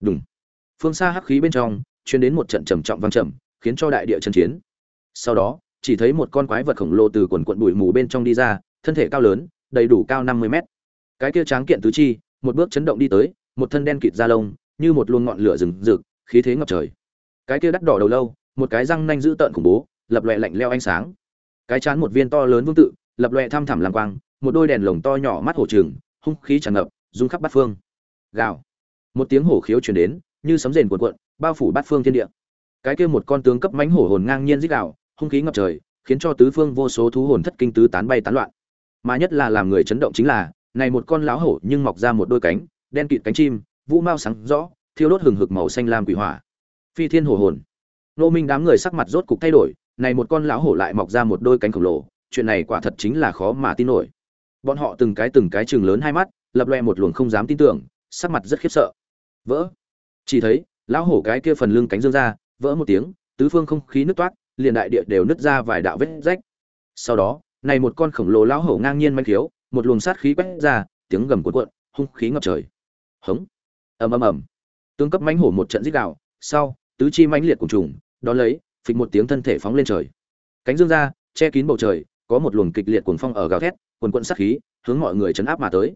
Đùng. Phương xa hắc khí bên trong, truyền đến một trận trầm trọng vang trầm, khiến cho đại địa chấn chiến. Sau đó, chỉ thấy một con quái vật khổng lồ từ quần quần bụi mù bên trong đi ra, thân thể cao lớn, đầy đủ cao 50 mét. Cái kia tráng kiện tứ chi, một bước chấn động đi tới, một thân đen kịt da lông, như một luồng ngọn lửa rừng rực, khí thế ngập trời. Cái kia đắt đỏ đầu lâu, một cái răng nanh dữ tợn khủng bố, lập loè lạnh lẽo ánh sáng. Cái chán một viên to lớn vương tự, lập loè tham thẳm làm quang, một đôi đèn lồng to nhỏ mắt hổ trừng, hung khí tràn ngập, rung khắp bát phương. Gào. Một tiếng hổ khiếu truyền đến, như sấm rền cuộn cuộn, bao phủ bát phương thiên địa. Cái kia một con tướng cấp mãnh hổ hồn ngang nhiên dích đạo hung khí ngập trời, khiến cho tứ phương vô số thú hồn thất kinh tứ tán bay tán loạn. Mà nhất là làm người chấn động chính là, này một con lão hổ nhưng mọc ra một đôi cánh, đen kịt cánh chim, vũ mau sáng rõ, thiêu đốt hừng hực màu xanh lam quỷ hỏa. Phi thiên hổ hồn. Nô Minh đám người sắc mặt rốt cục thay đổi, này một con lão hổ lại mọc ra một đôi cánh khổng lồ, chuyện này quả thật chính là khó mà tin nổi. Bọn họ từng cái từng cái chừng lớn hai mắt, lập loe một luồng không dám tin tưởng, sắc mặt rất khiếp sợ. Vỡ. Chỉ thấy, lão hổ cái kia phần lưng cánh dương ra, vỡ một tiếng, tứ phương không khí nứt toát, liền đại địa đều nứt ra vài đạo vết rách. Sau đó, này một con khổng lồ lão hổ ngang nhiên manh thiếu một luồng sát khí quét ra, tiếng gầm cuộn cuộn, hung khí ngập trời. Hống. Ầm ầm ầm. Tương cấp mãnh hổ một trận rít gào, sau, tứ chi mãnh liệt cùng trùng, đón lấy, phịch một tiếng thân thể phóng lên trời. Cánh dương ra, che kín bầu trời, có một luồng kịch liệt cuồng phong ở gào thét, quần quận sát khí, hướng mọi người chấn áp mà tới.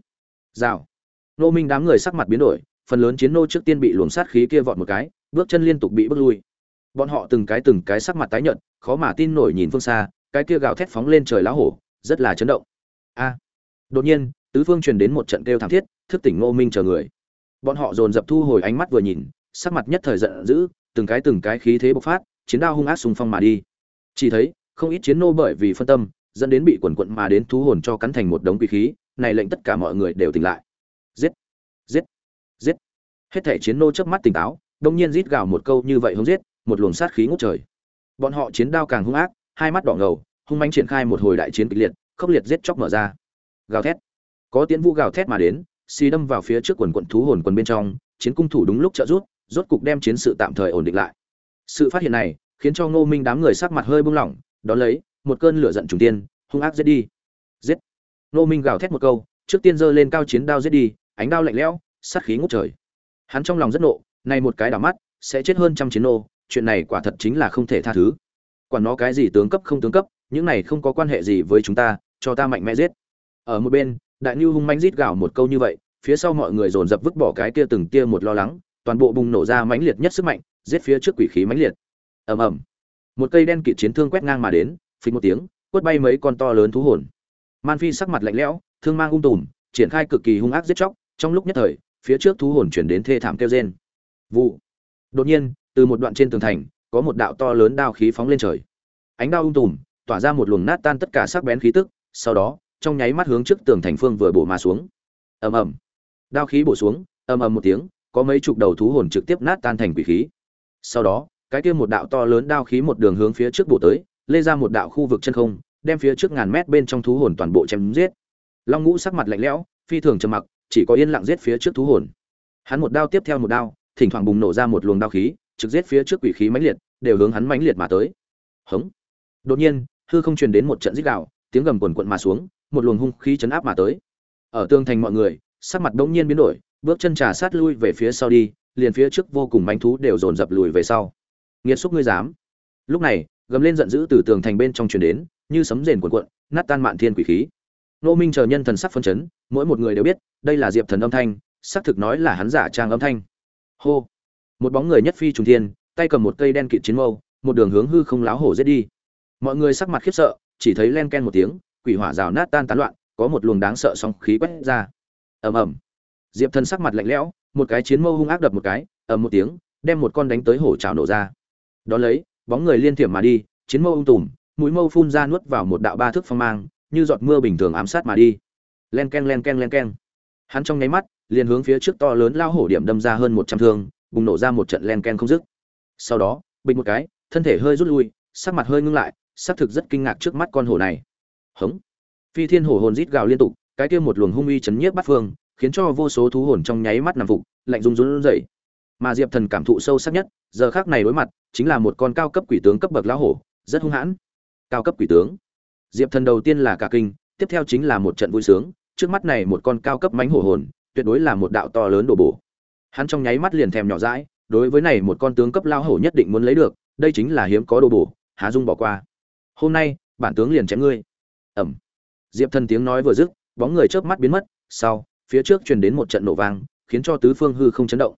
Rào. Nô Minh đám người sắc mặt biến đổi, phần lớn chiến nô trước tiên bị luồng sát khí kia vọt một cái, bước chân liên tục bị bước lui. Bọn họ từng cái từng cái sắc mặt tái nhợt, khó mà tin nổi nhìn phương xa, cái kia gào thét phóng lên trời lá hổ, rất là chấn động. A! À, đột nhiên, tứ phương truyền đến một trận kêu thảm thiết, thức tỉnh Ngô Minh chờ người. Bọn họ dồn dập thu hồi ánh mắt vừa nhìn, sắc mặt nhất thời giận dữ, từng cái từng cái khí thế bộc phát, chiến đao hung ác xung phong mà đi. Chỉ thấy, không ít chiến nô bởi vì phân tâm, dẫn đến bị quần quật mà đến thú hồn cho cắn thành một đống quỷ khí, này lệnh tất cả mọi người đều tỉnh lại. Giết! Giết! Hết thể chiến nô chớp mắt tỉnh táo, đông nhiên rít gào một câu như vậy hướng giết, một luồng sát khí ngút trời. Bọn họ chiến đao càng hung ác, hai mắt đỏ ngầu, hung mãnh triển khai một hồi đại chiến kịch liệt, khốc liệt giết chóc mở ra. Gào thét. Có tiến vũ gào thét mà đến, xì đâm vào phía trước quần quận thú hồn quần bên trong, chiến cung thủ đúng lúc trợ rút, rốt cục đem chiến sự tạm thời ổn định lại. Sự phát hiện này, khiến cho Ngô Minh đám người sắc mặt hơi buông lỏng, đó lấy, một cơn lửa giận trùng tiên, hung ác giết đi. Giết. Ngô Minh gào thét một câu, trước tiên giơ lên cao chiến đao giết đi, ánh đao lạnh lẽo, sát khí ngút trời. Hắn trong lòng rất nộ, này một cái đảo mắt, sẽ chết hơn trăm chiến nô, chuyện này quả thật chính là không thể tha thứ. Quản nó cái gì tướng cấp không tướng cấp, những này không có quan hệ gì với chúng ta, cho ta mạnh mẽ giết. Ở một bên, Đại Nưu hung manh rít gào một câu như vậy, phía sau mọi người dồn dập vứt bỏ cái kia từng tia một lo lắng, toàn bộ bùng nổ ra mãnh liệt nhất sức mạnh, giết phía trước quỷ khí mãnh liệt. Ầm ầm. Một cây đen kịt chiến thương quét ngang mà đến, phình một tiếng, quất bay mấy con to lớn thú hồn. Man Phi sắc mặt lạnh lẽo, thương mang ung tùm, triển khai cực kỳ hung ác giết chóc, trong lúc nhất thời, phía trước thú hồn chuyển đến thê thảm kêu rên. Vụ. Đột nhiên, từ một đoạn trên tường thành, có một đạo to lớn đao khí phóng lên trời. Ánh đao ung tùm, tỏa ra một luồng nát tan tất cả sắc bén khí tức, sau đó, trong nháy mắt hướng trước tường thành phương vừa bổ mà xuống. Ầm ầm. Đao khí bổ xuống, ầm ầm một tiếng, có mấy chục đầu thú hồn trực tiếp nát tan thành quỷ khí. Sau đó, cái kia một đạo to lớn đao khí một đường hướng phía trước bổ tới, lê ra một đạo khu vực chân không, đem phía trước ngàn mét bên trong thú hồn toàn bộ chém giết. Long Ngũ sắc mặt lạnh lẽo, phi thường trầm mặc, chỉ có yên lặng giết phía trước thú hồn. Hắn một đao tiếp theo một đao, thỉnh thoảng bùng nổ ra một luồng đao khí, trực giết phía trước quỷ khí mãnh liệt, đều hướng hắn mãnh liệt mà tới. Hống. Đột nhiên, hư không truyền đến một trận rít gào, tiếng gầm quần quật mà xuống, một luồng hung khí chấn áp mà tới. Ở tương thành mọi người, sắc mặt đột nhiên biến đổi, bước chân trà sát lui về phía sau đi, liền phía trước vô cùng manh thú đều dồn dập lùi về sau. Nghiệt xúc ngươi dám? Lúc này, gầm lên giận dữ từ tường thành bên trong truyền đến, như sấm rền cuộn cuộn, nát tan mạn thiên quỷ khí. Nô Minh chờ nhân thần sắc phân chấn, mỗi một người đều biết, đây là Diệp Thần âm thanh, xác thực nói là hắn giả trang âm thanh. Hô. Một bóng người nhất phi trùng thiên, tay cầm một cây đen kịt chiến mâu, một đường hướng hư không láo hổ giết đi. Mọi người sắc mặt khiếp sợ, chỉ thấy len ken một tiếng, quỷ hỏa rào nát tan tán loạn, có một luồng đáng sợ sóng khí quét ra. Ầm ầm. Diệp Thần sắc mặt lạnh lẽo, một cái chiến mâu hung ác đập một cái, ầm một tiếng, đem một con đánh tới hổ trảo nổ ra. Đó lấy, bóng người liên tiệm mà đi, chiến mâu ung tùm, mũi mâu phun ra nuốt vào một đạo ba thước phong mang, như giọt mưa bình thường ám sát mà đi. Len ken len ken len ken. Hắn trong nháy mắt, liền hướng phía trước to lớn lao hổ điểm đâm ra hơn một trăm thương, bùng nổ ra một trận len ken không dứt. Sau đó, bình một cái, thân thể hơi rút lui, sắc mặt hơi ngưng lại, xác thực rất kinh ngạc trước mắt con hổ này. Hống. Phi Thiên hổ hồn rít gào liên tục, cái kia một luồng hung uy chấn nhiếp bát phương, khiến cho vô số thú hồn trong nháy mắt nằm phục, lạnh run run rẩy. Mà Diệp Thần cảm thụ sâu sắc nhất, giờ khắc này đối mặt, chính là một con cao cấp quỷ tướng cấp bậc lão hổ, rất hung hãn. Cao cấp quỷ tướng. Diệp Thần đầu tiên là cả kinh, tiếp theo chính là một trận vui sướng, trước mắt này một con cao cấp mãnh hổ hồn, tuyệt đối là một đạo to lớn đồ bổ. hắn trong nháy mắt liền thèm nhỏ dãi đối với này một con tướng cấp lao hổ nhất định muốn lấy được đây chính là hiếm có đồ bổ há dung bỏ qua. Hôm nay bản tướng liền chém ngươi. Ẩm. Diệp thần tiếng nói vừa dứt bóng người chớp mắt biến mất sau phía trước truyền đến một trận nổ vang khiến cho tứ phương hư không chấn động.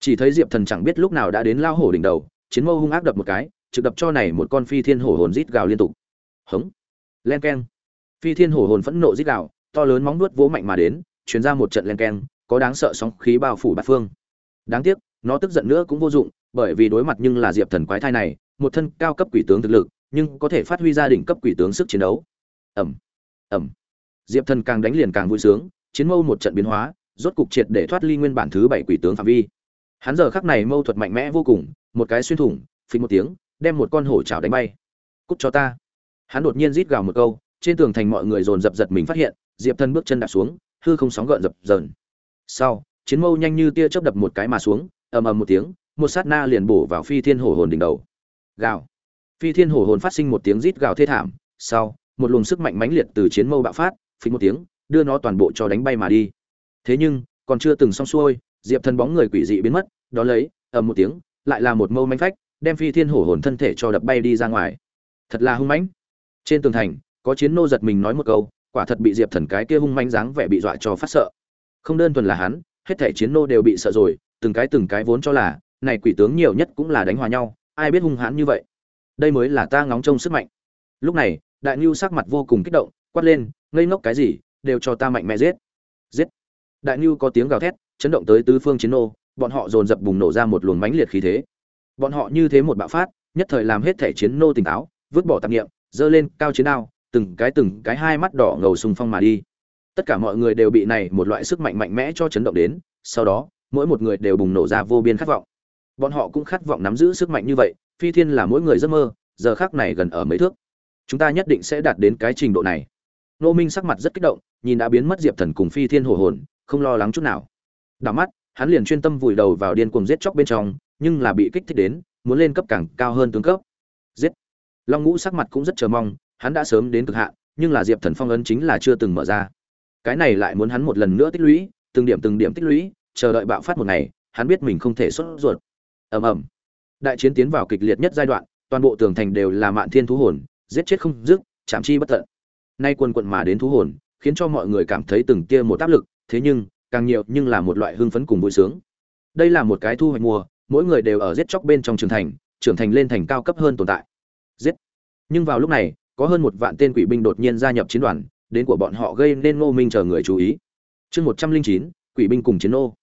Chỉ thấy diệp thần chẳng biết lúc nào đã đến lao hổ đỉnh đầu chiến mâu hung ác đập một cái trực đập cho này một con phi thiên hổ hồn rít gào liên tục. Hống len keng. Phi thiên hổ hồn phẫn nộ dích đạo to lớn móng nuốt vỗ mạnh mà đến, truyền ra một trận len keng, có đáng sợ sóng khí bao phủ bát phương. Đáng tiếc, nó tức giận nữa cũng vô dụng, bởi vì đối mặt nhưng là diệp thần quái thai này, một thân cao cấp quỷ tướng thực lực, nhưng có thể phát huy gia đình cấp quỷ tướng sức chiến đấu. Ẩm ẩm diệp thần càng đánh liền càng vui sướng, chiến mâu một trận biến hóa, rốt cục triệt để thoát ly nguyên bản thứ bảy quỷ tướng phạm vi. Hắn giờ khắc này mâu thuật mạnh mẽ vô cùng, một cái xuyên thủng, phình một tiếng, đem một con hổ chảo đánh bay. Cút cho ta hắn đột nhiên rít gào một câu, trên tường thành mọi người dồn dập giật mình phát hiện, diệp thần bước chân đạp xuống, hư không sóng gợn dập dờn. Sau, chiến mâu nhanh như tia chớp đập một cái mà xuống, ầm ầm một tiếng, một sát na liền bổ vào phi thiên hổ hồn đỉnh đầu. Gào. Phi thiên hổ hồn phát sinh một tiếng rít gào thê thảm. Sau, một luồng sức mạnh mãnh liệt từ chiến mâu bạo phát, phình một tiếng, đưa nó toàn bộ cho đánh bay mà đi. Thế nhưng, còn chưa từng xong xuôi, diệp thần bóng người quỷ dị biến mất, đó lấy, ầm một tiếng, lại là một mâu manh phách, đem phi thiên hổ hồn thân thể cho đập bay đi ra ngoài. Thật là hung mãnh trên tường thành, có chiến nô giật mình nói một câu, quả thật bị diệp thần cái kia hung manh dáng vẻ bị dọa cho phát sợ. Không đơn thuần là hắn, hết thẻ chiến nô đều bị sợ rồi, từng cái từng cái vốn cho là, này quỷ tướng nhiều nhất cũng là đánh hòa nhau, ai biết hung hãn như vậy. Đây mới là ta ngóng trông sức mạnh. Lúc này, đại ngưu sắc mặt vô cùng kích động, quát lên, ngây ngốc cái gì, đều cho ta mạnh mẽ giết. Giết. Đại ngưu có tiếng gào thét, chấn động tới tứ phương chiến nô, bọn họ dồn dập bùng nổ ra một luồng mãnh liệt khí thế. Bọn họ như thế một bạo phát, nhất thời làm hết thể chiến nô tỉnh táo, vứt bỏ tạp nghiệm dơ lên cao chiến đao, từng cái từng cái hai mắt đỏ ngầu xung phong mà đi. Tất cả mọi người đều bị này một loại sức mạnh mạnh mẽ cho chấn động đến, sau đó, mỗi một người đều bùng nổ ra vô biên khát vọng. Bọn họ cũng khát vọng nắm giữ sức mạnh như vậy, phi thiên là mỗi người giấc mơ, giờ khắc này gần ở mấy thước. Chúng ta nhất định sẽ đạt đến cái trình độ này. Nô minh sắc mặt rất kích động, nhìn đã biến mất diệp thần cùng phi thiên hồ hồn, không lo lắng chút nào. Đảo mắt, hắn liền chuyên tâm vùi đầu vào điên cuồng giết chóc bên trong, nhưng là bị kích thích đến, muốn lên cấp càng cao hơn tướng cấp long ngũ sắc mặt cũng rất chờ mong, hắn đã sớm đến cực hạn, nhưng là diệp thần phong ấn chính là chưa từng mở ra. Cái này lại muốn hắn một lần nữa tích lũy, từng điểm từng điểm tích lũy, chờ đợi bạo phát một ngày, hắn biết mình không thể xuất ruột. Ầm ầm. Đại chiến tiến vào kịch liệt nhất giai đoạn, toàn bộ tường thành đều là mạn thiên thú hồn, giết chết không dứt, chạm chi bất tận. Nay quần quận mà đến thú hồn, khiến cho mọi người cảm thấy từng kia một áp lực, thế nhưng, càng nhiều nhưng là một loại hưng phấn cùng vui sướng. Đây là một cái thu hoạch mùa, mỗi người đều ở giết chóc bên trong trường thành, trưởng thành lên thành cao cấp hơn tồn tại giết. Nhưng vào lúc này, có hơn một vạn tên quỷ binh đột nhiên gia nhập chiến đoàn, đến của bọn họ gây nên ngô minh chờ người chú ý. Chương một trăm linh chín, quỷ binh cùng chiến ô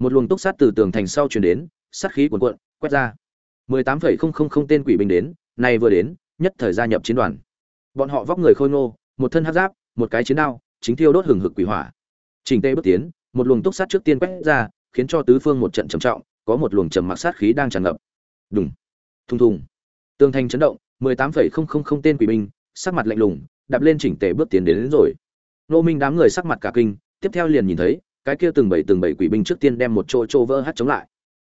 một luồng túc sát từ tường thành sau truyền đến, sát khí cuồn cuộn, quét ra. Mười tám phẩy không không không tên quỷ binh đến, nay vừa đến, nhất thời gia nhập chiến đoàn. Bọn họ vóc người khôi ngô, một thân hát giáp, một cái chiến đao, chính thiêu đốt hừng hực quỷ hỏa. Trình tê bước tiến, một luồng túc sát trước tiên quét ra, khiến cho tứ phương một trận trầm trọng, có một luồng trầm mặc sát khí đang tràn ngập. Đùng, thùng thùng. Tường thành chấn động mười tám phẩy không không không tên quỷ binh sắc mặt lạnh lùng đạp lên chỉnh tề bước tiến đến, đến rồi. Nô minh đám người sắc mặt cả kinh tiếp theo liền nhìn thấy cái kia từng bảy từng bảy quỷ binh trước tiên đem một chỗ chỗ vỡ hát chống lại.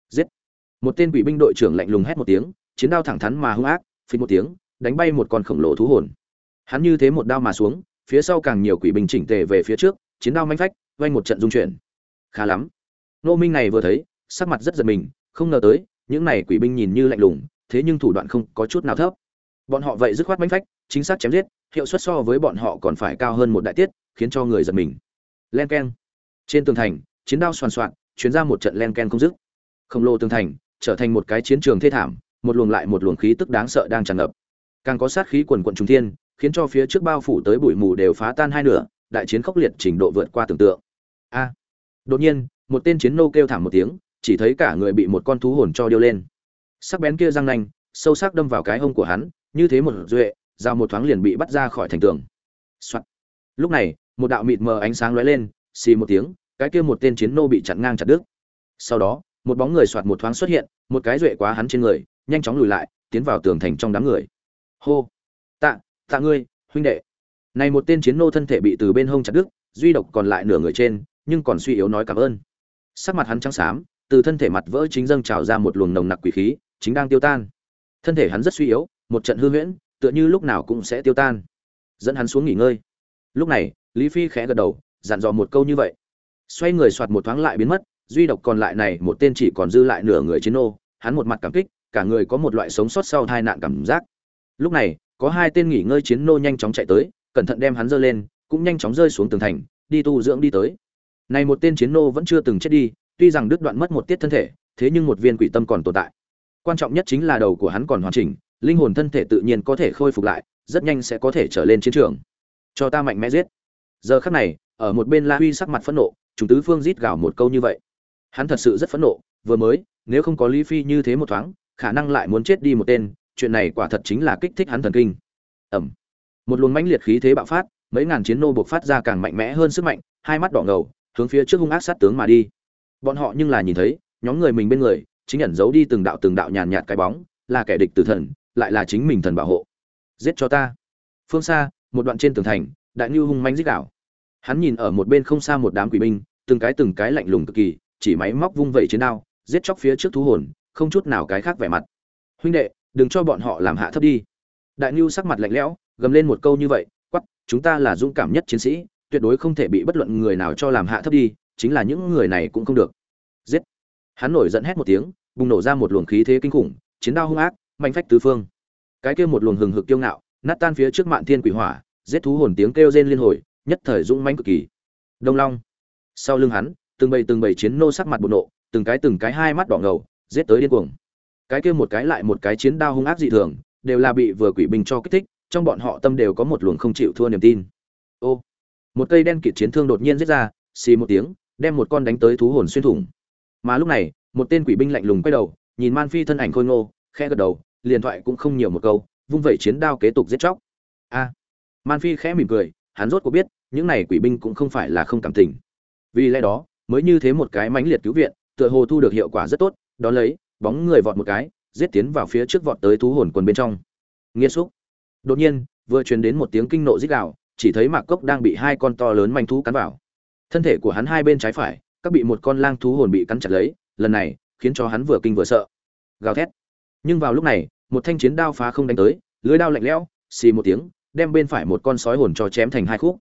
Giết! Một tên quỷ binh đội trưởng lạnh lùng hét một tiếng chiến đao thẳng thắn mà hung ác phình một tiếng đánh bay một con khổng lồ thú hồn. Hắn như thế một đao mà xuống phía sau càng nhiều quỷ binh chỉnh tề về phía trước chiến đao manh phách vay một trận dung chuyển. Khá lắm. Nô minh này vừa thấy sắc mặt rất giật mình không ngờ tới những này quỷ binh nhìn như lạnh lùng thế nhưng thủ đoạn không có chút nào thấp bọn họ vậy dứt khoát manh phách, chính xác chém giết, hiệu suất so với bọn họ còn phải cao hơn một đại tiết, khiến cho người giật mình. Len keng. Trên tường thành, chiến đao soàn soạn chuyến ra một trận len ken không dứt. Khổng lồ tường thành, trở thành một cái chiến trường thê thảm, một luồng lại một luồng khí tức đáng sợ đang tràn ngập. Càng có sát khí quần quận trung thiên, khiến cho phía trước bao phủ tới bụi mù đều phá tan hai nửa, đại chiến khốc liệt trình độ vượt qua tưởng tượng. A. Đột nhiên, một tên chiến nô kêu thảm một tiếng, chỉ thấy cả người bị một con thú hồn cho điêu lên. Sắc bén kia răng nanh sâu sắc đâm vào cái hông của hắn, như thế một duệ dao một thoáng liền bị bắt ra khỏi thành tường、Soạn. lúc này, một đạo mịt mờ ánh sáng lóe lên, xì một tiếng, cái kia một tên chiến nô bị chặn ngang chặt đứt. Sau đó, một bóng người soạt một thoáng xuất hiện, một cái duệ quá hắn trên người, nhanh chóng lùi lại, tiến vào tường thành trong đám người. Hô. Tạ tạ ngươi, huynh đệ. Này một tên chiến nô thân thể bị từ bên hông chặt đứt, duy độc còn lại nửa người trên, nhưng còn suy yếu nói cảm ơn. Sắc mặt hắn trắng xám, từ thân thể mặt vỡ chính dâng trào ra một luồng nồng nặc quỷ khí, chính đang tiêu tan thân thể hắn rất suy yếu, một trận hư huyễn, tựa như lúc nào cũng sẽ tiêu tan. Dẫn hắn xuống nghỉ ngơi. Lúc này, lý phi khẽ gật đầu, dặn dò một câu như vậy. Xoay người soạt một thoáng lại biến mất, duy độc còn lại này, một tên chỉ còn dư lại nửa người chiến nô, hắn một mặt cảm kích, cả người có một loại sống sót sau tai nạn cảm giác. Lúc này, có hai tên nghỉ ngơi chiến nô nhanh chóng chạy tới, cẩn thận đem hắn dơ lên, cũng nhanh chóng rơi xuống tường thành, đi tu dưỡng đi tới. Này một tên chiến nô vẫn chưa từng chết đi, tuy rằng đứt đoạn mất một tiết thân thể, thế nhưng một viên quỷ tâm còn tồn tại quan trọng nhất chính là đầu của hắn còn hoàn chỉnh, linh hồn thân thể tự nhiên có thể khôi phục lại, rất nhanh sẽ có thể trở lên chiến trường. Cho ta mạnh mẽ giết. Giờ khắc này, ở một bên la huy sắc mặt phẫn nộ chúng tứ phương rít gào một câu như vậy. Hắn thật sự rất phẫn nộ, vừa mới, nếu không có lý phi như thế một thoáng, khả năng lại muốn chết đi một tên, chuyện này quả thật chính là kích thích hắn thần kinh. Ẩm một luồng mãnh liệt khí thế bạo phát, mấy ngàn chiến nô buộc phát ra càng mạnh mẽ hơn sức mạnh, hai mắt đỏ ngầu, hướng phía trước hung ác sát tướng mà đi. Bọn họ nhưng là nhìn thấy, nhóm người mình bên người chính ẩn giấu đi từng đạo từng đạo nhàn nhạt cái bóng, là kẻ địch tử thần, lại là chính mình thần bảo hộ. Giết cho ta. Phương xa, một đoạn trên tường thành, đại ngưu hung manh giết đảo hắn nhìn ở một bên không xa một đám quỷ binh, từng cái từng cái lạnh lùng cực kỳ, chỉ máy móc vung vẩy chiến đao, giết chóc phía trước thú hồn, không chút nào cái khác vẻ mặt. Huynh đệ, đừng cho bọn họ làm hạ thấp đi. Đại ngưu sắc mặt lạnh lẽo, gầm lên một câu như vậy quắp chúng ta là dũng cảm nhất chiến sĩ, tuyệt đối không thể bị bất luận người nào cho làm hạ thấp đi, chính là những người này cũng không được. Giết. Hắn nổi giận hét một tiếng bùng nổ ra một luồng khí thế kinh khủng, chiến đao hung ác, mạnh phách tứ phương. Cái kia một luồng hừng hực kiêu ngạo, nát tan phía trước mạn thiên quỷ hỏa, giết thú hồn tiếng kêu rên liên hồi, nhất thời dũng mãnh cực kỳ. Đông long. Sau lưng hắn, từng bầy từng bầy chiến nô sắc mặt bột nộ, từng cái từng cái hai mắt đỏ ngầu, giết tới điên cuồng. Cái kia một cái lại một cái chiến đao hung ác dị thường, đều là bị vừa quỷ binh cho kích thích, trong bọn họ tâm đều có một luồng không chịu thua niềm tin. Ô, một cây đen kịt chiến thương đột nhiên giết ra, xì một tiếng, đem một con đánh tới thú hồn xuyên thủng. Mà lúc này một tên quỷ binh lạnh lùng quay đầu, nhìn man phi thân ảnh khôi ngô, khẽ gật đầu, liền thoại cũng không nhiều một câu, vung vẩy chiến đao kế tục giết chóc. A. À, man phi khẽ mỉm cười, hắn rốt có biết, những này quỷ binh cũng không phải là không cảm tình. Vì lẽ đó, mới như thế một cái mãnh liệt cứu viện, tựa hồ thu được hiệu quả rất tốt, đó lấy, bóng người vọt một cái, giết tiến vào phía trước vọt tới thú hồn quần bên trong. Nghĩa xúc. Đột nhiên, vừa truyền đến một tiếng kinh nộ rít gào, chỉ thấy mạc cốc đang bị hai con to lớn manh thú cắn vào. Thân thể của hắn hai bên trái phải, các bị một con lang thú hồn bị cắn chặt lấy lần này khiến cho hắn vừa kinh vừa sợ. Gào thét. Nhưng vào lúc này, một thanh chiến đao phá không đánh tới, lưới đao lạnh lẽo, xì một tiếng, đem bên phải một con sói hồn cho chém thành hai khúc.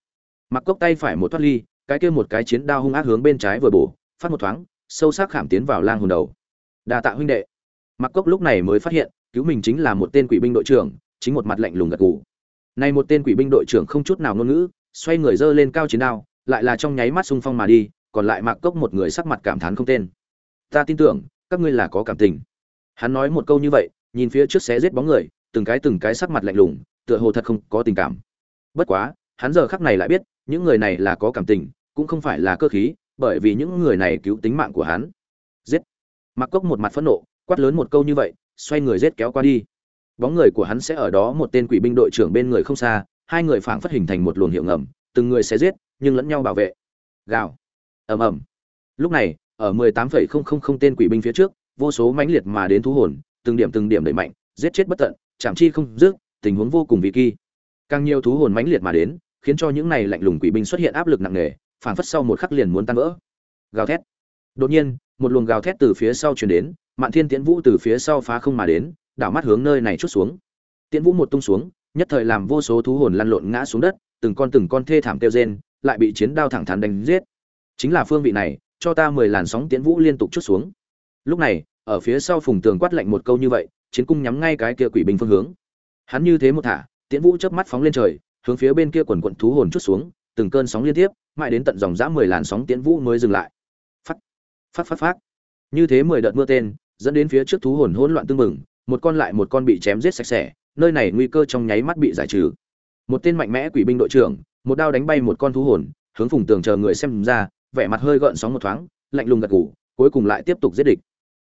Mặc cốc tay phải một thoát ly, cái kia một cái chiến đao hung ác hướng bên trái vừa bổ, phát một thoáng, sâu sắc khảm tiến vào lang hồn đầu. Đa tạ huynh đệ. Mặc cốc lúc này mới phát hiện, cứu mình chính là một tên quỷ binh đội trưởng, chính một mặt lạnh lùng gật gù. Này một tên quỷ binh đội trưởng không chút nào ngôn ngữ, xoay người dơ lên cao chiến đao, lại là trong nháy mắt xung phong mà đi, còn lại mặc cốc một người sắc mặt cảm thán không tên ta tin tưởng, các ngươi là có cảm tình. Hắn nói một câu như vậy, nhìn phía trước xé giết bóng người, từng cái từng cái sắc mặt lạnh lùng, tựa hồ thật không có tình cảm. Bất quá, hắn giờ khắc này lại biết, những người này là có cảm tình, cũng không phải là cơ khí, bởi vì những người này cứu tính mạng của hắn. Giết! Mặc cốc một mặt phẫn nộ, quát lớn một câu như vậy, xoay người giết kéo qua đi. Bóng người của hắn sẽ ở đó một tên quỷ binh đội trưởng bên người không xa, hai người phảng phất hình thành một luồng hiệu ngầm, từng người sẽ giết, nhưng lẫn nhau bảo vệ. Gào! Ầm ầm. Lúc này ở 18,000 tên quỷ binh phía trước vô số mãnh liệt mà đến thú hồn từng điểm từng điểm đẩy mạnh giết chết bất tận chạm chi không dứt tình huống vô cùng vi kỳ. Càng nhiều thú hồn mãnh liệt mà đến khiến cho những này lạnh lùng quỷ binh xuất hiện áp lực nặng nề phảng phất sau một khắc liền muốn tan vỡ. Gào thét. Đột nhiên một luồng gào thét từ phía sau truyền đến mạn thiên tiễn vũ từ phía sau phá không mà đến đảo mắt hướng nơi này chút xuống. Tiễn vũ một tung xuống nhất thời làm vô số thú hồn lăn lộn ngã xuống đất từng con từng con thê thảm kêu rên lại bị chiến đao thẳng thắn đánh giết. Chính là phương vị này cho ta mười làn sóng tiễn vũ liên tục chút xuống. Lúc này, ở phía sau phùng tường quát lạnh một câu như vậy, chiến cung nhắm ngay cái kia quỷ binh phương hướng. Hắn như thế một thả, tiễn vũ chớp mắt phóng lên trời, hướng phía bên kia quần quận thú hồn chút xuống, từng cơn sóng liên tiếp, mãi đến tận dòng dã mười làn sóng tiễn vũ mới dừng lại. Phát phát phát phát như thế mười đợt mưa tên, dẫn đến phía trước thú hồn hỗn loạn tương mừng một con lại một con bị chém giết sạch sẽ, nơi này nguy cơ trong nháy mắt bị giải trừ. Một tên mạnh mẽ quỷ binh đội trưởng, một đao đánh bay một con thú hồn, hướng phùng tường chờ người xem ra vẻ mặt hơi gợn sóng một thoáng, lạnh lùng gật gù, cuối cùng lại tiếp tục giết địch.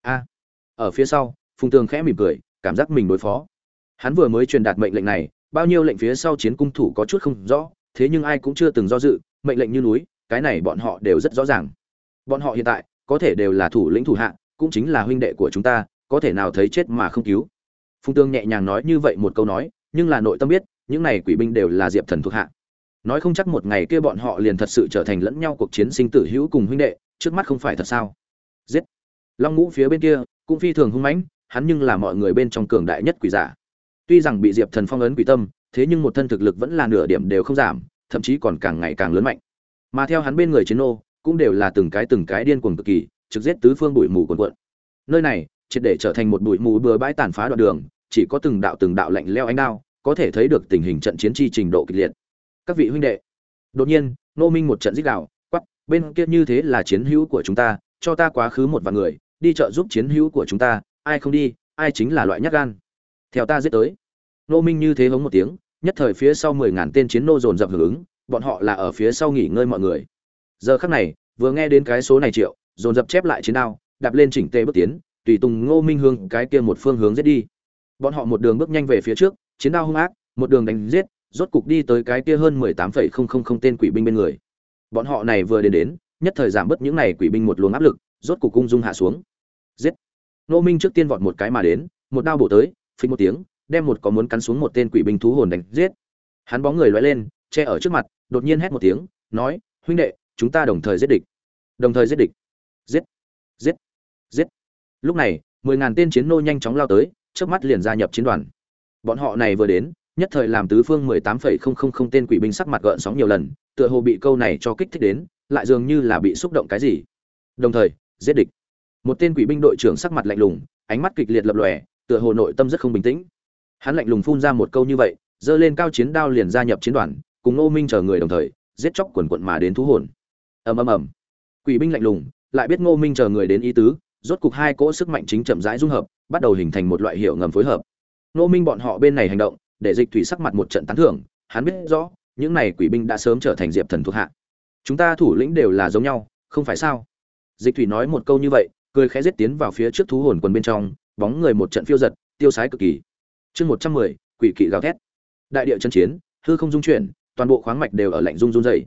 A. Ở phía sau, phùng tường khẽ mỉm cười, cảm giác mình đối phó. Hắn vừa mới truyền đạt mệnh lệnh này, bao nhiêu lệnh phía sau chiến cung thủ có chút không rõ, thế nhưng ai cũng chưa từng do dự, mệnh lệnh như núi, cái này bọn họ đều rất rõ ràng. Bọn họ hiện tại, có thể đều là thủ lĩnh thủ hạ, cũng chính là huynh đệ của chúng ta, có thể nào thấy chết mà không cứu. Phùng tương nhẹ nhàng nói như vậy một câu nói, nhưng là nội tâm biết, những này quỷ binh đều là diệp thần thuộc hạ nói không chắc một ngày kia bọn họ liền thật sự trở thành lẫn nhau cuộc chiến sinh tử hữu cùng huynh đệ, trước mắt không phải thật sao? Giết. Long ngũ phía bên kia, cũng phi thường hung mãnh, hắn nhưng là mọi người bên trong cường đại nhất quỷ giả. Tuy rằng bị diệp thần phong ấn quỷ tâm, thế nhưng một thân thực lực vẫn là nửa điểm đều không giảm, thậm chí còn càng ngày càng lớn mạnh. Mà theo hắn bên người chiến ô cũng đều là từng cái từng cái điên cuồng cực kỳ, trực giết tứ phương bụi mù cuồn cuộn. Nơi này, triệt để trở thành một bụi mù bừa bãi tàn phá đoạn đường, chỉ có từng đạo từng đạo lạnh leo ánh đao, có thể thấy được tình hình trận chiến chi trình độ kịch liệt các vị huynh đệ. Đột nhiên nô minh một trận giết đạo quắp bên kia như thế là chiến hữu của chúng ta, cho ta quá khứ một vài người, đi trợ giúp chiến hữu của chúng ta, ai không đi, ai chính là loại nhát gan. Theo ta giết tới. Nô minh như thế hống một tiếng, nhất thời phía sau mười ngàn tên chiến nô dồn dập hưởng ứng, bọn họ là ở phía sau nghỉ ngơi mọi người. Giờ khắc này, vừa nghe đến cái số này triệu, dồn dập chép lại chiến đao, đạp lên chỉnh tề bước tiến, tùy tùng ngô minh hương cái kia một phương hướng giết đi. Bọn họ một đường bước nhanh về phía trước, chiến đao hung ác, một đường đánh giết rốt cục đi tới cái kia hơn mười tám phẩy không không không tên quỷ binh bên người. Bọn họ này vừa đến đến, nhất thời giảm bớt những này quỷ binh một luồng áp lực, rốt cục cung dung hạ xuống. Giết! Nô minh trước tiên vọt một cái mà đến, một đao bổ tới, phình một tiếng, đem một có muốn cắn xuống một tên quỷ binh thú hồn đánh giết. Hắn bóng người lóe lên, che ở trước mặt, đột nhiên hét một tiếng, nói, huynh đệ, chúng ta đồng thời giết địch. Đồng thời giết địch. Giết! Giết! Giết! Lúc này, mười ngàn tên chiến nô nhanh chóng lao tới trước mắt liền gia nhập chiến đoàn. Bọn họ này vừa đến nhất thời làm tứ phương mười tám phẩy không không không tên quỷ binh sắc mặt gợn sóng nhiều lần, tựa hồ bị câu này cho kích thích đến, lại dường như là bị xúc động cái gì. Đồng thời, giết địch. Một tên quỷ binh đội trưởng sắc mặt lạnh lùng, ánh mắt kịch liệt lập lòe, tựa hồ nội tâm rất không bình tĩnh. Hắn lạnh lùng phun ra một câu như vậy, giơ lên cao chiến đao liền gia nhập chiến đoàn, cùng ngô minh chờ người đồng thời, giết chóc quần quận mà đến thú hồn. Ầm ầm ầm. Quỷ binh lạnh lùng, lại biết ngô minh chờ người đến ý tứ, rốt cục hai cỗ sức mạnh chính chậm rãi dung hợp, bắt đầu hình thành một loại hiệu ngầm phối hợp. Ngô minh bọn họ bên này hành động để dịch thủy sắc mặt một trận tán thưởng, hắn biết rõ, những này quỷ binh đã sớm trở thành diệp thần thuộc hạ. Chúng ta thủ lĩnh đều là giống nhau, không phải sao? Dịch thủy nói một câu như vậy, cười khẽ giết tiến vào phía trước thú hồn quần bên trong, bóng người một trận phiêu giật, tiêu sái cực kỳ. Chương một trăm mười, quỷ kỵ gào thét. Đại địa chân chiến, hư không dung chuyển, toàn bộ khoáng mạch đều ở lạnh rung run dày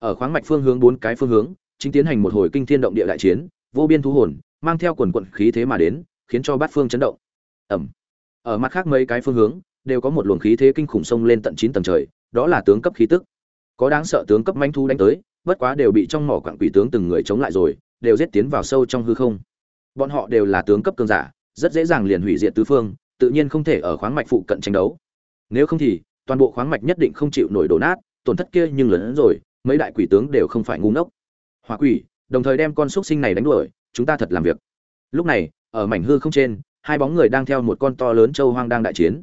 ở khoáng mạch phương hướng bốn cái phương hướng, chính tiến hành một hồi kinh thiên động địa đại chiến, vô biên thú hồn, mang theo quần quận khí thế mà đến, khiến cho bát phương chấn động. Ẩm. Ở mặt khác mấy cái phương hướng đều có một luồng khí thế kinh khủng sông lên tận chín tầng trời, đó là tướng cấp khí tức. Có đáng sợ tướng cấp manh thu đánh tới, bất quá đều bị trong mỏ quặng quỷ tướng từng người chống lại rồi, đều giết tiến vào sâu trong hư không. Bọn họ đều là tướng cấp cường giả, rất dễ dàng liền hủy diệt tứ phương, tự nhiên không thể ở khoáng mạch phụ cận tranh đấu. Nếu không thì, toàn bộ khoáng mạch nhất định không chịu nổi đổ nát, tổn thất kia nhưng lớn hơn rồi, mấy đại quỷ tướng đều không phải ngu ngốc. Hỏa quỷ, đồng thời đem con xúc sinh này đánh đuổi, chúng ta thật làm việc. Lúc này, ở mảnh hư không trên, hai bóng người đang theo một con to lớn châu hoang đang đại chiến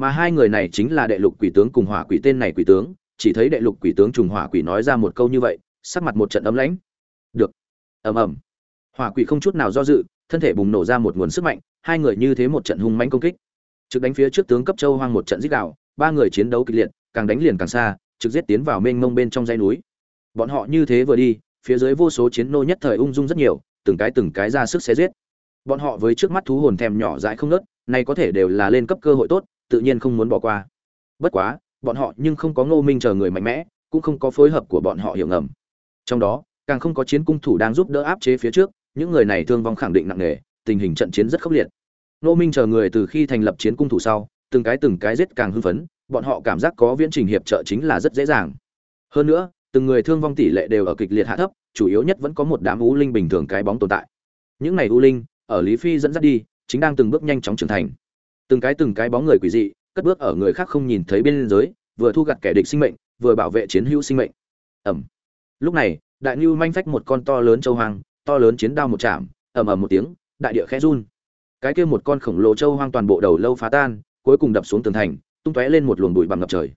mà hai người này chính là đệ lục quỷ tướng cùng hỏa quỷ tên này quỷ tướng, chỉ thấy đệ lục quỷ tướng trùng hỏa quỷ nói ra một câu như vậy, sắc mặt một trận ấm lãnh. Được. Ầm ầm. Hỏa quỷ không chút nào do dự, thân thể bùng nổ ra một nguồn sức mạnh, hai người như thế một trận hung mãnh công kích. Trực đánh phía trước tướng cấp châu hoang một trận giết đạo ba người chiến đấu kịch liệt, càng đánh liền càng xa, trực giết tiến vào mênh mông bên trong dãy núi. Bọn họ như thế vừa đi, phía dưới vô số chiến nô nhất thời ung dung rất nhiều, từng cái từng cái ra sức xé giết. Bọn họ với trước mắt thú hồn thèm nhỏ dại không nớt nay có thể đều là lên cấp cơ hội tốt tự nhiên không muốn bỏ qua. Bất quá, bọn họ nhưng không có ngô minh chờ người mạnh mẽ, cũng không có phối hợp của bọn họ hiểu ngầm. Trong đó, càng không có chiến cung thủ đang giúp đỡ áp chế phía trước, những người này thương vong khẳng định nặng nề, tình hình trận chiến rất khốc liệt. Ngô minh chờ người từ khi thành lập chiến cung thủ sau, từng cái từng cái giết càng hưng phấn, bọn họ cảm giác có viễn trình hiệp trợ chính là rất dễ dàng. Hơn nữa, từng người thương vong tỷ lệ đều ở kịch liệt hạ thấp, chủ yếu nhất vẫn có một đám u linh bình thường cái bóng tồn tại. Những này u linh, ở lý phi dẫn dắt đi, chính đang từng bước nhanh chóng trưởng thành từng cái từng cái bóng người quỷ dị, cất bước ở người khác không nhìn thấy bên giới vừa thu gặt kẻ địch sinh mệnh, vừa bảo vệ chiến hữu sinh mệnh. Ẩm lúc này, đại ngưu manh phách một con to lớn châu hoang, to lớn chiến đao một chạm, ầm ầm một tiếng, đại địa khẽ run. Cái kia một con khổng lồ châu hoang toàn bộ đầu lâu phá tan, cuối cùng đập xuống tường thành, tung tóe lên một luồng bụi bằng ngập trời.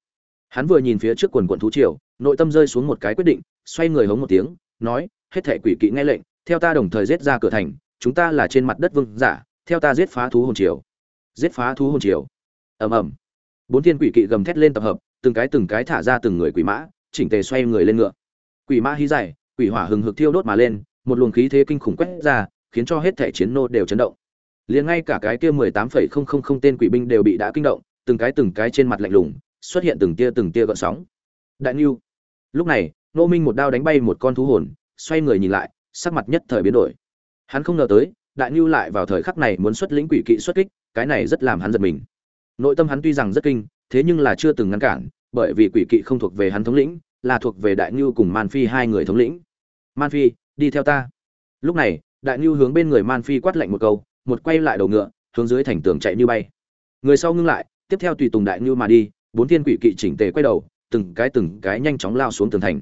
Hắn vừa nhìn phía trước quần quận thú triều, nội tâm rơi xuống một cái quyết định, xoay người hống một tiếng, nói, hết thệ quỷ kỵ nghe lệnh, theo ta đồng thời giết ra cửa thành, chúng ta là trên mặt đất vương giả, theo ta giết phá thú hồn triều giết phá thú hồn triều. Ầm ầm. Bốn thiên quỷ kỵ gầm thét lên tập hợp, từng cái từng cái thả ra từng người quỷ mã, chỉnh tề xoay người lên ngựa. Quỷ mã hí dài, quỷ hỏa hừng hực thiêu đốt mà lên, một luồng khí thế kinh khủng quét ra, khiến cho hết thể chiến nô đều chấn động. Liền ngay cả cái kia mười tám phẩy không không không tên quỷ binh đều bị đã kinh động, từng cái từng cái trên mặt lạnh lùng, xuất hiện từng tia từng tia gợn sóng. Đại niu lúc này nô minh một đao đánh bay một con thú hồn, xoay người nhìn lại, sắc mặt nhất thời biến đổi. Hắn không ngờ tới, đại niu lại vào thời khắc này muốn xuất lĩnh quỷ kỵ xuất kích cái này rất làm hắn giật mình. Nội tâm hắn tuy rằng rất kinh, thế nhưng là chưa từng ngăn cản, bởi vì quỷ kỵ không thuộc về hắn thống lĩnh, là thuộc về đại niu cùng man phi hai người thống lĩnh. Man phi, đi theo ta. Lúc này, đại niu hướng bên người man phi quát lạnh một câu, một quay lại đầu ngựa, hướng dưới thành tường chạy như bay. Người sau ngưng lại, tiếp theo tùy tùng đại ngưu mà đi, bốn thiên quỷ kỵ chỉnh tề quay đầu, từng cái từng cái nhanh chóng lao xuống tường thành.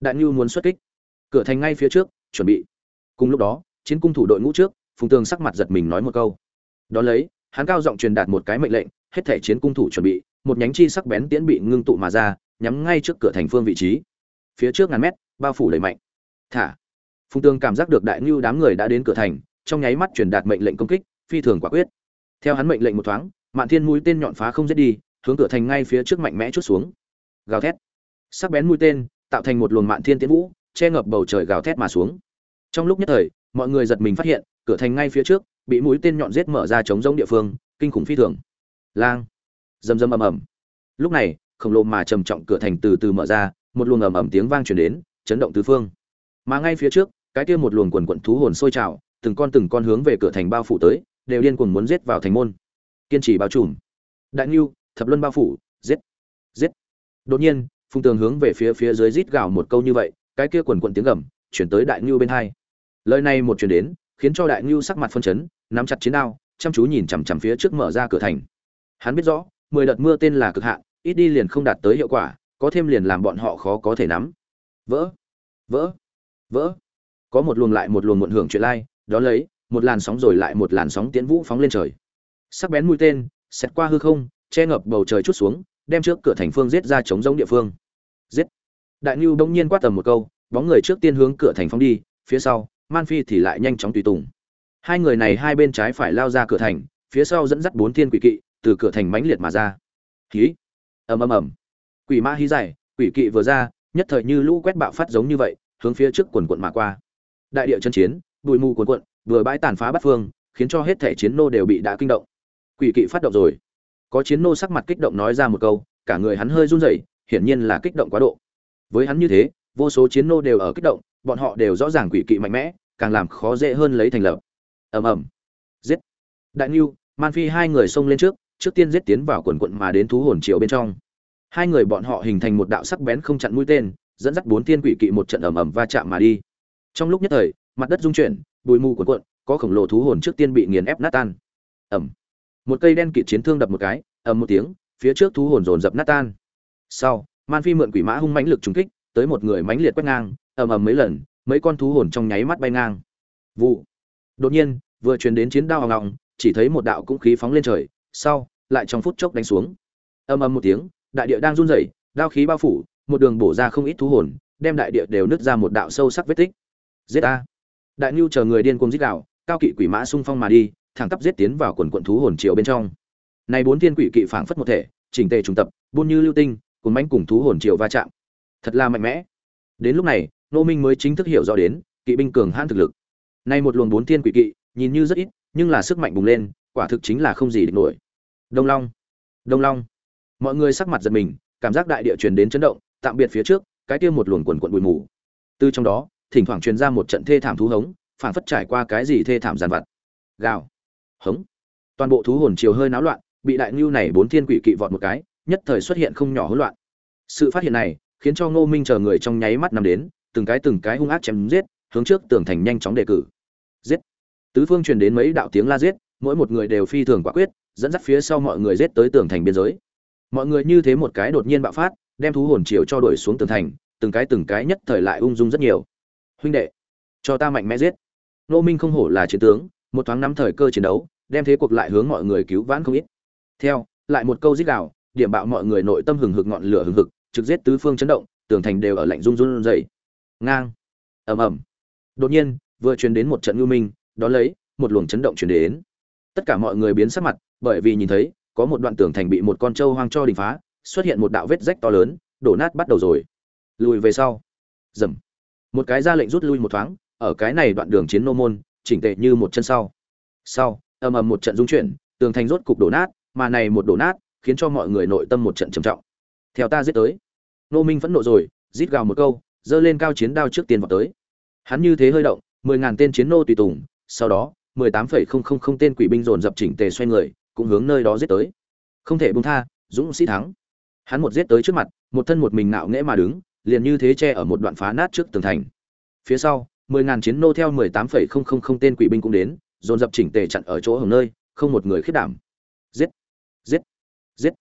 Đại ngưu muốn xuất kích. Cửa thành ngay phía trước, chuẩn bị. Cùng lúc đó, chiến cung thủ đội ngũ trước, phùng tường sắc mặt giật mình nói một câu. Đó lấy hắn cao giọng truyền đạt một cái mệnh lệnh, hết thể chiến cung thủ chuẩn bị, một nhánh chi sắc bén tiễn bị ngưng tụ mà ra, nhắm ngay trước cửa thành phương vị trí. Phía trước ngàn mét, bao phủ đầy mạnh. Thả. Phùng Tương cảm giác được đại ngưu đám người đã đến cửa thành, trong nháy mắt truyền đạt mệnh lệnh công kích, phi thường quả quyết. Theo hắn mệnh lệnh một thoáng, mạn thiên mũi tên nhọn phá không giết đi, hướng cửa thành ngay phía trước mạnh mẽ chút xuống. Gào thét. Sắc bén mũi tên, tạo thành một luồng mạn thiên tiến vũ, che ngập bầu trời gào thét mà xuống. Trong lúc nhất thời, mọi người giật mình phát hiện, cửa thành ngay phía trước bị mũi tên nhọn giết mở ra chống giống địa phương, kinh khủng phi thường. Lang. Rầm rầm ầm ầm. Lúc này, khổng lồ mà trầm trọng cửa thành từ từ mở ra, một luồng ầm ầm tiếng vang truyền đến, chấn động tứ phương. Mà ngay phía trước, cái kia một luồng quần quận thú hồn sôi trào, từng con từng con hướng về cửa thành bao phủ tới, đều điên cuồng muốn giết vào thành môn. Kiên trì bao trùm. Đại ngưu thập luân bao phủ, giết giết. Đột nhiên, phùng tường hướng về phía phía dưới rít gào một câu như vậy, cái kia quần quần tiếng gầm, chuyển tới đại ngưu bên hai. Lời này một chuyển đến khiến cho đại ngưu sắc mặt phân chấn, nắm chặt chiến đao, chăm chú nhìn chằm chằm phía trước mở ra cửa thành. Hắn biết rõ, mười đợt mưa tên là cực hạn, ít đi liền không đạt tới hiệu quả, có thêm liền làm bọn họ khó có thể nắm. Vỡ vỡ vỡ. Có một luồng lại một luồng muộn hưởng chuyện lai, đó lấy, một làn sóng rồi lại một làn sóng tiến vũ phóng lên trời. Sắc bén mũi tên xét qua hư không, che ngập bầu trời chút xuống, đem trước cửa thành phương giết ra chống giống địa phương. Giết. Đại nhu bỗng nhiên quát tầm một câu, bóng người trước tiên hướng cửa thành phóng đi, phía sau man phi thì lại nhanh chóng tùy tùng. Hai người này hai bên trái phải lao ra cửa thành, phía sau dẫn dắt bốn thiên quỷ kỵ, từ cửa thành mãnh liệt mà ra. Hí. Ầm ầm ầm. Quỷ ma hí dài, quỷ kỵ vừa ra, nhất thời như lũ quét bạo phát giống như vậy, hướng phía trước quần quận mà qua. Đại địa chân chiến, bụi mù quần quận vừa bãi tàn phá bắt phương, khiến cho hết thể chiến nô đều bị đã kinh động. Quỷ kỵ phát động rồi. Có chiến nô sắc mặt kích động nói ra một câu, cả người hắn hơi run rẩy, hiển nhiên là kích động quá độ. Với hắn như thế, vô số chiến nô đều ở kích động, bọn họ đều rõ ràng quỷ kỵ mạnh mẽ càng làm khó dễ hơn lấy thành lập. Ầm ầm. Giết. Đại nhu man phi hai người xông lên trước trước tiên giết tiến vào quần quận mà đến thú hồn triều bên trong. Hai người bọn họ hình thành một đạo sắc bén không chặn mũi tên, dẫn dắt bốn tiên quỷ kỵ một trận ầm ầm va chạm mà đi. Trong lúc nhất thời, mặt đất rung chuyển, bụi mù cuộn quận có khổng lồ thú hồn trước tiên bị nghiền ép nát tan. Ầm. Một cây đen kịt chiến thương đập một cái, ầm một tiếng, phía trước thú hồn dồn dập nát tan. Sau, man phi mượn quỷ mã hung mãnh lực trúng kích, tới một người mãnh liệt quét ngang, ầm ầm mấy lần mấy con thú hồn trong nháy mắt bay ngang. Vụ. Đột nhiên, vừa truyền đến chiến đao hòng ngọng, chỉ thấy một đạo cũng khí phóng lên trời, sau, lại trong phút chốc đánh xuống. Ầm ầm một tiếng, đại địa đang run rẩy, đao khí bao phủ, một đường bổ ra không ít thú hồn, đem đại địa đều nứt ra một đạo sâu sắc vết tích. Giết a. Đại nhu chờ người điên cuồng giết đạo cao kỵ quỷ mã xung phong mà đi, thẳng tắp giết tiến vào quần quận thú hồn triều bên trong. Này bốn thiên quỷ kỵ phảng phất một thể, chỉnh tề trùng tập, buôn như lưu tinh cùng mãnh cùng thú hồn triều va chạm. Thật là mạnh mẽ. Đến lúc này nô minh mới chính thức hiểu rõ đến, kỵ binh cường hãn thực lực. Nay một luồng bốn tiên quỷ kỵ, nhìn như rất ít, nhưng là sức mạnh bùng lên, quả thực chính là không gì địch nổi. Đông long đông long. Mọi người sắc mặt giật mình, cảm giác đại địa truyền đến chấn động, tạm biệt phía trước, cái kia một luồng quần quận bụi mù. Từ trong đó, thỉnh thoảng truyền ra một trận thê thảm thú hống phản phất trải qua cái gì thê thảm giàn vặt. Gào. Hống. Toàn bộ thú hồn chiều hơi náo loạn, bị đại ngưu này bốn thiên quỷ kỵ vọt một cái, nhất thời xuất hiện không nhỏ hỗn loạn. Sự phát hiện này, khiến cho ngô minh chờ người trong nháy mắt nằm đến từng cái từng cái hung ác chém giết, hướng trước tường thành nhanh chóng đề cử. Giết. Tứ phương truyền đến mấy đạo tiếng la giết, mỗi một người đều phi thường quả quyết, dẫn dắt phía sau mọi người giết tới tường thành biên giới. Mọi người như thế một cái đột nhiên bạo phát, đem thú hồn triều cho đuổi xuống tường thành, từng cái từng cái nhất thời lại ung dung rất nhiều. Huynh đệ, cho ta mạnh mẽ giết. Nô minh không hổ là chiến tướng, một thoáng nắm thời cơ chiến đấu, đem thế cuộc lại hướng mọi người cứu vãn không ít. Theo, lại một câu giết gào, điểm bạo mọi người nội tâm hừng hực ngọn lửa hừng hực, trực giết tứ phương chấn động, tường thành đều ở lạnh run run rẩy ngang. Ầm ầm. Đột nhiên, vừa truyền đến một trận ngưu minh, đón lấy, một luồng chấn động truyền đến. Tất cả mọi người biến sắc mặt, bởi vì nhìn thấy, có một đoạn tường thành bị một con trâu hoang cho đình phá, xuất hiện một đạo vết rách to lớn, đổ nát bắt đầu rồi. Lùi về sau. Dầm một cái ra lệnh rút lui một thoáng, ở cái này đoạn đường chiến nô môn, chỉnh tệ như một chân sau. Sau, ầm ầm một trận dung chuyển, tường thành rốt cục đổ nát, mà này một đổ nát, khiến cho mọi người nội tâm một trận trầm trọng. Theo ta giết tới. Nô minh phẫn nộ rồi, rít gào một câu giơ lên cao chiến đao trước tiên vào tới. Hắn như thế hơi động, mười ngàn tên chiến nô tùy tùng, sau đó, mười tám phẩy không không không tên quỷ binh dồn dập chỉnh tề xoay người, cũng hướng nơi đó giết tới. Không thể buông tha, dũng sĩ thắng. Hắn một giết tới trước mặt, một thân một mình nạo nghễ mà đứng, liền như thế che ở một đoạn phá nát trước tường thành. Phía sau, mười ngàn chiến nô theo mười tám phẩy không không không tên quỷ binh cũng đến, dồn dập chỉnh tề chặn ở chỗ hồng nơi, không một người khiếp đảm. Giết! Giết! Giết!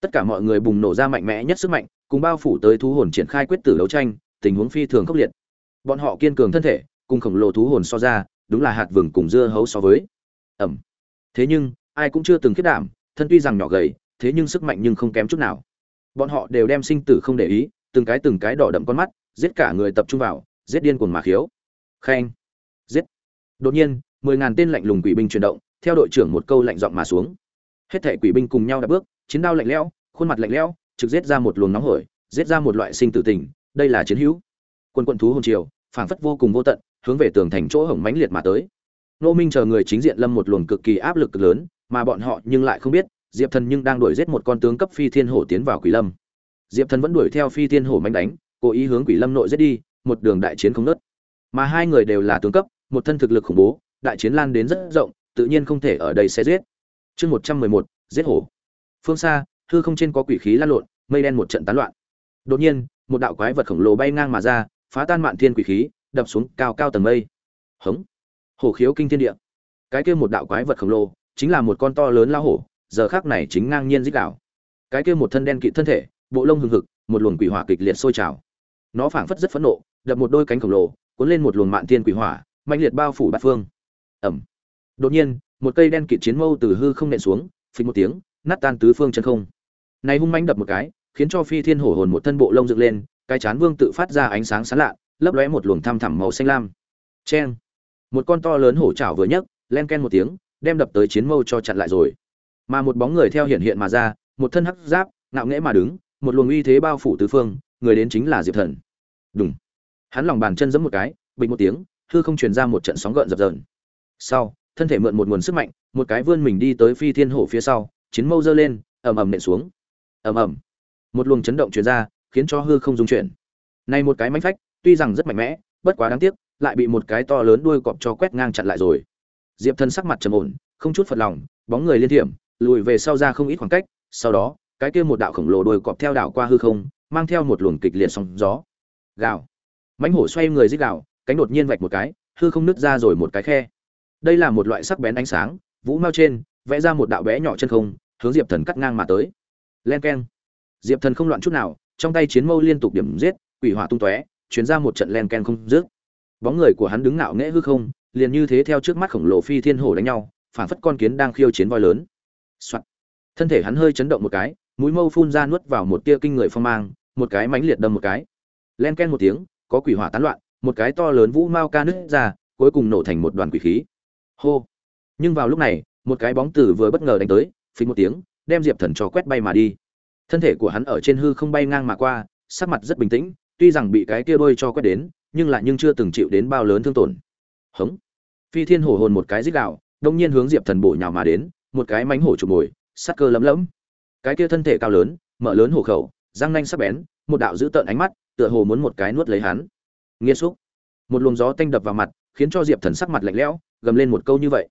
Tất cả mọi người bùng nổ ra mạnh mẽ nhất sức mạnh, cùng bao phủ tới thú hồn triển khai quyết tử đấu tranh tình huống phi thường khốc liệt. Bọn họ kiên cường thân thể, cùng khổng lồ thú hồn so ra, đúng là hạt vừng cùng dưa hấu so với. Ẩm. Thế nhưng, ai cũng chưa từng kết đảm, thân tuy rằng nhỏ gầy, thế nhưng sức mạnh nhưng không kém chút nào. Bọn họ đều đem sinh tử không để ý, từng cái từng cái đỏ đậm con mắt, giết cả người tập trung vào, giết điên cuồng mà khiếu. Khen giết. Đột nhiên, mười ngàn tên lạnh lùng quỷ binh chuyển động, theo đội trưởng một câu lạnh giọng mà xuống. Hết thảy quỷ binh cùng nhau đạp bước, chiến đao lạnh lẽo, khuôn mặt lạnh lẽo, trực giết ra một luồng nóng hổi, giết ra một loại sinh tử tình đây là chiến hữu. Quân quân thú hồn triều, phảng phất vô cùng vô tận, hướng về tường thành chỗ hổng mãnh liệt mà tới. Nô minh chờ người chính diện lâm một luồng cực kỳ áp lực cực lớn, mà bọn họ nhưng lại không biết, diệp thần nhưng đang đuổi giết một con tướng cấp phi thiên hổ tiến vào quỷ lâm. Diệp thần vẫn đuổi theo phi thiên hổ manh đánh, cố ý hướng quỷ lâm nội giết đi, một đường đại chiến không nớt mà hai người đều là tướng cấp, một thân thực lực khủng bố, đại chiến lan đến rất rộng, tự nhiên không thể ở đây sẽ giết. Chương một trăm mười một, giết hổ. Phương xa, hư không trên có quỷ khí lan lộn, mây đen một trận tán loạn đột nhiên, một đạo quái vật khổng lồ bay ngang mà ra, phá tan mạn thiên quỷ khí, đập xuống cao cao tầng mây. Hống! Hổ khiếu kinh thiên địa. Cái kia một đạo quái vật khổng lồ, chính là một con to lớn lao hổ, giờ khác này chính ngang nhiên dích đảo cái kia một thân đen kịt thân thể, bộ lông hừng hực, một luồng quỷ hỏa kịch liệt sôi trào. Nó phảng phất rất phẫn nộ, đập một đôi cánh khổng lồ, cuốn lên một luồng mạn thiên quỷ hỏa mạnh liệt bao phủ bát phương. Ẩm đột nhiên, một cây đen kịt chiến mâu từ hư không nện xuống phình một tiếng, nát tan tứ phương chân không. Này hung mãnh đập một cái khiến cho phi thiên hổ hồn một thân bộ lông dựng lên, cái chán vương tự phát ra ánh sáng sáng lạ, lấp lóe một luồng thăm thẳm màu xanh lam. Cheng! Một con to lớn hổ chảo vừa nhấc, len ken một tiếng, đem đập tới chiến mâu cho chặn lại rồi. Mà một bóng người theo hiện hiện mà ra, một thân hắc giáp, ngạo nghễ mà đứng, một luồng uy thế bao phủ tứ phương, người đến chính là diệp thần. Đúng hắn lòng bàn chân giẫm một cái, bình một tiếng, hư không truyền ra một trận sóng gợn dập dờn. Sau, thân thể mượn một nguồn sức mạnh, một cái vươn mình đi tới phi thiên hổ phía sau, chiến mâu giơ lên, ầm ầm nện xuống. Ầm ầm! Một luồng chấn động truyền ra, khiến cho hư không dung chuyển. Này một cái mánh phách, tuy rằng rất mạnh mẽ, bất quá đáng tiếc, lại bị một cái to lớn đuôi cọp cho quét ngang chặn lại rồi. Diệp thân sắc mặt trầm ổn, không chút phật lòng, bóng người liên thiểm, lùi về sau ra không ít khoảng cách, sau đó, cái kia một đạo khổng lồ đuôi cọp theo đảo qua hư không, mang theo một luồng kịch liệt sóng gió. Gào. Mãnh hổ xoay người rít gào, cánh đột nhiên vạch một cái, hư không nứt ra rồi một cái khe. Đây là một loại sắc bén ánh sáng, vũ mao trên, vẽ ra một đạo bé nhỏ chân không, hướng diệp thần cắt ngang mà tới. Len keng diệp thần không loạn chút nào, trong tay chiến mâu liên tục điểm giết, quỷ hỏa tung tóe chuyến ra một trận len ken không dứt. Bóng người của hắn đứng ngạo nghễ hư không, liền như thế theo trước mắt khổng lồ phi thiên hổ đánh nhau, phản phất con kiến đang khiêu chiến voi lớn. Soạn. thân thể hắn hơi chấn động một cái, mũi mâu phun ra nuốt vào một tia kinh người phong mang, một cái mánh liệt đâm một cái. Len ken một tiếng, có quỷ hỏa tán loạn, một cái to lớn vũ mao ca nứt ra, cuối cùng nổ thành một đoàn quỷ khí. Hô. Nhưng vào lúc này, một cái bóng tử vừa bất ngờ đánh tới phình một tiếng, đem diệp thần cho quét bay mà đi thân thể của hắn ở trên hư không bay ngang mà qua, sắc mặt rất bình tĩnh, tuy rằng bị cái kia đôi cho quét đến, nhưng lại nhưng chưa từng chịu đến bao lớn thương tổn. Hống. Phi thiên hổ hồn một cái dích đạo đông nhiên hướng diệp thần bổ nhào mà đến, một cái mánh hổ chụp mồi, sắc cơ lấm lẫm cái kia thân thể cao lớn, mở lớn hổ khẩu, răng nanh sắc bén, một đạo dữ tợn ánh mắt, tựa hồ muốn một cái nuốt lấy hắn. Nghiêm xúc. Một luồng gió tanh đập vào mặt, khiến cho diệp thần sắc mặt lạnh lẽo, gầm lên một câu như vậy.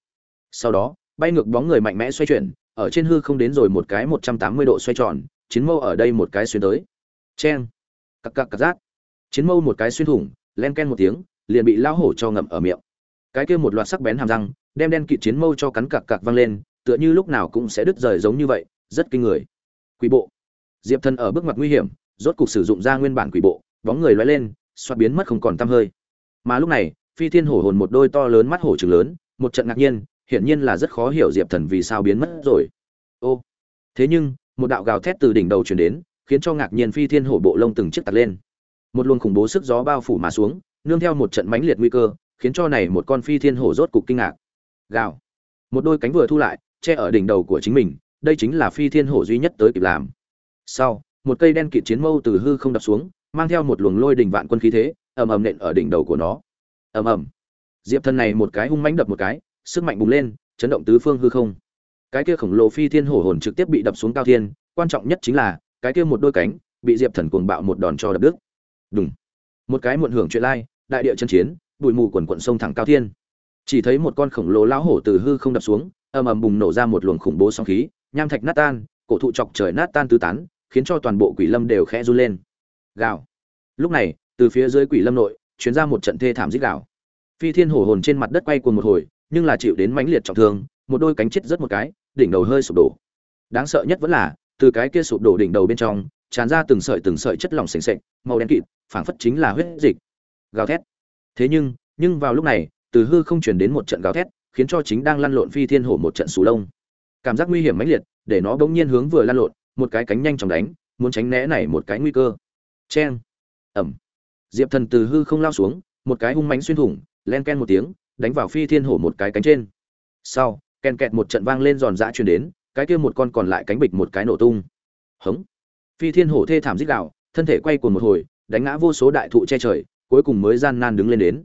Sau đó, bay ngược bóng người mạnh mẽ xoay chuyển, ở trên hư không đến rồi một cái một trăm tám mươi độ xoay tròn chiến mâu ở đây một cái xuyên tới. Cheng. Cặc cặc cặc rát. Chiến mâu một cái xuyên thủng, len ken một tiếng, liền bị lão hổ cho ngậm ở miệng. Cái kia một loạt sắc bén hàm răng, đem đen kịt chiến mâu cho cắn cặc cặc văng lên, tựa như lúc nào cũng sẽ đứt rời giống như vậy, rất kinh người. Quỷ bộ. Diệp thần ở bước mặt nguy hiểm, rốt cục sử dụng ra nguyên bản quỷ bộ, bóng người lóe lên xoát biến mất không còn tăm hơi. Mà lúc này, phi thiên hổ hồn một đôi to lớn mắt hổ trừng lớn, một trận ngạc nhiên, hiển nhiên là rất khó hiểu diệp thần vì sao biến mất rồi. Ô. Thế nhưng một đạo gào thét từ đỉnh đầu truyền đến, khiến cho ngạc nhiên phi thiên hổ bộ lông từng chiếc tạt lên. Một luồng khủng bố sức gió bao phủ mà xuống, nương theo một trận mãnh liệt nguy cơ, khiến cho này một con phi thiên hổ rốt cục kinh ngạc. Gào. Một đôi cánh vừa thu lại, che ở đỉnh đầu của chính mình, đây chính là phi thiên hổ duy nhất tới kịp làm. Sau, một cây đen kịt chiến mâu từ hư không đập xuống, mang theo một luồng lôi đỉnh vạn quân khí thế, ầm ầm nện ở đỉnh đầu của nó. Ầm ầm. Diệp thần này một cái hung mãnh đập một cái, sức mạnh bùng lên, chấn động tứ phương hư không cái kia khổng lồ phi thiên hổ hồn trực tiếp bị đập xuống cao thiên, quan trọng nhất chính là, cái kia một đôi cánh, bị diệp thần cuồng bạo một đòn cho đập đứt. Đúng một cái muộn hưởng chuyện lai, đại địa chân chiến, bụi mù quần quận sông thẳng cao thiên. Chỉ thấy một con khổng lồ lão hổ từ hư không đập xuống, ầm ầm bùng nổ ra một luồng khủng bố sóng khí, nham thạch nát tan, cổ thụ chọc trời nát tan tứ tán, khiến cho toàn bộ quỷ lâm đều khẽ run lên. Gào. Lúc này, từ phía dưới quỷ lâm nội chuyến ra một trận thê thảm dích gào. Phi thiên hổ hồn trên mặt đất quay cuồng một hồi, nhưng là chịu đến mãnh liệt trọng thương, một đôi cánh chết rất một cái đỉnh đầu hơi sụp đổ. Đáng sợ nhất vẫn là, từ cái kia sụp đổ đỉnh đầu bên trong, tràn ra từng sợi từng sợi chất lỏng sền sệt, màu đen kịt, phảng phất chính là huyết dịch. Gào thét. Thế nhưng nhưng vào lúc này, từ hư không chuyển đến một trận gào thét, khiến cho chính đang lăn lộn phi thiên hổ một trận sù lông. Cảm giác nguy hiểm mãnh liệt, để nó bỗng nhiên hướng vừa lăn lộn, một cái cánh nhanh chóng đánh, muốn tránh né này một cái nguy cơ. Cheng. Ẩm. Diệp thần từ hư không lao xuống, một cái hung mánh xuyên thủng, len ken một tiếng, đánh vào phi thiên hổ một cái cánh trên. Sau kèn kẹt một trận vang lên giòn giã truyền đến, cái kia một con còn lại cánh bịch một cái nổ tung. Hống. Phi thiên hổ thê thảm dích đạo thân thể quay cuồng một hồi, đánh ngã vô số đại thụ che trời, cuối cùng mới gian nan đứng lên đến.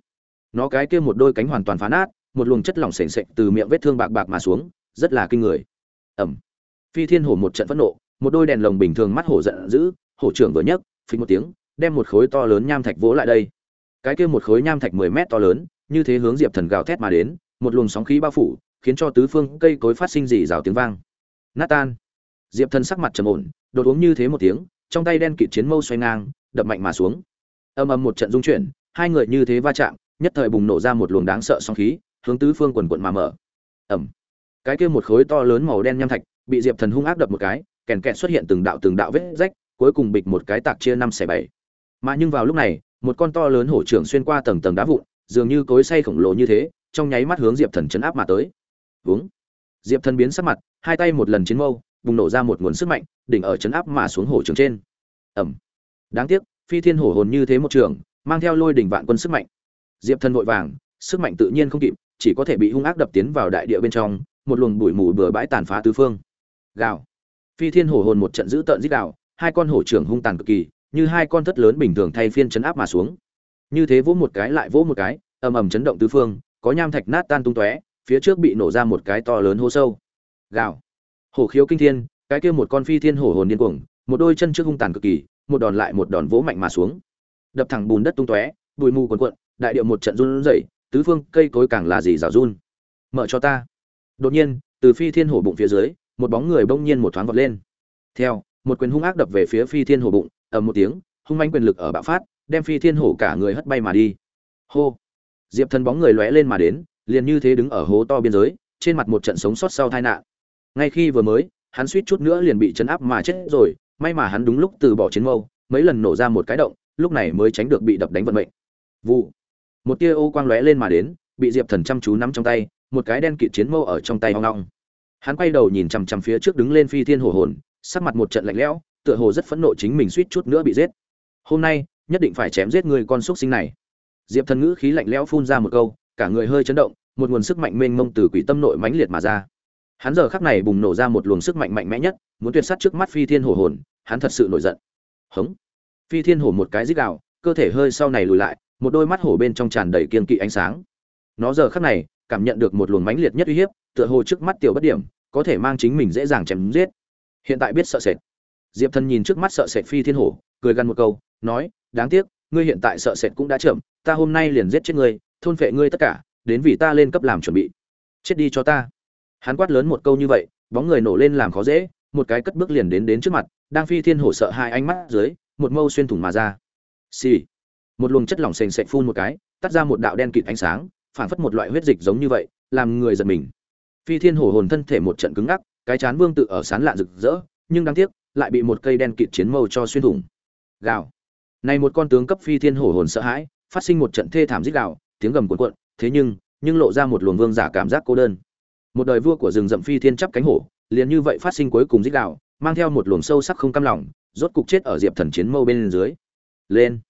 Nó cái kia một đôi cánh hoàn toàn phá nát, một luồng chất lỏng sền sệt từ miệng vết thương bạc bạc mà xuống, rất là kinh người. Ẩm. Phi thiên hổ một trận phẫn nộ, một đôi đèn lồng bình thường mắt hổ giận dữ, hổ trưởng vừa nhấc phình một tiếng, đem một khối to lớn nham thạch vỗ lại đây. Cái kia một khối nham thạch mười mét to lớn, như thế hướng diệp thần gào thét mà đến, một luồng sóng khí bao phủ khiến cho tứ phương cây cối phát sinh dì rào tiếng vang. Nát tan diệp thần sắc mặt trầm ổn, đột uống như thế một tiếng, trong tay đen kịt chiến mâu xoay ngang, đập mạnh mà xuống. Âm âm một trận dung chuyển, hai người như thế va chạm, nhất thời bùng nổ ra một luồng đáng sợ sóng khí, hướng tứ phương quần quận mà mở. Ẩm cái kia một khối to lớn màu đen nham thạch, bị diệp thần hung ác đập một cái, kèn kẹt xuất hiện từng đạo từng đạo vết rách, cuối cùng bịch một cái tạc chia năm xẻ bảy. Mà nhưng vào lúc này, một con to lớn hổ trưởng xuyên qua tầng tầng đá vụn, dường như cối say khổng lồ như thế, trong nháy mắt hướng diệp thần chấn áp mà tới uống. Diệp thần biến sắc mặt, hai tay một lần chiến mâu, bùng nổ ra một nguồn sức mạnh, đỉnh ở chấn áp mà xuống hổ trưởng trên. Ẩm đáng tiếc, phi thiên hổ hồn như thế một trường, mang theo lôi đỉnh vạn quân sức mạnh. Diệp thần vội vàng, sức mạnh tự nhiên không kịp, chỉ có thể bị hung ác đập tiến vào đại địa bên trong, một luồng bụi mù bừa bãi tàn phá tứ phương. Gào. Phi thiên hổ hồn một trận giữ tợn dích đạo hai con hổ trưởng hung tàn cực kỳ, như hai con thất lớn bình thường thay phiên chấn áp mà xuống. Như thế vỗ một cái lại vỗ một cái, ầm ầm chấn động tứ phương, có nham thạch nát tan tung tóe phía trước bị nổ ra một cái to lớn hố sâu. Gào. Hổ khiếu kinh thiên, cái kia một con phi thiên hổ hồn điên cuồng, một đôi chân trước hung tàn cực kỳ, một đòn lại một đòn vỗ mạnh mà xuống. Đập thẳng bùn đất tung tóe, bụi mù cuồn cuộn, đại điệu một trận run rẩy, tứ phương cây cối càng là gì rào run. Mở cho ta. Đột nhiên, từ phi thiên hổ bụng phía dưới, một bóng người bỗng nhiên một thoáng vọt lên. Theo, một quyền hung ác đập về phía phi thiên hổ bụng, ầm một tiếng, hung manh quyền lực ở bạo phát, đem phi thiên hổ cả người hất bay mà đi. Hô. Diệp thần bóng người lóe lên mà đến liền như thế đứng ở hố to biên giới, trên mặt một trận sống sót sau tai nạn. Ngay khi vừa mới, hắn suýt chút nữa liền bị chấn áp mà chết rồi, may mà hắn đúng lúc từ bỏ chiến mâu, mấy lần nổ ra một cái động, lúc này mới tránh được bị đập đánh vận mệnh. Vụ. Một tia ô quang lóe lên mà đến, bị diệp thần chăm chú nắm trong tay, một cái đen kịt chiến mâu ở trong tay hoang long hắn quay đầu nhìn chằm chằm phía trước đứng lên phi thiên hổ hồn, sắc mặt một trận lạnh lẽo, tựa hồ rất phẫn nộ chính mình suýt chút nữa bị giết. Hôm nay, nhất định phải chém giết người con xúc sinh này. Diệp thần ngữ khí lạnh lẽo phun ra một câu cả người hơi chấn động, một nguồn sức mạnh mênh mông từ quỷ tâm nội mãnh liệt mà ra. Hắn giờ khắc này bùng nổ ra một luồng sức mạnh mạnh mẽ nhất, muốn tuyệt sát trước mắt phi thiên hổ hồn, hắn thật sự nổi giận. Hống! Phi thiên hổ một cái dích đạo cơ thể hơi sau này lùi lại, một đôi mắt hổ bên trong tràn đầy kiên kỵ ánh sáng. Nó giờ khắc này, cảm nhận được một luồng mãnh liệt nhất uy hiếp, tựa hồ trước mắt tiểu bất điểm, có thể mang chính mình dễ dàng chém giết. Hiện tại biết sợ sệt. Diệp thần nhìn trước mắt sợ sệt phi thiên hổ, cười gằn một câu, nói, đáng tiếc, ngươi hiện tại sợ sệt cũng đã chậm, ta hôm nay liền giết chết ngươi thôn phệ ngươi tất cả, đến vì ta lên cấp làm chuẩn bị. Chết đi cho ta. Hắn quát lớn một câu như vậy, bóng người nổ lên làm khó dễ, một cái cất bước liền đến đến trước mặt, đang phi thiên hổ sợ hai ánh mắt dưới, một mâu xuyên thủng mà ra. Xì、sì. một luồng chất lỏng sền sệt phun một cái, tắt ra một đạo đen kịt ánh sáng, phản phất một loại huyết dịch giống như vậy, làm người giật mình. Phi thiên hổ hồn thân thể một trận cứng ngắc, cái chán vương tự ở sán lạ rực rỡ, nhưng đáng tiếc, lại bị một cây đen kịt chiến mâu cho xuyên thủng. Gào. Này một con tướng cấp phi thiên hổ hồn sợ hãi, phát sinh một trận thê thảm rít gào tiếng gầm cuộn cuộn, thế nhưng nhưng lộ ra một luồng vương giả cảm giác cô đơn. Một đời vua của rừng rậm phi thiên chắp cánh hổ, liền như vậy phát sinh cuối cùng rít gào mang theo một luồng sâu sắc không cam lòng, rốt cục chết ở diệp thần chiến mâu bên dưới. Lên.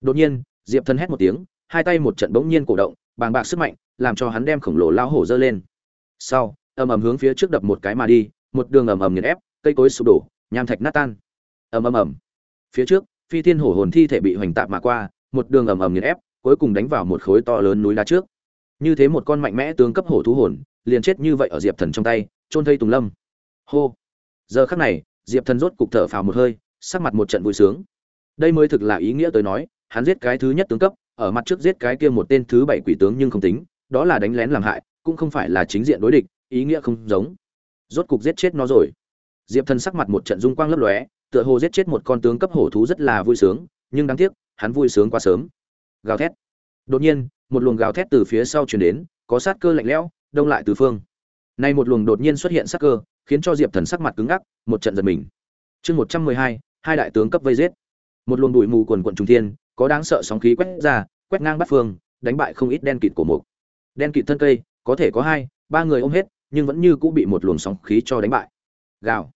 Đột nhiên, diệp thần hét một tiếng, hai tay một trận bỗng nhiên cổ động, bàng bạc sức mạnh, làm cho hắn đem khổng lồ lao hổ dơ lên. Sau, ầm ầm hướng phía trước đập một cái mà đi, một đường ầm ầm nghiền ép, cây cối sụp đổ, nham thạch nát tan. Ầm ầm ầm. Phía trước, phi thiên hổ hồn thi thể bị hoành tạp mà qua, một đường ầm ầm nghiền ép cuối cùng đánh vào một khối to lớn núi đá trước. Như thế một con mạnh mẽ tướng cấp hổ thú hồn, liền chết như vậy ở diệp thần trong tay trôn thây tùng lâm. Hô. Giờ khắc này, diệp thần rốt cục thở phào một hơi, sắc mặt một trận vui sướng. Đây mới thực là ý nghĩa tới nói, hắn giết cái thứ nhất tướng cấp, ở mặt trước giết cái kia một tên thứ bảy quỷ tướng nhưng không tính, đó là đánh lén làm hại, cũng không phải là chính diện đối địch, ý nghĩa không giống. Rốt cục giết chết nó rồi. Diệp thần sắc mặt một trận dung quang lấp lóe, tựa hồ giết chết một con tướng cấp hổ thú rất là vui sướng, nhưng đáng tiếc, hắn vui sướng quá sớm gào thét. Đột nhiên, một luồng gào thét từ phía sau truyền đến, có sát cơ lạnh lẽo, đông lại từ phương. Nay một luồng đột nhiên xuất hiện sát cơ, khiến cho diệp thần sắc mặt cứng ngắc, một trận giật mình. Chương một trăm mười hai hai đại tướng cấp vây giết. Một luồng bụi mù quần quận trung thiên, có đáng sợ sóng khí quét ra, quét ngang bắt phương, đánh bại không ít đen kịt của mục. Đen kịt thân cây, có thể có hai, ba người ôm hết, nhưng vẫn như cũng bị một luồng sóng khí cho đánh bại. Gào.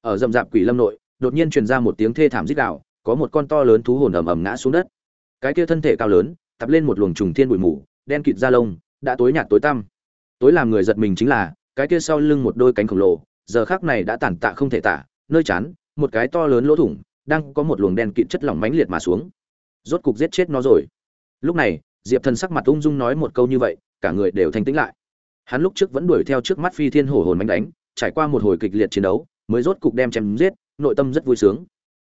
Ở rậm rạp quỷ lâm nội, đột nhiên truyền ra một tiếng thê thảm rít gào, có một con to lớn thú hồn ầm ầm ngã xuống đất cái kia thân thể cao lớn tập lên một luồng trùng thiên bụi mù, đen kịt da lông, đã tối nhạt tối tăm. Tối làm người giật mình chính là, cái kia sau lưng một đôi cánh khổng lồ, giờ khác này đã tàn tạ không thể tả, nơi chán, một cái to lớn lỗ thủng, đang có một luồng đen kịt chất lỏng mãnh liệt mà xuống. Rốt cục giết chết nó rồi. Lúc này, diệp thần sắc mặt ung dung nói một câu như vậy, cả người đều thanh tĩnh lại. Hắn lúc trước vẫn đuổi theo trước mắt phi thiên hổ hồn mánh đánh, trải qua một hồi kịch liệt chiến đấu, mới rốt cục đem chém giết, nội tâm rất vui sướng.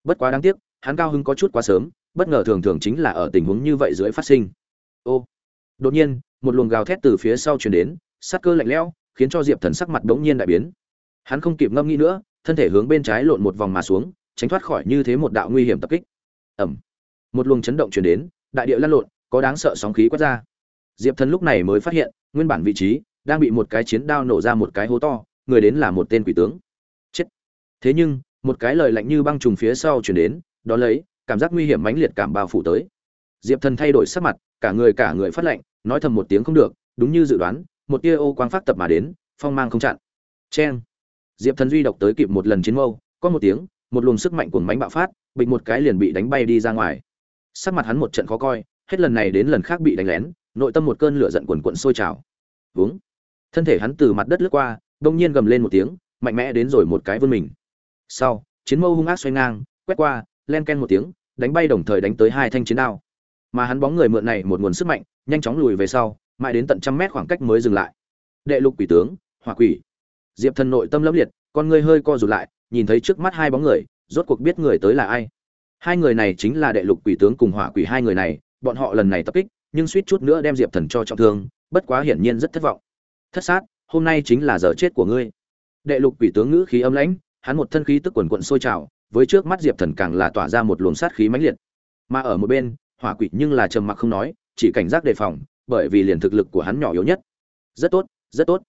Bất quá đáng tiếc, hắn cao hứng có chút quá sớm bất ngờ thường thường chính là ở tình huống như vậy dưới phát sinh. Ô, đột nhiên, một luồng gào thét từ phía sau truyền đến, sát cơ lạnh lẽo, khiến cho diệp thần sắc mặt bỗng nhiên đại biến. Hắn không kịp ngâm nghĩ nữa, thân thể hướng bên trái lộn một vòng mà xuống, tránh thoát khỏi như thế một đạo nguy hiểm tập kích. Ẩm một luồng chấn động truyền đến, đại địa lăn lộn, có đáng sợ sóng khí quét ra. Diệp thần lúc này mới phát hiện, nguyên bản vị trí, đang bị một cái chiến đao nổ ra một cái hố to, người đến là một tên quỷ tướng. Chết. Thế nhưng, một cái lời lạnh như băng trùng phía sau chuyển đến đó lấy cảm giác nguy hiểm mãnh liệt cảm bao phủ tới. Diệp thần thay đổi sắc mặt, cả người cả người phát lạnh, nói thầm một tiếng không được, đúng như dự đoán, một tia ô quang phát tập mà đến, phong mang không chặn. Cheng. Diệp thần duy độc tới kịp một lần chiến mâu, có một tiếng, một luồng sức mạnh cuồng mánh bạo phát, bịch một cái liền bị đánh bay đi ra ngoài. Sắc mặt hắn một trận khó coi, hết lần này đến lần khác bị đánh lén, nội tâm một cơn lửa giận quần quận sôi trào. Vướng thân thể hắn từ mặt đất lướt qua đông nhiên gầm lên một tiếng, mạnh mẽ đến rồi một cái vươn mình. Sau, chiến mâu hung ác xoay ngang, quét qua len ken một tiếng, đánh bay đồng thời đánh tới hai thanh chiến đao. Mà hắn bóng người mượn này một nguồn sức mạnh, nhanh chóng lùi về sau, mãi đến tận trăm mét khoảng cách mới dừng lại. Đệ lục quỷ tướng, hỏa quỷ. Diệp thần nội tâm lẫm liệt, con ngươi hơi co rụt lại, nhìn thấy trước mắt hai bóng người, rốt cuộc biết người tới là ai. Hai người này chính là đệ lục quỷ tướng cùng hỏa quỷ hai người này, bọn họ lần này tập kích, nhưng suýt chút nữa đem diệp thần cho trọng thương, bất quá hiển nhiên rất thất vọng. Thất sát, hôm nay chính là giờ chết của ngươi. Đệ lục quỷ tướng ngữ khí âm lãnh, hắn một thân khí tức quần quận sôi trào với trước mắt diệp thần càng là tỏa ra một luồng sát khí mãnh liệt. Mà ở một bên, hỏa quỷ nhưng là trầm mặc không nói, chỉ cảnh giác đề phòng, bởi vì liền thực lực của hắn nhỏ yếu nhất. Rất tốt rất tốt.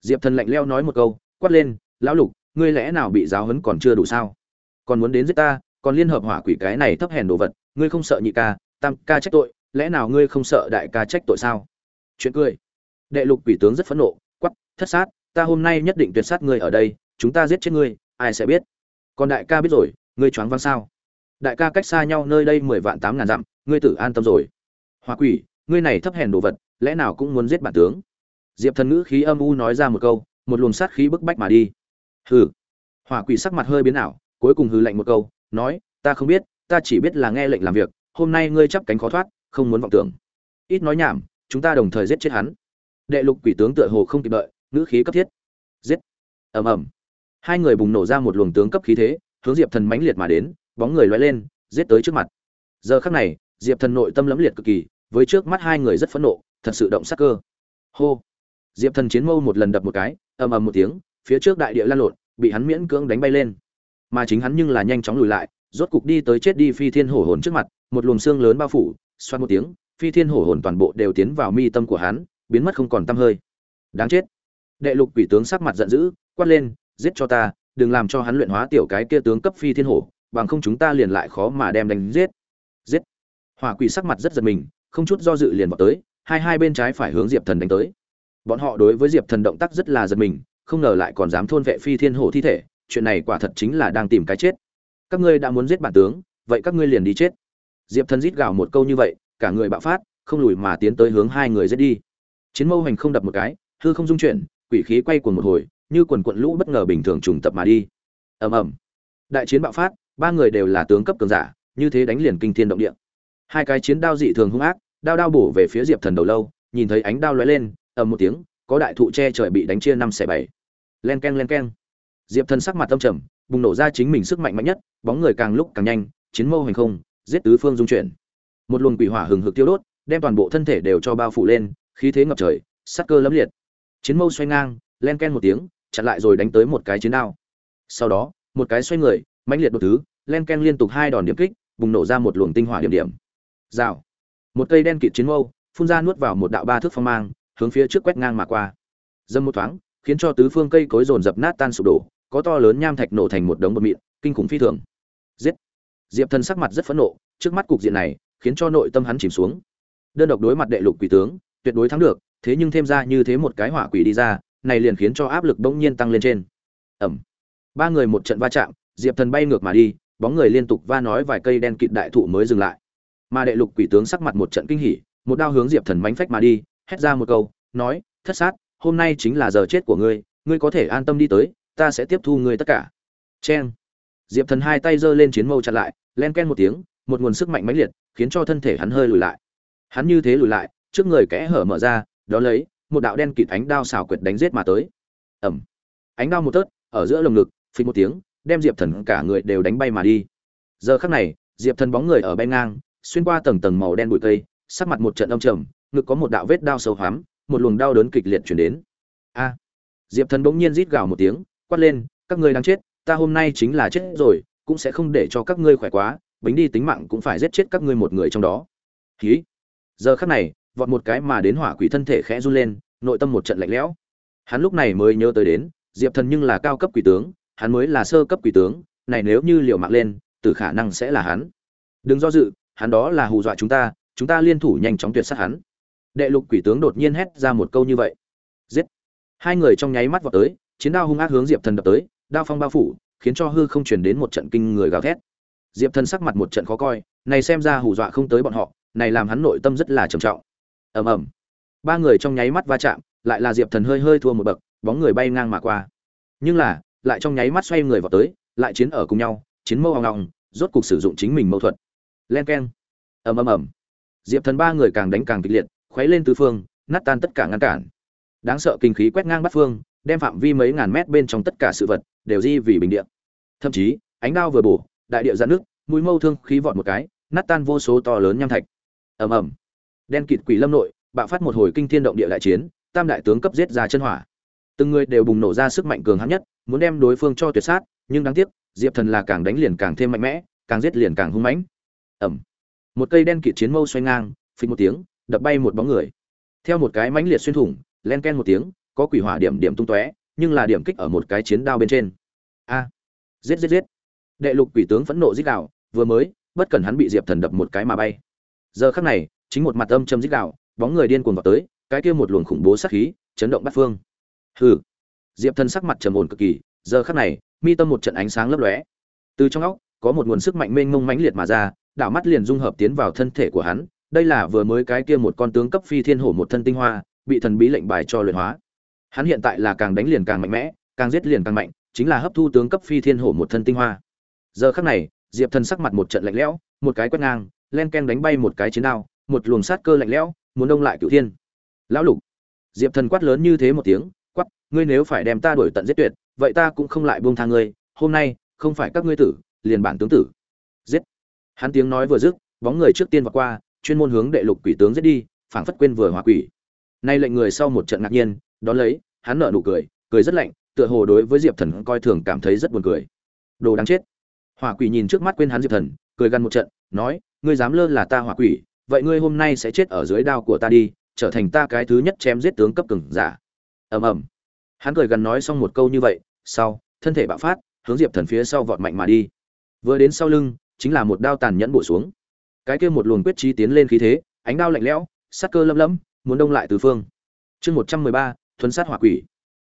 Diệp thần lạnh leo nói một câu, quát lên, lão lục, ngươi lẽ nào bị giáo huấn còn chưa đủ sao? Còn muốn đến giết ta, còn liên hợp hỏa quỷ cái này thấp hèn đồ vật, ngươi không sợ nhị ca, tam ca trách tội, lẽ nào ngươi không sợ đại ca trách tội sao? Chuyện cười. Đệ lục quỷ tướng rất phẫn nộ quắp thất sát, ta hôm nay nhất định tuyệt sát ngươi ở đây, chúng ta giết chết ngươi, ai sẽ biết? Còn đại ca biết rồi, ngươi choáng văng sao? Đại ca cách xa nhau nơi đây mười vạn tám ngàn dặm, ngươi tử an tâm rồi. Hoa quỷ, ngươi này thấp hèn đồ vật, lẽ nào cũng muốn giết bản tướng? Diệp thần ngữ khí âm u nói ra một câu, một luồng sát khí bức bách mà đi. Hừ. Hỏa quỷ sắc mặt hơi biến ảo, cuối cùng hừ lạnh một câu, nói, ta không biết, ta chỉ biết là nghe lệnh làm việc, hôm nay ngươi chắp cánh khó thoát, không muốn vọng tưởng. Ít nói nhảm, chúng ta đồng thời giết chết hắn. Đệ lục quỷ tướng tựa hồ không kịp đợi, ngữ khí cấp thiết. Giết. Ầm ầm hai người bùng nổ ra một luồng tướng cấp khí thế, hướng diệp thần mãnh liệt mà đến, bóng người loay lên, giết tới trước mặt. Giờ khắc này, diệp thần nội tâm lẫm liệt cực kỳ, với trước mắt hai người rất phẫn nộ, thật sự động sắc cơ. Hô! Diệp thần chiến mâu một lần đập một cái, ầm ầm một tiếng, phía trước đại địa lan lộn, bị hắn miễn cưỡng đánh bay lên. Mà chính hắn nhưng là nhanh chóng lùi lại, rốt cục đi tới chết đi phi thiên hổ hồn trước mặt, một luồng xương lớn bao phủ xoan một tiếng, phi thiên hổ hồn toàn bộ đều tiến vào mi tâm của hắn, biến mất không còn tăm hơi. Đáng chết! Đệ lục quỷ tướng sắc mặt giận dữ, quát lên giết cho ta, đừng làm cho hắn luyện hóa tiểu cái kia tướng cấp phi thiên hổ, bằng không chúng ta liền lại khó mà đem đánh giết. Giết. Hỏa quỷ sắc mặt rất giật mình, không chút do dự liền vào tới, hai hai bên trái phải hướng diệp thần đánh tới. Bọn họ đối với diệp thần động tác rất là giật mình, không ngờ lại còn dám thôn vệ phi thiên hổ thi thể, chuyện này quả thật chính là đang tìm cái chết. Các ngươi đã muốn giết bản tướng, vậy các ngươi liền đi chết. Diệp thần rít gào một câu như vậy, cả người bạo phát, không lùi mà tiến tới hướng hai người giết đi. Chiến mâu hành không đập một cái, hư không dung chuyển, quỷ khí quay cuồng một hồi như quần quận lũ bất ngờ bình thường trùng tập mà đi. Ầm ầm. Đại chiến bạo phát, ba người đều là tướng cấp cường giả, như thế đánh liền kinh thiên động địa. Hai cái chiến đao dị thường hung ác, đao đao bổ về phía diệp thần đầu lâu, nhìn thấy ánh đao lóe lên, ầm một tiếng, có đại thụ che trời bị đánh chia năm xẻ bảy. Len keng len keng. Diệp thần sắc mặt tâm trầm, bùng nổ ra chính mình sức mạnh mạnh nhất, bóng người càng lúc càng nhanh, chiến mâu hành không, giết tứ phương dung chuyển. Một luồng quỷ hỏa hừng hực tiêu đốt, đem toàn bộ thân thể đều cho bao phủ lên, khí thế ngập trời, sắc cơ lẫm liệt. Chiến mâu xoay ngang, len ken một tiếng chặn lại rồi đánh tới một cái chiến đao. Sau đó, một cái xoay người, mãnh liệt đột thứ, len ken liên tục hai đòn điểm kích, bùng nổ ra một luồng tinh hỏa điểm điểm. Rào. Một cây đen kịt chiến mâu, phun ra nuốt vào một đạo ba thước phong mang, hướng phía trước quét ngang mà qua. Dâm một thoáng, khiến cho tứ phương cây cối rồn dập nát tan sụp đổ, có to lớn nham thạch nổ thành một đống bột mịn, kinh khủng phi thường. Giết. Diệp thần sắc mặt rất phẫn nộ, trước mắt cục diện này, khiến cho nội tâm hắn chìm xuống. Đơn độc đối mặt đệ lục quỷ tướng, tuyệt đối thắng được, thế nhưng thêm ra như thế một cái hỏa quỷ đi ra này liền khiến cho áp lực bỗng nhiên tăng lên trên. Ẩm. Ba người một trận va chạm, diệp thần bay ngược mà đi, bóng người liên tục va nói vài cây đen kịt đại thụ mới dừng lại. Mà đệ lục quỷ tướng sắc mặt một trận kinh hỉ, một đao hướng diệp thần mánh phách mà đi, hét ra một câu, nói, thất sát, hôm nay chính là giờ chết của ngươi ngươi có thể an tâm đi tới, ta sẽ tiếp thu ngươi tất cả. Cheng. Diệp thần hai tay giơ lên chiến mâu chặn lại, len ken một tiếng, một nguồn sức mạnh mãnh liệt, khiến cho thân thể hắn hơi lùi lại. Hắn như thế lùi lại, trước người kẽ hở mở ra đó lấy một đạo đen kịt ánh đao xảo quyệt đánh giết mà tới. Ầm. Ánh đao một tớt, ở giữa lồng ngực, phình một tiếng, đem diệp thần cả người đều đánh bay mà đi. Giờ khắc này, diệp thần bóng người ở bay ngang, xuyên qua tầng tầng màu đen bụi cây, sắc mặt một trận âm trầm, ngực có một đạo vết đao sâu hoắm, một luồng đau đớn kịch liệt truyền đến. A. Diệp thần bỗng nhiên rít gào một tiếng, quát lên, các ngươi đang chết, ta hôm nay chính là chết rồi, cũng sẽ không để cho các ngươi khỏe quá, bính đi tính mạng cũng phải giết chết các ngươi một người trong đó. Khí giờ khắc này vọt một cái mà đến hỏa quỷ thân thể khẽ run lên, nội tâm một trận lạnh lẽo. Hắn lúc này mới nhớ tới đến, diệp thần nhưng là cao cấp quỷ tướng, hắn mới là sơ cấp quỷ tướng, này nếu như liều mạng lên, từ khả năng sẽ là hắn. Đừng do dự, hắn đó là hù dọa chúng ta chúng ta liên thủ nhanh chóng tuyệt sát hắn. Đệ lục quỷ tướng đột nhiên hét ra một câu như vậy. Giết! Hai người trong nháy mắt vào tới, chiến đao hung ác hướng diệp thần đập tới, đao phong bao phủ, khiến cho hư không chuyển đến một trận kinh người gào thét. Diệp thần sắc mặt một trận khó coi, này xem ra hù dọa không tới bọn họ, này làm hắn nội tâm rất là trầm trọng ầm ầm. Ba người trong nháy mắt va chạm, lại là diệp thần hơi hơi thua một bậc, bóng người bay ngang mà qua. Nhưng là, lại trong nháy mắt xoay người vào tới, lại chiến ở cùng nhau, chiến mâu hoang ngọng rốt cuộc sử dụng chính mình mâu thuật. Len keng. Ầm ầm ầm. Diệp thần ba người càng đánh càng kịch liệt, khuấy lên tứ phương, nát tan tất cả ngăn cản. Đáng sợ kinh khí quét ngang bắt phương, đem phạm vi mấy ngàn mét bên trong tất cả sự vật đều di vì bình địa. Thậm chí, ánh đao vừa bổ, đại địa giãn nước mũi mâu thương khí vọt một cái, nát tan vô số to lớn nham thạch. Ầm ầm đen kịt quỷ lâm nội, bạo phát một hồi kinh thiên động địa đại chiến, tam đại tướng cấp giết ra chân hỏa. Từng người đều bùng nổ ra sức mạnh cường hãn nhất, muốn đem đối phương cho tuyệt sát, nhưng đáng tiếc, diệp thần là càng đánh liền càng thêm mạnh mẽ, càng giết liền càng hung mãnh. Ẩm một cây đen kịt chiến mâu xoay ngang phình một tiếng, đập bay một bóng người. Theo một cái mãnh liệt xuyên thủng, len ken một tiếng, có quỷ hỏa điểm điểm tung tóe, nhưng là điểm kích ở một cái chiến đao bên trên. A. Giết giết giết. Đệ lục quỷ tướng phẫn nộ giết đạo vừa mới, bất cần hắn bị diệp thần đập một cái mà bay. Giờ khắc này chính một mặt âm châm dích đạo bóng người điên cuồng vào tới, cái kia một luồng khủng bố sát khí chấn động bát phương. Hừ. Diệp thần sắc mặt trầm ổn cực kỳ, giờ khắc này, mi tâm một trận ánh sáng lấp lóe. Từ trong óc, có một nguồn sức mạnh mênh mông mãnh liệt mà ra, đảo mắt liền dung hợp tiến vào thân thể của hắn, đây là vừa mới cái kia một con tướng cấp phi thiên hổ một thân tinh hoa, bị thần bí lệnh bài cho luyện hóa. Hắn hiện tại là càng đánh liền càng mạnh mẽ, càng giết liền càng mạnh, chính là hấp thu tướng cấp phi thiên hổ một thân tinh hoa. Giờ khắc này, diệp thần sắc mặt một trận lạnh lẽo, một cái quét ngang, len ken đánh bay một cái chiến đao một luồng sát cơ lạnh lẽo, muốn đông lại cửu thiên. Lão lục. Diệp thần quát lớn như thế một tiếng, quát, ngươi nếu phải đem ta đuổi tận giết tuyệt, vậy ta cũng không lại buông tha ngươi, hôm nay, không phải các ngươi tử, liền bản tướng tử. Giết. Hắn tiếng nói vừa dứt, bóng người trước tiên vọt qua, chuyên môn hướng đệ lục quỷ tướng giết đi, phảng phất quên vừa hòa quỷ. Nay lệnh người sau một trận ngạc nhiên, đón lấy, hắn nở nụ cười cười rất lạnh, tựa hồ đối với diệp thần coi thường cảm thấy rất buồn cười. Đồ đáng chết. Hỏa quỷ nhìn trước mắt quên hắn diệp thần, cười gần một trận, nói, ngươi dám lơ là ta hỏa quỷ vậy ngươi hôm nay sẽ chết ở dưới đao của ta đi, trở thành ta cái thứ nhất chém giết tướng cấp cường giả. Ầm ầm. Hắn cười gần nói xong một câu như vậy, sau, thân thể bạo phát, hướng diệp thần phía sau vọt mạnh mà đi. Vừa đến sau lưng, chính là một đao tàn nhẫn bổ xuống. Cái kia một luồng quyết trí tiến lên khí thế, ánh đao lạnh lẽo, sắc cơ lâm lâm muốn đông lại tứ phương. Chương một trăm mười ba, thuấn sát hỏa quỷ.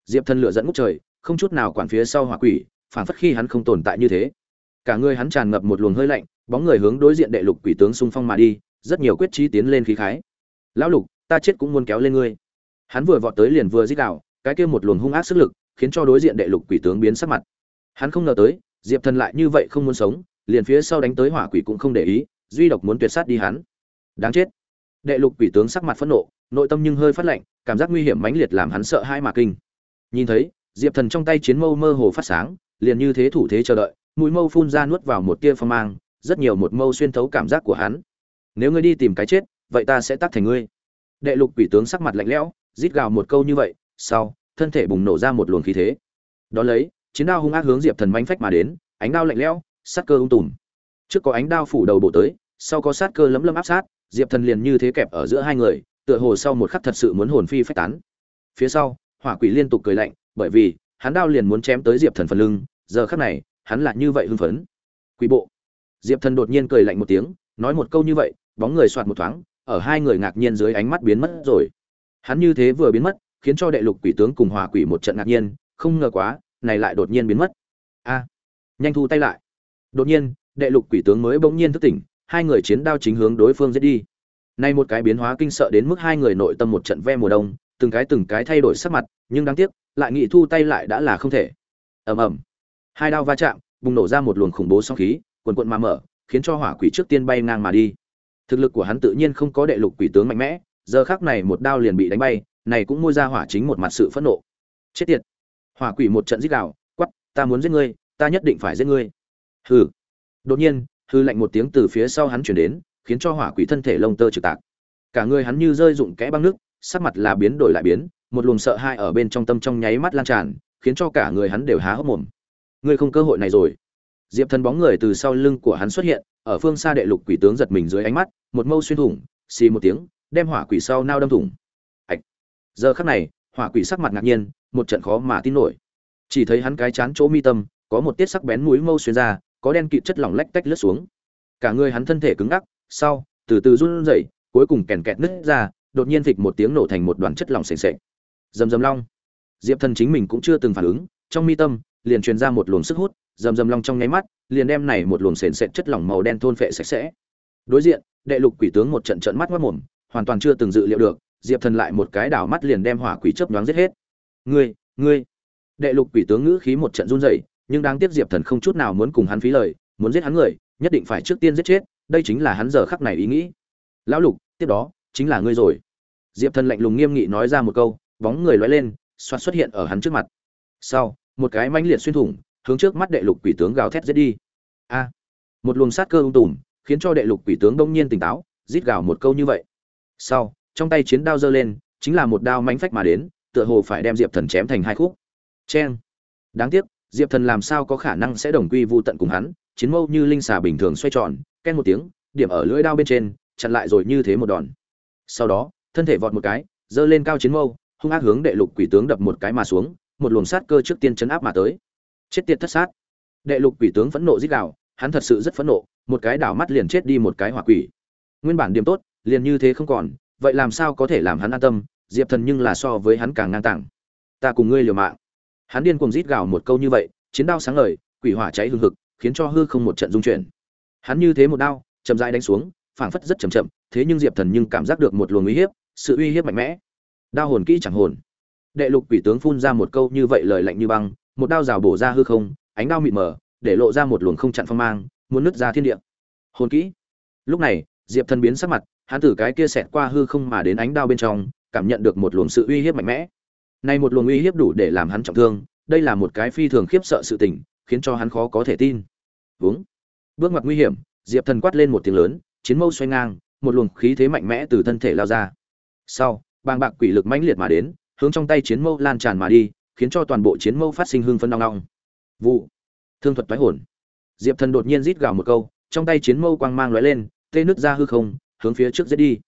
Diệp thần lửa dẫn ngút trời, không chút nào quản phía sau hỏa quỷ phản phất khi hắn không tồn tại như thế. Cả người hắn tràn ngập một luồng hơi lạnh, bóng người hướng đối diện đệ lục quỷ tướng xung phong mà đi rất nhiều quyết trí tiến lên khí khái. Lão lục, ta chết cũng muốn kéo lên ngươi. Hắn vừa vọt tới liền vừa dích đạo cái kia một luồng hung ác sức lực khiến cho đối diện đệ lục quỷ tướng biến sắc mặt. Hắn không ngờ tới, diệp thần lại như vậy không muốn sống, liền phía sau đánh tới hỏa quỷ cũng không để ý, duy độc muốn tuyệt sát đi hắn. Đáng chết. Đệ lục quỷ tướng sắc mặt phẫn nộ, nội tâm nhưng hơi phát lạnh, cảm giác nguy hiểm mãnh liệt làm hắn sợ hai mà kinh. Nhìn thấy, diệp thần trong tay chiến mâu mơ hồ phát sáng, liền như thế thủ thế chờ đợi, mũi mâu phun ra nuốt vào một tia phong mang, rất nhiều một mâu xuyên thấu cảm giác của hắn nếu ngươi đi tìm cái chết, vậy ta sẽ tắt thành ngươi. Đệ lục quỷ tướng sắc mặt lạnh lẽo, rít gào một câu như vậy, sau, thân thể bùng nổ ra một luồng khí thế. Đó lấy, chiến đao hung ác hướng diệp thần manh phách mà đến, ánh đao lạnh lẽo, sát cơ ung tùm. Trước có ánh đao phủ đầu bộ tới, sau có sát cơ lấm lấm áp sát, diệp thần liền như thế kẹp ở giữa hai người, tựa hồ sau một khắc thật sự muốn hồn phi phách tán. Phía sau, hỏa quỷ liên tục cười lạnh, bởi vì, hắn đao liền muốn chém tới diệp thần phần lưng, giờ khắc này, hắn lại như vậy hưng phấn. Quỷ bộ. Diệp thần đột nhiên cười lạnh một tiếng, nói một câu như vậy bóng người soạt một thoáng, ở hai người ngạc nhiên dưới ánh mắt biến mất rồi. Hắn như thế vừa biến mất, khiến cho đệ lục quỷ tướng cùng hỏa quỷ một trận ngạc nhiên, không ngờ quá, này lại đột nhiên biến mất. A, nhanh thu tay lại. Đột nhiên, đệ lục quỷ tướng mới bỗng nhiên thức tỉnh, hai người chiến đao chính hướng đối phương giết đi. Nay một cái biến hóa kinh sợ đến mức hai người nội tâm một trận ve mùa đông, từng cái từng cái thay đổi sắc mặt, nhưng đáng tiếc, lại nghĩ thu tay lại đã là không thể. Ầm ầm. Hai đao va chạm, bùng nổ ra một luồng khủng bố sóng khí cuồn cuộn mà mở, khiến cho hỏa quỷ trước tiên bay ngang mà đi thực lực của hắn tự nhiên không có đệ lục quỷ tướng mạnh mẽ, giờ khác này một đao liền bị đánh bay, này cũng môi ra hỏa chính một mặt sự phẫn nộ. Chết tiệt. Hỏa quỷ một trận giết đạo quắp ta muốn giết ngươi, ta nhất định phải giết ngươi. Hừ. Đột nhiên, hư lạnh một tiếng từ phía sau hắn chuyển đến, khiến cho hỏa quỷ thân thể lông tơ trực tạc. Cả người hắn như rơi dụng kẽ băng nước, sắc mặt là biến đổi lại biến, một luồng sợ hãi ở bên trong tâm trong nháy mắt lan tràn, khiến cho cả người hắn đều há hốc mồm. Ngươi không cơ hội này rồi. Diệp thần bóng người từ sau lưng của hắn xuất hiện ở phương xa đệ lục quỷ tướng giật mình dưới ánh mắt, một mâu xuyên thủng, xì một tiếng, đem hỏa quỷ sau nao đâm thủng. Ạch. Giờ khắc này, hỏa quỷ sắc mặt ngạc nhiên, một trận khó mà tin nổi. Chỉ thấy hắn cái chán chỗ mi tâm, có một tiết sắc bén mũi mâu xuyên ra, có đen kịt chất lỏng lách tách lướt xuống. Cả người hắn thân thể cứng ngắc, sau, từ từ run rẩy, cuối cùng kèn kẹt nứt ra, đột nhiên thịch một tiếng nổ thành một đoàn chất lỏng sền sệt. Rầm rầm long. Diệp thần chính mình cũng chưa từng phản ứng, trong mi tâm, liền truyền ra một luồng sức hút rầm rầm long trong nháy mắt, liền đem này một luồng sền sệt chất lỏng màu đen thôn phệ sạch sẽ. Đối diện, đệ lục quỷ tướng một trận trận mắt quát mồm, hoàn toàn chưa từng dự liệu được, diệp thần lại một cái đảo mắt liền đem hỏa quỷ chớp nhoáng giết hết. Ngươi ngươi! Đệ lục quỷ tướng ngữ khí một trận run rẩy, nhưng đáng tiếc diệp thần không chút nào muốn cùng hắn phí lời, muốn giết hắn người, nhất định phải trước tiên giết chết, đây chính là hắn giờ khắc này ý nghĩ. Lão lục, tiếp đó, chính là ngươi rồi. Diệp thần lạnh lùng nghiêm nghị nói ra một câu, bóng người lóe lên xoát xuất hiện ở hắn trước mặt. Sau, một cái mãnh liệt xuyên thủng hướng trước mắt đệ lục quỷ tướng gào thét giết đi. A. Một luồng sát cơ ung tùm, khiến cho đệ lục quỷ tướng đông nhiên tỉnh táo, rít gào một câu như vậy. Sau, trong tay chiến đao giơ lên, chính là một đao mánh phách mà đến, tựa hồ phải đem diệp thần chém thành hai khúc. Cheng. Đáng tiếc, diệp thần làm sao có khả năng sẽ đồng quy vô tận cùng hắn, chiến mâu như linh xà bình thường xoay tròn, ken một tiếng, điểm ở lưỡi đao bên trên, chặn lại rồi như thế một đòn. Sau đó, thân thể vọt một cái, giơ lên cao chiến mâu, hung ác hướng đệ lục quỷ tướng đập một cái mà xuống, một luồng sát cơ trước tiên chấn áp mà tới chết tiệt thất sát. Đệ lục quỷ tướng phẫn nộ dích đạo hắn thật sự rất phẫn nộ, một cái đảo mắt liền chết đi một cái hỏa quỷ. Nguyên bản điểm tốt, liền như thế không còn, vậy làm sao có thể làm hắn an tâm, diệp thần nhưng là so với hắn càng ngang tàng. Ta cùng ngươi liều mạng. Hắn điên cuồng rít gào một câu như vậy, chiến đao sáng ngời, quỷ hỏa cháy hừng hực, khiến cho hư không một trận dung chuyển. Hắn như thế một đao, chậm rãi đánh xuống, phảng phất rất chậm chậm, thế nhưng diệp thần nhưng cảm giác được một luồng uy hiếp, sự uy hiếp mạnh mẽ. Đao hồn kỹ chẳng hồn. Đệ lục quỷ tướng phun ra một câu như vậy lời lạnh như băng một đao rào bổ ra hư không, ánh đao mịt mờ, để lộ ra một luồng không chặn phong mang, muốn nứt ra thiên địa. Hồn kỹ. Lúc này, diệp thần biến sắc mặt, hắn từ cái kia xẹt qua hư không mà đến ánh đao bên trong, cảm nhận được một luồng sự uy hiếp mạnh mẽ. Này một luồng uy hiếp đủ để làm hắn trọng thương, đây là một cái phi thường khiếp sợ sự tình, khiến cho hắn khó có thể tin. Vướng. Bước ngoặt nguy hiểm, diệp thần quát lên một tiếng lớn, chiến mâu xoay ngang, một luồng khí thế mạnh mẽ từ thân thể lao ra. Sau, bàng bạc quỷ lực mãnh liệt mà đến, hướng trong tay chiến mâu lan tràn mà đi khiến cho toàn bộ chiến mâu phát sinh hương phân nong nong vụ. Thương thuật toái hồn. Diệp thần đột nhiên rít gào một câu, trong tay chiến mâu quang mang lóe lên, tê nứt ra hư không, hướng phía trước giết đi.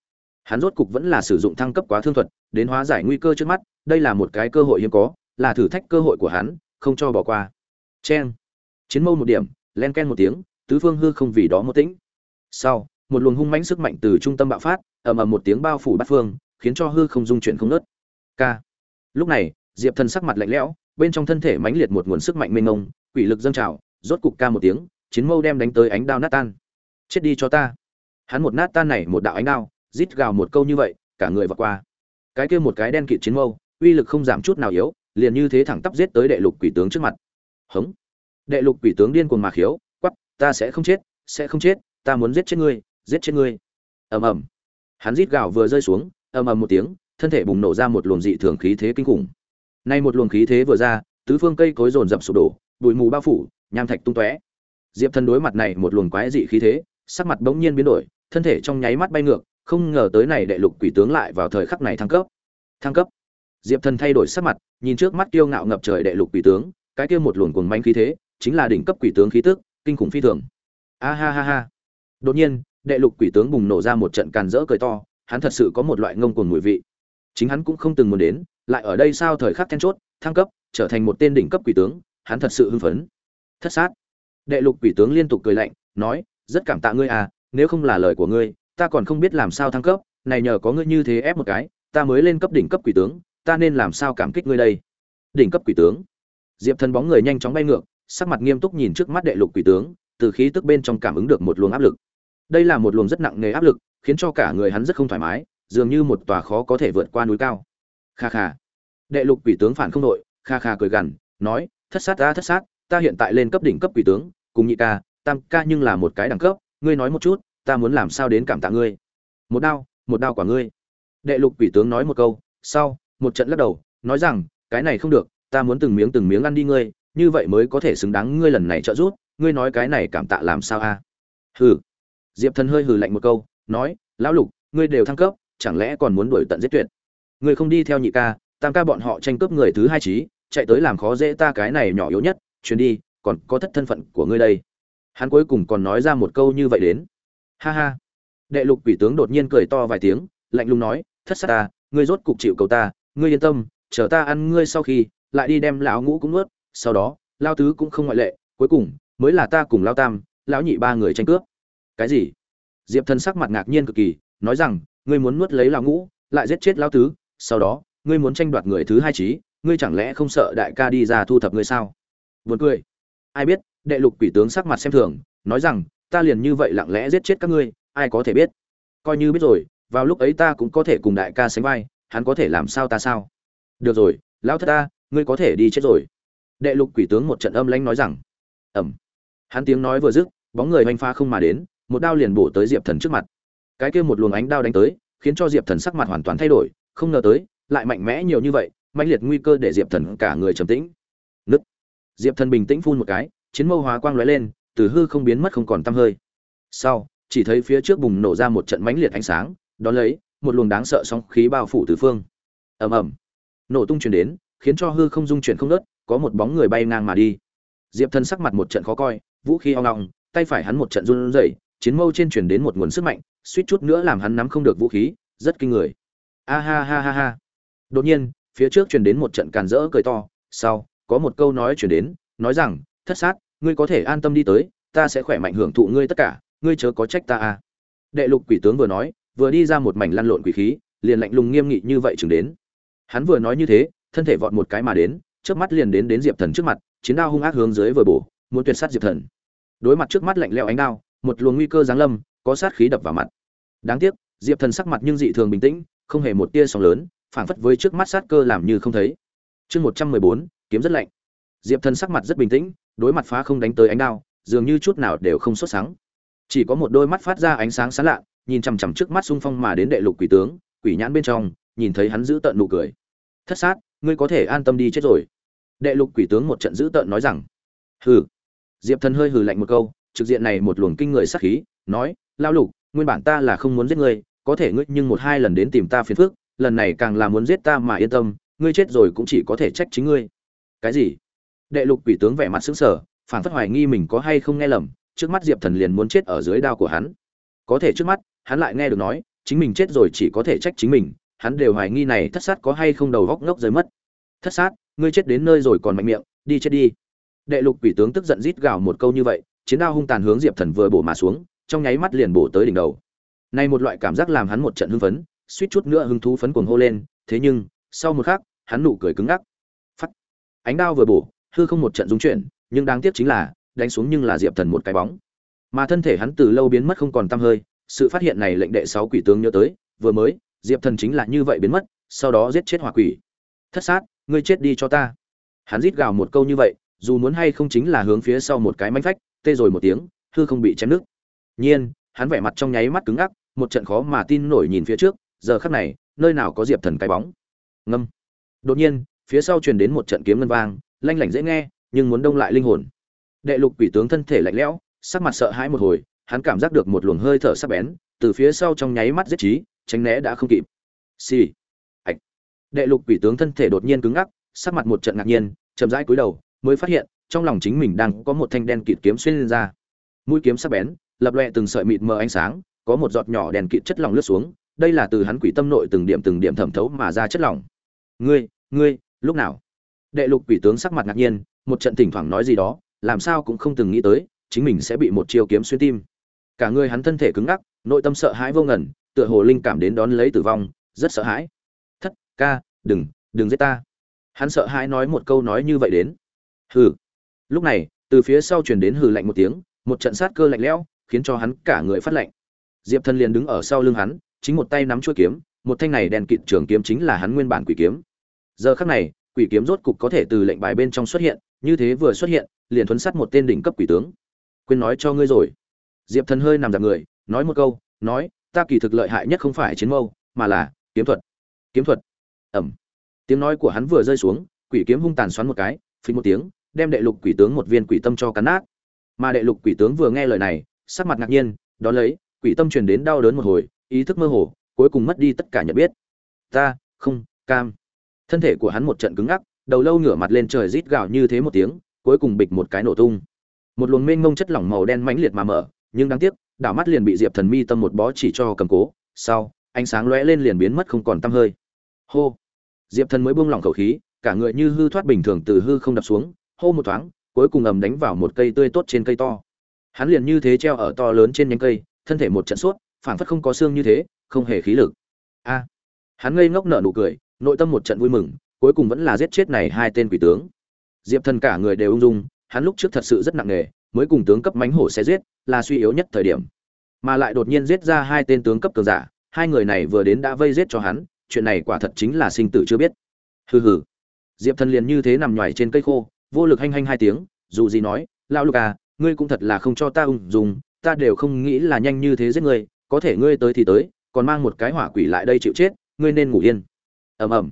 Hắn rốt cục vẫn là sử dụng thăng cấp quá thương thuật, đến hóa giải nguy cơ trước mắt, đây là một cái cơ hội hiếm có, là thử thách cơ hội của hắn, không cho bỏ qua. Cheng. Chiến mâu một điểm, len ken một tiếng, tứ phương hư không vì đó một tĩnh. Sau, một luồng hung mãnh sức mạnh từ trung tâm bạo phát, ầm ầm một tiếng bao phủ bát phương, khiến cho hư không dung chuyển không nớt k lúc này diệp thần sắc mặt lạnh lẽo, bên trong thân thể mãnh liệt một nguồn sức mạnh mênh mông, quỷ lực dâng trào, rốt cục ca một tiếng, chiến mâu đem đánh tới ánh đao nát tan. Chết đi cho ta. Hắn một nát tan này một đạo ánh đao, rít gào một câu như vậy, cả người vọt qua. Cái kia một cái đen kịt chiến mâu, uy lực không giảm chút nào yếu, liền như thế thẳng tắp giết tới đệ lục quỷ tướng trước mặt. Hống. Đệ lục quỷ tướng điên cuồng mà khiếu quắp ta sẽ không chết, sẽ không chết, ta muốn giết chết ngươi, giết chết ngươi. Ầm ầm. Hắn rít gào vừa rơi xuống, ầm ầm một tiếng, thân thể bùng nổ ra một luồng dị thường khí thế kinh khủng nay một luồng khí thế vừa ra, tứ phương cây cối rồn rập sụp đổ, bụi mù bao phủ, nham thạch tung tóe. Diệp thần đối mặt này một luồng quái dị khí thế, sắc mặt bỗng nhiên biến đổi, thân thể trong nháy mắt bay ngược, không ngờ tới này đệ lục quỷ tướng lại vào thời khắc này thăng cấp. Thăng cấp. Diệp thần thay đổi sắc mặt, nhìn trước mắt kiêu ngạo ngập trời đệ lục quỷ tướng, cái kia một luồng cuồng manh khí thế, chính là đỉnh cấp quỷ tướng khí tức, kinh khủng phi thường. A ha ha ha. Đột nhiên, đệ lục quỷ tướng bùng nổ ra một trận càn rỡ cười to, hắn thật sự có một loại ngông cuồng mùi vị chính hắn cũng không từng muốn đến, lại ở đây sao thời khắc then chốt, thăng cấp, trở thành một tên đỉnh cấp quỷ tướng, hắn thật sự hưng phấn. Thất sát. Đệ lục quỷ tướng liên tục cười lạnh, nói, rất cảm tạ ngươi à nếu không là lời của ngươi, ta còn không biết làm sao thăng cấp, này nhờ có ngươi như thế ép một cái, ta mới lên cấp đỉnh cấp quỷ tướng, ta nên làm sao cảm kích ngươi đây? Đỉnh cấp quỷ tướng. Diệp thần bóng người nhanh chóng bay ngược, sắc mặt nghiêm túc nhìn trước mắt đệ lục quỷ tướng, từ khí tức bên trong cảm ứng được một luồng áp lực. Đây là một luồng rất nặng nề áp lực, khiến cho cả người hắn rất không thoải mái dường như một tòa khó có thể vượt qua núi cao. Kha kha. Đệ lục quỷ tướng phản không đội, kha kha cười gằn, nói, thất sát ta, thất sát, ta hiện tại lên cấp đỉnh cấp quỷ tướng, cùng nhị ca, tam ca nhưng là một cái đẳng cấp, ngươi nói một chút, ta muốn làm sao đến cảm tạ ngươi? Một đao một đao quả ngươi. Đệ lục quỷ tướng nói một câu, sau, một trận lắc đầu, nói rằng, cái này không được, ta muốn từng miếng từng miếng ăn đi ngươi, như vậy mới có thể xứng đáng ngươi lần này trợ giúp, ngươi nói cái này cảm tạ làm sao a? Hừ. Diệp thần hơi hừ lạnh một câu, nói, lão lục, ngươi đều thăng cấp chẳng lẽ còn muốn đuổi tận giết tuyệt? Người không đi theo nhị ca, tam ca bọn họ tranh cướp người thứ hai trí, chạy tới làm khó dễ ta cái này nhỏ yếu nhất, chuyến đi, còn có thất thân phận của ngươi đây. Hắn cuối cùng còn nói ra một câu như vậy đến. Ha ha. Đệ lục quỷ tướng đột nhiên cười to vài tiếng, lạnh lùng nói, thất sát ta, ngươi rốt cục chịu cầu ta, ngươi yên tâm, chờ ta ăn ngươi sau khi, lại đi đem lão ngũ cũng nuốt, sau đó, lao tứ cũng không ngoại lệ, cuối cùng, mới là ta cùng lao tam, lão nhị ba người tranh cướp. Cái gì? Diệp thần sắc mặt ngạc nhiên cực kỳ, nói rằng ngươi muốn nuốt lấy lão ngũ, lại giết chết lão tứ, sau đó, ngươi muốn tranh đoạt người thứ hai trí, ngươi chẳng lẽ không sợ đại ca đi ra thu thập ngươi sao? Buồn cười. Ai biết, đệ lục quỷ tướng sắc mặt xem thường, nói rằng, ta liền như vậy lặng lẽ giết chết các ngươi, ai có thể biết? Coi như biết rồi, vào lúc ấy ta cũng có thể cùng đại ca sánh vai, hắn có thể làm sao ta sao? Được rồi, lão thất ta, ngươi có thể đi chết rồi. Đệ lục quỷ tướng một trận âm lãnh nói rằng. Ẩm. Hắn tiếng nói vừa dứt, bóng người oanh pha không mà đến, một đao liền bổ tới diệp thần trước mặt cái kia một luồng ánh đao đánh tới, khiến cho diệp thần sắc mặt hoàn toàn thay đổi, không ngờ tới, lại mạnh mẽ nhiều như vậy mạnh liệt nguy cơ để diệp thần cả người trầm tĩnh. Nứt. Diệp thần bình tĩnh phun một cái, chiến mâu hóa quang lóe lên, từ hư không biến mất không còn tăm hơi. Sau, chỉ thấy phía trước bùng nổ ra một trận mãnh liệt ánh sáng, đón lấy, một luồng đáng sợ sóng khí bao phủ tứ phương. Ầm ầm. Nổ tung truyền đến, khiến cho hư không dung chuyển không nớt có một bóng người bay ngang mà đi. Diệp thần sắc mặt một trận khó coi, vũ khí oong long tay phải hắn một trận run rẩy, chiến mâu trên truyền đến một nguồn sức mạnh suýt chút nữa làm hắn nắm không được vũ khí, rất kinh người. A ha ha ha ha. Đột nhiên, phía trước truyền đến một trận càn rỡ cười to. Sau, có một câu nói truyền đến, nói rằng, thất sát, ngươi có thể an tâm đi tới, ta sẽ khỏe mạnh hưởng thụ ngươi tất cả, ngươi chớ có trách ta a. Đệ lục quỷ tướng vừa nói, vừa đi ra một mảnh lăn lộn quỷ khí, liền lạnh lùng nghiêm nghị như vậy chừng đến. Hắn vừa nói như thế, thân thể vọt một cái mà đến trước mắt liền đến đến diệp thần trước mặt, chiến đao hung ác hướng dưới vừa bổ, muốn tuyệt sát diệp thần. Đối mặt trước mắt lạnh lẽo ánh đao, một luồng nguy cơ giáng lâm có sát khí đập vào mặt. Đáng tiếc, diệp thần sắc mặt nhưng dị thường bình tĩnh, không hề một tia sóng lớn, phảng phất với trước mắt sát cơ làm như không thấy. Chương một trăm mười bốn, kiếm rất lạnh. Diệp thần sắc mặt rất bình tĩnh, đối mặt phá không đánh tới ánh đao, dường như chút nào đều không xuất sáng chỉ có một đôi mắt phát ra ánh sáng sáng lạ, nhìn chằm chằm trước mắt xung phong mà đến đệ lục quỷ tướng, quỷ nhãn bên trong, nhìn thấy hắn giữ tận nụ cười. Thất sát, ngươi có thể an tâm đi chết rồi. Đệ lục quỷ tướng một trận giữ tợn nói rằng. Hừ. Diệp thần hơi hừ lạnh một câu, trực diện này một luồng kinh người sát khí nói lao lục, nguyên bản ta là không muốn giết ngươi, có thể ngươi nhưng một hai lần đến tìm ta phiền phức, lần này càng là muốn giết ta mà yên tâm, ngươi chết rồi cũng chỉ có thể trách chính ngươi. Cái gì? Đệ lục quỷ tướng vẻ mặt sững sờ, phản phất hoài nghi mình có hay không nghe lầm, trước mắt diệp thần liền muốn chết ở dưới đao của hắn. Có thể trước mắt, hắn lại nghe được nói, chính mình chết rồi chỉ có thể trách chính mình, hắn đều hoài nghi này thất sát có hay không đầu góc ngốc rơi mất. Thất sát, ngươi chết đến nơi rồi còn mạnh miệng, đi chết đi. Đệ lục quỷ tướng tức giận rít gào một câu như vậy, chiến đao hung tàn hướng diệp thần vừa bổ mà xuống trong nháy mắt liền bổ tới đỉnh đầu. Nay một loại cảm giác làm hắn một trận hưng phấn, suýt chút nữa hứng thú phấn cuồng hô lên, thế nhưng, sau một khắc, hắn nụ cười cứng ngắc. Phắt. Ánh đao vừa bổ, hư không một trận rung chuyển, nhưng đáng tiếc chính là, đánh xuống nhưng là diệp thần một cái bóng. Mà thân thể hắn từ lâu biến mất không còn tăm hơi, sự phát hiện này lệnh đệ sáu quỷ tướng nhớ tới, vừa mới, diệp thần chính là như vậy biến mất, sau đó giết chết hỏa quỷ. Thất sát, ngươi chết đi cho ta. Hắn rít gào một câu như vậy, dù muốn hay không chính là hướng phía sau một cái mánh phách, tê rồi một tiếng, hư không bị chém nước nhiên, hắn vẻ mặt trong nháy mắt cứng ngắc, một trận khó mà tin nổi nhìn phía trước, giờ khắc này, nơi nào có diệp thần cái bóng. Ngâm. Đột nhiên, phía sau truyền đến một trận kiếm ngân vang, lanh lảnh dễ nghe, nhưng muốn đông lại linh hồn. Đệ lục quỷ tướng thân thể lạnh lẽo, sắc mặt sợ hãi một hồi, hắn cảm giác được một luồng hơi thở sắc bén, từ phía sau trong nháy mắt giết trí tránh né đã không kịp. Xì、sì. ạch. Đệ lục quỷ tướng thân thể đột nhiên cứng ngắc, sắc mặt một trận ngạc nhiên, chậm rãi cúi đầu, mới phát hiện, trong lòng chính mình đang có một thanh đen kịt kiếm xuyên lên ra. Mũi kiếm sắc bén lập loè từng sợi mịt mờ ánh sáng, có một giọt nhỏ đèn kịt chất lỏng lướt xuống, đây là từ hắn quỷ tâm nội từng điểm từng điểm thẩm thấu mà ra chất lỏng. Ngươi ngươi, lúc nào? Đệ lục quỷ tướng sắc mặt ngạc nhiên, một trận thỉnh thoảng nói gì đó, làm sao cũng không từng nghĩ tới, chính mình sẽ bị một chiêu kiếm xuyên tim. Cả người hắn thân thể cứng ngắc, nội tâm sợ hãi vô ngần, tựa hồ linh cảm đến đón lấy tử vong, rất sợ hãi. Thất ca, đừng đừng giết ta. Hắn sợ hãi nói một câu nói như vậy đến. Hừ. Lúc này, từ phía sau truyền đến hừ lạnh một tiếng, một trận sát cơ lạnh lẽo khiến cho hắn cả người phát lạnh. Diệp thần liền đứng ở sau lưng hắn, chính một tay nắm chuôi kiếm, một thanh này đèn kịt trường kiếm chính là hắn nguyên bản quỷ kiếm. Giờ khắc này, quỷ kiếm rốt cục có thể từ lệnh bài bên trong xuất hiện, như thế vừa xuất hiện, liền thuấn sát một tên đỉnh cấp quỷ tướng. Quên nói cho ngươi rồi. Diệp thần hơi nằm giật người, nói một câu, nói, ta kỳ thực lợi hại nhất không phải chiến mâu, mà là kiếm thuật. Kiếm thuật? Ẩm. Tiếng nói của hắn vừa rơi xuống, quỷ kiếm hung tàn xoắn một cái phí một tiếng, đem đệ lục quỷ tướng một viên quỷ tâm cho cắn nát. Mà đệ lục quỷ tướng vừa nghe lời này sắc mặt ngạc nhiên, đón lấy, quỷ tâm truyền đến đau đớn một hồi, ý thức mơ hồ, cuối cùng mất đi tất cả nhận biết. Ta, không, cam. Thân thể của hắn một trận cứng ngắc, đầu lâu ngửa mặt lên trời rít gào như thế một tiếng, cuối cùng bịch một cái nổ tung. Một luồng mênh mông chất lỏng màu đen mãnh liệt mà mở, nhưng đáng tiếc, đảo mắt liền bị diệp thần mi tâm một bó chỉ cho cầm cố, sau, ánh sáng lóe lên liền biến mất không còn tăm hơi. Hô. Diệp thần mới buông lỏng khẩu khí, cả người như hư thoát bình thường từ hư không đập xuống, hô một thoáng, cuối cùng ầm đánh vào một cây tươi tốt trên cây to hắn liền như thế treo ở to lớn trên nhánh cây, thân thể một trận suốt phảng phất không có xương như thế, không hề khí lực. A. Hắn ngây ngốc nở nụ cười, nội tâm một trận vui mừng, cuối cùng vẫn là giết chết này hai tên quỷ tướng. Diệp thần cả người đều ung dung, hắn lúc trước thật sự rất nặng nề, mới cùng tướng cấp mánh hổ sẽ giết, là suy yếu nhất thời điểm. Mà lại đột nhiên giết ra hai tên tướng cấp cường giả, hai người này vừa đến đã vây giết cho hắn, chuyện này quả thật chính là sinh tử chưa biết. Hừ hừ. Diệp thần liền như thế nằm nhoài trên cây khô, vô lực hanh hanh hai tiếng, dù gì nói lao luka ngươi cũng thật là không cho ta ung dung, ta đều không nghĩ là nhanh như thế giết ngươi, có thể ngươi tới thì tới, còn mang một cái hỏa quỷ lại đây chịu chết, ngươi nên ngủ yên. Ầm ầm.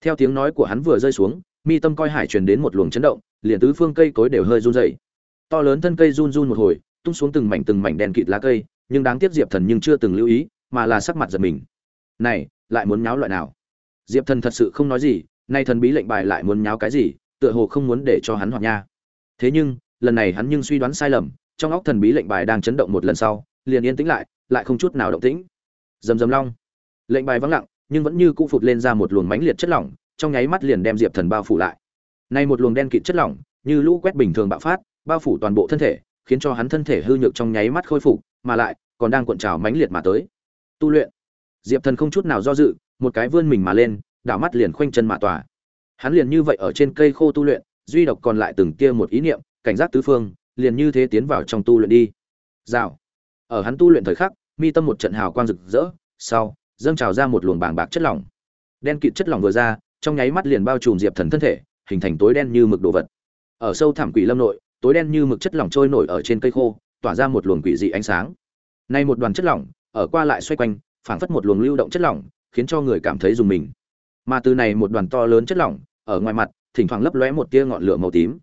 Theo tiếng nói của hắn vừa rơi xuống, mi tâm coi hải truyền đến một luồng chấn động, liền tứ phương cây cối đều hơi run rẩy. To lớn thân cây run run một hồi, tung xuống từng mảnh từng mảnh đèn kịt lá cây, nhưng đáng tiếc diệp thần nhưng chưa từng lưu ý, mà là sắc mặt giật mình. Này, lại muốn nháo loại nào? Diệp thần thật sự không nói gì, nay thần bí lệnh bài lại muốn nháo cái gì, tựa hồ không muốn để cho hắn hoặc nha. Thế nhưng lần này hắn nhưng suy đoán sai lầm, trong óc thần bí lệnh bài đang chấn động một lần sau, liền yên tĩnh lại lại không chút nào động tĩnh. Dầm dầm long. Lệnh bài vắng lặng, nhưng vẫn như cũ phụt lên ra một luồng mãnh liệt chất lỏng, trong nháy mắt liền đem diệp thần bao phủ lại. Nay một luồng đen kịt chất lỏng, như lũ quét bình thường bạo phát, bao phủ toàn bộ thân thể, khiến cho hắn thân thể hư nhược trong nháy mắt khôi phục, mà lại, còn đang cuộn trào mãnh liệt mà tới. Tu luyện. Diệp thần không chút nào do dự, một cái vươn mình mà lên, đảo mắt liền khoanh chân mạ tòa. Hắn liền như vậy ở trên cây khô tu luyện, duy độc còn lại từng tia một ý niệm cảnh giác tứ phương, liền như thế tiến vào trong tu luyện đi. Rào. Ở hắn tu luyện thời khắc, mi tâm một trận hào quang rực rỡ, sau, dâng trào ra một luồng bàng bạc chất lỏng. Đen kịt chất lỏng vừa ra, trong nháy mắt liền bao trùm diệp thần thân thể, hình thành tối đen như mực đồ vật. Ở sâu thẳm quỷ lâm nội, tối đen như mực chất lỏng trôi nổi ở trên cây khô, tỏa ra một luồng quỷ dị ánh sáng. Nay một đoàn chất lỏng, ở qua lại xoay quanh, phảng phất một luồng lưu động chất lỏng, khiến cho người cảm thấy dùng mình. Mà từ này một đoàn to lớn chất lỏng, ở ngoài mặt, thỉnh thoảng lấp lóe một tia ngọn lửa màu tím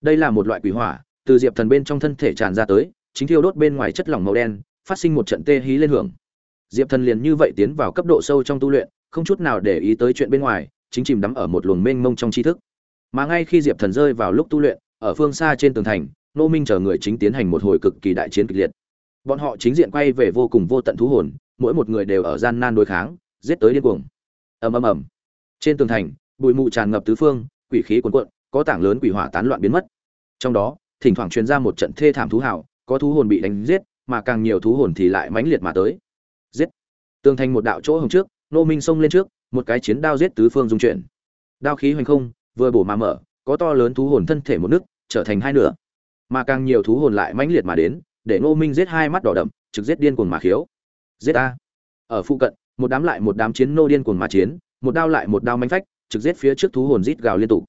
đây là một loại quỷ hỏa, từ diệp thần bên trong thân thể tràn ra tới, chính thiêu đốt bên ngoài chất lỏng màu đen, phát sinh một trận tê hí lên hưởng. Diệp thần liền như vậy tiến vào cấp độ sâu trong tu luyện, không chút nào để ý tới chuyện bên ngoài, chính chìm đắm ở một luồng mênh mông trong tri thức. Mà ngay khi diệp thần rơi vào lúc tu luyện, ở phương xa trên tường thành nô minh chờ người chính tiến hành một hồi cực kỳ đại chiến kịch liệt. Bọn họ chính diện quay về vô cùng vô tận thú hồn, mỗi một người đều ở gian nan đối kháng, giết tới điên cuồng. Ầm ầm ầm. Trên tường thành, bụi mù tràn ngập tứ phương, quỷ khí cuồn cuộn có tảng lớn quỷ hỏa tán loạn biến mất. Trong đó, thỉnh thoảng truyền ra một trận thê thảm thú hào, có thú hồn bị đánh giết, mà càng nhiều thú hồn thì lại mãnh liệt mà tới. Giết! Tường thành một đạo chỗ hồng trước, nô minh xông lên trước, một cái chiến đao giết tứ phương dung chuyển. Đao khí hoành không, vừa bổ mà mở, có to lớn thú hồn thân thể một nước, trở thành hai nửa. Mà càng nhiều thú hồn lại mãnh liệt mà đến, để nô minh giết hai mắt đỏ đậm, trực giết điên cuồng mà khiếu. Giết a! Ở phụ cận, một đám lại một đám chiến nô điên cuồng mà chiến, một đao lại một đao manh phách, trực giết phía trước thú hồn rít gào liên tục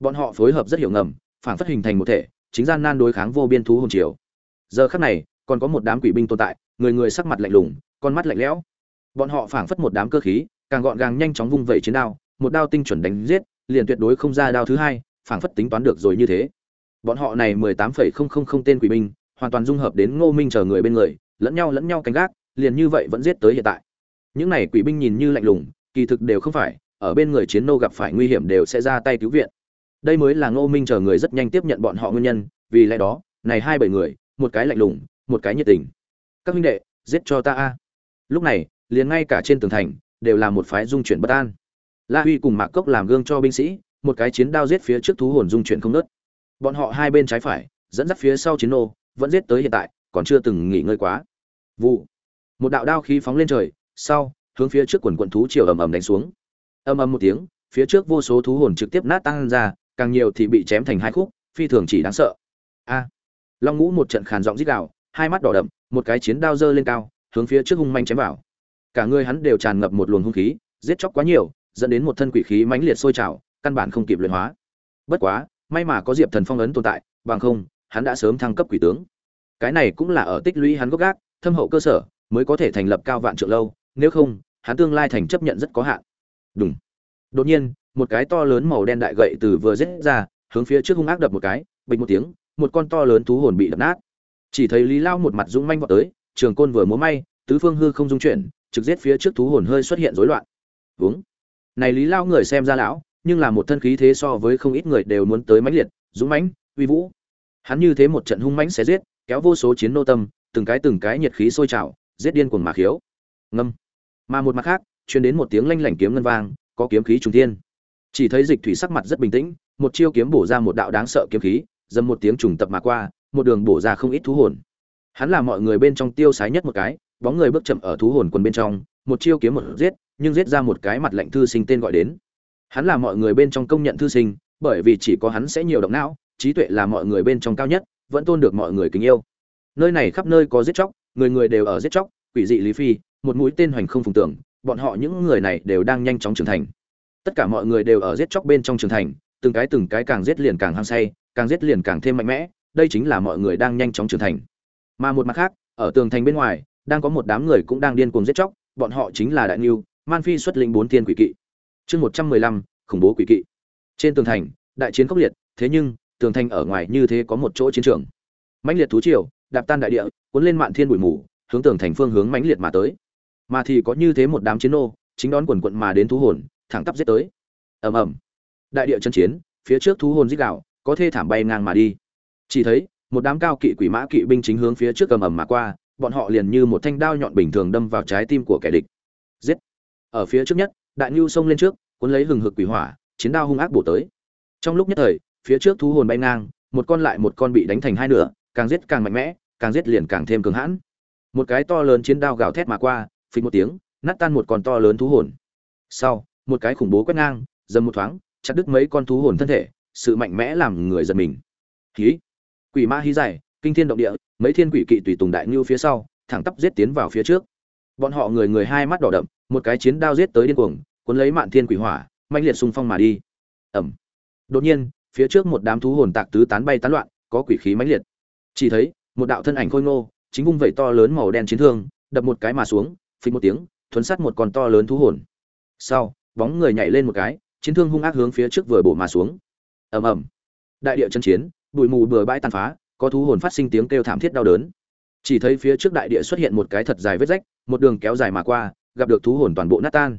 bọn họ phối hợp rất hiểu ngầm, phản phát hình thành một thể, chính gian nan đối kháng vô biên thú hồn chiều giờ khắc này, còn có một đám quỷ binh tồn tại, người người sắc mặt lạnh lùng, con mắt lạnh lẽo. Bọn họ phảng phất một đám cơ khí, càng gọn gàng nhanh chóng vung vẩy chiến đao, một đao tinh chuẩn đánh giết, liền tuyệt đối không ra đao thứ hai phảng phất tính toán được rồi như thế. Bọn họ này mười tám phẩy không không không tên quỷ binh, hoàn toàn dung hợp đến ngô minh chờ người bên người, lẫn nhau lẫn nhau canh gác, liền như vậy vẫn giết tới hiện tại. Những này quỷ binh nhìn như lạnh lùng, kỳ thực đều không phải, ở bên người chiến nô gặp phải nguy hiểm đều sẽ ra tay cứu viện đây mới là ngô minh chờ người rất nhanh tiếp nhận bọn họ nguyên nhân, vì lẽ đó, này hai bảy người, một cái lạnh lùng, một cái nhiệt tình. Các huynh đệ, giết cho ta a. Lúc này, liền ngay cả trên tường thành, đều là một phái dung chuyển bất an. La huy cùng mạc cốc làm gương cho binh sĩ, một cái chiến đao giết phía trước thú hồn dung chuyển không nớt. Bọn họ hai bên trái phải, dẫn dắt phía sau chiến nô, vẫn giết tới hiện tại, còn chưa từng nghỉ ngơi quá. Vụ. Một đạo đao khí phóng lên trời, sau, hướng phía trước quần quận thú chiều ầm ầm đánh xuống. Ầm ầm một tiếng, phía trước vô số thú hồn trực tiếp nát tan ra càng nhiều thì bị chém thành hai khúc, phi thường chỉ đáng sợ. A. Long ngũ một trận khàn giọng rít gào, hai mắt đỏ đậm, một cái chiến đao dơ lên cao, hướng phía trước hung manh chém vào. Cả người hắn đều tràn ngập một luồng hung khí, giết chóc quá nhiều, dẫn đến một thân quỷ khí mãnh liệt sôi trào, căn bản không kịp luyện hóa. Bất quá, may mà có diệp thần phong ấn tồn tại, bằng không, hắn đã sớm thăng cấp quỷ tướng. Cái này cũng là ở tích lũy hắn gốc gác, thâm hậu cơ sở, mới có thể thành lập cao vạn trượng lâu, nếu không, hắn tương lai thành chấp nhận rất có hạn. Đúng đột nhiên một cái to lớn màu đen đại gậy từ vừa rết ra hướng phía trước hung ác đập một cái bịch một tiếng một con to lớn thú hồn bị đập nát. Chỉ thấy lý lao một mặt dũng manh vọt tới trường côn vừa múa may tứ phương hư không dung chuyển trực giết phía trước thú hồn hơi xuất hiện rối loạn. Vướng, này lý lao người xem ra lão nhưng là một thân khí thế so với không ít người đều muốn tới mãnh liệt dũng mãnh uy vũ. Hắn như thế một trận hung mãnh sẽ giết kéo vô số chiến nô tâm từng cái từng cái nhiệt khí sôi trào giết điên cuồng mà khiếu. Ngâm. Mà một mặt khác truyền đến một tiếng lanh lảnh kiếm ngân vang có kiếm khí trùng thiên chỉ thấy dịch thủy sắc mặt rất bình tĩnh, một chiêu kiếm bổ ra một đạo đáng sợ kiếm khí, dầm một tiếng trùng tập mà qua, một đường bổ ra không ít thú hồn. Hắn là mọi người bên trong tiêu sái nhất một cái, bóng người bước chậm ở thú hồn quần bên trong, một chiêu kiếm một giết, nhưng giết ra một cái mặt lệnh thư sinh tên gọi đến. Hắn là mọi người bên trong công nhận thư sinh, bởi vì chỉ có hắn sẽ nhiều động não, trí tuệ là mọi người bên trong cao nhất, vẫn tôn được mọi người kính yêu. Nơi này khắp nơi có giết chóc, người người đều ở giết chóc, quỷ dị lý phi, một mũi tên hoành không phùng tưởng, bọn họ những người này đều đang nhanh chóng trưởng thành tất cả mọi người đều ở giết chóc bên trong trường thành, từng cái từng cái càng giết liền càng hăng say, càng giết liền càng thêm mạnh mẽ, đây chính là mọi người đang nhanh chóng trưởng thành. Mà một mặt khác, ở tường thành bên ngoài, đang có một đám người cũng đang điên cuồng giết chóc, bọn họ chính là đại niu man phi xuất lĩnh bốn thiên quỷ kỵ. Chương một trăm mười lăm, khủng bố quỷ kỵ. Trên tường thành, đại chiến khốc liệt, thế nhưng, tường thành ở ngoài như thế có một chỗ chiến trường. Mãnh liệt thú triều, đạp tan đại địa, cuốn lên mạn thiên bụi mù, hướng tường thành phương hướng mãnh liệt mà tới. Mà thì có như thế một đám chiến nô, chính đón quần quận mà đến thú hồn thẳng tắp giết tới. Ầm ầm. Đại địa chân chiến, phía trước thú hồn rít gạo có thê thảm bay ngang mà đi. Chỉ thấy, một đám cao kỵ quỷ mã kỵ binh chính hướng phía trước cầm ầm mà qua, bọn họ liền như một thanh đao nhọn bình thường đâm vào trái tim của kẻ địch. Giết. Ở phía trước nhất, đại nhu xông lên trước, cuốn lấy hừng hực quỷ hỏa, chiến đao hung ác bổ tới. Trong lúc nhất thời, phía trước thú hồn bay ngang, một con lại một con bị đánh thành hai nửa, càng giết càng mạnh mẽ, càng giết liền càng thêm cường hãn. Một cái to lớn chiến đao gào thét mà qua, phình một tiếng, nát tan một con to lớn thú hồn. Sau một cái khủng bố quét ngang, dầm một thoáng, chặt đứt mấy con thú hồn thân thể, sự mạnh mẽ làm người giật mình. Hí. Quỷ ma hí dài, kinh thiên động địa, mấy thiên quỷ kỵ tùy tùng đại ngưu phía sau, thẳng tắp giết tiến vào phía trước. Bọn họ người người hai mắt đỏ đậm, một cái chiến đao giết tới điên cuồng, cuốn lấy mạn thiên quỷ hỏa, mãnh liệt xung phong mà đi. Ẩm. Đột nhiên, phía trước một đám thú hồn tạc tứ tán bay tán loạn, có quỷ khí mãnh liệt. Chỉ thấy, một đạo thân ảnh khôi ngô, chính vung vẩy to lớn màu đen chiến thương, đập một cái mà xuống, phình một tiếng, thuấn sát một con to lớn thú hồn. Sau bóng người nhảy lên một cái, chiến thương hung ác hướng phía trước vừa bổ mà xuống. Ầm ầm. Đại địa chân chiến, bụi mù bừa bãi tàn phá, có thú hồn phát sinh tiếng kêu thảm thiết đau đớn. Chỉ thấy phía trước đại địa xuất hiện một cái thật dài vết rách, một đường kéo dài mà qua, gặp được thú hồn toàn bộ nát tan.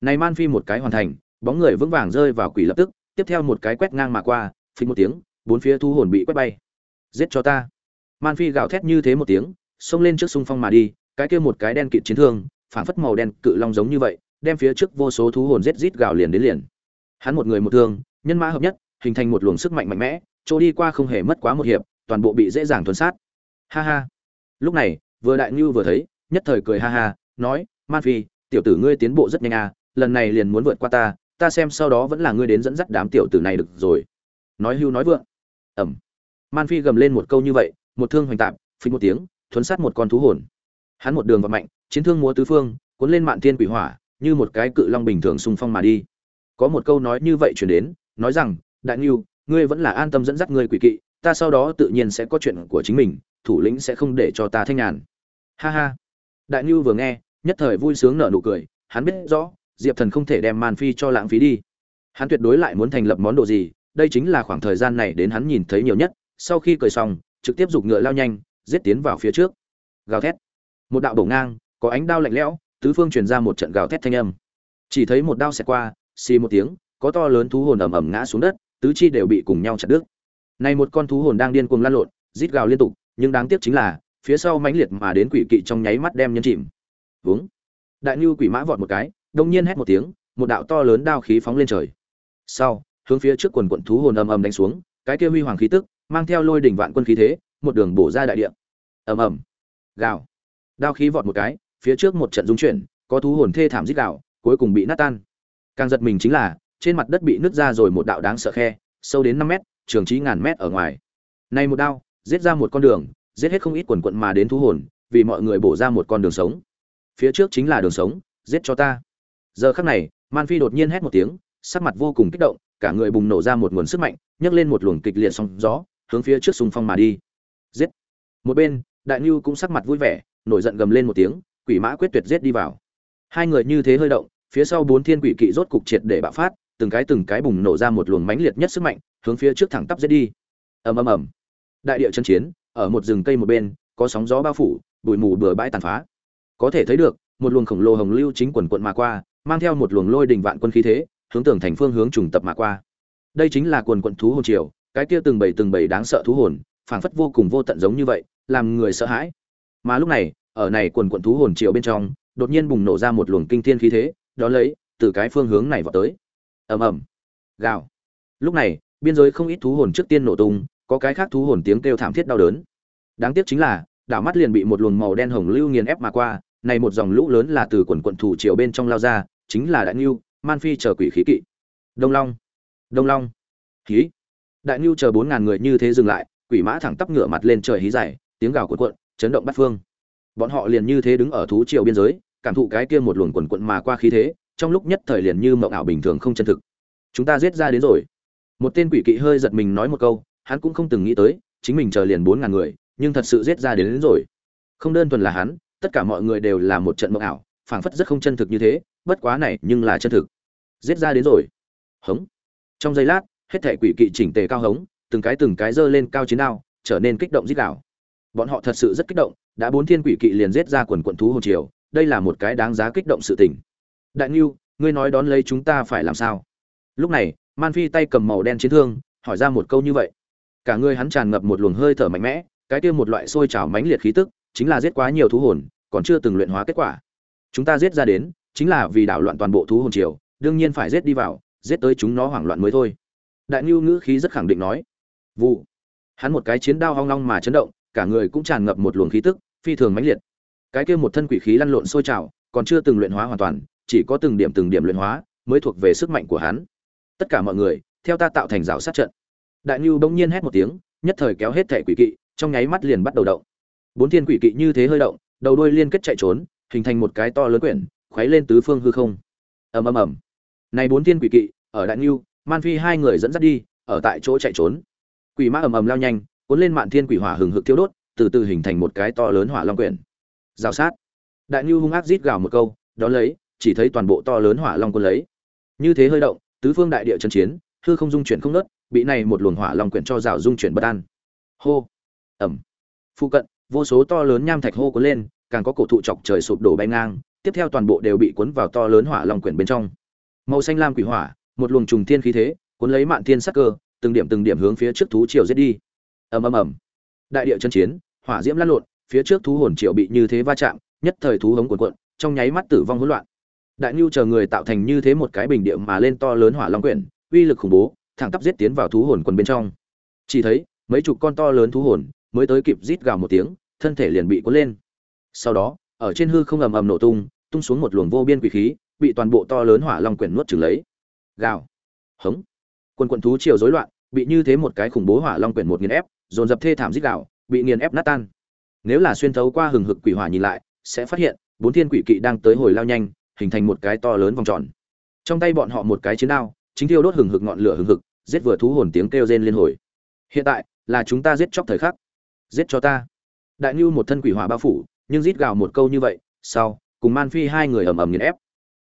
Này man phi một cái hoàn thành, bóng người vững vàng rơi vào quỷ lập tức, tiếp theo một cái quét ngang mà qua, phình một tiếng, bốn phía thú hồn bị quét bay. Giết cho ta. Man phi gào thét như thế một tiếng, xông lên trước xung phong mà đi, cái kia một cái đen kịt chiến thương, phảng phất màu đen cự long giống như vậy đem phía trước vô số thú hồn rít rít gào liền đến liền. Hắn một người một thương, nhân mã hợp nhất, hình thành một luồng sức mạnh mạnh mẽ, chỗ đi qua không hề mất quá một hiệp, toàn bộ bị dễ dàng thuần sát. Ha ha. Lúc này, vừa đại ngưu vừa thấy, nhất thời cười ha ha, nói, man phi, tiểu tử ngươi tiến bộ rất nhanh à lần này liền muốn vượt qua ta ta xem sau đó vẫn là ngươi đến dẫn dắt đám tiểu tử này được rồi. Nói hưu nói vượng. Ẩm. Man phi gầm lên một câu như vậy, một thương hoành tạp, phình một tiếng thuấn sát một con thú hồn. Hắn một đường vào mạnh, chiến thương múa tứ phương, cuốn lên mạn thiên quỷ hỏa như một cái cự long bình thường xung phong mà đi. Có một câu nói như vậy truyền đến nói rằng đại Nưu, ngươi vẫn là an tâm dẫn dắt ngươi quỷ kỵ ta sau đó tự nhiên sẽ có chuyện của chính mình thủ lĩnh sẽ không để cho ta thanh nhàn. Ha ha. Đại Nưu vừa nghe nhất thời vui sướng nở nụ cười hắn biết rõ diệp thần không thể đem man phi cho lãng phí đi. Hắn tuyệt đối lại muốn thành lập món đồ gì đây chính là khoảng thời gian này đến hắn nhìn thấy nhiều nhất sau khi cười xong trực tiếp giục ngựa lao nhanh giết tiến vào phía trước. Gào thét. Một đạo đổ ngang có ánh đao lạnh lẽo tứ phương truyền ra một trận gào thét thanh âm. Chỉ thấy một đao xẹt qua xì một tiếng có to lớn thú hồn ầm ầm ngã xuống đất tứ chi đều bị cùng nhau chặt đứt. Này một con thú hồn đang điên cuồng lăn lộn rít gào liên tục nhưng đáng tiếc chính là phía sau mãnh liệt mà đến quỷ kỵ trong nháy mắt đem nhân chìm. Vúng, đại Nưu quỷ mã vọt một cái đông nhiên hét một tiếng một đạo to lớn đao khí phóng lên trời. Sau hướng phía trước quần quần thú hồn ầm ầm đánh xuống cái kia huy hoàng khí tức mang theo lôi đỉnh vạn quân khí thế một đường bổ ra đại địa. Ầm ầm. Gào. Đao khí vọt một cái phía trước một trận dung chuyển có thú hồn thê thảm rít đạo, cuối cùng bị nát tan. Càng giật mình chính là trên mặt đất bị nứt ra rồi một đạo đáng sợ khe sâu đến năm mét trường trí ngàn mét ở ngoài. Này một đao giết ra một con đường giết hết không ít quần quận mà đến thú hồn vì mọi người bổ ra một con đường sống. Phía trước chính là đường sống giết cho ta. Giờ khắc này man phi đột nhiên hét một tiếng sắc mặt vô cùng kích động cả người bùng nổ ra một nguồn sức mạnh nhấc lên một luồng kịch liệt sóng gió hướng phía trước sùng phong mà đi. Giết. Một bên đại nhu cũng sắc mặt vui vẻ nổi giận gầm lên một tiếng quỷ mã quyết tuyệt giết đi vào. Hai người như thế hơi động, phía sau bốn thiên quỷ kỵ rốt cục triệt để bạo phát, từng cái từng cái bùng nổ ra một luồng mãnh liệt nhất sức mạnh, hướng phía trước thẳng tắp giết đi. Ầm ầm ầm. Đại địa chân chiến, ở một rừng cây một bên, có sóng gió bao phủ, bụi mù bừa bãi tàn phá. Có thể thấy được, một luồng khổng lồ hồng lưu chính quần quận mà qua, mang theo một luồng lôi đình vạn quân khí thế, hướng tưởng thành phương hướng trùng tập mà qua. Đây chính là quần quận thú hồn triều, cái kia từng bảy từng bảy đáng sợ thú hồn, phảng phất vô cùng vô tận giống như vậy, làm người sợ hãi. Mà lúc này ở này quần quận thú hồn triều bên trong, đột nhiên bùng nổ ra một luồng kinh thiên khí thế, đó lấy, từ cái phương hướng này vào tới. Ầm ầm. Gào. Lúc này, biên giới không ít thú hồn trước tiên nổ tung, có cái khác thú hồn tiếng kêu thảm thiết đau đớn. Đáng tiếc chính là, đảo mắt liền bị một luồng màu đen hồng lưu nghiền ép mà qua, này một dòng lũ lớn là từ quần quận thủ triều bên trong lao ra, chính là đại ngưu, man phi chờ quỷ khí kỵ. Đông long. Đông long. Khí đại ngưu chờ bốn ngàn người như thế dừng lại, quỷ mã thẳng tắp ngửa mặt lên trời hí dài, tiếng gào cuộn cuộn, chấn động bát phương bọn họ liền như thế đứng ở thú triều biên giới cảm thụ cái kia một luồng quần quận mà qua khí thế trong lúc nhất thời liền như mộng ảo bình thường không chân thực. Chúng ta giết ra đến rồi. Một tên quỷ kỵ hơi giật mình nói một câu hắn cũng không từng nghĩ tới chính mình chờ liền bốn ngàn người nhưng thật sự giết ra đến, đến rồi. Không đơn thuần là hắn tất cả mọi người đều là một trận mộng ảo phảng phất rất không chân thực như thế bất quá này nhưng là chân thực. Giết ra đến rồi. Hống. Trong giây lát hết thảy quỷ kỵ chỉnh tề cao hống từng cái từng cái giơ lên cao chiến đao trở nên kích động giết đảo bọn họ thật sự rất kích động đã bốn thiên quỷ kỵ liền giết ra quần quận thú hồn triều, đây là một cái đáng giá kích động sự tình. Đại ngưu, ngươi nói đón lấy chúng ta phải làm sao? Lúc này, man phi tay cầm màu đen chiến thương, hỏi ra một câu như vậy. Cả người hắn tràn ngập một luồng hơi thở mạnh mẽ, cái kia một loại sôi trào mãnh liệt khí tức, chính là giết quá nhiều thú hồn, còn chưa từng luyện hóa kết quả. Chúng ta giết ra đến, chính là vì đảo loạn toàn bộ thú hồn triều, đương nhiên phải giết đi vào, giết tới chúng nó hoảng loạn mới thôi. Đại ngưu ngữ khí rất khẳng định nói. Vụ. Hắn một cái chiến đao hoang long mà chấn động, cả người cũng tràn ngập một luồng khí tức phi thường mãnh liệt. Cái kia một thân quỷ khí lăn lộn sôi trào, còn chưa từng luyện hóa hoàn toàn, chỉ có từng điểm từng điểm luyện hóa mới thuộc về sức mạnh của hắn. Tất cả mọi người, theo ta tạo thành rào sát trận. Đại nhu bỗng nhiên hét một tiếng, nhất thời kéo hết thẻ quỷ kỵ, trong nháy mắt liền bắt đầu động. Bốn thiên quỷ kỵ như thế hơi động, đầu đuôi liên kết chạy trốn, hình thành một cái to lớn quyển, khuấy lên tứ phương hư không. Ầm ầm ầm. Này bốn thiên quỷ kỵ, ở đại nhu man phi hai người dẫn dắt đi, ở tại chỗ chạy trốn. Quỷ mã ầm ầm lao nhanh, cuốn lên mạn thiên quỷ hỏa hừng hực thiêu đốt từ từ hình thành một cái to lớn hỏa long quyển. Giao sát. Đại nhu hung ác rít gào một câu đó lấy, chỉ thấy toàn bộ to lớn hỏa long quân lấy. Như thế hơi động, tứ phương đại địa trấn chiến, hư không dung chuyển không nớt bị này một luồng hỏa long quyển cho rào dung chuyển bất an. Hô. Ẩm phụ cận, vô số to lớn nham thạch hô cuốn lên, càng có cổ thụ chọc trời sụp đổ bay ngang, tiếp theo toàn bộ đều bị cuốn vào to lớn hỏa long quyển bên trong. Màu xanh lam quỷ hỏa, một luồng trùng thiên khí thế, cuốn lấy mạn thiên sắc cơ, từng điểm từng điểm hướng phía trước thú triều giết đi. Ầm ầm ầm. Đại địa chân chiến hỏa diễm lăn lộn, phía trước thú hồn triệu bị như thế va chạm, nhất thời thú hống cuộn cuộn, trong nháy mắt tử vong hỗn loạn. Đại nhu chờ người tạo thành như thế một cái bình địa mà lên to lớn hỏa long quyển, uy lực khủng bố, thẳng tắp giết tiến vào thú hồn quần bên trong. Chỉ thấy, mấy chục con to lớn thú hồn mới tới kịp rít gào một tiếng, thân thể liền bị cuốn lên. Sau đó, ở trên hư không ầm ầm nổ tung tung xuống một luồng vô biên quỷ khí, bị toàn bộ to lớn hỏa long quyển nuốt chửng lấy. Gào. Hống. Quần quần thú chiều rối loạn, bị như thế một cái khủng bố hỏa long quyển một nghiền ép, dồn dập thê thảm rít gào bị nghiền ép nát tan. Nếu là xuyên thấu qua hừng hực quỷ hỏa nhìn lại, sẽ phát hiện, bốn thiên quỷ kỵ đang tới hồi lao nhanh, hình thành một cái to lớn vòng tròn. Trong tay bọn họ một cái chiến đao, chính thiêu đốt hừng hực ngọn lửa hừng hực, giết vừa thú hồn tiếng kêu rên liên hồi. Hiện tại, là chúng ta giết chóc thời khắc. Giết cho ta. Đại nhu một thân quỷ hỏa bao phủ, nhưng rít gào một câu như vậy, sau, cùng man phi hai người ầm ầm nghiền ép.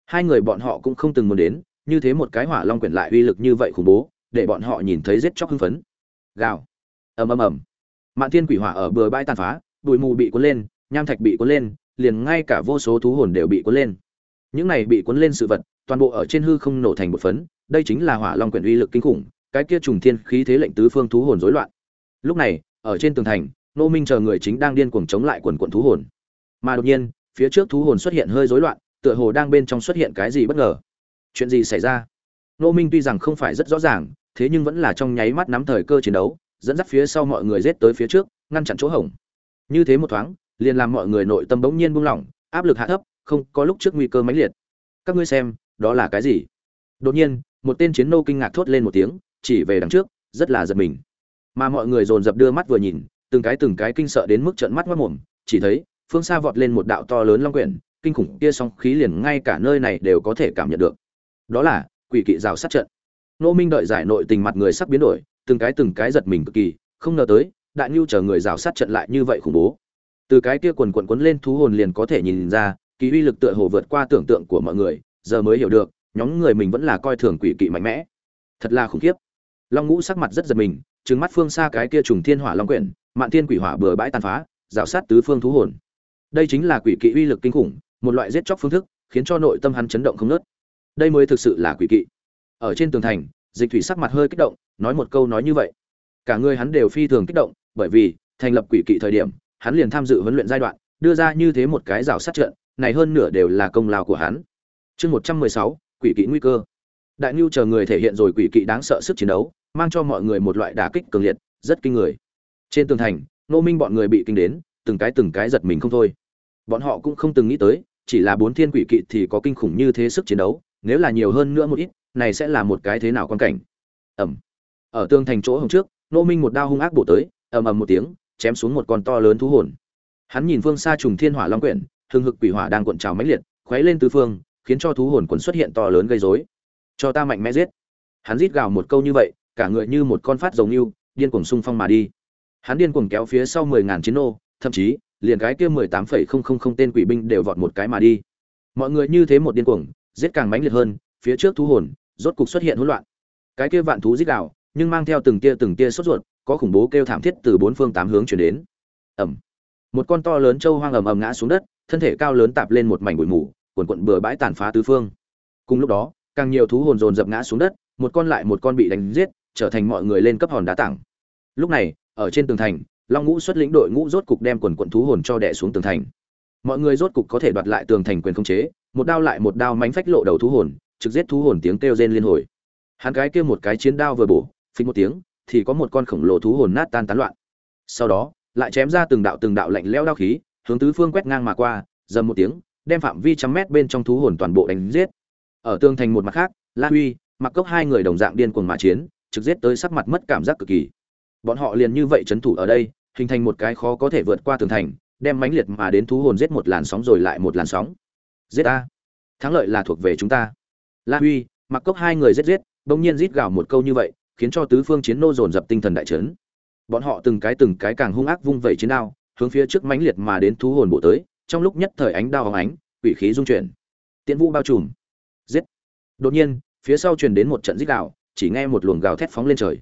Hai người bọn họ cũng không từng muốn đến, như thế một cái hỏa long quyển lại uy lực như vậy khủng bố, để bọn họ nhìn thấy giết chóc hưng phấn. Gào. Ầm ầm ầm mạn thiên quỷ hỏa ở bờ bãi tàn phá, bụi mù bị cuốn lên, nham thạch bị cuốn lên, liền ngay cả vô số thú hồn đều bị cuốn lên. Những này bị cuốn lên sự vật, toàn bộ ở trên hư không nổ thành một phấn, đây chính là hỏa long quyển uy lực kinh khủng, cái kia trùng thiên khí thế lệnh tứ phương thú hồn rối loạn. Lúc này, ở trên tường thành, nô minh chờ người chính đang điên cuồng chống lại quần quận thú hồn. Mà đột nhiên, phía trước thú hồn xuất hiện hơi rối loạn, tựa hồ đang bên trong xuất hiện cái gì bất ngờ. Chuyện gì xảy ra? Nô minh tuy rằng không phải rất rõ ràng, thế nhưng vẫn là trong nháy mắt nắm thời cơ chiến đấu dẫn dắt phía sau mọi người rết tới phía trước, ngăn chặn chỗ hổng. Như thế một thoáng, liền làm mọi người nội tâm bỗng nhiên buông lỏng, áp lực hạ thấp, không có lúc trước nguy cơ mãnh liệt. Các ngươi xem, đó là cái gì? Đột nhiên, một tên chiến nô kinh ngạc thốt lên một tiếng, chỉ về đằng trước, rất là giật mình. Mà mọi người dồn dập đưa mắt vừa nhìn, từng cái từng cái kinh sợ đến mức trợn mắt mất mồm chỉ thấy, phương xa vọt lên một đạo to lớn long quyển, kinh khủng kia song khí liền ngay cả nơi này đều có thể cảm nhận được. Đó là quỷ kỵ rào sát trận. Nô minh đợi giải nội tình mặt người sắp biến đổi từng cái từng cái giật mình cực kỳ, không ngờ tới, đại nhu chờ người rào sát trận lại như vậy khủng bố. Từ cái kia quần quần quấn lên thú hồn liền có thể nhìn ra, kỳ uy lực tựa hồ vượt qua tưởng tượng của mọi người, giờ mới hiểu được, nhóm người mình vẫn là coi thường quỷ kỵ mạnh mẽ. Thật là khủng khiếp. Long ngũ sắc mặt rất giật mình, trừng mắt phương xa cái kia trùng thiên hỏa long quyển, mạn thiên quỷ hỏa bừa bãi tàn phá, rào sát tứ phương thú hồn. Đây chính là quỷ kỵ uy lực kinh khủng, một loại giết chóc phương thức, khiến cho nội tâm hắn chấn động không nớt đây mới thực sự là quỷ kỵ. Ở trên tường thành dịch thủy sắc mặt hơi kích động, nói một câu nói như vậy. Cả người hắn đều phi thường kích động, bởi vì, thành lập quỷ kỵ thời điểm, hắn liền tham dự huấn luyện giai đoạn, đưa ra như thế một cái rào sát trận, này hơn nửa đều là công lao của hắn. Chương một trăm mười sáu, quỷ kỵ nguy cơ. Đại ngưu chờ người thể hiện rồi quỷ kỵ đáng sợ sức chiến đấu, mang cho mọi người một loại đả kích cường liệt, rất kinh người. Trên tường thành nô minh bọn người bị kinh đến, từng cái từng cái giật mình không thôi. Bọn họ cũng không từng nghĩ tới, chỉ là bốn thiên quỷ kỵ thì có kinh khủng như thế sức chiến đấu nếu là nhiều hơn nữa một ít, này sẽ là một cái thế nào quan cảnh? Ẩm. Ở tương thành chỗ hồng trước, nô minh một đao hung ác bổ tới, ầm ầm một tiếng, chém xuống một con to lớn thú hồn. Hắn nhìn phương xa trùng thiên hỏa long quyển, hừng hực quỷ hỏa đang cuộn trào mãnh liệt, khuấy lên tứ phương, khiến cho thú hồn quần xuất hiện to lớn gây rối. Cho ta mạnh mẽ giết. Hắn rít gào một câu như vậy, cả người như một con phát giống như điên cuồng xung phong mà đi. Hắn điên cuồng kéo phía sau mười ngàn chiến nô, thậm chí, liền cái kia mười tám phẩy không không không tên quỷ binh đều vọt một cái mà đi. Mọi người như thế một điên cuồng giết càng mãnh liệt hơn phía trước thú hồn rốt cục xuất hiện hỗn loạn. Cái kia vạn thú rít gào nhưng mang theo từng tia từng tia sốt ruột có khủng bố kêu thảm thiết từ bốn phương tám hướng truyền đến. Ầm, một con to lớn châu hoang ầm ầm ngã xuống đất thân thể cao lớn tạp lên một mảnh bụi mù quần cuộn bừa bãi tàn phá tứ phương. Cùng lúc đó càng nhiều thú hồn dồn dập ngã xuống đất một con lại một con bị đánh giết trở thành mọi người lên cấp hòn đá tảng. Lúc này ở trên tường thành long ngũ xuất lĩnh đội ngũ rốt cục đem quần quần thú hồn cho đè xuống tường thành. Mọi người rốt cục có thể đoạt lại tường thành quyền khống chế một đao lại một đao mánh phách lộ đầu thú hồn, trực giết thú hồn tiếng kêu rên liên hồi. Hắn cái kia một cái chiến đao vừa bổ, phình một tiếng, thì có một con khổng lồ thú hồn nát tan tán loạn. Sau đó, lại chém ra từng đạo từng đạo lạnh lẽo đao khí, hướng tứ phương quét ngang mà qua, dầm một tiếng, đem phạm vi trăm mét bên trong thú hồn toàn bộ đánh giết. Ở tường thành một mặt khác, la huy mặc cốc hai người đồng dạng điên cuồng mà chiến, trực giết tới sắc mặt mất cảm giác cực kỳ. Bọn họ liền như vậy chấn thủ ở đây, hình thành một cái khó có thể vượt qua tường thành, đem mãnh liệt mà đến thú hồn giết một làn sóng rồi lại một làn sóng giết ta. Thắng lợi là thuộc về chúng ta. La huy, mặc cốc hai người giết giết, bỗng nhiên rít gào một câu như vậy, khiến cho tứ phương chiến nô dồn dập tinh thần đại chấn. Bọn họ từng cái từng cái càng hung ác vung vẩy chiến đao, hướng phía trước mãnh liệt mà đến thú hồn bộ tới, trong lúc nhất thời ánh đao hóng ánh, quỷ khí dung chuyển. Tiễn vũ bao trùm. Giết. Đột nhiên, phía sau truyền đến một trận rít gào, chỉ nghe một luồng gào thét phóng lên trời.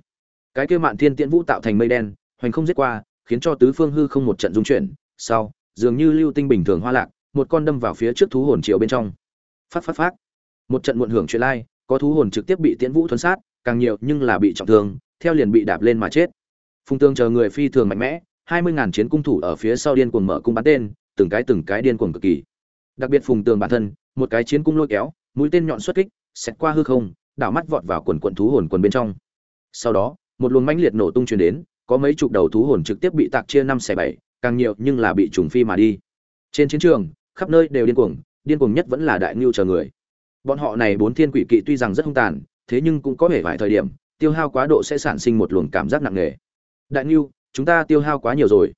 Cái kia mạn thiên tiễn vũ tạo thành mây đen, hoành không giết qua, khiến cho tứ phương hư không một trận dung chuyển. Sau, dường như lưu tinh bình thường hoa lạc một con đâm vào phía trước thú hồn triều bên trong. Phát phát phát một trận muộn hưởng chuyện lai, có thú hồn trực tiếp bị tiễn vũ thuấn sát, càng nhiều nhưng là bị trọng thương, theo liền bị đạp lên mà chết. Phùng tương chờ người phi thường mạnh mẽ, hai mươi ngàn chiến cung thủ ở phía sau điên cuồng mở cung bắn tên, từng cái từng cái điên cuồng cực kỳ. Đặc biệt phùng tường bản thân, một cái chiến cung lôi kéo, mũi tên nhọn xuất kích, xẹt qua hư không, đảo mắt vọt vào quần quận thú hồn quần bên trong. Sau đó, một luồng mãnh liệt nổ tung truyền đến, có mấy chục đầu thú hồn trực tiếp bị tạc chia năm xẻ bảy, càng nhiều nhưng là bị trùng phi mà đi. Trên chiến trường khắp nơi đều điên cuồng điên cuồng nhất vẫn là đại ngưu chờ người. Bọn họ này bốn thiên quỷ kỵ tuy rằng rất hung tàn, thế nhưng cũng có vẻ vài thời điểm, tiêu hao quá độ sẽ sản sinh một luồng cảm giác nặng nề. Đại ngưu chúng ta tiêu hao quá nhiều rồi.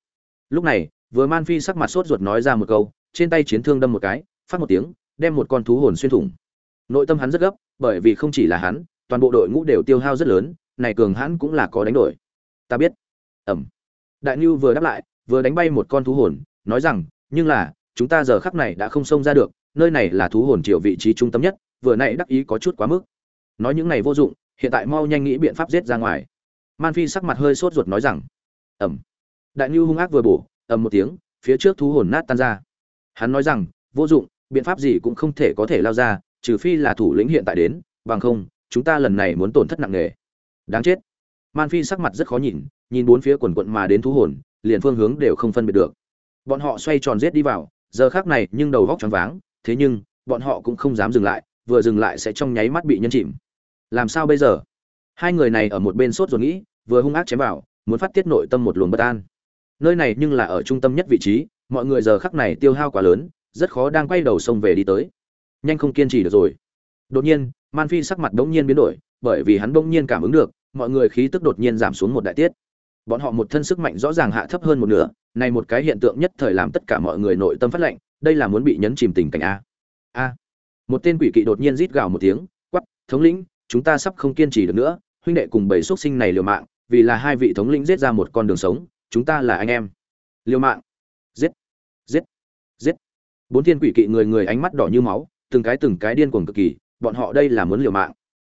Lúc này, vừa man phi sắc mặt sốt ruột nói ra một câu, trên tay chiến thương đâm một cái, phát một tiếng, đem một con thú hồn xuyên thủng. Nội tâm hắn rất gấp, bởi vì không chỉ là hắn, toàn bộ đội ngũ đều tiêu hao rất lớn, này cường hãn cũng là có đánh đổi. Ta biết. Ẩm. Đại ngưu vừa đáp lại, vừa đánh bay một con thú hồn, nói rằng, nhưng là chúng ta giờ khắc này đã không xông ra được, nơi này là thú hồn triều vị trí trung tâm nhất, vừa nãy đắc ý có chút quá mức. Nói những này vô dụng, hiện tại mau nhanh nghĩ biện pháp giết ra ngoài. Man phi sắc mặt hơi sốt ruột nói rằng ẩm đại ngưu hung ác vừa bổ, ầm một tiếng, phía trước thú hồn nát tan ra. Hắn nói rằng, vô dụng, biện pháp gì cũng không thể có thể lao ra, trừ phi là thủ lĩnh hiện tại đến, bằng không, chúng ta lần này muốn tổn thất nặng nề. Đáng chết. Man phi sắc mặt rất khó nhìn nhìn bốn phía quần quận mà đến thú hồn, liền phương hướng đều không phân biệt được. Bọn họ xoay tròn giết đi vào giờ khác này, nhưng đầu vóc choáng váng, thế nhưng, bọn họ cũng không dám dừng lại, vừa dừng lại sẽ trong nháy mắt bị nhân chìm. Làm sao bây giờ? Hai người này ở một bên sốt ruột nghĩ, vừa hung ác chém vào, muốn phát tiết nội tâm một luồng bất an. Nơi này nhưng là ở trung tâm nhất vị trí, mọi người giờ khắc này tiêu hao quá lớn, rất khó đang quay đầu sông về đi tới. Nhanh không kiên trì được rồi. Đột nhiên, man phi sắc mặt bỗng nhiên biến đổi, bởi vì hắn bỗng nhiên cảm ứng được, mọi người khí tức đột nhiên giảm xuống một đại tiết bọn họ một thân sức mạnh rõ ràng hạ thấp hơn một nửa, này một cái hiện tượng nhất thời làm tất cả mọi người nội tâm phát lệnh, đây là muốn bị nhấn chìm tình cảnh a. A. Một tên quỷ kỵ đột nhiên rít gào một tiếng quắp thống lĩnh, chúng ta sắp không kiên trì được nữa, huynh đệ cùng bảy xuất sinh này liều mạng, vì là hai vị thống lĩnh giết ra một con đường sống, chúng ta là anh em. Liều mạng. Giết. Giết. Giết. Bốn thiên quỷ kỵ người người ánh mắt đỏ như máu, từng cái từng cái điên cuồng cực kỳ, bọn họ đây là muốn liều mạng.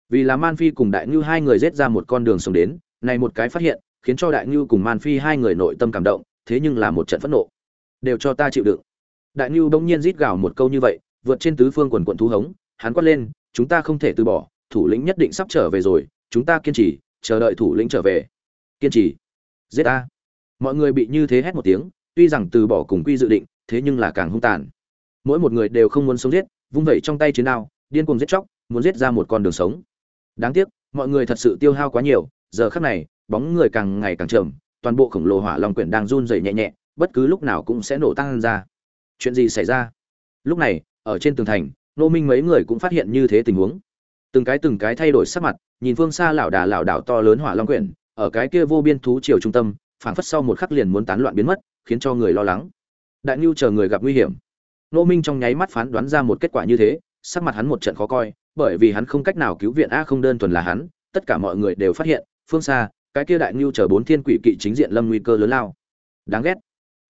Vì là man phi cùng đại ngưu hai người giết ra một con đường sống đến, này một cái phát hiện khiến cho đại ngưu cùng man phi hai người nội tâm cảm động, thế nhưng là một trận phẫn nộ. Đều cho ta chịu đựng. Đại ngưu bỗng nhiên rít gào một câu như vậy, vượt trên tứ phương quần quận thú hống, hắn quát lên, chúng ta không thể từ bỏ, thủ lĩnh nhất định sắp trở về rồi, chúng ta kiên trì, chờ đợi thủ lĩnh trở về. Kiên trì? Giết ta? Mọi người bị như thế hét một tiếng, tuy rằng từ bỏ cùng quy dự định, thế nhưng là càng hung tàn. Mỗi một người đều không muốn sống giết, vung vẩy trong tay chiến đao, điên cuồng giết chóc, muốn giết ra một con đường sống. Đáng tiếc, mọi người thật sự tiêu hao quá nhiều, giờ khắc này bóng người càng ngày càng trầm, toàn bộ khổng lồ hỏa long quyển đang run rẩy nhẹ nhẹ, bất cứ lúc nào cũng sẽ nổ tăng ra. Chuyện gì xảy ra? Lúc này, ở trên tường thành nô minh mấy người cũng phát hiện như thế tình huống. Từng cái từng cái thay đổi sắc mặt, nhìn phương xa lão đà lão đảo to lớn hỏa long quyển, ở cái kia vô biên thú triều trung tâm, phảng phất sau một khắc liền muốn tán loạn biến mất, khiến cho người lo lắng. Đại Nưu chờ người gặp nguy hiểm. Nô minh trong nháy mắt phán đoán ra một kết quả như thế, sắc mặt hắn một trận khó coi, bởi vì hắn không cách nào cứu viện a không đơn thuần là hắn, tất cả mọi người đều phát hiện, phương xa cái kia đại nhu chờ bốn thiên quỷ kỵ chính diện lâm nguy cơ lớn lao. Đáng ghét.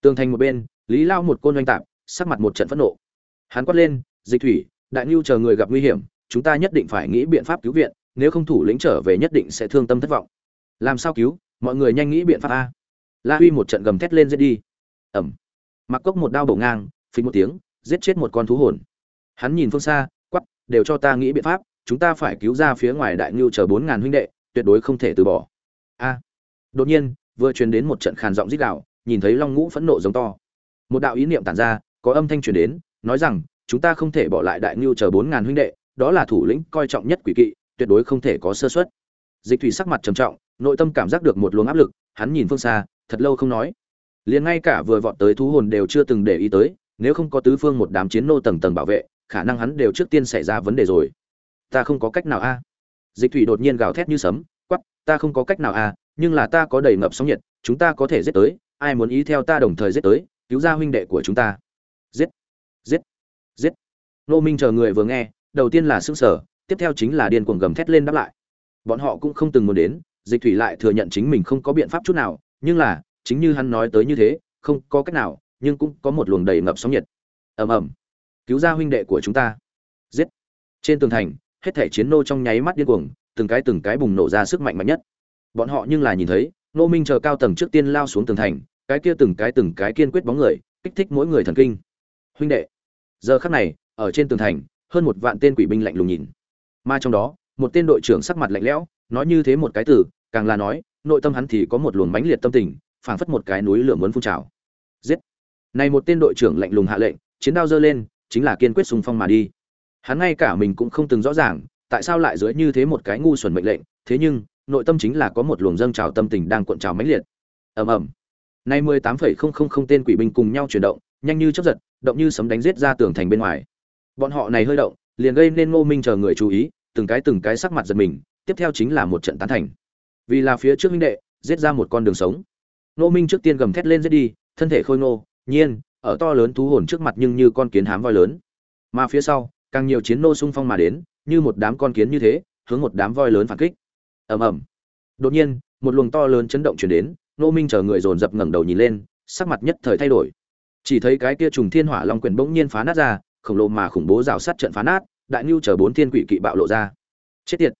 Tường thành một bên, lý lao một côn oanh tạp, sắc mặt một trận phẫn nộ. Hắn quát lên, dịch thủy, đại nhu chờ người gặp nguy hiểm, chúng ta nhất định phải nghĩ biện pháp cứu viện, nếu không thủ lĩnh trở về nhất định sẽ thương tâm thất vọng. Làm sao cứu? Mọi người nhanh nghĩ biện pháp a. La huy một trận gầm thét lên giết đi. Ẩm mặc cốc một đao bổ ngang phình một tiếng, giết chết một con thú hồn. Hắn nhìn phương xa quắp đều cho ta nghĩ biện pháp, chúng ta phải cứu ra phía ngoài đại ngưu chờ bốn ngàn huynh đệ, tuyệt đối không thể từ bỏ a. Đột nhiên, vừa truyền đến một trận khàn giọng rít gạo nhìn thấy long ngũ phẫn nộ giống to. Một đạo ý niệm tản ra, có âm thanh truyền đến, nói rằng, chúng ta không thể bỏ lại đại ngưu chờ bốn ngàn huynh đệ, đó là thủ lĩnh coi trọng nhất quỷ kỵ, tuyệt đối không thể có sơ suất. Dịch thủy sắc mặt trầm trọng, nội tâm cảm giác được một luồng áp lực, hắn nhìn phương xa, thật lâu không nói. Liền ngay cả vừa vọt tới thú hồn đều chưa từng để ý tới, nếu không có tứ phương một đám chiến nô tầng tầng bảo vệ, khả năng hắn đều trước tiên xảy ra vấn đề rồi. Ta không có cách nào a. Dịch thủy đột nhiên gào thét như sấm ta không có cách nào à? nhưng là ta có đầy ngập sóng nhiệt, chúng ta có thể giết tới, ai muốn ý theo ta đồng thời giết tới, cứu ra huynh đệ của chúng ta. Giết giết giết. Nô minh chờ người vừa nghe, đầu tiên là xương sở tiếp theo chính là điên cuồng gầm thét lên đáp lại. Bọn họ cũng không từng muốn đến, dịch thủy lại thừa nhận chính mình không có biện pháp chút nào, nhưng là, chính như hắn nói tới như thế, không có cách nào, nhưng cũng có một luồng đầy ngập sóng nhiệt. Ầm ầm. Cứu ra huynh đệ của chúng ta. Giết. Trên tường thành, hết thể chiến nô trong nháy mắt điên cuồng từng cái từng cái bùng nổ ra sức mạnh mạnh nhất. Bọn họ nhưng là nhìn thấy nô minh chờ cao tầng trước tiên lao xuống tường thành, cái kia từng cái từng cái kiên quyết bóng người, kích thích mỗi người thần kinh. Huynh đệ, giờ khắc này, ở trên tường thành, hơn một vạn tên quỷ binh lạnh lùng nhìn. Mà trong đó, một tên đội trưởng sắc mặt lạnh lẽo, nói như thế một cái từ, càng là nói, nội tâm hắn thì có một luồng mãnh liệt tâm tình, phảng phất một cái núi lửa muốn phun trào. Giết! Này một tên đội trưởng lạnh lùng hạ lệnh, chiến đao giơ lên, chính là kiên quyết xung phong mà đi. Hắn ngay cả mình cũng không từng rõ ràng tại sao lại dưới như thế một cái ngu xuẩn mệnh lệnh? Thế nhưng, nội tâm chính là có một luồng dâng trào tâm tình đang cuộn trào mãnh liệt. Ầm ầm. Nay mười tám phẩy không không không tên quỷ binh cùng nhau chuyển động, nhanh như chớp giật, động như sấm đánh giết ra tường thành bên ngoài. Bọn họ này hơi động, liền gây nên ngô minh chờ người chú ý, từng cái từng cái sắc mặt giật mình, tiếp theo chính là một trận tán thành. Vì là phía trước huynh đệ, giết ra một con đường sống. Ngô minh trước tiên gầm thét lên giết đi, thân thể khôi ngô, nhiên, ở to lớn thú hồn trước mặt nhưng như con kiến hám voi lớn. Mà phía sau, càng nhiều chiến nô xung phong mà đến như một đám con kiến như thế, hướng một đám voi lớn phản kích. Ầm ầm. Đột nhiên, một luồng to lớn chấn động chuyển đến nô minh chờ người dồn dập ngẩng đầu nhìn lên, sắc mặt nhất thời thay đổi. Chỉ thấy cái kia trùng thiên hỏa long quyển bỗng nhiên phá nát ra, khổng lồ mà khủng bố rào sát trận phá nát, đại nhu chờ bốn thiên quỷ kỵ bạo lộ ra. Chết tiệt.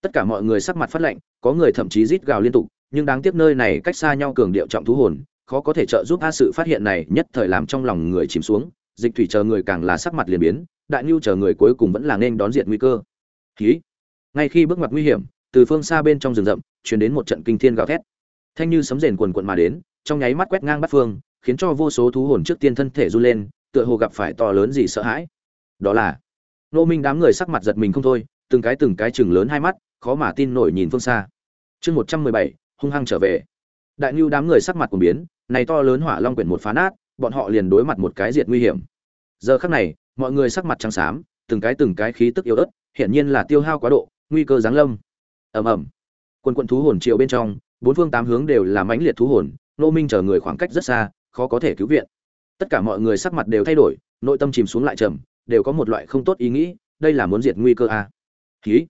Tất cả mọi người sắc mặt phát lạnh, có người thậm chí rít gào liên tục, nhưng đáng tiếc nơi này cách xa nhau cường điệu trọng thú hồn, khó có thể trợ giúp a sự phát hiện này nhất thời làm trong lòng người chìm xuống, dịch thủy chờ người càng là sắc mặt liền biến đại nhu chờ người cuối cùng vẫn là nên đón diện nguy cơ. Khí ngay khi bước ngoặt nguy hiểm, từ phương xa bên trong rừng rậm, truyền đến một trận kinh thiên gào thét. Thanh như sấm rền quần quận mà đến, trong nháy mắt quét ngang bắt phương, khiến cho vô số thú hồn trước tiên thân thể run lên, tựa hồ gặp phải to lớn gì sợ hãi. Đó là nô minh đám người sắc mặt giật mình không thôi, từng cái từng cái chừng lớn hai mắt, khó mà tin nổi nhìn phương xa. Chương một trăm mười bảy, hung hăng trở về. Đại nhu đám người sắc mặt của biến, này to lớn hỏa long quyển một phá nát, bọn họ liền đối mặt một cái diệt nguy hiểm. Giờ khắc này mọi người sắc mặt trắng xám, từng cái từng cái khí tức yếu ớt, hiển nhiên là tiêu hao quá độ, nguy cơ giáng lâm. Ầm ầm. Quân quận thú hồn triệu bên trong, bốn phương tám hướng đều là mãnh liệt thú hồn nô minh chờ người khoảng cách rất xa, khó có thể cứu viện. Tất cả mọi người sắc mặt đều thay đổi, nội tâm chìm xuống lại trầm, đều có một loại không tốt ý nghĩ, đây là muốn diệt nguy cơ a à. khí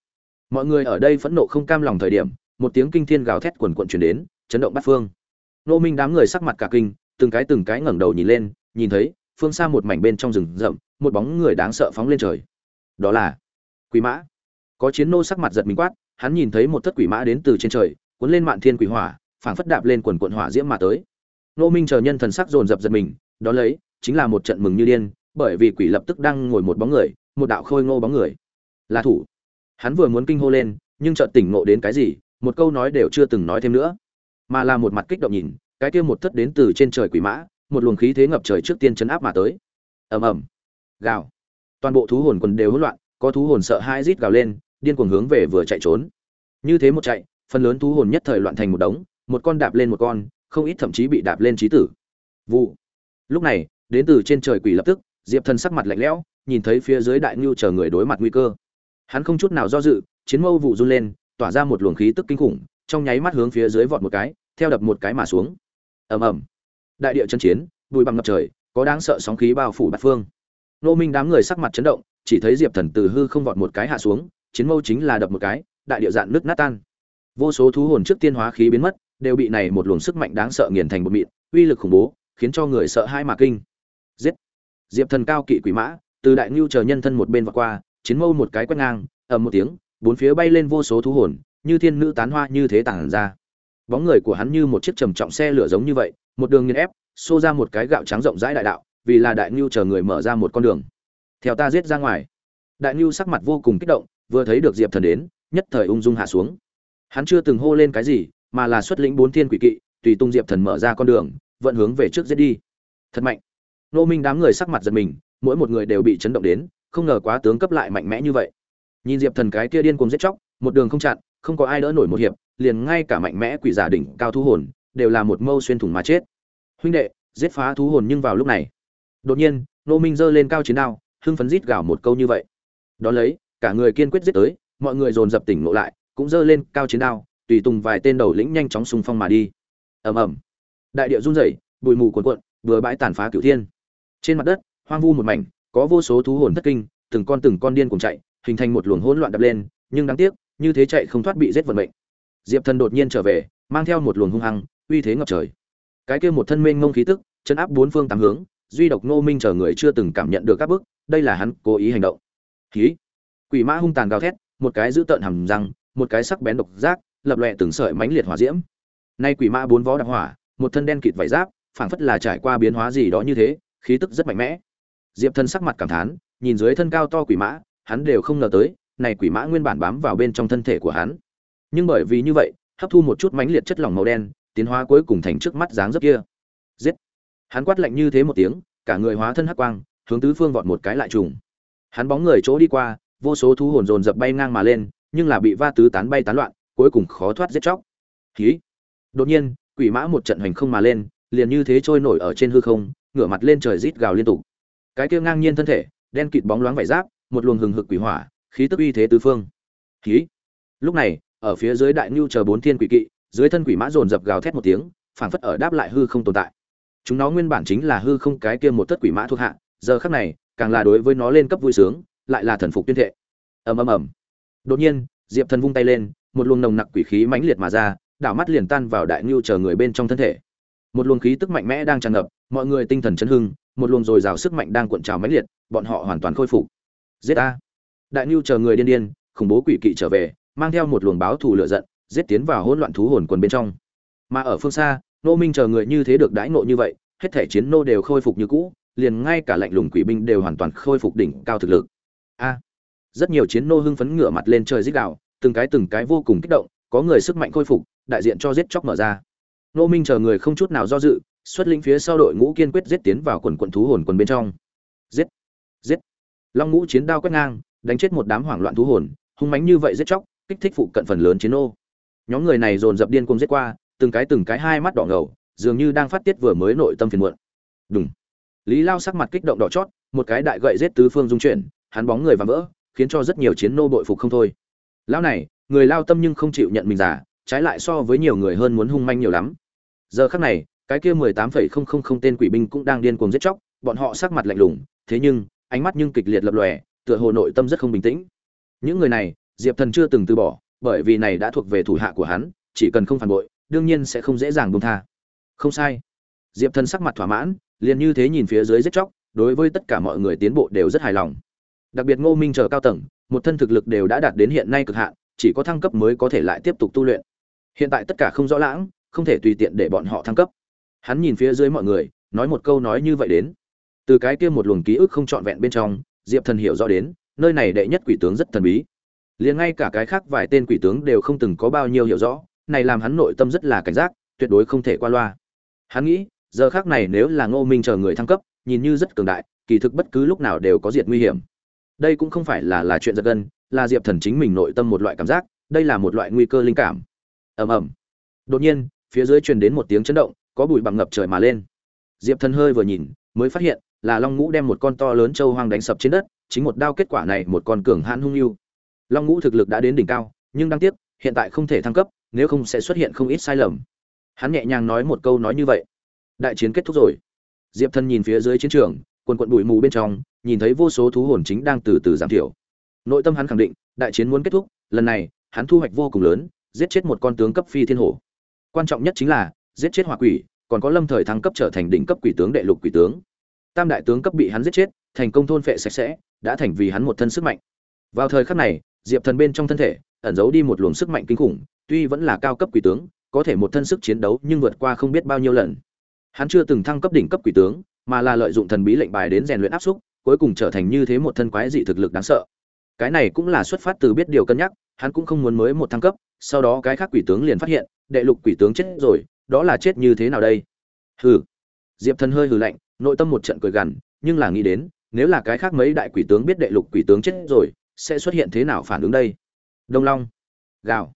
mọi người ở đây phẫn nộ không cam lòng thời điểm, một tiếng kinh thiên gào thét quần quận truyền đến, chấn động bát phương. Nô minh đám người sắc mặt cả kinh, từng cái từng cái ngẩng đầu nhìn lên, nhìn thấy phương xa một mảnh bên trong rừng rậm, một bóng người đáng sợ phóng lên trời. Đó là quỷ mã. Có chiến nô sắc mặt giật mình quát, hắn nhìn thấy một thất quỷ mã đến từ trên trời, cuốn lên mạn thiên quỷ hỏa, phảng phất đạp lên quần quận hỏa diễm mà tới. Nô minh chờ nhân thần sắc dồn dập giật mình, đó lấy, chính là một trận mừng như điên, bởi vì quỷ lập tức đang ngồi một bóng người, một đạo khôi ngô bóng người. Là thủ. Hắn vừa muốn kinh hô lên, nhưng chợt tỉnh ngộ đến cái gì, một câu nói đều chưa từng nói thêm nữa. Mà là một mặt kích động nhìn, cái kia một thất đến từ trên trời quỷ mã một luồng khí thế ngập trời trước tiên chấn áp mà tới. Ầm ầm. Gào. Toàn bộ thú hồn quần đều hỗn loạn, có thú hồn sợ hai rít gào lên, điên cuồng hướng về vừa chạy trốn. Như thế một chạy, phần lớn thú hồn nhất thời loạn thành một đống, một con đạp lên một con, không ít thậm chí bị đạp lên trí tử. Vụ. Lúc này, đến từ trên trời quỷ lập tức, diệp thần sắc mặt lạnh lẽo, nhìn thấy phía dưới đại ngưu chờ người đối mặt nguy cơ. Hắn không chút nào do dự, chiến mâu vụ run lên, tỏa ra một luồng khí tức kinh khủng, trong nháy mắt hướng phía dưới vọt một cái, theo đập một cái mà xuống. Ầm ầm đại địa chân chiến bụi bằng ngập trời, có đáng sợ sóng khí bao phủ bát phương. Nô minh đám người sắc mặt chấn động, chỉ thấy diệp thần từ hư không vọt một cái hạ xuống, chiến mâu chính là đập một cái, đại địa dạn nước nát tan. Vô số thú hồn trước tiên hóa khí biến mất, đều bị này một luồng sức mạnh đáng sợ nghiền thành một mịn, uy lực khủng bố, khiến cho người sợ hai mà kinh. Giết! Diệp thần cao kỵ quỷ mã, từ đại ngưu chờ nhân thân một bên vọt qua, chiến mâu một cái quét ngang, ầm một tiếng, bốn phía bay lên vô số thú hồn, như thiên nữ tán hoa như thế tản ra. Bóng người của hắn như một chiếc trầm trọng xe lửa giống như vậy một đường nghiền ép, xô ra một cái gạo trắng rộng rãi đại đạo, vì là đại ngưu chờ người mở ra một con đường. Theo ta giết ra ngoài. Đại ngưu sắc mặt vô cùng kích động, vừa thấy được diệp thần đến, nhất thời ung dung hạ xuống. Hắn chưa từng hô lên cái gì, mà là xuất lĩnh bốn thiên quỷ kỵ, tùy tung diệp thần mở ra con đường, vận hướng về trước giết đi. Thật mạnh. Nô minh đám người sắc mặt giật mình, mỗi một người đều bị chấn động đến, không ngờ quá tướng cấp lại mạnh mẽ như vậy. Nhìn diệp thần cái kia điên cuồng giết chóc, một đường không chặn, không có ai đỡ nổi một hiệp, liền ngay cả mạnh mẽ quỷ giả đỉnh cao thu hồn đều là một mâu xuyên thủng mà chết. Huynh đệ, giết phá thú hồn nhưng vào lúc này. Đột nhiên nô minh giơ lên cao chiến đao, hưng phấn rít gào một câu như vậy. Đó lấy, cả người kiên quyết giết tới, mọi người dồn dập tỉnh ngộ lại, cũng giơ lên cao chiến đao, tùy tùng vài tên đầu lĩnh nhanh chóng xung phong mà đi. Ầm ầm. Đại địa run rẩy, bụi mù cuồn cuộn vừa bãi tàn phá cửu thiên. Trên mặt đất, hoang vu một mảnh, có vô số thú hồn thất kinh, từng con từng con điên cùng chạy, hình thành một luồng hỗn loạn đập lên, nhưng đáng tiếc, như thế chạy không thoát bị giết vận mệnh. Diệp thần đột nhiên trở về, mang theo một luồng hung hăng uy thế ngập trời. Cái kia một thân mênh mông khí tức, chấn áp bốn phương tám hướng, duy độc ngô minh chờ người chưa từng cảm nhận được các bước đây là hắn cố ý hành động. Khí quỷ mã hung tàn gào thét, một cái giữ tợn hầm răng, một cái sắc bén độc giác, lập lòe từng sợi mãnh liệt hỏa diễm. Nay quỷ mã bốn vó đạp hỏa, một thân đen kịt vải giáp, phảng phất là trải qua biến hóa gì đó như thế, khí tức rất mạnh mẽ. Diệp thân sắc mặt cảm thán, nhìn dưới thân cao to quỷ mã, hắn đều không ngờ tới, này quỷ mã nguyên bản bám vào bên trong thân thể của hắn. Nhưng bởi vì như vậy, hấp thu một chút mãnh liệt chất lỏng màu đen tiến hóa cuối cùng thành trước mắt dáng dấp kia. Giết! Hắn quát lạnh như thế một tiếng, cả người hóa thân hắc quang, hướng tứ phương vọt một cái lại trùng. Hắn bóng người chỗ đi qua, vô số thú hồn dồn dập bay ngang mà lên, nhưng là bị va tứ tán bay tán loạn, cuối cùng khó thoát giết chóc. Khí đột nhiên, quỷ mã một trận hành không mà lên, liền như thế trôi nổi ở trên hư không, ngửa mặt lên trời rít gào liên tục. Cái kia ngang nhiên thân thể, đen kịt bóng loáng vải giáp, một luồng hừng hực quỷ hỏa, khí tức uy thế tứ phương. Khí lúc này, ở phía dưới đại nhu chờ bốn thiên quỷ kỵ dưới thân quỷ mã dồn dập gào thét một tiếng, phảng phất ở đáp lại hư không tồn tại. Chúng nó nguyên bản chính là hư không cái kia một tất quỷ mã thuộc hạ, giờ khắc này, càng là đối với nó lên cấp vui sướng, lại là thần phục tuyên thệ. Ầm ầm ầm. Đột nhiên, diệp thần vung tay lên, một luồng nồng nặc quỷ khí mãnh liệt mà ra, đảo mắt liền tan vào đại ngưu chờ người bên trong thân thể. Một luồng khí tức mạnh mẽ đang tràn ngập, mọi người tinh thần chấn hưng, một luồng dồi dào sức mạnh đang cuộn trào mãnh liệt, bọn họ hoàn toàn khôi phục. Giết a đại ngưu chờ người điên điên, khủng bố quỷ kỵ trở về, mang theo một luồng báo thù lửa giận giết tiến vào hỗn loạn thú hồn quần bên trong. Mà ở phương xa nô minh chờ người như thế được đãi nộ như vậy, hết thể chiến nô đều khôi phục như cũ, liền ngay cả lạnh lùng quỷ binh đều hoàn toàn khôi phục đỉnh cao thực lực. A, rất nhiều chiến nô hưng phấn ngửa mặt lên trời rít gào, từng cái từng cái vô cùng kích động, có người sức mạnh khôi phục, đại diện cho giết chóc mở ra. Nô minh chờ người không chút nào do dự, xuất lĩnh phía sau đội ngũ kiên quyết giết tiến vào quần quận thú hồn quần bên trong. Giết giết. Long ngũ chiến đao quét ngang, đánh chết một đám hoảng loạn thú hồn, hung mãnh như vậy giết chóc, kích thích phụ cận phần lớn chiến nô nhóm người này dồn dập điên cuồng giết qua, từng cái từng cái hai mắt đỏ ngầu, dường như đang phát tiết vừa mới nội tâm phiền muộn. Đúng lý lao sắc mặt kích động đỏ chót, một cái đại gậy giết tứ phương dung chuyển, hắn bóng người và vỡ, khiến cho rất nhiều chiến nô bội phục không thôi. Lão này, người lao tâm nhưng không chịu nhận mình giả, trái lại so với nhiều người hơn muốn hung manh nhiều lắm. Giờ khắc này, cái kia mười tám phẩy không không không tên quỷ binh cũng đang điên cuồng giết chóc, bọn họ sắc mặt lạnh lùng, thế nhưng, ánh mắt nhưng kịch liệt lập lòe, tựa hồ nội tâm rất không bình tĩnh. Những người này, diệp thần chưa từng từ bỏ bởi vì này đã thuộc về thủ hạ của hắn, chỉ cần không phản bội, đương nhiên sẽ không dễ dàng buông tha. Không sai. Diệp thần sắc mặt thỏa mãn, liền như thế nhìn phía dưới rất chóc, đối với tất cả mọi người tiến bộ đều rất hài lòng. Đặc biệt ngô minh chờ cao tầng, một thân thực lực đều đã đạt đến hiện nay cực hạn, chỉ có thăng cấp mới có thể lại tiếp tục tu luyện. Hiện tại tất cả không rõ lãng, không thể tùy tiện để bọn họ thăng cấp. Hắn nhìn phía dưới mọi người, nói một câu nói như vậy đến. Từ cái kia một luồng ký ức không trọn vẹn bên trong, diệp thần hiểu rõ đến, nơi này đệ nhất quỷ tướng rất thần bí liền ngay cả cái khác vài tên quỷ tướng đều không từng có bao nhiêu hiểu rõ, này làm hắn nội tâm rất là cảnh giác, tuyệt đối không thể qua loa. Hắn nghĩ, giờ khác này nếu là ngô minh chờ người thăng cấp, nhìn như rất cường đại, kỳ thực bất cứ lúc nào đều có diệt nguy hiểm. Đây cũng không phải là là chuyện giật gân, là diệp thần chính mình nội tâm một loại cảm giác, đây là một loại nguy cơ linh cảm. Ầm ầm. Đột nhiên, phía dưới truyền đến một tiếng chấn động, có bụi bằng ngập trời mà lên. Diệp thần hơi vừa nhìn, mới phát hiện là long ngũ đem một con to lớn châu hoang đánh sập trên đất, chính một đao kết quả này một con cường hãn hung yêu long ngũ thực lực đã đến đỉnh cao, nhưng đáng tiếc, hiện tại không thể thăng cấp, nếu không sẽ xuất hiện không ít sai lầm. Hắn nhẹ nhàng nói một câu nói như vậy. Đại chiến kết thúc rồi. Diệp Thân nhìn phía dưới chiến trường, quần quận bụi mù bên trong, nhìn thấy vô số thú hồn chính đang từ từ giảm thiểu. Nội tâm hắn khẳng định, đại chiến muốn kết thúc, lần này, hắn thu hoạch vô cùng lớn, giết chết một con tướng cấp phi thiên hổ. Quan trọng nhất chính là, giết chết hỏa quỷ, còn có lâm thời thăng cấp trở thành đỉnh cấp quỷ tướng đệ lục quỷ tướng. Tam đại tướng cấp bị hắn giết chết, thành công thôn phệ sạch sẽ, đã thành vì hắn một thân sức mạnh. Vào thời khắc này diệp thần bên trong thân thể, ẩn giấu đi một luồng sức mạnh kinh khủng, tuy vẫn là cao cấp quỷ tướng, có thể một thân sức chiến đấu nhưng vượt qua không biết bao nhiêu lần. Hắn chưa từng thăng cấp đỉnh cấp quỷ tướng, mà là lợi dụng thần bí lệnh bài đến rèn luyện áp xúc, cuối cùng trở thành như thế một thân quái dị thực lực đáng sợ. Cái này cũng là xuất phát từ biết điều cân nhắc, hắn cũng không muốn mới một thăng cấp, sau đó cái khác quỷ tướng liền phát hiện, đệ lục quỷ tướng chết rồi, đó là chết như thế nào đây? Hừ. Diệp thần hơi hừ lạnh, nội tâm một trận cười gằn, nhưng là nghĩ đến, nếu là cái khác mấy đại quỷ tướng biết đệ lục quỷ tướng chết rồi sẽ xuất hiện thế nào phản ứng đây? Đông long. Gào.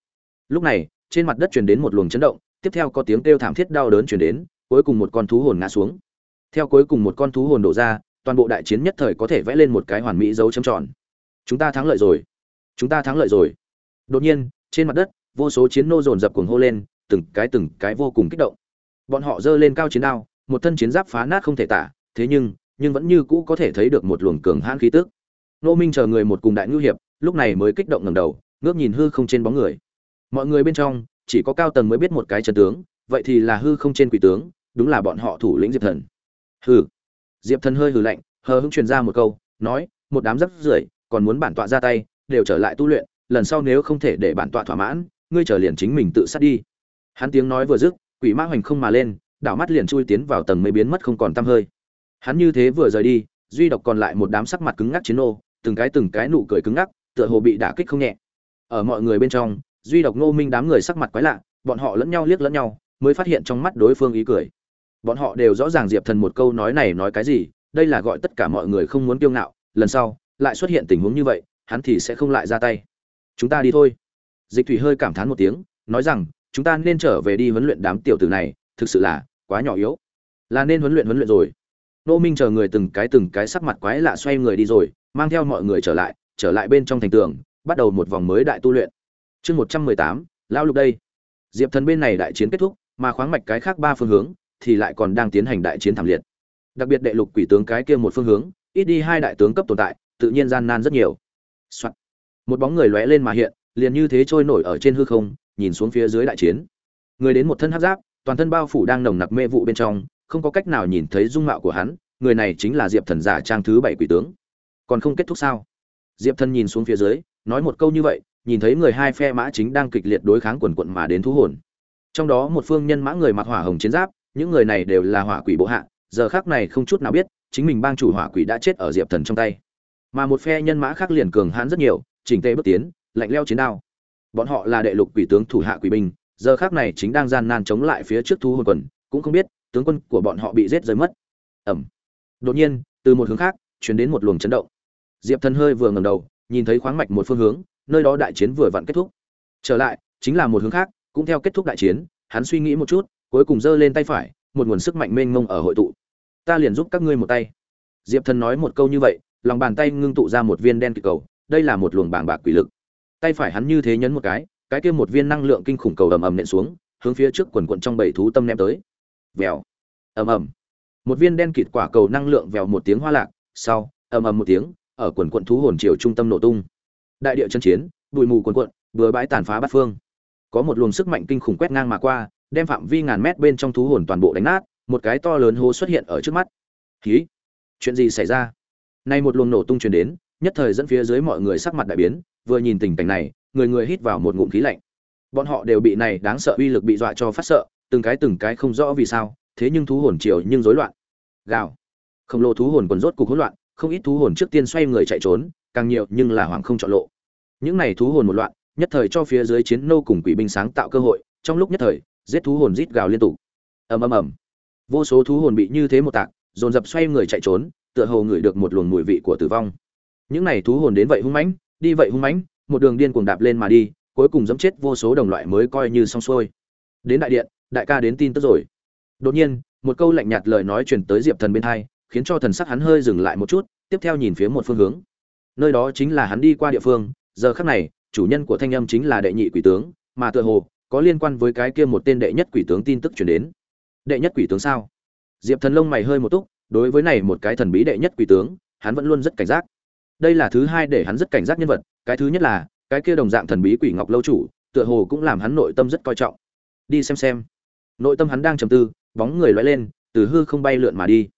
Lúc này, trên mặt đất truyền đến một luồng chấn động, tiếp theo có tiếng kêu thảm thiết đau đớn truyền đến, cuối cùng một con thú hồn ngã xuống. Theo cuối cùng một con thú hồn đổ ra, toàn bộ đại chiến nhất thời có thể vẽ lên một cái hoàn mỹ dấu chấm tròn. Chúng ta thắng lợi rồi. Chúng ta thắng lợi rồi. Đột nhiên, trên mặt đất, vô số chiến nô dồn dập cuồng hô lên, từng cái từng cái vô cùng kích động. Bọn họ giơ lên cao chiến đao, một thân chiến giáp phá nát không thể tả, thế nhưng nhưng vẫn như cũ có thể thấy được một luồng cường hãn khí tức nô minh chờ người một cùng đại ngưu hiệp, lúc này mới kích động ngầm đầu, ngước nhìn hư không trên bóng người. Mọi người bên trong, chỉ có cao tầng mới biết một cái trận tướng, vậy thì là hư không trên quỷ tướng, đúng là bọn họ thủ lĩnh diệp thần. Hừ. Diệp thần hơi hừ lạnh, hờ hững truyền ra một câu, nói, một đám rắc rưởi, còn muốn bản tọa ra tay, đều trở lại tu luyện, lần sau nếu không thể để bản tọa thỏa mãn, ngươi trở liền chính mình tự sát đi. Hắn tiếng nói vừa dứt, quỷ mã hoành không mà lên, đảo mắt liền chui tiến vào tầng mây biến mất không còn tăm hơi. Hắn như thế vừa rời đi, duy độc còn lại một đám sắc mặt cứng ngắc chiến nô từng cái từng cái nụ cười cứng ngắc, tựa hồ bị đả kích không nhẹ. Ở mọi người bên trong, duy độc, ngô minh đám người sắc mặt quái lạ, bọn họ lẫn nhau liếc lẫn nhau, mới phát hiện trong mắt đối phương ý cười. Bọn họ đều rõ ràng diệp thần một câu nói này nói cái gì, đây là gọi tất cả mọi người không muốn kiêu ngạo, lần sau, lại xuất hiện tình huống như vậy, hắn thì sẽ không lại ra tay. Chúng ta đi thôi. Dịch thủy hơi cảm thán một tiếng, nói rằng, chúng ta nên trở về đi huấn luyện đám tiểu tử này, thực sự là quá nhỏ yếu. Là nên huấn luyện huấn luyện rồi. Nô minh chờ người từng cái từng cái sắc mặt quái lạ xoay người đi rồi mang theo mọi người trở lại trở lại bên trong thành tường, bắt đầu một vòng mới đại tu luyện. Chương một trăm mười tám lao lục đây. Diệp thần bên này đại chiến kết thúc, mà khoáng mạch cái khác ba phương hướng thì lại còn đang tiến hành đại chiến thảm liệt. Đặc biệt đệ lục quỷ tướng cái kia một phương hướng, ít đi hai đại tướng cấp tồn tại, tự nhiên gian nan rất nhiều、Soạn. một bóng người lóe lên mà hiện, liền như thế trôi nổi ở trên hư không, nhìn xuống phía dưới đại chiến. Người đến một thân hắc giáp, toàn thân bao phủ đang nồng nặc mê vụ bên trong, không có cách nào nhìn thấy dung mạo của hắn, người này chính là diệp thần giả trang thứ bảy quỷ tướng còn không kết thúc sao? Diệp thần nhìn xuống phía dưới, nói một câu như vậy, nhìn thấy người hai phe mã chính đang kịch liệt đối kháng quần quận mà đến thú hồn. Trong đó một phương nhân mã người mặc hỏa hồng chiến giáp, những người này đều là hỏa quỷ bộ hạ, giờ khác này không chút nào biết, chính mình bang chủ hỏa quỷ đã chết ở diệp thần trong tay. Mà một phe nhân mã khác liền cường hãn rất nhiều, chỉnh tê bước tiến, lạnh leo chiến đao. Bọn họ là đệ lục quỷ tướng thủ hạ quỷ binh, giờ khác này chính đang gian nan chống lại phía trước thu hồn quần, cũng không biết, tướng quân của bọn họ bị giết rơi mất. Ẩm. Đột nhiên, từ một hướng khác, chuyển đến một luồng chấn động diệp thần hơi vừa ngầm đầu, nhìn thấy khoáng mạch một phương hướng, nơi đó đại chiến vừa vặn kết thúc. Trở lại, chính là một hướng khác, cũng theo kết thúc đại chiến, hắn suy nghĩ một chút, cuối cùng giơ lên tay phải, một nguồn sức mạnh mênh mông ở hội tụ. Ta liền giúp các ngươi một tay. Diệp thần nói một câu như vậy, lòng bàn tay ngưng tụ ra một viên đen kịch cầu, đây là một luồng bảng bạc quỷ lực. Tay phải hắn như thế nhấn một cái cái kia một viên năng lượng kinh khủng cầu ầm ầm nện xuống, hướng phía trước quần quận trong bảy thú tâm ném tới. Vèo. Ầm ầm. Một viên đen kịt quả cầu năng lượng vèo một tiếng hoa lạc, sau, ầm ầm một tiếng ở quần quận thú hồn triều trung tâm nổ tung. Đại địa chân chiến, bụi mù quần quận vừa bãi tàn phá bát phương. Có một luồng sức mạnh kinh khủng quét ngang mà qua, đem phạm vi ngàn mét bên trong thú hồn toàn bộ đánh nát, một cái to lớn hố xuất hiện ở trước mắt. Khí chuyện gì xảy ra? Nay một luồng nổ tung truyền đến, nhất thời dẫn phía dưới mọi người sắc mặt đại biến, vừa nhìn tình cảnh này, người người hít vào một ngụm khí lạnh. Bọn họ đều bị này đáng sợ uy lực bị dọa cho phát sợ, từng cái từng cái không rõ vì sao, thế nhưng thú hồn triều nhưng rối loạn. Gào. Khổng lồ thú hồn quần rốt cục hỗn loạn không ít thú hồn trước tiên xoay người chạy trốn, càng nhiều nhưng là hoàng không chọn lộ. Những này thú hồn một loạn, nhất thời cho phía dưới chiến nô cùng quỷ binh sáng tạo cơ hội, trong lúc nhất thời, giết thú hồn rít gào liên tục. Ầm ầm ầm. Vô số thú hồn bị như thế một tạc, dồn dập xoay người chạy trốn, tựa hồ ngửi được một luồng mùi vị của tử vong. Những này thú hồn đến vậy hung mãnh, đi vậy hung mãnh, một đường điên cuồng đạp lên mà đi, cuối cùng giẫm chết vô số đồng loại mới coi như xong xuôi. Đến đại điện, đại ca đến tin tức rồi. Đột nhiên, một câu lạnh nhạt lời nói truyền tới diệp thần bên tai khiến cho thần sắc hắn hơi dừng lại một chút, tiếp theo nhìn phía một phương hướng. Nơi đó chính là hắn đi qua địa phương, giờ khắc này, chủ nhân của thanh âm chính là đệ nhị quỷ tướng, mà tựa hồ, có liên quan với cái kia một tên đệ nhất quỷ tướng tin tức truyền đến. Đệ nhất quỷ tướng sao? Diệp thần lông mày hơi một túc, đối với này một cái thần bí đệ nhất quỷ tướng, hắn vẫn luôn rất cảnh giác. Đây là thứ hai để hắn rất cảnh giác nhân vật, cái thứ nhất là, cái kia đồng dạng thần bí quỷ ngọc lâu chủ, tựa hồ cũng làm hắn nội tâm rất coi trọng. Đi xem xem. Nội tâm hắn đang trầm tư, bóng người lóe lên, từ hư không bay lượn mà đi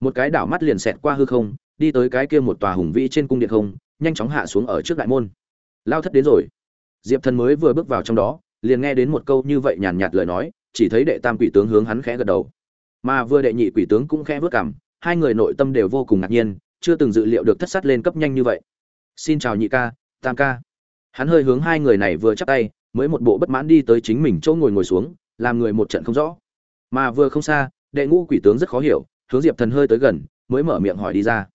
một cái đảo mắt liền xẹt qua hư không, đi tới cái kia một tòa hùng vĩ trên cung điện không, nhanh chóng hạ xuống ở trước đại môn. Lao thất đến rồi. Diệp thần mới vừa bước vào trong đó, liền nghe đến một câu như vậy nhàn nhạt lời nói, chỉ thấy đệ tam quỷ tướng hướng hắn khẽ gật đầu. Mà vừa đệ nhị quỷ tướng cũng khẽ vớt cảm hai người nội tâm đều vô cùng ngạc nhiên, chưa từng dự liệu được thất sát lên cấp nhanh như vậy. Xin chào nhị ca, tam ca. Hắn hơi hướng hai người này vừa chắp tay, mới một bộ bất mãn đi tới chính mình chỗ ngồi ngồi xuống, làm người một trận không rõ. Mà vừa không xa, đệ ngũ quỷ tướng rất khó hiểu hướng diệp thần hơi tới gần, mới mở miệng hỏi đi ra.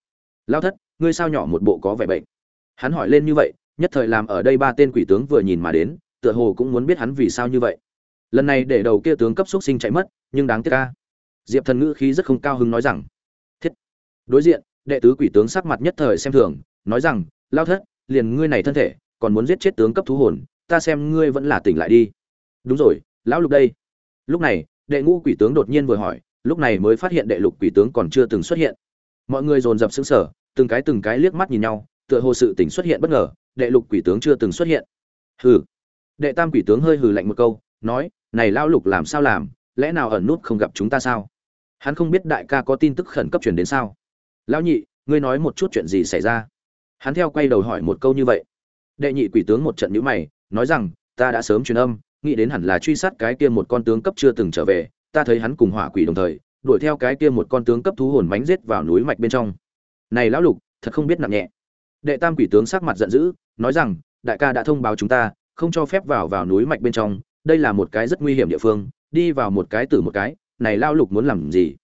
Lao thất, ngươi sao nhỏ một bộ có vẻ bệnh? Hắn hỏi lên như vậy, nhất thời làm ở đây ba tên quỷ tướng vừa nhìn mà đến, tựa hồ cũng muốn biết hắn vì sao như vậy. Lần này để đầu kia tướng cấp xúc sinh chạy mất, nhưng đáng tiếc ca diệp thần ngữ khí rất không cao hứng nói rằng, thiết. Đối diện, đệ tứ quỷ tướng sắc mặt nhất thời xem thường, nói rằng, lao thất, liền ngươi này thân thể, còn muốn giết chết tướng cấp thú hồn, ta xem ngươi vẫn là tỉnh lại đi. Đúng rồi, lão lục đây. Lúc này, đệ ngũ quỷ tướng đột nhiên vừa hỏi lúc này mới phát hiện đệ lục quỷ tướng còn chưa từng xuất hiện. Mọi người dồn dập sững sờ, từng cái từng cái liếc mắt nhìn nhau, tựa hồ sự tỉnh xuất hiện bất ngờ, đệ lục quỷ tướng chưa từng xuất hiện. Hừ. Đệ tam quỷ tướng hơi hừ lạnh một câu, nói, này lão lục làm sao làm, lẽ nào ẩn nút không gặp chúng ta sao? Hắn không biết đại ca có tin tức khẩn cấp chuyển đến sao? Lão nhị, ngươi nói một chút chuyện gì xảy ra? Hắn theo quay đầu hỏi một câu như vậy. Đệ nhị quỷ tướng một trận nhữ mày, nói rằng, ta đã sớm truyền âm, nghĩ đến hẳn là truy sát cái kia một con tướng cấp chưa từng trở về ta thấy hắn cùng hỏa quỷ đồng thời, đuổi theo cái kia một con tướng cấp thú hồn mánh giết vào núi mạch bên trong. Này lão lục, thật không biết nặng nhẹ. Đệ tam quỷ tướng sắc mặt giận dữ, nói rằng, đại ca đã thông báo chúng ta, không cho phép vào vào núi mạch bên trong, đây là một cái rất nguy hiểm địa phương, đi vào một cái tử một cái, này lao lục muốn làm gì?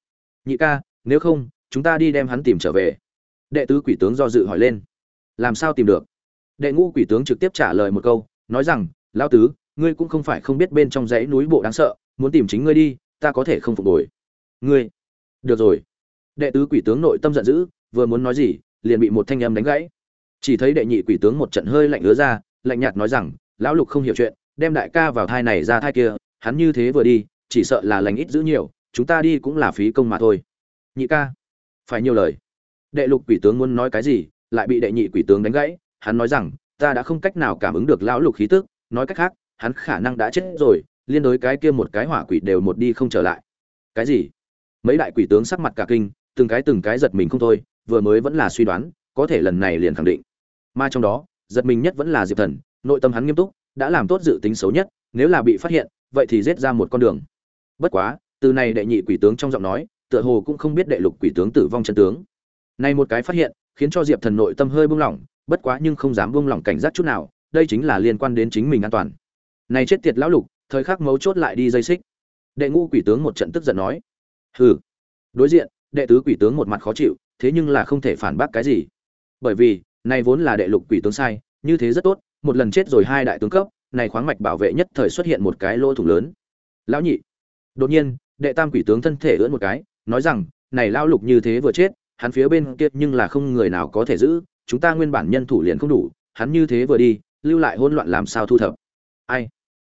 Nhị ca, nếu không, chúng ta đi đem hắn tìm trở về. Đệ tứ quỷ tướng do dự hỏi lên. Làm sao tìm được? Đệ ngũ quỷ tướng trực tiếp trả lời một câu, nói rằng, lão tứ, ngươi cũng không phải không biết bên trong dãy núi bộ đáng sợ, muốn tìm chính ngươi đi ta có thể không phục hồi. Ngươi, được rồi. Đệ tứ quỷ tướng nội tâm giận dữ, vừa muốn nói gì, liền bị một thanh âm đánh gãy. Chỉ thấy đệ nhị quỷ tướng một trận hơi lạnh ứa ra, lạnh nhạt nói rằng, lão lục không hiểu chuyện, đem đại ca vào thai này ra thai kia, hắn như thế vừa đi, chỉ sợ là lành ít giữ nhiều, chúng ta đi cũng là phí công mà thôi. Nhị ca, phải nhiều lời. Đệ lục quỷ tướng muốn nói cái gì, lại bị đệ nhị quỷ tướng đánh gãy, hắn nói rằng, ta đã không cách nào cảm ứng được lão lục khí tức, nói cách khác, hắn khả năng đã chết rồi liên đối cái kia một cái hỏa quỷ đều một đi không trở lại. Cái gì? Mấy đại quỷ tướng sắc mặt cả kinh, từng cái từng cái giật mình không thôi, vừa mới vẫn là suy đoán, có thể lần này liền khẳng định. Mà trong đó, giật mình nhất vẫn là diệp thần, nội tâm hắn nghiêm túc, đã làm tốt dự tính xấu nhất, nếu là bị phát hiện, vậy thì giết ra một con đường. Bất quá, từ này đệ nhị quỷ tướng trong giọng nói, tựa hồ cũng không biết đệ lục quỷ tướng tử vong chân tướng. Nay một cái phát hiện, khiến cho diệp thần nội tâm hơi buông lỏng, bất quá nhưng không dám buông lỏng cảnh giác chút nào, đây chính là liên quan đến chính mình an toàn. Này chết tiệt lão lục thời khắc mấu chốt lại đi dây xích. Đệ ngũ quỷ tướng một trận tức giận nói. Hừ. Đối diện, đệ tứ quỷ tướng một mặt khó chịu, thế nhưng là không thể phản bác cái gì. Bởi vì, này vốn là đệ lục quỷ tướng sai, như thế rất tốt, một lần chết rồi hai đại tướng cấp, này khoáng mạch bảo vệ nhất thời xuất hiện một cái lỗ thủng lớn. Lão nhị. Đột nhiên, đệ tam quỷ tướng thân thể ưỡn một cái, nói rằng, này lao lục như thế vừa chết, hắn phía bên kia nhưng là không người nào có thể giữ, chúng ta nguyên bản nhân thủ liền không đủ, hắn như thế vừa đi, lưu lại hỗn loạn làm sao thu thập. Ai?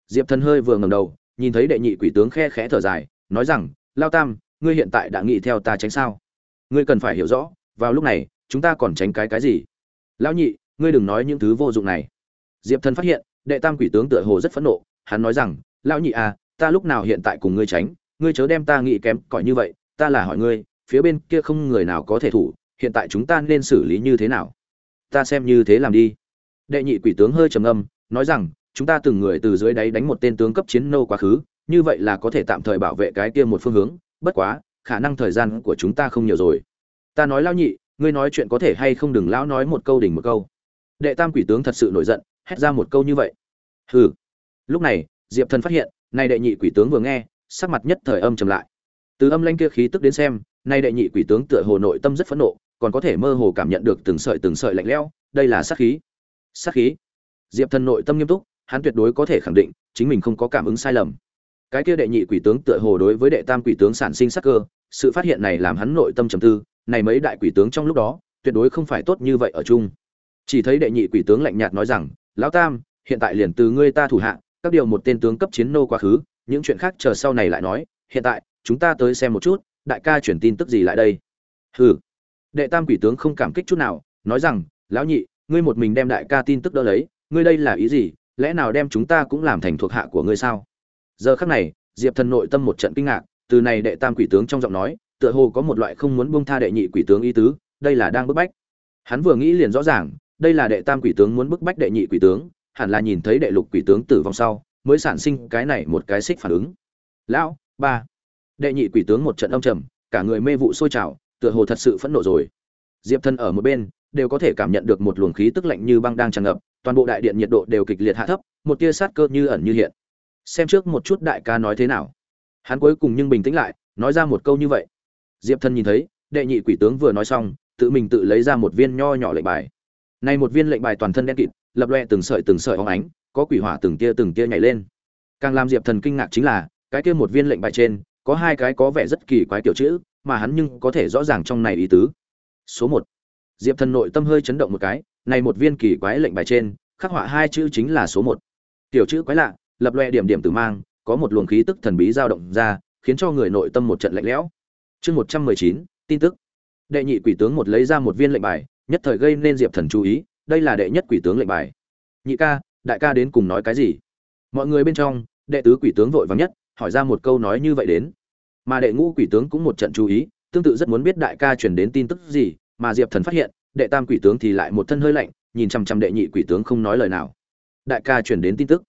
Diệp thần hơi vừa ngầm đầu, nhìn thấy đệ nhị quỷ tướng khe khẽ thở dài, nói rằng, lao tam, ngươi hiện tại đã nghĩ theo ta tránh sao? Ngươi cần phải hiểu rõ, vào lúc này, chúng ta còn tránh cái cái gì? Lão nhị, ngươi đừng nói những thứ vô dụng này. Diệp thần phát hiện, đệ tam quỷ tướng tựa hồ rất phẫn nộ, hắn nói rằng, lão nhị à ta lúc nào hiện tại cùng ngươi tránh? Ngươi chớ đem ta nghĩ kém cỏi như vậy, ta là hỏi ngươi, phía bên kia không người nào có thể thủ, hiện tại chúng ta nên xử lý như thế nào? Ta xem như thế làm đi. Đệ nhị quỷ tướng hơi trầm âm nói rằng chúng ta từng người từ dưới đáy đánh một tên tướng cấp chiến nô quá khứ, như vậy là có thể tạm thời bảo vệ cái kia một phương hướng, bất quá, khả năng thời gian của chúng ta không nhiều rồi. Ta nói lão nhị, ngươi nói chuyện có thể hay không đừng lão nói một câu đỉnh một câu. Đệ tam quỷ tướng thật sự nổi giận, hét ra một câu như vậy. Hừ. Lúc này, diệp thần phát hiện, nay đệ nhị quỷ tướng vừa nghe, sắc mặt nhất thời âm trầm lại. Từ âm lãnh kia khí tức đến xem, nay đệ nhị quỷ tướng tựa hồ nội tâm rất phẫn nộ, còn có thể mơ hồ cảm nhận được từng sợi từng sợi lạnh lẽo, đây là sát khí. Sát khí. Diệp thần nội tâm nghiêm túc hắn tuyệt đối có thể khẳng định, chính mình không có cảm ứng sai lầm. Cái kia đệ nhị quỷ tướng tựa hồ đối với đệ tam quỷ tướng sản sinh sắc cơ, sự phát hiện này làm hắn nội tâm trầm tư, này mấy đại quỷ tướng trong lúc đó, tuyệt đối không phải tốt như vậy ở chung. Chỉ thấy đệ nhị quỷ tướng lạnh nhạt nói rằng, lão tam, hiện tại liền từ ngươi ta thủ hạ, các điều một tên tướng cấp chiến nô quá khứ, những chuyện khác chờ sau này lại nói, hiện tại, chúng ta tới xem một chút, đại ca chuyển tin tức gì lại đây? Hừ. Đệ tam quỷ tướng không cảm kích chút nào, nói rằng, lão nhị, ngươi một mình đem đại ca tin tức đỡ lấy, ngươi đây là ý gì lẽ nào đem chúng ta cũng làm thành thuộc hạ của ngươi sao? Giờ khắc này, diệp thần nội tâm một trận kinh ngạc, từ này đệ tam quỷ tướng trong giọng nói, tựa hồ có một loại không muốn buông tha đệ nhị quỷ tướng ý tứ, đây là đang bức bách. Hắn vừa nghĩ liền rõ ràng, đây là đệ tam quỷ tướng muốn bức bách đệ nhị quỷ tướng, hẳn là nhìn thấy đệ lục quỷ tướng tử vong sau, mới sản sinh cái này một cái xích phản ứng. Lão, ba. Đệ nhị quỷ tướng một trận âm trầm, cả người mê vụ sôi trào, tựa hồ thật sự phẫn nộ rồi. Diệp thân ở một bên, đều có thể cảm nhận được một luồng khí tức lạnh như băng đang tràn ngập toàn bộ đại điện nhiệt độ đều kịch liệt hạ thấp, một tia sát cơ như ẩn như hiện. Xem trước một chút đại ca nói thế nào. Hắn cuối cùng nhưng bình tĩnh lại, nói ra một câu như vậy. Diệp thân nhìn thấy, đệ nhị quỷ tướng vừa nói xong, tự mình tự lấy ra một viên nho nhỏ lệnh bài. Này một viên lệnh bài toàn thân đen kịt, lập loe từng sợi từng sợi óng ánh, có quỷ hỏa từng tia từng tia nhảy lên. Càng làm diệp thần kinh ngạc chính là, cái kia một viên lệnh bài trên, có hai cái có vẻ rất kỳ quái tiểu chữ, mà hắn nhưng có thể rõ ràng trong này ý tứ. Số một. Diệp thần nội tâm hơi chấn động một cái này một viên kỳ quái lệnh bài trên, khắc họa hai chữ chính là số một. Tiểu chữ quái lạ, lập loe điểm điểm tử mang, có một luồng khí tức thần bí dao động ra, khiến cho người nội tâm một trận lạnh lẽo. Chương một trăm mười chín, tin tức. Đệ nhị quỷ tướng một lấy ra một viên lệnh bài, nhất thời gây nên diệp thần chú ý, đây là đệ nhất quỷ tướng lệnh bài. Nhị ca, đại ca đến cùng nói cái gì? Mọi người bên trong, đệ tứ quỷ tướng vội vàng nhất, hỏi ra một câu nói như vậy đến. Mà đệ ngũ quỷ tướng cũng một trận chú ý, tương tự rất muốn biết đại ca truyền đến tin tức gì, mà diệp thần phát hiện đệ tam quỷ tướng thì lại một thân hơi lạnh, nhìn chằm chằm đệ nhị quỷ tướng không nói lời nào. Đại ca chuyển đến tin tức.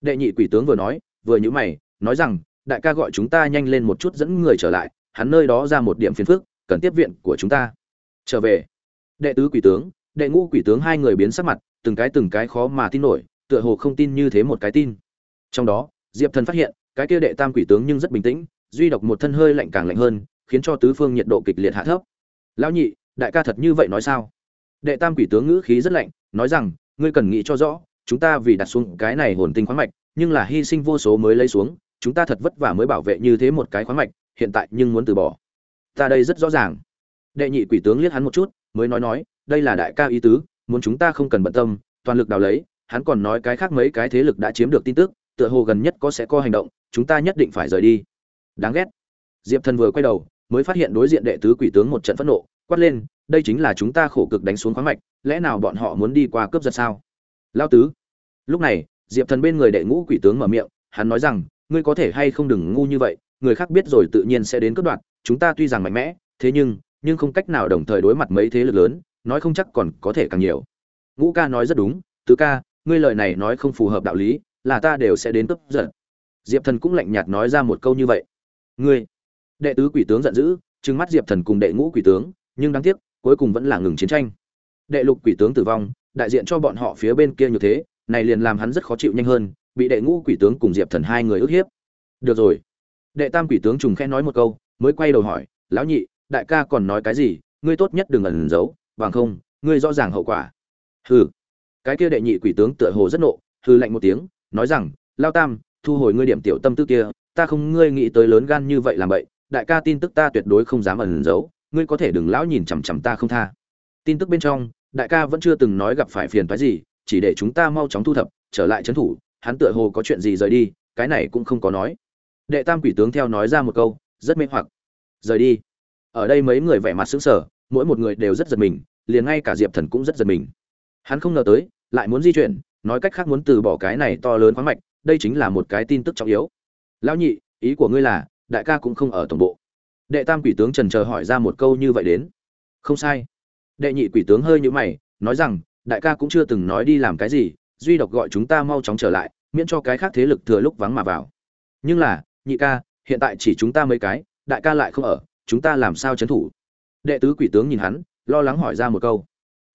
Đệ nhị quỷ tướng vừa nói, vừa nhữ mày, nói rằng, đại ca gọi chúng ta nhanh lên một chút dẫn người trở lại, hắn nơi đó ra một điểm phiền phức, cần tiếp viện của chúng ta. Trở về. Đệ tứ quỷ tướng, đệ ngũ quỷ tướng hai người biến sắc mặt, từng cái từng cái khó mà tin nổi, tựa hồ không tin như thế một cái tin. Trong đó, diệp thần phát hiện, cái kia đệ tam quỷ tướng nhưng rất bình tĩnh, duy độc một thân hơi lạnh càng lạnh hơn, khiến cho tứ phương nhiệt độ kịch liệt hạ thấp. Lão nhị đại ca thật như vậy nói sao? Đệ tam quỷ tướng ngữ khí rất lạnh, nói rằng, ngươi cần nghĩ cho rõ, chúng ta vì đặt xuống cái này hồn tinh khoáng mạch, nhưng là hy sinh vô số mới lấy xuống, chúng ta thật vất vả mới bảo vệ như thế một cái khoáng mạch, hiện tại nhưng muốn từ bỏ. Ta đây rất rõ ràng. Đệ nhị quỷ tướng liếc hắn một chút, mới nói nói, đây là đại ca ý tứ, muốn chúng ta không cần bận tâm, toàn lực đào lấy, hắn còn nói cái khác mấy cái thế lực đã chiếm được tin tức, tựa hồ gần nhất có sẽ có hành động, chúng ta nhất định phải rời đi. Đáng ghét. Diệp thần vừa quay đầu, mới phát hiện đối diện đệ tứ quỷ tướng một trận phẫn nộ quát lên, đây chính là chúng ta khổ cực đánh xuống khoáng mạch, lẽ nào bọn họ muốn đi qua cướp giật sao? Lao tứ. Lúc này, diệp thần bên người đệ ngũ quỷ tướng mở miệng, hắn nói rằng, ngươi có thể hay không đừng ngu như vậy, người khác biết rồi tự nhiên sẽ đến cướp đoạt, chúng ta tuy rằng mạnh mẽ, thế nhưng nhưng không cách nào đồng thời đối mặt mấy thế lực lớn, nói không chắc còn có thể càng nhiều. Ngũ ca nói rất đúng, tứ ca, ngươi lời này nói không phù hợp đạo lý, là ta đều sẽ đến cướp giật. Diệp thần cũng lạnh nhạt nói ra một câu như vậy. Ngươi? Đệ tứ quỷ tướng giận dữ, trừng mắt diệp thần cùng đệ ngũ quỷ tướng nhưng đáng tiếc, cuối cùng vẫn là ngừng chiến tranh. Đệ lục quỷ tướng tử vong, đại diện cho bọn họ phía bên kia như thế, này liền làm hắn rất khó chịu nhanh hơn, bị đệ ngũ quỷ tướng cùng diệp thần hai người ức hiếp. Được rồi. Đệ tam quỷ tướng trùng khẽ nói một câu, mới quay đầu hỏi, lão nhị, đại ca còn nói cái gì? Ngươi tốt nhất đừng ẩn giấu, bằng không, ngươi rõ ràng hậu quả. Hừ. Cái kia đệ nhị quỷ tướng tựa hồ rất nộ, hừ lạnh một tiếng, nói rằng, lao tam, thu hồi ngươi điểm tiểu tâm tư kia, ta không ngươi nghĩ tới lớn gan như vậy làm vậy đại ca tin tức ta tuyệt đối không dám ẩn giấu ngươi có thể đừng lão nhìn chằm chằm ta không tha. Tin tức bên trong, đại ca vẫn chưa từng nói gặp phải phiền phái gì, chỉ để chúng ta mau chóng thu thập, trở lại trấn thủ, hắn tựa hồ có chuyện gì rời đi, cái này cũng không có nói. Đệ tam quỷ tướng theo nói ra một câu, rất mê hoặc. Rời đi. Ở đây mấy người vẻ mặt sững sờ, mỗi một người đều rất giật mình, liền ngay cả diệp thần cũng rất giật mình. Hắn không ngờ tới, lại muốn di chuyển, nói cách khác muốn từ bỏ cái này to lớn khoáng mạch, đây chính là một cái tin tức trọng yếu. Lão nhị, ý của ngươi là, đại ca cũng không ở tổng bộ đệ tam quỷ tướng trần chờ hỏi ra một câu như vậy đến. Không sai. Đệ nhị quỷ tướng hơi nhũ mày, nói rằng, đại ca cũng chưa từng nói đi làm cái gì, duy độc gọi chúng ta mau chóng trở lại, miễn cho cái khác thế lực thừa lúc vắng mà vào. Nhưng là, nhị ca, hiện tại chỉ chúng ta mấy cái, đại ca lại không ở, chúng ta làm sao trấn thủ? Đệ tứ quỷ tướng nhìn hắn, lo lắng hỏi ra một câu.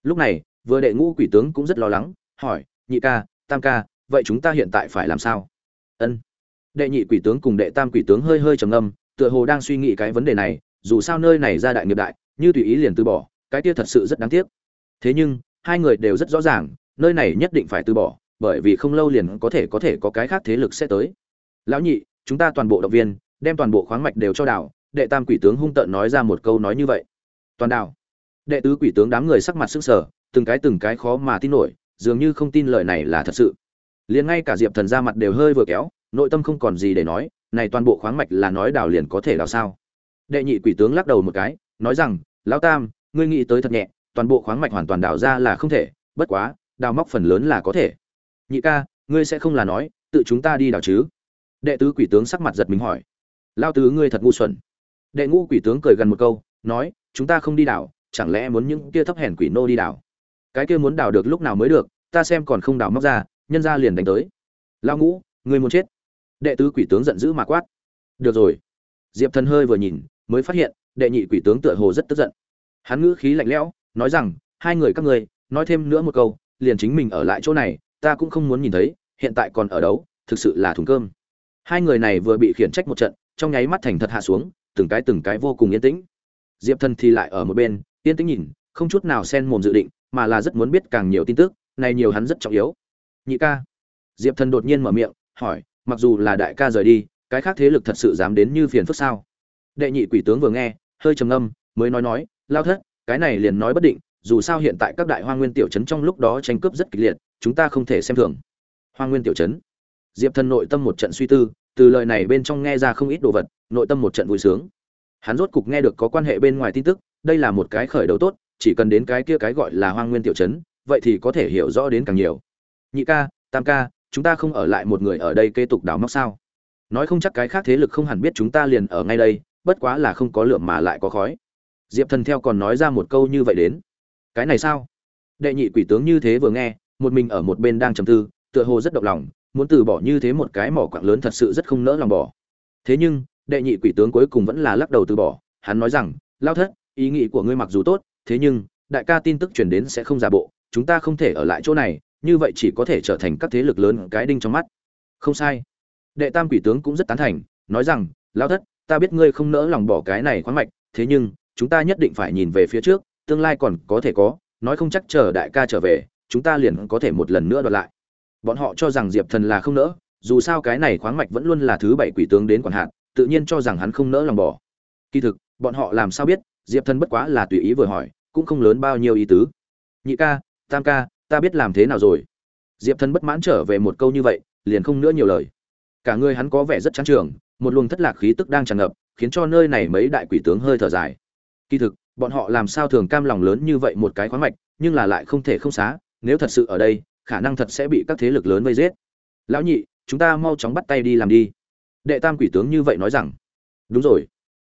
Lúc này, vừa đệ ngũ quỷ tướng cũng rất lo lắng, hỏi, nhị ca, tam ca, vậy chúng ta hiện tại phải làm sao? Ân. Đệ nhị quỷ tướng cùng đệ tam quỷ tướng hơi hơi trầm ngâm tựa hồ đang suy nghĩ cái vấn đề này, dù sao nơi này ra đại nghiệp đại, như tùy ý liền từ bỏ, cái kia thật sự rất đáng tiếc. Thế nhưng, hai người đều rất rõ ràng, nơi này nhất định phải từ bỏ, bởi vì không lâu liền có thể có thể có cái khác thế lực sẽ tới. Lão nhị, chúng ta toàn bộ động viên, đem toàn bộ khoáng mạch đều cho đảo, đệ tam quỷ tướng hung tợn nói ra một câu nói như vậy. Toàn đảo. Đệ tứ quỷ tướng đám người sắc mặt sững sờ, từng cái từng cái khó mà tin nổi, dường như không tin lời này là thật sự. Liền ngay cả diệp thần ra mặt đều hơi vừa kéo, nội tâm không còn gì để nói này toàn bộ khoáng mạch là nói đào liền có thể đào sao? Đệ nhị quỷ tướng lắc đầu một cái, nói rằng, lão tam, ngươi nghĩ tới thật nhẹ, toàn bộ khoáng mạch hoàn toàn đào ra là không thể, bất quá, đào móc phần lớn là có thể. Nhị ca, ngươi sẽ không là nói, tự chúng ta đi đào chứ? Đệ tứ quỷ tướng sắc mặt giật mình hỏi. Lao tứ ngươi thật ngu xuẩn. Đệ ngũ quỷ tướng cười gần một câu, nói, chúng ta không đi đào, chẳng lẽ muốn những kia thấp hèn quỷ nô đi đào? Cái kia muốn đào được lúc nào mới được, ta xem còn không đào móc ra, nhân ra liền đánh tới. Lao ngũ, ngươi muốn chết? Đệ tứ quỷ tướng giận dữ mà quát. Được rồi. Diệp thần hơi vừa nhìn, mới phát hiện, đệ nhị quỷ tướng tựa hồ rất tức giận. Hắn ngữ khí lạnh lẽo, nói rằng, hai người các ngươi, nói thêm nữa một câu, liền chính mình ở lại chỗ này, ta cũng không muốn nhìn thấy, hiện tại còn ở đấu thực sự là thùng cơm. Hai người này vừa bị khiển trách một trận, trong nháy mắt thành thật hạ xuống, từng cái từng cái vô cùng yên tĩnh. Diệp thần thì lại ở một bên, yên tĩnh nhìn, không chút nào xen mồm dự định, mà là rất muốn biết càng nhiều tin tức, này nhiều hắn rất trọng yếu. Nhị ca. Diệp thần đột nhiên mở miệng, hỏi mặc dù là đại ca rời đi, cái khác thế lực thật sự dám đến như phiền phức sao? Đệ nhị quỷ tướng vừa nghe, hơi trầm ngâm, mới nói nói, lao thất, cái này liền nói bất định, dù sao hiện tại các đại hoa nguyên tiểu trấn trong lúc đó tranh cướp rất kịch liệt, chúng ta không thể xem thường. Hoa nguyên tiểu trấn. Diệp thần nội tâm một trận suy tư, từ lời này bên trong nghe ra không ít đồ vật, nội tâm một trận vui sướng. Hắn rốt cục nghe được có quan hệ bên ngoài tin tức, đây là một cái khởi đầu tốt, chỉ cần đến cái kia cái gọi là hoa nguyên tiểu trấn, vậy thì có thể hiểu rõ đến càng nhiều. Nhị ca, tam ca chúng ta không ở lại một người ở đây kế tục đào móc sao? Nói không chắc cái khác thế lực không hẳn biết chúng ta liền ở ngay đây, bất quá là không có lượng mà lại có khói. Diệp thần theo còn nói ra một câu như vậy đến. Cái này sao? Đệ nhị quỷ tướng như thế vừa nghe, một mình ở một bên đang trầm tư, tựa hồ rất động lòng, muốn từ bỏ như thế một cái mỏ quạng lớn thật sự rất không nỡ lòng bỏ. Thế nhưng, đệ nhị quỷ tướng cuối cùng vẫn là lắc đầu từ bỏ. Hắn nói rằng, lao thất, ý nghĩ của ngươi mặc dù tốt, thế nhưng, đại ca tin tức truyền đến sẽ không giả bộ, chúng ta không thể ở lại chỗ này như vậy chỉ có thể trở thành các thế lực lớn cái đinh trong mắt. Không sai. Đệ tam quỷ tướng cũng rất tán thành, nói rằng lao thất, ta biết ngươi không nỡ lòng bỏ cái này khoáng mạch, thế nhưng, chúng ta nhất định phải nhìn về phía trước, tương lai còn có thể có, nói không chắc chờ đại ca trở về, chúng ta liền có thể một lần nữa đoạt lại. Bọn họ cho rằng diệp thần là không nỡ, dù sao cái này khoáng mạch vẫn luôn là thứ bảy quỷ tướng đến quản hạt, tự nhiên cho rằng hắn không nỡ lòng bỏ. Kỳ thực, bọn họ làm sao biết, diệp thần bất quá là tùy ý vừa hỏi, cũng không lớn bao nhiêu ý tứ. Nhị ca, tam ca ta biết làm thế nào rồi. Diệp thần bất mãn trở về một câu như vậy, liền không nữa nhiều lời. Cả người hắn có vẻ rất chán trường, một luồng thất lạc khí tức đang tràn ngập, khiến cho nơi này mấy đại quỷ tướng hơi thở dài. Kỳ thực, bọn họ làm sao thường cam lòng lớn như vậy một cái khoáng mạch, nhưng là lại không thể không xá, nếu thật sự ở đây, khả năng thật sẽ bị các thế lực lớn vây giết. Lão nhị, chúng ta mau chóng bắt tay đi làm đi. Đệ tam quỷ tướng như vậy nói rằng. Đúng rồi.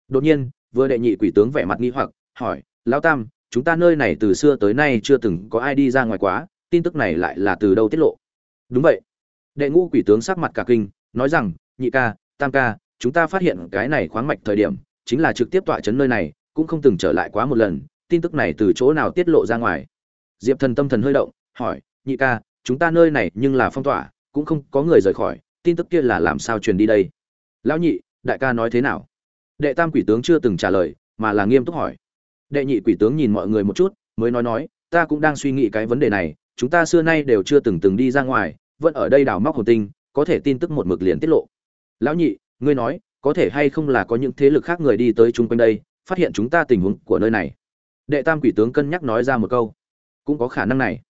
Đột nhiên, vừa đệ nhị quỷ tướng vẻ mặt nghi hoặc, hỏi, lão tam chúng ta nơi này từ xưa tới nay chưa từng có ai đi ra ngoài quá, tin tức này lại là từ đâu tiết lộ? Đúng vậy. Đệ ngũ quỷ tướng sắc mặt cả kinh, nói rằng, nhị ca, tam ca, chúng ta phát hiện cái này khoáng mạch thời điểm, chính là trực tiếp tọa chấn nơi này, cũng không từng trở lại quá một lần, tin tức này từ chỗ nào tiết lộ ra ngoài? Diệp thần tâm thần hơi động, hỏi, nhị ca, chúng ta nơi này nhưng là phong tỏa, cũng không có người rời khỏi, tin tức kia là làm sao truyền đi đây? Lão nhị, đại ca nói thế nào? Đệ tam quỷ tướng chưa từng trả lời, mà là nghiêm túc hỏi đệ nhị quỷ tướng nhìn mọi người một chút, mới nói nói, ta cũng đang suy nghĩ cái vấn đề này, chúng ta xưa nay đều chưa từng từng đi ra ngoài, vẫn ở đây đào móc hồn tinh, có thể tin tức một mực liền tiết lộ. Lão nhị, ngươi nói, có thể hay không là có những thế lực khác người đi tới chung quanh đây, phát hiện chúng ta tình huống của nơi này? Đệ tam quỷ tướng cân nhắc nói ra một câu. Cũng có khả năng này.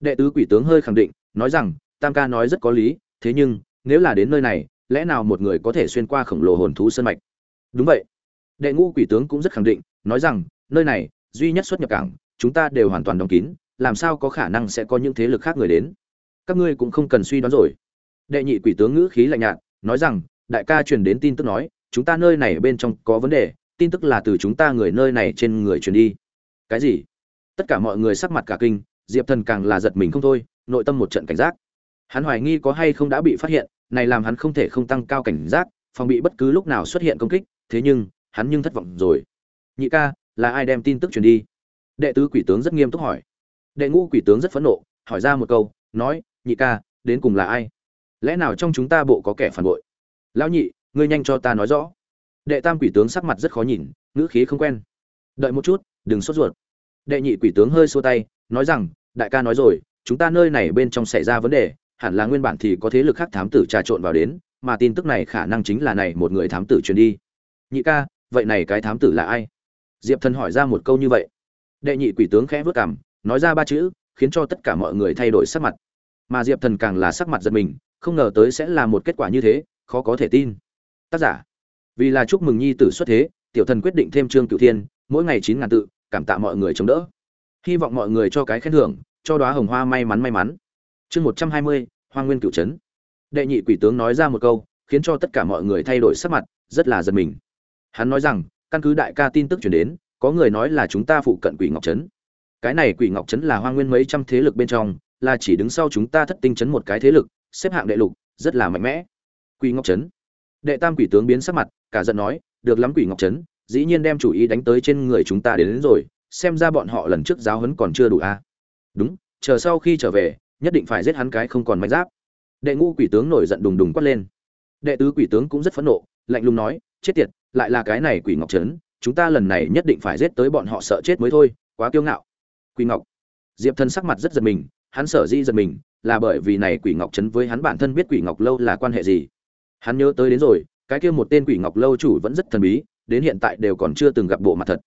Đệ tứ quỷ tướng hơi khẳng định, nói rằng, tam ca nói rất có lý, thế nhưng, nếu là đến nơi này, lẽ nào một người có thể xuyên qua khổng lồ hồn thú sân mạch? Đúng vậy. Đệ ngũ quỷ tướng cũng rất khẳng định, nói rằng nơi này, duy nhất xuất nhập cảng, chúng ta đều hoàn toàn đóng kín, làm sao có khả năng sẽ có những thế lực khác người đến? Các ngươi cũng không cần suy đoán rồi. Đệ nhị quỷ tướng ngữ khí lạnh nhạt, nói rằng, đại ca truyền đến tin tức nói, chúng ta nơi này bên trong có vấn đề, tin tức là từ chúng ta người nơi này trên người truyền đi. Cái gì? Tất cả mọi người sắc mặt cả kinh, diệp thần càng là giật mình không thôi, nội tâm một trận cảnh giác. Hắn hoài nghi có hay không đã bị phát hiện, này làm hắn không thể không tăng cao cảnh giác, phòng bị bất cứ lúc nào xuất hiện công kích, thế nhưng, hắn nhưng thất vọng rồi. Nhị ca là ai đem tin tức truyền đi? Đệ tứ quỷ tướng rất nghiêm túc hỏi. Đệ ngũ quỷ tướng rất phẫn nộ, hỏi ra một câu, nói, nhị ca, đến cùng là ai? Lẽ nào trong chúng ta bộ có kẻ phản bội? Lão nhị, ngươi nhanh cho ta nói rõ. Đệ tam quỷ tướng sắc mặt rất khó nhìn, ngữ khí không quen. Đợi một chút, đừng sốt ruột. Đệ nhị quỷ tướng hơi xô tay, nói rằng, đại ca nói rồi, chúng ta nơi này bên trong xảy ra vấn đề, hẳn là nguyên bản thì có thế lực khác thám tử trà trộn vào đến, mà tin tức này khả năng chính là này một người thám tử truyền đi. Nhị ca, vậy này cái thám tử là ai? Diệp thần hỏi ra một câu như vậy. Đệ nhị quỷ tướng khẽ vớt cảm nói ra ba chữ, khiến cho tất cả mọi người thay đổi sắc mặt. Mà diệp thần càng là sắc mặt giật mình, không ngờ tới sẽ là một kết quả như thế, khó có thể tin. Tác giả, vì là chúc mừng nhi tử xuất thế, tiểu thần quyết định thêm trương cựu thiên, mỗi ngày chín ngàn tự, cảm tạ mọi người chống đỡ. Hy vọng mọi người cho cái khen thưởng, cho đóa hồng hoa may mắn may mắn. Chương một trăm hai mươi, hoa nguyên cửu trấn. Đệ nhị quỷ tướng nói ra một câu, khiến cho tất cả mọi người thay đổi sắc mặt, rất là giật mình. Hắn nói rằng căn cứ đại ca tin tức chuyển đến có người nói là chúng ta phụ cận quỷ ngọc trấn. Cái này quỷ ngọc trấn là hoa nguyên mấy trăm thế lực bên trong là chỉ đứng sau chúng ta thất tinh trấn một cái thế lực xếp hạng đệ lục rất là mạnh mẽ. Quỷ ngọc trấn. Đệ tam quỷ tướng biến sắc mặt cả giận nói được lắm quỷ ngọc trấn dĩ nhiên đem chủ ý đánh tới trên người chúng ta đến, đến rồi xem ra bọn họ lần trước giáo huấn còn chưa đủ a. À? đúng chờ sau khi trở về nhất định phải giết hắn cái không còn mạch giáp. Đệ ngũ quỷ tướng nổi giận đùng đùng quát lên. Đệ tứ quỷ tướng cũng rất phẫn nộ lạnh lùng nói chết tiệt lại là cái này quỷ ngọc trấn, chúng ta lần này nhất định phải giết tới bọn họ sợ chết mới thôi, quá kiêu ngạo. Quỷ ngọc. Diệp thân sắc mặt rất giật mình, hắn sở di giật mình, là bởi vì này quỷ ngọc trấn với hắn bản thân biết quỷ ngọc lâu là quan hệ gì. Hắn nhớ tới đến rồi, cái kia một tên quỷ ngọc lâu chủ vẫn rất thần bí, đến hiện tại đều còn chưa từng gặp bộ mặt thật.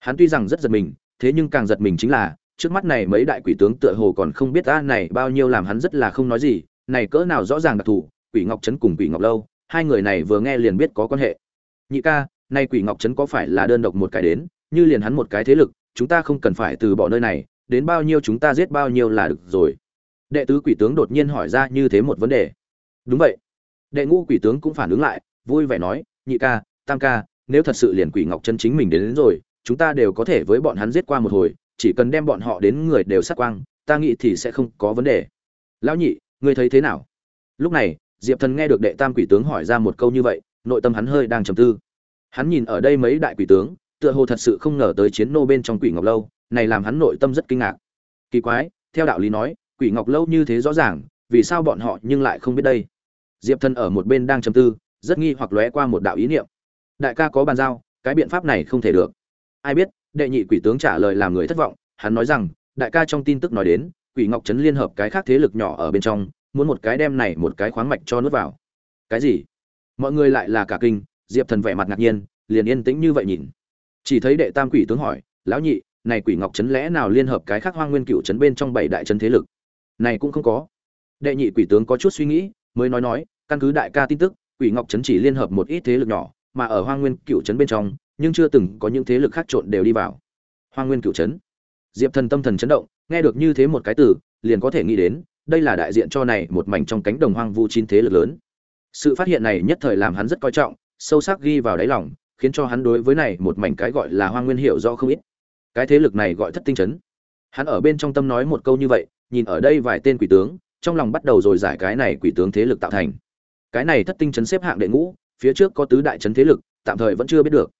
Hắn tuy rằng rất giật mình, thế nhưng càng giật mình chính là, trước mắt này mấy đại quỷ tướng tựa hồ còn không biết ta này bao nhiêu làm hắn rất là không nói gì, này cỡ nào rõ ràng đặc thù, quỷ ngọc trấn cùng quỷ ngọc lâu, hai người này vừa nghe liền biết có quan hệ nhị ca nay quỷ ngọc trấn có phải là đơn độc một cái đến như liền hắn một cái thế lực chúng ta không cần phải từ bỏ nơi này đến bao nhiêu chúng ta giết bao nhiêu là được rồi. Đệ tứ quỷ tướng đột nhiên hỏi ra như thế một vấn đề. Đúng vậy. Đệ ngũ quỷ tướng cũng phản ứng lại vui vẻ nói nhị ca tam ca nếu thật sự liền quỷ ngọc chân chính mình đến, đến rồi chúng ta đều có thể với bọn hắn giết qua một hồi chỉ cần đem bọn họ đến người đều sát quang ta nghĩ thì sẽ không có vấn đề. Lão nhị ngươi thấy thế nào? Lúc này diệp thần nghe được đệ tam quỷ tướng hỏi ra một câu như vậy nội tâm hắn hơi đang trầm tư. Hắn nhìn ở đây mấy đại quỷ tướng, tựa hồ thật sự không ngờ tới chiến nô bên trong quỷ ngọc lâu, này làm hắn nội tâm rất kinh ngạc. Kỳ quái, theo đạo lý nói, quỷ ngọc lâu như thế rõ ràng, vì sao bọn họ nhưng lại không biết đây? Diệp thần ở một bên đang trầm tư, rất nghi hoặc lóe qua một đạo ý niệm. Đại ca có bàn giao, cái biện pháp này không thể được. Ai biết, đệ nhị quỷ tướng trả lời làm người thất vọng, hắn nói rằng, đại ca trong tin tức nói đến, quỷ ngọc trấn liên hợp cái khác thế lực nhỏ ở bên trong, muốn một cái đem này một cái khoáng mạch cho nuốt vào. Cái gì? Mọi người lại là cả kinh, diệp thần vẻ mặt ngạc nhiên, liền yên tĩnh như vậy nhìn. Chỉ thấy đệ tam quỷ tướng hỏi, lão nhị, này quỷ ngọc trấn lẽ nào liên hợp cái khác hoang nguyên cựu trấn bên trong bảy đại trấn thế lực? Này cũng không có. Đệ nhị quỷ tướng có chút suy nghĩ, mới nói nói, căn cứ đại ca tin tức, quỷ ngọc trấn chỉ liên hợp một ít thế lực nhỏ, mà ở hoang nguyên cựu trấn bên trong, nhưng chưa từng có những thế lực khác trộn đều đi vào. Hoang nguyên cựu trấn diệp thần tâm thần chấn động, nghe được như thế một cái từ, liền có thể nghĩ đến, đây là đại diện cho này một mảnh trong cánh đồng hoang vu chín thế lực lớn sự phát hiện này nhất thời làm hắn rất coi trọng, sâu sắc ghi vào đáy lòng, khiến cho hắn đối với này một mảnh cái gọi là hoang nguyên hiểu do không ít. Cái thế lực này gọi thất tinh chấn. Hắn ở bên trong tâm nói một câu như vậy, nhìn ở đây vài tên quỷ tướng, trong lòng bắt đầu rồi giải cái này quỷ tướng thế lực tạo thành. Cái này thất tinh chấn xếp hạng đệ ngũ, phía trước có tứ đại chấn thế lực, tạm thời vẫn chưa biết được.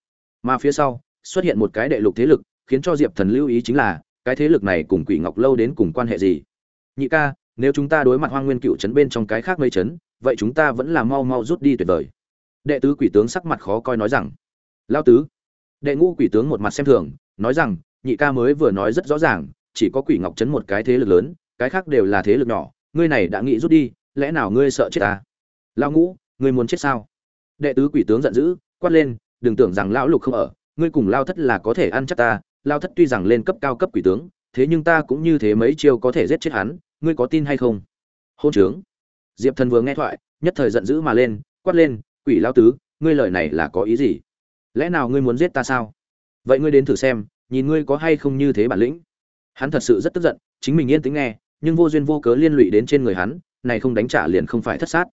Mà phía sau, xuất hiện một cái đệ lục thế lực, khiến cho diệp thần lưu ý chính là, cái thế lực này cùng quỷ ngọc lâu đến cùng quan hệ gì? Nhị ca, nếu chúng ta đối mặt hoang nguyên cựu chấn bên trong cái khác mấy chấn vậy chúng ta vẫn là mau mau rút đi tuyệt vời. Đệ tứ quỷ tướng sắc mặt khó coi nói rằng lao tứ. Đệ ngũ quỷ tướng một mặt xem thường, nói rằng, nhị ca mới vừa nói rất rõ ràng, chỉ có quỷ ngọc chấn một cái thế lực lớn, cái khác đều là thế lực nhỏ, ngươi này đã nghĩ rút đi, lẽ nào ngươi sợ chết ta? Lao ngũ, ngươi muốn chết sao? Đệ tứ quỷ tướng giận dữ, quát lên, đừng tưởng rằng lão lục không ở, ngươi cùng lao thất là có thể ăn chắc ta lao thất tuy rằng lên cấp cao cấp quỷ tướng, thế nhưng ta cũng như thế mấy chiêu có thể giết chết hắn, ngươi có tin hay không? Hôn trướng diệp thần vừa nghe thoại, nhất thời giận dữ mà lên, quát lên, quỷ lao tứ, ngươi lời này là có ý gì? Lẽ nào ngươi muốn giết ta sao? Vậy ngươi đến thử xem, nhìn ngươi có hay không như thế bản lĩnh. Hắn thật sự rất tức giận, chính mình yên tĩnh nghe, nhưng vô duyên vô cớ liên lụy đến trên người hắn, này không đánh trả liền không phải thất sát.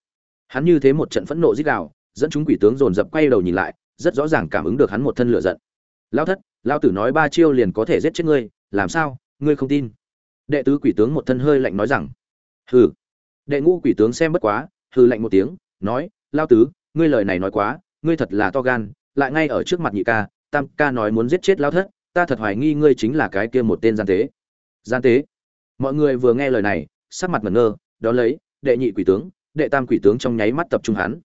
Hắn như thế một trận phẫn nộ dích đạo dẫn chúng quỷ tướng dồn dập quay đầu nhìn lại, rất rõ ràng cảm ứng được hắn một thân lửa giận. Lao thất lao tử nói ba chiêu liền có thể giết chết ngươi, làm sao? Ngươi không tin? Đệ tứ quỷ tướng một thân hơi lạnh nói rằng, hừ đệ ngũ quỷ tướng xem bất quá, hừ lạnh một tiếng, nói, lao tứ, ngươi lời này nói quá, ngươi thật là to gan, lại ngay ở trước mặt nhị ca, tam ca nói muốn giết chết lao thất, ta thật hoài nghi ngươi chính là cái kia một tên gian tế. Gian tế? Mọi người vừa nghe lời này, sắc mặt ngẩn ngơ, đó lấy, đệ nhị quỷ tướng, đệ tam quỷ tướng trong nháy mắt tập trung hắn.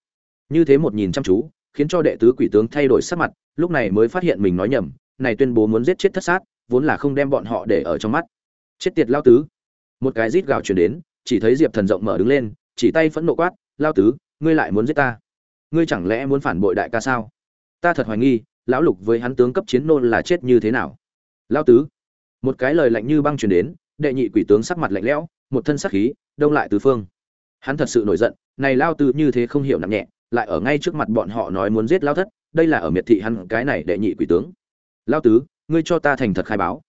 Như thế một nhìn chăm chú, khiến cho đệ tứ quỷ tướng thay đổi sắc mặt, lúc này mới phát hiện mình nói nhầm, này tuyên bố muốn giết chết thất sát, vốn là không đem bọn họ để ở trong mắt. Chết tiệt lao tứ. Một cái rít gào truyền đến chỉ thấy diệp thần rộng mở đứng lên, chỉ tay phẫn nộ quát, lao tứ, ngươi lại muốn giết ta? Ngươi chẳng lẽ muốn phản bội đại ca sao? Ta thật hoài nghi, lão lục với hắn tướng cấp chiến nôn là chết như thế nào? Lao tứ. Một cái lời lạnh như băng truyền đến, đệ nhị quỷ tướng sắc mặt lạnh lẽo, một thân sắc khí, đông lại tứ phương. Hắn thật sự nổi giận, này lao tứ như thế không hiểu nặng nhẹ, lại ở ngay trước mặt bọn họ nói muốn giết lao thất, đây là ở miệt thị hắn cái này đệ nhị quỷ tướng. Lao tứ, ngươi cho ta thành thật khai báo.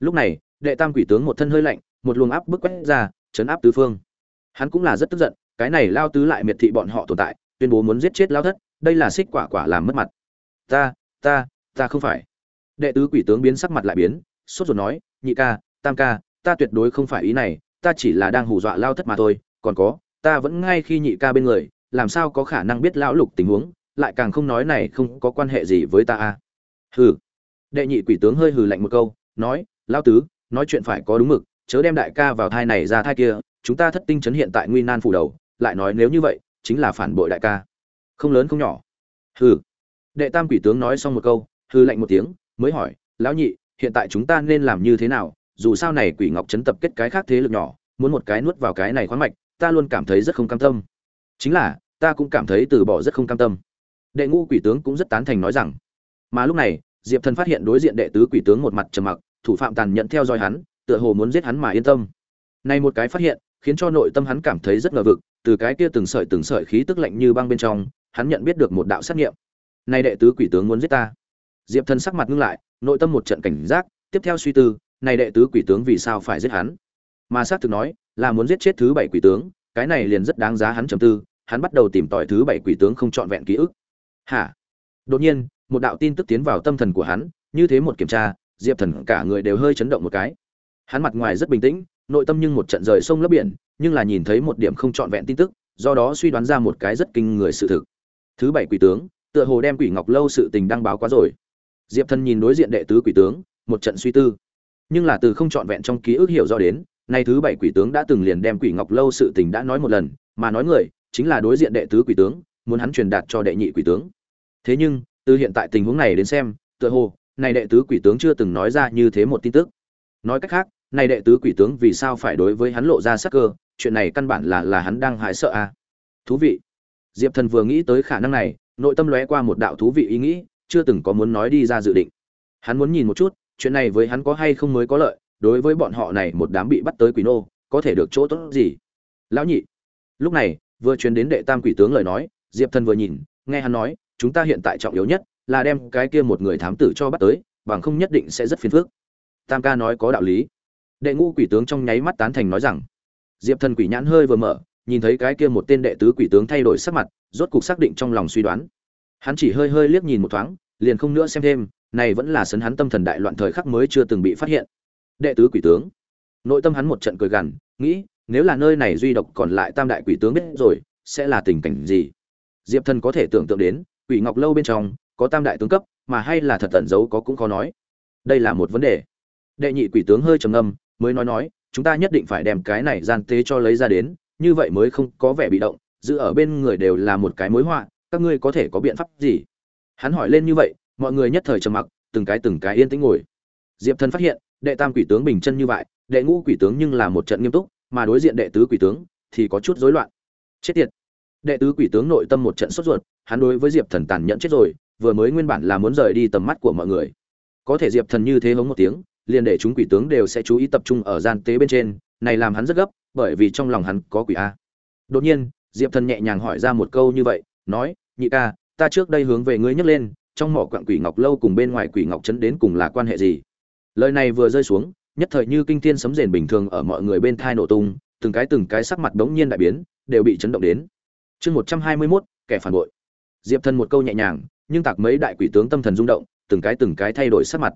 Lúc này, đệ tam quỷ tướng một thân hơi lạnh, một luồng áp bức quét ra chấn áp tứ phương. Hắn cũng là rất tức giận, cái này lao tứ lại miệt thị bọn họ tồn tại, tuyên bố muốn giết chết lao thất, đây là xích quả quả làm mất mặt. Ta ta ta không phải. Đệ tứ quỷ tướng biến sắc mặt lại biến, sốt ruột nói, nhị ca, tam ca, ta tuyệt đối không phải ý này, ta chỉ là đang hù dọa lao thất mà thôi, còn có, ta vẫn ngay khi nhị ca bên người, làm sao có khả năng biết lão lục tình huống, lại càng không nói này không có quan hệ gì với ta a. Hừ. Đệ nhị quỷ tướng hơi hừ lạnh một câu, nói, lao tứ, nói chuyện phải có đúng mực chớ đem đại ca vào thai này ra thai kia, chúng ta thất tinh chấn hiện tại nguy nan phủ đầu, lại nói nếu như vậy, chính là phản bội đại ca. Không lớn không nhỏ. Hừ. Đệ tam quỷ tướng nói xong một câu hư lạnh một tiếng, mới hỏi, lão nhị, hiện tại chúng ta nên làm như thế nào? Dù sao này quỷ ngọc chấn tập kết cái khác thế lực nhỏ, muốn một cái nuốt vào cái này khoáng mạch, ta luôn cảm thấy rất không cam tâm. Chính là, ta cũng cảm thấy từ bỏ rất không cam tâm. Đệ ngũ quỷ tướng cũng rất tán thành nói rằng. Mà lúc này, diệp thần phát hiện đối diện đệ tứ quỷ tướng một mặt trầm mặc, thủ phạm tàn nhẫn theo dõi hắn tựa hồ muốn giết hắn mà yên tâm. Này một cái phát hiện, khiến cho nội tâm hắn cảm thấy rất ngờ vực, từ cái kia từng sợi từng sợi khí tức lạnh như băng bên trong, hắn nhận biết được một đạo sát nghiệm. Này đệ tứ quỷ tướng muốn giết ta. Diệp thần sắc mặt ngưng lại, nội tâm một trận cảnh giác, tiếp theo suy tư này đệ tứ quỷ tướng vì sao phải giết hắn? Mà sát thực nói, là muốn giết chết thứ bảy quỷ tướng, cái này liền rất đáng giá hắn trầm tư, hắn bắt đầu tìm tòi thứ bảy quỷ tướng không trọn vẹn ký ức. Hả? Đột nhiên, một đạo tin tức tiến vào tâm thần của hắn, như thế một kiểm tra, diệp thần cả người đều hơi chấn động một cái hắn mặt ngoài rất bình tĩnh, nội tâm nhưng một trận rời sông lấp biển, nhưng là nhìn thấy một điểm không trọn vẹn tin tức, do đó suy đoán ra một cái rất kinh người sự thực. Thứ bảy quỷ tướng, tựa hồ đem quỷ ngọc lâu sự tình đăng báo quá rồi. Diệp thần nhìn đối diện đệ tứ quỷ tướng, một trận suy tư. Nhưng là từ không trọn vẹn trong ký ức hiểu rõ đến, nay thứ bảy quỷ tướng đã từng liền đem quỷ ngọc lâu sự tình đã nói một lần, mà nói người, chính là đối diện đệ tứ quỷ tướng, muốn hắn truyền đạt cho đệ nhị quỷ tướng. Thế nhưng, từ hiện tại tình huống này đến xem, tựa hồ, này đệ tứ quỷ tướng chưa từng nói ra như thế một tin tức. Nói cách khác này đệ tứ quỷ tướng vì sao phải đối với hắn lộ ra sắc cơ? Chuyện này căn bản là là hắn đang hại sợ à? Thú vị. Diệp thần vừa nghĩ tới khả năng này, nội tâm lóe qua một đạo thú vị ý nghĩ, chưa từng có muốn nói đi ra dự định. Hắn muốn nhìn một chút, chuyện này với hắn có hay không mới có lợi, đối với bọn họ này một đám bị bắt tới quỷ nô, có thể được chỗ tốt gì? Lão nhị. Lúc này, vừa truyền đến đệ tam quỷ tướng lời nói, diệp thần vừa nhìn, nghe hắn nói, chúng ta hiện tại trọng yếu nhất là đem cái kia một người thám tử cho bắt tới, bằng không nhất định sẽ rất phiền phức. Tam ca nói có đạo lý đệ ngũ quỷ tướng trong nháy mắt tán thành nói rằng, diệp thần quỷ nhãn hơi vừa mở, nhìn thấy cái kia một tên đệ tứ quỷ tướng thay đổi sắc mặt, rốt cục xác định trong lòng suy đoán. Hắn chỉ hơi hơi liếc nhìn một thoáng, liền không nữa xem thêm, này vẫn là sấn hắn tâm thần đại loạn thời khắc mới chưa từng bị phát hiện. Đệ tứ quỷ tướng. Nội tâm hắn một trận cười gằn, nghĩ, nếu là nơi này duy độc còn lại tam đại quỷ tướng biết rồi, sẽ là tình cảnh gì? Diệp thần có thể tưởng tượng đến, quỷ ngọc lâu bên trong, có tam đại tướng cấp, mà hay là thật tẩn giấu có cũng khó nói. Đây là một vấn đề. Đệ nhị quỷ tướng hơi trầm ngâm mới nói nói, chúng ta nhất định phải đem cái này gian tế cho lấy ra đến, như vậy mới không có vẻ bị động, giữ ở bên người đều là một cái mối họa, các ngươi có thể có biện pháp gì? Hắn hỏi lên như vậy, mọi người nhất thời trầm mặc, từng cái từng cái yên tĩnh ngồi. Diệp thần phát hiện, đệ tam quỷ tướng bình chân như vậy, đệ ngũ quỷ tướng nhưng là một trận nghiêm túc, mà đối diện đệ tứ quỷ tướng thì có chút rối loạn. Chết tiệt. Đệ tứ quỷ tướng nội tâm một trận sốt ruột, hắn đối với diệp thần tàn nhẫn chết rồi, vừa mới nguyên bản là muốn rời đi tầm mắt của mọi người. Có thể diệp thần như thế hống một tiếng liền để chúng quỷ tướng đều sẽ chú ý tập trung ở gian tế bên trên, này làm hắn rất gấp, bởi vì trong lòng hắn có quỷ a. Đột nhiên, diệp thần nhẹ nhàng hỏi ra một câu như vậy, nói, nhị ca, ta trước đây hướng về ngươi nhấc lên, trong mỏ quặng quỷ ngọc lâu cùng bên ngoài quỷ ngọc trấn đến cùng là quan hệ gì? Lời này vừa rơi xuống, nhất thời như kinh thiên sấm rền bình thường ở mọi người bên thai nổ tung, từng cái từng cái sắc mặt bỗng nhiên đại biến, đều bị chấn động đến. Chương một trăm hai mươi mốt, kẻ phản bội. Diệp thần một câu nhẹ nhàng, nhưng tạc mấy đại quỷ tướng tâm thần rung động, từng cái từng cái thay đổi sắc mặt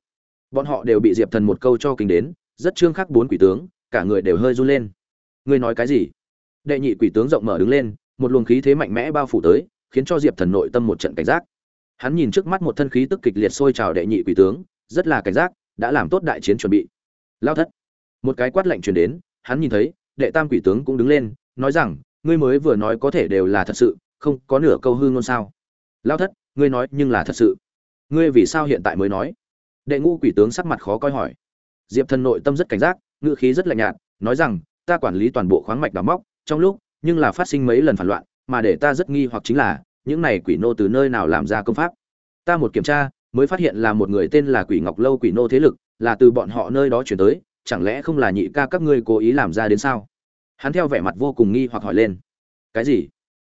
bọn họ đều bị diệp thần một câu cho kinh đến, rất trương khắc bốn quỷ tướng, cả người đều hơi run lên. Ngươi nói cái gì? Đệ nhị quỷ tướng rộng mở đứng lên, một luồng khí thế mạnh mẽ bao phủ tới, khiến cho diệp thần nội tâm một trận cảnh giác. Hắn nhìn trước mắt một thân khí tức kịch liệt sôi trào đệ nhị quỷ tướng, rất là cảnh giác, đã làm tốt đại chiến chuẩn bị. Lao thất. Một cái quát lạnh truyền đến, hắn nhìn thấy, đệ tam quỷ tướng cũng đứng lên, nói rằng, ngươi mới vừa nói có thể đều là thật sự, không có nửa câu hư ngôn sao. Lao thất, ngươi nói nhưng là thật sự. Ngươi vì sao hiện tại mới nói? Đệ ngũ quỷ tướng sắc mặt khó coi hỏi. Diệp thần nội tâm rất cảnh giác ngựa khí rất lạnh nhạt, nói rằng, ta quản lý toàn bộ khoáng mạch đào móc, trong lúc, nhưng là phát sinh mấy lần phản loạn, mà để ta rất nghi hoặc chính là, những này quỷ nô từ nơi nào làm ra công pháp? Ta một kiểm tra, mới phát hiện là một người tên là quỷ ngọc lâu quỷ nô thế lực, là từ bọn họ nơi đó chuyển tới, chẳng lẽ không là nhị ca các ngươi cố ý làm ra đến sao? Hắn theo vẻ mặt vô cùng nghi hoặc hỏi lên. Cái gì?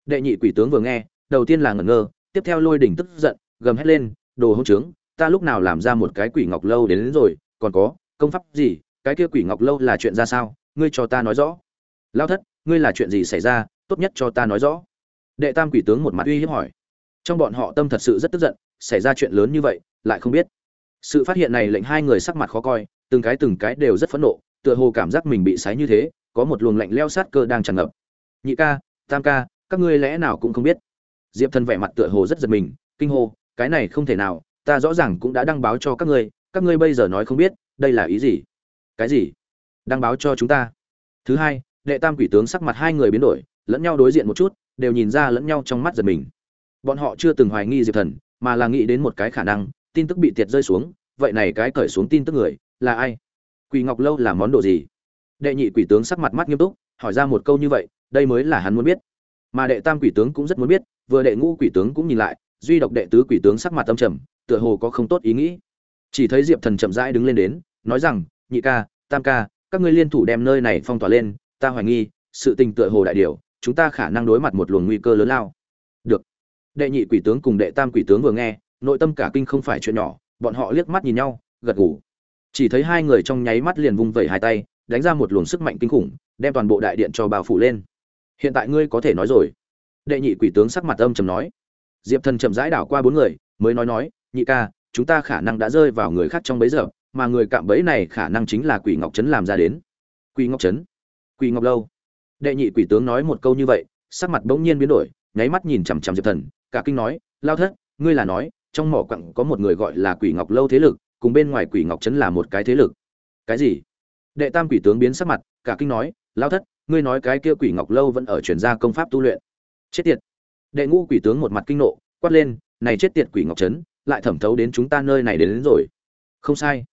Đệ nhị quỷ tướng vừa nghe, đầu tiên là ngẩn ngơ, tiếp theo lôi đỉnh tức giận, gầm hét lên, đồ hỗn trướng ta lúc nào làm ra một cái quỷ ngọc lâu đến, đến rồi còn có công pháp gì cái kia quỷ ngọc lâu là chuyện ra sao ngươi cho ta nói rõ. Lao thất ngươi là chuyện gì xảy ra tốt nhất cho ta nói rõ. Đệ tam quỷ tướng một mặt uy hiếp hỏi. Trong bọn họ tâm thật sự rất tức giận xảy ra chuyện lớn như vậy lại không biết. Sự phát hiện này lệnh hai người sắc mặt khó coi từng cái từng cái đều rất phẫn nộ tựa hồ cảm giác mình bị sái như thế có một luồng lạnh leo sát cơ đang tràn ngập. Nhị ca tam ca các ngươi lẽ nào cũng không biết. Diệp thần vẻ mặt tựa hồ rất giật mình kinh hô cái này không thể nào ta rõ ràng cũng đã đăng báo cho các ngươi các ngươi bây giờ nói không biết, đây là ý gì? Cái gì? Đăng báo cho chúng ta. Thứ hai, đệ tam quỷ tướng sắc mặt hai người biến đổi, lẫn nhau đối diện một chút, đều nhìn ra lẫn nhau trong mắt giật mình. Bọn họ chưa từng hoài nghi diệp thần, mà là nghĩ đến một cái khả năng, tin tức bị tiệt rơi xuống, vậy này cái cởi xuống tin tức người, là ai? Quỷ ngọc lâu là món đồ gì? Đệ nhị quỷ tướng sắc mặt mắt nghiêm túc, hỏi ra một câu như vậy, đây mới là hắn muốn biết. Mà đệ tam quỷ tướng cũng rất muốn biết, vừa đệ ngũ quỷ tướng cũng nhìn lại, duy độc đệ tứ quỷ tướng sắc mặt tâm trầm tựa hồ có không tốt ý nghĩ. Chỉ thấy diệp thần chậm rãi đứng lên đến, nói rằng, nhị ca, tam ca, các ngươi liên thủ đem nơi này phong tỏa lên, ta hoài nghi, sự tình tựa hồ đại điều, chúng ta khả năng đối mặt một luồng nguy cơ lớn lao. Được. Đệ nhị quỷ tướng cùng đệ tam quỷ tướng vừa nghe, nội tâm cả kinh không phải chuyện nhỏ, bọn họ liếc mắt nhìn nhau, gật gù. Chỉ thấy hai người trong nháy mắt liền vung vẩy hai tay, đánh ra một luồng sức mạnh kinh khủng, đem toàn bộ đại điện cho bao phủ lên. Hiện tại ngươi có thể nói rồi. Đệ nhị quỷ tướng sắc mặt âm trầm nói. Diệp thần chậm rãi đảo qua bốn người, mới nói nói nhị ca, chúng ta khả năng đã rơi vào người khác trong bấy giờ, mà người cạm bẫy này khả năng chính là quỷ ngọc trấn làm ra đến. Quỷ ngọc trấn? Quỷ ngọc lâu. Đệ nhị quỷ tướng nói một câu như vậy, sắc mặt bỗng nhiên biến đổi, nháy mắt nhìn chằm chằm diệp thần, cả kinh nói, lao thất, ngươi là nói, trong mỏ quặng có một người gọi là quỷ ngọc lâu thế lực, cùng bên ngoài quỷ ngọc trấn là một cái thế lực. Cái gì? Đệ tam quỷ tướng biến sắc mặt, cả kinh nói, lao thất, ngươi nói cái kia quỷ ngọc lâu vẫn ở chuyển gia công pháp tu luyện. Chết tiệt. Đệ ngũ quỷ tướng một mặt kinh nộ, quát lên, này chết tiệt quỷ ngọc trấn lại thẩm thấu đến chúng ta nơi này đến, đến rồi. Không sai.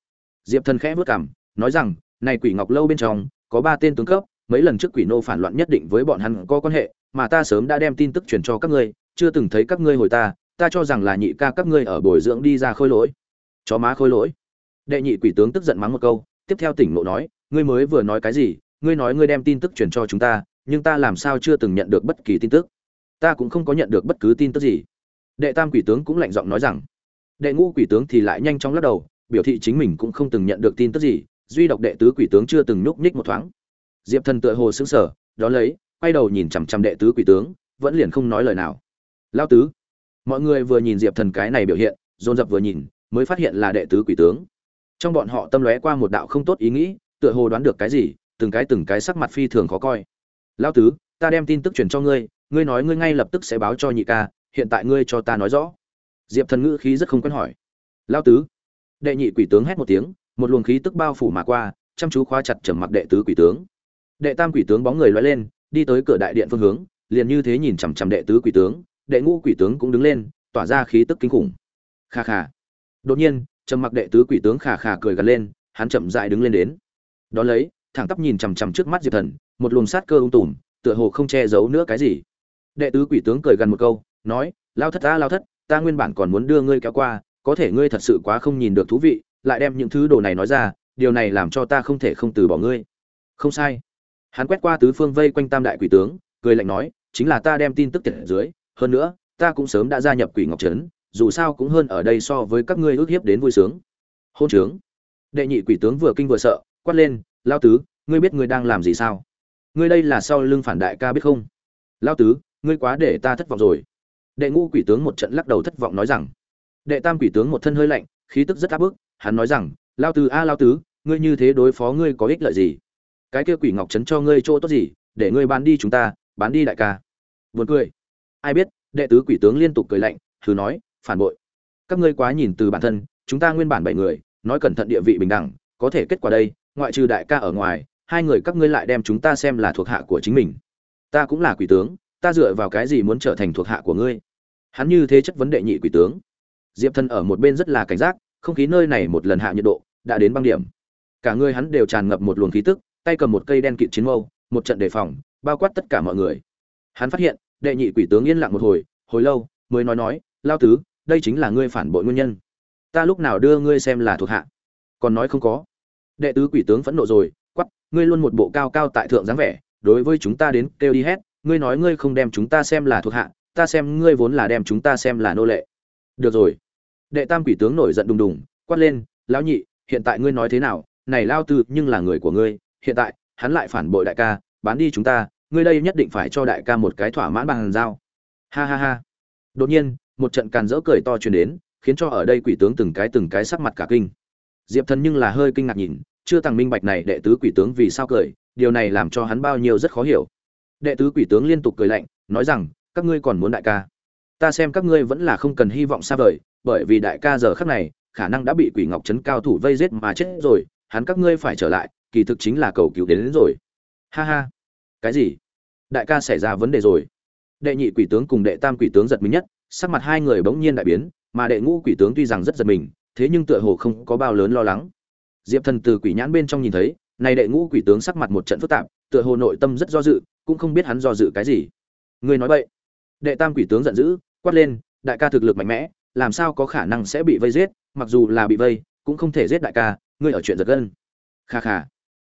Diệp thần khẽ vất cảm nói rằng này quỷ ngọc lâu bên trong có ba tên tướng cấp mấy lần trước quỷ nô phản loạn nhất định với bọn hắn có quan hệ mà ta sớm đã đem tin tức truyền cho các ngươi chưa từng thấy các ngươi hồi ta ta cho rằng là nhị ca các ngươi ở bồi dưỡng đi ra khôi lỗi. Chó má khôi lỗi. Đệ nhị quỷ tướng tức giận mắng một câu tiếp theo tỉnh nộ nói ngươi mới vừa nói cái gì ngươi nói ngươi đem tin tức truyền cho chúng ta nhưng ta làm sao chưa từng nhận được bất kỳ tin tức. Ta cũng không có nhận được bất cứ tin tức gì. Đệ tam quỷ tướng cũng lạnh giọng nói rằng đệ ngũ quỷ tướng thì lại nhanh chóng lắc đầu, biểu thị chính mình cũng không từng nhận được tin tức gì, duy độc đệ tứ quỷ tướng chưa từng nhúc nhích một thoáng. Diệp thần tựa hồ sững sở đón lấy, quay đầu nhìn chằm chằm đệ tứ quỷ tướng, vẫn liền không nói lời nào. Lao tứ. Mọi người vừa nhìn diệp thần cái này biểu hiện, dồn dập vừa nhìn, mới phát hiện là đệ tứ quỷ tướng. Trong bọn họ tâm lóe qua một đạo không tốt ý nghĩ, tựa hồ đoán được cái gì, từng cái từng cái sắc mặt phi thường khó coi. Lao tứ, ta đem tin tức truyền cho ngươi ngươi nói ngươi ngay lập tức sẽ báo cho nhị ca, hiện tại ngươi cho ta nói rõ diệp thần ngữ khí rất không quen hỏi. Lao tứ. Đệ nhị quỷ tướng hét một tiếng, một luồng khí tức bao phủ mà qua, chăm chú khóa chặt trầm mặc đệ tứ quỷ tướng. Đệ tam quỷ tướng bóng người loay lên, đi tới cửa đại điện phương hướng, liền như thế nhìn chằm chằm đệ tứ quỷ tướng, đệ ngũ quỷ tướng cũng đứng lên, tỏa ra khí tức kinh khủng. Kha kha. Đột nhiên, trầm mặc đệ tứ quỷ tướng khà khà cười gần lên, hắn chậm dại đứng lên đến. Đón lấy, thẳng tắp nhìn chằm chằm trước mắt diệp thần, một luồng sát cơ ung tùm, tựa hồ không che giấu nữa cái gì. Đệ tứ quỷ tướng cười gần một câu, nói, lao thất ta, lao thất ta nguyên bản còn muốn đưa ngươi kéo qua, có thể ngươi thật sự quá không nhìn được thú vị, lại đem những thứ đồ này nói ra, điều này làm cho ta không thể không từ bỏ ngươi. Không sai. Hắn quét qua tứ phương vây quanh tam đại quỷ tướng, cười lạnh nói, chính là ta đem tin tức tiệt dưới, hơn nữa, ta cũng sớm đã gia nhập quỷ ngọc trấn, dù sao cũng hơn ở đây so với các ngươi ước hiếp đến vui sướng. Hôn trướng. Đệ nhị quỷ tướng vừa kinh vừa sợ, quát lên lao tứ, ngươi biết ngươi đang làm gì sao? Ngươi đây là sau lưng phản đại ca biết không? Lao tứ, ngươi quá để ta thất vọng rồi đệ ngũ quỷ tướng một trận lắc đầu thất vọng nói rằng, đệ tam quỷ tướng một thân hơi lạnh, khí tức rất áp bức, hắn nói rằng, lao tứ, a, lao tứ, ngươi như thế đối phó ngươi có ích lợi gì? Cái kia quỷ ngọc trấn cho ngươi chỗ tốt gì, để ngươi bán đi chúng ta, bán đi đại ca. Buồn cười. Ai biết, đệ tứ quỷ tướng liên tục cười lạnh, thử nói, phản bội. Các ngươi quá nhìn từ bản thân, chúng ta nguyên bản bảy người, nói cẩn thận địa vị bình đẳng, có thể kết quả đây, ngoại trừ đại ca ở ngoài, hai người các ngươi lại đem chúng ta xem là thuộc hạ của chính mình. Ta cũng là quỷ tướng, ta dựa vào cái gì muốn trở thành thuộc hạ của ngươi? Hắn như thế chất vấn đệ nhị quỷ tướng. Diệp thân ở một bên rất là cảnh giác, không khí nơi này một lần hạ nhiệt độ đã đến băng điểm. Cả người hắn đều tràn ngập một luồng khí tức, tay cầm một cây đen kịt chiến mâu, một trận đề phòng, bao quát tất cả mọi người. Hắn phát hiện, đệ nhị quỷ tướng yên lặng một hồi hồi lâu, mới nói nói, lao tứ, đây chính là ngươi phản bội nguyên nhân. Ta lúc nào đưa ngươi xem là thuộc hạ? Còn nói không có. Đệ tứ quỷ tướng phẫn nộ rồi quắp ngươi luôn một bộ cao cao tại thượng dáng vẻ, đối với chúng ta đến kêu đi hết, ngươi nói ngươi không đem chúng ta xem là thuộc hạ ta xem ngươi vốn là đem chúng ta xem là nô lệ. Được rồi. Đệ tam quỷ tướng nổi giận đùng đùng, quát lên, lão nhị, hiện tại ngươi nói thế nào? Này lao tư nhưng là người của ngươi, hiện tại, hắn lại phản bội đại ca, bán đi chúng ta, ngươi đây nhất định phải cho đại ca một cái thỏa mãn bằng dao ha ha ha. Đột nhiên, một trận càn rỡ cười to truyền đến, khiến cho ở đây quỷ tướng từng cái từng cái sắc mặt cả kinh. Diệp thần nhưng là hơi kinh ngạc nhìn, chưa tàng minh bạch này đệ tứ quỷ tướng vì sao cười, điều này làm cho hắn bao nhiêu rất khó hiểu. Đệ tứ quỷ tướng liên tục cười lạnh, nói rằng các ngươi còn muốn đại ca. Ta xem các ngươi vẫn là không cần hy vọng xa vời bởi vì đại ca giờ khắc này khả năng đã bị quỷ ngọc trấn cao thủ vây giết mà chết rồi hắn các ngươi phải trở lại kỳ thực chính là cầu cứu đến, đến rồi. Ha ha. Cái gì? Đại ca xảy ra vấn đề rồi. Đệ nhị quỷ tướng cùng đệ tam quỷ tướng giật mình nhất sắc mặt hai người bỗng nhiên đại biến mà đệ ngũ quỷ tướng tuy rằng rất giật mình thế nhưng tựa hồ không có bao lớn lo lắng. Diệp thần từ quỷ nhãn bên trong nhìn thấy này đệ ngũ quỷ tướng sắc mặt một trận phức tạp tựa hồ nội tâm rất do dự cũng không biết hắn do dự cái gì. Người nói vậy đệ tam quỷ tướng giận dữ, quát lên, đại ca thực lực mạnh mẽ, làm sao có khả năng sẽ bị vây giết? Mặc dù là bị vây, cũng không thể giết đại ca, ngươi ở chuyện giật gân. Kha kha.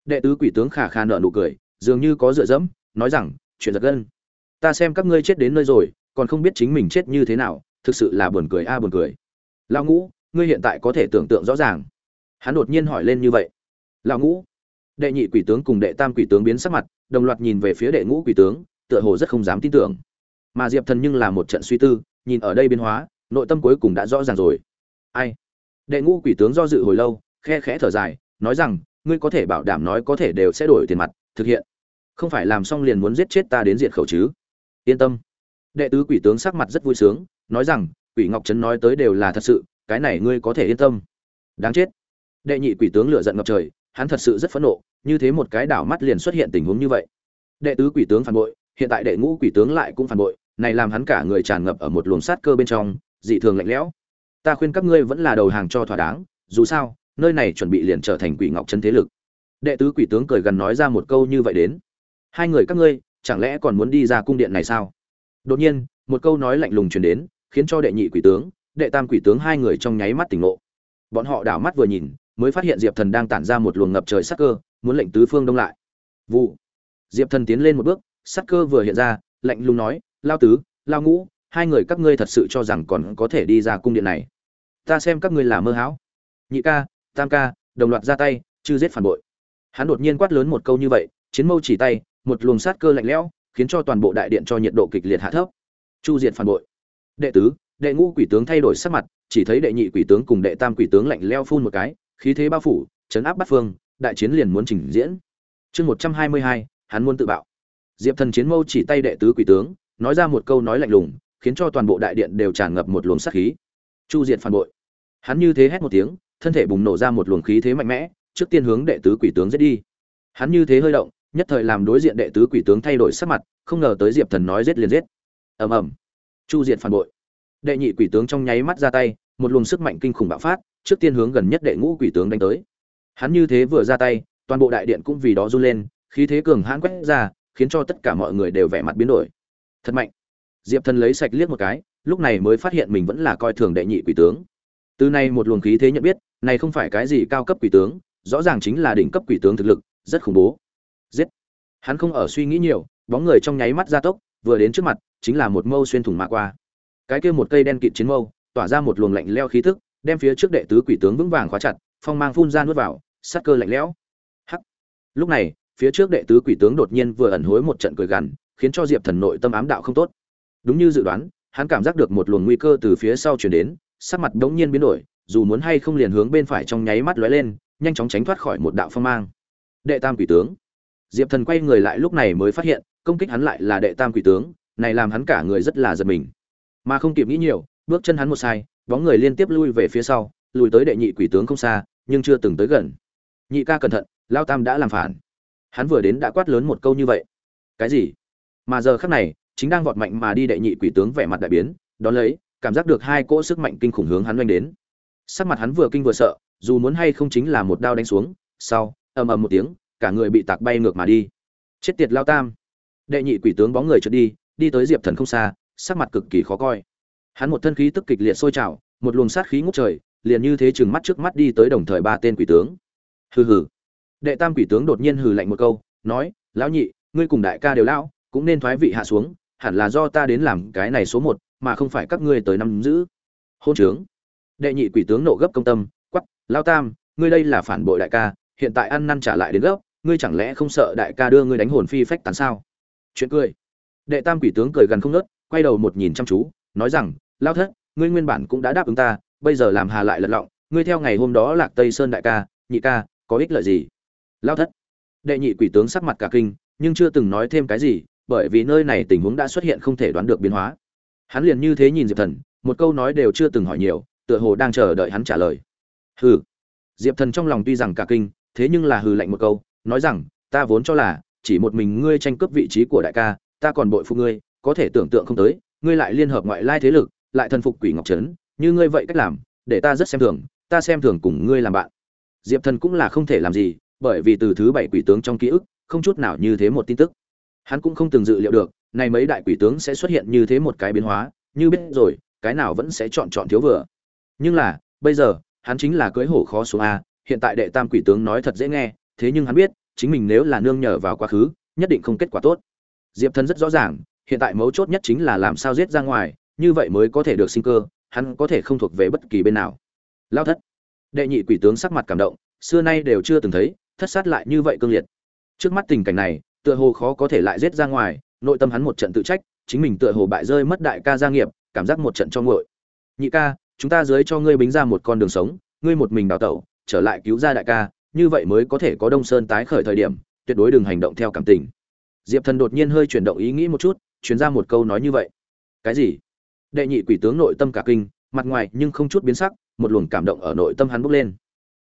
Đệ tứ quỷ tướng khà khà nợ nụ cười, dường như có dựa dẫm, nói rằng, chuyện giật gân. Ta xem các ngươi chết đến nơi rồi, còn không biết chính mình chết như thế nào, thực sự là buồn cười a à, buồn cười. Lão ngũ, ngươi hiện tại có thể tưởng tượng rõ ràng. Hắn đột nhiên hỏi lên như vậy. Lão ngũ. Đệ nhị quỷ tướng cùng đệ tam quỷ tướng biến sắc mặt, đồng loạt nhìn về phía đệ ngũ quỷ tướng, tựa hồ rất không dám tin tưởng mà diệp thần nhưng là một trận suy tư, nhìn ở đây biến hóa, nội tâm cuối cùng đã rõ ràng rồi. Ai? Đệ ngũ quỷ tướng do dự hồi lâu, khe khẽ thở dài, nói rằng, ngươi có thể bảo đảm nói có thể đều sẽ đổi tiền mặt, thực hiện. Không phải làm xong liền muốn giết chết ta đến diệt khẩu chứ? Yên tâm. Đệ tứ quỷ tướng sắc mặt rất vui sướng, nói rằng, quỷ ngọc trấn nói tới đều là thật sự, cái này ngươi có thể yên tâm. Đáng chết. Đệ nhị quỷ tướng lựa giận ngập trời, hắn thật sự rất phẫn nộ, như thế một cái đảo mắt liền xuất hiện tình huống như vậy. Đệ tứ quỷ tướng phản bội, hiện tại đệ ngũ quỷ tướng lại cũng phản bội này làm hắn cả người tràn ngập ở một luồng sát cơ bên trong, dị thường lạnh lẽo. Ta khuyên các ngươi vẫn là đầu hàng cho thỏa đáng, dù sao, nơi này chuẩn bị liền trở thành quỷ ngọc chân thế lực. Đệ tứ quỷ tướng cười gần nói ra một câu như vậy đến. Hai người các ngươi, chẳng lẽ còn muốn đi ra cung điện này sao? Đột nhiên, một câu nói lạnh lùng truyền đến, khiến cho đệ nhị quỷ tướng, đệ tam quỷ tướng hai người trong nháy mắt tỉnh ngộ. Bọn họ đảo mắt vừa nhìn, mới phát hiện diệp thần đang tản ra một luồng ngập trời sát cơ, muốn lệnh tứ phương đông lại. Vụ. Diệp thần tiến lên một bước, sát cơ vừa hiện ra, lạnh lùng nói lao tứ, lao ngũ, hai người các ngươi thật sự cho rằng còn có thể đi ra cung điện này. Ta xem các ngươi là mơ hão. Nhị ca, tam ca, đồng loạt ra tay, chư giết phản bội. Hắn đột nhiên quát lớn một câu như vậy, chiến mâu chỉ tay, một luồng sát cơ lạnh lẽo, khiến cho toàn bộ đại điện cho nhiệt độ kịch liệt hạ thấp. Chu diệt phản bội. Đệ tứ, đệ ngũ quỷ tướng thay đổi sắc mặt, chỉ thấy đệ nhị quỷ tướng cùng đệ tam quỷ tướng lạnh leo phun một cái, khí thế bao phủ, chấn áp bắt phương, đại chiến liền muốn trình diễn. Chương một trăm hai mươi hai, hắn muốn tự bạo. Diệp thần chiến mâu chỉ tay đệ tứ quỷ tướng nói ra một câu nói lạnh lùng, khiến cho toàn bộ đại điện đều tràn ngập một luồng sát khí. Chu diệt phản bội. Hắn như thế hét một tiếng, thân thể bùng nổ ra một luồng khí thế mạnh mẽ, trước tiên hướng đệ tứ quỷ tướng giết đi. Hắn như thế hơi động, nhất thời làm đối diện đệ tứ quỷ tướng thay đổi sắc mặt, không ngờ tới diệp thần nói giết liền giết. Ầm ầm. Chu diệt phản bội. Đệ nhị quỷ tướng trong nháy mắt ra tay, một luồng sức mạnh kinh khủng bạo phát, trước tiên hướng gần nhất đệ ngũ quỷ tướng đánh tới. Hắn như thế vừa ra tay, toàn bộ đại điện cũng vì đó run lên, khí thế cường hãn quét ra, khiến cho tất cả mọi người đều vẻ mặt biến đổi thật mạnh. Diệp thần lấy sạch liếc một cái, lúc này mới phát hiện mình vẫn là coi thường đệ nhị quỷ tướng. Từ nay một luồng khí thế nhận biết, này không phải cái gì cao cấp quỷ tướng, rõ ràng chính là đỉnh cấp quỷ tướng thực lực, rất khủng bố. Giết. Hắn không ở suy nghĩ nhiều, bóng người trong nháy mắt gia tốc, vừa đến trước mặt, chính là một mâu xuyên thủng mạ qua. Cái kia một cây đen kịt chiến mâu, tỏa ra một luồng lạnh leo khí thức đem phía trước đệ tứ quỷ tướng vững vàng khóa chặt, phong mang phun ra nuốt vào, sát cơ lạnh lẽo. Hắc. Lúc này, phía trước đệ tứ quỷ tướng đột nhiên vừa ẩn hối một trận cười gằn khiến cho diệp thần nội tâm ám đạo không tốt. Đúng như dự đoán, hắn cảm giác được một luồng nguy cơ từ phía sau chuyển đến, sắc mặt đống nhiên biến đổi, dù muốn hay không liền hướng bên phải trong nháy mắt lóe lên, nhanh chóng tránh thoát khỏi một đạo phong mang. Đệ tam quỷ tướng. Diệp thần quay người lại lúc này mới phát hiện, công kích hắn lại là đệ tam quỷ tướng, này làm hắn cả người rất là giật mình. Mà không kịp nghĩ nhiều, bước chân hắn một sai, bóng người liên tiếp lui về phía sau, lùi tới đệ nhị quỷ tướng không xa, nhưng chưa từng tới gần. Nhị ca cẩn thận, lao tam đã làm phản. Hắn vừa đến đã quát lớn một câu như vậy. Cái gì? Mà giờ khắc này, chính đang vọt mạnh mà đi đệ nhị quỷ tướng vẻ mặt đại biến đón lấy, cảm giác được hai cỗ sức mạnh kinh khủng hướng hắn oanh đến. Sắc mặt hắn vừa kinh vừa sợ, dù muốn hay không chính là một đao đánh xuống, sau, ầm ầm một tiếng, cả người bị tạc bay ngược mà đi. Chết tiệt lao tam. Đệ nhị quỷ tướng bóng người trượt đi đi tới diệp thần không xa, sắc mặt cực kỳ khó coi. Hắn một thân khí tức kịch liệt sôi trào, một luồng sát khí ngút trời, liền như thế chừng mắt trước mắt đi tới đồng thời ba tên quỷ tướng. Hừ hừ. Đệ tam quỷ tướng đột nhiên hừ lạnh một câu, nói, lão nhị, ngươi cùng đại ca đều lão cũng nên thoái vị hạ xuống, hẳn là do ta đến làm cái này số một, mà không phải các ngươi tới năm giữ. Hôn trướng. Đệ nhị quỷ tướng nộ gấp công tâm quắp lao tam, ngươi đây là phản bội đại ca, hiện tại ăn năn trả lại đến gấp ngươi chẳng lẽ không sợ đại ca đưa ngươi đánh hồn phi phách tán sao? Chuyện cười. Đệ tam quỷ tướng cười gần không nớt quay đầu một nhìn chăm chú, nói rằng, lao thất, ngươi nguyên bản cũng đã đáp ứng ta, bây giờ làm hà lại lật lọng, ngươi theo ngày hôm đó lạc tây sơn đại ca, nhị ca, có ích lợi gì? Lao thất. Đệ nhị quỷ tướng sắc mặt cả kinh, nhưng chưa từng nói thêm cái gì bởi vì nơi này tình huống đã xuất hiện không thể đoán được biến hóa. Hắn liền như thế nhìn diệp thần, một câu nói đều chưa từng hỏi nhiều, tựa hồ đang chờ đợi hắn trả lời. Hừ. Diệp thần trong lòng tuy rằng cả kinh, thế nhưng là hừ lạnh một câu, nói rằng, ta vốn cho là, chỉ một mình ngươi tranh cướp vị trí của đại ca, ta còn bội phục ngươi, có thể tưởng tượng không tới, ngươi lại liên hợp ngoại lai thế lực, lại thần phục quỷ ngọc trấn, như ngươi vậy cách làm, để ta rất xem thường, ta xem thường cùng ngươi làm bạn. Diệp thần cũng là không thể làm gì, bởi vì từ thứ bảy quỷ tướng trong ký ức, không chút nào như thế một tin tức hắn cũng không từng dự liệu được này mấy đại quỷ tướng sẽ xuất hiện như thế một cái biến hóa, như biết rồi, cái nào vẫn sẽ chọn chọn thiếu vừa. Nhưng là, bây giờ, hắn chính là cưới hổ khó xuống a, hiện tại đệ tam quỷ tướng nói thật dễ nghe, thế nhưng hắn biết, chính mình nếu là nương nhờ vào quá khứ, nhất định không kết quả tốt. Diệp thần rất rõ ràng, hiện tại mấu chốt nhất chính là làm sao giết ra ngoài, như vậy mới có thể được sinh cơ, hắn có thể không thuộc về bất kỳ bên nào. Lao thất. Đệ nhị quỷ tướng sắc mặt cảm động, xưa nay đều chưa từng thấy, thất sát lại như vậy cương liệt. Trước mắt tình cảnh này tựa hồ khó có thể lại giết ra ngoài, nội tâm hắn một trận tự trách, chính mình tựa hồ bại rơi mất đại ca gia nghiệp, cảm giác một trận cho nguội. nhị ca, chúng ta dưới cho ngươi bính ra một con đường sống, ngươi một mình đào tẩu, trở lại cứu ra đại ca, như vậy mới có thể có đông sơn tái khởi thời điểm, tuyệt đối đừng hành động theo cảm tình. Diệp thần đột nhiên hơi chuyển động ý nghĩ một chút truyền ra một câu nói như vậy. Cái gì? Đệ nhị quỷ tướng nội tâm cả kinh, mặt ngoài nhưng không chút biến sắc, một luồng cảm động ở nội tâm hắn bốc lên.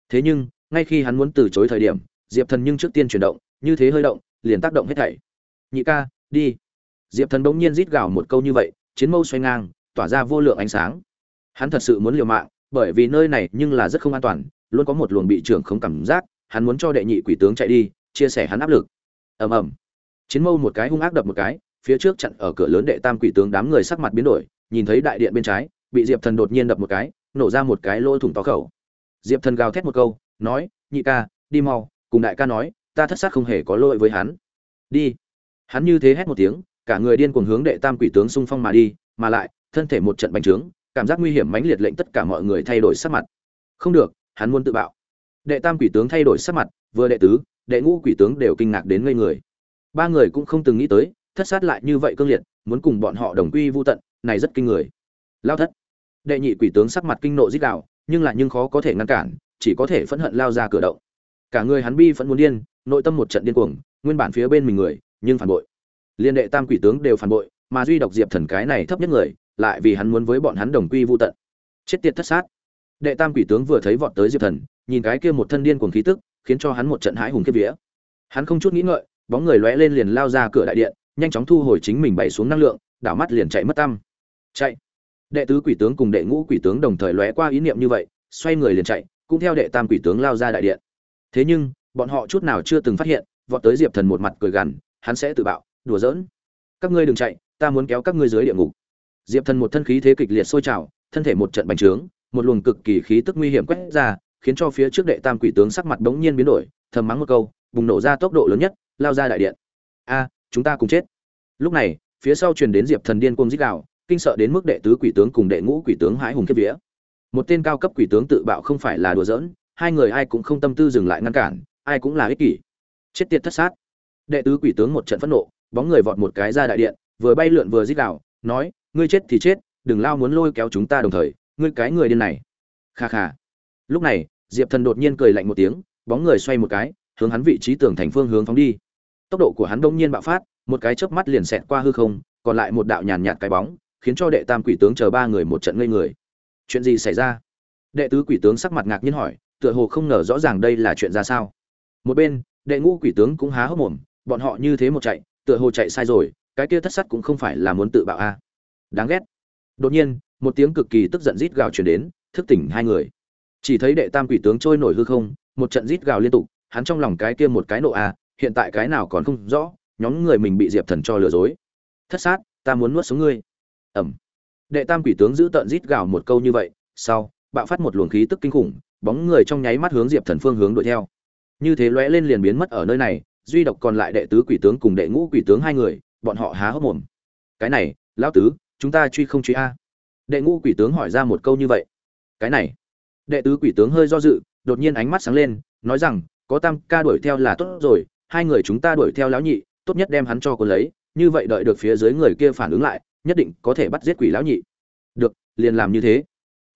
Thế nhưng, ngay khi hắn muốn từ chối thời điểm, diệp thần nhưng trước tiên chuyển động, như thế hơi động liền tác động hết thảy. Nhị ca, đi. Diệp thần bỗng nhiên rít gào một câu như vậy, chiến mâu xoay ngang, tỏa ra vô lượng ánh sáng. Hắn thật sự muốn liều mạng, bởi vì nơi này nhưng là rất không an toàn, luôn có một luồng bị trưởng không cảm giác, hắn muốn cho đệ nhị quỷ tướng chạy đi, chia sẻ hắn áp lực. Ầm ầm. Chiến mâu một cái hung ác đập một cái, phía trước chặn ở cửa lớn đệ tam quỷ tướng đám người sắc mặt biến đổi, nhìn thấy đại điện bên trái, bị diệp thần đột nhiên đập một cái, nổ ra một cái lỗ thủng to khẩu. Diệp thần gào thét một câu, nói, nhị ca, đi mau. Cùng đại ca nói ta thất sát không hề có lỗi với hắn. Đi. Hắn như thế hét một tiếng, cả người điên cuồng hướng đệ tam quỷ tướng xung phong mà đi, mà lại, thân thể một trận bành trướng, cảm giác nguy hiểm mãnh liệt lệnh tất cả mọi người thay đổi sắc mặt. Không được, hắn muốn tự bạo. Đệ tam quỷ tướng thay đổi sắc mặt, vừa đệ tứ, đệ ngũ quỷ tướng đều kinh ngạc đến ngây người. Ba người cũng không từng nghĩ tới, thất sát lại như vậy cương liệt, muốn cùng bọn họ đồng quy vô tận, này rất kinh người. Lao thất. Đệ nhị quỷ tướng sắc mặt kinh nộ dích đạo nhưng lại nhưng khó có thể ngăn cản, chỉ có thể phẫn hận lao ra cửa động cả người hắn bi vẫn muốn điên, nội tâm một trận điên cuồng, nguyên bản phía bên mình người, nhưng phản bội. Liên đệ tam quỷ tướng đều phản bội, mà duy độc diệp thần cái này thấp nhất người, lại vì hắn muốn với bọn hắn đồng quy vô tận. Chết tiệt thất sát. Đệ tam quỷ tướng vừa thấy vọt tới diệp thần, nhìn cái kia một thân điên cuồng khí tức, khiến cho hắn một trận hãi hùng kiếp vía. Hắn không chút nghĩ ngợi, bóng người lóe lên liền lao ra cửa đại điện, nhanh chóng thu hồi chính mình bày xuống năng lượng, đảo mắt liền chạy mất tâm. Chạy. Đệ tứ quỷ tướng cùng đệ ngũ quỷ tướng đồng thời lóe qua ý niệm như vậy, xoay người liền chạy, cũng theo đệ tam quỷ tướng lao ra đại điện thế nhưng, bọn họ chút nào chưa từng phát hiện, vọt tới diệp thần một mặt cười gằn, hắn sẽ tự bạo, đùa giỡn. Các ngươi đừng chạy, ta muốn kéo các ngươi dưới địa ngục. Diệp thần một thân khí thế kịch liệt sôi trào, thân thể một trận bành trướng, một luồng cực kỳ khí tức nguy hiểm quét ra, khiến cho phía trước đệ tam quỷ tướng sắc mặt bỗng nhiên biến đổi, thầm mắng một câu, bùng nổ ra tốc độ lớn nhất, lao ra đại điện. A, chúng ta cùng chết. Lúc này, phía sau truyền đến diệp thần điên cuồng dích đạo kinh sợ đến mức đệ tứ quỷ tướng cùng đệ ngũ quỷ tướng hãi hùng kiếp vía. Một tên cao cấp quỷ tướng tự bạo không phải là đùa giỡn hai người ai cũng không tâm tư dừng lại ngăn cản, ai cũng là ích kỷ. Chết tiệt thất sát. Đệ tứ quỷ tướng một trận phẫn nộ, bóng người vọt một cái ra đại điện, vừa bay lượn vừa dích đạo nói, ngươi chết thì chết, đừng lao muốn lôi kéo chúng ta đồng thời, ngươi cái người điên này. Kha kha. Lúc này, diệp thần đột nhiên cười lạnh một tiếng, bóng người xoay một cái, hướng hắn vị trí tường thành phương hướng phóng đi. Tốc độ của hắn đông nhiên bạo phát, một cái chớp mắt liền xẹt qua hư không, còn lại một đạo nhàn nhạt cái bóng, khiến cho đệ tam quỷ tướng chờ ba người một trận ngây người. Chuyện gì xảy ra? Đệ tứ quỷ tướng sắc mặt ngạc nhiên hỏi tựa hồ không ngờ rõ ràng đây là chuyện ra sao. Một bên, đệ ngũ quỷ tướng cũng há hốc mồm, bọn họ như thế một chạy, tựa hồ chạy sai rồi, cái kia thất sắt cũng không phải là muốn tự bạo a. Đáng ghét. Đột nhiên, một tiếng cực kỳ tức giận rít gào truyền đến, thức tỉnh hai người. Chỉ thấy đệ tam quỷ tướng trôi nổi hư không, một trận rít gào liên tục, hắn trong lòng cái kia một cái nộ a, hiện tại cái nào còn không rõ, nhóm người mình bị diệp thần cho lừa dối. Thất sát, ta muốn nuốt sống ngươi. Ẩm. Đệ tam quỷ tướng giữ tợn rít gào một câu như vậy, sau, bạo phát một luồng khí tức kinh khủng bóng người trong nháy mắt hướng diệp thần phương hướng đuổi theo. Như thế lóe lên liền biến mất ở nơi này, duy độc còn lại đệ tứ quỷ tướng cùng đệ ngũ quỷ tướng hai người, bọn họ há hốc mồm. Cái này, lão tứ, chúng ta truy không truy a. Đệ ngũ quỷ tướng hỏi ra một câu như vậy. Cái này, đệ tứ quỷ tướng hơi do dự, đột nhiên ánh mắt sáng lên, nói rằng, có tam ca đuổi theo là tốt rồi, hai người chúng ta đuổi theo lão nhị, tốt nhất đem hắn cho cô lấy, như vậy đợi được phía dưới người kia phản ứng lại, nhất định có thể bắt giết quỷ lão nhị. Được, liền làm như thế.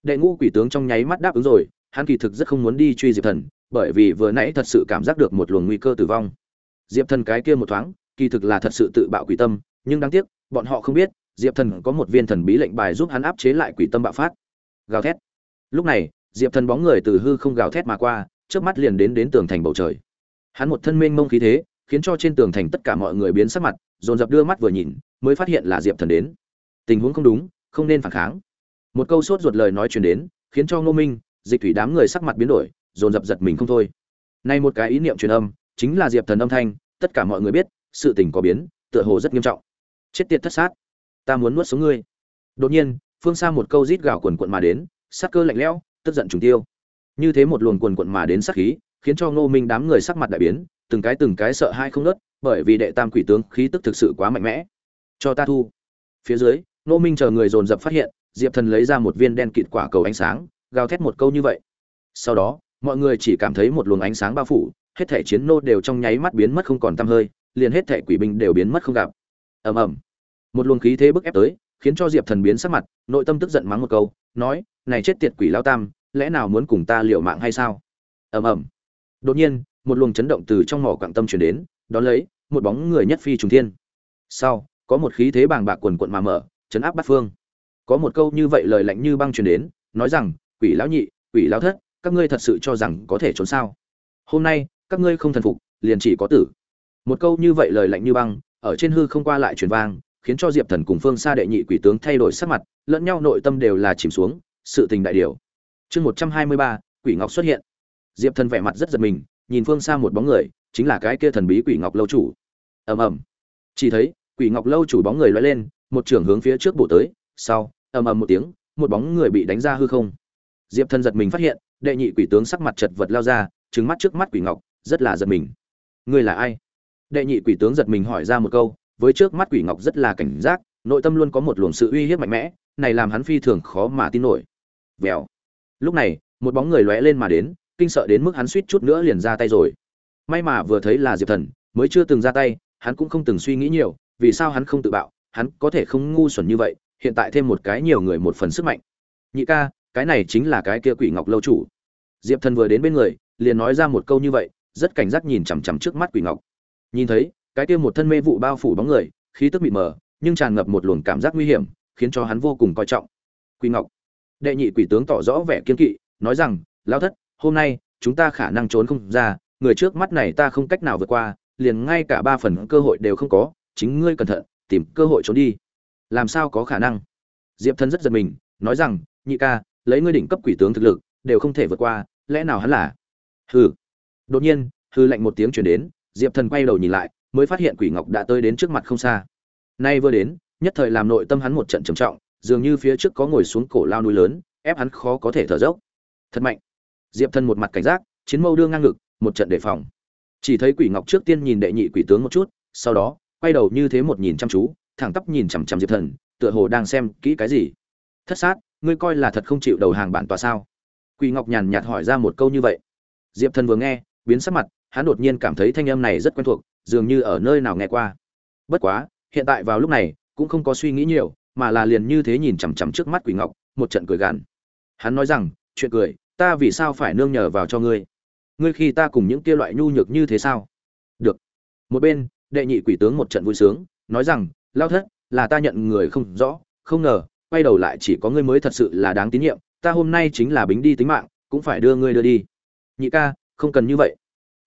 Đệ ngũ quỷ tướng trong nháy mắt đáp ứng rồi hắn kỳ thực rất không muốn đi truy diệp thần, bởi vì vừa nãy thật sự cảm giác được một luồng nguy cơ tử vong. Diệp thần cái kia một thoáng, kỳ thực là thật sự tự bạo quỷ tâm, nhưng đáng tiếc, bọn họ không biết, diệp thần có một viên thần bí lệnh bài giúp hắn áp chế lại quỷ tâm bạo phát. Gào thét. Lúc này, diệp thần bóng người từ hư không gào thét mà qua trước mắt liền đến đến tường thành bầu trời. Hắn một thân mênh mông khí thế, khiến cho trên tường thành tất cả mọi người biến sắc mặt, dồn dập đưa mắt vừa nhìn, mới phát hiện là diệp thần đến. Tình huống không đúng, không nên phản kháng. Một câu sốt ruột lời nói truyền đến, khiến cho ngô minh dịch thủy đám người sắc mặt biến đổi, dồn dập giật mình không thôi. Nay một cái ý niệm truyền âm, chính là diệp thần âm thanh, tất cả mọi người biết, sự tình có biến, tựa hồ rất nghiêm trọng. Chết tiệt thất sát, ta muốn nuốt sống ngươi. Đột nhiên, phương xa một câu rít gào quần quận mà đến, sát cơ lạnh lẽo, tức giận trùng tiêu. Như thế một luồng quần quận mà đến sát khí, khiến cho ngô minh đám người sắc mặt đại biến, từng cái từng cái sợ hai không nớt bởi vì đệ tam quỷ tướng khí tức thực sự quá mạnh mẽ. Cho ta thu. Phía dưới, ngô minh chờ người dồn dập phát hiện, diệp thần lấy ra một viên đen kịt quả cầu ánh sáng gào thét một câu như vậy. Sau đó, mọi người chỉ cảm thấy một luồng ánh sáng bao phủ, hết thảy chiến nô đều trong nháy mắt biến mất không còn tăm hơi, liền hết thảy quỷ binh đều biến mất không gặp. Ầm ầm. Một luồng khí thế bức ép tới, khiến cho diệp thần biến sắc mặt, nội tâm tức giận mắng một câu, nói, này chết tiệt quỷ lao tam, lẽ nào muốn cùng ta liều mạng hay sao? Ầm ầm. Đột nhiên, một luồng chấn động từ trong mỏ quảng tâm truyền đến, đón lấy, một bóng người nhất phi trùng thiên. Sau, có một khí thế bàng bạc quần quận mà mở, chấn áp bát phương. Có một câu như vậy lời lạnh như băng truyền đến, nói rằng quỷ lão nhị, quỷ lão thất, các ngươi thật sự cho rằng có thể trốn sao? Hôm nay, các ngươi không thần phục, liền chỉ có tử. Một câu như vậy lời lạnh như băng, ở trên hư không qua lại truyền vang, khiến cho diệp thần cùng phương xa đệ nhị quỷ tướng thay đổi sắc mặt, lẫn nhau nội tâm đều là chìm xuống, sự tình đại điều. Chương một trăm hai mươi ba, quỷ ngọc xuất hiện. Diệp thần vẻ mặt rất giật mình, nhìn phương xa một bóng người, chính là cái kia thần bí quỷ ngọc lâu chủ. Ầm ầm. Chỉ thấy, quỷ ngọc lâu chủ bóng người loay lên, một trưởng hướng phía trước bổ tới, sau, ầm ầm một tiếng, một bóng người bị đánh ra hư không diệp thần giật mình phát hiện, đệ nhị quỷ tướng sắc mặt chật vật lao ra trứng mắt trước mắt quỷ ngọc, rất là giật mình. Ngươi là ai? Đệ nhị quỷ tướng giật mình hỏi ra một câu, với trước mắt quỷ ngọc rất là cảnh giác, nội tâm luôn có một luồng sự uy hiếp mạnh mẽ, này làm hắn phi thường khó mà tin nổi. Vèo. Lúc này, một bóng người lóe lên mà đến, kinh sợ đến mức hắn suýt chút nữa liền ra tay rồi. May mà vừa thấy là diệp thần, mới chưa từng ra tay, hắn cũng không từng suy nghĩ nhiều, vì sao hắn không tự bạo, hắn có thể không ngu xuẩn như vậy, hiện tại thêm một cái nhiều người một phần sức mạnh. Nhị ca cái này chính là cái kia quỷ ngọc lâu chủ. Diệp thần vừa đến bên người, liền nói ra một câu như vậy, rất cảnh giác nhìn chằm chằm trước mắt quỷ ngọc. Nhìn thấy, cái kia một thân mê vụ bao phủ bóng người, khí tức bị mờ, nhưng tràn ngập một luồng cảm giác nguy hiểm, khiến cho hắn vô cùng coi trọng. Quỷ ngọc. Đệ nhị quỷ tướng tỏ rõ vẻ kiên kỵ, nói rằng lao thất, hôm nay, chúng ta khả năng trốn không ra, người trước mắt này ta không cách nào vượt qua, liền ngay cả ba phần cơ hội đều không có, chính ngươi cẩn thận, tìm cơ hội trốn đi. Làm sao có khả năng? Diệp thân rất giật mình, nói rằng, nhị ca lấy ngươi đỉnh cấp quỷ tướng thực lực, đều không thể vượt qua, lẽ nào hắn là? Hừ. Đột nhiên hư lạnh một tiếng chuyển đến, diệp thần quay đầu nhìn lại, mới phát hiện quỷ ngọc đã tới đến trước mặt không xa. Nay vừa đến, nhất thời làm nội tâm hắn một trận trầm trọng, dường như phía trước có ngồi xuống cổ lao núi lớn, ép hắn khó có thể thở dốc. Thật mạnh. Diệp thần một mặt cảnh giác, chiến mâu đưa ngang ngực, một trận đề phòng. Chỉ thấy quỷ ngọc trước tiên nhìn đệ nhị quỷ tướng một chút, sau đó, quay đầu như thế một nhìn chăm chú, thẳng tắp nhìn chằm chằm diệp thần, tựa hồ đang xem kỹ cái gì. Thất sát ngươi coi là thật không chịu đầu hàng bản tòa sao? Quỳ ngọc nhàn nhạt hỏi ra một câu như vậy. Diệp thần vừa nghe, biến sắc mặt, hắn đột nhiên cảm thấy thanh âm này rất quen thuộc, dường như ở nơi nào nghe qua. Bất quá, hiện tại vào lúc này, cũng không có suy nghĩ nhiều, mà là liền như thế nhìn chằm chằm trước mắt quỷ ngọc, một trận cười gằn. Hắn nói rằng, chuyện cười, ta vì sao phải nương nhờ vào cho ngươi? Ngươi khi ta cùng những kia loại nhu nhược như thế sao? Được. Một bên, đệ nhị quỷ tướng một trận vui sướng, nói rằng, lao thất, là ta nhận người không rõ, không ngờ quay đầu lại chỉ có ngươi mới thật sự là đáng tín nhiệm, ta hôm nay chính là bính đi tính mạng, cũng phải đưa ngươi đưa đi. Nhị ca, không cần như vậy.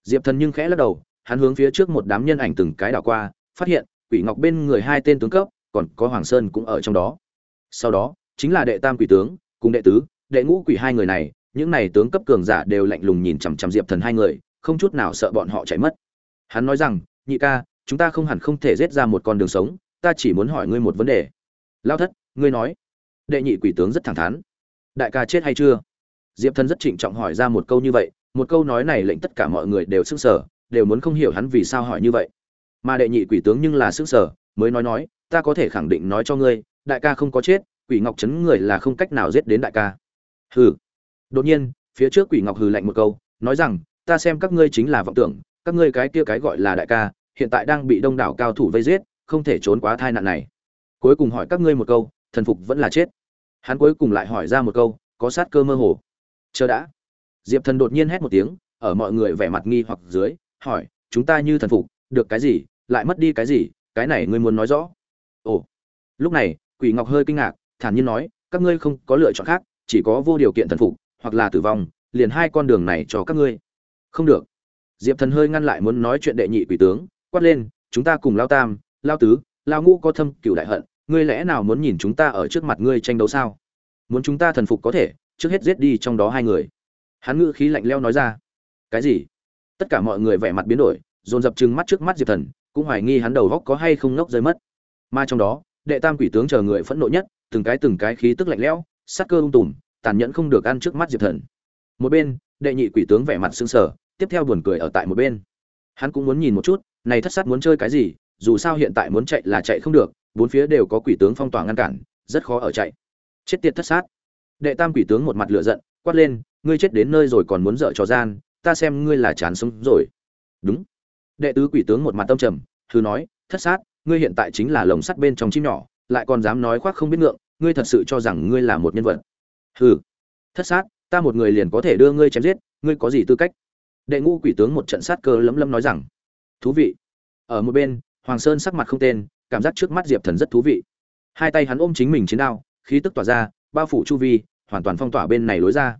Diệp thần nhưng khẽ lắc đầu, hắn hướng phía trước một đám nhân ảnh từng cái đảo qua, phát hiện, quỷ ngọc bên người hai tên tướng cấp, còn có hoàng sơn cũng ở trong đó. Sau đó, chính là đệ tam quỷ tướng, cùng đệ tứ, đệ ngũ quỷ hai người này, những này tướng cấp cường giả đều lạnh lùng nhìn chằm chằm diệp thần hai người, không chút nào sợ bọn họ chạy mất. Hắn nói rằng, nhị ca, chúng ta không hẳn không thể giết ra một con đường sống, ta chỉ muốn hỏi ngươi một vấn đề. Lao thất ngươi nói. Đệ nhị quỷ tướng rất thẳng thắn. Đại ca chết hay chưa? Diệp thần rất trịnh trọng hỏi ra một câu như vậy, một câu nói này lệnh tất cả mọi người đều sững sở đều muốn không hiểu hắn vì sao hỏi như vậy. Mà đệ nhị quỷ tướng nhưng là sững sở mới nói nói, ta có thể khẳng định nói cho ngươi, đại ca không có chết, quỷ ngọc chấn người là không cách nào giết đến đại ca. Hừ. Đột nhiên, phía trước quỷ ngọc hừ lạnh một câu, nói rằng, ta xem các ngươi chính là vọng tưởng, các ngươi cái kia cái gọi là đại ca, hiện tại đang bị đông đảo cao thủ vây giết, không thể trốn quá tai nạn này. Cuối cùng hỏi các ngươi một câu thần phục vẫn là chết. Hắn cuối cùng lại hỏi ra một câu, có sát cơ mơ hồ. Chờ đã. Diệp thần đột nhiên hét một tiếng, ở mọi người vẻ mặt nghi hoặc dưới, hỏi, chúng ta như thần phục, được cái gì, lại mất đi cái gì, cái này ngươi muốn nói rõ. Ồ. Lúc này, quỷ ngọc hơi kinh ngạc, thản nhiên nói, các ngươi không có lựa chọn khác, chỉ có vô điều kiện thần phục, hoặc là tử vong, liền hai con đường này cho các ngươi. Không được. Diệp thần hơi ngăn lại muốn nói chuyện đệ nhị quỷ tướng, quát lên, chúng ta cùng lao tam, lao tứ, lao ngũ có thâm cửu đại hận ngươi lẽ nào muốn nhìn chúng ta ở trước mặt ngươi tranh đấu sao? Muốn chúng ta thần phục có thể, trước hết giết đi trong đó hai người. Hắn ngữ khí lạnh leo nói ra. Cái gì? Tất cả mọi người vẻ mặt biến đổi, dồn dập chừng mắt trước mắt diệp thần, cũng hoài nghi hắn đầu góc có hay không ngốc rơi mất. Mà trong đó, đệ tam quỷ tướng chờ người phẫn nộ nhất, từng cái từng cái khí tức lạnh lẽo, sắc cơ ung tùm, tàn nhẫn không được ăn trước mắt diệp thần. Một bên, đệ nhị quỷ tướng vẻ mặt sưng sờ, tiếp theo buồn cười ở tại một bên. Hắn cũng muốn nhìn một chút, này thất sát muốn chơi cái gì, dù sao hiện tại muốn chạy là chạy không được bốn phía đều có quỷ tướng phong tỏa ngăn cản, rất khó ở chạy. Chết tiệt thất sát. Đệ tam quỷ tướng một mặt lửa giận, quát lên, ngươi chết đến nơi rồi còn muốn dở trò gian, ta xem ngươi là chán sống rồi. Đúng. Đệ tứ quỷ tướng một mặt tâm trầm thứ nói, thất sát, ngươi hiện tại chính là lồng sắt bên trong chim nhỏ, lại còn dám nói khoác không biết ngượng, ngươi thật sự cho rằng ngươi là một nhân vật. Hừ. Thất sát, ta một người liền có thể đưa ngươi chém giết, ngươi có gì tư cách? Đệ ngũ quỷ tướng một trận sát cơ lấm lấm nói rằng, thú vị. Ở một bên, hoàng sơn sắc mặt không tên cảm giác trước mắt diệp thần rất thú vị. Hai tay hắn ôm chính mình chiến đao, khí tức tỏa ra, bao phủ chu vi, hoàn toàn phong tỏa bên này lối ra.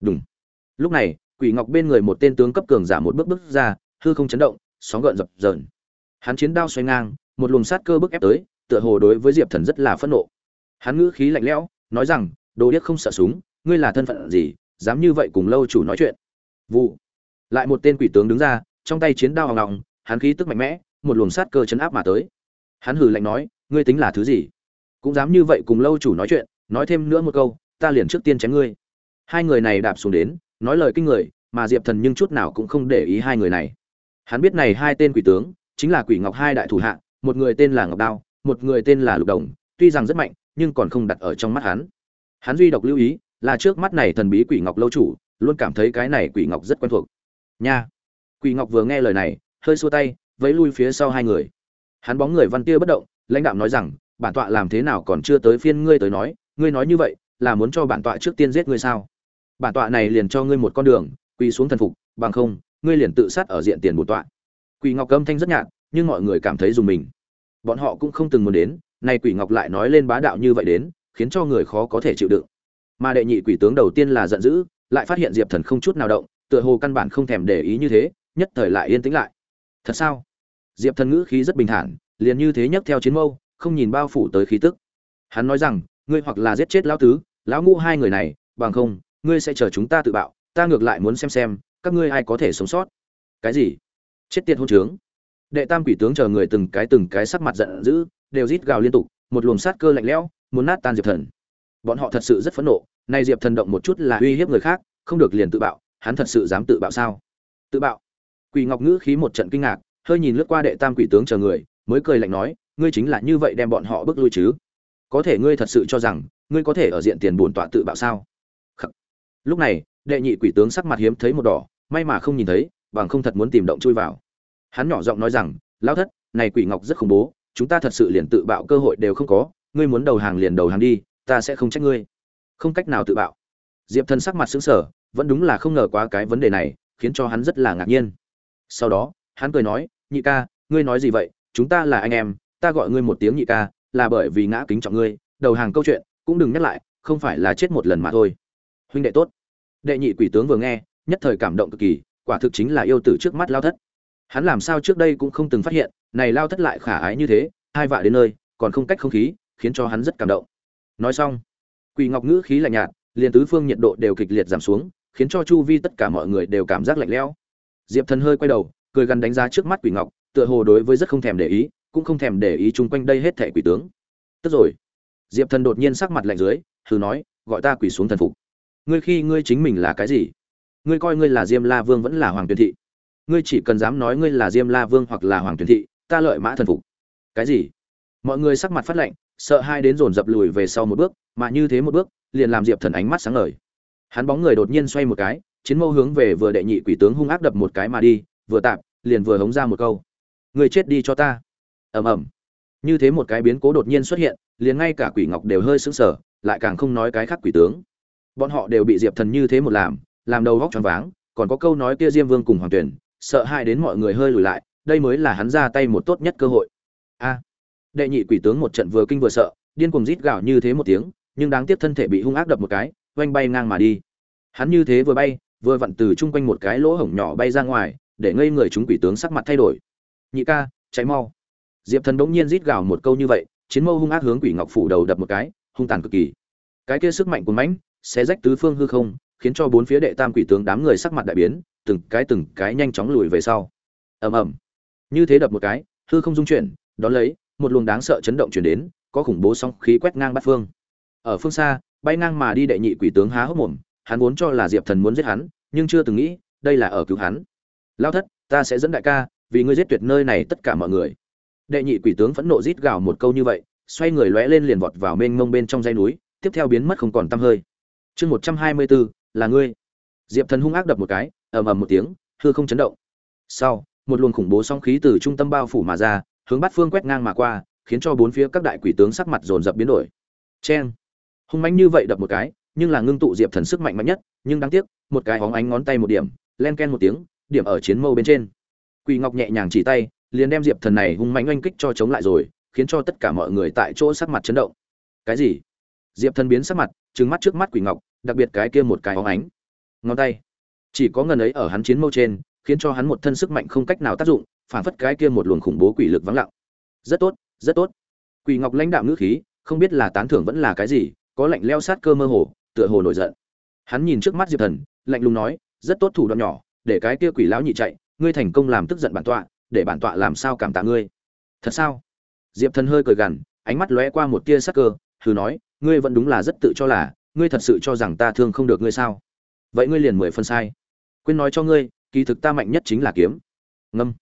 Đúng lúc này, quỷ ngọc bên người một tên tướng cấp cường giả một bước bước ra, hư không chấn động, sóng gợn dập dờn. Hắn chiến đao xoay ngang, một luồng sát cơ bức ép tới, tựa hồ đối với diệp thần rất là phẫn nộ. Hắn ngữ khí lạnh lẽo, nói rằng, đồ điếc không sợ súng, ngươi là thân phận gì, dám như vậy cùng lâu chủ nói chuyện. Vụ. Lại một tên quỷ tướng đứng ra, trong tay chiến đao hòng ngọng, hắn khí tức mạnh mẽ, một luồng sát cơ chấn áp mà tới hắn hừ lạnh nói, ngươi tính là thứ gì? Cũng dám như vậy cùng lâu chủ nói chuyện, nói thêm nữa một câu, ta liền trước tiên chém ngươi. Hai người này đạp xuống đến, nói lời kinh người, mà diệp thần nhưng chút nào cũng không để ý hai người này. Hắn biết này hai tên quỷ tướng, chính là quỷ ngọc hai đại thủ hạ, một người tên là ngọc đao, một người tên là lục đồng, tuy rằng rất mạnh, nhưng còn không đặt ở trong mắt hắn. Hắn duy độc lưu ý, là trước mắt này thần bí quỷ ngọc lâu chủ, luôn cảm thấy cái này quỷ ngọc rất quen thuộc. Nha. Quỷ ngọc vừa nghe lời này, hơi xua tay, vẫy lui phía sau hai người hắn bóng người văn tia bất động, lãnh đạo nói rằng, bản tọa làm thế nào còn chưa tới phiên ngươi tới nói, ngươi nói như vậy, là muốn cho bản tọa trước tiên giết ngươi sao? Bản tọa này liền cho ngươi một con đường, quỳ xuống thần phục, bằng không, ngươi liền tự sát ở diện tiền bổn tọa. Quỷ ngọc âm thanh rất nhạt, nhưng mọi người cảm thấy dùng mình. Bọn họ cũng không từng muốn đến, nay quỷ ngọc lại nói lên bá đạo như vậy đến, khiến cho người khó có thể chịu đựng. Mà đệ nhị quỷ tướng đầu tiên là giận dữ, lại phát hiện diệp thần không chút nào động, tựa hồ căn bản không thèm để ý như thế, nhất thời lại yên tĩnh lại. Thật sao? Diệp thần ngữ khí rất bình thản, liền như thế nhấc theo chiến mâu, không nhìn bao phủ tới khí tức. Hắn nói rằng, ngươi hoặc là giết chết lão tứ, lão ngũ hai người này, bằng không, ngươi sẽ chờ chúng ta tự bạo, ta ngược lại muốn xem xem, các ngươi ai có thể sống sót. Cái gì? Chết tiệt hôn trướng. Đệ tam quỷ tướng chờ người từng cái từng cái sắc mặt giận dữ, đều rít gào liên tục, một luồng sát cơ lạnh lẽo, muốn nát tan diệp thần. Bọn họ thật sự rất phẫn nộ, nay diệp thần động một chút là uy hiếp người khác, không được liền tự bạo, hắn thật sự dám tự bạo sao? Tự bạo? Quỷ ngọc ngữ khí một trận kinh ngạc hơi nhìn lướt qua đệ tam quỷ tướng chờ người, mới cười lạnh nói, ngươi chính là như vậy đem bọn họ bước lui chứ? Có thể ngươi thật sự cho rằng, ngươi có thể ở diện tiền bổn tọa tự bạo sao? Khắc. lúc này, đệ nhị quỷ tướng sắc mặt hiếm thấy một đỏ, may mà không nhìn thấy, bằng không thật muốn tìm động chui vào. Hắn nhỏ giọng nói rằng lao thất, này quỷ ngọc rất khủng bố, chúng ta thật sự liền tự bạo cơ hội đều không có, ngươi muốn đầu hàng liền đầu hàng đi, ta sẽ không trách ngươi. Không cách nào tự bạo. Diệp thần sắc mặt xứng sở vẫn đúng là không ngờ quá cái vấn đề này, khiến cho hắn rất là ngạc nhiên. Sau đó hắn cười nói, nhị ca, ngươi nói gì vậy? Chúng ta là anh em, ta gọi ngươi một tiếng nhị ca, là bởi vì ngã kính trọng ngươi, đầu hàng câu chuyện, cũng đừng nhắc lại, không phải là chết một lần mà thôi. Huynh đệ tốt. Đệ nhị quỷ tướng vừa nghe, nhất thời cảm động cực kỳ, quả thực chính là yêu tử trước mắt lao thất. Hắn làm sao trước đây cũng không từng phát hiện, này lao thất lại khả ái như thế, hai vạ đến nơi, còn không cách không khí, khiến cho hắn rất cảm động. Nói xong, quỷ ngọc ngữ khí lạnh nhạt, liền tứ phương nhiệt độ đều kịch liệt giảm xuống, khiến cho chu vi tất cả mọi người đều cảm giác lạnh lẽo. Diệp thần hơi quay đầu cười gần đánh giá trước mắt quỷ ngọc, tựa hồ đối với rất không thèm để ý, cũng không thèm để ý chung quanh đây hết thẻ quỷ tướng. Tức rồi. Diệp thần đột nhiên sắc mặt lạnh dưới, thử nói, gọi ta quỷ xuống thần phục. Ngươi khi ngươi chính mình là cái gì? Ngươi coi ngươi là diêm la vương vẫn là hoàng tuyền thị. Ngươi chỉ cần dám nói ngươi là diêm la vương hoặc là hoàng tuyền thị, ta lợi mã thần phục. Cái gì? Mọi người sắc mặt phát lạnh, sợ hai đến dồn dập lùi về sau một bước, mà như thế một bước, liền làm diệp thần ánh mắt sáng ngời. Hắn bóng người đột nhiên xoay một cái, chiến mâu hướng về vừa đệ nhị quỷ tướng hung ác đập một cái mà đi vừa tạp, liền vừa hống ra một câu. Người chết đi cho ta. Ầm ầm. Như thế một cái biến cố đột nhiên xuất hiện, liền ngay cả quỷ ngọc đều hơi sững sờ, lại càng không nói cái khác quỷ tướng. Bọn họ đều bị diệp thần như thế một làm làm đầu góc choáng váng, còn có câu nói kia diêm vương cùng hoàng tuyển sợ hai đến mọi người hơi lùi lại, đây mới là hắn ra tay một tốt nhất cơ hội. A. Đệ nhị quỷ tướng một trận vừa kinh vừa sợ, điên cuồng rít gào như thế một tiếng, nhưng đáng tiếc thân thể bị hung ác đập một cái, oanh bay ngang mà đi. Hắn như thế vừa bay, vừa vặn từ chung quanh một cái lỗ hổng nhỏ bay ra ngoài để ngây người chúng quỷ tướng sắc mặt thay đổi. Nhị ca cháy mau. Diệp thần bỗng nhiên rít gào một câu như vậy, chiến mâu hung ác hướng quỷ ngọc phủ đầu đập một cái, hung tàn cực kỳ. Cái kia sức mạnh của mãnh sẽ rách tứ phương hư không, khiến cho bốn phía đệ tam quỷ tướng đám người sắc mặt đại biến, từng cái từng cái nhanh chóng lùi về sau. Ầm ầm. Như thế đập một cái, hư không dung chuyển, đón lấy, một luồng đáng sợ chấn động chuyển đến, có khủng bố sóng khí quét ngang bát phương. Ở phương xa, bay ngang mà đi đệ nhị quỷ tướng há hốc mồm, hắn vốn cho là diệp thần muốn giết hắn, nhưng chưa từng nghĩ, đây là ở cứu hắn lao thất, ta sẽ dẫn đại ca, vì ngươi giết tuyệt nơi này tất cả mọi người. Đệ nhị quỷ tướng phẫn nộ rít gào một câu như vậy, xoay người lóe lên liền vọt vào mênh mông bên trong dây núi, tiếp theo biến mất không còn tăm hơi. Chương một trăm hai mươi bốn là ngươi. Diệp thần hung ác đập một cái, ầm ầm một tiếng, hư không chấn động. Sau, một luồng khủng bố song khí từ trung tâm bao phủ mà ra, hướng bát phương quét ngang mà qua, khiến cho bốn phía các đại quỷ tướng sắc mặt dồn dập biến đổi. Cheng. Hung mãnh như vậy đập một cái, nhưng là ngưng tụ diệp thần sức mạnh mạnh nhất, nhưng đáng tiếc, một cái hóng ánh ngón tay một điểm, len ken một tiếng điểm ở chiến mâu bên trên. Quỳ ngọc nhẹ nhàng chỉ tay, liền đem diệp thần này hung mãnh oanh kích cho chống lại rồi, khiến cho tất cả mọi người tại chỗ sắc mặt chấn động. Cái gì? Diệp thần biến sắc mặt, trừng mắt trước mắt quỷ ngọc, đặc biệt cái kia một cái óng ánh. Ngón tay. Chỉ có ngần ấy ở hắn chiến mâu trên, khiến cho hắn một thân sức mạnh không cách nào tác dụng, phản phất cái kia một luồng khủng bố quỷ lực vắng lặng. Rất tốt rất tốt. Quỷ ngọc lãnh đạo ngữ khí, không biết là tán thưởng vẫn là cái gì, có lạnh leo sát cơ mơ hồ, tựa hồ nổi giận. Hắn nhìn trước mắt diệp thần, lạnh lùng nói, rất tốt thủ đoạn nhỏ để cái kia quỷ lão nhị chạy, ngươi thành công làm tức giận bản tọa, để bản tọa làm sao cảm tạ ngươi? Thật sao? Diệp thần hơi cười gằn, ánh mắt lóe qua một tia sắc cơ thử nói, ngươi vẫn đúng là rất tự cho là, ngươi thật sự cho rằng ta thương không được ngươi sao? Vậy ngươi liền mười phân sai. Quên nói cho ngươi, kỳ thực ta mạnh nhất chính là kiếm. Ngâm.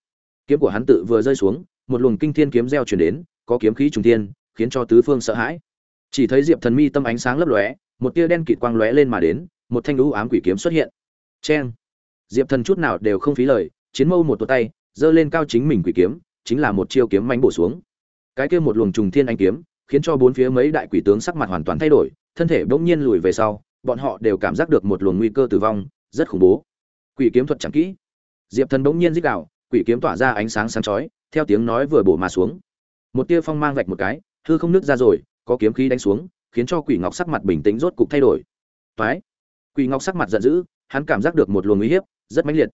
Kiếm của hắn tự vừa rơi xuống, một luồng kinh thiên kiếm gieo chuyển đến, có kiếm khí trùng thiên, khiến cho tứ phương sợ hãi. Chỉ thấy diệp thần mi tâm ánh sáng lấp lóe, một tia đen kịt quang lóe lên mà đến, một thanh lũ ám quỷ kiếm xuất hiện. Cheng diệp thần chút nào đều không phí lời, chiến mâu một tuột tay, giơ lên cao chính mình quỷ kiếm, chính là một chiêu kiếm mánh bổ xuống. Cái kia một luồng trùng thiên anh kiếm, khiến cho bốn phía mấy đại quỷ tướng sắc mặt hoàn toàn thay đổi, thân thể bỗng nhiên lùi về sau, bọn họ đều cảm giác được một luồng nguy cơ tử vong, rất khủng bố. Quỷ kiếm thuật chẳng kỹ. Diệp thần bỗng nhiên dích đạo quỷ kiếm tỏa ra ánh sáng sáng chói, theo tiếng nói vừa bổ mà xuống. Một tia phong mang vạch một cái, hư không nước ra rồi, có kiếm khí đánh xuống, khiến cho quỷ ngọc sắc mặt bình tĩnh rốt cục thay đổi. Toái. Quỷ ngọc sắc mặt giận dữ, hắn cảm giác được một luồng uy hiếp rất mãnh liệt.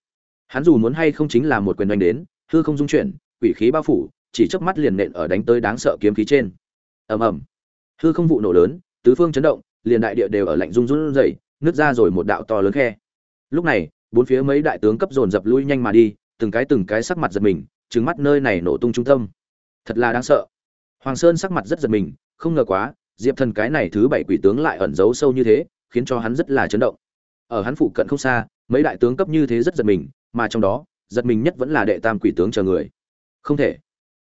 Hắn dù muốn hay không chính là một quyền đánh đến, hư không dung chuyển, quỷ khí bao phủ, chỉ chớp mắt liền nện ở đánh tới đáng sợ kiếm khí trên. Ầm ầm. Hư không vụ nổ lớn, tứ phương chấn động, liền đại địa đều ở lạnh rung run rẩy, nứt ra rồi một đạo to lớn khe. Lúc này, bốn phía mấy đại tướng cấp dồn dập lui nhanh mà đi, từng cái từng cái sắc mặt giật mình, trừng mắt nơi này nổ tung trung tâm. Thật là đáng sợ. Hoàng sơn sắc mặt rất giật mình, không ngờ quá, diệp thần cái này thứ bảy quỷ tướng lại ẩn giấu sâu như thế, khiến cho hắn rất là chấn động. Ở hắn phụ cận không xa mấy đại tướng cấp như thế rất giật mình, mà trong đó, giật mình nhất vẫn là đệ tam quỷ tướng chờ người. Không thể.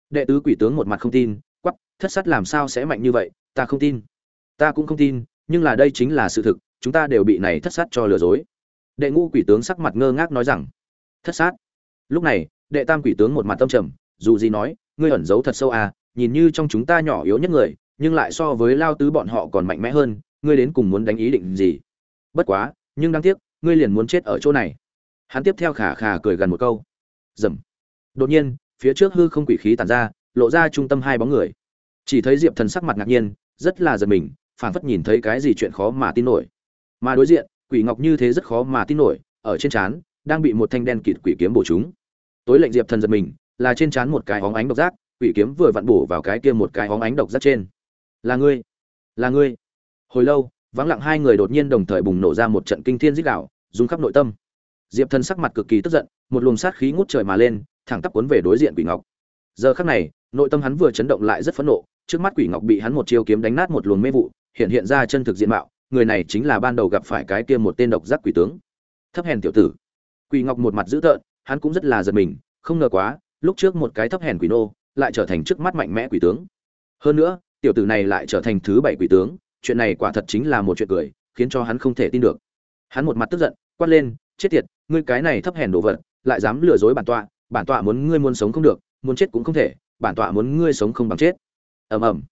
Đệ tứ quỷ tướng một mặt không tin quắp thất sát làm sao sẽ mạnh như vậy, ta không tin. Ta cũng không tin, nhưng là đây chính là sự thực, chúng ta đều bị này thất sát cho lừa dối. Đệ ngũ quỷ tướng sắc mặt ngơ ngác nói rằng, thất sát? Lúc này, đệ tam quỷ tướng một mặt tâm trầm, dù gì nói, ngươi ẩn giấu thật sâu à nhìn như trong chúng ta nhỏ yếu nhất người, nhưng lại so với lao tứ bọn họ còn mạnh mẽ hơn, ngươi đến cùng muốn đánh ý định gì? Bất quá, nhưng đáng tiếc ngươi liền muốn chết ở chỗ này. Hắn tiếp theo khả khả cười gần một câu. Dầm. Đột nhiên, phía trước hư không quỷ khí tàn ra, lộ ra trung tâm hai bóng người. Chỉ thấy diệp thần sắc mặt ngạc nhiên, rất là giật mình, phảng phất nhìn thấy cái gì chuyện khó mà tin nổi. Mà đối diện, quỷ ngọc như thế rất khó mà tin nổi, ở trên trán, đang bị một thanh đen kịt quỷ kiếm bổ chúng tối lệnh diệp thần giật mình, là trên trán một cái hóng ánh độc giác, quỷ kiếm vừa vặn bổ vào cái kia một cái hóng ánh độc giác trên. Là ngươi là ngươi. Hồi lâu vắng lặng hai người đột nhiên đồng thời bùng nổ ra một trận kinh thiên dích đạo, rung khắp nội tâm. Diệp thần sắc mặt cực kỳ tức giận, một luồng sát khí ngút trời mà lên, thẳng tắp cuốn về đối diện quỷ ngọc. Giờ khắc này, nội tâm hắn vừa chấn động lại rất phẫn nộ, trước mắt quỷ ngọc bị hắn một chiêu kiếm đánh nát một luồng mê vụ, hiện hiện ra chân thực diện mạo, người này chính là ban đầu gặp phải cái kia một tên độc giác quỷ tướng. Thấp hèn tiểu tử. Quỷ ngọc một mặt dữ tợn, hắn cũng rất là giật mình, không ngờ quá, lúc trước một cái thấp hèn quỷ nô, lại trở thành trước mắt mạnh mẽ quỷ tướng. Hơn nữa, tiểu tử này lại trở thành thứ bảy quỷ tướng chuyện này quả thật chính là một chuyện cười, khiến cho hắn không thể tin được. Hắn một mặt tức giận, quát lên, chết tiệt, ngươi cái này thấp hèn đồ vật, lại dám lừa dối bản tọa bản tọa muốn ngươi muốn sống không được, muốn chết cũng không thể, bản tọa muốn ngươi sống không bằng chết. Ầm ầm.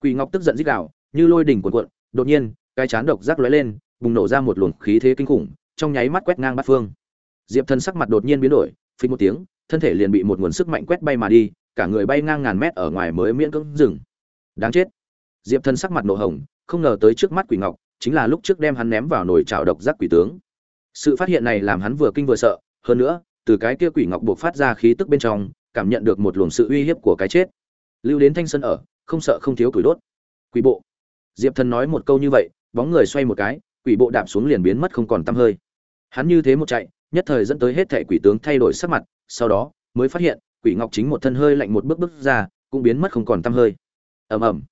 Quỷ ngọc tức giận rít gào, như lôi đỉnh cuộn cuộn, đột nhiên, cái chán độc giác lóe lên, bùng nổ ra một luồng khí thế kinh khủng, trong nháy mắt quét ngang bát phương. Diệp thần sắc mặt đột nhiên biến đổi phình một tiếng, thân thể liền bị một nguồn sức mạnh quét bay mà đi, cả người bay ngang ngàn mét ở ngoài mới miễn cưỡng dừng. Đáng chết diệp thần sắc mặt nổ hồng, không ngờ tới trước mắt quỷ ngọc, chính là lúc trước đem hắn ném vào nồi chảo độc giác quỷ tướng. Sự phát hiện này làm hắn vừa kinh vừa sợ, hơn nữa, từ cái kia quỷ ngọc buộc phát ra khí tức bên trong, cảm nhận được một luồng sự uy hiếp của cái chết. Lưu đến thanh sân ở, không sợ không thiếu tuổi đốt. Quỷ bộ. Diệp thần nói một câu như vậy, bóng người xoay một cái, quỷ bộ đạp xuống liền biến mất không còn tăm hơi. Hắn như thế một chạy, nhất thời dẫn tới hết thệ quỷ tướng thay đổi sắc mặt, sau đó, mới phát hiện, quỷ ngọc chính một thân hơi lạnh một bước bước ra, cũng biến mất không còn tăm hơi. Ầm ầm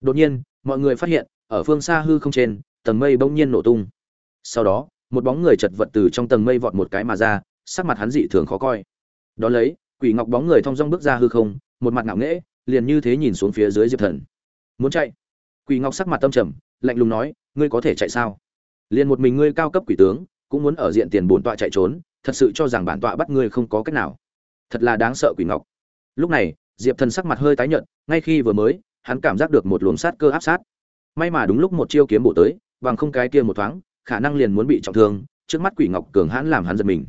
đột nhiên, mọi người phát hiện, ở phương xa hư không trên, tầng mây bỗng nhiên nổ tung. Sau đó, một bóng người chật vật từ trong tầng mây vọt một cái mà ra, sắc mặt hắn dị thường khó coi. Đón lấy, quỷ ngọc bóng người thong dong bước ra hư không, một mặt ngạo nghễ, liền như thế nhìn xuống phía dưới diệp thần. Muốn chạy? Quỷ ngọc sắc mặt tâm trầm, lạnh lùng nói, ngươi có thể chạy sao? Liền một mình ngươi cao cấp quỷ tướng, cũng muốn ở diện tiền bổn tọa chạy trốn, thật sự cho rằng bản tọa bắt ngươi không có cách nào. Thật là đáng sợ quỷ ngọc. Lúc này, diệp thần sắc mặt hơi tái nhợt, ngay khi vừa mới hắn cảm giác được một luồng sát cơ áp sát. May mà đúng lúc một chiêu kiếm bổ tới, bằng không cái kia một thoáng, khả năng liền muốn bị trọng thương, trước mắt quỷ ngọc cường hãn làm hắn giật mình.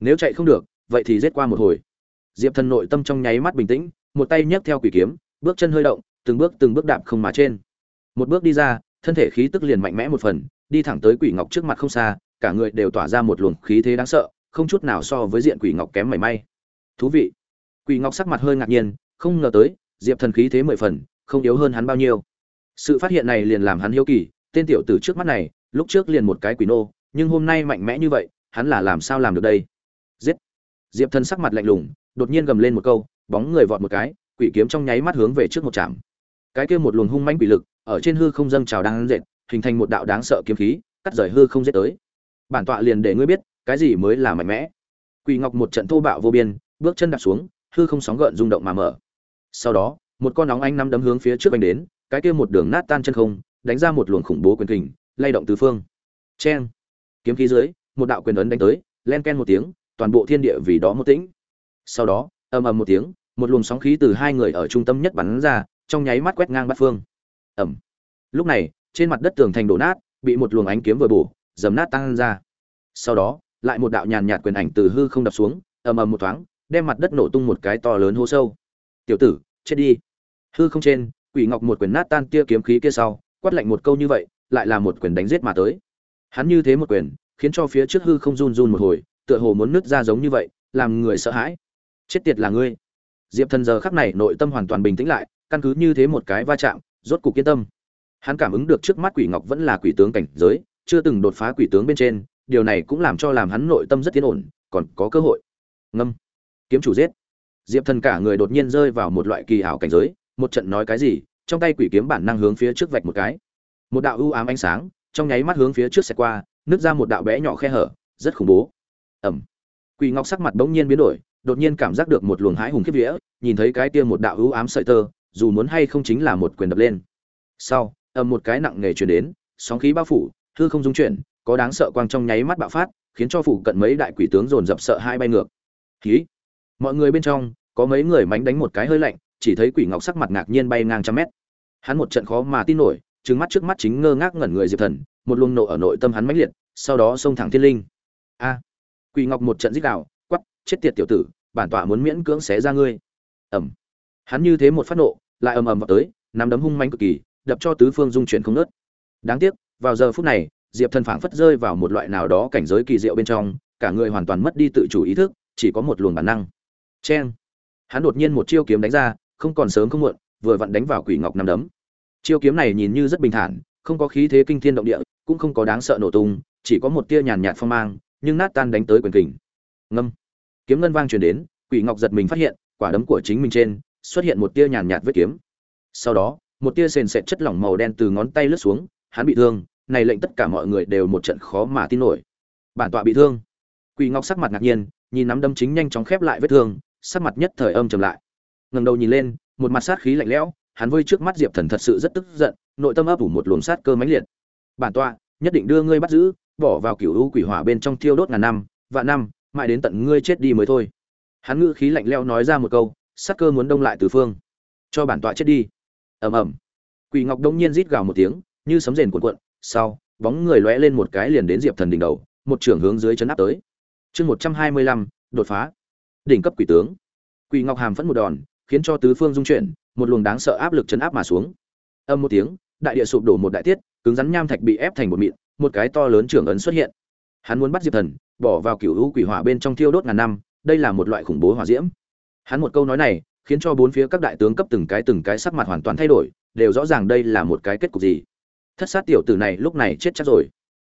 Nếu chạy không được, vậy thì giết qua một hồi. Diệp thần nội tâm trong nháy mắt bình tĩnh, một tay nhấc theo quỷ kiếm, bước chân hơi động, từng bước từng bước đạp không mà trên. Một bước đi ra, thân thể khí tức liền mạnh mẽ một phần, đi thẳng tới quỷ ngọc trước mặt không xa, cả người đều tỏa ra một luồng khí thế đáng sợ, không chút nào so với diện quỷ ngọc kém mảy may. Thú vị. Quỷ ngọc sắc mặt hơi ngạc nhiên, không ngờ tới, diệp thần khí thế mười phần không yếu hơn hắn bao nhiêu. Sự phát hiện này liền làm hắn hiếu kỳ, tên tiểu tử trước mắt này, lúc trước liền một cái quỷ nô, nhưng hôm nay mạnh mẽ như vậy, hắn là làm sao làm được đây? Giết! Diệp thân sắc mặt lạnh lùng, đột nhiên gầm lên một câu, bóng người vọt một cái, quỷ kiếm trong nháy mắt hướng về trước một chạm. Cái kia một luồng hung manh quỷ lực, ở trên hư không dâng trào đang dệt hình thành một đạo đáng sợ kiếm khí, cắt rời hư không giết tới. Bản tọa liền để ngươi biết, cái gì mới là mạnh mẽ. Quỷ ngọc một trận thô bạo vô biên, bước chân đặt xuống, hư không sóng gợn rung động mà mở. Sau đó một con nóng ánh năm đấm hướng phía trước anh đến, cái kia một đường nát tan chân không, đánh ra một luồng khủng bố quyền kình, lay động tứ phương. Chen kiếm khí dưới, một đạo quyền ấn đánh tới, len ken một tiếng, toàn bộ thiên địa vì đó một tĩnh. Sau đó, ầm ầm một tiếng, một luồng sóng khí từ hai người ở trung tâm nhất bắn ra, trong nháy mắt quét ngang bát phương. Ầm! Lúc này, trên mặt đất tường thành đổ nát, bị một luồng ánh kiếm vừa bổ, dầm nát tan ra. Sau đó, lại một đạo nhàn nhạt quyền ảnh từ hư không đập xuống, ầm ầm một thoáng, đem mặt đất nổ tung một cái to lớn hô sâu. Tiểu tử, chết đi! Hư không trên, quỷ ngọc một quyền nát tan tia kiếm khí kia sau, quát lạnh một câu như vậy, lại là một quyền đánh giết mà tới. Hắn như thế một quyền, khiến cho phía trước hư không run run một hồi, tựa hồ muốn nứt ra giống như vậy, làm người sợ hãi. Chết tiệt là ngươi. Diệp thần giờ khắc này nội tâm hoàn toàn bình tĩnh lại, căn cứ như thế một cái va chạm, rốt cục yên tâm. Hắn cảm ứng được trước mắt quỷ ngọc vẫn là quỷ tướng cảnh giới, chưa từng đột phá quỷ tướng bên trên, điều này cũng làm cho làm hắn nội tâm rất tiến ổn, còn có cơ hội. Ngâm. Kiếm chủ giết. Diệp thần cả người đột nhiên rơi vào một loại kỳ ảo cảnh giới một trận nói cái gì, trong tay quỷ kiếm bản năng hướng phía trước vạch một cái. Một đạo ưu ám ánh sáng, trong nháy mắt hướng phía trước xẹt qua, nứt ra một đạo bé nhỏ khe hở, rất khủng bố. Ẩm quỷ ngọc sắc mặt bỗng nhiên biến đổi, đột nhiên cảm giác được một luồng hãi hùng khiếp vía, nhìn thấy cái kia một đạo ưu ám sợi tơ, dù muốn hay không chính là một quyền đập lên. Sau, ầm một cái nặng nề truyền đến, sóng khí bao phủ, hư không dung chuyển, có đáng sợ quang trong nháy mắt bạo phát, khiến cho phủ cận mấy đại quỷ tướng dồn dập sợ hai bay ngược. Khí mọi người bên trong, có mấy người mánh đánh một cái hơi lạnh chỉ thấy quỷ ngọc sắc mặt ngạc nhiên bay ngang trăm mét. Hắn một trận khó mà tin nổi, trừng mắt trước mắt chính ngơ ngác ngẩn người diệp thần, một luồng nộ ở nội tâm hắn mãnh liệt, sau đó xông thẳng thiên linh. A! Quỷ ngọc một trận dích đạo quắp chết tiệt tiểu tử, bản tọa muốn miễn cưỡng xé ra ngươi. Ẩm hắn như thế một phát nộ, lại ầm ầm vào tới, nắm đấm hung manh cực kỳ, đập cho tứ phương dung chuyển không nớt đáng tiếc, vào giờ phút này, diệp thần phảng phất rơi vào một loại nào đó cảnh giới kỳ diệu bên trong, cả người hoàn toàn mất đi tự chủ ý thức, chỉ có một luồng bản năng. Cheng! Hắn đột nhiên một chiêu kiếm đánh ra không còn sớm không muộn, vừa vặn đánh vào quỷ ngọc năm đấm. Chiêu kiếm này nhìn như rất bình thản, không có khí thế kinh thiên động địa, cũng không có đáng sợ nổ tung, chỉ có một tia nhàn nhạt phong mang, nhưng nát tan đánh tới quyền kình. Ngâm. Kiếm ngân vang truyền đến, quỷ ngọc giật mình phát hiện, quả đấm của chính mình trên, xuất hiện một tia nhàn nhạt vết kiếm. Sau đó, một tia sền sệt chất lỏng màu đen từ ngón tay lướt xuống, hắn bị thương, này lệnh tất cả mọi người đều một trận khó mà tin nổi. Bản tọa bị thương. Quỷ ngọc sắc mặt ngạc nhiên, nhìn nắm đấm chính nhanh chóng khép lại vết thương, sắc mặt nhất thời âm trầm lại ngẩng đầu nhìn lên, một mặt sát khí lạnh lẽo, hắn vơi trước mắt diệp thần thật sự rất tức giận, nội tâm ấp ủ một luồng sát cơ mãnh liệt. Bản tọa, nhất định đưa ngươi bắt giữ, bỏ vào cửu u quỷ hỏa bên trong thiêu đốt ngàn năm, vạn năm, mãi đến tận ngươi chết đi mới thôi. Hắn ngữ khí lạnh lẽo nói ra một câu, sát cơ muốn đông lại từ phương. Cho bản tọa chết đi. Ầm ầm. Quỷ ngọc đột nhiên rít gào một tiếng, như sấm rền cuộn cuộn, sau, bóng người lóe lên một cái liền đến diệp thần đỉnh đầu, một trưởng hướng dưới chấn áp tới. Chương một trăm hai mươi lăm, đột phá. Đỉnh cấp quỷ tướng. Quỷ ngọc hàm phẫn một đòn khiến cho tứ phương dung chuyển, một luồng đáng sợ áp lực chấn áp mà xuống. Âm một tiếng, đại địa sụp đổ một đại tiết, cứng rắn nham thạch bị ép thành một mịn, một cái to lớn trưởng ấn xuất hiện. Hắn muốn bắt diệp thần, bỏ vào cựu u quỷ hỏa bên trong thiêu đốt ngàn năm, đây là một loại khủng bố hỏa diễm. Hắn một câu nói này, khiến cho bốn phía các đại tướng cấp từng cái từng cái sắc mặt hoàn toàn thay đổi, đều rõ ràng đây là một cái kết cục gì. Thất sát tiểu tử này lúc này chết chắc rồi.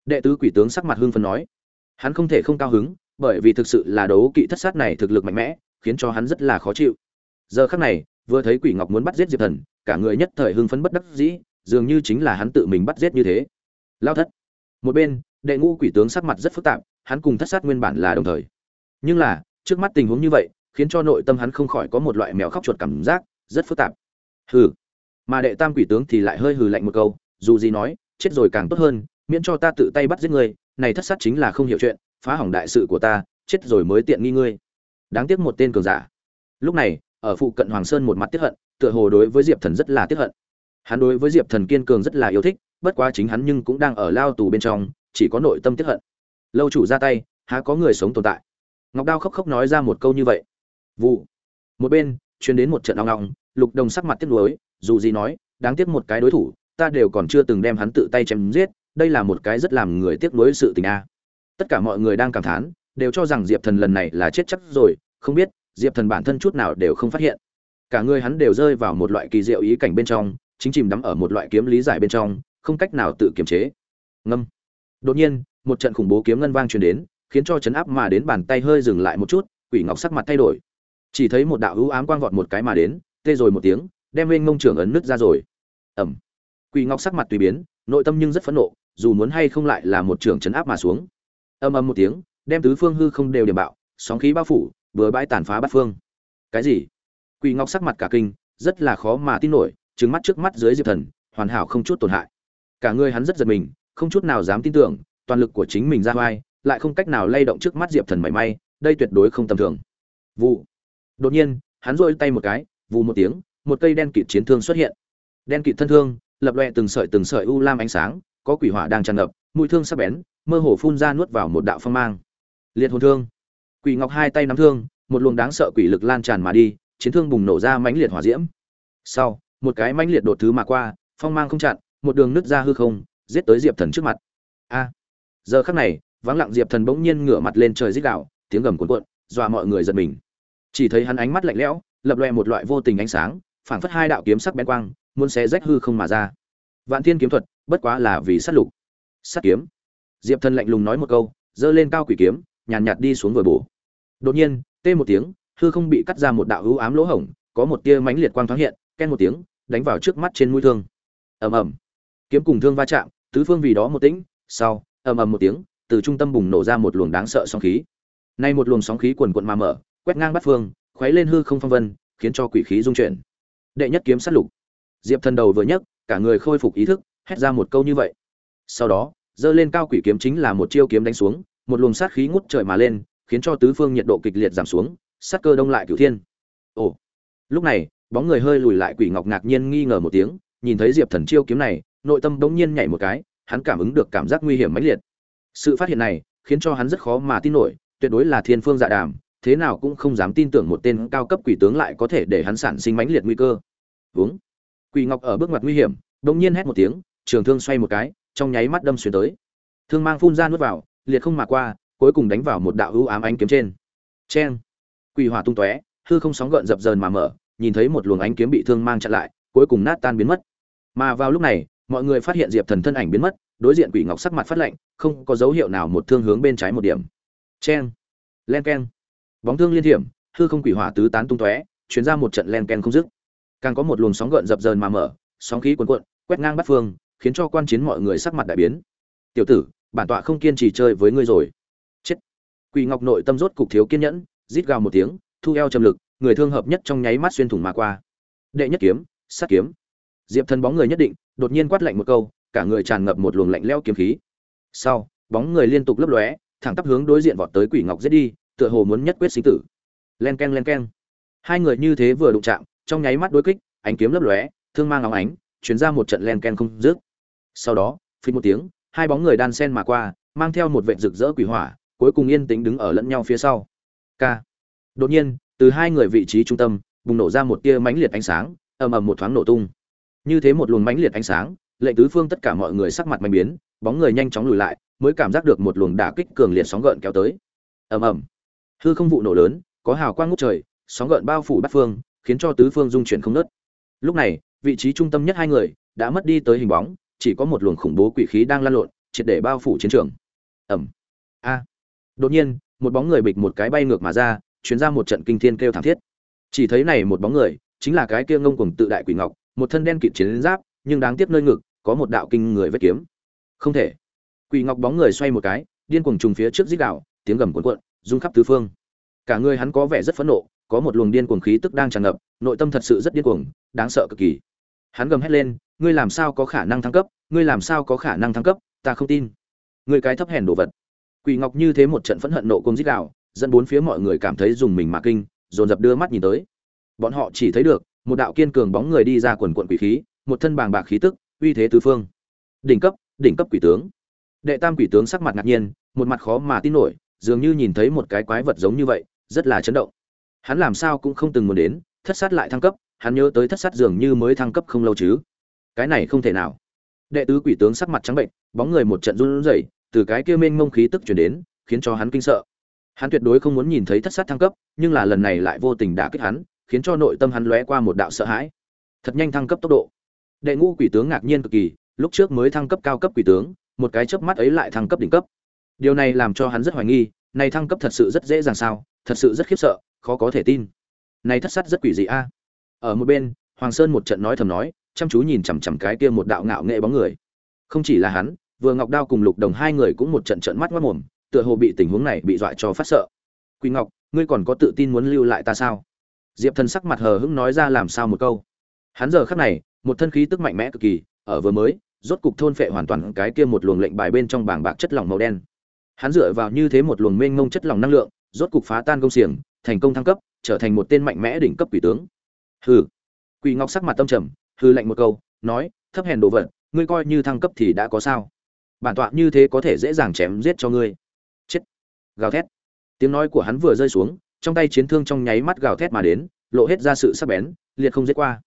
Đệ tứ quỷ tướng sắc mặt hưng phấn nói. Hắn không thể không cao hứng, bởi vì thực sự là đấu kỵ thất sát này thực lực mạnh mẽ, khiến cho hắn rất là khó chịu giờ khắc này, vừa thấy quỷ ngọc muốn bắt giết diệp thần, cả người nhất thời hưng phấn bất đắc dĩ, dường như chính là hắn tự mình bắt giết như thế. Lao thất. Một bên, đệ ngũ quỷ tướng sắc mặt rất phức tạp, hắn cùng thất sát nguyên bản là đồng thời. Nhưng là, trước mắt tình huống như vậy, khiến cho nội tâm hắn không khỏi có một loại mèo khóc chuột cảm giác, rất phức tạp. Hừ. Mà đệ tam quỷ tướng thì lại hơi hừ lạnh một câu, dù gì nói, chết rồi càng tốt hơn, miễn cho ta tự tay bắt giết người này thất sát chính là không hiểu chuyện, phá hỏng đại sự của ta, chết rồi mới tiện nghi ngươi. Đáng tiếc một tên cường giả. Lúc này ở phụ cận hoàng sơn một mặt tiếc hận, tựa hồ đối với diệp thần rất là tiếc hận. Hắn đối với diệp thần kiên cường rất là yêu thích, bất quá chính hắn nhưng cũng đang ở lao tù bên trong, chỉ có nội tâm tiếc hận. Lâu chủ ra tay, há có người sống tồn tại? Ngọc đao khóc khóc nói ra một câu như vậy. Vụ. Một bên chuyến đến một trận ao ngọng lục đồng sắc mặt tiếc nuối, dù gì nói, đáng tiếc một cái đối thủ, ta đều còn chưa từng đem hắn tự tay chém giết, đây là một cái rất làm người tiếc nuối sự tình a. Tất cả mọi người đang cảm thán, đều cho rằng diệp thần lần này là chết chắc rồi, không biết diệp thần bản thân chút nào đều không phát hiện. Cả người hắn đều rơi vào một loại kỳ diệu ý cảnh bên trong, chính chìm đắm ở một loại kiếm lý giải bên trong, không cách nào tự kiềm chế. Ngâm. Đột nhiên, một trận khủng bố kiếm ngân vang truyền đến, khiến cho chấn áp mà đến bàn tay hơi dừng lại một chút, quỷ ngọc sắc mặt thay đổi. Chỉ thấy một đạo hữu ám quang vọt một cái mà đến, tê rồi một tiếng, đem lên ngông trưởng ấn nứt ra rồi. Ẩm quỷ ngọc sắc mặt tùy biến, nội tâm nhưng rất phẫn nộ, dù muốn hay không lại là một trưởng chấn áp mà xuống. Âm âm một tiếng, đem tứ phương hư không đều điểm bạo, sóng khí bao phủ bừa bãi tàn phá bát phương. Cái gì? Quỷ ngọc sắc mặt cả kinh, rất là khó mà tin nổi, trừng mắt trước mắt dưới diệp thần, hoàn hảo không chút tổn hại. Cả người hắn rất giật mình, không chút nào dám tin tưởng, toàn lực của chính mình ra vai, lại không cách nào lay động trước mắt diệp thần mảy may, đây tuyệt đối không tầm thường. Vụ. Đột nhiên, hắn rôi tay một cái, vù một tiếng, một cây đen kịt chiến thương xuất hiện. Đen kịt thân thương, lập loẹ từng sợi từng sợi u lam ánh sáng, có quỷ hỏa đang tràn ngập mũi thương sắc bén, mơ hồ phun ra nuốt vào một đạo phong mang. Liệt hồn thương quỷ ngọc hai tay nắm thương một luồng đáng sợ quỷ lực lan tràn mà đi chiến thương bùng nổ ra mãnh liệt hỏa diễm. Sau một cái mãnh liệt đột thứ mà qua phong mang không chặn một đường nứt ra hư không giết tới diệp thần trước mặt. A! Giờ khắc này vắng lặng diệp thần bỗng nhiên ngửa mặt lên trời rít đạo, tiếng gầm cuộn cuộn dọa mọi người giật mình. Chỉ thấy hắn ánh mắt lạnh lẽo lập loè một loại vô tình ánh sáng phảng phất hai đạo kiếm sắc bén quang muốn xé rách hư không mà ra. Vạn thiên kiếm thuật bất quá là vì sát lục. Sát kiếm. Diệp thần lạnh lùng nói một câu giơ lên cao quỷ kiếm nhàn nhạt đi xuống vừa bổ đột nhiên, tê một tiếng, hư không bị cắt ra một đạo hữu ám lỗ hổng, có một tia mánh liệt quang thoáng hiện, ken một tiếng, đánh vào trước mắt trên mũi thương. Ầm ầm. Kiếm cùng thương va chạm, tứ phương vì đó một tĩnh, sau, ầm ầm một tiếng, từ trung tâm bùng nổ ra một luồng đáng sợ sóng khí. Nay một luồng sóng khí quần quận mà mở, quét ngang bát phương, khuấy lên hư không phong vân, khiến cho quỷ khí dung chuyển. Đệ nhất kiếm sát lục. Diệp thần đầu vừa nhấc, cả người khôi phục ý thức, hét ra một câu như vậy. Sau đó, giơ lên cao quỷ kiếm chính là một chiêu kiếm đánh xuống, một luồng sát khí ngút trời mà lên khiến cho tứ phương nhiệt độ kịch liệt giảm xuống sát cơ đông lại cửu thiên. Ồ. Lúc này, bóng người hơi lùi lại quỷ ngọc ngạc nhiên nghi ngờ một tiếng, nhìn thấy diệp thần chiêu kiếm này, nội tâm bỗng nhiên nhảy một cái, hắn cảm ứng được cảm giác nguy hiểm mãnh liệt. Sự phát hiện này, khiến cho hắn rất khó mà tin nổi, tuyệt đối là thiên phương dạ đàm, thế nào cũng không dám tin tưởng một tên cao cấp quỷ tướng lại có thể để hắn sản sinh mãnh liệt nguy cơ. Uống quỷ ngọc ở bước ngoặt nguy hiểm, bỗng nhiên hét một tiếng, trường thương xoay một cái, trong nháy mắt đâm xuyên tới. Thương mang phun ra nuốt vào, liệt không mà qua cuối cùng đánh vào một đạo hữu ám ánh kiếm trên. Cheng. Quỷ hỏa tung tóe, hư không sóng gợn dập dờn mà mở, nhìn thấy một luồng ánh kiếm bị thương mang chặn lại, cuối cùng nát tan biến mất. Mà vào lúc này, mọi người phát hiện diệp thần thân ảnh biến mất, đối diện quỷ ngọc sắc mặt phát lạnh, không có dấu hiệu nào một thương hướng bên trái một điểm. Cheng. Len keng. Bóng thương liên hiểm, hư không quỷ hỏa tứ tán tung tóe chuyến ra một trận len ken không dứt. Càng có một luồng sóng gợn dập dờn mà mở, sóng khí cuồn cuộn, quét ngang bắt phương, khiến cho quan chiến mọi người sắc mặt đại biến. Tiểu tử, bản tọa không kiên trì chơi với ngươi rồi quỷ ngọc nội tâm rốt cục thiếu kiên nhẫn, rít gào một tiếng, thu eo trầm lực, người thương hợp nhất trong nháy mắt xuyên thủng mà qua. Đệ nhất kiếm, sát kiếm. Diệp thần bóng người nhất định, đột nhiên quát lạnh một câu, cả người tràn ngập một luồng lạnh lẽo kiếm khí. Sau, bóng người liên tục lấp lóe, thẳng tắp hướng đối diện vọt tới quỷ ngọc giết đi, tựa hồ muốn nhất quyết sinh tử. Len keng len keng. Hai người như thế vừa đụng chạm, trong nháy mắt đối kích, ánh kiếm lấp lóe, thương mang óng ánh, chuyển ra một trận len ken không dứt. Sau đó phi một tiếng, hai bóng người đan sen mà qua, mang theo một vệt rực rỡ quỷ hỏa cuối cùng yên tĩnh đứng ở lẫn nhau phía sau. K. Đột nhiên, từ hai người vị trí trung tâm, bùng nổ ra một tia mãnh liệt ánh sáng, ầm ầm một thoáng nổ tung. Như thế một luồng mãnh liệt ánh sáng, lệnh tứ phương tất cả mọi người sắc mặt mạnh biến, bóng người nhanh chóng lùi lại, mới cảm giác được một luồng đả kích cường liệt sóng gợn kéo tới. Ầm ầm. Hư không vụ nổ lớn, có hào quang ngút trời, sóng gợn bao phủ bát phương, khiến cho tứ phương dung chuyển không nớt lúc này, vị trí trung tâm nhất hai người đã mất đi tới hình bóng, chỉ có một luồng khủng bố quỷ khí đang lan lộn, triệt để bao phủ chiến trường. Ẩm a đột nhiên, một bóng người bịch một cái bay ngược mà ra chuyến ra một trận kinh thiên kêu thảm thiết. Chỉ thấy này một bóng người, chính là cái kia ngông cuồng tự đại quỷ ngọc, một thân đen kịt chiến giáp, nhưng đáng tiếc nơi ngực, có một đạo kinh người vết kiếm. Không thể. Quỷ ngọc bóng người xoay một cái, điên cuồng trùng phía trước dích đạo tiếng gầm cuộn cuộn, rung khắp tứ phương. Cả người hắn có vẻ rất phẫn nộ, có một luồng điên cuồng khí tức đang tràn ngập, nội tâm thật sự rất điên cuồng, đáng sợ cực kỳ. Hắn gầm hét lên, ngươi làm sao có khả năng thăng cấp? Ngươi làm sao có khả năng thăng cấp? Ta không tin. Ngươi cái thấp hèn đồ vật quỷ ngọc như thế một trận phẫn hận nộ cuồng rít gào, dẫn bốn phía mọi người cảm thấy dùng mình mà kinh dồn dập đưa mắt nhìn tới. Bọn họ chỉ thấy được một đạo kiên cường bóng người đi ra quần quần quỷ khí một thân bàng bạc khí tức uy thế tứ phương. Đỉnh cấp đỉnh cấp quỷ tướng. Đệ tam quỷ tướng sắc mặt ngạc nhiên một mặt khó mà tin nổi dường như nhìn thấy một cái quái vật giống như vậy rất là chấn động. Hắn làm sao cũng không từng muốn đến thất sát lại thăng cấp hắn nhớ tới thất sát dường như mới thăng cấp không lâu chứ. Cái này không thể nào. Đệ tứ quỷ tướng sắc mặt trắng bệnh bóng người một trận run rẩy từ cái kia mênh mông khí tức chuyển đến, khiến cho hắn kinh sợ. Hắn tuyệt đối không muốn nhìn thấy thất sát thăng cấp, nhưng là lần này lại vô tình đả kích hắn, khiến cho nội tâm hắn lóe qua một đạo sợ hãi. Thật nhanh thăng cấp tốc độ. Đệ ngũ quỷ tướng ngạc nhiên cực kỳ, lúc trước mới thăng cấp cao cấp quỷ tướng, một cái chớp mắt ấy lại thăng cấp đỉnh cấp. Điều này làm cho hắn rất hoài nghi, này thăng cấp thật sự rất dễ dàng sao, thật sự rất khiếp sợ, khó có thể tin. Này thất sát rất quỷ dị a. Ở một bên, hoàng sơn một trận nói thầm nói, chăm chú nhìn chằm chằm cái kia một đạo ngạo nghệ bóng người. Không chỉ là hắn vừa ngọc đao cùng lục đồng hai người cũng một trận trận mắt mất mồm, tựa hồ bị tình huống này bị dọa cho phát sợ. Quỳ ngọc, ngươi còn có tự tin muốn lưu lại ta sao? Diệp thần sắc mặt hờ hững nói ra làm sao một câu. Hắn giờ khắc này, một thân khí tức mạnh mẽ cực kỳ, ở vừa mới, rốt cục thôn phệ hoàn toàn cái kia một luồng lệnh bài bên trong bảng bạc chất lỏng màu đen. Hắn dựa vào như thế một luồng mênh ngông chất lỏng năng lượng, rốt cục phá tan công xiềng, thành công thăng cấp, trở thành một tên mạnh mẽ đỉnh cấp quỷ tướng. Hừ. Quỷ ngọc sắc mặt tâm trầm hư lạnh một câu, nói, thấp hèn đồ vật, ngươi coi như thăng cấp thì đã có sao? Bản tọa như thế có thể dễ dàng chém giết cho ngươi. Chết. Gào thét. Tiếng nói của hắn vừa rơi xuống, trong tay chiến thương trong nháy mắt gào thét mà đến, lộ hết ra sự sắc bén, liệt không giết qua.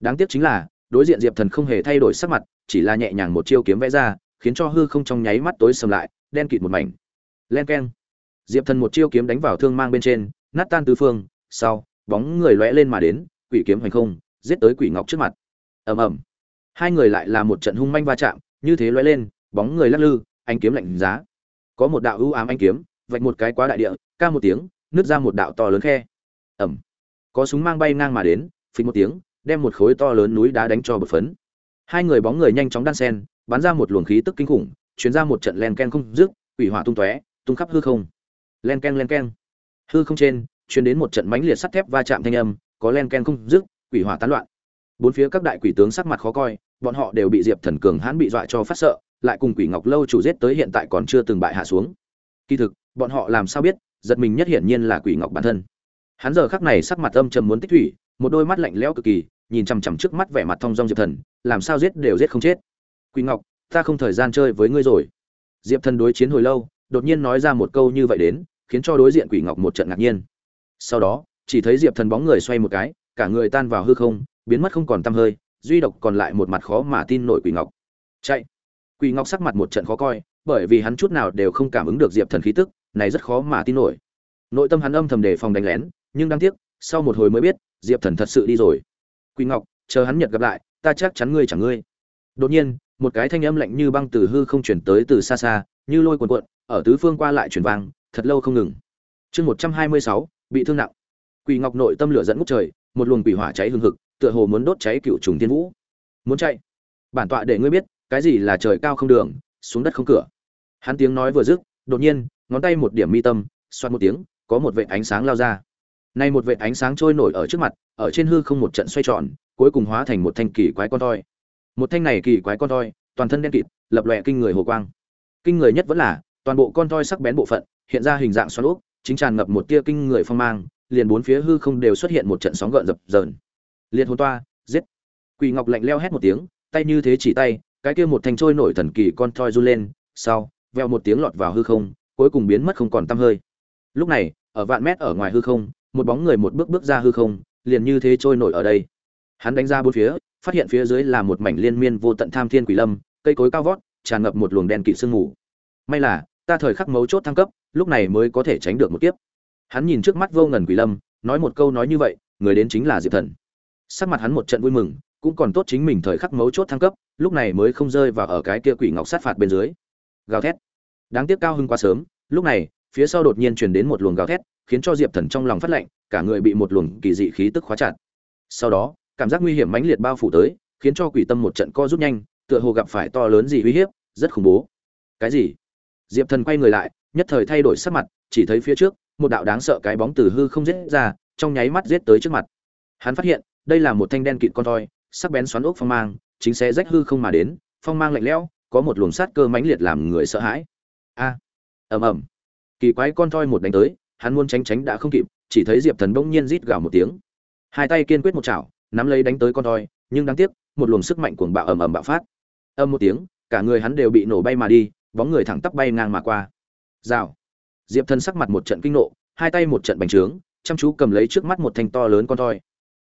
Đáng tiếc chính là, đối diện diệp thần không hề thay đổi sắc mặt, chỉ là nhẹ nhàng một chiêu kiếm vẽ ra, khiến cho hư không trong nháy mắt tối sầm lại, đen kịt một mảnh. Len keng. Diệp thần một chiêu kiếm đánh vào thương mang bên trên, nát tan tứ phương, sau, bóng người lóe lên mà đến, quỷ kiếm hành không, giết tới quỷ ngọc trước mặt. Ầm ầm. Hai người lại là một trận hung manh va chạm, như thế lóe lên bóng người lắc lư, anh kiếm lạnh giá. Có một đạo ưu ám anh kiếm, vạch một cái quá đại địa, ca một tiếng, nứt ra một đạo to lớn khe. Ẩm. Có súng mang bay ngang mà đến, phình một tiếng, đem một khối to lớn núi đá đánh cho bật phấn. Hai người bóng người nhanh chóng đan sen, bắn ra một luồng khí tức kinh khủng, chuyến ra một trận len ken không dứt, quỷ hỏa tung tóe, tung khắp hư không. Len ken len ken. Hư không trên, truyền đến một trận mãnh liệt sắt thép va chạm thanh âm, có len ken không dứt, quỷ hỏa tán loạn. Bốn phía các đại quỷ tướng sắc mặt khó coi, bọn họ đều bị diệp thần cường hãn bị dọa cho phát sợ lại cùng quỷ ngọc lâu chủ giết tới hiện tại còn chưa từng bại hạ xuống. Kỳ thực, bọn họ làm sao biết, giật mình nhất hiển nhiên là quỷ ngọc bản thân. Hắn giờ khắc này sắc mặt âm trầm muốn tích thủy, một đôi mắt lạnh lẽo cực kỳ, nhìn chằm chằm trước mắt vẻ mặt thông dong diệp thần, làm sao giết đều giết không chết. Quỷ ngọc, ta không thời gian chơi với ngươi rồi. Diệp thần đối chiến hồi lâu, đột nhiên nói ra một câu như vậy đến, khiến cho đối diện quỷ ngọc một trận ngạc nhiên. Sau đó, chỉ thấy diệp thần bóng người xoay một cái, cả người tan vào hư không, biến mất không còn tăm hơi, duy độc còn lại một mặt khó mà tin nổi quỷ ngọc. Chạy! Quỷ ngọc sắc mặt một trận khó coi, bởi vì hắn chút nào đều không cảm ứng được diệp thần khí tức, này rất khó mà tin nổi. Nội tâm hắn âm thầm đề phòng đánh lén, nhưng đáng tiếc, sau một hồi mới biết, diệp thần thật sự đi rồi. Quỷ ngọc, chờ hắn nhật gặp lại, ta chắc chắn ngươi chẳng ngươi. Đột nhiên, một cái thanh âm lạnh như băng từ hư không truyền tới từ xa xa, như lôi cuồn cuộn, ở tứ phương qua lại chuyển vang, thật lâu không ngừng. Chương một trăm hai mươi sáu, bị thương nặng. Quỷ ngọc nội tâm lửa dẫn ngút trời, một luồng quỷ hỏa cháy hừng hực, tựa hồ muốn đốt cháy cựu trùng tiên vũ. Muốn chạy. Bản tọa để ngươi biết cái gì là trời cao không đường, xuống đất không cửa. Hắn tiếng nói vừa dứt, đột nhiên, ngón tay một điểm mi tâm, xoát một tiếng, có một vệ ánh sáng lao ra. Nay một vệ ánh sáng trôi nổi ở trước mặt, ở trên hư không một trận xoay tròn, cuối cùng hóa thành một thanh kỳ quái con toi. Một thanh này kỳ quái con toi, toàn thân đen kịt, lập lòe kinh người hồ quang. Kinh người nhất vẫn là, toàn bộ con toi sắc bén bộ phận, hiện ra hình dạng xoắn ốc, chính tràn ngập một tia kinh người phong mang, liền bốn phía hư không đều xuất hiện một trận sóng gợn dập dờn. Liệt hồn toa, giết. Quỷ ngọc lạnh leo hét một tiếng, tay như thế chỉ tay cái kia một thanh trôi nổi thần kỳ con thoi run lên, sau, veo một tiếng lọt vào hư không, cuối cùng biến mất không còn tăm hơi. Lúc này, ở vạn mét ở ngoài hư không, một bóng người một bước bước ra hư không, liền như thế trôi nổi ở đây. Hắn đánh ra bốn phía, phát hiện phía dưới là một mảnh liên miên vô tận tham thiên quỷ lâm, cây cối cao vót, tràn ngập một luồng đen kịt sương mù. May là, ta thời khắc mấu chốt thăng cấp, lúc này mới có thể tránh được một kiếp. Hắn nhìn trước mắt vô ngần quỷ lâm, nói một câu nói như vậy, người đến chính là diệp thần. Sắc mặt hắn một trận vui mừng, cũng còn tốt chính mình thời khắc mấu chốt thăng cấp lúc này mới không rơi vào ở cái kia quỷ ngọc sát phạt bên dưới. Gào thét. Đáng tiếc cao hưng quá sớm, lúc này, phía sau đột nhiên truyền đến một luồng gào thét, khiến cho diệp thần trong lòng phát lạnh, cả người bị một luồng kỳ dị khí tức khóa chặt. Sau đó, cảm giác nguy hiểm mãnh liệt bao phủ tới, khiến cho quỷ tâm một trận co rút nhanh, tựa hồ gặp phải to lớn gì uy hiếp, rất khủng bố. Cái gì? Diệp thần quay người lại, nhất thời thay đổi sắc mặt, chỉ thấy phía trước, một đạo đáng sợ cái bóng từ hư không giết ra, trong nháy mắt giết tới trước mặt. Hắn phát hiện, đây là một thanh đen kịt con thoi, sắc bén xoắn ốc phong mang chính sẽ rách hư không mà đến, phong mang lạnh lẽo, có một luồng sát cơ mãnh liệt làm người sợ hãi. A! Ầm ầm. Kỳ quái con thoi một đánh tới, hắn muốn tránh tránh đã không kịp, chỉ thấy diệp thần bỗng nhiên rít gào một tiếng. Hai tay kiên quyết một chảo, nắm lấy đánh tới con thoi, nhưng đáng tiếc, một luồng sức mạnh cuồng bạo ầm ầm bạo phát. Âm một tiếng, cả người hắn đều bị nổ bay mà đi, bóng người thẳng tắp bay ngang mà qua. Rào. Diệp thần sắc mặt một trận kinh nộ, hai tay một trận bành trướng, chăm chú cầm lấy trước mắt một thanh to lớn con thoi.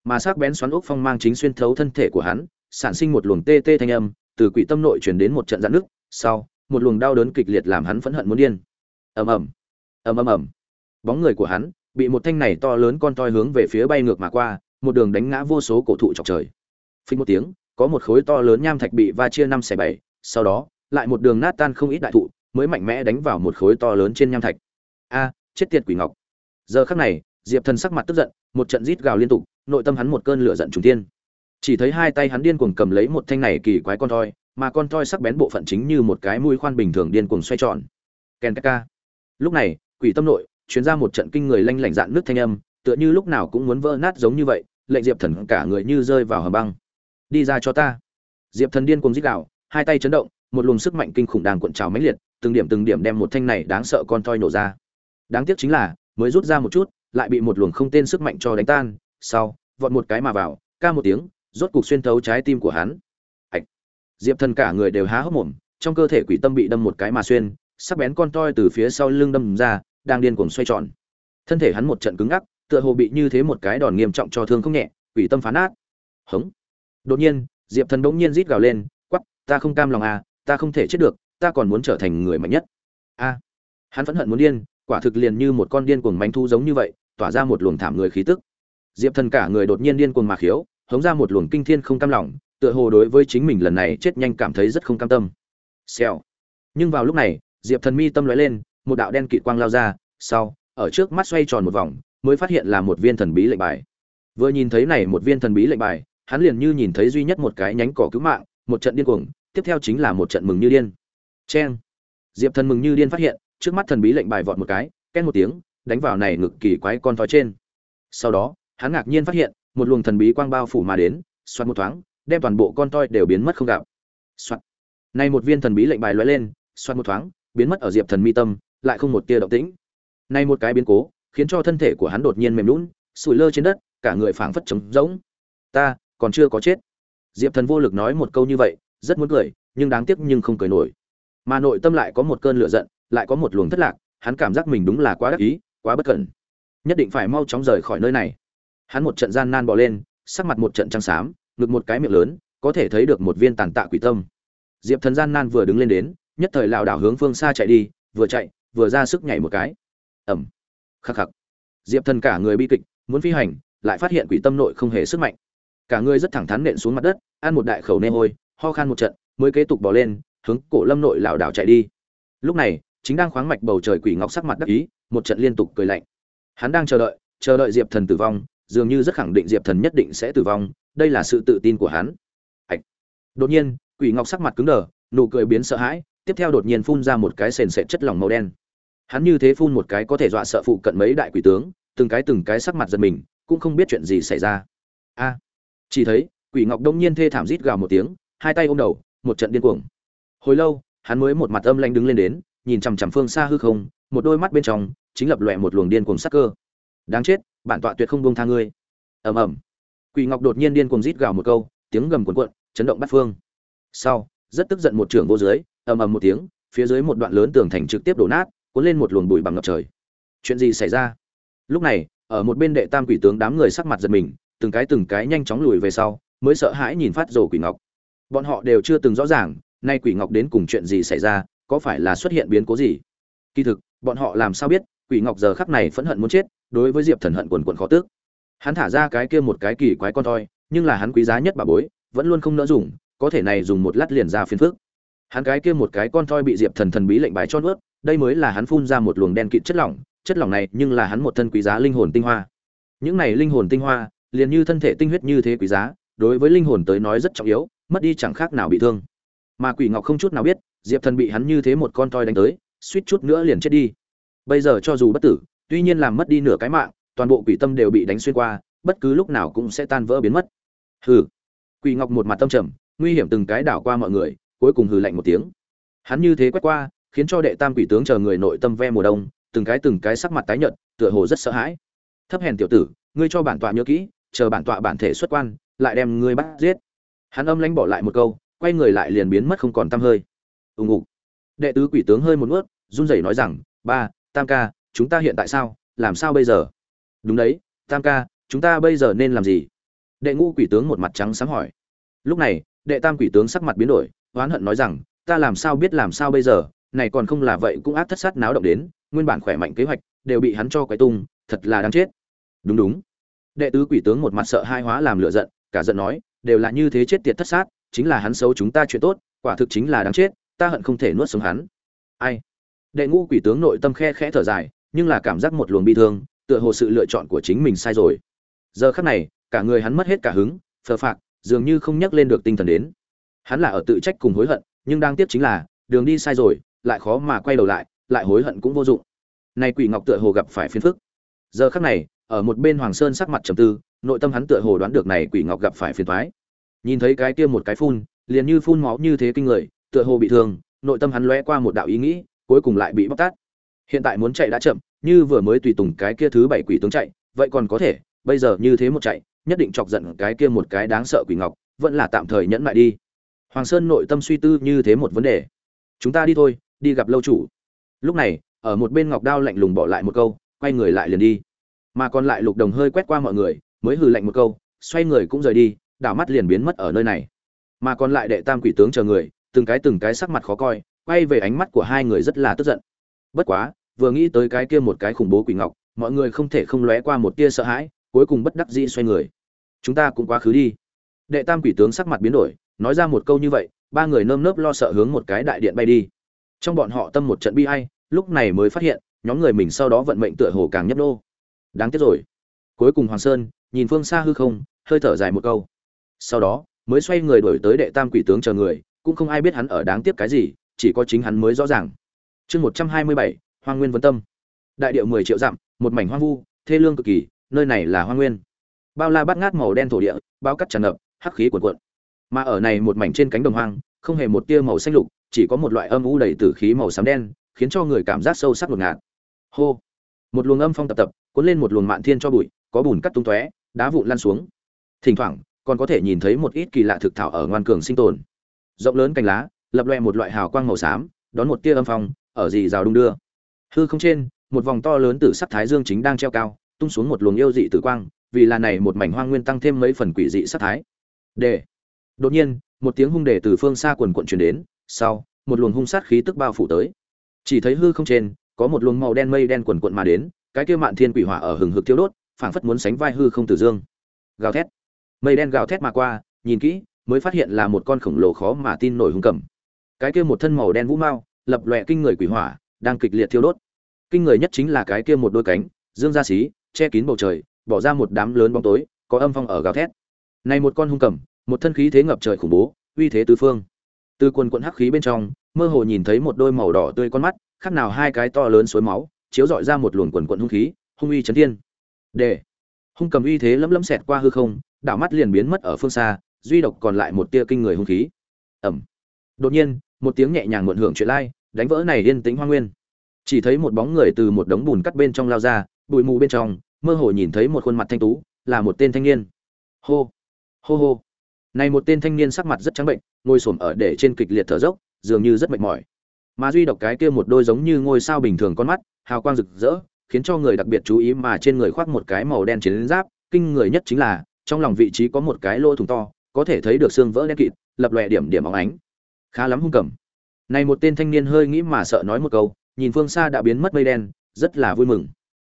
Mà sắc bén xoắn ốc phong mang chính xuyên thấu thân thể của hắn sản sinh một luồng tê tê thanh âm, từ quỷ tâm nội truyền đến một trận giãn nước sau, một luồng đau đớn kịch liệt làm hắn phẫn hận muốn điên. Ầm ầm ầm ầm ầm. Bóng người của hắn bị một thanh này to lớn con toi hướng về phía bay ngược mà qua, một đường đánh ngã vô số cổ thụ chọc trời. Phình một tiếng, có một khối to lớn nham thạch bị va chia năm xẻ bảy, sau đó, lại một đường nát tan không ít đại thụ, mới mạnh mẽ đánh vào một khối to lớn trên nham thạch. A, chết tiệt quỷ ngọc. Giờ khắc này, diệp thần sắc mặt tức giận, một trận rít gào liên tục, nội tâm hắn một cơn lửa giận trùng tiên chỉ thấy hai tay hắn điên cuồng cầm lấy một thanh này kỳ quái con toy, mà con toy sắc bén bộ phận chính như một cái mũi khoan bình thường điên cuồng xoay tròn. Ken ka lúc này quỷ tâm nội chuyến ra một trận kinh người lanh lảnh dạn nước thanh âm tựa như lúc nào cũng muốn vỡ nát giống như vậy lệnh diệp thần cả người như rơi vào hầm băng. Đi ra cho ta. Diệp thần điên cuồng rít gào hai tay chấn động một luồng sức mạnh kinh khủng đang cuộn trào mãnh liệt từng điểm từng điểm đem một thanh này đáng sợ con toy nổ ra. Đáng tiếc chính là mới rút ra một chút lại bị một luồng không tên sức mạnh cho đánh tan sau vọt một cái mà vào ca một tiếng rốt cục xuyên thấu trái tim của hắn. Ạch diệp thần cả người đều há hốc mồm trong cơ thể quỷ tâm bị đâm một cái mà xuyên sắc bén con toi từ phía sau lưng đâm ra đang điên cuồng xoay tròn. Thân thể hắn một trận cứng ngắc tựa hồ bị như thế một cái đòn nghiêm trọng cho thương không nhẹ quỷ tâm phá nát. Hống! Đột nhiên diệp thần bỗng nhiên rít gào lên quắc, ta không cam lòng à ta không thể chết được ta còn muốn trở thành người mạnh nhất. A! Hắn phẫn hận muốn điên quả thực liền như một con điên cuồng manh thu giống như vậy tỏa ra một luồng thảm người khí tức. Diệp thần cả người đột nhiên điên cuồng mà khiếu hống ra một luồng kinh thiên không cam lòng, tựa hồ đối với chính mình lần này chết nhanh cảm thấy rất không cam tâm. Xèo. Nhưng vào lúc này, diệp thần mi tâm lóe lên, một đạo đen kịt quang lao ra, sau, ở trước mắt xoay tròn một vòng, mới phát hiện là một viên thần bí lệnh bài. Vừa nhìn thấy này một viên thần bí lệnh bài, hắn liền như nhìn thấy duy nhất một cái nhánh cỏ cứu mạng, một trận điên cuồng, tiếp theo chính là một trận mừng như điên. Chen diệp thần mừng như điên phát hiện, trước mắt thần bí lệnh bài vọt một cái ken một tiếng, đánh vào này ngực kỳ quái con thói trên. Sau đó, hắn ngạc nhiên phát hiện một luồng thần bí quang bao phủ mà đến xoát một thoáng, đem toàn bộ con toi đều biến mất không gặp. Xoát này một viên thần bí lệnh bài lóe lên xoát một thoáng, biến mất ở diệp thần mi tâm, lại không một tia động tĩnh. Này một cái biến cố, khiến cho thân thể của hắn đột nhiên mềm lún sủi lơ trên đất, cả người phảng phất trống rỗng. Ta, còn chưa có chết. Diệp thần vô lực nói một câu như vậy, rất muốn cười, nhưng đáng tiếc nhưng không cười nổi. Mà nội tâm lại có một cơn lửa giận, lại có một luồng thất lạc, hắn cảm giác mình đúng là quá đắc ý, quá bất cẩn. Nhất định phải mau chóng rời khỏi nơi này hắn một trận gian nan bỏ lên, sắc mặt một trận trắng xám, ngực một cái miệng lớn, có thể thấy được một viên tàn tạ quỷ tâm. Diệp thần gian nan vừa đứng lên đến, nhất thời lảo đảo hướng phương xa chạy đi, vừa chạy, vừa ra sức nhảy một cái. Ẩm khắc khắc. Diệp thần cả người bi kịch, muốn phi hành, lại phát hiện quỷ tâm nội không hề sức mạnh. Cả người rất thẳng thắn nện xuống mặt đất, ăn một đại khẩu nê hôi, ho khan một trận, mới kế tục bỏ lên, hướng cổ lâm nội lảo đảo chạy đi. Lúc này, chính đang khoáng mạch bầu trời quỷ ngọc sắc mặt đắc ý, một trận liên tục cười lạnh. Hắn đang chờ đợi chờ đợi diệp thần tử vong dường như rất khẳng định diệp thần nhất định sẽ tử vong, đây là sự tự tin của hắn. Ạch. Đột nhiên, quỷ ngọc sắc mặt cứng đờ, nụ cười biến sợ hãi, tiếp theo đột nhiên phun ra một cái sền sệt chất lỏng màu đen. Hắn như thế phun một cái có thể dọa sợ phụ cận mấy đại quỷ tướng, từng cái từng cái sắc mặt giật mình, cũng không biết chuyện gì xảy ra. A. Chỉ thấy, quỷ ngọc đông nhiên thê thảm rít gào một tiếng, hai tay ôm đầu, một trận điên cuồng. Hồi lâu, hắn mới một mặt âm lanh đứng lên đến, nhìn chằm chằm phương xa hư không, một đôi mắt bên trong chính lập lòe một luồng điên cuồng sắc cơ. Đáng chết bản tọa tuyệt không buông tha ngươi. Ầm ầm. Quỷ ngọc đột nhiên điên cuồng rít gào một câu, tiếng gầm cuộn cuộn, chấn động bát phương. Sau, rất tức giận một trưởng vô dưới, ầm ầm một tiếng, phía dưới một đoạn lớn tường thành trực tiếp đổ nát, cuốn lên một luồng bụi bằng ngập trời. Chuyện gì xảy ra? Lúc này, ở một bên đệ tam quỷ tướng đám người sắc mặt giật mình, từng cái từng cái nhanh chóng lùi về sau, mới sợ hãi nhìn phát rồ quỷ ngọc. Bọn họ đều chưa từng rõ ràng, nay quỷ ngọc đến cùng chuyện gì xảy ra, có phải là xuất hiện biến cố gì? Kỳ thực, bọn họ làm sao biết? Quỷ ngọc giờ khắc này phẫn hận muốn chết, đối với diệp thần hận quần quần khó tước. Hắn thả ra cái kia một cái kỳ quái con thoi, nhưng là hắn quý giá nhất bà bối, vẫn luôn không nỡ dùng, có thể này dùng một lát liền ra phiền phước hắn cái kia một cái con thoi bị diệp thần thần bí lệnh bài cho nuốt, đây mới là hắn phun ra một luồng đen kịt chất lỏng chất lỏng này nhưng là hắn một thân quý giá linh hồn tinh hoa. Những này linh hồn tinh hoa, liền như thân thể tinh huyết như thế quý giá, đối với linh hồn tới nói rất trọng yếu, mất đi chẳng khác nào bị thương. Mà quỷ ngọc không chút nào biết, diệp thần bị hắn như thế một con toi đánh tới, suýt chút nữa liền chết đi bây giờ cho dù bất tử, tuy nhiên làm mất đi nửa cái mạng, toàn bộ quỷ tâm đều bị đánh xuyên qua, bất cứ lúc nào cũng sẽ tan vỡ biến mất. Hừ. Quỷ ngọc một mặt tâm trầm, nguy hiểm từng cái đảo qua mọi người, cuối cùng hừ lạnh một tiếng. Hắn như thế quét qua, khiến cho đệ tam quỷ tướng chờ người nội tâm ve mùa đông, từng cái từng cái sắc mặt tái nhợt, tựa hồ rất sợ hãi. Thấp hèn tiểu tử, ngươi cho bản tọa nhớ kỹ, chờ bản tọa bản thể xuất quan, lại đem ngươi bắt giết. Hắn âm lãnh bỏ lại một câu, quay người lại liền biến mất không còn tăm hơi. Ùng ục đệ tứ quỷ tướng hơi một nuốt, run rẩy nói rằng, ba tam ca, chúng ta hiện tại sao? Làm sao bây giờ? Đúng đấy, tam ca, chúng ta bây giờ nên làm gì? Đệ ngũ quỷ tướng một mặt trắng sáng hỏi. Lúc này, đệ tam quỷ tướng sắc mặt biến đổi, oán hận nói rằng, ta làm sao biết làm sao bây giờ? Này còn không là vậy cũng ác thất sát náo động đến, nguyên bản khỏe mạnh kế hoạch đều bị hắn cho quái tung, thật là đáng chết. Đúng đúng. Đệ tứ quỷ tướng một mặt sợ hai hóa làm lựa giận, cả giận nói, đều là như thế chết tiệt thất sát, chính là hắn xấu chúng ta chuyện tốt, quả thực chính là đáng chết, ta hận không thể nuốt sống hắn. Ai? Đệ ngũ quỷ tướng nội tâm khe khẽ thở dài, nhưng là cảm giác một luồng bi thương, tựa hồ sự lựa chọn của chính mình sai rồi. Giờ khắc này, cả người hắn mất hết cả hứng, phờ phạc, dường như không nhắc lên được tinh thần đến. Hắn là ở tự trách cùng hối hận, nhưng đang tiếp chính là, đường đi sai rồi, lại khó mà quay đầu lại lại hối hận cũng vô dụng. Nay quỷ ngọc tựa hồ gặp phải phiền phức. Giờ khắc này, ở một bên hoàng sơn sắc mặt trầm tư, nội tâm hắn tựa hồ đoán được này quỷ ngọc gặp phải phiền toái. Nhìn thấy cái kia một cái phun, liền như phun máu như thế kinh người, tựa hồ bị thương, nội tâm hắn lóe qua một đạo ý nghĩ cuối cùng lại bị bóc tát. Hiện tại muốn chạy đã chậm, như vừa mới tùy tùng cái kia thứ bảy quỷ tướng chạy, vậy còn có thể, bây giờ như thế một chạy, nhất định chọc giận cái kia một cái đáng sợ quỷ ngọc, vẫn là tạm thời nhẫn lại đi. Hoàng sơn nội tâm suy tư như thế một vấn đề. Chúng ta đi thôi, đi gặp lâu chủ. Lúc này, ở một bên ngọc đao lạnh lùng bỏ lại một câu, quay người lại liền đi. Mà còn lại lục đồng hơi quét qua mọi người, mới hừ lạnh một câu, xoay người cũng rời đi, đảo mắt liền biến mất ở nơi này. Mà còn lại đệ tam quỷ tướng chờ người, từng cái từng cái sắc mặt khó coi quay về ánh mắt của hai người rất là tức giận. Bất quá, vừa nghĩ tới cái kia một cái khủng bố quỷ ngọc, mọi người không thể không lóe qua một tia sợ hãi, cuối cùng bất đắc dĩ xoay người. Chúng ta cũng quá khứ đi. Đệ tam quỷ tướng sắc mặt biến đổi, nói ra một câu như vậy, ba người nơm nớp lo sợ hướng một cái đại điện bay đi. Trong bọn họ tâm một trận bi hay lúc này mới phát hiện, nhóm người mình sau đó vận mệnh tựa hồ càng nhấp nô. Đáng tiếc rồi. Cuối cùng hoàng sơn, nhìn phương xa hư không, hơi thở dài một câu. Sau đó, mới xoay người đổi tới đệ tam quỷ tướng chờ người, cũng không ai biết hắn ở đáng tiếc cái gì chỉ có chính hắn mới rõ ràng. Chương một trăm hai mươi bảy, hoang nguyên vân tâm. Đại điệu mười triệu dặm, một mảnh hoang vu, thê lương cực kỳ, nơi này là hoang nguyên. Bao la bát ngát màu đen thổ địa, bao cắt tràn ngập, hắc khí cuồn cuộn. Mà ở này một mảnh trên cánh đồng hoang, không hề một tia màu xanh lục, chỉ có một loại âm u đầy tử khí màu xám đen, khiến cho người cảm giác sâu sắc ngột ngạt. Hô! Một luồng âm phong tập tập, cuốn lên một luồng mạn thiên cho bụi, có bùn cắt tung tóe, đá vụn lăn xuống. Thỉnh thoảng, còn có thể nhìn thấy một ít kỳ lạ thực thảo ở ngoan cường sinh tồn. Rộng lớn cành lá lập loè một loại hào quang màu xám, đón một tia âm phong, ở dì rào đung đưa. Hư không trên, một vòng to lớn tử sắc thái dương chính đang treo cao, tung xuống một luồng yêu dị tử quang, vì là này một mảnh hoang nguyên tăng thêm mấy phần quỷ dị sắc thái. Đề. Đột nhiên, một tiếng hung đề từ phương xa quần quần truyền đến, sau, một luồng hung sát khí tức bao phủ tới. Chỉ thấy hư không trên, có một luồng màu đen mây đen quần quần mà đến, cái kia mạn thiên quỷ hỏa ở hừng hực thiêu đốt, phảng phất muốn sánh vai hư không tử dương. Gào thét. Mây đen gào thét mà qua, nhìn kỹ, mới phát hiện là một con khổng lồ khó mà tin nổi hung cầm cái kia một thân màu đen vũ mao, lập lòe kinh người quỷ hỏa, đang kịch liệt thiêu đốt. Kinh người nhất chính là cái kia một đôi cánh, dương ra xí, che kín bầu trời, bỏ ra một đám lớn bóng tối, có âm phong ở gào thét. Này một con hung cầm, một thân khí thế ngập trời khủng bố, uy thế tứ phương. Từ quần quận hắc khí bên trong, mơ hồ nhìn thấy một đôi màu đỏ tươi con mắt khác nào hai cái to lớn suối máu, chiếu dọi ra một luồng quần quận hung khí, hung uy chấn thiên. Để hung cầm uy thế lấm lấm xẹt qua hư không, đảo mắt liền biến mất ở phương xa, duy độc còn lại một tia kinh người hung khí. Ẩm. Đột nhiên một tiếng nhẹ nhàng muộn hưởng chuyện lai, đánh vỡ này yên tĩnh hoa nguyên. Chỉ thấy một bóng người từ một đống bùn cắt bên trong lao ra, bụi mù bên trong, mơ hồ nhìn thấy một khuôn mặt thanh tú, là một tên thanh niên. Hô hô hô. Này một tên thanh niên sắc mặt rất trắng bệnh, ngồi xổm ở để trên kịch liệt thở dốc, dường như rất mệt mỏi. Mà duy độc cái kia một đôi giống như ngôi sao bình thường con mắt, hào quang rực rỡ, khiến cho người đặc biệt chú ý mà trên người khoác một cái màu đen chiến giáp, kinh người nhất chính là, trong lòng vị trí có một cái lỗ thủng to, có thể thấy được xương vỡ đen kịt, lập lòe điểm điểm óng ánh khá lắm hung cầm. Này một tên thanh niên hơi nghĩ mà sợ nói một câu, nhìn phương xa đã biến mất mây đen, rất là vui mừng.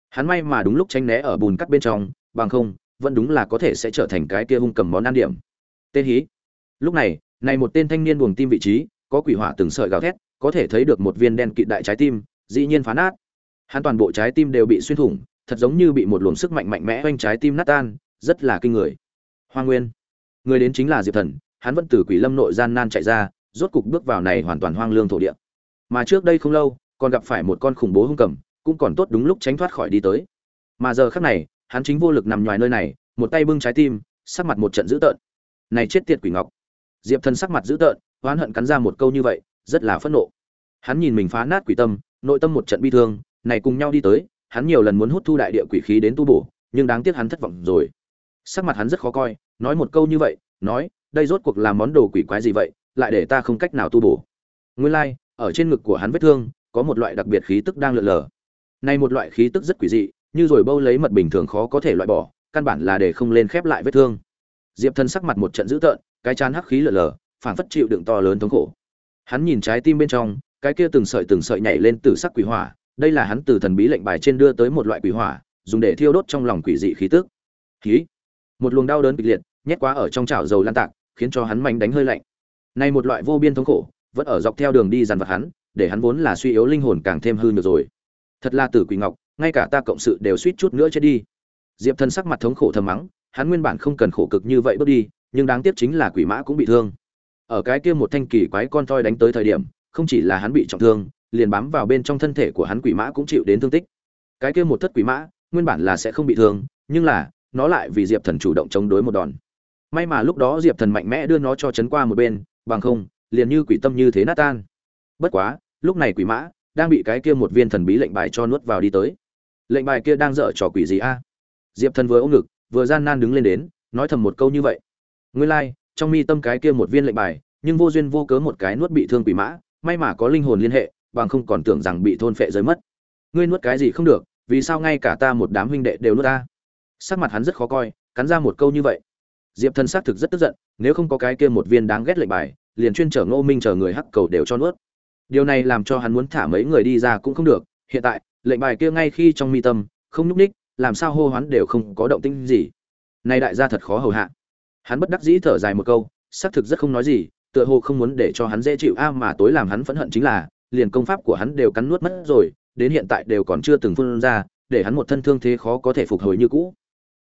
Hắn may mà đúng lúc tránh né ở bùn cắt bên trong, bằng không, vẫn đúng là có thể sẽ trở thành cái kia hung cầm món ăn điểm. Tên hí. Lúc này này một tên thanh niên buồng tim vị trí, có quỷ hỏa từng sợi gào thét, có thể thấy được một viên đen kịt đại trái tim, dĩ nhiên phá nát. Hắn toàn bộ trái tim đều bị xuyên thủng, thật giống như bị một luồng sức mạnh mạnh mẽ quanh trái tim nát tan, rất là kinh người. Hoa nguyên. Người đến chính là diệp thần, hắn vẫn từ quỷ lâm nội gian nan chạy ra rốt cục bước vào này hoàn toàn hoang lương thổ địa. Mà trước đây không lâu, còn gặp phải một con khủng bố hung cầm, cũng còn tốt đúng lúc tránh thoát khỏi đi tới. Mà giờ khắc này, hắn chính vô lực nằm ngoài nơi này, một tay bưng trái tim, sắc mặt một trận dữ tợn. Này chết tiệt quỷ ngọc. Diệp thần sắc mặt dữ tợn, oán hận cắn ra một câu như vậy, rất là phẫn nộ. Hắn nhìn mình phá nát quỷ tâm, nội tâm một trận bi thương, này cùng nhau đi tới, hắn nhiều lần muốn hút thu đại địa quỷ khí đến tu bổ, nhưng đáng tiếc hắn thất vọng rồi. Sắc mặt hắn rất khó coi, nói một câu như vậy, nói, đây rốt cuộc là món đồ quỷ quái gì vậy lại để ta không cách nào tu bổ. Nguyên lai like, ở trên ngực của hắn vết thương có một loại đặc biệt khí tức đang lượn lờ. Này một loại khí tức rất quỷ dị như rồi bâu lấy mật bình thường khó có thể loại bỏ căn bản là để không lên khép lại vết thương. Diệp thần sắc mặt một trận dữ tợn cái chán hắc khí lượn lờ, phảng phất chịu đựng to lớn thống khổ. Hắn nhìn trái tim bên trong cái kia từng sợi từng sợi nhảy lên từ sắc quỷ hỏa đây là hắn từ thần bí lệnh bài trên đưa tới một loại quỷ hỏa dùng để thiêu đốt trong lòng quỷ dị khí tức. Khí một luồng đau đớn kịch liệt nhét quá ở trong chảo dầu lan tạc khiến cho hắn mạnh đánh hơi lạnh nay một loại vô biên thống khổ, vẫn ở dọc theo đường đi dằn vặt hắn, để hắn vốn là suy yếu linh hồn càng thêm hư nhược rồi. Thật là tử quỷ ngọc, ngay cả ta cộng sự đều suýt chút nữa chết đi. Diệp thần sắc mặt thống khổ thầm mắng, hắn nguyên bản không cần khổ cực như vậy bước đi, nhưng đáng tiếc chính là quỷ mã cũng bị thương. Ở cái kia một thanh kỳ quái con toi đánh tới thời điểm, không chỉ là hắn bị trọng thương, liền bám vào bên trong thân thể của hắn quỷ mã cũng chịu đến thương tích. Cái kia một thất quỷ mã, nguyên bản là sẽ không bị thương, nhưng là, nó lại vì diệp thần chủ động chống đối một đòn. May mà lúc đó diệp thần mạnh mẽ đưa nó cho chấn qua một bên bằng không liền như quỷ tâm như thế nát tan. Bất quá lúc này quỷ mã đang bị cái kia một viên thần bí lệnh bài cho nuốt vào đi tới. Lệnh bài kia đang dở trò quỷ gì a? Diệp thần vừa ôm ngực vừa gian nan đứng lên đến nói thầm một câu như vậy. Nguyên lai like, trong mi tâm cái kia một viên lệnh bài nhưng vô duyên vô cớ một cái nuốt bị thương quỷ mã may mà có linh hồn liên hệ bằng không còn tưởng rằng bị thôn phệ rơi mất. Ngươi nuốt cái gì không được vì sao ngay cả ta một đám huynh đệ đều nuốt ta sắc mặt hắn rất khó coi cắn ra một câu như vậy diệp thần xác thực rất tức giận, nếu không có cái kia một viên đáng ghét lệnh bài, liền chuyên chở ngô minh chờ người hắc cầu đều cho nuốt. Điều này làm cho hắn muốn thả mấy người đi ra cũng không được, hiện tại, lệnh bài kia ngay khi trong mi tâm, không nhúc ních làm sao hô hoán đều không có động tĩnh gì. Nay đại gia thật khó hầu hạ. Hắn bất đắc dĩ thở dài một câu, xác thực rất không nói gì, tựa hồ không muốn để cho hắn dễ chịu, a, mà tối làm hắn phẫn hận chính là, liền công pháp của hắn đều cắn nuốt mất rồi, đến hiện tại đều còn chưa từng phun ra, để hắn một thân thương thế khó có thể phục hồi như cũ.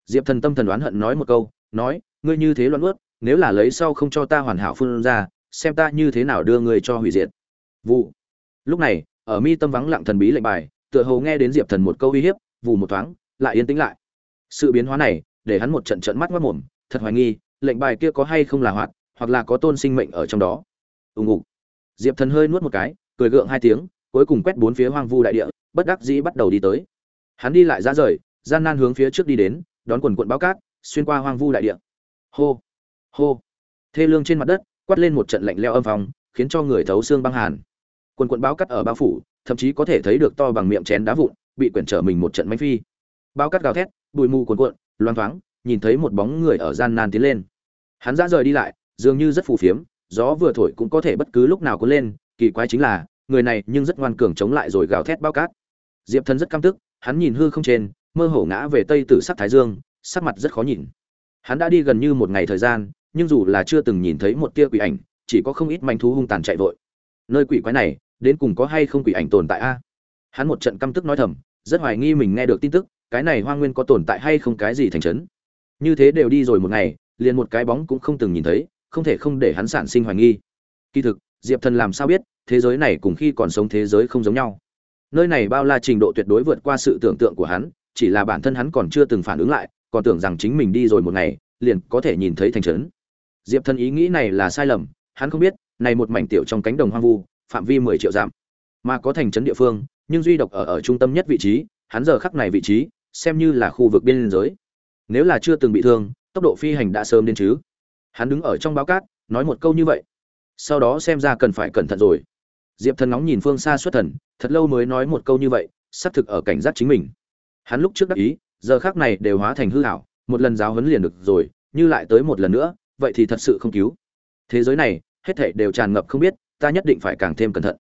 Diệp thần tâm thần đoán hận nói một câu, nói ngươi như thế loạn ướt nếu là lấy sau không cho ta hoàn hảo phun ra, xem ta như thế nào đưa ngươi cho hủy diệt. Vụ. Lúc này, ở mi tâm vắng lặng thần bí lệnh bài, tựa hồ nghe đến diệp thần một câu uy hiếp vù một thoáng, lại yên tĩnh lại. Sự biến hóa này, để hắn một trận trận mắt mất mồm, thật hoài nghi, lệnh bài kia có hay không là hoạt, hoặc là có tôn sinh mệnh ở trong đó. Ùng ục diệp thần hơi nuốt một cái, cười gượng hai tiếng, cuối cùng quét bốn phía hoang vu đại địa, bất đắc dĩ bắt đầu đi tới. Hắn đi lại ra rời, gian nan hướng phía trước đi đến, đón quần quận báo cát, xuyên qua hoang vu đại địa hô. Hô. Thê lương trên mặt đất, quát lên một trận lạnh leo âm vòng khiến cho người thấu xương băng hàn. Quần quận báo cắt ở bao phủ, thậm chí có thể thấy được to bằng miệng chén đá vụn, bị quyển trở mình một trận mánh phi. Bao cắt gào thét, bụi mù cuồn cuộn, loang thoáng, nhìn thấy một bóng người ở gian nan tiến lên. Hắn ra rời đi lại, dường như rất phù phiếm, gió vừa thổi cũng có thể bất cứ lúc nào cuốn lên, kỳ quái chính là, người này nhưng rất ngoan cường chống lại rồi gào thét bao cát. Diệp thân rất căm tức, hắn nhìn hư không trên, mơ hổ ngã về tây tử sắc thái dương, sắc mặt rất khó nhìn hắn đã đi gần như một ngày thời gian, nhưng dù là chưa từng nhìn thấy một tia quỷ ảnh, chỉ có không ít manh thú hung tàn chạy vội. Nơi quỷ quái này, đến cùng có hay không quỷ ảnh tồn tại a? Hắn một trận căm tức nói thầm, rất hoài nghi mình nghe được tin tức, cái này hoa nguyên có tồn tại hay không cái gì thành trấn? Như thế đều đi rồi một ngày, liền một cái bóng cũng không từng nhìn thấy, không thể không để hắn sản sinh hoài nghi. Kỳ thực, diệp thần làm sao biết, thế giới này cùng khi còn sống thế giới không giống nhau. Nơi này bao la trình độ tuyệt đối vượt qua sự tưởng tượng của hắn, chỉ là bản thân hắn còn chưa từng phản ứng lại còn tưởng rằng chính mình đi rồi một ngày, liền có thể nhìn thấy thành trấn. Diệp thần ý nghĩ này là sai lầm, hắn không biết, này một mảnh tiểu trong cánh đồng hoang vu, phạm vi mười triệu dặm. Mà có thành trấn địa phương, nhưng duy độc ở ở trung tâm nhất vị trí, hắn giờ khắc này vị trí, xem như là khu vực biên giới. Nếu là chưa từng bị thương, tốc độ phi hành đã sớm đến chứ. Hắn đứng ở trong báo cát, nói một câu như vậy. Sau đó xem ra cần phải cẩn thận rồi. Diệp thần nóng nhìn phương xa xuất thần, thật lâu mới nói một câu như vậy, xác thực ở cảnh giác chính mình. Hắn lúc trước đắc ý giờ khác này đều hóa thành hư hảo, một lần giáo huấn liền được rồi, như lại tới một lần nữa, vậy thì thật sự không cứu. Thế giới này, hết thảy đều tràn ngập không biết, ta nhất định phải càng thêm cẩn thận.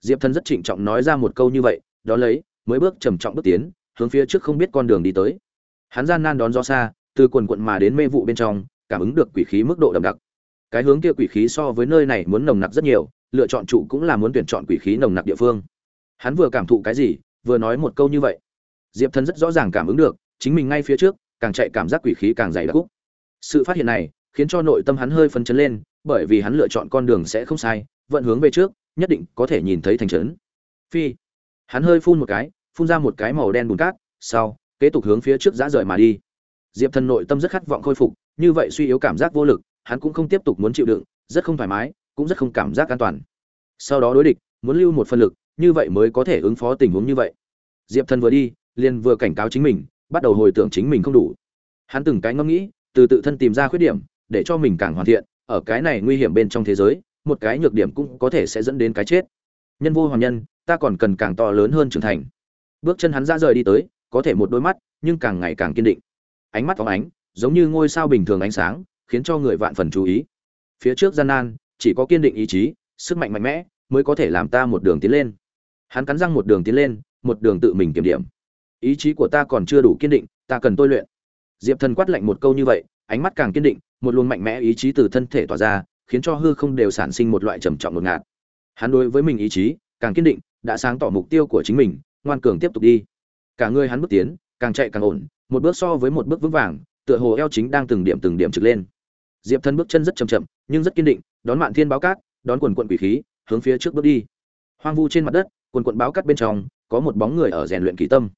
Diệp thần rất trịnh trọng nói ra một câu như vậy, đó lấy, mới bước trầm trọng bước tiến, hướng phía trước không biết con đường đi tới. Hắn gian nan đón gió xa, từ quần quận mà đến mê vụ bên trong, cảm ứng được quỷ khí mức độ đậm đặc. Cái hướng kia quỷ khí so với nơi này muốn nồng nặc rất nhiều, lựa chọn trụ cũng là muốn tuyển chọn quỷ khí nồng nặc địa phương. Hắn vừa cảm thụ cái gì, vừa nói một câu như vậy diệp thần rất rõ ràng cảm ứng được, chính mình ngay phía trước, càng chạy cảm giác quỷ khí càng dày đặc cúc sự phát hiện này, khiến cho nội tâm hắn hơi phấn chấn lên, bởi vì hắn lựa chọn con đường sẽ không sai, vận hướng về trước, nhất định có thể nhìn thấy thành trấn. Phi. Hắn hơi phun một cái, phun ra một cái màu đen bùn cát, sau, kế tục hướng phía trước giã rời mà đi. Diệp thần nội tâm rất khát vọng khôi phục, như vậy suy yếu cảm giác vô lực, hắn cũng không tiếp tục muốn chịu đựng, rất không thoải mái, cũng rất không cảm giác an toàn. Sau đó đối địch, muốn lưu một phân lực, như vậy mới có thể ứng phó tình huống như vậy. Diệp thần vừa đi liền vừa cảnh cáo chính mình, bắt đầu hồi tưởng chính mình không đủ. Hắn từng cái ngẫm nghĩ, từ tự thân tìm ra khuyết điểm, để cho mình càng hoàn thiện, ở cái này nguy hiểm bên trong thế giới, một cái nhược điểm cũng có thể sẽ dẫn đến cái chết. Nhân vô hoàn nhân, ta còn cần càng to lớn hơn trưởng thành. Bước chân hắn ra rời đi tới, có thể một đôi mắt, nhưng càng ngày càng kiên định. Ánh mắt phóng ánh, giống như ngôi sao bình thường ánh sáng, khiến cho người vạn phần chú ý. Phía trước gian nan, chỉ có kiên định ý chí, sức mạnh mạnh mẽ, mới có thể làm ta một đường tiến lên. Hắn cắn răng một đường tiến lên, một đường tự mình kiểm điểm ý chí của ta còn chưa đủ kiên định, ta cần tôi luyện. Diệp thần quát lạnh một câu như vậy, ánh mắt càng kiên định, một luồng mạnh mẽ ý chí từ thân thể tỏa ra, khiến cho hư không đều sản sinh một loại trầm trọng ngột ngạt. Hắn đối với mình ý chí, càng kiên định, đã sáng tỏ mục tiêu của chính mình, ngoan cường tiếp tục đi. Cả người hắn bước tiến, càng chạy càng ổn, một bước so với một bước vững vàng, tựa hồ eo chính đang từng điểm từng điểm trực lên. Diệp thân bước chân rất chậm chậm, nhưng rất kiên định, đón mạn thiên báo cát, đón quần quận quỷ khí, hướng phía trước bước đi. Hoang vu trên mặt đất, quần quận báo cát bên trong, có một bóng người ở rèn luyện kỳ tâm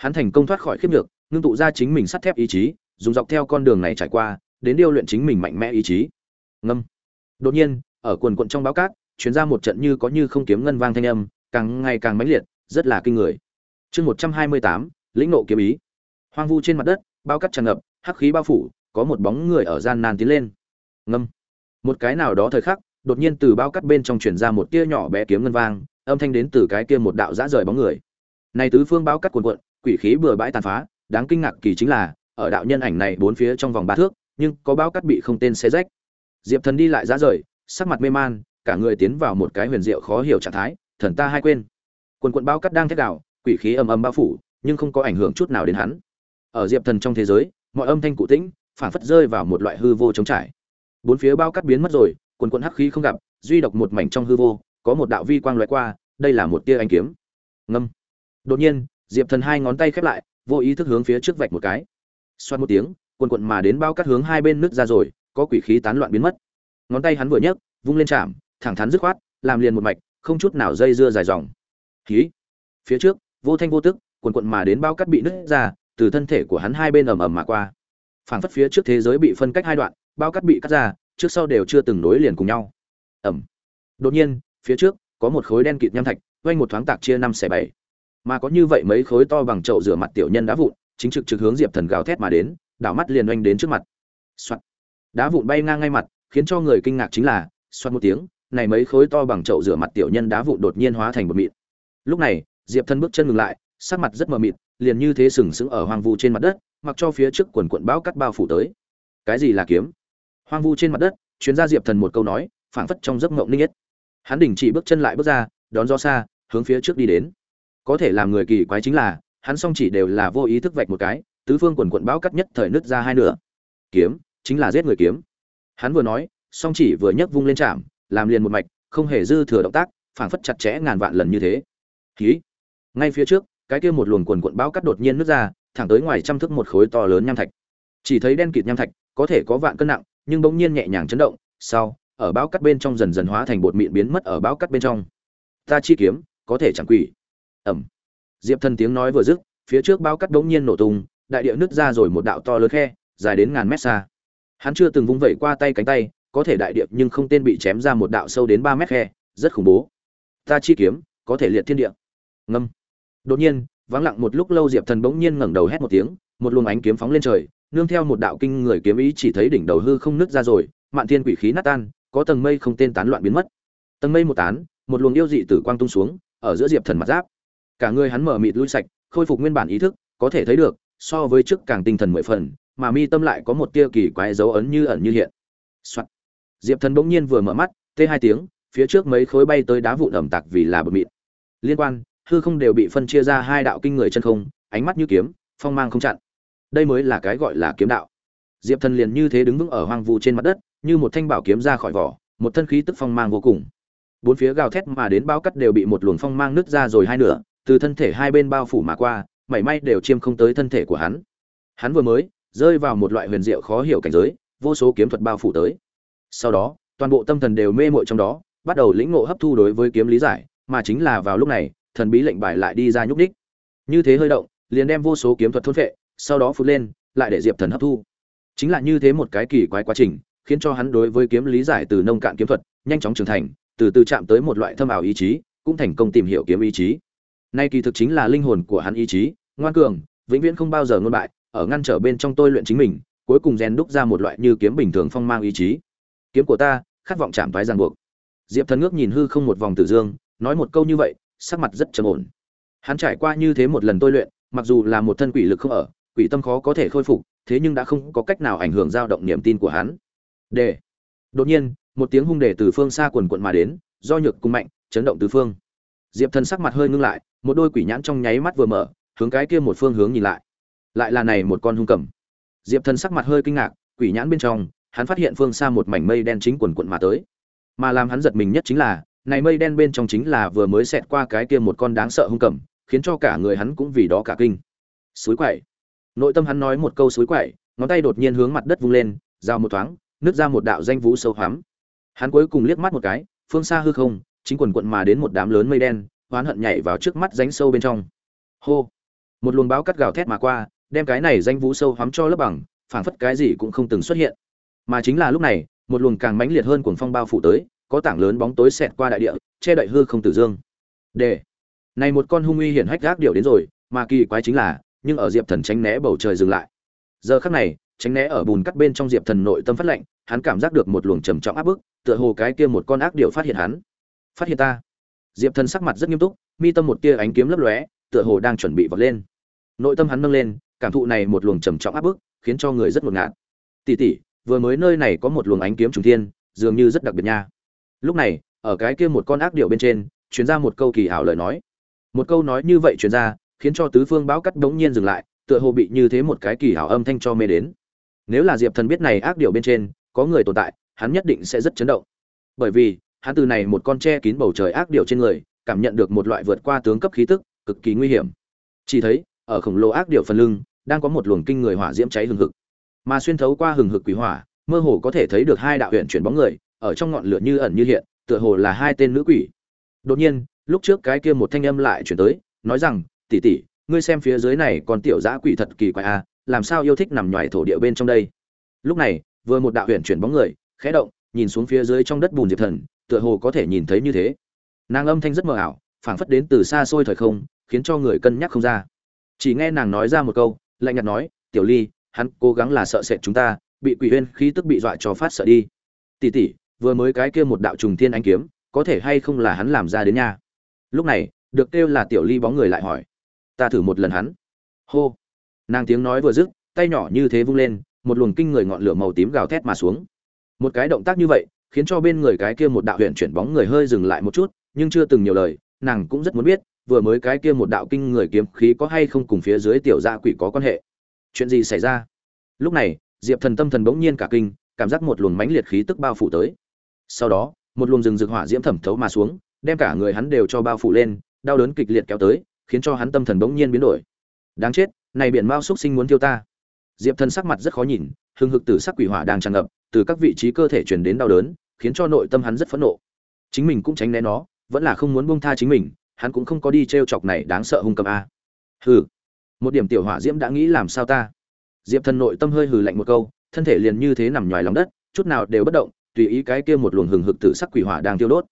hắn thành công thoát khỏi khiếp nhược, ngưng tụ ra chính mình sắt thép ý chí, dùng dọc theo con đường này trải qua, đến điêu luyện chính mình mạnh mẽ ý chí. Ngâm. Đột nhiên, ở quần quận trong báo cát chuyển ra một trận như có như không kiếm ngân vang thanh âm, càng ngày càng mãnh liệt, rất là kinh người. Chương một trăm hai mươi tám, lĩnh nộ kiếm ý. Hoang vu trên mặt đất bao cát tràn ngập, hắc khí bao phủ, có một bóng người ở gian nan tiến lên. Ngâm. Một cái nào đó thời khắc, đột nhiên từ bao cát bên trong truyền ra một tia nhỏ bé kiếm ngân vang, âm thanh đến từ cái kia một đạo dã rời bóng người. Này tứ phương bao cát cuồn cuộn quỷ khí bừa bãi tàn phá, đáng kinh ngạc kỳ chính là, ở đạo nhân ảnh này bốn phía trong vòng ba thước, nhưng có bao cát bị không tên xé rách. Diệp thần đi lại ra rời, sắc mặt mê man, cả người tiến vào một cái huyền diệu khó hiểu trạng thái, thần ta hay quên. Quần quận bao cát đang thét đảo quỷ khí ầm ầm bao phủ, nhưng không có ảnh hưởng chút nào đến hắn. Ở diệp thần trong thế giới, mọi âm thanh cụ tĩnh phản phất rơi vào một loại hư vô trống trải. Bốn phía bao cát biến mất rồi, quần quần hắc khí không gặp, duy độc một mảnh trong hư vô, có một đạo vi quang loại qua, đây là một tia anh kiếm. Ngâm. Đột nhiên diệp thần hai ngón tay khép lại, vô ý thức hướng phía trước vạch một cái. Xoát một tiếng quần quần mà đến bao cát hướng hai bên nước ra rồi, có quỷ khí tán loạn biến mất. Ngón tay hắn vừa nhấc, vung lên chạm, thẳng thắn dứt khoát, làm liền một mạch, không chút nào dây dưa dài dòng. Khí. Phía trước, vô thanh vô tức quần quận mà đến bao cắt bị nứt ra, từ thân thể của hắn hai bên ầm ầm mà qua. Phảng phất phía trước thế giới bị phân cách hai đoạn, bao cắt bị cắt ra, trước sau đều chưa từng nối liền cùng nhau. Ẩm đột nhiên, phía trước, có một khối đen kịt nham thạch, quanh một thoáng tạc chia năm xẻ bảy mà có như vậy mấy khối to bằng chậu rửa mặt tiểu nhân đá vụn, chính trực trực hướng diệp thần gào thét mà đến, đảo mắt liền oanh đến trước mặt. Soạt. đá vụn bay ngang ngay mặt, khiến cho người kinh ngạc chính là xoát một tiếng, này mấy khối to bằng chậu rửa mặt tiểu nhân đá vụn đột nhiên hóa thành một mịn. Lúc này, diệp thần bước chân ngừng lại, sắc mặt rất mờ mịt, liền như thế sừng sững ở hoang vu trên mặt đất, mặc cho phía trước quần quận bão cắt bao phủ tới. Cái gì là kiếm? Hoang vu trên mặt đất chuyến ra diệp thần một câu nói, phảng phất trong giấc mộng ninh nhất hắn đình chỉ bước chân lại bước ra, đón gió xa, hướng phía trước đi đến có thể làm người kỳ quái chính là, hắn song chỉ đều là vô ý thức vạch một cái, tứ phương quần quận bão cắt nhất thời nứt ra hai nửa. Kiếm, chính là giết người kiếm. Hắn vừa nói, song chỉ vừa nhấc vung lên chạm, làm liền một mạch, không hề dư thừa động tác, phảng phất chặt chẽ ngàn vạn lần như thế. Khí ngay phía trước, cái kia một luồng quần quận bão cắt đột nhiên nứt ra, thẳng tới ngoài trăm thước một khối to lớn nham thạch. Chỉ thấy đen kịt nham thạch, có thể có vạn cân nặng, nhưng bỗng nhiên nhẹ nhàng chấn động, sau, ở bão cắt bên trong dần dần hóa thành bột mịn biến mất ở bão cắt bên trong. Ta chi kiếm, có thể chẳng quỷ ẩm. Diệp thần tiếng nói vừa dứt, phía trước bão cắt bỗng nhiên nổ tung, đại địa nứt ra rồi một đạo to lớn khe, dài đến ngàn mét xa. Hắn chưa từng vung vẩy qua tay cánh tay, có thể đại địa nhưng không tên bị chém ra một đạo sâu đến ba mét khe, rất khủng bố. Ta chi kiếm, có thể liệt thiên địa. Ngâm. Đột nhiên, vắng lặng một lúc lâu diệp thần bỗng nhiên ngẩng đầu hét một tiếng, một luồng ánh kiếm phóng lên trời, nương theo một đạo kinh người kiếm ý chỉ thấy đỉnh đầu hư không nứt ra rồi, mạn thiên quỷ khí nát tan, có tầng mây không tên tán loạn biến mất. Tầng mây một tán, một luồng yêu dị tử quang tung xuống, ở giữa diệp thần mặt giáp cả người hắn mở mịt lui sạch, khôi phục nguyên bản ý thức, có thể thấy được, so với trước càng tinh thần mười phần, mà mi tâm lại có một tia kỳ quái dấu ấn như ẩn như hiện、Soạn. diệp thần bỗng nhiên vừa mở mắt, tê hai tiếng, phía trước mấy khối bay tới đá vụn ẩm tạc vì là bờ mịn liên quan, hư không đều bị phân chia ra hai đạo kinh người chân không, ánh mắt như kiếm, phong mang không chặn. Đây mới là cái gọi là kiếm đạo. Diệp thần liền như thế đứng vững ở hoang vu trên mặt đất, như một thanh bảo kiếm ra khỏi vỏ, một thân khí tức phong mang vô cùng. Bốn phía gào thét mà đến bao cắt đều bị một luồng phong mang nứt ra rồi hai nửa từ thân thể hai bên bao phủ mà qua, mảy may đều chiêm không tới thân thể của hắn. Hắn vừa mới rơi vào một loại huyền diệu khó hiểu cảnh giới, vô số kiếm thuật bao phủ tới. Sau đó, toàn bộ tâm thần đều mê mội trong đó, bắt đầu lĩnh ngộ hấp thu đối với kiếm lý giải, mà chính là vào lúc này, thần bí lệnh bài lại đi ra nhúc đích như thế hơi động, liền đem vô số kiếm thuật thôn phệ, sau đó phụt lên, lại để diệp thần hấp thu. Chính là như thế một cái kỳ quái quá trình, khiến cho hắn đối với kiếm lý giải từ nông cạn kiếm thuật nhanh chóng trưởng thành, từ từ chạm tới một loại thâm ảo ý chí, cũng thành công tìm hiểu kiếm ý chí nay kỳ thực chính là linh hồn của hắn ý chí, ngoan cường, vĩnh viễn không bao giờ ngôn bại, ở ngăn trở bên trong tôi luyện chính mình, cuối cùng rèn đúc ra một loại như kiếm bình thường phong mang ý chí. Kiếm của ta, khát vọng chạm toái ràng buộc. Diệp thần ngước nhìn hư không một vòng tử dương, nói một câu như vậy, sắc mặt rất trầm ổn. Hắn trải qua như thế một lần tôi luyện, mặc dù là một thân quỷ lực không ở, quỷ tâm khó có thể khôi phục, thế nhưng đã không có cách nào ảnh hưởng dao động niềm tin của hắn. Đề. Đột nhiên, một tiếng hung đề từ phương xa quần quận mà đến, do nhược cung mạnh, chấn động tứ phương diệp thần sắc mặt hơi ngưng lại, một đôi quỷ nhãn trong nháy mắt vừa mở, hướng cái kia một phương hướng nhìn lại. Lại là này một con hung cầm. Diệp thần sắc mặt hơi kinh ngạc, quỷ nhãn bên trong, hắn phát hiện phương xa một mảnh mây đen chính quần quận mà tới. Mà làm hắn giật mình nhất chính là, này mây đen bên trong chính là vừa mới xẹt qua cái kia một con đáng sợ hung cầm, khiến cho cả người hắn cũng vì đó cả kinh. Suối quậy. Nội tâm hắn nói một câu suối quậy, ngón tay đột nhiên hướng mặt đất vung lên giao một thoáng, nứt ra một đạo danh vũ sâu hoắm. Hắn cuối cùng liếc mắt một cái, phương xa hư không chính quần quận mà đến một đám lớn mây đen, oán hận nhảy vào trước mắt ránh sâu bên trong. Hô! Một luồng báo cắt gào thét mà qua, đem cái này danh vũ sâu hắm cho lớp bằng, phảng phất cái gì cũng không từng xuất hiện. Mà chính là lúc này, một luồng càng mãnh liệt hơn cuồng phong bao phủ tới, có tảng lớn bóng tối xẹt qua đại địa, che đậy hư không tử dương. Để! Này một con hung uy hiển hách gác điệu đến rồi, mà kỳ quái chính là, nhưng ở diệp thần tránh né bầu trời dừng lại. Giờ khắc này, tránh né ở bùn cắt bên trong diệp thần nội tâm phát lệnh, hắn cảm giác được một luồng trầm trọng áp bức, tựa hồ cái kia một con ác điệu phát hiện hắn phát hiện ta. Diệp thần sắc mặt rất nghiêm túc, mi tâm một tia ánh kiếm lấp lóe, tựa hồ đang chuẩn bị vọt lên. Nội tâm hắn nâng lên, cảm thụ này một luồng trầm trọng áp bức, khiến cho người rất ngột ngạt. Tỷ tỷ, vừa mới nơi này có một luồng ánh kiếm trùng thiên, dường như rất đặc biệt nha. Lúc này, ở cái kia một con ác điệu bên trên chuyến ra một câu kỳ hảo lời nói. Một câu nói như vậy chuyến ra, khiến cho tứ phương báo cắt đống nhiên dừng lại, tựa hồ bị như thế một cái kỳ hảo âm thanh cho mê đến. Nếu là diệp thần biết này ác điệu bên trên có người tồn tại, hắn nhất định sẽ rất chấn động. Bởi vì hắn từ này một con tre kín bầu trời ác điểu trên người, cảm nhận được một loại vượt qua tướng cấp khí tức, cực kỳ nguy hiểm. Chỉ thấy, ở khổng lồ ác điểu phần lưng, đang có một luồng kinh người hỏa diễm cháy hừng hực. Mà xuyên thấu qua hừng hực quỷ hỏa, mơ hồ có thể thấy được hai đạo huyền chuyển bóng người, ở trong ngọn lửa như ẩn như hiện, tựa hồ là hai tên nữ quỷ. Đột nhiên, lúc trước cái kia một thanh âm lại chuyển tới, nói rằng, tỷ tỷ, ngươi xem phía dưới này còn tiểu dã quỷ thật kỳ quái a làm sao yêu thích nằm ngoài thổ địa bên trong đây? Lúc này, vừa một đạo huyền chuyển bóng người, khẽ động, nhìn xuống phía dưới trong đất bùn diệp thần tựa hồ có thể nhìn thấy như thế. Nàng âm thanh rất mờ ảo, phảng phất đến từ xa xôi thời không, khiến cho người cân nhắc không ra. Chỉ nghe nàng nói ra một câu, lạnh nhạt nói, tiểu ly, hắn cố gắng là sợ sệt chúng ta, bị quỷ huyên khí tức bị dọa cho phát sợ đi. Tỷ tỷ, vừa mới cái kia một đạo trùng thiên anh kiếm, có thể hay không là hắn làm ra đến nha? Lúc này, được kêu là tiểu ly bóng người lại hỏi, ta thử một lần hắn. Hô. Nàng tiếng nói vừa dứt, tay nhỏ như thế vung lên, một luồng kinh người ngọn lửa màu tím gào thét mà xuống. Một cái động tác như vậy khiến cho bên người cái kia một đạo huyền chuyển bóng người hơi dừng lại một chút, nhưng chưa từng nhiều lời, nàng cũng rất muốn biết, vừa mới cái kia một đạo kinh người kiếm khí có hay không cùng phía dưới tiểu gia quỷ có quan hệ. Chuyện gì xảy ra? Lúc này, diệp thần tâm thần bỗng nhiên cả kinh, cảm giác một luồng mãnh liệt khí tức bao phủ tới. Sau đó, một luồng rừng rực hỏa diễm thẩm thấu mà xuống, đem cả người hắn đều cho bao phủ lên, đau đớn kịch liệt kéo tới, khiến cho hắn tâm thần bỗng nhiên biến đổi. Đáng chết, này biển mao xúc sinh muốn tiêu ta. Diệp thần sắc mặt rất khó nhìn hưng hực tử sắc quỷ hỏa đang tràn ngập, từ các vị trí cơ thể truyền đến đau đớn khiến cho nội tâm hắn rất phẫn nộ. Chính mình cũng tránh né nó, vẫn là không muốn buông tha chính mình, hắn cũng không có đi t chọc này đáng sợ hung cầm a. Hừ, một điểm tiểu hỏa diễm đã nghĩ làm sao ta? Diệp thần nội tâm hơi hừ lạnh một câu, thân thể liền như thế nằm ngoài lòng đất, chút nào đều bất động, tùy ý cái kia một luồng hừng hực tử sắc quỷ hỏa đang tiêu đốt.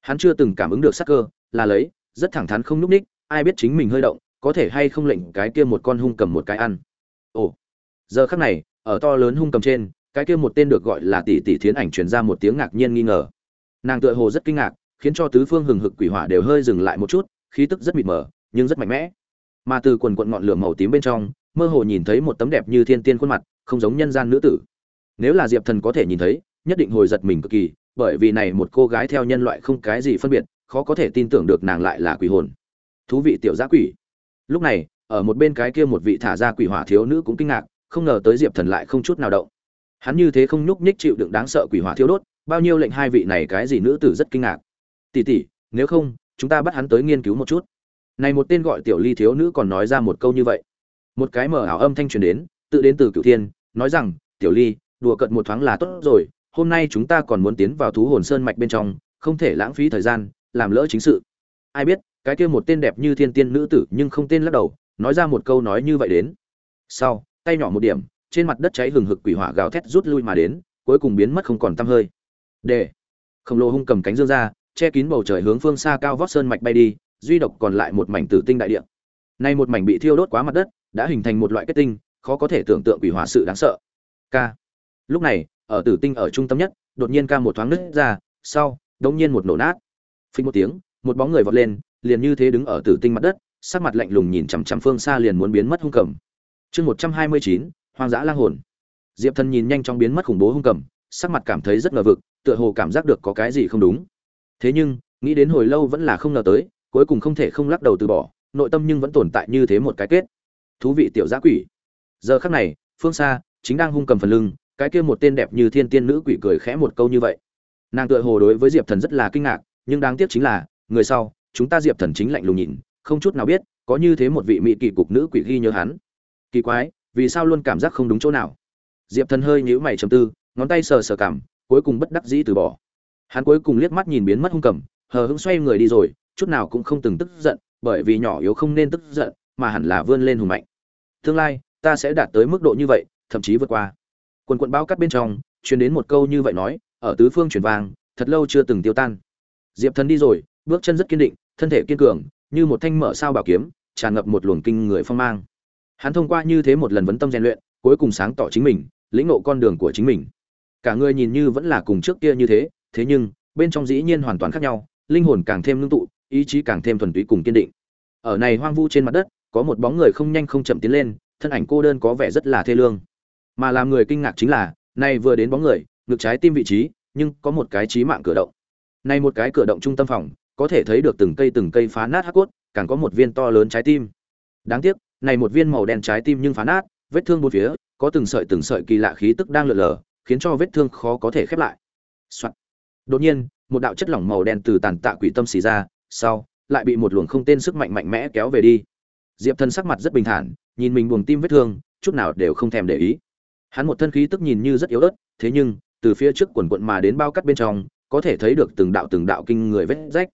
Hắn chưa từng cảm ứng được sắc cơ, là lấy, rất thẳng thắn không núp ních ai biết chính mình hơi động, có thể hay không lệnh cái kia một con hung cầm một cái ăn. Ồ, giờ khắc này, ở to lớn hung cầm trên cái kia một tên được gọi là tỷ tỷ thiến ảnh truyền ra một tiếng ngạc nhiên nghi ngờ. Nàng tựa hồ rất kinh ngạc, khiến cho tứ phương hừng hực quỷ hỏa đều hơi dừng lại một chút, khí tức rất mịt mờ, nhưng rất mạnh mẽ. Mà từ quần quận ngọn lửa màu tím bên trong, mơ hồ nhìn thấy một tấm đẹp như thiên tiên khuôn mặt, không giống nhân gian nữ tử. Nếu là diệp thần có thể nhìn thấy, nhất định hồi giật mình cực kỳ, bởi vì này một cô gái theo nhân loại không cái gì phân biệt, khó có thể tin tưởng được nàng lại là quỷ hồn. Thú vị tiểu giã quỷ. Lúc này, ở một bên cái kia một vị thả ra quỷ hỏa thiếu nữ cũng kinh ngạc, không ngờ tới diệp thần lại không chút nào động hắn như thế không nhúc nhích chịu đựng đáng sợ quỷ hỏa thiếu đốt, bao nhiêu lệnh hai vị này cái gì nữ tử rất kinh ngạc. Tỉ tỉ nếu không, chúng ta bắt hắn tới nghiên cứu một chút. Này một tên gọi tiểu ly thiếu nữ còn nói ra một câu như vậy. Một cái mở ảo âm thanh truyền đến, tự đến từ cửu thiên, nói rằng, tiểu ly, đùa cận một thoáng là tốt rồi, hôm nay chúng ta còn muốn tiến vào thú hồn sơn mạch bên trong, không thể lãng phí thời gian, làm lỡ chính sự. Ai biết, cái kia một tên đẹp như thiên tiên nữ tử nhưng không tên lắc đầu, nói ra một câu nói như vậy đến. Sau, tay nhỏ một điểm trên mặt đất cháy hừng hực quỷ hỏa gào thét rút lui mà đến, cuối cùng biến mất không còn tăm hơi. Để, khổng lồ hung cầm cánh dương ra, che kín bầu trời hướng phương xa cao vót sơn mạch bay đi, duy độc còn lại một mảnh tử tinh đại địa. Nay một mảnh bị thiêu đốt quá mặt đất, đã hình thành một loại kết tinh, khó có thể tưởng tượng quỷ hỏa sự đáng sợ. K lúc này, ở tử tinh ở trung tâm nhất, đột nhiên ca một thoáng nứt ra, sau, đống nhiên một nổ nát. Phình một tiếng, một bóng người vọt lên, liền như thế đứng ở tử tinh mặt đất, sắc mặt lạnh lùng nhìn chằm chằm phương xa liền muốn biến mất hung cầm. Chương một trăm hai mươi chín hoang dã lang hồn. Diệp thần nhìn nhanh chóng biến mất khủng bố hung cầm, sắc mặt cảm thấy rất ngờ vực, tựa hồ cảm giác được có cái gì không đúng. Thế nhưng, nghĩ đến hồi lâu vẫn là không ngờ tới, cuối cùng không thể không lắc đầu từ bỏ, nội tâm nhưng vẫn tồn tại như thế một cái kết. Thú vị tiểu giã quỷ. Giờ khắc này, phương xa, chính đang hung cầm phần lưng, cái kia một tên đẹp như thiên tiên nữ quỷ cười khẽ một câu như vậy. Nàng tựa hồ đối với diệp thần rất là kinh ngạc, nhưng đáng tiếc chính là, người sau, chúng ta diệp thần chính lạnh lùng nhìn, không chút nào biết, có như thế một vị mỹ kỳ cục nữ quỷ ghi nhớ hắn. Kỳ quái vì sao luôn cảm giác không đúng chỗ nào? Diệp thần hơi nhíu mày trầm tư, ngón tay sờ sờ cảm, cuối cùng bất đắc dĩ từ bỏ. Hắn cuối cùng liếc mắt nhìn biến mất hung cầm, hờ hững xoay người đi rồi, chút nào cũng không từng tức giận, bởi vì nhỏ yếu không nên tức giận, mà hẳn là vươn lên hùng mạnh. Tương lai, ta sẽ đạt tới mức độ như vậy, thậm chí vượt qua. Quần quận bao cắt bên trong, truyền đến một câu như vậy nói, ở tứ phương truyền vàng thật lâu chưa từng tiêu tan. Diệp thần đi rồi, bước chân rất kiên định, thân thể kiên cường, như một thanh mở sao bảo kiếm, tràn ngập một luồng kinh người phong mang hắn thông qua như thế một lần vấn tâm rèn luyện, cuối cùng sáng tỏ chính mình, lĩnh ngộ con đường của chính mình. Cả người nhìn như vẫn là cùng trước kia như thế thế nhưng, bên trong dĩ nhiên hoàn toàn khác nhau, linh hồn càng thêm ngưng tụ, ý chí càng thêm thuần túy cùng kiên định. Ở này hoang vu trên mặt đất, có một bóng người không nhanh không chậm tiến lên, thân ảnh cô đơn có vẻ rất là thê lương. Mà làm người kinh ngạc chính là, nay vừa đến bóng người, ngực trái tim vị trí, nhưng có một cái trí mạng cửa động. Nay một cái cửa động trung tâm phòng, có thể thấy được từng cây từng cây phá nát hắc cốt, càng có một viên to lớn trái tim. Đáng tiếc này một viên màu đen trái tim nhưng phá nát, vết thương bốn phía, có từng sợi từng sợi kỳ lạ khí tức đang lượn lờ, khiến cho vết thương khó có thể khép lại、Soạn. đột nhiên, một đạo chất lỏng màu đen từ tàn tạ quỷ tâm xì ra, sau, lại bị một luồng không tên sức mạnh mạnh mẽ kéo về đi. Diệp thần sắc mặt rất bình thản, nhìn mình buồng tim vết thương, chút nào đều không thèm để ý. Hắn một thân khí tức nhìn như rất yếu ớt, thế nhưng, từ phía trước quần quận mà đến bao cắt bên trong, có thể thấy được từng đạo từng đạo kinh người vết rách.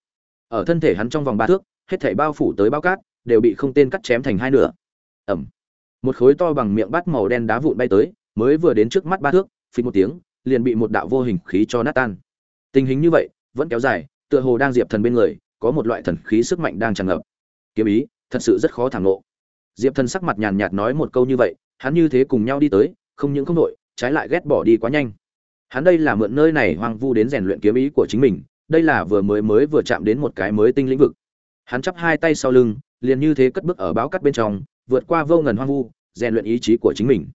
Ở thân thể hắn trong vòng ba thước, hết thảy bao phủ tới bao cát đều bị không tên cắt chém thành hai nửa. Ẩm. Một khối to bằng miệng bát màu đen đá vụn bay tới, mới vừa đến trước mắt ba thước, phình một tiếng, liền bị một đạo vô hình khí cho nát tan. Tình hình như vậy, vẫn kéo dài, tựa hồ đang diệp thần bên người, có một loại thần khí sức mạnh đang tràn ngập. Kiếm ý, thật sự rất khó thảm nộ. Diệp thần sắc mặt nhàn nhạt nói một câu như vậy, hắn như thế cùng nhau đi tới, không những không đội trái lại ghét bỏ đi quá nhanh. Hắn đây là mượn nơi này hoang vu đến rèn luyện kiếm ý của chính mình, đây là vừa mới mới vừa chạm đến một cái mới tinh lĩnh vực. Hắn chắp hai tay sau lưng liền như thế cất bước ở báo cắt bên trong, vượt qua vô ngần hoang vu, rèn luyện ý chí của chính mình.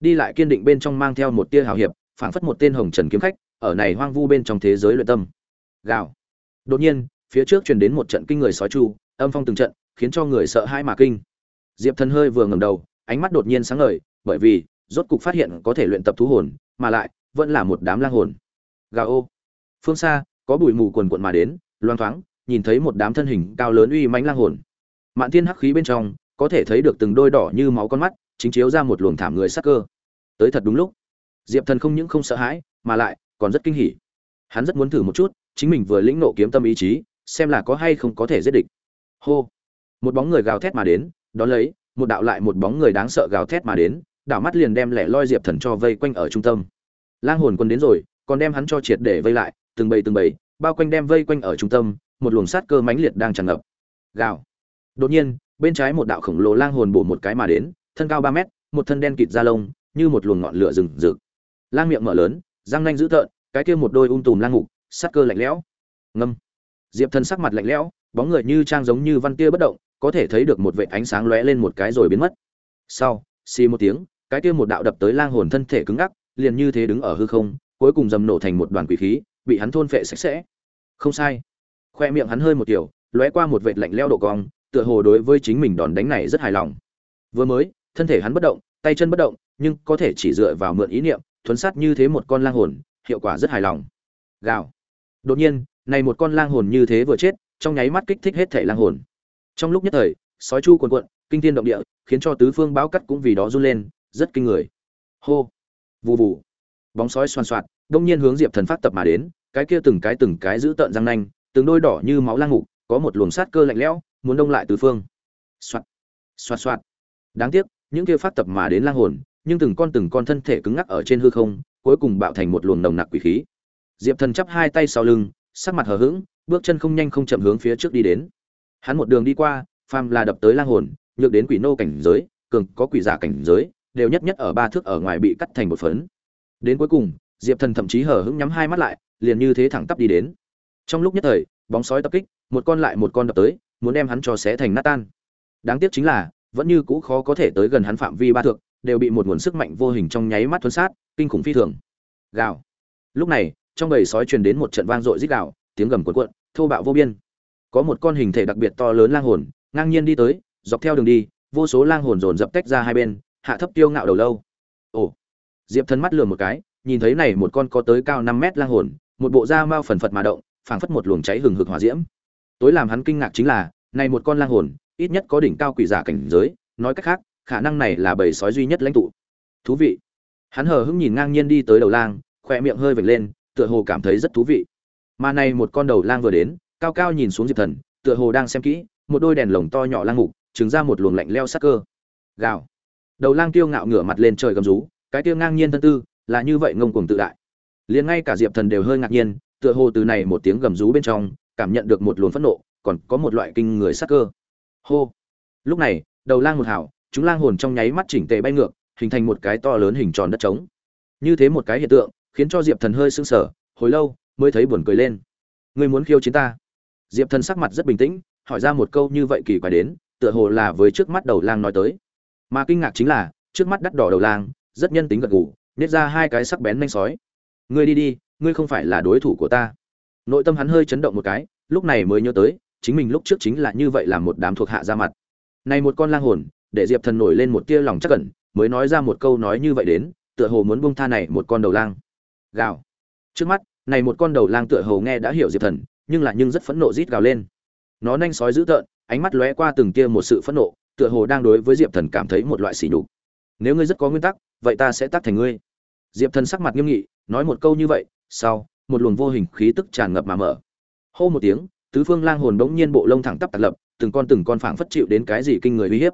Đi lại kiên định bên trong mang theo một tia hào hiệp, phảng phất một tên hồng trần kiếm khách, ở này hoang vu bên trong thế giới luyện tâm. Gào. Đột nhiên, phía trước truyền đến một trận kinh người sói chu, âm phong từng trận, khiến cho người sợ hãi mà kinh. Diệp thần hơi vừa ngẩng đầu, ánh mắt đột nhiên sáng ngời, bởi vì, rốt cục phát hiện có thể luyện tập thú hồn, mà lại, vẫn là một đám lang hồn. Gào ô. Phương xa, có bụi mù quần quận mà đến, loang thoáng, nhìn thấy một đám thân hình cao lớn uy mãnh lang hồn mạn thiên hắc khí bên trong, có thể thấy được từng đôi đỏ như máu con mắt, chính chiếu ra một luồng thảm người sắc cơ. Tới thật đúng lúc. Diệp thần không những không sợ hãi, mà lại còn rất kinh hỉ. Hắn rất muốn thử một chút, chính mình vừa lĩnh nộ kiếm tâm ý chí, xem là có hay không có thể giết địch. Hô. Một bóng người gào thét mà đến đón lấy, một đạo lại một bóng người đáng sợ gào thét mà đến, đảo mắt liền đem lẻ loi diệp thần cho vây quanh ở trung tâm. Lang hồn quân đến rồi, còn đem hắn cho triệt để vây lại, từng bầy từng bầy, bao quanh đem vây quanh ở trung tâm, một luồng sát cơ mãnh liệt đang tràn ngập. Gào đột nhiên, bên trái một đạo khổng lồ lang hồn bổ một cái mà đến, thân cao ba mét, một thân đen kịt da lông, như một luồng ngọn lửa rừng rực. Lang miệng mở lớn, răng nanh dữ tợn, cái kia một đôi ung tùm lang ngục sát cơ lạnh lẽo. Ngâm. Diệp thần sắc mặt lạnh lẽo, bóng người như trang giống như văn tia bất động, có thể thấy được một vệt ánh sáng lóe lên một cái rồi biến mất. Sau, xì một tiếng, cái kia một đạo đập tới lang hồn thân thể cứng ngắc, liền như thế đứng ở hư không, cuối cùng dầm nổ thành một đoàn quỷ khí, bị hắn thôn phệ sạch sẽ. Không sai. Khoe miệng hắn hơi một kiểu, lóe qua một vệt lạnh leo độ cong tựa hồ đối với chính mình đòn đánh này rất hài lòng. Vừa mới, thân thể hắn bất động, tay chân bất động, nhưng có thể chỉ dựa vào mượn ý niệm, thuấn sát như thế một con lang hồn, hiệu quả rất hài lòng. Gào. Đột nhiên, này một con lang hồn như thế vừa chết, trong nháy mắt kích thích hết thể lang hồn. Trong lúc nhất thời, sói chu cuồn cuộn, kinh thiên động địa, khiến cho tứ phương báo cắt cũng vì đó run lên, rất kinh người. Hô. Vù vù. Bóng sói xoan xoạt, đông nhiên hướng diệp thần phát tập mà đến, cái kia từng cái từng cái giữ tợn răng nanh, từng đôi đỏ như máu lang ngục, có một luồng sát cơ lạnh lẽo muốn đông lại tứ phương. Soạt soạt soạt. Đáng tiếc, những kia phát tập mà đến lang hồn, nhưng từng con từng con thân thể cứng ngắc ở trên hư không, cuối cùng bạo thành một luồng nồng nặc quỷ khí. Diệp thần chắp hai tay sau lưng, sắc mặt hờ hững, bước chân không nhanh không chậm hướng phía trước đi đến. Hắn một đường đi qua, phàm là đập tới lang hồn, nhược đến quỷ nô cảnh giới, cường có quỷ giả cảnh giới, đều nhất nhất ở ba thước ở ngoài bị cắt thành một phấn. Đến cuối cùng, diệp thần thậm chí hờ hững nhắm hai mắt lại, liền như thế thẳng tắp đi đến. Trong lúc nhất thời, bóng sói tập kích, một con lại một con đập tới muốn đem hắn cho xé thành nát tan. Đáng tiếc chính là, vẫn như cũ khó có thể tới gần hắn phạm vi ba thước, đều bị một nguồn sức mạnh vô hình trong nháy mắt thuấn sát, kinh khủng phi thường. Gào. Lúc này, trong bầy sói truyền đến một trận vang dội rít gào, tiếng gầm cuộn cuộn, thô bạo vô biên. Có một con hình thể đặc biệt to lớn lang hồn, ngang nhiên đi tới, dọc theo đường đi, vô số lang hồn dồn dập tách ra hai bên, hạ thấp tiêu ngạo đầu lâu. Ồ. Diệp thân mắt lườm một cái, nhìn thấy này một con có tới cao năm mét lang hồn, một bộ da mao phần phật mà động, phảng phất một luồng cháy hừng hực hỏa diễm tối làm hắn kinh ngạc chính là, này một con lang hồn, ít nhất có đỉnh cao quỷ giả cảnh giới, nói cách khác, khả năng này là bầy sói duy nhất lãnh tụ. Thú vị. Hắn hờ hững nhìn ngang nhiên đi tới đầu lang khoe miệng hơi vểnh lên, tựa hồ cảm thấy rất thú vị. Mà này một con đầu lang vừa đến, cao cao nhìn xuống diệp thần, tựa hồ đang xem kỹ, một đôi đèn lồng to nhỏ lang ngục trừng ra một luồng lạnh leo sắc cơ. Gào. Đầu lang tiêu ngạo ngửa mặt lên trời gầm rú, cái tiêu ngang nhiên thân tư, là như vậy ngông cuồng tự đại. Liền ngay cả diệp thần đều hơi ngạc nhiên, tựa hồ từ này một tiếng gầm rú bên trong cảm nhận được một luồng phẫn nộ còn có một loại kinh người sắc cơ. Hô. Lúc này đầu lang một hảo chúng lang hồn trong nháy mắt chỉnh tề bay ngược hình thành một cái to lớn hình tròn đất trống. Như thế một cái hiện tượng khiến cho diệp thần hơi sững sờ, hồi lâu mới thấy buồn cười lên. Ngươi muốn khiêu chiến ta? Diệp thần sắc mặt rất bình tĩnh hỏi ra một câu như vậy kỳ quái đến tựa hồ là với trước mắt đầu lang nói tới. Mà kinh ngạc chính là trước mắt đắt đỏ đầu lang rất nhân tính gật gù nết ra hai cái sắc bén nhanh sói. Ngươi đi đi ngươi không phải là đối thủ của ta nội tâm hắn hơi chấn động một cái, lúc này mới nhớ tới, chính mình lúc trước chính là như vậy làm một đám thuộc hạ ra mặt. Này một con lang hồn, để diệp thần nổi lên một tia lòng chắc cẩn mới nói ra một câu nói như vậy đến, tựa hồ muốn buông tha này một con đầu lang. Gào. Trước mắt, này một con đầu lang tựa hồ nghe đã hiểu diệp thần, nhưng là nhưng rất phẫn nộ rít gào lên. Nó nhanh sói dữ tợn, ánh mắt lóe qua từng tia một sự phẫn nộ, tựa hồ đang đối với diệp thần cảm thấy một loại sỉ nhục. Nếu ngươi rất có nguyên tắc, vậy ta sẽ tắt thành ngươi. Diệp thần sắc mặt nghiêm nghị, nói một câu như vậy, sau một luồng vô hình khí tức tràn ngập mà mở. Hô một tiếng, tứ phương lang hồn bỗng nhiên bộ lông thẳng tắp tạt lập, từng con từng con phảng phất chịu đến cái gì kinh người uy hiếp.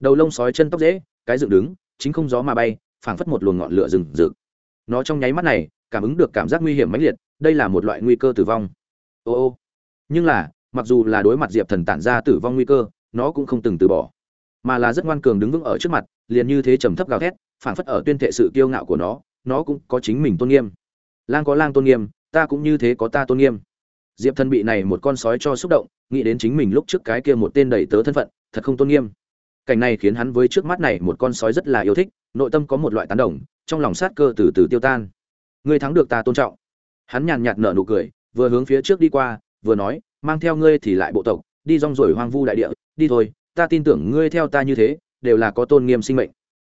Đầu lông sói chân tóc dễ, cái dựng đứng, chính không gió mà bay, phảng phất một luồng ngọn lửa rừng rực. Nó trong nháy mắt này, cảm ứng được cảm giác nguy hiểm mãnh liệt, đây là một loại nguy cơ tử vong. Ô ô. Nhưng là, mặc dù là đối mặt diệp thần tản ra tử vong nguy cơ, nó cũng không từng từ bỏ. Mà là rất ngoan cường đứng vững ở trước mặt, liền như thế trầm thấp gào thét, phảng phất ở tuyên thệ sự kiêu ngạo của nó nó cũng có chính mình tôn nghiêm lang có lang tôn nghiêm, ta cũng như thế có ta tôn nghiêm. Diệp thần bị này một con sói cho xúc động, nghĩ đến chính mình lúc trước cái kia một tên đầy tớ thân phận, thật không tôn nghiêm. Cảnh này khiến hắn với trước mắt này một con sói rất là yêu thích, nội tâm có một loại tán đồng, trong lòng sát cơ từ từ tiêu tan. Ngươi thắng được ta tôn trọng. Hắn nhàn nhạt nở nụ cười, vừa hướng phía trước đi qua, vừa nói, mang theo ngươi thì lại bộ tộc, đi rong ruổi hoang vu đại địa, đi thôi, ta tin tưởng ngươi theo ta như thế, đều là có tôn nghiêm sinh mệnh.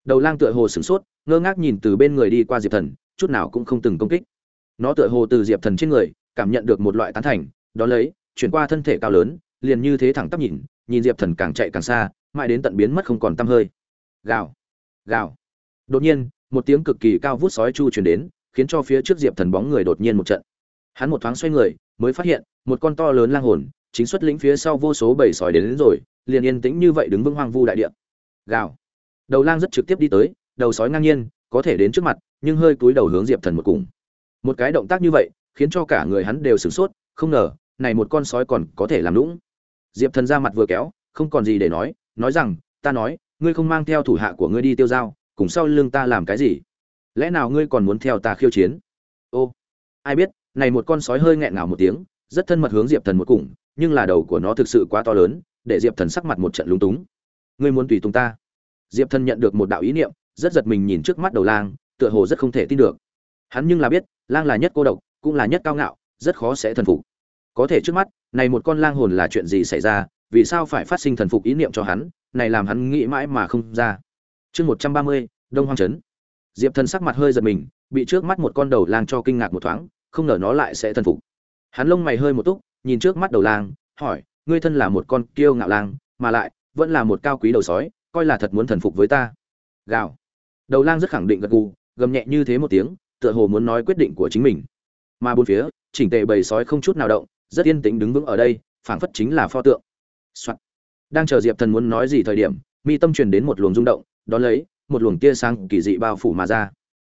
Đầu lang tựa hồ sửng sốt, ngơ ngác nhìn từ bên người đi qua diệp thần, chút nào cũng không từng công kích nó tựa hồ từ diệp thần trên người cảm nhận được một loại tán thành đó lấy chuyển qua thân thể cao lớn liền như thế thẳng tắp nhìn nhìn diệp thần càng chạy càng xa mãi đến tận biến mất không còn tăm hơi. Gào gào. Đột nhiên một tiếng cực kỳ cao vút sói chu truyền đến khiến cho phía trước diệp thần bóng người đột nhiên một trận. Hắn một thoáng xoay người mới phát hiện một con to lớn lang hồn chính xuất lĩnh phía sau vô số bầy sói đến, đến rồi liền yên tĩnh như vậy đứng vững hoang vu đại địa. Gào. Đầu lang rất trực tiếp đi tới đầu sói ngang nhiên có thể đến trước mặt nhưng hơi cúi đầu hướng diệp thần một cùng một cái động tác như vậy, khiến cho cả người hắn đều sửng sốt, không ngờ, này một con sói còn có thể làm lũng diệp thần ra mặt vừa kéo, không còn gì để nói nói rằng, ta nói, ngươi không mang theo thủ hạ của ngươi đi tiêu dao cùng sau lưng ta làm cái gì? Lẽ nào ngươi còn muốn theo ta khiêu chiến? Ô, ai biết, này một con sói hơi nghẹn ngào một tiếng, rất thân mật hướng diệp thần một cùng nhưng là đầu của nó thực sự quá to lớn, để diệp thần sắc mặt một trận lúng túng. Ngươi muốn tùy tùng ta? Diệp thần nhận được một đạo ý niệm, rất giật mình nhìn trước mắt đầu lang, tựa hồ rất không thể tin được hắn nhưng là biết, lang là nhất cô độc, cũng là nhất cao ngạo, rất khó sẽ thần phục. Có thể trước mắt, này một con lang hồn là chuyện gì xảy ra, vì sao phải phát sinh thần phục ý niệm cho hắn, này làm hắn nghĩ mãi mà không ra. Chương một trăm ba mươi, đông hoang trấn. Diệp thần sắc mặt hơi giật mình, bị trước mắt một con đầu lang cho kinh ngạc một thoáng, không ngờ nó lại sẽ thần phục. Hắn lông mày hơi một túc, nhìn trước mắt đầu lang, hỏi, ngươi thân là một con kiêu ngạo lang, mà lại vẫn là một cao quý đầu sói, coi là thật muốn thần phục với ta. Gào. Đầu lang rất khẳng định gật gù, gầm nhẹ như thế một tiếng tựa hồ muốn nói quyết định của chính mình. Mà bốn phía, chỉnh tề bầy sói không chút nào động, rất yên tĩnh đứng vững ở đây, phảng phất chính là pho tượng. Soạn. đang chờ diệp thần muốn nói gì thời điểm, mi tâm truyền đến một luồng rung động, đón lấy, một luồng tia sáng kỳ dị bao phủ mà ra.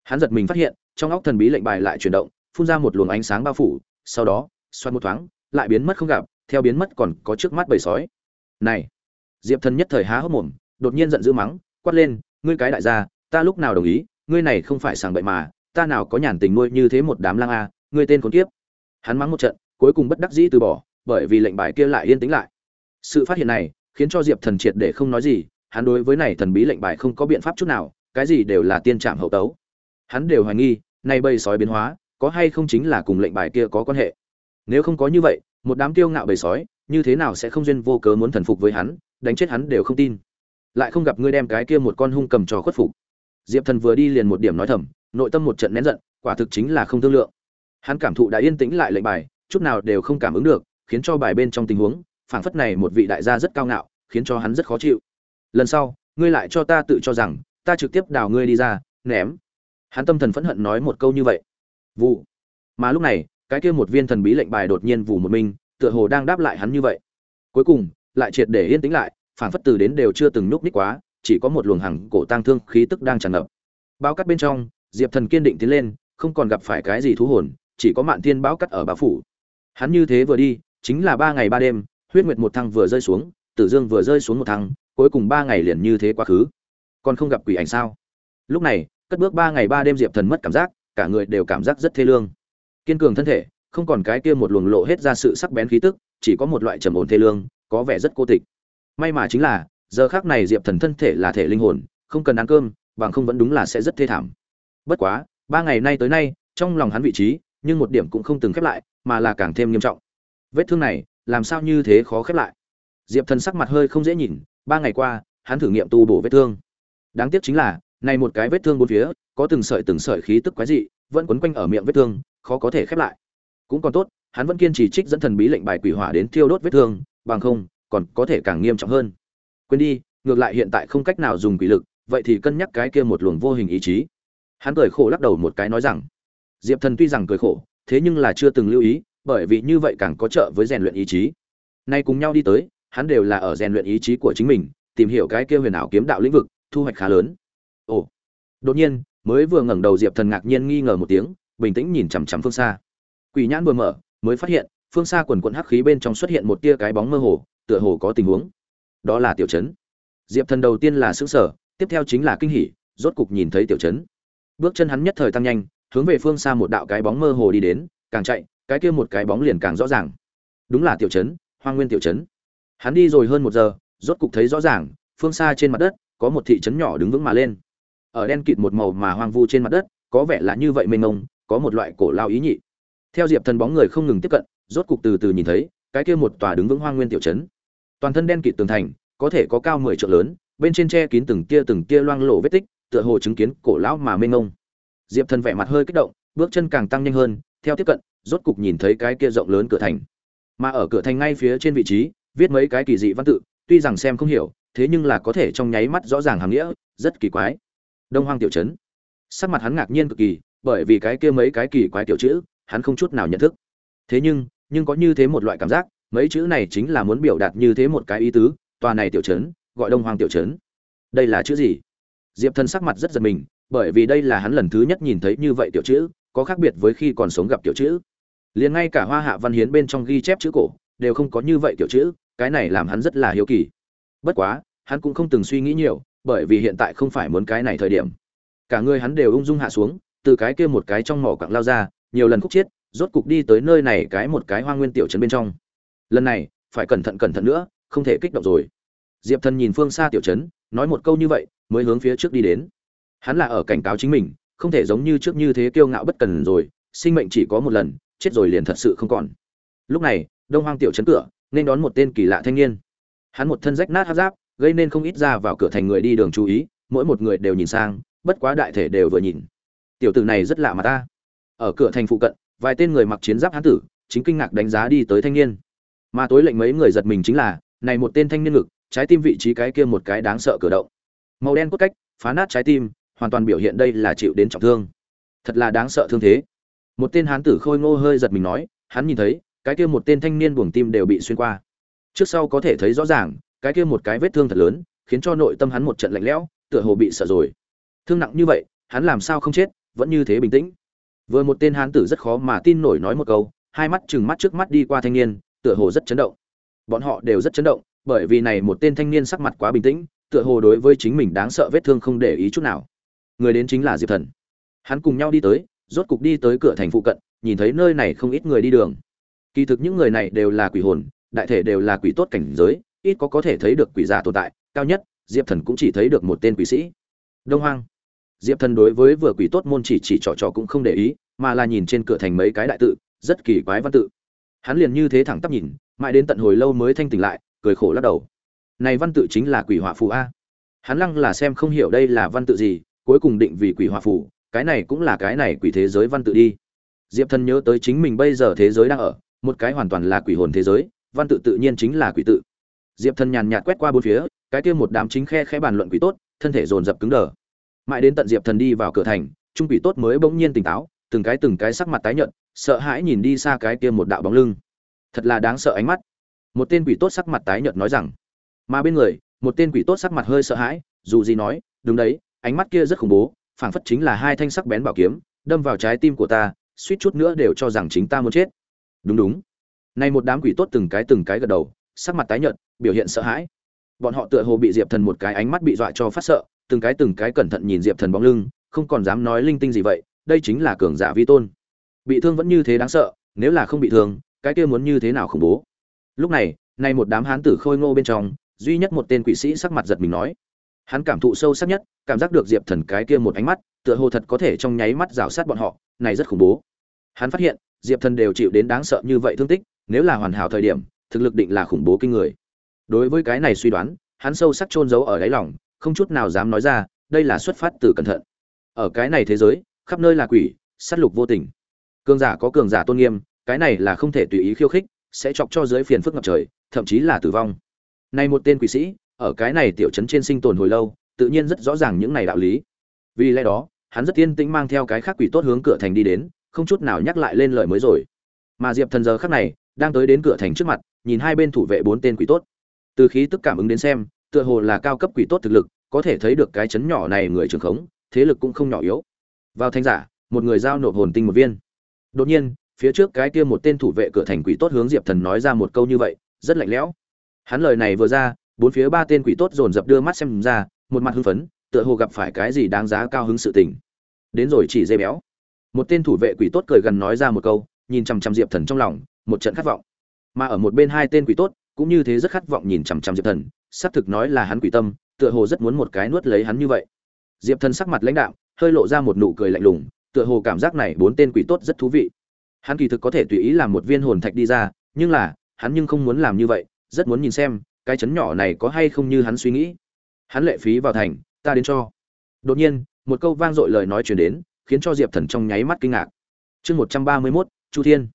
Hắn giật mình phát hiện, trong óc thần bí lệnh bài lại chuyển động, phun ra một luồng ánh sáng bao phủ, sau đó xoan một thoáng, lại biến mất không gặp, theo biến mất còn có trước mắt bầy sói. Này! Diệp thần nhất thời há hốc mồm, đột nhiên giận dữ mắng, quát lên, ngươi cái đại gia, ta lúc nào đồng ý, ngươi này không phải sàng bậy mà ta nào có nhàn tình nuôi như thế một đám lang a, ngươi tên con kiếp. Hắn mắng một trận, cuối cùng bất đắc dĩ từ bỏ, bởi vì lệnh bài kia lại yên tĩnh lại. Sự phát hiện này, khiến cho diệp thần triệt để không nói gì, hắn đối với này thần bí lệnh bài không có biện pháp chút nào, cái gì đều là tiên trạm hậu tấu. Hắn đều hoài nghi nay bầy sói biến hóa, có hay không chính là cùng lệnh bài kia có quan hệ. Nếu không có như vậy, một đám tiêu ngạo bầy sói, như thế nào sẽ không duyên vô cớ muốn thần phục với hắn, đánh chết hắn đều không tin. Lại không gặp ngươi đem cái kia một con hung cầm trò khuất phục. Diệp thần vừa đi liền một điểm nói thầm nội tâm một trận nén giận, quả thực chính là không thương lượng. Hắn cảm thụ đã yên tĩnh lại lệnh bài, chút nào đều không cảm ứng được, khiến cho bài bên trong tình huống, phảng phất này một vị đại gia rất cao ngạo, khiến cho hắn rất khó chịu. Lần sau, ngươi lại cho ta tự cho rằng, ta trực tiếp đào ngươi đi ra, ném. Hắn tâm thần phẫn hận nói một câu như vậy. Vụ. Mà lúc này, cái kia một viên thần bí lệnh bài đột nhiên vù một mình, tựa hồ đang đáp lại hắn như vậy. Cuối cùng, lại triệt để yên tĩnh lại, phảng phất từ đến đều chưa từng núp ních quá, chỉ có một luồng hằng cổ tang thương khí tức đang tràn ngập. Bao cắt bên trong diệp thần kiên định tiến lên, không còn gặp phải cái gì thú hồn, chỉ có mạn thiên bão cắt ở bà phủ. Hắn như thế vừa đi, chính là ba ngày ba đêm, huyết nguyệt một thăng vừa rơi xuống, tử dương vừa rơi xuống một thăng, cuối cùng ba ngày liền như thế quá khứ. Còn không gặp quỷ ảnh sao? Lúc này, cất bước ba ngày ba đêm diệp thần mất cảm giác, cả người đều cảm giác rất thê lương. Kiên cường thân thể, không còn cái kia một luồng lộ hết ra sự sắc bén khí tức, chỉ có một loại trầm ổn thê lương, có vẻ rất cô tịch. May mà chính là, giờ khác này diệp thần thân thể là thể linh hồn, không cần ăn cơm, bằng không vẫn đúng là sẽ rất thê thảm bất quá, ba ngày nay tới nay, trong lòng hắn vị trí, nhưng một điểm cũng không từng khép lại, mà là càng thêm nghiêm trọng. Vết thương này, làm sao như thế khó khép lại? Diệp thần sắc mặt hơi không dễ nhìn, ba ngày qua, hắn thử nghiệm tu bổ vết thương. Đáng tiếc chính là, này một cái vết thương bốn phía, có từng sợi từng sợi khí tức quái dị, vẫn quấn quanh ở miệng vết thương, khó có thể khép lại. Cũng còn tốt, hắn vẫn kiên trì trích dẫn thần bí lệnh bài quỷ hỏa đến thiêu đốt vết thương, bằng không, còn có thể càng nghiêm trọng hơn. Quên đi, ngược lại hiện tại không cách nào dùng quỷ lực, vậy thì cân nhắc cái kia một luồng vô hình ý chí hắn cười khổ lắc đầu một cái nói rằng, diệp thần tuy rằng cười khổ, thế nhưng là chưa từng lưu ý, bởi vì như vậy càng có trợ với rèn luyện ý chí. Nay cùng nhau đi tới, hắn đều là ở rèn luyện ý chí của chính mình, tìm hiểu cái kia huyền ảo kiếm đạo lĩnh vực, thu hoạch khá lớn. Ồ. Đột nhiên, mới vừa ngẩng đầu diệp thần ngạc nhiên nghi ngờ một tiếng, bình tĩnh nhìn chằm chằm phương xa. Quỷ nhãn vừa mở, mới phát hiện, phương xa quần quận hắc khí bên trong xuất hiện một tia cái bóng mơ hồ, tựa hồ có tình huống. Đó là tiểu trấn diệp thần đầu tiên là xứng sở tiếp theo chính là kinh hỉ, rốt cục nhìn thấy tiểu trấn bước chân hắn nhất thời tăng nhanh, hướng về phương xa một đạo cái bóng mơ hồ đi đến, càng chạy, cái kia một cái bóng liền càng rõ ràng. Đúng là tiểu trấn hoa nguyên tiểu trấn hắn đi rồi hơn một giờ, rốt cục thấy rõ ràng, phương xa trên mặt đất, có một thị trấn nhỏ đứng vững mà lên. Ở đen kịt một màu mà hoang vu trên mặt đất, có vẻ là như vậy mênh mông, có một loại cổ lao ý nhị. Theo diệp thần bóng người không ngừng tiếp cận, rốt cục từ từ nhìn thấy, cái kia một tòa đứng vững hoang nguyên tiểu trấn toàn thân đen kịt tường thành, có thể có cao mười trượng lớn, bên trên che kín từng kia từng kia loang lổ vết tích tựa hồ chứng kiến cổ lão mà mênh mông. Diệp thần vẻ mặt hơi kích động, bước chân càng tăng nhanh hơn, theo tiếp cận, rốt cục nhìn thấy cái kia rộng lớn cửa thành. Mà ở cửa thành ngay phía trên vị trí, viết mấy cái kỳ dị văn tự, tuy rằng xem không hiểu, thế nhưng là có thể trong nháy mắt rõ ràng hàm nghĩa, rất kỳ quái. Đông hoang tiểu trấn. Sắc mặt hắn ngạc nhiên cực kỳ, bởi vì cái kia mấy cái kỳ quái tiểu chữ, hắn không chút nào nhận thức. Thế nhưng nhưng có như thế một loại cảm giác, mấy chữ này chính là muốn biểu đạt như thế một cái ý tứ, tòa này tiểu trấn, gọi đông hoang tiểu trấn. Đây là chữ gì? Diệp thần sắc mặt rất giật mình, bởi vì đây là hắn lần thứ nhất nhìn thấy như vậy tiểu chữ, có khác biệt với khi còn sống gặp tiểu chữ. Liền ngay cả hoa hạ văn hiến bên trong ghi chép chữ cổ, đều không có như vậy tiểu chữ, cái này làm hắn rất là hiếu kỳ. Bất quá, hắn cũng không từng suy nghĩ nhiều, bởi vì hiện tại không phải muốn cái này thời điểm. Cả người hắn đều ung dung hạ xuống, từ cái kia một cái trong mỏ quặng lao ra, nhiều lần khúc chiết, rốt cục đi tới nơi này cái một cái hoa nguyên tiểu trấn bên trong. Lần này, phải cẩn thận cẩn thận nữa, không thể kích động rồi. Diệp thần nhìn phương xa tiểu trấn nói một câu như vậy, mới hướng phía trước đi đến. Hắn là ở cảnh cáo chính mình, không thể giống như trước như thế kiêu ngạo bất cần rồi, sinh mệnh chỉ có một lần, chết rồi liền thật sự không còn. Lúc này, đông hoang tiểu chấn cửa, nên đón một tên kỳ lạ thanh niên. Hắn một thân rách nát hát giáp, gây nên không ít ra vào cửa thành người đi đường chú ý, mỗi một người đều nhìn sang, bất quá đại thể đều vừa nhìn. Tiểu tử này rất lạ mà ta. Ở cửa thành phụ cận, vài tên người mặc chiến giáp hán tử, chính kinh ngạc đánh giá đi tới thanh niên. Mà tối lệnh mấy người giật mình chính là, này một tên thanh niên ngực trái tim vị trí cái kia một cái đáng sợ cử động. Màu đen cốt cách, phá nát trái tim, hoàn toàn biểu hiện đây là chịu đến trọng thương. Thật là đáng sợ thương thế. Một tên hán tử khôi ngô hơi giật mình nói, hắn nhìn thấy, cái kia một tên thanh niên buồng tim đều bị xuyên qua. Trước sau có thể thấy rõ ràng, cái kia một cái vết thương thật lớn, khiến cho nội tâm hắn một trận lạnh lẽo, tựa hồ bị sợ rồi. Thương nặng như vậy, hắn làm sao không chết, vẫn như thế bình tĩnh. Vừa một tên hán tử rất khó mà tin nổi nói một câu, hai mắt chừng mắt trước mắt đi qua thanh niên, tựa hồ rất chấn động. Bọn họ đều rất chấn động bởi vì này một tên thanh niên sắc mặt quá bình tĩnh, tựa hồ đối với chính mình đáng sợ vết thương không để ý chút nào. Người đến chính là diệp thần. Hắn cùng nhau đi tới, rốt cục đi tới cửa thành phụ cận, nhìn thấy nơi này không ít người đi đường. Kỳ thực những người này đều là quỷ hồn, đại thể đều là quỷ tốt cảnh giới, ít có có thể thấy được quỷ giả tồn tại, cao nhất, diệp thần cũng chỉ thấy được một tên quỷ sĩ. Đông hoang. Diệp thần đối với vừa quỷ tốt môn chỉ chỉ trò trò cũng không để ý, mà là nhìn trên cửa thành mấy cái đại tự, rất kỳ quái văn tự. Hắn liền như thế thẳng tắp nhìn, mãi đến tận hồi lâu mới thanh tỉnh lại cười khổ lắc đầu. Này văn tự chính là quỷ họa phù a. Hắn lăng là xem không hiểu đây là văn tự gì, cuối cùng định vì quỷ họa phù, cái này cũng là cái này quỷ thế giới văn tự đi. Diệp thần nhớ tới chính mình bây giờ thế giới đang ở, một cái hoàn toàn là quỷ hồn thế giới, văn tự tự nhiên chính là quỷ tự. Diệp thần nhàn nhạt quét qua bốn phía, cái kia một đám chính khe khẽ bàn luận quỷ tốt, thân thể dồn dập cứng đờ. Mãi đến tận diệp thần đi vào cửa thành, trung quỷ tốt mới bỗng nhiên tỉnh táo, từng cái từng cái sắc mặt tái nhợt, sợ hãi nhìn đi xa cái kia một đạo bóng lưng. Thật là đáng sợ ánh mắt một tên quỷ tốt sắc mặt tái nhợt nói rằng, mà bên người, một tên quỷ tốt sắc mặt hơi sợ hãi, dù gì nói, đúng đấy, ánh mắt kia rất khủng bố, phảng phất chính là hai thanh sắc bén bảo kiếm, đâm vào trái tim của ta, suýt chút nữa đều cho rằng chính ta muốn chết. Đúng đúng. Nay một đám quỷ tốt từng cái từng cái gật đầu, sắc mặt tái nhợt, biểu hiện sợ hãi. Bọn họ tựa hồ bị diệp thần một cái ánh mắt bị dọa cho phát sợ, từng cái từng cái cẩn thận nhìn diệp thần bóng lưng, không còn dám nói linh tinh gì vậy, đây chính là cường giả vi tôn. Bị thương vẫn như thế đáng sợ, nếu là không bị thương, cái kia muốn như thế nào khủng bố? Lúc này, nay một đám hán tử khôi ngô bên trong, duy nhất một tên quỷ sĩ sắc mặt giật mình nói. Hắn cảm thụ sâu sắc nhất, cảm giác được diệp thần cái kia một ánh mắt, tựa hồ thật có thể trong nháy mắt rào sát bọn họ, này rất khủng bố. Hắn phát hiện, diệp thần đều chịu đến đáng sợ như vậy thương tích, nếu là hoàn hảo thời điểm, thực lực định là khủng bố kinh người. Đối với cái này suy đoán, hắn sâu sắc chôn giấu ở đáy lòng, không chút nào dám nói ra, đây là xuất phát từ cẩn thận. Ở cái này thế giới, khắp nơi là quỷ, sát lục vô tình. Cường giả có cường giả tôn nghiêm, cái này là không thể tùy ý khiêu khích sẽ chọc cho dưới phiền phức ngập trời, thậm chí là tử vong. Này một tên quỷ sĩ, ở cái này tiểu trấn trên sinh tồn hồi lâu, tự nhiên rất rõ ràng những này đạo lý. Vì lẽ đó, hắn rất yên tĩnh mang theo cái khác quỷ tốt hướng cửa thành đi đến, không chút nào nhắc lại lên lời mới rồi. Mà diệp thần giờ khắc này, đang tới đến cửa thành trước mặt, nhìn hai bên thủ vệ bốn tên quỷ tốt. Từ khí tức cảm ứng đến xem, tựa hồ là cao cấp quỷ tốt thực lực, có thể thấy được cái chấn nhỏ này người trưởng khống, thế lực cũng không nhỏ yếu. Vào thanh giả, một người giao nộp hồn tinh một viên. Đột nhiên phía trước cái kia một tên thủ vệ cửa thành quỷ tốt hướng diệp thần nói ra một câu như vậy, rất lạnh lẽo. Hắn lời này vừa ra, bốn phía ba tên quỷ tốt dồn dập đưa mắt xem ra, một mặt hưng phấn, tựa hồ gặp phải cái gì đáng giá cao hứng sự tình. Đến rồi chỉ dây béo. Một tên thủ vệ quỷ tốt cười gần nói ra một câu, nhìn chằm chằm diệp thần trong lòng, một trận khát vọng. Mà ở một bên hai tên quỷ tốt, cũng như thế rất khát vọng nhìn chằm chằm diệp thần, xác thực nói là hắn quỷ tâm, tựa hồ rất muốn một cái nuốt lấy hắn như vậy. Diệp thần sắc mặt lãnh đạo hơi lộ ra một nụ cười lạnh lùng, tựa hồ cảm giác này bốn tên quỷ tốt rất thú vị hắn kỳ thực có thể tùy ý làm một viên hồn thạch đi ra, nhưng là, hắn nhưng không muốn làm như vậy, rất muốn nhìn xem, cái chấn nhỏ này có hay không như hắn suy nghĩ. Hắn lệ phí vào thành, ta đến cho. Đột nhiên, một câu vang dội lời nói truyền đến, khiến cho diệp thần trong nháy mắt kinh ngạc. Chương một trăm ba mươi mốt, chu thiên.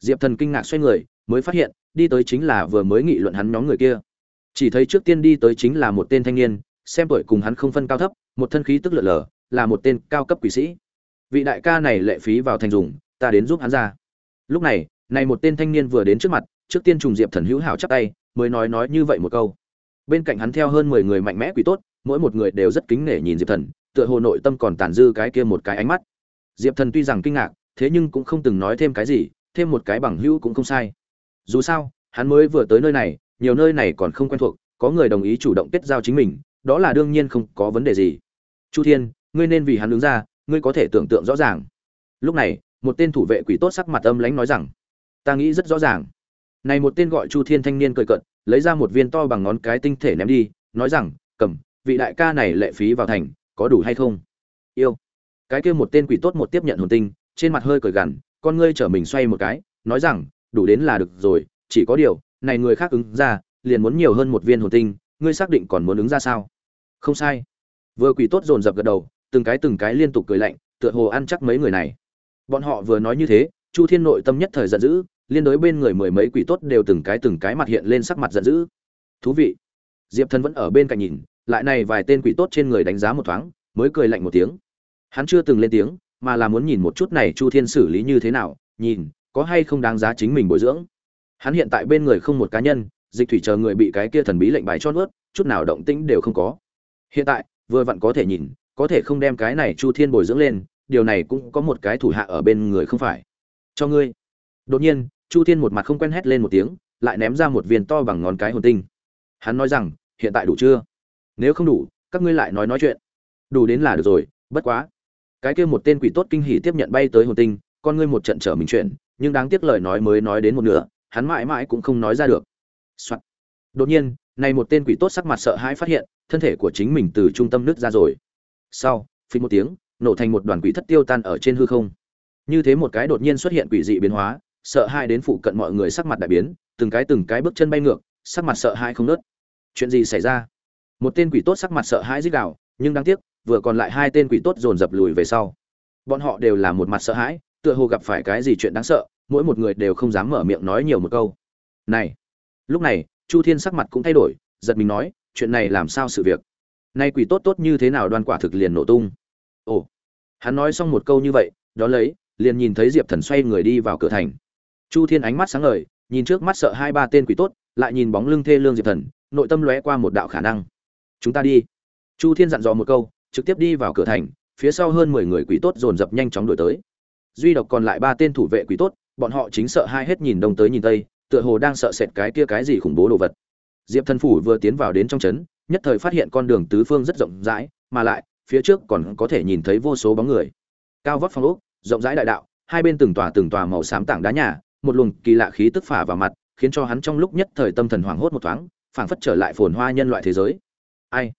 Diệp thần kinh ngạc xoay người, mới phát hiện, đi tới chính là vừa mới nghị luận hắn nhóm người kia. Chỉ thấy trước tiên đi tới chính là một tên thanh niên, xem tuổi cùng hắn không phân cao thấp, một thân khí tức lượn lờ, là một tên cao cấp quỷ sĩ. Vị đại ca này lệ phí vào thành dùng ta đến giúp hắn ra. Lúc này này một tên thanh niên vừa đến trước mặt, trước tiên trùng diệp thần hữu hảo chắp tay, mới nói nói như vậy một câu. Bên cạnh hắn theo hơn mười người mạnh mẽ quỷ tốt, mỗi một người đều rất kính nể nhìn diệp thần, tựa hồ nội tâm còn tàn dư cái kia một cái ánh mắt. Diệp thần tuy rằng kinh ngạc, thế nhưng cũng không từng nói thêm cái gì, thêm một cái bằng hữu cũng không sai. Dù sao, hắn mới vừa tới nơi này, nhiều nơi này còn không quen thuộc, có người đồng ý chủ động kết giao chính mình, đó là đương nhiên không có vấn đề gì. Chu thiên, ngươi nên vì hắn đứng ra, ngươi có thể tưởng tượng rõ ràng. Lúc này một tên thủ vệ quỷ tốt sắc mặt âm lãnh nói rằng, ta nghĩ rất rõ ràng. Này một tên gọi chu thiên thanh niên cười cận lấy ra một viên to bằng ngón cái tinh thể ném đi, nói rằng, cầm, vị đại ca này lệ phí vào thành, có đủ hay không? Yêu. Cái kia một tên quỷ tốt một tiếp nhận hồn tinh, trên mặt hơi cười gằn, con ngươi trở mình xoay một cái, nói rằng, đủ đến là được rồi, chỉ có điều, này người khác ứng ra, liền muốn nhiều hơn một viên hồn tinh, ngươi xác định còn muốn ứng ra sao? Không sai. Vừa quỷ tốt dồn dập gật đầu, từng cái từng cái liên tục cười lạnh, tựa hồ ăn chắc mấy người này bọn họ vừa nói như thế, chu thiên nội tâm nhất thời giận dữ, liên đối bên người mười mấy quỷ tốt đều từng cái từng cái mặt hiện lên sắc mặt giận dữ. Thú vị. Diệp thần vẫn ở bên cạnh nhìn, lại này vài tên quỷ tốt trên người đánh giá một thoáng, mới cười lạnh một tiếng. Hắn chưa từng lên tiếng, mà là muốn nhìn một chút này chu thiên xử lý như thế nào, nhìn, có hay không đáng giá chính mình bồi dưỡng. Hắn hiện tại bên người không một cá nhân, dịch thủy chờ người bị cái kia thần bí lệnh bài cho nuốt, chút nào động tĩnh đều không có. Hiện tại, vừa vặn có thể nhìn, có thể không đem cái này chu thiên bồi dưỡng lên điều này cũng có một cái thủ hạ ở bên người không phải. Cho ngươi. Đột nhiên, chu thiên một mặt không quen hét lên một tiếng, lại ném ra một viên to bằng ngón cái hồn tinh. Hắn nói rằng, hiện tại đủ chưa? Nếu không đủ, các ngươi lại nói nói chuyện. Đủ đến là được rồi, bất quá. Cái kia một tên quỷ tốt kinh hỉ tiếp nhận bay tới hồn tinh, con ngươi một trận trở mình chuyện, nhưng đáng tiếc lời nói mới nói đến một nửa, hắn mãi mãi cũng không nói ra được、Soạn. đột nhiên, này một tên quỷ tốt sắc mặt sợ hãi phát hiện, thân thể của chính mình từ trung tâm nước ra rồi. Sau phí một tiếng nổ thành một đoàn quỷ thất tiêu tan ở trên hư không. Như thế một cái đột nhiên xuất hiện quỷ dị biến hóa, sợ hai đến phụ cận mọi người sắc mặt đại biến, từng cái từng cái bước chân bay ngược, sắc mặt sợ hãi không nớt chuyện gì xảy ra? Một tên quỷ tốt sắc mặt sợ hãi dích đạo nhưng đáng tiếc, vừa còn lại hai tên quỷ tốt dồn dập lùi về sau. Bọn họ đều là một mặt sợ hãi, tựa hồ gặp phải cái gì chuyện đáng sợ, mỗi một người đều không dám mở miệng nói nhiều một câu. Này! Lúc này, chu thiên sắc mặt cũng thay đổi, giật mình nói, chuyện này làm sao sự việc? Nay quỷ tốt tốt như thế nào đoan quả thực liền nổ tung ồ. Hắn nói xong một câu như vậy đó lấy, liền nhìn thấy diệp thần xoay người đi vào cửa thành. Chu thiên ánh mắt sáng ngời, nhìn trước mắt sợ hai ba tên quỷ tốt, lại nhìn bóng lưng thê lương diệp thần, nội tâm lóe qua một đạo khả năng. Chúng ta đi. Chu thiên dặn dò một câu, trực tiếp đi vào cửa thành, phía sau hơn mười người quỷ tốt dồn dập nhanh chóng đổi tới. Duy độc còn lại ba tên thủ vệ quỷ tốt, bọn họ chính sợ hai hết nhìn đông tới nhìn tây, tựa hồ đang sợ sệt cái kia cái gì khủng bố đồ vật. Diệp thần phủ vừa tiến vào đến trong trấn, nhất thời phát hiện con đường tứ phương rất rộng rãi, mà lại phía trước còn có thể nhìn thấy vô số bóng người. Cao vóc phong ốc, rộng rãi đại đạo, hai bên từng tòa từng tòa màu xám tảng đá nhà, một luồng kỳ lạ khí tức phả vào mặt, khiến cho hắn trong lúc nhất thời tâm thần hoảng hốt một thoáng, phảng phất trở lại phồn hoa nhân loại thế giới. Ai?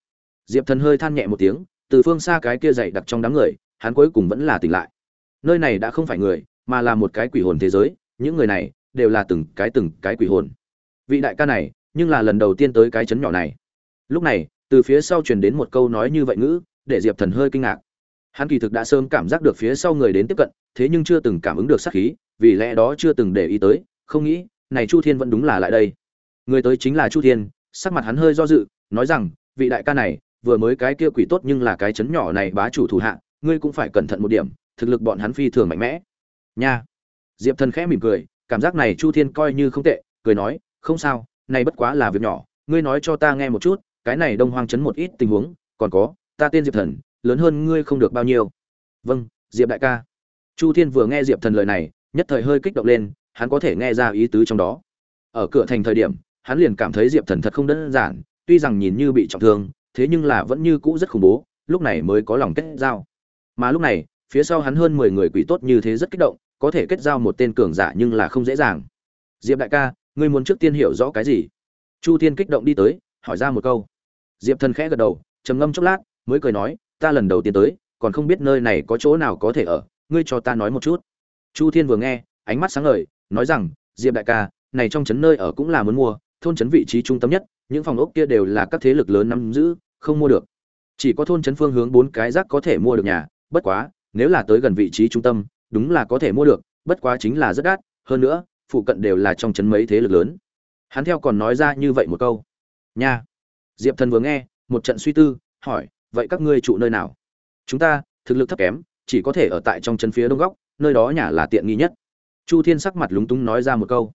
Diệp thần hơi than nhẹ một tiếng, từ phương xa cái kia dày đặc trong đám người, hắn cuối cùng vẫn là tỉnh lại. Nơi này đã không phải người, mà là một cái quỷ hồn thế giới, những người này đều là từng cái từng cái quỷ hồn. Vị đại ca này, nhưng là lần đầu tiên tới cái chấn nhỏ này. Lúc này, từ phía sau truyền đến một câu nói như vậy ngữ để diệp thần hơi kinh ngạc. Hắn kỳ thực đã sớm cảm giác được phía sau người đến tiếp cận, thế nhưng chưa từng cảm ứng được sát khí, vì lẽ đó chưa từng để ý tới, không nghĩ, này chu thiên vẫn đúng là lại đây. Người tới chính là chu thiên, sắc mặt hắn hơi do dự, nói rằng, vị đại ca này, vừa mới cái kia quỷ tốt nhưng là cái chấn nhỏ này bá chủ thủ hạ, ngươi cũng phải cẩn thận một điểm, thực lực bọn hắn phi thường mạnh mẽ. Nha. Diệp thần khẽ mỉm cười, cảm giác này chu thiên coi như không tệ, cười nói, không sao, này bất quá là việc nhỏ, ngươi nói cho ta nghe một chút, cái này đông hoang chấn một ít tình huống, còn có ta tên diệp thần, lớn hơn ngươi không được bao nhiêu. Vâng diệp đại ca. Chu thiên vừa nghe diệp thần lời này, nhất thời hơi kích động lên, hắn có thể nghe ra ý tứ trong đó. Ở cửa thành thời điểm, hắn liền cảm thấy diệp thần thật không đơn giản, tuy rằng nhìn như bị trọng thương, thế nhưng là vẫn như cũ rất khủng bố, lúc này mới có lòng kết giao. Mà lúc này, phía sau hắn hơn mười người quỷ tốt như thế rất kích động, có thể kết giao một tên cường giả nhưng là không dễ dàng. Diệp đại ca, ngươi muốn trước tiên hiểu rõ cái gì? Chu thiên kích động đi tới, hỏi ra một câu. Diệp thần khẽ gật đầu, trầm ngâm chốc lát mới cười nói, ta lần đầu tiên tới, còn không biết nơi này có chỗ nào có thể ở, ngươi cho ta nói một chút. Chu thiên vừa nghe, ánh mắt sáng ngời, nói rằng, diệp đại ca, này trong trấn nơi ở cũng là muốn mua, thôn trấn vị trí trung tâm nhất, những phòng ốc kia đều là các thế lực lớn nắm giữ, không mua được. Chỉ có thôn trấn phương hướng bốn cái rác có thể mua được nhà, bất quá, nếu là tới gần vị trí trung tâm, đúng là có thể mua được, bất quá chính là rất đắt, hơn nữa, phụ cận đều là trong trấn mấy thế lực lớn. Hắn theo còn nói ra như vậy một câu. Nha. Diệp thần vừa nghe, một trận suy tư, hỏi vậy các ngươi trụ nơi nào? Chúng ta, thực lực thấp kém, chỉ có thể ở tại trong chân phía đông góc, nơi đó nhà là tiện nghi nhất. Chu thiên sắc mặt lúng túng nói ra một câu.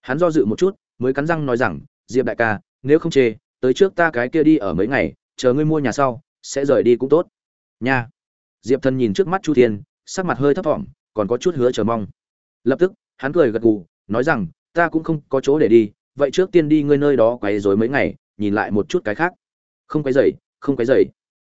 Hắn do dự một chút, mới cắn răng nói rằng, diệp đại ca, nếu không chê, tới trước ta cái kia đi ở mấy ngày, chờ ngươi mua nhà sau, sẽ rời đi cũng tốt. Nha. Diệp thần nhìn trước mắt chu thiên, sắc mặt hơi thấp thỏm, còn có chút hứa chờ mong. Lập tức, hắn cười gật gù, nói rằng, ta cũng không có chỗ để đi, vậy trước tiên đi ngươi nơi đó quấy rối mấy ngày, nhìn lại một chút cái khác. Không quấy dậy không quấy dậy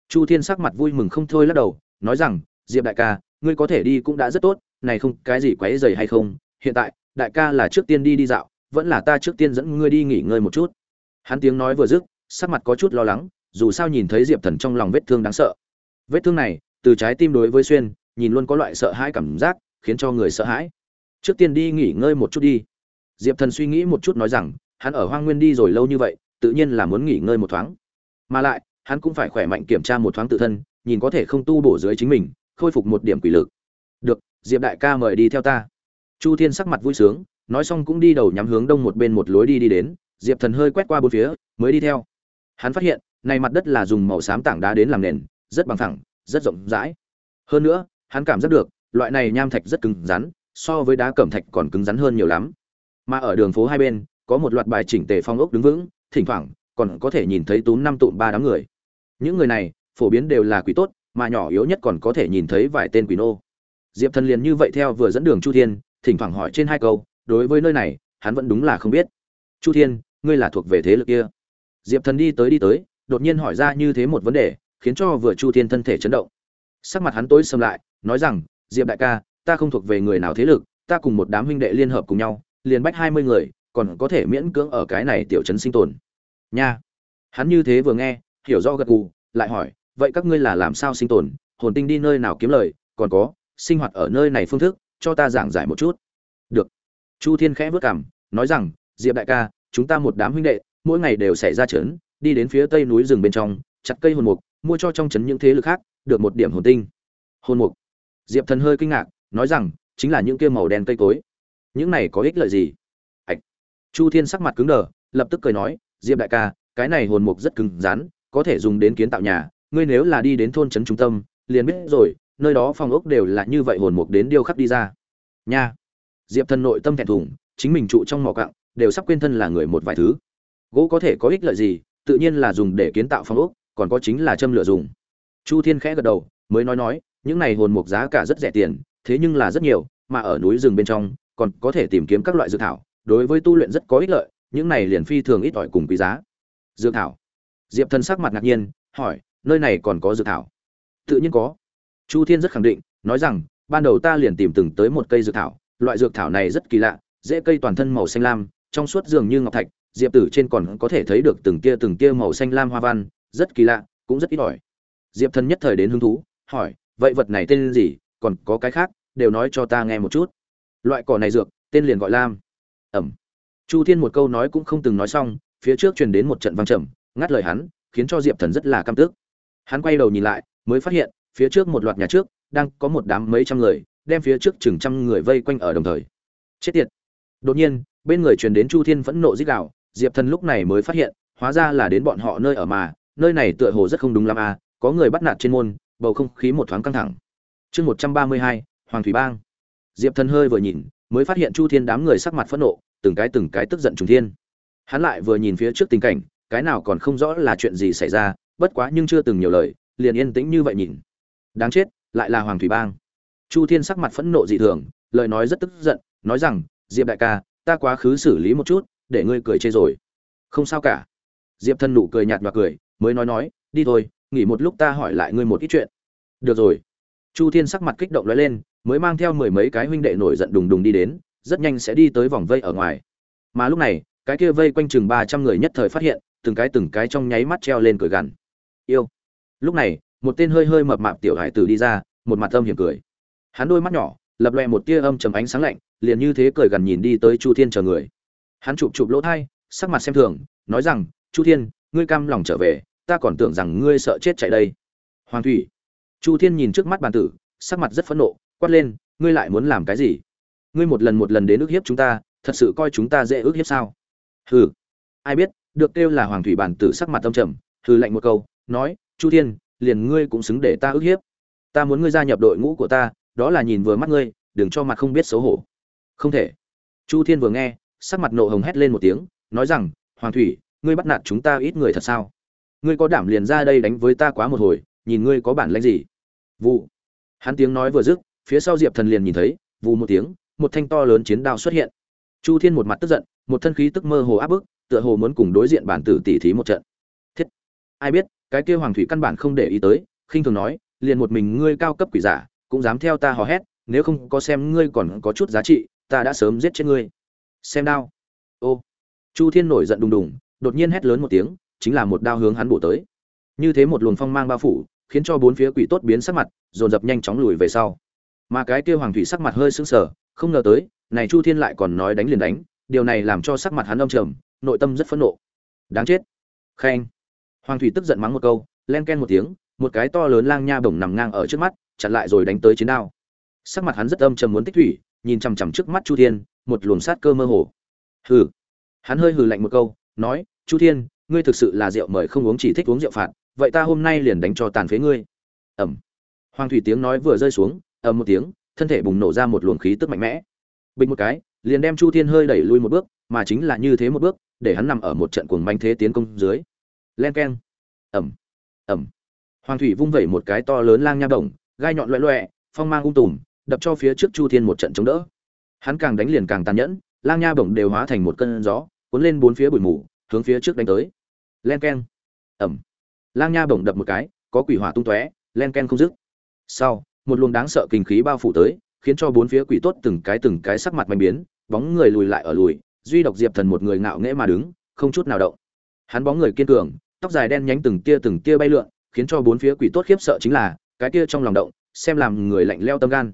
chu thiên sắc mặt vui mừng không thôi lắc đầu, nói rằng, diệp đại ca, ngươi có thể đi cũng đã rất tốt, này không, cái gì quấy dày hay không? Hiện tại, đại ca là trước tiên đi đi dạo, vẫn là ta trước tiên dẫn ngươi đi nghỉ ngơi một chút. Hắn tiếng nói vừa dứt, sắc mặt có chút lo lắng, dù sao nhìn thấy diệp thần trong lòng vết thương đáng sợ. Vết thương này, từ trái tim đối với xuyên, nhìn luôn có loại sợ hãi cảm giác, khiến cho người sợ hãi. Trước tiên đi nghỉ ngơi một chút đi. Diệp thần suy nghĩ một chút nói rằng, hắn ở hoang nguyên đi rồi lâu như vậy, tự nhiên là muốn nghỉ ngơi một thoáng. Mà lại hắn cũng phải khỏe mạnh kiểm tra một thoáng tự thân, nhìn có thể không tu bổ dưới chính mình, khôi phục một điểm quỷ lực. Được, diệp đại ca mời đi theo ta. Chu thiên sắc mặt vui sướng, nói xong cũng đi đầu nhắm hướng đông một bên một lối đi đi đến, diệp thần hơi quét qua bốn phía, mới đi theo. Hắn phát hiện, này mặt đất là dùng màu xám tảng đá đến làm nền, rất bằng thẳng rất rộng rãi. Hơn nữa, hắn cảm giác được, loại này nham thạch rất cứng rắn, so với đá cẩm thạch còn cứng rắn hơn nhiều lắm. Mà ở đường phố hai bên, có một loạt bài chỉnh tề phong ốc đứng vững, thỉnh thoảng còn có thể nhìn thấy túm năm tụm ba đám người những người này, phổ biến đều là quỷ tốt, mà nhỏ yếu nhất còn có thể nhìn thấy vài tên quỷ nô. Diệp thần liền như vậy theo vừa dẫn đường chu thiên, thỉnh thoảng hỏi trên hai câu, đối với nơi này, hắn vẫn đúng là không biết. Chu thiên, ngươi là thuộc về thế lực kia? Diệp thần đi tới đi tới, đột nhiên hỏi ra như thế một vấn đề, khiến cho vừa chu thiên thân thể chấn động. Sắc mặt hắn tối xâm lại, nói rằng, diệp đại ca, ta không thuộc về người nào thế lực, ta cùng một đám huynh đệ liên hợp cùng nhau, liền bách hai mươi người, còn có thể miễn cưỡng ở cái này tiểu trấn sinh tồn. Nha. Hắn như thế vừa nghe hiểu do gật gù, lại hỏi, vậy các ngươi là làm sao sinh tồn? Hồn tinh đi nơi nào kiếm lời? Còn có, sinh hoạt ở nơi này phương thức, cho ta giảng giải một chút. Được. Chu thiên khẽ vất cảm nói rằng, diệp đại ca, chúng ta một đám huynh đệ, mỗi ngày đều xảy ra trấn, đi đến phía tây núi rừng bên trong, chặt cây hồn mục, mua cho trong trấn những thế lực khác, được một điểm hồn tinh. Hồn mục? Diệp thần hơi kinh ngạc, nói rằng, chính là những kia màu đen cây cối. Những này có ích lợi gì? Ạch. Chu thiên sắc mặt cứng đờ, lập tức cười nói, diệp đại ca, cái này hồn mục rất cứng rắn có thể dùng đến kiến tạo nhà, ngươi nếu là đi đến thôn trấn trung tâm, liền biết rồi, nơi đó phòng ốc đều là như vậy hồn mục đến điêu khắc đi ra. Nha. Diệp thần nội tâm thẹn thùng, chính mình trụ trong mỏ cặng đều sắp quên thân là người một vài thứ. Gỗ có thể có ích lợi gì, tự nhiên là dùng để kiến tạo phòng ốc, còn có chính là châm lửa dùng. Chu thiên khẽ gật đầu, mới nói nói, những này hồn mục giá cả rất rẻ tiền, thế nhưng là rất nhiều, mà ở núi rừng bên trong, còn có thể tìm kiếm các loại dược thảo, đối với tu luyện rất có ích lợi, những này liền phi thường ít ỏi cùng quý giá. Dược thảo diệp thần sắc mặt ngạc nhiên, hỏi, nơi này còn có dược thảo? Tự nhiên có. Chu thiên rất khẳng định, nói rằng, ban đầu ta liền tìm từng tới một cây dược thảo, loại dược thảo này rất kỳ lạ, dễ cây toàn thân màu xanh lam, trong suốt dường như ngọc thạch, diệp tử trên còn có thể thấy được từng tia từng tia màu xanh lam hoa văn, rất kỳ lạ, cũng rất ít ỏi. Diệp thần nhất thời đến hứng thú, hỏi, vậy vật này tên gì, còn có cái khác, đều nói cho ta nghe một chút. Loại cỏ này dược, tên liền gọi lam. Ẩm. Chu thiên một câu nói cũng không từng nói xong, phía trước truyền đến một trận vang trầm ngắt lời hắn, khiến cho diệp thần rất là căm tức. Hắn quay đầu nhìn lại, mới phát hiện, phía trước một loạt nhà trước, đang có một đám mấy trăm người, đem phía trước chừng trăm người vây quanh ở đồng thời. Chết tiệt! Đột nhiên, bên người truyền đến chu thiên phẫn nộ dích đạo diệp thần lúc này mới phát hiện, hóa ra là đến bọn họ nơi ở mà, nơi này tựa hồ rất không đúng lắm à có người bắt nạt trên môn, bầu không khí một thoáng căng thẳng. Chương một trăm ba mươi hai, hoàng thủy bang. Diệp thần hơi vừa nhìn, mới phát hiện chu thiên đám người sắc mặt phẫn nộ, từng cái từng cái tức giận trùng thiên. Hắn lại vừa nhìn phía trước tình cảnh cái nào còn không rõ là chuyện gì xảy ra, bất quá nhưng chưa từng nhiều lời, liền yên tĩnh như vậy nhìn. Đáng chết, lại là hoàng thủy bang. Chu thiên sắc mặt phẫn nộ dị thường, lời nói rất tức giận, nói rằng, diệp đại ca, ta quá khứ xử lý một chút, để ngươi cười chê rồi. Không sao cả. Diệp thân nụ cười nhạt và cười, mới nói nói, đi thôi, nghỉ một lúc ta hỏi lại ngươi một ít chuyện. Được rồi. Chu thiên sắc mặt kích động lóe lên, mới mang theo mười mấy cái huynh đệ nổi giận đùng đùng đi đến, rất nhanh sẽ đi tới vòng vây ở ngoài. Mà lúc này, cái kia vây quanh chừng ba trăm người nhất thời phát hiện từng cái từng cái trong nháy mắt treo lên cười gằn. Yêu. Lúc này một tên hơi hơi mập mạp tiểu hải tử đi ra một mặt âm hiểm cười. Hắn đôi mắt nhỏ lập loè một tia âm trầm ánh sáng lạnh liền như thế cười gằn nhìn đi tới chu thiên chờ người. Hắn chụp chụp lỗ tai, sắc mặt xem thường nói rằng chu thiên ngươi cam lòng trở về ta còn tưởng rằng ngươi sợ chết chạy đây. Hoàng thủy. Chu thiên nhìn trước mắt bản tử sắc mặt rất phẫn nộ quát lên ngươi lại muốn làm cái gì? Ngươi một lần một lần đến ức hiếp chúng ta thật sự coi chúng ta dễ ức hiếp sao? Hừ. Ai biết được kêu là hoàng thủy bản tử sắc mặt tâm trầm hư lạnh một câu, nói, chu thiên, liền ngươi cũng xứng để ta ức hiếp. Ta muốn ngươi gia nhập đội ngũ của ta, đó là nhìn vừa mắt ngươi, đừng cho mặt không biết xấu hổ. Không thể. Chu thiên vừa nghe, sắc mặt nộ hồng hét lên một tiếng, nói rằng, hoàng thủy, ngươi bắt nạt chúng ta ít người thật sao? Ngươi có đảm liền ra đây đánh với ta quá một hồi, nhìn ngươi có bản lãnh gì? Vụ. Hắn tiếng nói vừa dứt, phía sau diệp thần liền nhìn thấy, vù một tiếng, một thanh to lớn chiến đao xuất hiện. Chu thiên một mặt tức giận, một thân khí tức mơ hồ áp bức tựa hồ muốn cùng đối diện bản tử tỉ thí một trận. Thiết. Ai biết, cái kia hoàng thủy căn bản không để ý tới, khinh thường nói, liền một mình ngươi cao cấp quỷ giả, cũng dám theo ta hò hét, nếu không có xem ngươi còn có chút giá trị, ta đã sớm giết chết ngươi. Xem đao. Ô. Chu thiên nổi giận đùng đùng, đột nhiên hét lớn một tiếng, chính là một đao hướng hắn bổ tới. Như thế một luồng phong mang bao phủ, khiến cho bốn phía quỷ tốt biến sắc mặt, dồn dập nhanh chóng lùi về sau. Mà cái kia hoàng thủy sắc mặt hơi sững sờ, không ngờ tới, này chu thiên lại còn nói đánh liền đánh, điều này làm cho sắc mặt hắn âm trầm nội tâm rất phẫn nộ. Đáng chết. Khen hoàng thủy tức giận mắng một câu, len ken một tiếng, một cái to lớn lang nha bổng nằm ngang ở trước mắt, chặn lại rồi đánh tới chiến đao. Sắc mặt hắn rất âm trầm muốn tích thủy, nhìn chằm chằm trước mắt chu thiên, một luồng sát cơ mơ hồ. Hừ. Hắn hơi hừ lạnh một câu, nói, chu thiên, ngươi thực sự là rượu mời không uống chỉ thích uống rượu phạt, vậy ta hôm nay liền đánh cho tàn phế ngươi. Ẩm hoàng thủy tiếng nói vừa rơi xuống, ầm một tiếng, thân thể bùng nổ ra một luồng khí tức mạnh mẽ. Bình một cái liền đem chu thiên hơi đẩy lui một bước mà chính là như thế một bước để hắn nằm ở một trận cuồng manh thế tiến công dưới. Len keng. Ẩm. Ẩm. Hoàng thủy vung vẩy một cái to lớn lang nha Đồng, gai nhọn loẹ loẹ phong mang ung tùm đập cho phía trước chu thiên một trận chống đỡ. Hắn càng đánh liền càng tàn nhẫn lang nha bổng đều hóa thành một cơn gió cuốn lên bốn phía bụi mù hướng phía trước đánh tới. Len keng. Ẩm. Lang nha bổng đập một cái có quỷ hỏa tung tóe len ken không dứt. Sau một luồng đáng sợ kinh khí bao phủ tới khiến cho bốn phía quỷ tốt từng cái từng cái sắc mặt manh biến, bóng người lùi lại ở lùi, duy độc diệp thần một người ngạo nghễ mà đứng, không chút nào động. Hắn bóng người kiên cường, tóc dài đen nhánh từng tia từng tia bay lượn, khiến cho bốn phía quỷ tốt khiếp sợ chính là, cái kia trong lòng động, xem làm người lạnh leo tâm gan.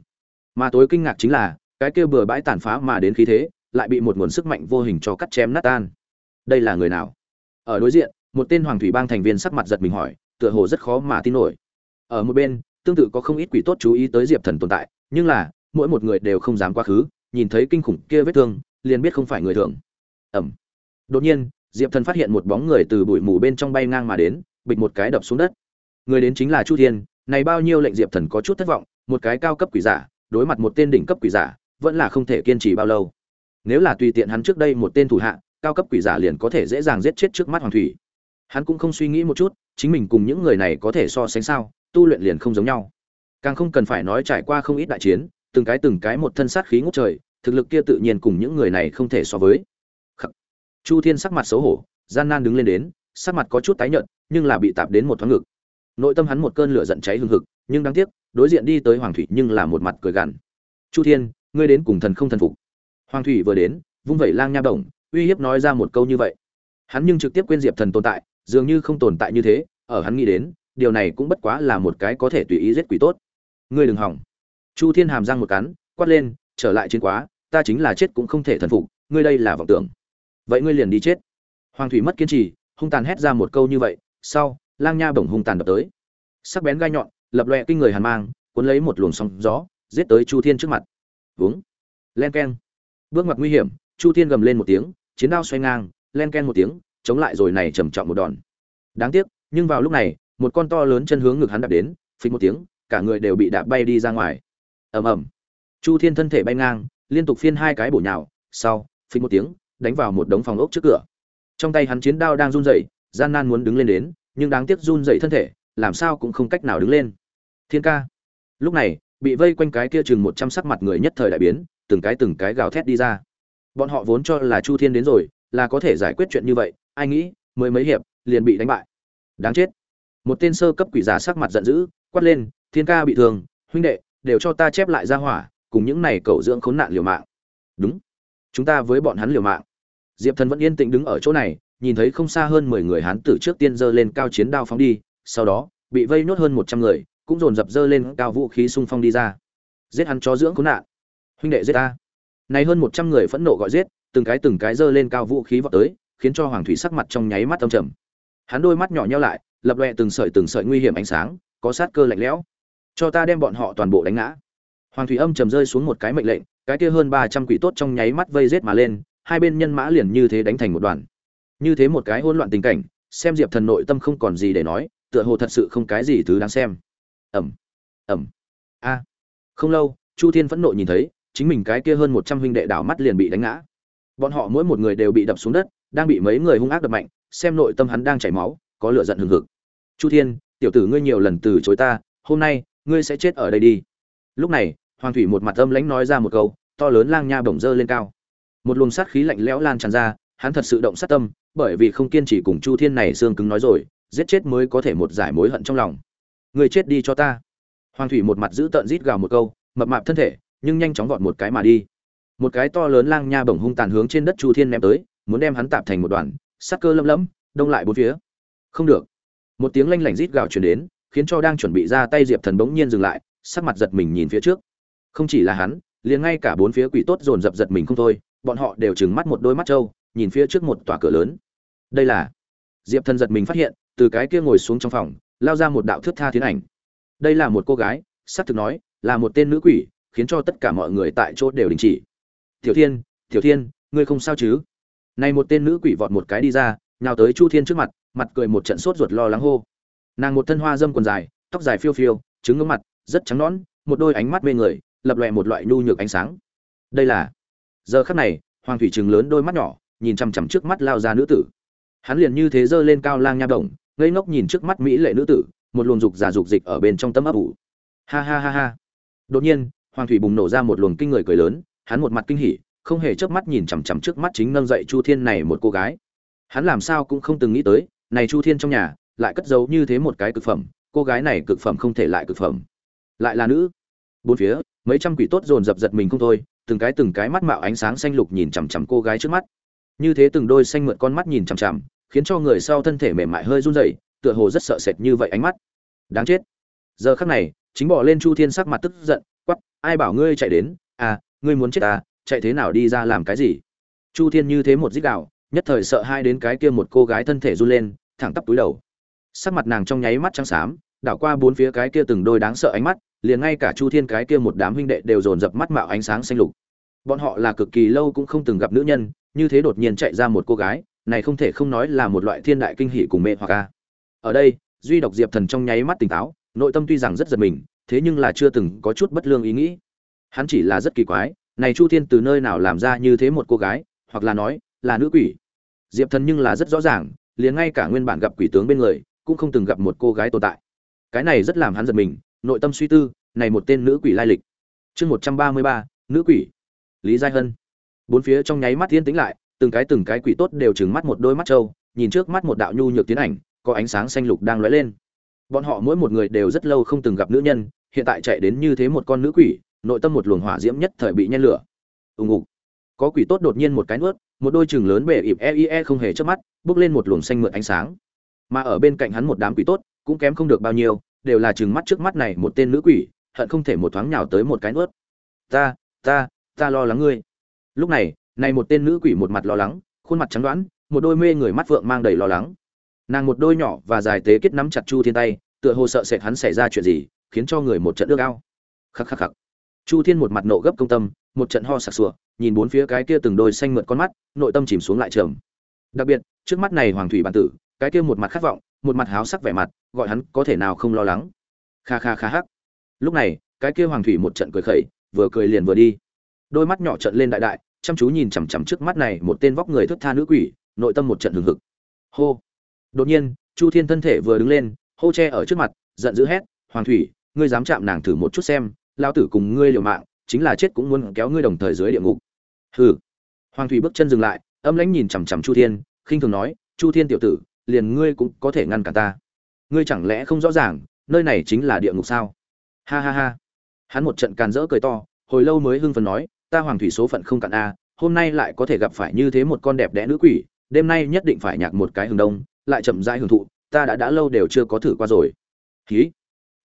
Mà tối kinh ngạc chính là, cái kia bừa bãi tàn phá mà đến khí thế, lại bị một nguồn sức mạnh vô hình cho cắt chém nát tan. Đây là người nào? Ở đối diện, một tên hoàng thủy bang thành viên sắc mặt giật mình hỏi, tựa hồ rất khó mà tin nổi. Ở một bên, tương tự có không ít quỷ tốt chú ý tới diệp thần tồn tại, nhưng là mỗi một người đều không dám quá khứ, nhìn thấy kinh khủng kia vết thương, liền biết không phải người thường. Ẩm. Đột nhiên, diệp thần phát hiện một bóng người từ bụi mù bên trong bay ngang mà đến, bịch một cái đập xuống đất. Người đến chính là chu thiên, này bao nhiêu lệnh diệp thần có chút thất vọng, một cái cao cấp quỷ giả, đối mặt một tên đỉnh cấp quỷ giả, vẫn là không thể kiên trì bao lâu. Nếu là tùy tiện hắn trước đây một tên thủ hạ, cao cấp quỷ giả liền có thể dễ dàng giết chết trước mắt hoàng thủy. Hắn cũng không suy nghĩ một chút, chính mình cùng những người này có thể so sánh sao, tu luyện liền không giống nhau. Càng không cần phải nói trải qua không ít đại chiến từng cái từng cái một thân sát khí ngút trời thực lực kia tự nhiên cùng những người này không thể so với. Khắc. chu thiên sắc mặt xấu hổ gian nan đứng lên đến sắc mặt có chút tái nhợt nhưng là bị tạp đến một thoáng ngực. Nội tâm hắn một cơn lửa giận cháy hừng hực nhưng đáng tiếc đối diện đi tới hoàng thủy nhưng là một mặt cười gằn. Chu thiên ngươi đến cùng thần không thần phục? Hoàng thủy vừa đến vung vẩy lang nha động, uy hiếp nói ra một câu như vậy. Hắn nhưng trực tiếp quên diệp thần tồn tại dường như không tồn tại như thế ở hắn nghĩ đến điều này cũng bất quá là một cái có thể tùy ý giết quỷ tốt. Ngươi đừng hỏng chu thiên hàm răng một cắn, quát lên, trở lại chiến quá, ta chính là chết cũng không thể thần phục, ngươi đây là vọng tưởng. Vậy ngươi liền đi chết. Hoàng thủy mất kiên trì, hung tàn hét ra một câu như vậy, sau, lang nha bổng hung tàn đập tới. Sắc bén gai nhọn, lập loẹ kinh người hàn mang, cuốn lấy một luồng sóng gió, giết tới chu thiên trước mặt. Vướng len keng. Bước ngoặt nguy hiểm, chu thiên gầm lên một tiếng, chiến đao xoay ngang, len ken một tiếng, chống lại rồi này trầm trọng một đòn. Đáng tiếc, nhưng vào lúc này, một con to lớn chân hướng ngực hắn đạp đến phình một tiếng, cả người đều bị đạp bay đi ra ngoài ầm ầm. Chu thiên thân thể bay ngang, liên tục phiên hai cái bổ nhào, sau phình một tiếng, đánh vào một đống phòng ốc trước cửa. Trong tay hắn chiến đao đang run rẩy, gian nan muốn đứng lên đến, nhưng đáng tiếc run rẩy thân thể, làm sao cũng không cách nào đứng lên. Thiên ca. Lúc này, bị vây quanh cái kia chừng một trăm sắc mặt người nhất thời đại biến, từng cái từng cái gào thét đi ra. Bọn họ vốn cho là chu thiên đến rồi, là có thể giải quyết chuyện như vậy, ai nghĩ mới mấy hiệp, liền bị đánh bại. Đáng chết. Một tên sơ cấp quỷ giả sắc mặt giận dữ, quát lên, thiên ca bị thương, huynh đệ đều cho ta chép lại ra hỏa, cùng những này cậu dưỡng khốn nạn liều mạng. Đúng. Chúng ta với bọn hắn liều mạng. Diệp thần vẫn yên tĩnh đứng ở chỗ này, nhìn thấy không xa hơn mười người hán tử trước tiên giơ lên cao chiến đao phóng đi, sau đó, bị vây nốt hơn một trăm người, cũng dồn dập giơ lên cao vũ khí xung phong đi ra. Giết hắn cho dưỡng khốn nạn. Huynh đệ giết ta. Này hơn một trăm người phẫn nộ gọi giết, từng cái từng cái giơ lên cao vũ khí vọt tới, khiến cho hoàng thủy sắc mặt trong nháy mắt âm trầm. Hắn đôi mắt nhỏ nhau lại, lập loè từng sợi từng sợi nguy hiểm ánh sáng, có sát cơ lạnh lẽo cho ta đem bọn họ toàn bộ đánh ngã. Hoàng thủy âm trầm rơi xuống một cái mệnh lệnh, cái kia hơn ba trăm quỷ tốt trong nháy mắt vây giết mà lên, hai bên nhân mã liền như thế đánh thành một đoàn. Như thế một cái hỗn loạn tình cảnh, xem diệp thần nội tâm không còn gì để nói, tựa hồ thật sự không cái gì thứ đáng xem. Ẩm ẩm a. Không lâu, chu thiên phẫn nộ nhìn thấy, chính mình cái kia hơn một trăm huynh đệ đảo mắt liền bị đánh ngã. Bọn họ mỗi một người đều bị đập xuống đất, đang bị mấy người hung ác đập mạnh, xem nội tâm hắn đang chảy máu, có lửa giận hừng hực. Chu thiên, tiểu tử ngươi nhiều lần từ chối ta, hôm nay ngươi sẽ chết ở đây đi. Lúc này, hoàng thủy một mặt âm lãnh nói ra một câu, to lớn lang nha bổng dơ lên cao. Một luồng sát khí lạnh lẽo lan tràn ra, hắn thật sự động sát tâm, bởi vì không kiên trì cùng chu thiên này xương cứng nói rồi, giết chết mới có thể một giải mối hận trong lòng. Người chết đi cho ta. Hoàng thủy một mặt giữ tợn rít gào một câu, mập mạp thân thể, nhưng nhanh chóng vọt một cái mà đi. Một cái to lớn lang nha bổng hung tàn hướng trên đất chu thiên ném tới, muốn đem hắn tạp thành một đoàn, sắc cơ lâm lẫm, đông lại bốn phía. Không được. Một tiếng lanh lảnh rít gào truyền đến khiến cho đang chuẩn bị ra tay diệp thần bỗng nhiên dừng lại, sắc mặt giật mình nhìn phía trước. Không chỉ là hắn, liền ngay cả bốn phía quỷ tốt dồn dập giật mình không thôi, bọn họ đều trừng mắt một đôi mắt trâu, nhìn phía trước một tòa cửa lớn. Đây là, diệp thần giật mình phát hiện, từ cái kia ngồi xuống trong phòng, lao ra một đạo thước tha tiến ảnh. Đây là một cô gái, xác thực nói, là một tên nữ quỷ, khiến cho tất cả mọi người tại chỗ đều đình chỉ. Tiểu thiên tiểu thiên, ngươi không sao chứ? Này một tên nữ quỷ vọt một cái đi ra, nhào tới chu thiên trước mặt mặt cười một trận sốt ruột lo lắng hô nàng một thân hoa dâm quần dài, tóc dài phiêu phiêu, trứng ngưỡng mặt, rất trắng nõn, một đôi ánh mắt mê người, lập lòe một loại nhu nhược ánh sáng. Đây là, giờ khắc này, hoàng thủy trừng lớn đôi mắt nhỏ, nhìn chằm chằm trước mắt lao ra nữ tử. Hắn liền như thế giơ lên cao lang nha động ngây ngốc nhìn trước mắt mỹ lệ nữ tử, một luồng dục giả dục dịch ở bên trong tâm ấp ủ. Ha ha ha ha. Đột nhiên, hoàng thủy bùng nổ ra một luồng kinh người cười lớn, hắn một mặt kinh hỉ, không hề chớp mắt nhìn chằm chằm trước mắt chính nâng dậy chu thiên này một cô gái. Hắn làm sao cũng không từng nghĩ tới, này chu thiên trong nhà lại cất giấu như thế một cái cực phẩm, cô gái này cực phẩm không thể lại cực phẩm. Lại là nữ. Bốn phía, mấy trăm quỷ tốt dồn dập giật mình không thôi, từng cái từng cái mắt mạo ánh sáng xanh lục nhìn chằm chằm cô gái trước mắt. Như thế từng đôi xanh mượn con mắt nhìn chằm chằm, khiến cho người sau thân thể mềm mại hơi run rẩy, tựa hồ rất sợ sệt như vậy ánh mắt. Đáng chết. Giờ khắc này, chính bỏ lên chu thiên sắc mặt tức giận quắp ai bảo ngươi chạy đến? À ngươi muốn chết à chạy thế nào đi ra làm cái gì? Chu thiên như thế một dích đạo, nhất thời sợ hai đến cái kia một cô gái thân thể run lên, thẳng tắp túi đầu sắc mặt nàng trong nháy mắt trắng xám, đảo qua bốn phía cái kia từng đôi đáng sợ ánh mắt, liền ngay cả chu thiên cái kia một đám huynh đệ đều dồn dập mắt mạo ánh sáng xanh lục. Bọn họ là cực kỳ lâu cũng không từng gặp nữ nhân, như thế đột nhiên chạy ra một cô gái, này không thể không nói là một loại thiên đại kinh hỷ cùng mê hoặc ca ở đây, duy độc diệp thần trong nháy mắt tỉnh táo, nội tâm tuy rằng rất giật mình, thế nhưng là chưa từng có chút bất lương ý nghĩ. Hắn chỉ là rất kỳ quái, này chu thiên từ nơi nào làm ra như thế một cô gái, hoặc là nói, là nữ quỷ. Diệp thần nhưng là rất rõ ràng, liền ngay cả nguyên bản gặp quỷ tướng bên người cũng không từng gặp một cô gái tồn tại. Cái này rất làm hắn giật mình nội tâm suy tư này một tên nữ quỷ lai lịch. Chương một trăm ba mươi ba nữ quỷ. Lý giai hân. Bốn phía trong nháy mắt thiên tĩnh lại từng cái từng cái quỷ tốt đều trừng mắt một đôi mắt trâu nhìn trước mắt một đạo nhu nhược tiến ảnh có ánh sáng xanh lục đang lóe lên. Bọn họ mỗi một người đều rất lâu không từng gặp nữ nhân hiện tại chạy đến như thế một con nữ quỷ nội tâm một luồng hỏa diễm nhất thời bị nhen lửa. Ùng ục. Có quỷ tốt đột nhiên một cái nuốt một đôi chừng lớn bể ịp e, e không hề chớp mắt bước lên một luồng xanh mượt ánh sáng mà ở bên cạnh hắn một đám quỷ tốt, cũng kém không được bao nhiêu, đều là chừng mắt trước mắt này một tên nữ quỷ, hận không thể một thoáng nhào tới một cái nuốt. Ta ta ta lo lắng ngươi. Lúc này này một tên nữ quỷ một mặt lo lắng, khuôn mặt trắng đoán một đôi mê người mắt vượng mang đầy lo lắng. Nàng một đôi nhỏ và dài tế kết nắm chặt chu thiên tay, tựa hồ sợ sệt hắn xảy ra chuyện gì, khiến cho người một trận ước ao. Khắc khắc khắc. Chu thiên một mặt nộ gấp công tâm, một trận ho sặc sụa, nhìn bốn phía cái kia từng đôi xanh mượt con mắt, nội tâm chìm xuống lại trầm. Đặc biệt, trước mắt này hoàng thủy bản tử cái kia một mặt khát vọng, một mặt háo sắc vẻ mặt, gọi hắn có thể nào không lo lắng. Kha kha kha hắc. Lúc này, cái kia hoàng thủy một trận cười khẩy, vừa cười liền vừa đi. Đôi mắt nhỏ trận lên đại đại, chăm chú nhìn chằm chằm trước mắt này một tên vóc người thức tha nữ quỷ, nội tâm một trận hừng hực. Hô. Đột nhiên, chu thiên thân thể vừa đứng lên, hô che ở trước mặt, giận dữ hét, hoàng thủy, ngươi dám chạm nàng thử một chút xem lao tử cùng ngươi liều mạng, chính là chết cũng muốn kéo ngươi đồng thời dưới địa ngục. Hừ. Hoàng thủy bước chân dừng lại, âm lãnh nhìn chằm chằm chu thiên, khinh thường nói, chu thiên tiểu tử liền ngươi cũng có thể ngăn cản ta. Ngươi chẳng lẽ không rõ ràng, nơi này chính là địa ngục sao? Ha ha ha. Hắn một trận càn rỡ cười to, hồi lâu mới hưng phấn nói, ta hoàng thủy số phận không cạn a, hôm nay lại có thể gặp phải như thế một con đẹp đẽ nữ quỷ, đêm nay nhất định phải nhạc một cái hừng đông, lại chậm rãi hưởng thụ, ta đã đã lâu đều chưa có thử qua rồi. Hí.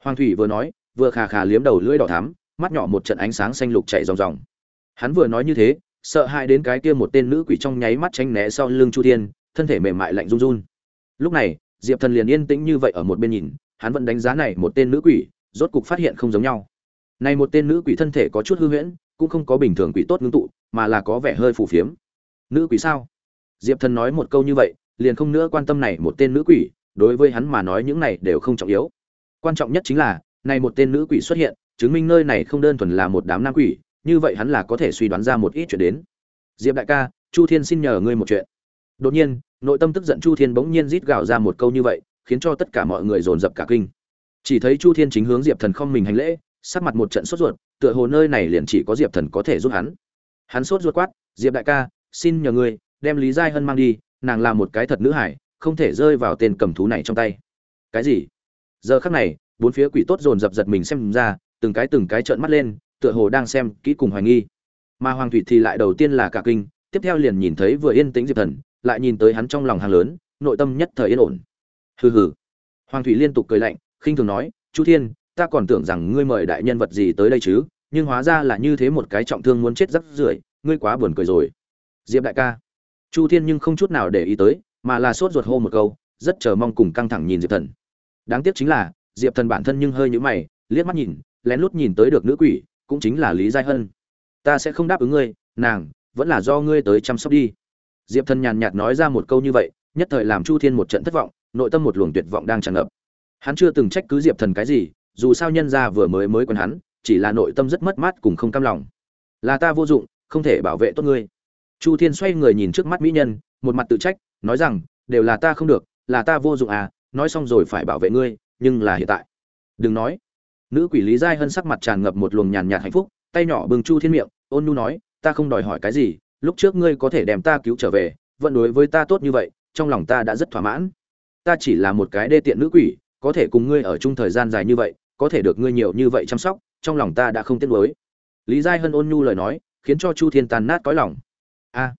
Hoàng thủy vừa nói, vừa khà khà liếm đầu lưỡi đỏ thắm, mắt nhỏ một trận ánh sáng xanh lục chạy ròng ròng. Hắn vừa nói như thế, sợ hãi đến cái kia một tên nữ quỷ trong nháy mắt tránh né sau lưng chu thiên, thân thể mềm mại lạnh run run lúc này, diệp thần liền yên tĩnh như vậy ở một bên nhìn, hắn vẫn đánh giá này một tên nữ quỷ, rốt cục phát hiện không giống nhau. Này một tên nữ quỷ thân thể có chút hư huyễn, cũng không có bình thường quỷ tốt ngưng tụ, mà là có vẻ hơi phù phiếm. Nữ quỷ sao? Diệp thần nói một câu như vậy, liền không nữa quan tâm này một tên nữ quỷ, đối với hắn mà nói những này đều không trọng yếu. Quan trọng nhất chính là, này một tên nữ quỷ xuất hiện, chứng minh nơi này không đơn thuần là một đám nam quỷ, như vậy hắn là có thể suy đoán ra một ít chuyện đến. Diệp đại ca, chu thiên xin nhờ ngươi một chuyện. Đột nhiên nội tâm tức giận chu thiên bỗng nhiên rít gào ra một câu như vậy, khiến cho tất cả mọi người dồn dập cả kinh. Chỉ thấy chu thiên chính hướng diệp thần không mình hành lễ, sắc mặt một trận sốt ruột, tựa hồ nơi này liền chỉ có diệp thần có thể giúp hắn. Hắn sốt ruột quát, diệp đại ca, xin nhờ ngươi, đem lý giai hân mang đi, nàng là một cái thật nữ hải, không thể rơi vào tên cầm thú này trong tay. Cái gì? Giờ khắc này, bốn phía quỷ tốt dồn dập giật mình xem ra, từng cái từng cái trợn mắt lên, tựa hồ đang xem kỹ cùng hoài nghi. Mà hoàng thủy thì lại đầu tiên là cả kinh, tiếp theo liền nhìn thấy vừa yên tĩnh diệp thần lại nhìn tới hắn trong lòng hàng lớn, nội tâm nhất thời yên ổn. Hừ hừ. Hoàng thủy liên tục cười lạnh, khinh thường nói, chu thiên, ta còn tưởng rằng ngươi mời đại nhân vật gì tới đây chứ, nhưng hóa ra là như thế một cái trọng thương muốn chết rắc rưởi, ngươi quá buồn cười rồi. Diệp đại ca. Chu thiên nhưng không chút nào để ý tới, mà là sốt ruột hô một câu, rất chờ mong cùng căng thẳng nhìn diệp thần. Đáng tiếc chính là, diệp thần bản thân nhưng hơi nhũ mày, liếc mắt nhìn, lén lút nhìn tới được nữ quỷ, cũng chính là lý giai hân. Ta sẽ không đáp ứng ngươi, nàng, vẫn là do ngươi tới chăm sóc đi diệp thần nhàn nhạt nói ra một câu như vậy, nhất thời làm chu thiên một trận thất vọng, nội tâm một luồng tuyệt vọng đang tràn ngập. Hắn chưa từng trách cứ diệp thần cái gì, dù sao nhân gia vừa mới mới quen hắn, chỉ là nội tâm rất mất mát cùng không cam lòng. Là ta vô dụng, không thể bảo vệ tốt ngươi. Chu thiên xoay người nhìn trước mắt mỹ nhân, một mặt tự trách, nói rằng, đều là ta không được, là ta vô dụng à nói xong rồi phải bảo vệ ngươi, nhưng là hiện tại. Đừng nói. Nữ quỷ lý giai hân sắc mặt tràn ngập một luồng nhàn nhạt hạnh phúc, tay nhỏ bưng chu thiên miệng, ôn nu nói, ta không đòi hỏi cái gì lúc trước ngươi có thể đem ta cứu trở về, vẫn đối với ta tốt như vậy, trong lòng ta đã rất thỏa mãn. Ta chỉ là một cái đê tiện nữ quỷ, có thể cùng ngươi ở chung thời gian dài như vậy, có thể được ngươi nhiều như vậy chăm sóc, trong lòng ta đã không tiếc nuối. Lý giai hân ôn nhu lời nói, khiến cho chu thiên tàn nát cõi lòng. A!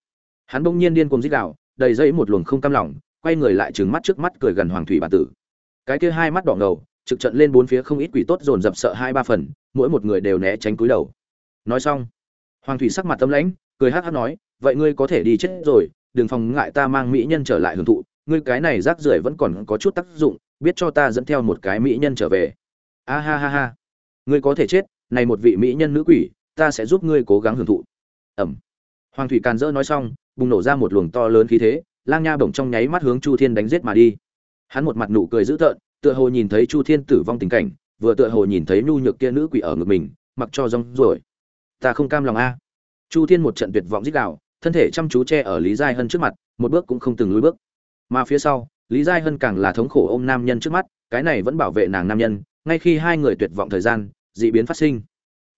Hắn bỗng nhiên điên cuồng dích đạo đầy dẫy một luồng không cam lòng, quay người lại trừng mắt trước mắt cười gần hoàng thủy bản tử. Cái kia hai mắt đỏ ngầu, trực trận lên bốn phía không ít quỷ tốt dồn dập sợ hai ba phần, mỗi một người đều né tránh cúi đầu. Nói xong, hoàng thủy sắc mặt tâm lãnh cười hắc hắc nói, vậy ngươi có thể đi chết rồi, đừng phòng ngại ta mang mỹ nhân trở lại hưởng thụ, ngươi cái này rác rưởi vẫn còn có chút tác dụng, biết cho ta dẫn theo một cái mỹ nhân trở về. A ha ha ha, ngươi có thể chết, này một vị mỹ nhân nữ quỷ, ta sẽ giúp ngươi cố gắng hưởng thụ. Ẩm. Hoàng thủy càn dỡ nói xong, bùng nổ ra một luồng to lớn khí thế, lang nha bổng trong nháy mắt hướng chu thiên đánh giết mà đi. Hắn một mặt nụ cười dữ tợn, tựa hồ nhìn thấy chu thiên tử vong tình cảnh, vừa tựa hồ nhìn thấy nhu nhược kia nữ quỷ ở ngực mình, mặc cho rong rồi ta không cam lòng a chu thiên một trận tuyệt vọng dích đạo thân thể chăm chú che ở lý giai hân trước mặt, một bước cũng không từng lùi bước. Mà phía sau, lý giai hân càng là thống khổ ôm nam nhân trước mắt, cái này vẫn bảo vệ nàng nam nhân, ngay khi hai người tuyệt vọng thời gian, dị biến phát sinh.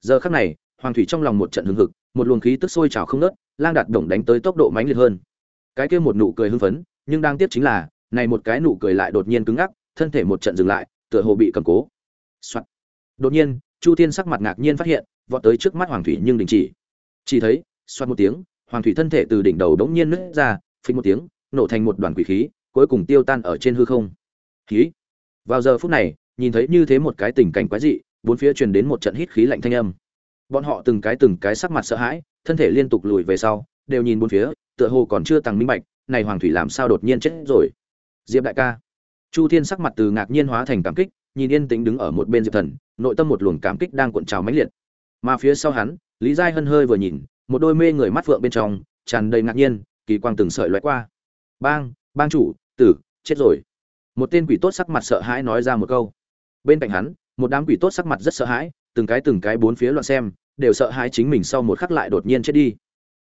Giờ khắc này, hoàng thủy trong lòng một trận hưng hực, một luồng khí tức sôi trào không nớt lang đạt động đánh tới tốc độ mãnh liệt hơn. Cái kia một nụ cười hưng phấn, nhưng đang tiếp chính là, này một cái nụ cười lại đột nhiên cứng ngắc, thân thể một trận dừng lại, tựa hồ bị cầm cố. Soạn. đột nhiên, chu thiên sắc mặt ngạc nhiên phát hiện, vọt tới trước mắt hoàng thủy nhưng đình chỉ chỉ thấy, xoát một tiếng, hoàng thủy thân thể từ đỉnh đầu đống nhiên nứt ra, phình một tiếng, nổ thành một đoàn quỷ khí, cuối cùng tiêu tan ở trên hư không. Khí. Vào giờ phút này, nhìn thấy như thế một cái tình cảnh quái dị, bốn phía truyền đến một trận hít khí lạnh thanh âm. Bọn họ từng cái từng cái sắc mặt sợ hãi, thân thể liên tục lùi về sau, đều nhìn bốn phía, tựa hồ còn chưa tăng minh bạch, này hoàng thủy làm sao đột nhiên chết rồi. Diệp đại ca. Chu thiên sắc mặt từ ngạc nhiên hóa thành cảm kích, nhìn yên tĩnh đứng ở một bên diệp thần, nội tâm một luồng cảm kích đang cuộn trào mãnh liệt mà phía sau hắn, lý giai hân hơi vừa nhìn, một đôi mê người mắt phượng bên trong, tràn đầy ngạc nhiên, kỳ quang từng sợi loại qua. Bang bang chủ, tử, chết rồi. Một tên quỷ tốt sắc mặt sợ hãi nói ra một câu. Bên cạnh hắn, một đám quỷ tốt sắc mặt rất sợ hãi, từng cái từng cái bốn phía loạn xem, đều sợ hãi chính mình sau một khắc lại đột nhiên chết đi.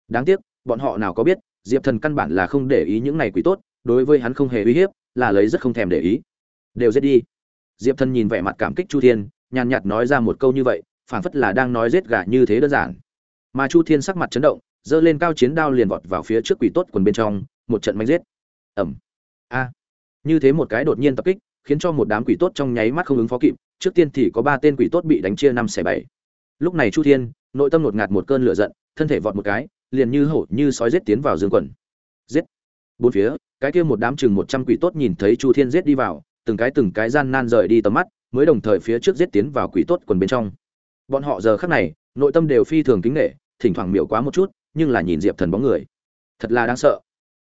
Đáng tiếc, bọn họ nào có biết, diệp thần căn bản là không để ý những này quỷ tốt, đối với hắn không hề uy hiếp, là lấy rất không thèm để ý. Đều giết đi. Diệp thần nhìn vẻ mặt cảm kích chu thiên, nhàn nhạt nói ra một câu như vậy phảng phất là đang nói giết gà như thế đơn giản. Mà chu thiên sắc mặt chấn động giơ lên cao chiến đao liền vọt vào phía trước quỷ tốt quần bên trong một trận manh giết. Ầm, a. Như thế một cái đột nhiên tập kích khiến cho một đám quỷ tốt trong nháy mắt không ứng phó kịp trước tiên thì có ba tên quỷ tốt bị đánh chia năm xẻ bảy. Lúc này chu thiên nội tâm đột ngạt một cơn lửa giận thân thể vọt một cái liền như hổ như sói giết tiến vào dương quần. Giết. Bốn phía cái kia một đám chừng một trăm quỷ tốt nhìn thấy chu thiên giết đi vào từng cái từng cái gian nan rời đi tầm mắt mới đồng thời phía trước giết tiến vào quỷ tốt quần bên trong bọn họ giờ khắc này, nội tâm đều phi thường kính nể, thỉnh thoảng miểu quá một chút, nhưng là nhìn diệp thần bóng người. Thật là đáng sợ.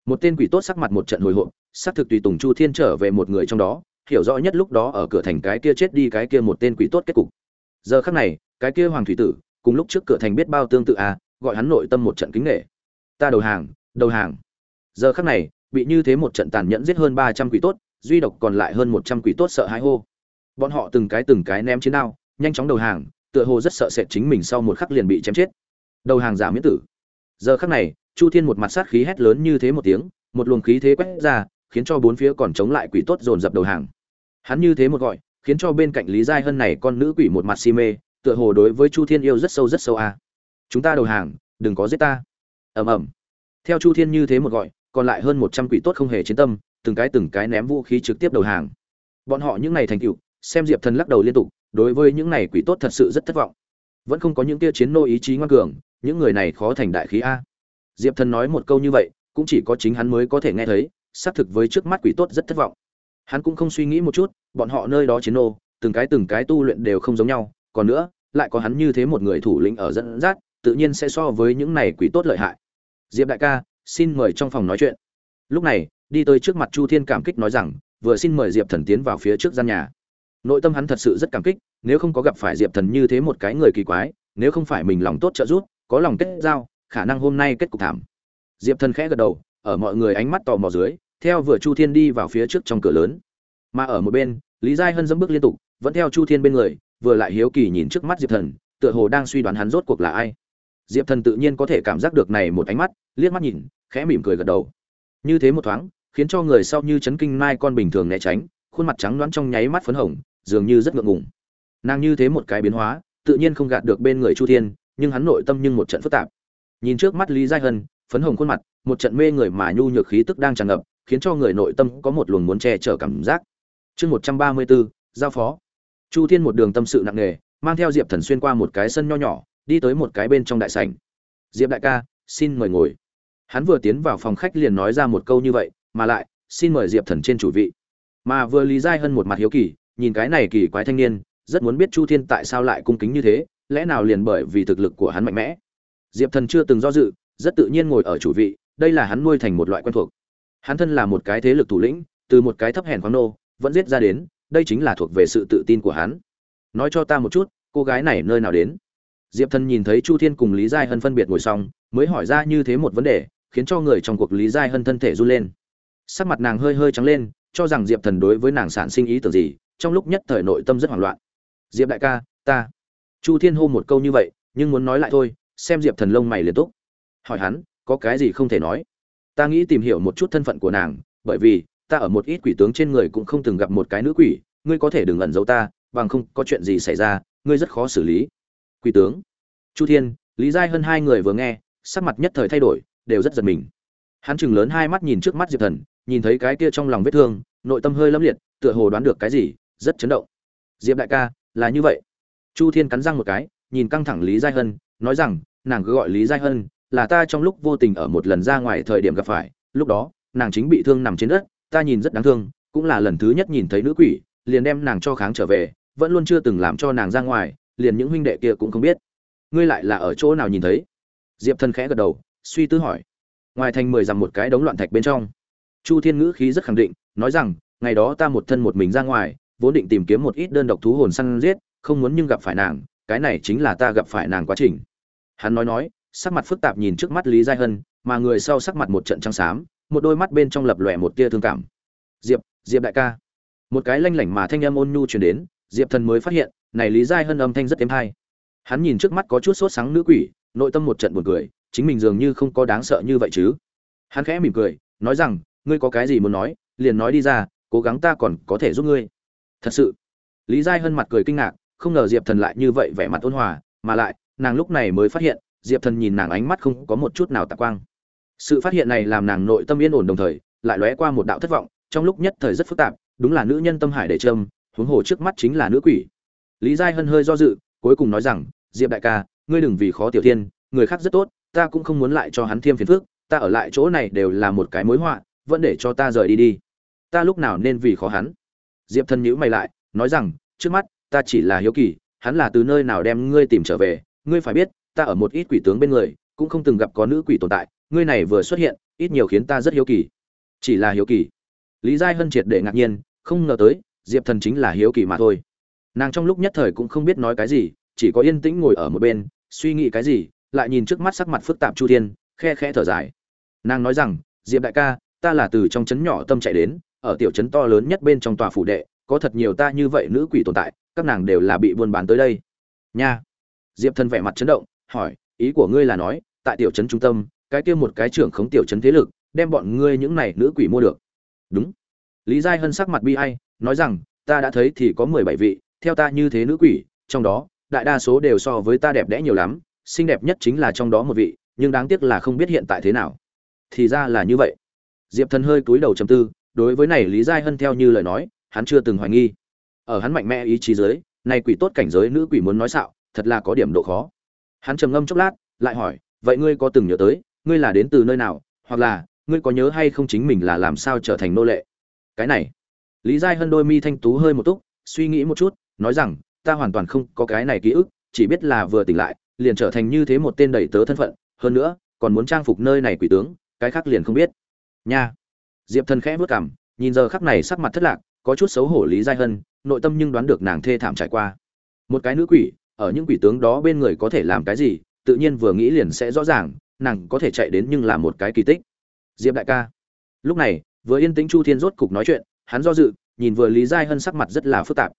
Một tên quỷ tốt sắc mặt một trận hồi hộp xác thực tùy tùng chu thiên trở về một người trong đó, hiểu rõ nhất lúc đó ở cửa thành cái kia chết đi cái kia một tên quỷ tốt kết cục. Giờ khắc này, cái kia hoàng thủy tử, cùng lúc trước cửa thành biết bao tương tự à gọi hắn nội tâm một trận kính nghệ ta đầu hàng đầu hàng. Giờ khắc này, bị như thế một trận tàn nhẫn giết hơn ba trăm quỷ tốt, duy độc còn lại hơn một trăm quỷ tốt sợ hãi hô. Bọn họ từng cái từng cái ném chiến đao, nhanh chóng đầu hàng tựa hồ rất sợ sệt chính mình sau một khắc liền bị chém chết. Đầu hàng giả miễn tử. Giờ khắc này, chu thiên một mặt sát khí hét lớn như thế một tiếng, một luồng khí thế quét ra, khiến cho bốn phía còn chống lại quỷ tốt dồn dập đầu hàng. Hắn như thế một gọi, khiến cho bên cạnh lý giai hân này con nữ quỷ một mặt si mê, tựa hồ đối với chu thiên yêu rất sâu rất sâu à. chúng ta đầu hàng, đừng có giết ta. Ầm ầm. Theo chu thiên như thế một gọi, còn lại hơn một trăm quỷ tốt không hề chiến tâm, từng cái từng cái ném vũ khí trực tiếp đầu hàng. Bọn họ những này thành tựu xem diệp thần lắc đầu liên tục, đối với những này quỷ tốt thật sự rất thất vọng. Vẫn không có những kia chiến nô ý chí ngoan cường, những người này khó thành đại khí a. Diệp thần nói một câu như vậy, cũng chỉ có chính hắn mới có thể nghe thấy, xác thực với trước mắt quỷ tốt rất thất vọng. Hắn cũng không suy nghĩ một chút, bọn họ nơi đó chiến nô, từng cái từng cái tu luyện đều không giống nhau, còn nữa, lại có hắn như thế một người thủ lĩnh ở dẫn dắt, tự nhiên sẽ so với những này quỷ tốt lợi hại. Diệp đại ca, xin mời trong phòng nói chuyện. Lúc này, đi tới trước mặt chu thiên cảm kích nói rằng, vừa xin mời diệp thần tiến vào phía trước gian nhà nội tâm hắn thật sự rất cảm kích, nếu không có gặp phải diệp thần như thế một cái người kỳ quái, nếu không phải mình lòng tốt trợ giúp, có lòng kết giao, khả năng hôm nay kết cục thảm. Diệp thần khẽ gật đầu, ở mọi người ánh mắt tò mò dưới, theo vừa chu thiên đi vào phía trước trong cửa lớn. Mà ở một bên, lý giai hân dẫm bước liên tục, vẫn theo chu thiên bên người, vừa lại hiếu kỳ nhìn trước mắt diệp thần, tựa hồ đang suy đoán hắn rốt cuộc là ai. Diệp thần tự nhiên có thể cảm giác được này một ánh mắt, liếc mắt nhìn, khẽ mỉm cười gật đầu. Như thế một thoáng, khiến cho người sau như chấn kinh mai con bình thường né tránh, khuôn mặt trắng đoán trong nháy mắt phấn hồng dường như rất ngượng ngùng. Nàng như thế một cái biến hóa, tự nhiên không gạt được bên người chu thiên, nhưng hắn nội tâm nhưng một trận phức tạp. Nhìn trước mắt lý giai hân, phấn hồng khuôn mặt, một trận mê người mà nhu nhược khí tức đang tràn ngập, khiến cho người nội tâm có một luồng muốn che chở cảm giác. Chương một trăm ba mươi bốn, giao phó. Chu thiên một đường tâm sự nặng nề, mang theo diệp thần xuyên qua một cái sân nho nhỏ, đi tới một cái bên trong đại sảnh. Diệp đại ca, xin mời ngồi. Hắn vừa tiến vào phòng khách liền nói ra một câu như vậy, mà lại, xin mời diệp thần trên chủ vị. Mà vừa lý giai hân một mặt hiếu kỳ nhìn cái này kỳ quái thanh niên, rất muốn biết chu thiên tại sao lại cung kính như thế, lẽ nào liền bởi vì thực lực của hắn mạnh mẽ. Diệp thần chưa từng do dự, rất tự nhiên ngồi ở chủ vị, đây là hắn nuôi thành một loại quen thuộc. Hắn thân là một cái thế lực thủ lĩnh, từ một cái thấp hèn khoáng nô, vẫn giết ra đến, đây chính là thuộc về sự tự tin của hắn. Nói cho ta một chút, cô gái này nơi nào đến? Diệp thần nhìn thấy chu thiên cùng lý giai hân phân biệt ngồi xong, mới hỏi ra như thế một vấn đề, khiến cho người trong cuộc lý giai hân thân thể run lên. Sắc mặt nàng hơi hơi trắng lên, cho rằng diệp thần đối với nàng sản sinh ý tưởng gì trong lúc nhất thời nội tâm rất hoảng loạn. Diệp đại ca, ta. Chu thiên hô một câu như vậy, nhưng muốn nói lại thôi, xem diệp thần lông mày liền túc. Hỏi hắn, có cái gì không thể nói? Ta nghĩ tìm hiểu một chút thân phận của nàng, bởi vì, ta ở một ít quỷ tướng trên người cũng không từng gặp một cái nữ quỷ, ngươi có thể đừng ẩn giấu ta, bằng không có chuyện gì xảy ra, ngươi rất khó xử lý. Quỷ tướng. Chu thiên, lý giai hơn hai người vừa nghe, sắc mặt nhất thời thay đổi, đều rất giật mình. Hắn chừng lớn hai mắt nhìn trước mắt diệp thần, nhìn thấy cái kia trong lòng vết thương, nội tâm hơi lâm liệt, tựa hồ đoán được cái gì rất chấn động. Diệp đại ca, là như vậy. Chu thiên cắn răng một cái, nhìn căng thẳng lý giai hân, nói rằng, nàng cứ gọi lý giai hân, là ta trong lúc vô tình ở một lần ra ngoài thời điểm gặp phải, lúc đó, nàng chính bị thương nằm trên đất, ta nhìn rất đáng thương, cũng là lần thứ nhất nhìn thấy nữ quỷ, liền đem nàng cho kháng trở về, vẫn luôn chưa từng làm cho nàng ra ngoài, liền những huynh đệ kia cũng không biết. Ngươi lại là ở chỗ nào nhìn thấy? Diệp thần khẽ gật đầu, suy tư hỏi. Ngoài thành mười dặm một cái đống loạn thạch bên trong. Chu thiên ngữ khí rất khẳng định, nói rằng, ngày đó ta một thân một mình ra ngoài vốn định tìm kiếm một ít đơn độc thú hồn săn giết, không muốn nhưng gặp phải nàng, cái này chính là ta gặp phải nàng quá trình. Hắn nói nói, sắc mặt phức tạp nhìn trước mắt lý giai hân, mà người sau sắc mặt một trận trắng xám, một đôi mắt bên trong lập lòe một tia thương cảm. Diệp diệp đại ca. Một cái lanh lảnh mà thanh âm ôn nhu truyền đến, diệp thần mới phát hiện, này lý giai hân âm thanh rất êm hay. Hắn nhìn trước mắt có chút sốt sáng nữ quỷ, nội tâm một trận buồn cười, chính mình dường như không có đáng sợ như vậy chứ. Hắn khẽ mỉm cười, nói rằng, ngươi có cái gì muốn nói, liền nói đi ra, cố gắng ta còn có thể giúp ngươi thật sự. Lý giai hân mặt cười kinh ngạc, không ngờ diệp thần lại như vậy vẻ mặt ôn hòa, mà lại, nàng lúc này mới phát hiện, diệp thần nhìn nàng ánh mắt không có một chút nào tạc quang. Sự phát hiện này làm nàng nội tâm yên ổn đồng thời, lại lóe qua một đạo thất vọng, trong lúc nhất thời rất phức tạp, đúng là nữ nhân tâm hải để trâm, huống hồ trước mắt chính là nữ quỷ. Lý giai hân hơi do dự, cuối cùng nói rằng, diệp đại ca, ngươi đừng vì khó tiểu thiên, người khác rất tốt, ta cũng không muốn lại cho hắn thêm phiền phức, ta ở lại chỗ này đều là một cái mối họa, vẫn để cho ta rời đi đi. Ta lúc nào nên vì khó hắn? Diệp thần nhữ mày lại, nói rằng, trước mắt, ta chỉ là hiếu kỳ, hắn là từ nơi nào đem ngươi tìm trở về? Ngươi phải biết, ta ở một ít quỷ tướng bên người, cũng không từng gặp có nữ quỷ tồn tại, ngươi này vừa xuất hiện, ít nhiều khiến ta rất hiếu kỳ. Chỉ là hiếu kỳ? Lý giai hân triệt để ngạc nhiên, không ngờ tới, diệp thần chính là hiếu kỳ mà thôi. Nàng trong lúc nhất thời cũng không biết nói cái gì, chỉ có yên tĩnh ngồi ở một bên, suy nghĩ cái gì, lại nhìn trước mắt sắc mặt phức tạp chu thiên, khe khẽ thở dài. Nàng nói rằng, diệp đại ca, ta là từ trong trấn nhỏ tâm chạy đến ở tiểu trấn to lớn nhất bên trong tòa phủ đệ, có thật nhiều ta như vậy nữ quỷ tồn tại, các nàng đều là bị buôn bán tới đây. Nha. Diệp thần vẻ mặt chấn động, hỏi, ý của ngươi là nói, tại tiểu trấn trung tâm, cái kia một cái trưởng khống tiểu trấn thế lực, đem bọn ngươi những này nữ quỷ mua được. Đúng. Lý giai hân sắc mặt bi ai, nói rằng, ta đã thấy thì có mười bảy vị, theo ta như thế nữ quỷ, trong đó, đại đa số đều so với ta đẹp đẽ nhiều lắm, xinh đẹp nhất chính là trong đó một vị, nhưng đáng tiếc là không biết hiện tại thế nào. Thì ra là như vậy. Diệp thần hơi cúi đầu trầm tư đối với này lý giai hân theo như lời nói, hắn chưa từng hoài nghi. Ở hắn mạnh mẽ ý chí giới, này quỷ tốt cảnh giới nữ quỷ muốn nói xạo, thật là có điểm độ khó. Hắn trầm ngâm chốc lát, lại hỏi, vậy ngươi có từng nhớ tới, ngươi là đến từ nơi nào, hoặc là ngươi có nhớ hay không chính mình là làm sao trở thành nô lệ? Cái này, lý giai hân đôi mi thanh tú hơi một túc, suy nghĩ một chút, nói rằng, ta hoàn toàn không có cái này ký ức, chỉ biết là vừa tỉnh lại, liền trở thành như thế một tên đầy tớ thân phận, hơn nữa, còn muốn trang phục nơi này quỷ tướng, cái khác liền không biết. Nha diệp thần khẽ vớt cảm nhìn giờ khắc này sắc mặt thất lạc, có chút xấu hổ lý giai hân, nội tâm nhưng đoán được nàng thê thảm trải qua. Một cái nữ quỷ, ở những quỷ tướng đó bên người có thể làm cái gì, tự nhiên vừa nghĩ liền sẽ rõ ràng, nàng có thể chạy đến nhưng là một cái kỳ tích. Diệp đại ca. Lúc này, vừa yên tĩnh chu thiên rốt cục nói chuyện, hắn do dự, nhìn vừa lý giai hân sắc mặt rất là phức tạp.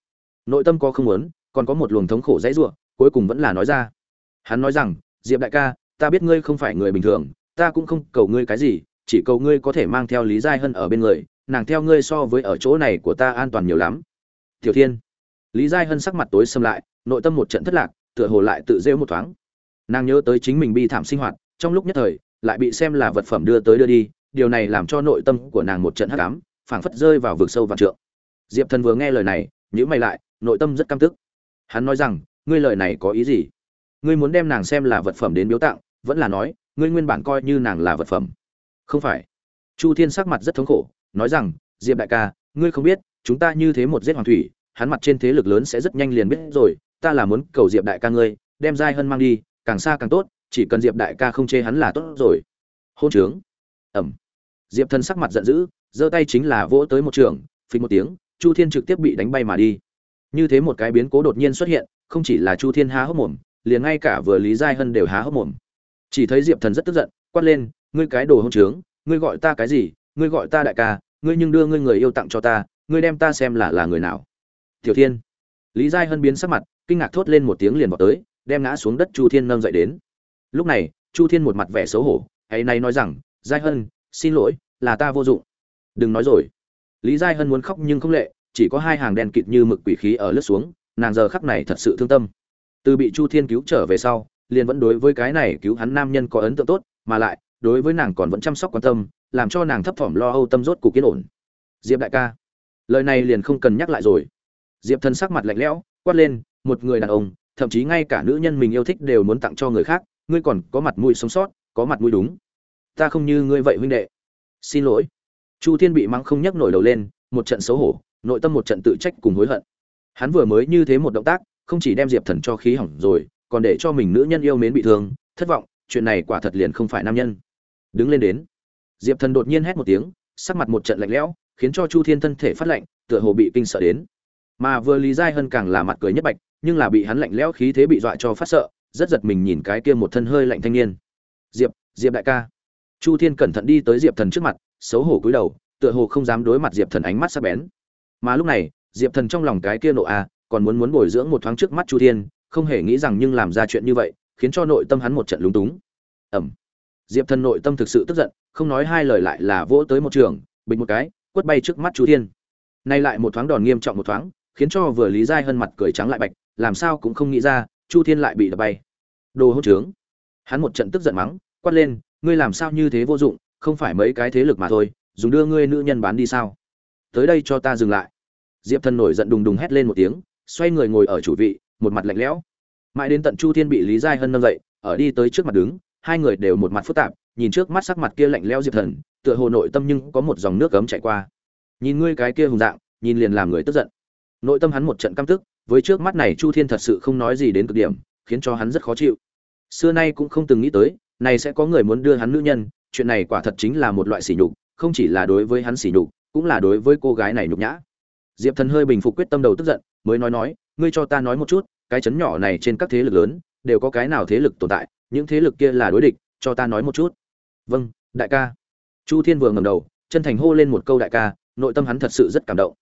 Nội tâm có không muốn, còn có một luồng thống khổ dãy ruộng cuối cùng vẫn là nói ra. Hắn nói rằng, diệp đại ca, ta biết ngươi không phải người bình thường, ta cũng không cầu ngươi cái gì chỉ cầu ngươi có thể mang theo lý giai hân ở bên người, nàng theo ngươi so với ở chỗ này của ta an toàn nhiều lắm. Tiểu thiên. Lý giai hân sắc mặt tối xâm lại, nội tâm một trận thất lạc, tựa hồ lại tự rêu một thoáng. Nàng nhớ tới chính mình bi thảm sinh hoạt, trong lúc nhất thời, lại bị xem là vật phẩm đưa tới đưa đi, điều này làm cho nội tâm của nàng một trận hắc ám, phảng phất rơi vào vực sâu vạn trượng. Diệp thần vừa nghe lời này nhữ mày lại, nội tâm rất căm tức. Hắn nói rằng, ngươi lời này có ý gì? Ngươi muốn đem nàng xem là vật phẩm đến biếu tặng, vẫn là nói, ngươi nguyên bản coi như nàng là vật phẩm không phải. Chu thiên sắc mặt rất thống khổ, nói rằng, diệp đại ca, ngươi không biết, chúng ta như thế một giết hoàng thủy, hắn mặt trên thế lực lớn sẽ rất nhanh liền biết rồi, ta là muốn cầu diệp đại ca ngươi, đem giai hân mang đi, càng xa càng tốt, chỉ cần diệp đại ca không chê hắn là tốt rồi. Hôn trướng. Ẩm. Diệp thần sắc mặt giận dữ, giơ tay chính là vỗ tới một trường phình một tiếng, chu thiên trực tiếp bị đánh bay mà đi. Như thế một cái biến cố đột nhiên xuất hiện, không chỉ là chu thiên há hốc mồm, liền ngay cả vừa lý giai hân đều há hốc mồm. Chỉ thấy diệp thần rất tức giận, quát lên ngươi cái đồ hôn trướng, ngươi gọi ta cái gì, ngươi gọi ta đại ca, ngươi nhưng đưa ngươi người yêu tặng cho ta, ngươi đem ta xem là là người nào? Tiểu thiên. Lý Gia hân biến sắc mặt, kinh ngạc thốt lên một tiếng liền bỏ tới, đem ngã xuống đất chu thiên nâng dậy đến. Lúc này, chu thiên một mặt vẻ xấu hổ ấy nay nói rằng "Gia hân, xin lỗi, là ta vô dụng. Đừng nói rồi. Lý Gia hân muốn khóc nhưng không lệ, chỉ có hai hàng đen kịt như mực quỷ khí ở lướt xuống, nàng giờ khắc này thật sự thương tâm. Từ bị chu thiên cứu trở về sau, liền vẫn đối với cái này cứu hắn nam nhân có ấn tượng tốt, mà lại đối với nàng còn vẫn chăm sóc quan tâm, làm cho nàng thấp thỏm lo âu tâm rốt cục yên ổn. Diệp đại ca, lời này liền không cần nhắc lại rồi. Diệp thân sắc mặt lạnh lẽo, quát lên, một người đàn ông, thậm chí ngay cả nữ nhân mình yêu thích đều muốn tặng cho người khác, ngươi còn có mặt mũi sống sót, có mặt mũi đúng. Ta không như ngươi vậy huynh đệ. Xin lỗi. Chu thiên bị mắng không nhấc nổi đầu lên, một trận xấu hổ, nội tâm một trận tự trách cùng hối hận. Hắn vừa mới như thế một động tác, không chỉ đem diệp thần cho khí hỏng rồi, còn để cho mình nữ nhân yêu mến bị thương, thất vọng, chuyện này quả thật liền không phải nam nhân đứng lên đến. Diệp thần đột nhiên hét một tiếng, sắc mặt một trận lạnh lẽo, khiến cho chu thiên thân thể phát lạnh, tựa hồ bị kinh sợ đến. Mà vừa lý giai hơn càng là mặt cười nhất bạch, nhưng là bị hắn lạnh lẽo khí thế bị dọa cho phát sợ, rất giật mình nhìn cái kia một thân hơi lạnh thanh niên. Diệp diệp đại ca. Chu thiên cẩn thận đi tới diệp thần trước mặt, xấu hổ cúi đầu, tựa hồ không dám đối mặt diệp thần ánh mắt sắc bén. Mà lúc này, diệp thần trong lòng cái kia nộ a còn muốn muốn bồi dưỡng một thoáng trước mắt chu thiên, không hề nghĩ rằng nhưng làm ra chuyện như vậy, khiến cho nội tâm hắn một trận lúng túng. Ẩm diệp thần nội tâm thực sự tức giận, không nói hai lời lại là vỗ tới một trường bình một cái, quất bay trước mắt chu thiên. Nay lại một thoáng đòn nghiêm trọng một thoáng, khiến cho vừa lý giai hơn mặt cười trắng lại bạch, làm sao cũng không nghĩ ra, chu thiên lại bị đập bay. Đồ hỗn trướng. Hắn một trận tức giận mắng, quát lên, ngươi làm sao như thế vô dụng, không phải mấy cái thế lực mà thôi, dùng đưa ngươi nữ nhân bán đi sao? Tới đây cho ta dừng lại. Diệp thần nổi giận đùng đùng hét lên một tiếng, xoay người ngồi ở chủ vị, một mặt lạnh lẽo. Mãi đến tận chu thiên bị lý giai hân nâng dậy, ở đi tới trước mặt đứng hai người đều một mặt phức tạp, nhìn trước mắt sắc mặt kia lạnh lẽo diệp thần, tựa hồ nội tâm nhưng có một dòng nước cấm chạy qua. Nhìn ngươi cái kia hùng dạng, nhìn liền làm người tức giận. Nội tâm hắn một trận căm tức, với trước mắt này chu thiên thật sự không nói gì đến cực điểm, khiến cho hắn rất khó chịu. Xưa nay cũng không từng nghĩ tới, này sẽ có người muốn đưa hắn nữ nhân, chuyện này quả thật chính là một loại sỉ nhục, không chỉ là đối với hắn sỉ nhục, cũng là đối với cô gái này nhục nhã. Diệp thần hơi bình phục quyết tâm đầu tức giận, mới nói nói, ngươi cho ta nói một chút, cái chấn nhỏ này trên các thế lực lớn, đều có cái nào thế lực tồn tại những thế lực kia là đối địch cho ta nói một chút. Vâng đại ca. Chu thiên vừa ngầm đầu chân thành hô lên một câu đại ca nội tâm hắn thật sự rất cảm động.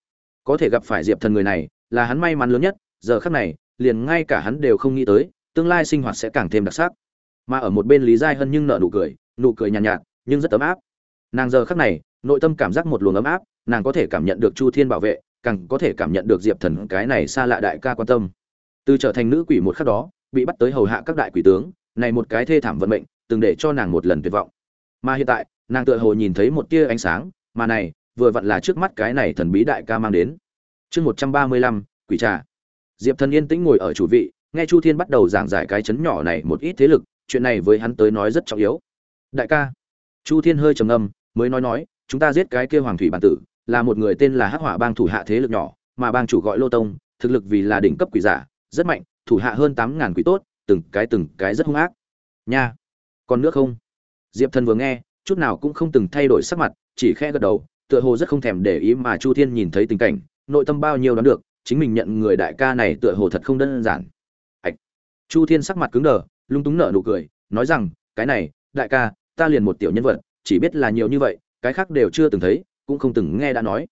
Có thể gặp phải diệp thần người này là hắn may mắn lớn nhất giờ khắc này liền ngay cả hắn đều không nghĩ tới tương lai sinh hoạt sẽ càng thêm đặc sắc. Mà ở một bên lý giai hân nhưng nợ nụ cười nụ cười nhàn nhạt, nhạt nhưng rất ấm áp. Nàng giờ khắc này nội tâm cảm giác một luồng ấm áp nàng có thể cảm nhận được chu thiên bảo vệ càng có thể cảm nhận được diệp thần cái này xa lạ đại ca quan tâm. Từ trở thành nữ quỷ một khắc đó bị bắt tới hầu hạ các đại quỷ tướng này một cái thê thảm vận mệnh, từng để cho nàng một lần tuyệt vọng. Mà hiện tại, nàng tựa hồ nhìn thấy một tia ánh sáng, mà này, vừa vặn là trước mắt cái này thần bí đại ca mang đến. Chương một trăm ba mươi lăm, quỷ trà. Diệp thần yên tĩnh ngồi ở chủ vị, nghe chu thiên bắt đầu giảng giải cái chấn nhỏ này một ít thế lực, chuyện này với hắn tới nói rất trọng yếu. Đại ca. Chu thiên hơi trầm ngâm, mới nói nói, chúng ta giết cái kia hoàng thủy bản tử, là một người tên là hắc hỏa bang thủ hạ thế lực nhỏ, mà bang chủ gọi lô tông, thực lực vì là đỉnh cấp quỷ giả, rất mạnh, thủ hạ hơn tám ngàn quỷ tốt từng cái từng cái rất hung ác. Nha! Còn nước không? Diệp thần vừa nghe, chút nào cũng không từng thay đổi sắc mặt, chỉ khẽ gật đầu, tựa hồ rất không thèm để ý mà chu thiên nhìn thấy tình cảnh, nội tâm bao nhiêu đoán được, chính mình nhận người đại ca này tựa hồ thật không đơn giản. Ạch chu thiên sắc mặt cứng đờ, lung túng nở nụ cười, nói rằng, cái này, đại ca, ta liền một tiểu nhân vật, chỉ biết là nhiều như vậy, cái khác đều chưa từng thấy, cũng không từng nghe đã nói.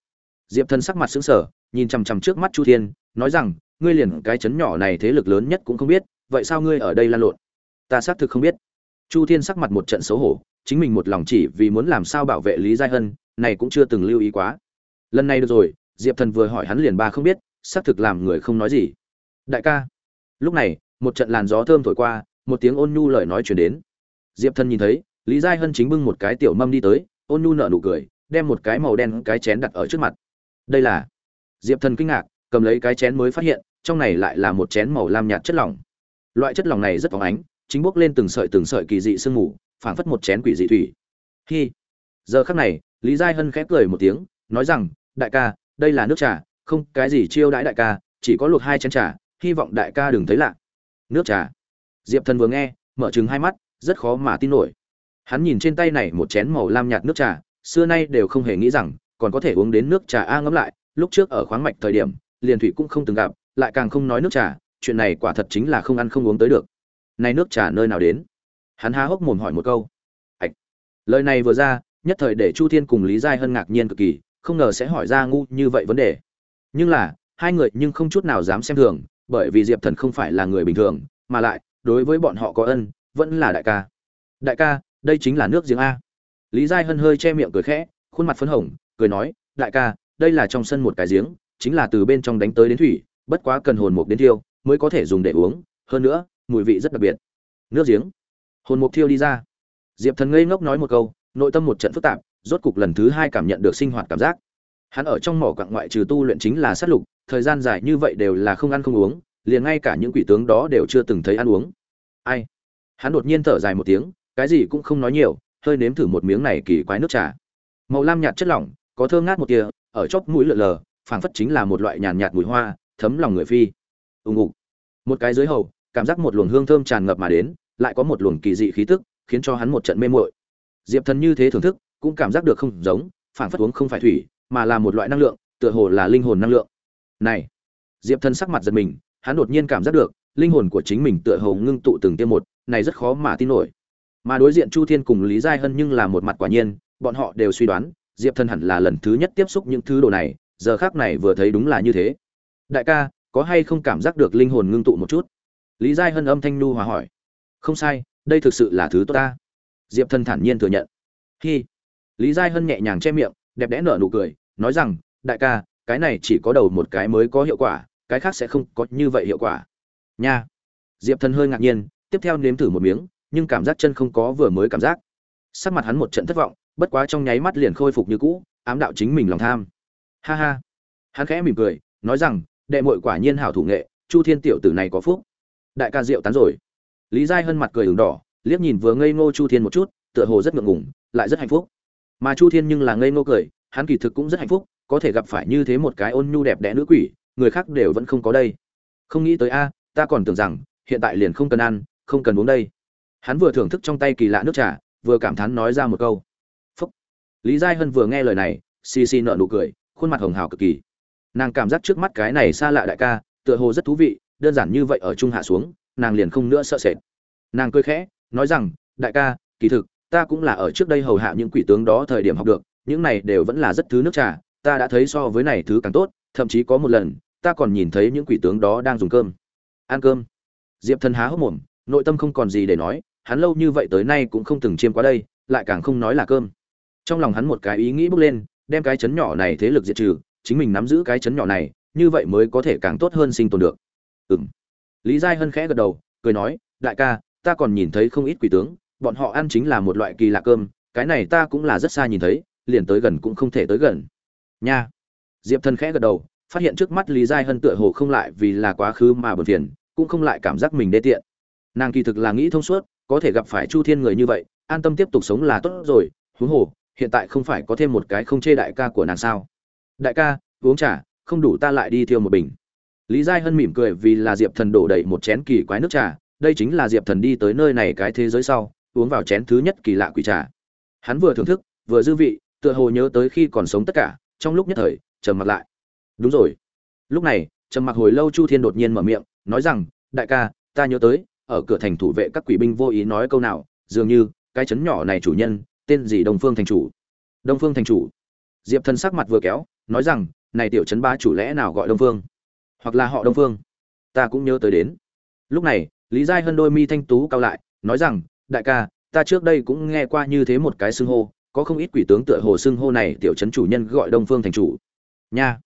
Diệp thần sắc mặt sững sờ, nhìn chằm chằm trước mắt chu thiên, nói rằng, ngươi liền cái chấn nhỏ này thế lực lớn nhất cũng không biết vậy sao ngươi ở đây lan lộn? Ta xác thực không biết. Chu thiên sắc mặt một trận xấu hổ, chính mình một lòng chỉ vì muốn làm sao bảo vệ lý giai hân, này cũng chưa từng lưu ý quá. Lần này được rồi, diệp thần vừa hỏi hắn liền ba không biết, xác thực làm người không nói gì. Đại ca. Lúc này, một trận làn gió thơm thổi qua, một tiếng ôn nhu lời nói chuyển đến. Diệp thần nhìn thấy, lý giai hân chính bưng một cái tiểu mâm đi tới, ôn nhu nở nụ cười, đem một cái màu đen cái chén đặt ở trước mặt. Đây là. Diệp thần kinh ngạc, cầm lấy cái chén mới phát hiện, trong này lại là một chén màu lam nhạt chất lỏng loại chất lỏng này rất phóng ánh, chính bốc lên từng sợi từng sợi kỳ dị sương mù, phảng phất một chén quỷ dị thủy. Hi. Giờ khắc này, lý giai hân khép cười một tiếng, nói rằng, đại ca, đây là nước trà, không cái gì chiêu đãi đại ca, chỉ có luộc hai chén trà, hy vọng đại ca đừng thấy lạ. Nước trà. Diệp thần vừa nghe, mở chừng hai mắt, rất khó mà tin nổi. Hắn nhìn trên tay này một chén màu lam nhạt nước trà, xưa nay đều không hề nghĩ rằng, còn có thể uống đến nước trà a ngẫm lại, lúc trước ở khoáng mạch thời điểm, liền thủy cũng không từng gặp, lại càng không nói nước trà chuyện này quả thật chính là không ăn không uống tới được. Này nước trà nơi nào đến? Hắn há hốc mồm hỏi một câu. Ạch lời này vừa ra, nhất thời để chu thiên cùng lý giai hân ngạc nhiên cực kỳ, không ngờ sẽ hỏi ra ngu như vậy vấn đề. Nhưng là, hai người nhưng không chút nào dám xem thường, bởi vì diệp thần không phải là người bình thường, mà lại, đối với bọn họ có ân, vẫn là đại ca. Đại ca, đây chính là nước giếng a. Lý giai hân hơi che miệng cười khẽ, khuôn mặt phấn hồng, cười nói, đại ca, đây là trong sân một cái giếng, chính là từ bên trong đánh tới đến thủy, bất quá cần hồn mục đến thiêu mới có thể dùng để uống, hơn nữa, mùi vị rất đặc biệt. Nước giếng. Hồn mục thiêu đi ra. Diệp thần ngây ngốc nói một câu, nội tâm một trận phức tạp, rốt cục lần thứ hai cảm nhận được sinh hoạt cảm giác. Hắn ở trong mỏ quặng ngoại trừ tu luyện chính là sát lục, thời gian dài như vậy đều là không ăn không uống, liền ngay cả những quỷ tướng đó đều chưa từng thấy ăn uống. Ai? Hắn đột nhiên thở dài một tiếng, cái gì cũng không nói nhiều, hơi nếm thử một miếng này kỳ quái nước trà. Màu lam nhạt chất lỏng, có thơm ngát một tia, ở chóp mũi lượn lờ, phảng phất chính là một loại nhàn nhạt mùi hoa, thấm lòng người phi ùng ục một cái dưới hầu, cảm giác một luồng hương thơm tràn ngập mà đến, lại có một luồng kỳ dị khí tức, khiến cho hắn một trận mê muội. Diệp thần như thế thưởng thức, cũng cảm giác được không giống phản phất uống không phải thủy, mà là một loại năng lượng, tựa hồ là linh hồn năng lượng. Này! Diệp thần sắc mặt giật mình, hắn đột nhiên cảm giác được, linh hồn của chính mình tựa hồ ngưng tụ từng tiêm một, này rất khó mà tin nổi. Mà đối diện chu thiên cùng lý giai hân nhưng là một mặt quả nhiên, bọn họ đều suy đoán, diệp thần hẳn là lần thứ nhất tiếp xúc những thứ đồ này, giờ khác này vừa thấy đúng là như thế. Đại ca có hay không cảm giác được linh hồn ngưng tụ một chút? Lý giai hân âm thanh nhu hòa hỏi. Không sai, đây thực sự là thứ tốt ta. Diệp thần thản nhiên thừa nhận. Hi. Lý giai hân nhẹ nhàng che miệng, đẹp đẽ nở nụ cười, nói rằng, đại ca, cái này chỉ có đầu một cái mới có hiệu quả, cái khác sẽ không có như vậy hiệu quả. Nha. Diệp thần hơi ngạc nhiên, tiếp theo nếm thử một miếng, nhưng cảm giác chân không có vừa mới cảm giác. Sắc mặt hắn một trận thất vọng, bất quá trong nháy mắt liền khôi phục như cũ, ám đạo chính mình lòng tham. Ha ha. Hắn khẽ mỉm cười, nói rằng đệ muội quả nhiên hảo thủ nghệ, chu thiên tiểu tử này có phúc. Đại ca rượu tán rồi. Lý giai hân mặt cười ửng đỏ, liếc nhìn vừa ngây ngô chu thiên một chút, tựa hồ rất ngượng ngùng, lại rất hạnh phúc. Mà chu thiên nhưng là ngây ngô cười, hắn kỳ thực cũng rất hạnh phúc, có thể gặp phải như thế một cái ôn nhu đẹp đẽ nữ quỷ, người khác đều vẫn không có đây. Không nghĩ tới a, ta còn tưởng rằng, hiện tại liền không cần ăn, không cần uống đây. Hắn vừa thưởng thức trong tay kỳ lạ nước trà, vừa cảm thán nói ra một câu. Phúc. Lý giai hân vừa nghe lời này, xì xì nợ nụ cười, khuôn mặt hồng hào cực kỳ nàng cảm giác trước mắt cái này xa lạ đại ca, tựa hồ rất thú vị, đơn giản như vậy ở trung hạ xuống, nàng liền không nữa sợ sệt. Nàng cười khẽ, nói rằng, đại ca, kỳ thực, ta cũng là ở trước đây hầu hạ những quỷ tướng đó thời điểm học được, những này đều vẫn là rất thứ nước trà, ta đã thấy so với này thứ càng tốt, thậm chí có một lần, ta còn nhìn thấy những quỷ tướng đó đang dùng cơm. Ăn cơm? Diệp thần há hốc mồm, nội tâm không còn gì để nói, hắn lâu như vậy tới nay cũng không từng chiêm qua đây, lại càng không nói là cơm. Trong lòng hắn một cái ý nghĩ bước lên, đem cái chấn nhỏ này thế lực diệt trừ chính mình nắm giữ cái chấn nhỏ này, như vậy mới có thể càng tốt hơn sinh tồn được. Ừng lý giai hân khẽ gật đầu, cười nói, đại ca, ta còn nhìn thấy không ít quỷ tướng, bọn họ ăn chính là một loại kỳ lạ cơm, cái này ta cũng là rất xa nhìn thấy, liền tới gần cũng không thể tới gần. Nha. Diệp thần khẽ gật đầu, phát hiện trước mắt lý giai hân tựa hồ không lại vì là quá khứ mà buồn phiền, cũng không lại cảm giác mình đê tiện. Nàng kỳ thực là nghĩ thông suốt, có thể gặp phải chu thiên người như vậy, an tâm tiếp tục sống là tốt rồi, huống hồ, hiện tại không phải có thêm một cái không chê đại ca của nàng sao? Đại ca, uống trà, không đủ ta lại đi thiêu một bình. Lý giai hân mỉm cười vì là diệp thần đổ đầy một chén kỳ quái nước trà, đây chính là diệp thần đi tới nơi này cái thế giới sau, uống vào chén thứ nhất kỳ lạ quỷ trà. Hắn vừa thưởng thức, vừa dư vị, tựa hồ nhớ tới khi còn sống tất cả, trong lúc nhất thời, trầm mặc lại. Đúng rồi. Lúc này, trầm mặc hồi lâu chu thiên đột nhiên mở miệng, nói rằng, đại ca, ta nhớ tới, ở cửa thành thủ vệ các quỷ binh vô ý nói câu nào, dường như, cái chấn nhỏ này chủ nhân, tên gì đông phương thành chủ? Đông phương thành chủ. Diệp thần sắc mặt vừa kéo nói rằng, này tiểu chấn ba chủ lẽ nào gọi đông phương? Hoặc là họ đông phương? Ta cũng nhớ tới đến. Lúc này, lý giai hân đôi mi thanh tú cao lại, nói rằng, đại ca, ta trước đây cũng nghe qua như thế một cái xưng hô, có không ít quỷ tướng tựa hồ xưng hô này tiểu chấn chủ nhân gọi đông phương thành chủ. Nha.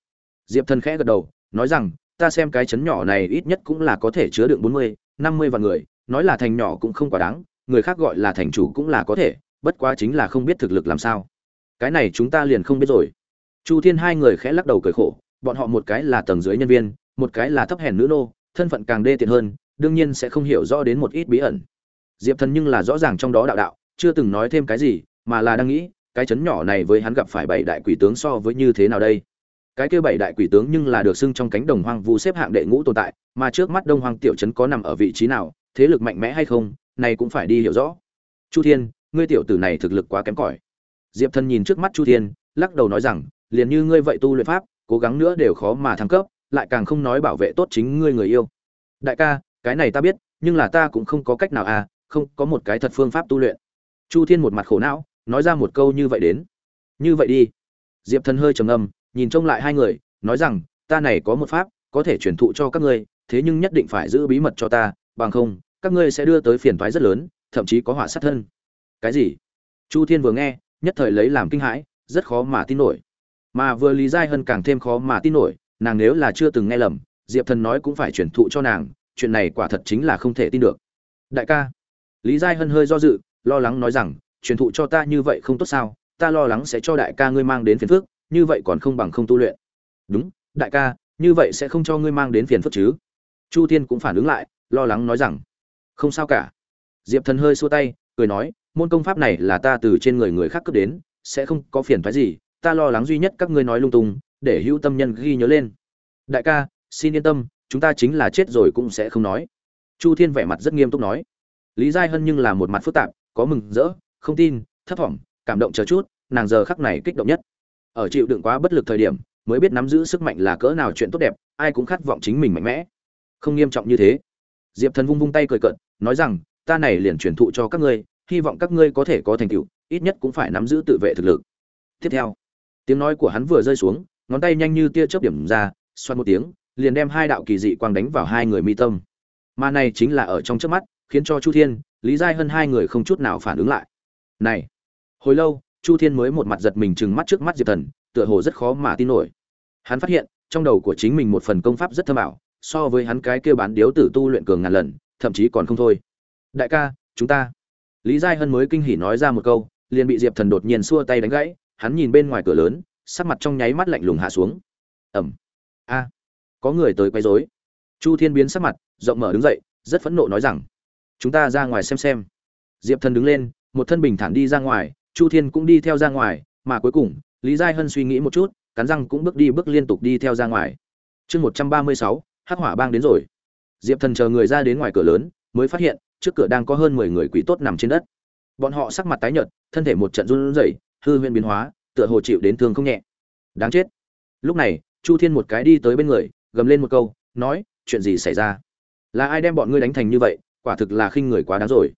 Diệp thần khẽ gật đầu, nói rằng, ta xem cái chấn nhỏ này ít nhất cũng là có thể chứa đựng bốn mươi, năm mươi vạn người, nói là thành nhỏ cũng không quá đáng, người khác gọi là thành chủ cũng là có thể, bất quá chính là không biết thực lực làm sao. Cái này chúng ta liền không biết rồi chu thiên hai người khẽ lắc đầu cười khổ, bọn họ một cái là tầng dưới nhân viên, một cái là thấp hèn nữ nô, thân phận càng đê tiện hơn, đương nhiên sẽ không hiểu rõ đến một ít bí ẩn. Diệp thần nhưng là rõ ràng trong đó đạo đạo, chưa từng nói thêm cái gì, mà là đang nghĩ, cái chấn nhỏ này với hắn gặp phải bảy đại quỷ tướng so với như thế nào đây? Cái kia bảy đại quỷ tướng nhưng là được xưng trong cánh đồng hoang vu xếp hạng đệ ngũ tồn tại, mà trước mắt đông hoang tiểu trấn có nằm ở vị trí nào, thế lực mạnh mẽ hay không, này cũng phải đi hiểu rõ. Chu thiên, ngươi tiểu tử này thực lực quá kém cỏi. Diệp thần nhìn trước mắt chu thiên, lắc đầu nói rằng liền như ngươi vậy tu luyện pháp, cố gắng nữa đều khó mà thăng cấp, lại càng không nói bảo vệ tốt chính ngươi người yêu. Đại ca, cái này ta biết, nhưng là ta cũng không có cách nào à không, có một cái thật phương pháp tu luyện. Chu thiên một mặt khổ não, nói ra một câu như vậy đến. Như vậy đi. Diệp thần hơi trầm âm nhìn trông lại hai người, nói rằng, ta này có một pháp, có thể truyền thụ cho các ngươi, thế nhưng nhất định phải giữ bí mật cho ta, bằng không, các ngươi sẽ đưa tới phiền toái rất lớn, thậm chí có hỏa sát thân. Cái gì? Chu thiên vừa nghe, nhất thời lấy làm kinh hãi, rất khó mà tin nổi mà vừa lý giai hân càng thêm khó mà tin nổi, nàng nếu là chưa từng nghe lầm, diệp thần nói cũng phải truyền thụ cho nàng, chuyện này quả thật chính là không thể tin được. Đại ca. Lý giai hân hơi do dự, lo lắng nói rằng, truyền thụ cho ta như vậy không tốt sao, ta lo lắng sẽ cho đại ca ngươi mang đến phiền phức, như vậy còn không bằng không tu luyện. Đúng, đại ca, như vậy sẽ không cho ngươi mang đến phiền phức chứ. Chu thiên cũng phản ứng lại, lo lắng nói rằng, không sao cả. Diệp thần hơi xua tay, cười nói, môn công pháp này là ta từ trên người người khác cướp đến, sẽ không có phiền phái gì ta lo lắng duy nhất các ngươi nói lung tung, để hữu tâm nhân ghi nhớ lên. Đại ca, xin yên tâm, chúng ta chính là chết rồi cũng sẽ không nói. Chu thiên vẻ mặt rất nghiêm túc nói. Lý giai hân nhưng là một mặt phức tạp, có mừng rỡ, không tin, thấp thỏm cảm động chờ chút, nàng giờ khắc này kích động nhất. Ở chịu đựng quá bất lực thời điểm, mới biết nắm giữ sức mạnh là cỡ nào chuyện tốt đẹp, ai cũng khát vọng chính mình mạnh mẽ. Không nghiêm trọng như thế. Diệp thần vung vung tay cười cợt, nói rằng, ta này liền truyền thụ cho các ngươi, hy vọng các ngươi có thể có thành tựu, ít nhất cũng phải nắm giữ tự vệ thực lực. Tiếp theo tiếng nói của hắn vừa rơi xuống, ngón tay nhanh như tia chớp điểm ra, xoan một tiếng, liền đem hai đạo kỳ dị quang đánh vào hai người mi tâm. Mà này chính là ở trong trước mắt, khiến cho chu thiên, lý giai hơn hai người không chút nào phản ứng lại. Này, hồi lâu, chu thiên mới một mặt giật mình chừng mắt trước mắt diệp thần, tựa hồ rất khó mà tin nổi. Hắn phát hiện, trong đầu của chính mình một phần công pháp rất thâm ảo, so với hắn cái kêu bán điếu tử tu luyện cường ngàn lần, thậm chí còn không thôi. Đại ca, chúng ta. Lý giai hân mới kinh hỉ nói ra một câu, liền bị diệp thần đột nhiên xua tay đánh gãy hắn nhìn bên ngoài cửa lớn, sắc mặt trong nháy mắt lạnh lùng hạ xuống. Ẩm. A. Có người tới quấy rối. Chu thiên biến sắc mặt, rộng mở đứng dậy, rất phẫn nộ nói rằng, chúng ta ra ngoài xem xem. Diệp thần đứng lên, một thân bình thản đi ra ngoài, chu thiên cũng đi theo ra ngoài, mà cuối cùng, lý giai hân suy nghĩ một chút, cắn răng cũng bước đi bước liên tục đi theo ra ngoài. Chương một trăm ba mươi sáu, hắc hỏa bang đến rồi. Diệp thần chờ người ra đến ngoài cửa lớn, mới phát hiện, trước cửa đang có hơn mười người quỷ tốt nằm trên đất. Bọn họ sắc mặt tái nhợt, thân thể một trận run rẩy hư huyễn biến hóa, tựa hồ chịu đến thương không nhẹ. Đáng chết. Lúc này, chu thiên một cái đi tới bên người, gầm lên một câu, nói, chuyện gì xảy ra? Là ai đem bọn ngươi đánh thành như vậy? Quả thực là khinh người quá đáng rồi.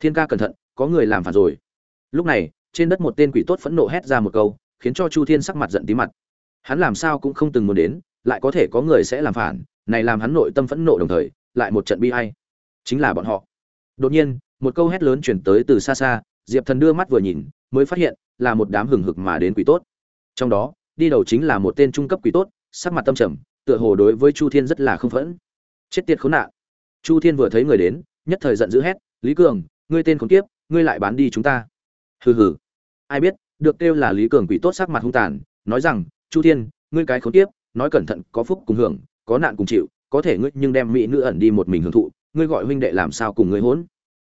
Thiên ca cẩn thận, có người làm phản rồi. Lúc này, trên đất một tên quỷ tốt phẫn nộ hét ra một câu, khiến cho chu thiên sắc mặt giận tí mặt. Hắn làm sao cũng không từng muốn đến, lại có thể có người sẽ làm phản, này làm hắn nội tâm phẫn nộ đồng thời, lại một trận bi hay chính là bọn họ. Đột nhiên, một câu hét lớn chuyển tới từ xa xa, diệp thần đưa mắt vừa nhìn mới phát hiện là một đám hừng hực mà đến quỷ tốt. Trong đó, đi đầu chính là một tên trung cấp quỷ tốt, sắc mặt tâm trầm, tựa hồ đối với chu thiên rất là không phẫn. Chết tiệt khốn nạn. Chu thiên vừa thấy người đến, nhất thời giận dữ hét, lý cường, ngươi tên khốn kiếp, ngươi lại bán đi chúng ta. Hừ hừ. Ai biết, được kêu là lý cường quỷ tốt sắc mặt hung tàn, nói rằng, chu thiên, ngươi cái khốn kiếp, nói cẩn thận, có phúc cùng hưởng, có nạn cùng chịu, có thể ngươi nhưng đem mỹ nữ ẩn đi một mình hưởng thụ, ngươi gọi huynh đệ làm sao cùng ngươi hỗn?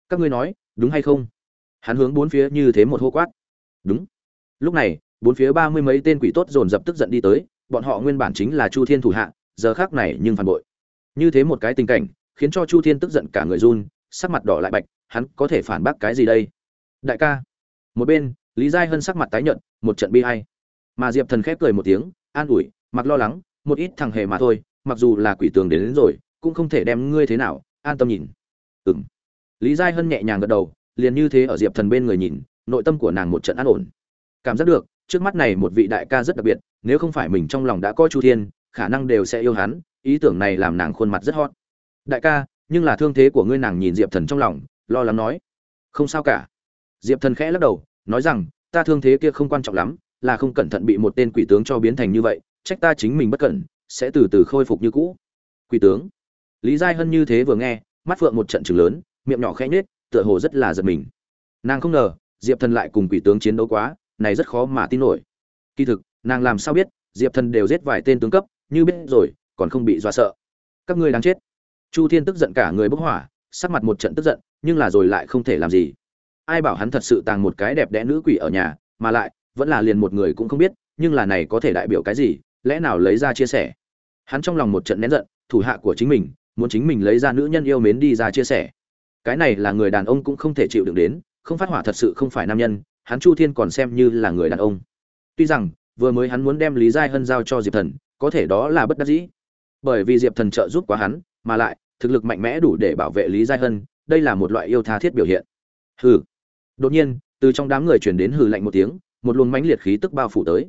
Các ngươi nói, đúng hay không? Hắn hướng bốn phía như thế một hô quát. Đúng. Lúc này bốn phía ba mươi mấy tên quỷ tốt dồn dập tức giận đi tới bọn họ nguyên bản chính là chu thiên thủ hạ giờ khác này nhưng phản bội. Như thế một cái tình cảnh khiến cho chu thiên tức giận cả người run sắc mặt đỏ lại bạch hắn có thể phản bác cái gì đây? Đại ca. Một bên lý giai hân sắc mặt tái nhợt một trận bi hay mà diệp thần khép cười một tiếng an ủi mặc lo lắng một ít thằng hề mà thôi mặc dù là quỷ tường đến, đến rồi cũng không thể đem ngươi thế nào an tâm nhìn. Ừng lý giai hân nhẹ nhàng gật đầu liền như thế ở diệp thần bên người nhìn, nội tâm của nàng một trận an ổn. Cảm giác được, trước mắt này một vị đại ca rất đặc biệt, nếu không phải mình trong lòng đã có chu thiên, khả năng đều sẽ yêu hắn, ý tưởng này làm nàng khuôn mặt rất hot. Đại ca, nhưng là thương thế của ngươi nàng nhìn diệp thần trong lòng, lo lắng nói. Không sao cả. Diệp thần khẽ lắc đầu, nói rằng, ta thương thế kia không quan trọng lắm, là không cẩn thận bị một tên quỷ tướng cho biến thành như vậy, trách ta chính mình bất cẩn, sẽ từ từ khôi phục như cũ. Quỷ tướng. Lý giai hân như thế vừa nghe, mắt phượng một trận chừng lớn, miệng nhỏ khẽ nhếch tựa hồ rất là giật mình. Nàng không ngờ, diệp thần lại cùng quỷ tướng chiến đấu quá, này rất khó mà tin nổi. Kỳ thực, nàng làm sao biết, diệp thần đều giết vài tên tướng cấp, như biết rồi, còn không bị dọa sợ. Các ngươi đáng chết. Chu thiên tức giận cả người bốc hỏa, sắc mặt một trận tức giận, nhưng là rồi lại không thể làm gì. Ai bảo hắn thật sự tàng một cái đẹp đẽ nữ quỷ ở nhà, mà lại, vẫn là liền một người cũng không biết, nhưng là này có thể đại biểu cái gì, lẽ nào lấy ra chia sẻ? Hắn trong lòng một trận nén giận, thủ hạ của chính mình, muốn chính mình lấy ra nữ nhân yêu mến đi ra chia sẻ cái này là người đàn ông cũng không thể chịu đựng đến, không phát hỏa thật sự không phải nam nhân, hắn chu thiên còn xem như là người đàn ông. Tuy rằng, vừa mới hắn muốn đem lý giai hân giao cho diệp thần, có thể đó là bất đắc dĩ. Bởi vì diệp thần trợ giúp quá hắn, mà lại, thực lực mạnh mẽ đủ để bảo vệ lý giai hân, đây là một loại yêu tha thiết biểu hiện. Hừ. Đột nhiên, từ trong đám người chuyển đến hừ lạnh một tiếng, một luồng mãnh liệt khí tức bao phủ tới.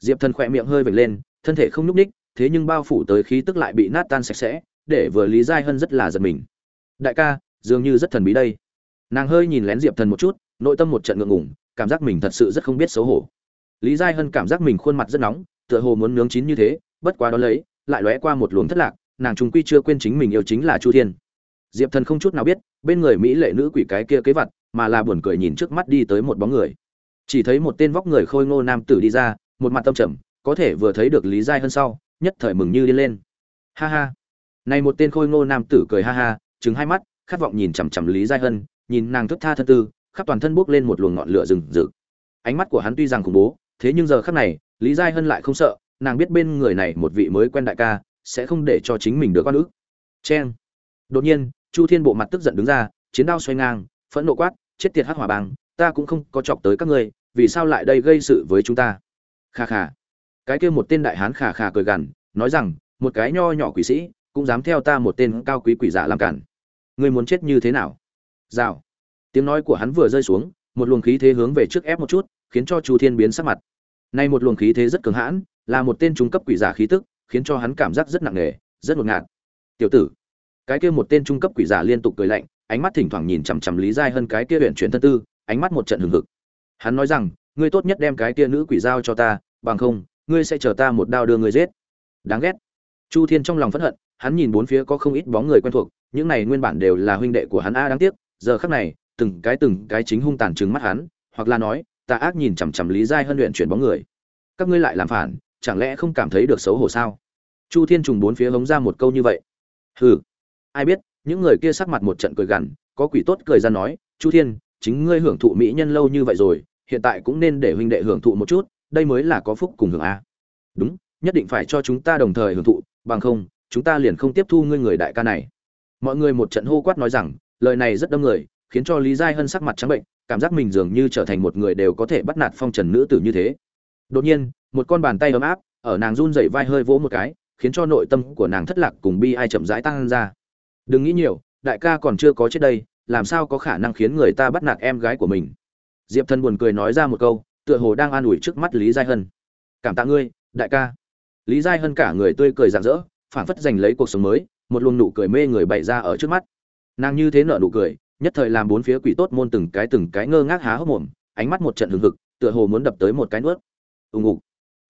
Diệp thần khỏe miệng hơi vệt lên, thân thể không nhúc ních thế nhưng bao phủ tới khí tức lại bị nát tan sạch sẽ, để vừa lý giai hân rất là giật mình. Đại ca dường như rất thần bí đây. Nàng hơi nhìn lén diệp thần một chút, nội tâm một trận ngượng ngùng, cảm giác mình thật sự rất không biết xấu hổ. Lý giai hân cảm giác mình khuôn mặt rất nóng, tựa hồ muốn nướng chín như thế, bất quá đó lấy, lại lóe qua một luồng thất lạc, nàng trung quy chưa quên chính mình yêu chính là chu thiên. Diệp thần không chút nào biết, bên người mỹ lệ nữ quỷ cái kia kế vật mà là buồn cười nhìn trước mắt đi tới một bóng người. Chỉ thấy một tên vóc người khôi ngô nam tử đi ra, một mặt tâm trầm, có thể vừa thấy được lý giai hơn sau, nhất thời mừng như đi lên. Ha ha. Này một tên khôi ngô nam tử cười ha ha chứng hai mắt khát vọng nhìn chằm chằm lý giai hân, nhìn nàng thức tha thân tư, khắp toàn thân bốc lên một luồng ngọn lửa rừng rực. Ánh mắt của hắn tuy rằng khủng bố, thế nhưng giờ khắc này, lý giai hân lại không sợ, nàng biết bên người này một vị mới quen đại ca, sẽ không để cho chính mình được qua ức. Chen đột nhiên, chu thiên bộ mặt tức giận đứng ra, chiến đao xoay ngang, phẫn nộ quát, chết tiệt hắc hỏa bang ta cũng không có chọc tới các ngươi, vì sao lại đây gây sự với chúng ta? Kha kha. Cái kia một tên đại hán khà khà cười gằn, nói rằng, một cái nho nhỏ quỷ sĩ, cũng dám theo ta một tên cao quý quỷ giả làm cản ngươi muốn chết như thế nào? Rào. Tiếng nói của hắn vừa rơi xuống, một luồng khí thế hướng về trước ép một chút, khiến cho chu thiên biến sắc mặt. Nay một luồng khí thế rất cường hãn, là một tên trung cấp quỷ giả khí tức, khiến cho hắn cảm giác rất nặng nề, rất ngột ngạt. Tiểu tử. Cái kia một tên trung cấp quỷ giả liên tục cười lạnh, ánh mắt thỉnh thoảng nhìn chằm chằm lý giai hơn cái kia huyện chuyển thân tư, ánh mắt một trận hừng hực. Hắn nói rằng, ngươi tốt nhất đem cái kia nữ quỷ giao cho ta, bằng không, ngươi sẽ chờ ta một đao đưa ngươi giết. Đáng ghét. Chu thiên trong lòng phẫn hận hắn nhìn bốn phía có không ít bóng người quen thuộc, những này nguyên bản đều là huynh đệ của hắn a đáng tiếc, giờ khắc này, từng cái từng cái chính hung tàn trừng mắt hắn, hoặc là nói, ta ác nhìn chằm chằm lý giai hơn luyện chuyển bóng người. Các ngươi lại làm phản, chẳng lẽ không cảm thấy được xấu hổ sao? Chu thiên trùng bốn phía hống ra một câu như vậy. Hừ. Ai biết, những người kia sắc mặt một trận cười gằn, có quỷ tốt cười ra nói, chu thiên, chính ngươi hưởng thụ mỹ nhân lâu như vậy rồi, hiện tại cũng nên để huynh đệ hưởng thụ một chút, đây mới là có phúc cùng hưởng a. Đúng, nhất định phải cho chúng ta đồng thời hưởng thụ, bằng không chúng ta liền không tiếp thu ngươi người đại ca này. Mọi người một trận hô quát nói rằng, lời này rất đông người, khiến cho lý giai hân sắc mặt trắng bệnh, cảm giác mình dường như trở thành một người đều có thể bắt nạt phong trần nữ tử như thế. Đột nhiên, một con bàn tay ấm áp, ở nàng run dậy vai hơi vỗ một cái, khiến cho nội tâm của nàng thất lạc cùng bi ai chậm rãi tăng ra. Đừng nghĩ nhiều, đại ca còn chưa có chết đây, làm sao có khả năng khiến người ta bắt nạt em gái của mình? Diệp thần buồn cười nói ra một câu, tựa hồ đang an ủi trước mắt lý giai hân. Cảm tạ ngươi, đại ca. Lý giai hân cả người tươi cười rạng rỡ phảng phất giành lấy cuộc sống mới, một luồng nụ cười mê người bày ra ở trước mắt. Nàng như thế nở nụ cười, nhất thời làm bốn phía quỷ tốt môn từng cái từng cái ngơ ngác há hốc mồm, ánh mắt một trận hừng hực, tựa hồ muốn đập tới một cái nuốt. Ùng ục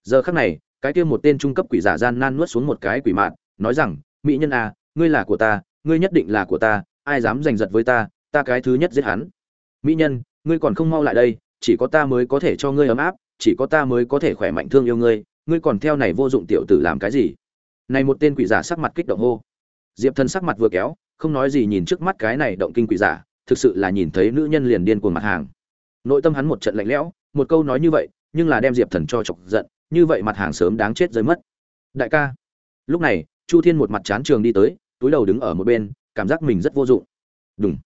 giờ khắc này, cái kia một tên trung cấp quỷ giả gian nan nuốt xuống một cái quỷ mạn, nói rằng, mỹ nhân à ngươi là của ta, ngươi nhất định là của ta, ai dám giành giật với ta ta cái thứ nhất giết hắn. Mỹ nhân, ngươi còn không mau lại đây, chỉ có ta mới có thể cho ngươi ấm áp, chỉ có ta mới có thể khỏe mạnh thương yêu ngươi ngươi còn theo này vô dụng tiểu tử làm cái gì? Này một tên quỷ giả sắc mặt kích động hô. Diệp thần sắc mặt vừa kéo, không nói gì nhìn trước mắt cái này động kinh quỷ giả, thực sự là nhìn thấy nữ nhân liền điên cuồng mặt hàng. Nội tâm hắn một trận lạnh lẽo, một câu nói như vậy, nhưng là đem diệp thần cho chọc giận, như vậy mặt hàng sớm đáng chết rơi mất. Đại ca. Lúc này, chu thiên một mặt chán trường đi tới, túi đầu đứng ở một bên, cảm giác mình rất vô dụng. Đúng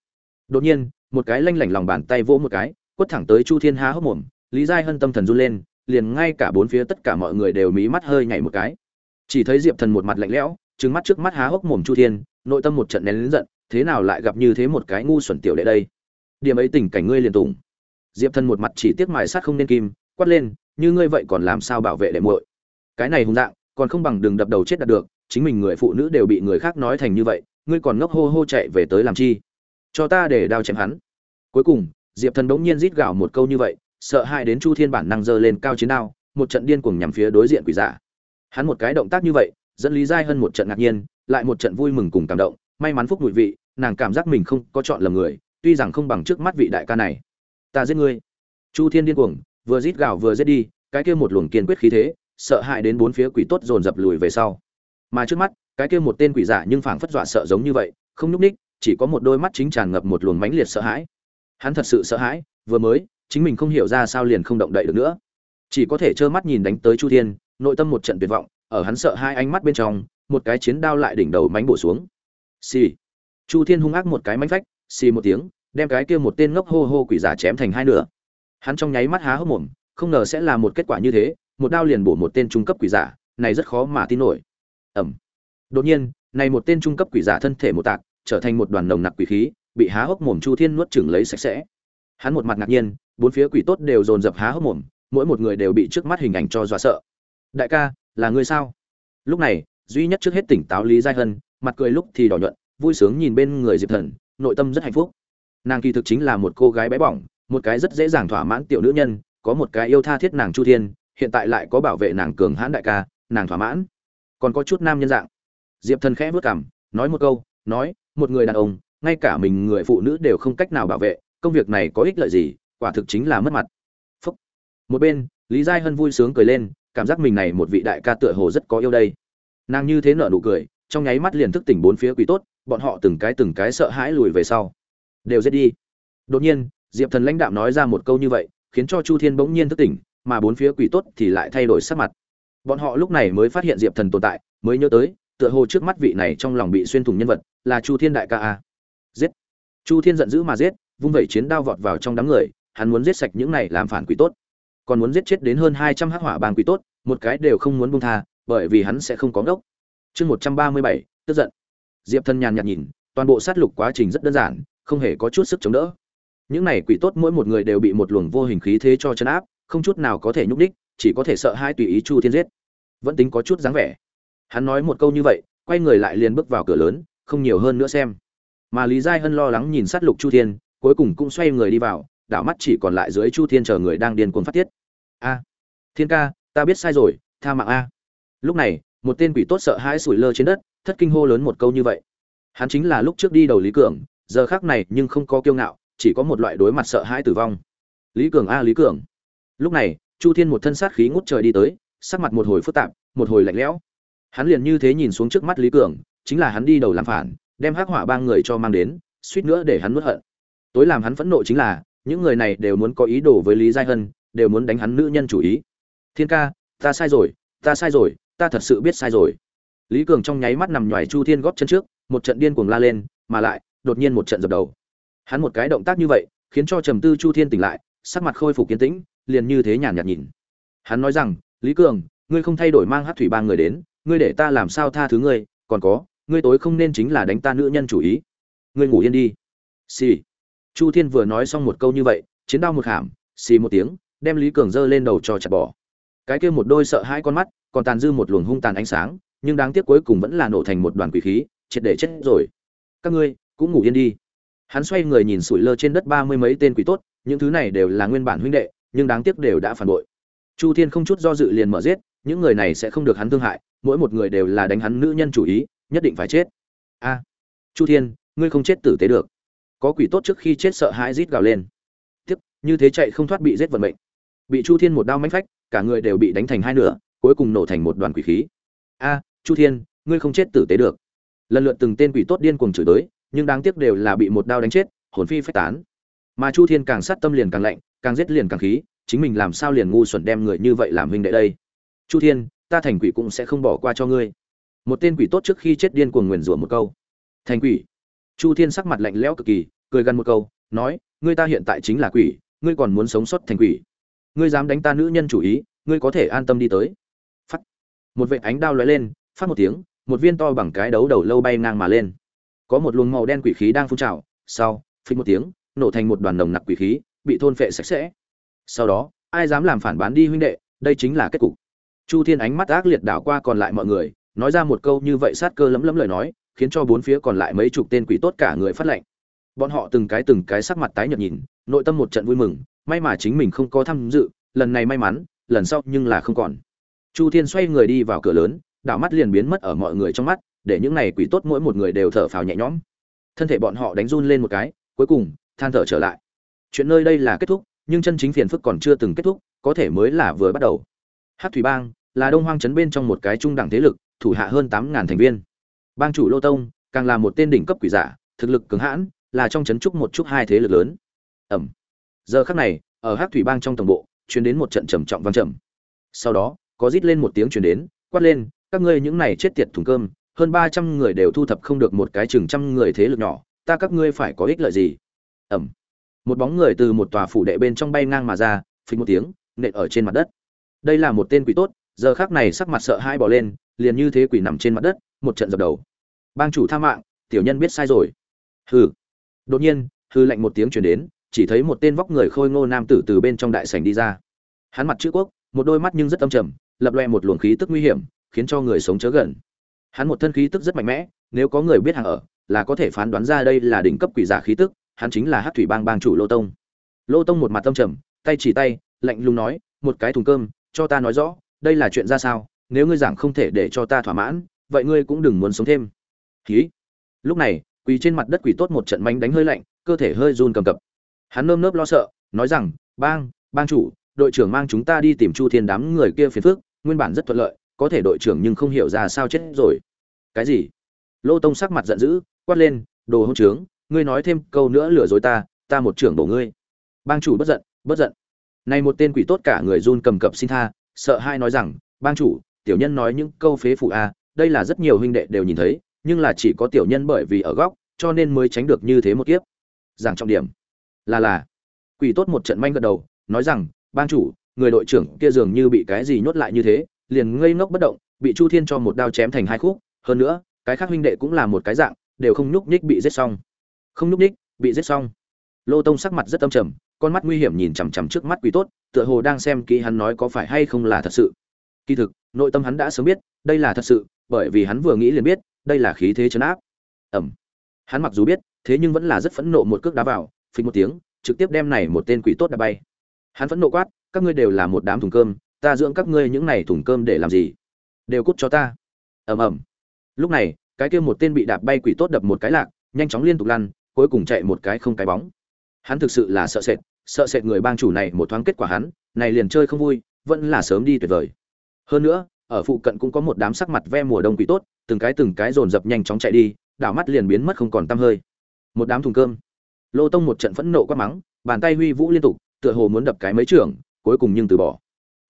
đột nhiên, một cái lanh lảnh lòng bàn tay vỗ một cái, quất thẳng tới chu thiên há hốc mồm, lý giai hân tâm thần run lên, liền ngay cả bốn phía tất cả mọi người đều mí mắt hơi nhảy một cái chỉ thấy diệp thần một mặt lạnh lẽo, trừng mắt trước mắt há hốc mồm chu thiên, nội tâm một trận nén lớn giận, thế nào lại gặp như thế một cái ngu xuẩn tiểu đệ đây? Điểm ấy tình cảnh ngươi liền tùng diệp thần một mặt chỉ tiếc mài sát không nên kim, quát lên, như ngươi vậy còn làm sao bảo vệ đệ muội? Cái này hùng dạng, còn không bằng đường đập đầu chết đạt được, chính mình người phụ nữ đều bị người khác nói thành như vậy, ngươi còn ngốc hô hô chạy về tới làm chi? Cho ta để đao chém hắn. Cuối cùng, diệp thần bỗng nhiên rít gào một câu như vậy, sợ hãi đến chu thiên bản năng giơ lên cao chiến đao, một trận điên cuồng nhằm phía đối diện quỷ giả hắn một cái động tác như vậy, dẫn lý giai hơn một trận ngạc nhiên, lại một trận vui mừng cùng cảm động, may mắn phúc bụi vị, nàng cảm giác mình không có chọn lầm người, tuy rằng không bằng trước mắt vị đại ca này. Ta giết ngươi. Chu thiên điên cuồng, vừa rít gào vừa giết đi, cái kia một luồng kiên quyết khí thế, sợ hãi đến bốn phía quỷ tốt dồn dập lùi về sau. Mà trước mắt, cái kia một tên quỷ giả nhưng phảng phất dọa sợ giống như vậy, không nhúc ních chỉ có một đôi mắt chính tràn ngập một luồng mãnh liệt sợ hãi. Hắn thật sự sợ hãi, vừa mới, chính mình không hiểu ra sao liền không động đậy được nữa. Chỉ có thể trơ mắt nhìn đánh tới chu thiên nội tâm một trận tuyệt vọng, ở hắn sợ hai ánh mắt bên trong, một cái chiến đao lại đỉnh đầu mánh bổ xuống. Xì. Chu thiên hung ác một cái mánh phách, xì một tiếng, đem cái kia một tên ngốc hô hô quỷ giả chém thành hai nửa. Hắn trong nháy mắt há hốc mồm, không ngờ sẽ là một kết quả như thế, một đao liền bổ một tên trung cấp quỷ giả, này rất khó mà tin nổi. Ẩm. Đột nhiên, này một tên trung cấp quỷ giả thân thể một tạc, trở thành một đoàn nồng nặc quỷ khí, bị há hốc mồm chu thiên nuốt chửng lấy sạch sẽ. Hắn một mặt ngạc nhiên, bốn phía quỷ tốt đều dồn dập há hốc mồm, mỗi một người đều bị trước mắt hình ảnh cho dọa sợ đại ca, là người sao? Lúc này, duy nhất trước hết tỉnh táo lý giai hân, mặt cười lúc thì đỏ nhuận, vui sướng nhìn bên người diệp thần, nội tâm rất hạnh phúc. Nàng kỳ thực chính là một cô gái bé bỏng, một cái rất dễ dàng thỏa mãn tiểu nữ nhân, có một cái yêu tha thiết nàng chu thiên, hiện tại lại có bảo vệ nàng cường hãn đại ca, nàng thỏa mãn. Còn có chút nam nhân dạng. Diệp thần khẽ vớt cảm nói một câu, nói, một người đàn ông, ngay cả mình người phụ nữ đều không cách nào bảo vệ, công việc này có ích lợi gì, quả thực chính là mất mặt. Phúc. một bên, lý giai hân vui sướng cười lên cảm giác mình này một vị đại ca tựa hồ rất có yêu đây. Nàng như thế nở nụ cười, trong nháy mắt liền thức tỉnh bốn phía quỷ tốt, bọn họ từng cái từng cái sợ hãi lùi về sau. Đều giết đi. Đột nhiên, diệp thần lãnh đạo nói ra một câu như vậy, khiến cho chu thiên bỗng nhiên thức tỉnh, mà bốn phía quỷ tốt thì lại thay đổi sắc mặt. Bọn họ lúc này mới phát hiện diệp thần tồn tại, mới nhớ tới, tựa hồ trước mắt vị này trong lòng bị xuyên thủng nhân vật, là chu thiên đại ca a. Giết. Chu thiên giận dữ mà giết, vung vẩy chiến đao vọt vào trong đám người, hắn muốn giết sạch những này làm phản quỷ tốt còn muốn giết chết đến hơn hai trăm hắc hỏa bang quỷ tốt, một cái đều không muốn buông tha, bởi vì hắn sẽ không có ngốc. Chương một trăm ba mươi bảy, tức giận. Diệp thần nhàn nhạt nhìn, toàn bộ sát lục quá trình rất đơn giản, không hề có chút sức chống đỡ. Những này quỷ tốt mỗi một người đều bị một luồng vô hình khí thế cho chấn áp, không chút nào có thể nhúc đích chỉ có thể sợ hai tùy ý chu thiên giết. Vẫn tính có chút dáng vẻ. Hắn nói một câu như vậy, quay người lại liền bước vào cửa lớn, không nhiều hơn nữa xem. Mà lý giai hân lo lắng nhìn sát lục chu thiên, cuối cùng cũng xoay người đi vào đảo mắt chỉ còn lại dưới chu thiên chờ người đang điên cuồng phát tiết. A, thiên ca, ta biết sai rồi, tha mạng a. Lúc này, một tên quỷ tốt sợ hãi sủi lơ trên đất, thất kinh hô lớn một câu như vậy. Hắn chính là lúc trước đi đầu lý cường, giờ khác này nhưng không có kiêu ngạo, chỉ có một loại đối mặt sợ hãi tử vong. Lý cường a, lý cường. Lúc này, chu thiên một thân sát khí ngút trời đi tới, sắc mặt một hồi phức tạp, một hồi lạnh lẽo. Hắn liền như thế nhìn xuống trước mắt lý cường, chính là hắn đi đầu làm phản, đem hắc hỏa ba người cho mang đến, suýt nữa để hắn nuốt hận. Tối làm hắn phẫn nộ chính là những người này đều muốn có ý đồ với lý giai hân, đều muốn đánh hắn nữ nhân chủ ý. Thiên ca, ta sai rồi, ta sai rồi, ta thật sự biết sai rồi. Lý cường trong nháy mắt nằm nhoài chu thiên góp chân trước, một trận điên cuồng la lên, mà lại, đột nhiên một trận dập đầu. Hắn một cái động tác như vậy, khiến cho trầm tư chu thiên tỉnh lại, sắc mặt khôi phục kiến tĩnh, liền như thế nhàn nhạt nhìn. Hắn nói rằng, lý cường, ngươi không thay đổi mang hát thủy ba người đến, ngươi để ta làm sao tha thứ ngươi, còn có, ngươi tối không nên chính là đánh ta nữ nhân chủ ý. Ngươi ngủ yên đi. Xì chu thiên vừa nói xong một câu như vậy, chiến đao một hàm, xì một tiếng, đem lý cường giơ lên đầu cho chặt bỏ. Cái kia một đôi sợ hai con mắt, còn tàn dư một luồng hung tàn ánh sáng, nhưng đáng tiếc cuối cùng vẫn là nổ thành một đoàn quỷ khí, triệt để chết rồi. Các ngươi, cũng ngủ yên đi. Hắn xoay người nhìn sủi lơ trên đất ba mươi mấy tên quỷ tốt, những thứ này đều là nguyên bản huynh đệ, nhưng đáng tiếc đều đã phản bội. Chu thiên không chút do dự liền mở giết, những người này sẽ không được hắn thương hại, mỗi một người đều là đánh hắn nữ nhân chủ ý, nhất định phải chết. A, chu thiên, ngươi không chết tử tế được có quỷ tốt trước khi chết sợ hãi rít gào lên. Tiếp, như thế chạy không thoát bị giết vận mệnh. Bị chu thiên một đao mánh phách, cả người đều bị đánh thành hai nửa, cuối cùng nổ thành một đoàn quỷ khí. A, chu thiên, ngươi không chết tử tế được. Lần lượt từng tên quỷ tốt điên cuồng chửi tới nhưng đáng tiếc đều là bị một đao đánh chết, hồn phi phách tán. Mà chu thiên càng sát tâm liền càng lạnh, càng giết liền càng khí, chính mình làm sao liền ngu xuẩn đem người như vậy làm huynh đệ đây? Chu thiên, ta thành quỷ cũng sẽ không bỏ qua cho ngươi. Một tên quỷ tốt trước khi chết điên cuồng nguyền rủa một câu. Thành quỷ? Chu thiên sắc mặt lạnh lẽo cực kỳ, cười gần một câu, nói, ngươi ta hiện tại chính là quỷ, ngươi còn muốn sống sót thành quỷ. Ngươi dám đánh ta nữ nhân chủ ý, ngươi có thể an tâm đi tới. Phát một vệ ánh đao lóe lên, phát một tiếng, một viên to bằng cái đấu đầu lâu bay ngang mà lên. Có một luồng màu đen quỷ khí đang phun trào, sau phình một tiếng, nổ thành một đoàn nồng nặc quỷ khí, bị thôn phệ sạch sẽ. Sau đó, ai dám làm phản bán đi huynh đệ, đây chính là kết cục. Chu thiên ánh mắt ác liệt đảo qua còn lại mọi người, nói ra một câu như vậy sát cơ lấm lấm lời nói khiến cho bốn phía còn lại mấy chục tên quỷ tốt cả người phát lệnh. Bọn họ từng cái từng cái sắc mặt tái nhợt nhìn, nội tâm một trận vui mừng, may mà chính mình không có tham dự, lần này may mắn, lần sau nhưng là không còn. Chu thiên xoay người đi vào cửa lớn, đảo mắt liền biến mất ở mọi người trong mắt, để những này quỷ tốt mỗi một người đều thở phào nhẹ nhõm. Thân thể bọn họ đánh run lên một cái, cuối cùng, than thở trở lại. Chuyện nơi đây là kết thúc, nhưng chân chính phiền phức còn chưa từng kết thúc, có thể mới là vừa bắt đầu. Hát thủy bang là đông hoang trấn bên trong một cái trung đẳng thế lực, thủ hạ hơn tám ngàn thành viên bang chủ lô tông, càng là một tên đỉnh cấp quỷ giả, thực lực cứng hãn, là trong chấn trúc một chút hai thế lực lớn. Ẩm. Giờ khắc này, ở hát thủy bang trong tổng bộ chuyển đến một trận trầm trọng vang trầm. Sau đó, có rít lên một tiếng chuyển đến, quát lên, các ngươi những này chết tiệt thùng cơm, hơn ba trăm người đều thu thập không được một cái chừng trăm người thế lực nhỏ, ta các ngươi phải có ích lợi gì? Ẩm. Một bóng người từ một tòa phủ đệ bên trong bay ngang mà ra, phình một tiếng, nện ở trên mặt đất. Đây là một tên quỷ tốt, giờ khác này sắc mặt sợ hãi bỏ lên, liền như thế quỷ nằm trên mặt đất một trận dập đầu. Bang chủ tha mạng, tiểu nhân biết sai rồi. Hừ. Đột nhiên, hư lạnh một tiếng chuyển đến, chỉ thấy một tên vóc người khôi ngô nam tử từ bên trong đại sảnh đi ra. Hắn mặt chữ quốc, một đôi mắt nhưng rất âm trầm, lập loe một luồng khí tức nguy hiểm, khiến cho người sống chớ gần. Hắn một thân khí tức rất mạnh mẽ, nếu có người biết hàng ở, là có thể phán đoán ra đây là đỉnh cấp quỷ giả khí tức, hắn chính là hát thủy bang bang chủ lô tông. Lô tông một mặt tâm trầm, tay chỉ tay, lạnh lùng nói, một cái thùng cơm, cho ta nói rõ, đây là chuyện ra sao, nếu ngươi giảng không thể để cho ta thỏa mãn vậy ngươi cũng đừng muốn sống thêm. Khí lúc này, quỳ trên mặt đất quỷ tốt một trận mánh đánh hơi lạnh, cơ thể hơi run cầm cập. Hắn nơm nớp lo sợ, nói rằng, bang bang chủ, đội trưởng mang chúng ta đi tìm chu thiên đám người kia phiền phước nguyên bản rất thuận lợi, có thể đội trưởng nhưng không hiểu ra sao chết rồi. Cái gì? Lô tông sắc mặt giận dữ, quát lên, đồ hỗn trướng, ngươi nói thêm câu nữa lừa dối ta ta một trưởng bổ ngươi. Bang chủ bất giận bất giận. Này một tên quỷ tốt cả người run cầm cập xin tha, sợ hai nói rằng, bang chủ, tiểu nhân nói những câu phế phụ a đây là rất nhiều huynh đệ đều nhìn thấy, nhưng là chỉ có tiểu nhân bởi vì ở góc, cho nên mới tránh được như thế một kiếp. Giảng trọng điểm. Là là. Quỷ tốt một trận manh gật đầu, nói rằng, bang chủ, người đội trưởng kia dường như bị cái gì nhốt lại như thế, liền ngây ngốc bất động, bị chu thiên cho một đao chém thành hai khúc. Hơn nữa, cái khác huynh đệ cũng là một cái dạng, đều không nhúc nhích bị giết xong. Không nhúc nhích, bị giết xong. Lô tông sắc mặt rất âm trầm, con mắt nguy hiểm nhìn chằm chằm trước mắt quỷ tốt, tựa hồ đang xem kỹ hắn nói có phải hay không là thật sự. Kỳ thực, nội tâm hắn đã sớm biết đây là thật sự, bởi vì hắn vừa nghĩ liền biết, đây là khí thế chấn áp. Ẩm. Hắn mặc dù biết, thế nhưng vẫn là rất phẫn nộ một cước đá vào phình một tiếng, trực tiếp đem này một tên quỷ tốt đã bay. Hắn phẫn nộ quát, các ngươi đều là một đám thùng cơm, ta dưỡng các ngươi những này thùng cơm để làm gì? Đều cút cho ta. Ầm ầm lúc này, cái kia một tên bị đạp bay quỷ tốt đập một cái lạc, nhanh chóng liên tục lăn, cuối cùng chạy một cái không cái bóng. Hắn thực sự là sợ sệt sợ sệt người bang chủ này một thoáng kết quả hắn, này liền chơi không vui, vẫn là sớm đi tuyệt vời. Hơn nữa ở phụ cận cũng có một đám sắc mặt ve mùa đông quỷ tốt, từng cái từng cái dồn dập nhanh chóng chạy đi, đảo mắt liền biến mất không còn tăm hơi. Một đám thùng cơm. Lô tông một trận phẫn nộ quát mắng, bàn tay huy vũ liên tục, tựa hồ muốn đập cái mấy trưởng cuối cùng nhưng từ bỏ.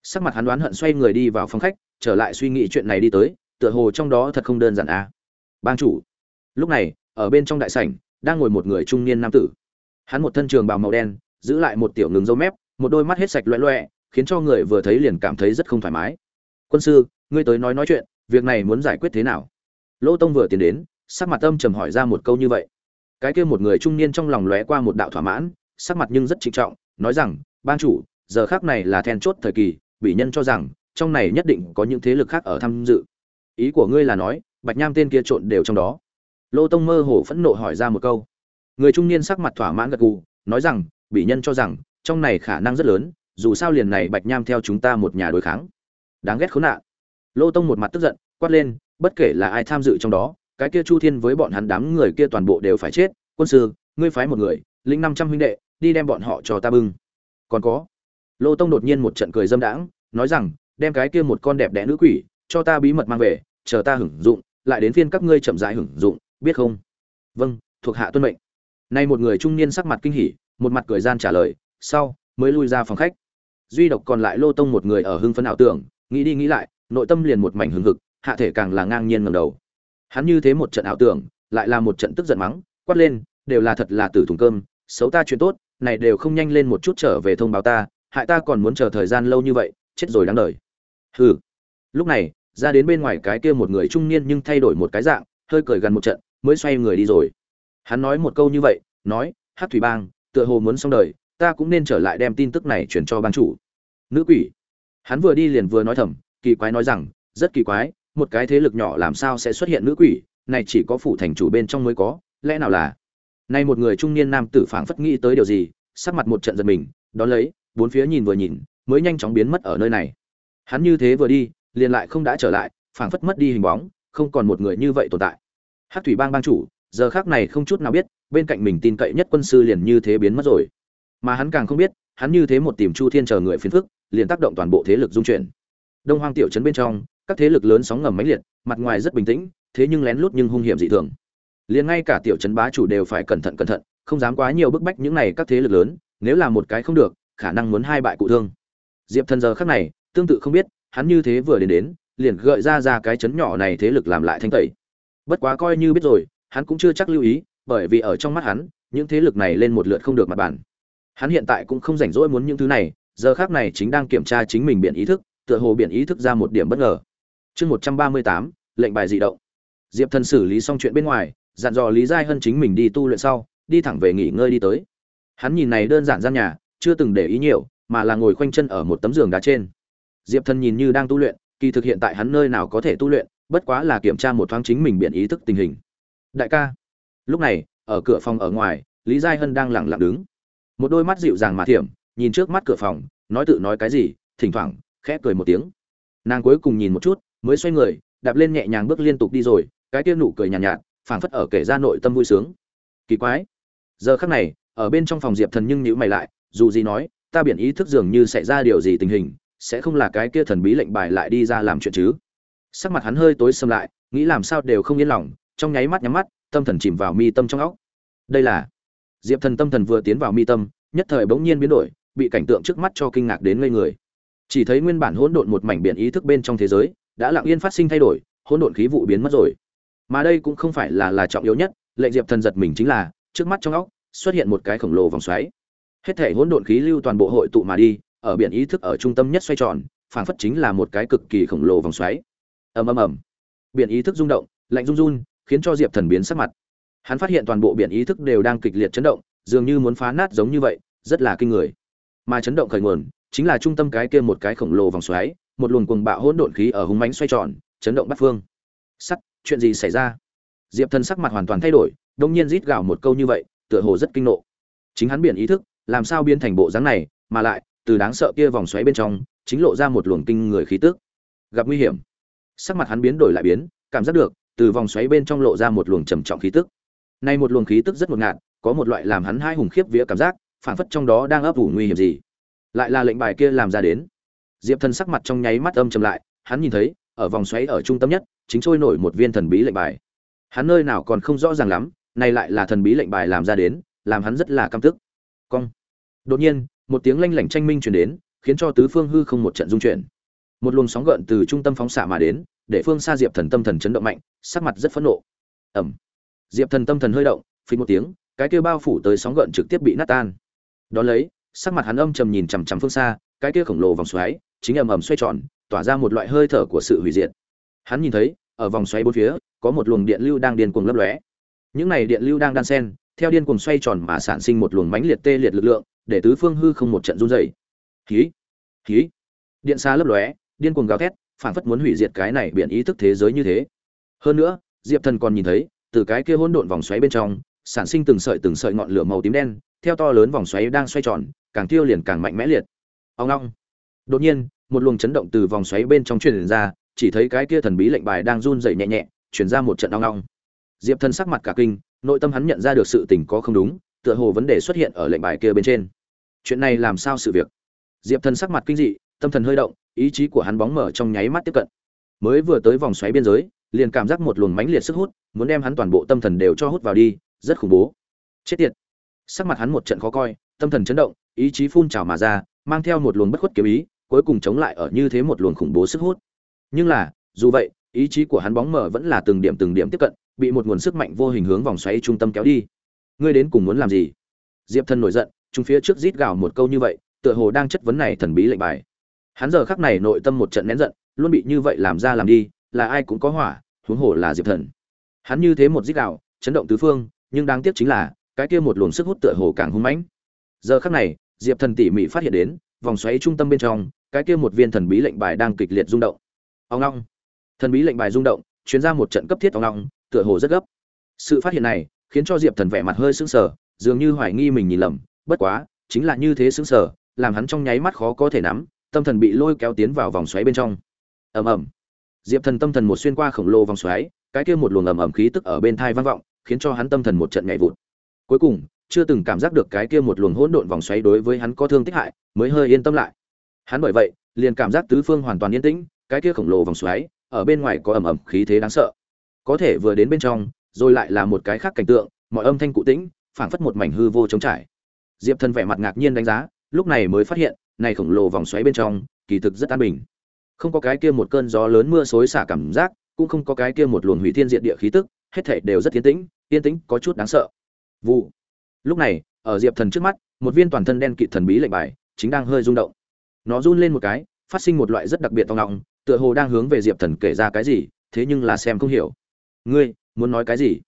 Sắc mặt hắn đoán hận xoay người đi vào phòng khách, trở lại suy nghĩ chuyện này đi tới, tựa hồ trong đó thật không đơn giản à. Bang chủ. Lúc này, ở bên trong đại sảnh, đang ngồi một người trung niên nam tử. Hắn một thân trường bào màu đen, giữ lại một tiểu ngừng râu mép, một đôi mắt hết sạch loẹ loẹ, khiến cho người vừa thấy liền cảm thấy rất không thoải mái quân sư, ngươi tới nói nói chuyện, việc này muốn giải quyết thế nào? Lỗ tông vừa tiến đến, sắc mặt âm trầm hỏi ra một câu như vậy. Cái kia một người trung niên trong lòng lóe qua một đạo thỏa mãn, sắc mặt nhưng rất trịnh trọng, nói rằng, ban chủ, giờ khác này là then chốt thời kỳ, bị nhân cho rằng, trong này nhất định có những thế lực khác ở tham dự. Ý của ngươi là nói, bạch nham tên kia trộn đều trong đó. Lô tông mơ hồ phẫn nộ hỏi ra một câu. Người trung niên sắc mặt thỏa mãn gật gù, nói rằng, bị nhân cho rằng, trong này khả năng rất lớn, dù sao liền này bạch nham theo chúng ta một nhà đối kháng đáng ghét khốn nạn. Lô tông một mặt tức giận, quát lên, bất kể là ai tham dự trong đó, cái kia chu thiên với bọn hắn đám người kia toàn bộ đều phải chết. Quân sư, ngươi phái một người linh năm trăm huynh đệ, đi đem bọn họ cho ta bưng. Còn có. Lô tông đột nhiên một trận cười dâm đãng, nói rằng, đem cái kia một con đẹp đẽ nữ quỷ, cho ta bí mật mang về, chờ ta hưởng dụng, lại đến phiên các ngươi chậm rãi hưởng dụng, biết không? Vâng thuộc hạ tuân mệnh. Nay một người trung niên sắc mặt kinh hỉ, một mặt cười gian trả lời, sau, mới lui ra phòng khách. Duy độc còn lại lô tông một người ở hưng phấn ảo tưởng nghĩ đi nghĩ lại, nội tâm liền một mảnh hừng hực, hạ thể càng là ngang nhiên ngầm đầu. Hắn như thế một trận ảo tưởng, lại là một trận tức giận mắng, quát lên, đều là thật là tử thùng cơm, xấu ta chuyện tốt, này đều không nhanh lên một chút trở về thông báo ta, hại ta còn muốn chờ thời gian lâu như vậy, chết rồi đáng đời. Hừ. Lúc này, ra đến bên ngoài cái kia một người trung niên nhưng thay đổi một cái dạng, hơi cười gần một trận, mới xoay người đi rồi. Hắn nói một câu như vậy, nói, hát thủy bang, tựa hồ muốn xong đời, ta cũng nên trở lại đem tin tức này chuyển cho ban chủ. Nữ quỷ hắn vừa đi liền vừa nói thầm, kỳ quái nói rằng, rất kỳ quái, một cái thế lực nhỏ làm sao sẽ xuất hiện nữ quỷ, này chỉ có phủ thành chủ bên trong mới có, lẽ nào là? Nay một người trung niên nam tử phảng phất nghĩ tới điều gì, sắc mặt một trận giật mình đón lấy, bốn phía nhìn vừa nhìn, mới nhanh chóng biến mất ở nơi này. Hắn như thế vừa đi, liền lại không đã trở lại, phảng phất mất đi hình bóng, không còn một người như vậy tồn tại. Hát thủy bang bang chủ, giờ khác này không chút nào biết, bên cạnh mình tin cậy nhất quân sư liền như thế biến mất rồi. Mà hắn càng không biết, hắn như thế một tìm chu thiên chờ người phiền phức liền tác động toàn bộ thế lực dung chuyển. Đông hoang tiểu trấn bên trong, các thế lực lớn sóng ngầm mãnh liệt, mặt ngoài rất bình tĩnh, thế nhưng lén lút nhưng hung hiểm dị thường. Liền ngay cả tiểu trấn bá chủ đều phải cẩn thận cẩn thận, không dám quá nhiều bức bách những này các thế lực lớn, nếu là một cái không được, khả năng muốn hai bại cụ thương. Diệp thần giờ khác này, tương tự không biết, hắn như thế vừa đến đến, liền gợi ra ra cái chấn nhỏ này thế lực làm lại thanh tẩy. Bất quá coi như biết rồi, hắn cũng chưa chắc lưu ý, bởi vì ở trong mắt hắn, những thế lực này lên một lượt không được mặt bản hắn hiện tại cũng không rảnh rỗi muốn những thứ này giờ khác này chính đang kiểm tra chính mình biển ý thức, tựa hồ biển ý thức ra một điểm bất ngờ. Chương một trăm ba mươi tám, lệnh bài dị động. Diệp thần xử lý xong chuyện bên ngoài, dặn dò lý giai hân chính mình đi tu luyện sau, đi thẳng về nghỉ ngơi đi tới. Hắn nhìn này đơn giản gian nhà, chưa từng để ý nhiều, mà là ngồi khoanh chân ở một tấm giường đá trên. Diệp thần nhìn như đang tu luyện, kỳ thực hiện tại hắn nơi nào có thể tu luyện, bất quá là kiểm tra một thoáng chính mình biện ý thức tình hình. Đại ca. Lúc này, ở cửa phòng ở ngoài, lý giai hân đang lẳng lặng đứng. Một đôi mắt dịu dàng mà thiểm nhìn trước mắt cửa phòng nói tự nói cái gì thỉnh thoảng khẽ cười một tiếng. Nàng cuối cùng nhìn một chút mới xoay người đạp lên nhẹ nhàng bước liên tục đi rồi cái kia nụ cười nhàn nhạt, nhạt phảng phất ở kể ra nội tâm vui sướng. Kỳ quái. Giờ khắc này ở bên trong phòng diệp thần nhưng nhữ mày lại dù gì nói ta biển ý thức dường như xảy ra điều gì tình hình sẽ không là cái kia thần bí lệnh bài lại đi ra làm chuyện chứ. Sắc mặt hắn hơi tối xâm lại nghĩ làm sao đều không yên lòng trong nháy mắt nhắm mắt tâm thần chìm vào mi tâm trong óc. Đây là diệp thần tâm thần vừa tiến vào mi tâm nhất thời bỗng nhiên biến đổi bị cảnh tượng trước mắt cho kinh ngạc đến ngây người. Chỉ thấy nguyên bản hỗn độn một mảnh biển ý thức bên trong thế giới, đã lặng yên phát sinh thay đổi, hỗn độn khí vụ biến mất rồi. Mà đây cũng không phải là là trọng yếu nhất, lệnh diệp thần giật mình chính là, trước mắt trong óc, xuất hiện một cái khổng lồ vòng xoáy. Hết thể hỗn độn khí lưu toàn bộ hội tụ mà đi, ở biển ý thức ở trung tâm nhất xoay tròn, phảng phất chính là một cái cực kỳ khổng lồ vòng xoáy. Ầm ầm ầm. Biển ý thức rung động, lạnh run run, khiến cho diệp thần biến sắc mặt. Hắn phát hiện toàn bộ biển ý thức đều đang kịch liệt chấn động, dường như muốn phá nát giống như vậy, rất là kinh người mà chấn động khởi nguồn chính là trung tâm cái kia một cái khổng lồ vòng xoáy, một luồng cuồng bạo hỗn độn khí ở hung mãnh xoay tròn, chấn động bát phương. Sắt, chuyện gì xảy ra? Diệp thần sắc mặt hoàn toàn thay đổi, đông nhiên rít gào một câu như vậy, tựa hồ rất kinh nộ. Chính hắn biển ý thức, làm sao biến thành bộ dáng này, mà lại, từ đáng sợ kia vòng xoáy bên trong, chính lộ ra một luồng kinh người khí tức. Gặp nguy hiểm. Sắc mặt hắn biến đổi lại biến, cảm giác được, từ vòng xoáy bên trong lộ ra một luồng trầm trọng khí tức. Nay một luồng khí tức rất ngột ngạt, có một loại làm hắn hai hùng khiếp vía cảm giác phản phất trong đó đang ấp ủ nguy hiểm gì. Lại là lệnh bài kia làm ra đến. Diệp thần sắc mặt trong nháy mắt âm trầm lại, hắn nhìn thấy, ở vòng xoáy ở trung tâm nhất, chính trôi nổi một viên thần bí lệnh bài. Hắn nơi nào còn không rõ ràng lắm, này lại là thần bí lệnh bài làm ra đến, làm hắn rất là căm tức. Cong. Đột nhiên, một tiếng lanh lảnh tranh minh truyền đến, khiến cho tứ phương hư không một trận dung chuyển. Một luồng sóng gợn từ trung tâm phóng xạ mà đến, để phương xa diệp thần tâm thần chấn động mạnh, sắc mặt rất phẫn nộ. Ẩm diệp thần tâm thần hơi động phí một tiếng, cái kia bao phủ tới sóng gợn trực tiếp bị nát tan đó lấy, sắc mặt hắn âm trầm nhìn chằm chằm phương xa, cái kia khổng lồ vòng xoáy chính ầm ầm xoay tròn, tỏa ra một loại hơi thở của sự hủy diệt. Hắn nhìn thấy, ở vòng xoáy bốn phía, có một luồng điện lưu đang điên cuồng lấp lóe. Những này điện lưu đang đan sen theo điên cuồng xoay tròn mà sản sinh một luồng mãnh liệt tê liệt lực lượng, để tứ phương hư không một trận run rẩy. Khí khí điện xa lấp lóe, điên cuồng gào thét phản phất muốn hủy diệt cái này biển ý thức thế giới như thế. Hơn nữa, diệp thần còn nhìn thấy, từ cái kia hỗn độn vòng xoáy bên trong sản sinh từng sợi từng sợi ngọn lửa màu tím đen, theo to lớn vòng xoáy đang xoay tròn, càng tiêu liền càng mạnh mẽ liệt. Ông long. Đột nhiên, một luồng chấn động từ vòng xoáy bên trong truyền ra, chỉ thấy cái kia thần bí lệnh bài đang run rẩy nhẹ nhẹ, truyền ra một trận ong ong. Diệp thần sắc mặt cả kinh, nội tâm hắn nhận ra được sự tình có không đúng, tựa hồ vấn đề xuất hiện ở lệnh bài kia bên trên. Chuyện này làm sao sự việc? Diệp thần sắc mặt kinh dị, tâm thần hơi động, ý chí của hắn bóng mở trong nháy mắt tiếp cận. Mới vừa tới vòng xoáy biên giới, liền cảm giác một luồng mãnh liệt sức hút, muốn đem hắn toàn bộ tâm thần đều cho hút vào đi rất khủng bố. Chết tiệt. Sắc mặt hắn một trận khó coi, tâm thần chấn động, ý chí phun trào mà ra, mang theo một luồng bất khuất kiếm ý, cuối cùng chống lại ở như thế một luồng khủng bố sức hút. Nhưng là, dù vậy, ý chí của hắn bóng mở vẫn là từng điểm từng điểm tiếp cận, bị một nguồn sức mạnh vô hình hướng vòng xoáy trung tâm kéo đi. Ngươi đến cùng muốn làm gì? Diệp thần nổi giận chúng phía trước rít gào một câu như vậy, tựa hồ đang chất vấn này thần bí lệnh bài. Hắn giờ khắc này nội tâm một trận nén giận, luôn bị như vậy làm ra làm đi, là ai cũng có hỏa, huống hồ là diệp thần. Hắn như thế một rít gào, chấn động tứ phương nhưng đáng tiếc chính là, cái kia một luồng sức hút tựa hồ càng hung mãnh. Giờ khắc này, diệp thần tỉ mỉ phát hiện đến, vòng xoáy trung tâm bên trong, cái kia một viên thần bí lệnh bài đang kịch liệt rung động. Ông long thần bí lệnh bài rung động, chuyến ra một trận cấp thiết ông long tựa hồ rất gấp. Sự phát hiện này, khiến cho diệp thần vẻ mặt hơi sững sờ, dường như hoài nghi mình nhìn lầm, bất quá, chính là như thế sững sờ, làm hắn trong nháy mắt khó có thể nắm, tâm thần bị lôi kéo tiến vào vòng xoáy bên trong. Ầm ầm. Diệp thần tâm thần một xuyên qua khổng lồ vòng xoáy, cái kia một luồng ầm ầm khí tức ở bên thai vang vọng khiến cho hắn tâm thần một trận nhảy vụt. Cuối cùng, chưa từng cảm giác được cái kia một luồng hỗn độn vòng xoáy đối với hắn có thương tích hại, mới hơi yên tâm lại. Hắn bởi vậy, liền cảm giác tứ phương hoàn toàn yên tĩnh, cái kia khổng lồ vòng xoáy, ở bên ngoài có ầm ầm khí thế đáng sợ. Có thể vừa đến bên trong, rồi lại là một cái khác cảnh tượng, mọi âm thanh cụ tĩnh, phảng phất một mảnh hư vô trống trải. Diệp thần vẻ mặt ngạc nhiên đánh giá, lúc này mới phát hiện, này khổng lồ vòng xoáy bên trong, kỳ thực rất an bình. Không có cái kia một cơn gió lớn mưa xối xả cảm giác, cũng không có cái kia một luồng hủy thiên diệt địa khí tức hết thảy đều rất yên tĩnh yên tĩnh có chút đáng sợ. Vụ lúc này, ở diệp thần trước mắt, một viên toàn thân đen kịt thần bí lệnh bài chính đang hơi rung động. Nó run lên một cái, phát sinh một loại rất đặc biệt to ngọng, tựa hồ đang hướng về diệp thần kể ra cái gì, thế nhưng là xem không hiểu. Ngươi, muốn nói cái gì?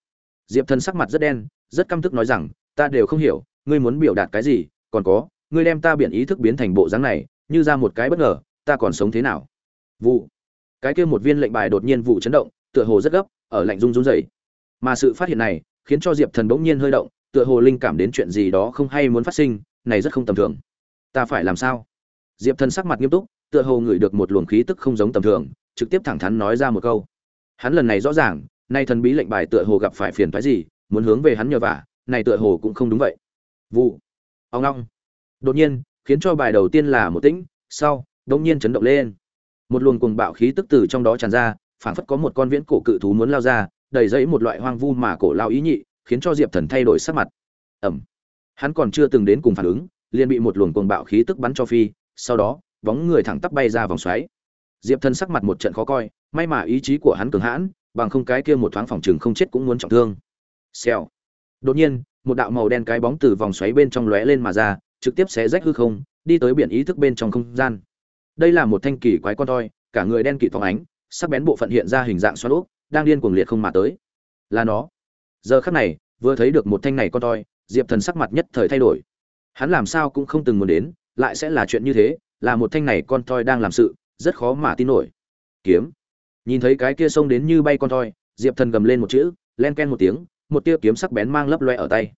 Diệp thần sắc mặt rất đen, rất căm tức nói rằng, ta đều không hiểu, ngươi muốn biểu đạt cái gì, còn có, ngươi đem ta biển ý thức biến thành bộ dáng này, như ra một cái bất ngờ, ta còn sống thế nào? Vụ cái kia một viên lệnh bài đột nhiên vụ chấn động, tựa hồ rất gấp ở lạnh run run rẩy, mà sự phát hiện này khiến cho diệp thần bỗng nhiên hơi động tựa hồ linh cảm đến chuyện gì đó không hay muốn phát sinh này rất không tầm thường. Ta phải làm sao? Diệp thần sắc mặt nghiêm túc tựa hồ ngửi được một luồng khí tức không giống tầm thường trực tiếp thẳng thắn nói ra một câu. Hắn lần này rõ ràng nay thần bí lệnh bài tựa hồ gặp phải phiền phức gì muốn hướng về hắn nhờ vả này tựa hồ cũng không đúng vậy. Vụ. Ông long. Đột nhiên khiến cho bài đầu tiên là một tĩnh sau đột nhiên chấn động lên. Một luồng cuồng bạo khí tức từ trong đó tràn ra phảng phất có một con viễn cổ cự thú muốn lao ra, đầy dẫy một loại hoang vu mà cổ lao ý nhị, khiến cho diệp thần thay đổi sắc mặt. Ẩm hắn còn chưa từng đến cùng phản ứng, liền bị một luồng cuồng bạo khí tức bắn cho phi, sau đó, bóng người thẳng tắp bay ra vòng xoáy. Diệp thần sắc mặt một trận khó coi, may mà ý chí của hắn cường hãn, bằng không cái kia một thoáng phòng trường không chết cũng muốn trọng thương. Xèo. Đột nhiên, một đạo màu đen cái bóng từ vòng xoáy bên trong lóe lên mà ra, trực tiếp xé rách hư không, đi tới biển ý thức bên trong không gian. Đây là một thanh kỳ quái con toi, cả người đen kịt phóng ánh sắc bén bộ phận hiện ra hình dạng xoắn ốc, đang điên cuồng liệt không mà tới. Là nó. Giờ khắc này vừa thấy được một thanh này con toi diệp thần sắc mặt nhất thời thay đổi. Hắn làm sao cũng không từng muốn đến lại sẽ là chuyện như thế là một thanh này con toi đang làm sự rất khó mà tin nổi. Kiếm. Nhìn thấy cái kia xông đến như bay con toi diệp thần gầm lên một chữ len ken một tiếng một tia kiếm sắc bén mang lấp loe ở tay.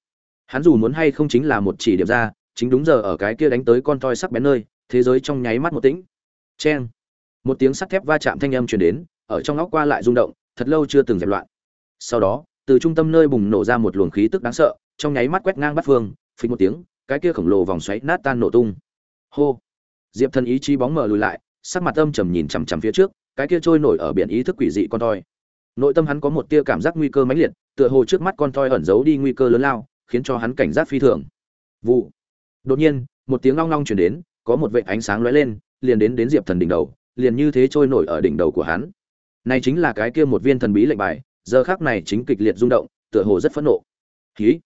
Hắn dù muốn hay không chính là một chỉ điểm ra chính đúng giờ ở cái kia đánh tới con toi sắc bén nơi thế giới trong nháy mắt một tĩnh. Chen một tiếng sắt thép va chạm thanh âm truyền đến, ở trong óc qua lại rung động, thật lâu chưa từng dẹp loạn. Sau đó, từ trung tâm nơi bùng nổ ra một luồng khí tức đáng sợ, trong nháy mắt quét ngang bắt phương phình một tiếng, cái kia khổng lồ vòng xoáy nát tan nổ tung. Hô! Diệp thần ý chí bóng mờ lùi lại, sắc mặt âm trầm nhìn chằm chằm phía trước, cái kia trôi nổi ở biển ý thức quỷ dị con toi. Nội tâm hắn có một tia cảm giác nguy cơ mãnh liệt, tựa hồ trước mắt con toi ẩn giấu đi nguy cơ lớn lao, khiến cho hắn cảnh giác phi thường. Vụ! Đột nhiên, một tiếng long long chuyển đến, có một vệ ánh sáng lóe lên, liền đến đến diệp thần đỉnh đầu liền như thế trôi nổi ở đỉnh đầu của hắn. Này chính là cái kia một viên thần bí lệnh bài, giờ khác này chính kịch liệt rung động, tựa hồ rất phẫn nộ. Khí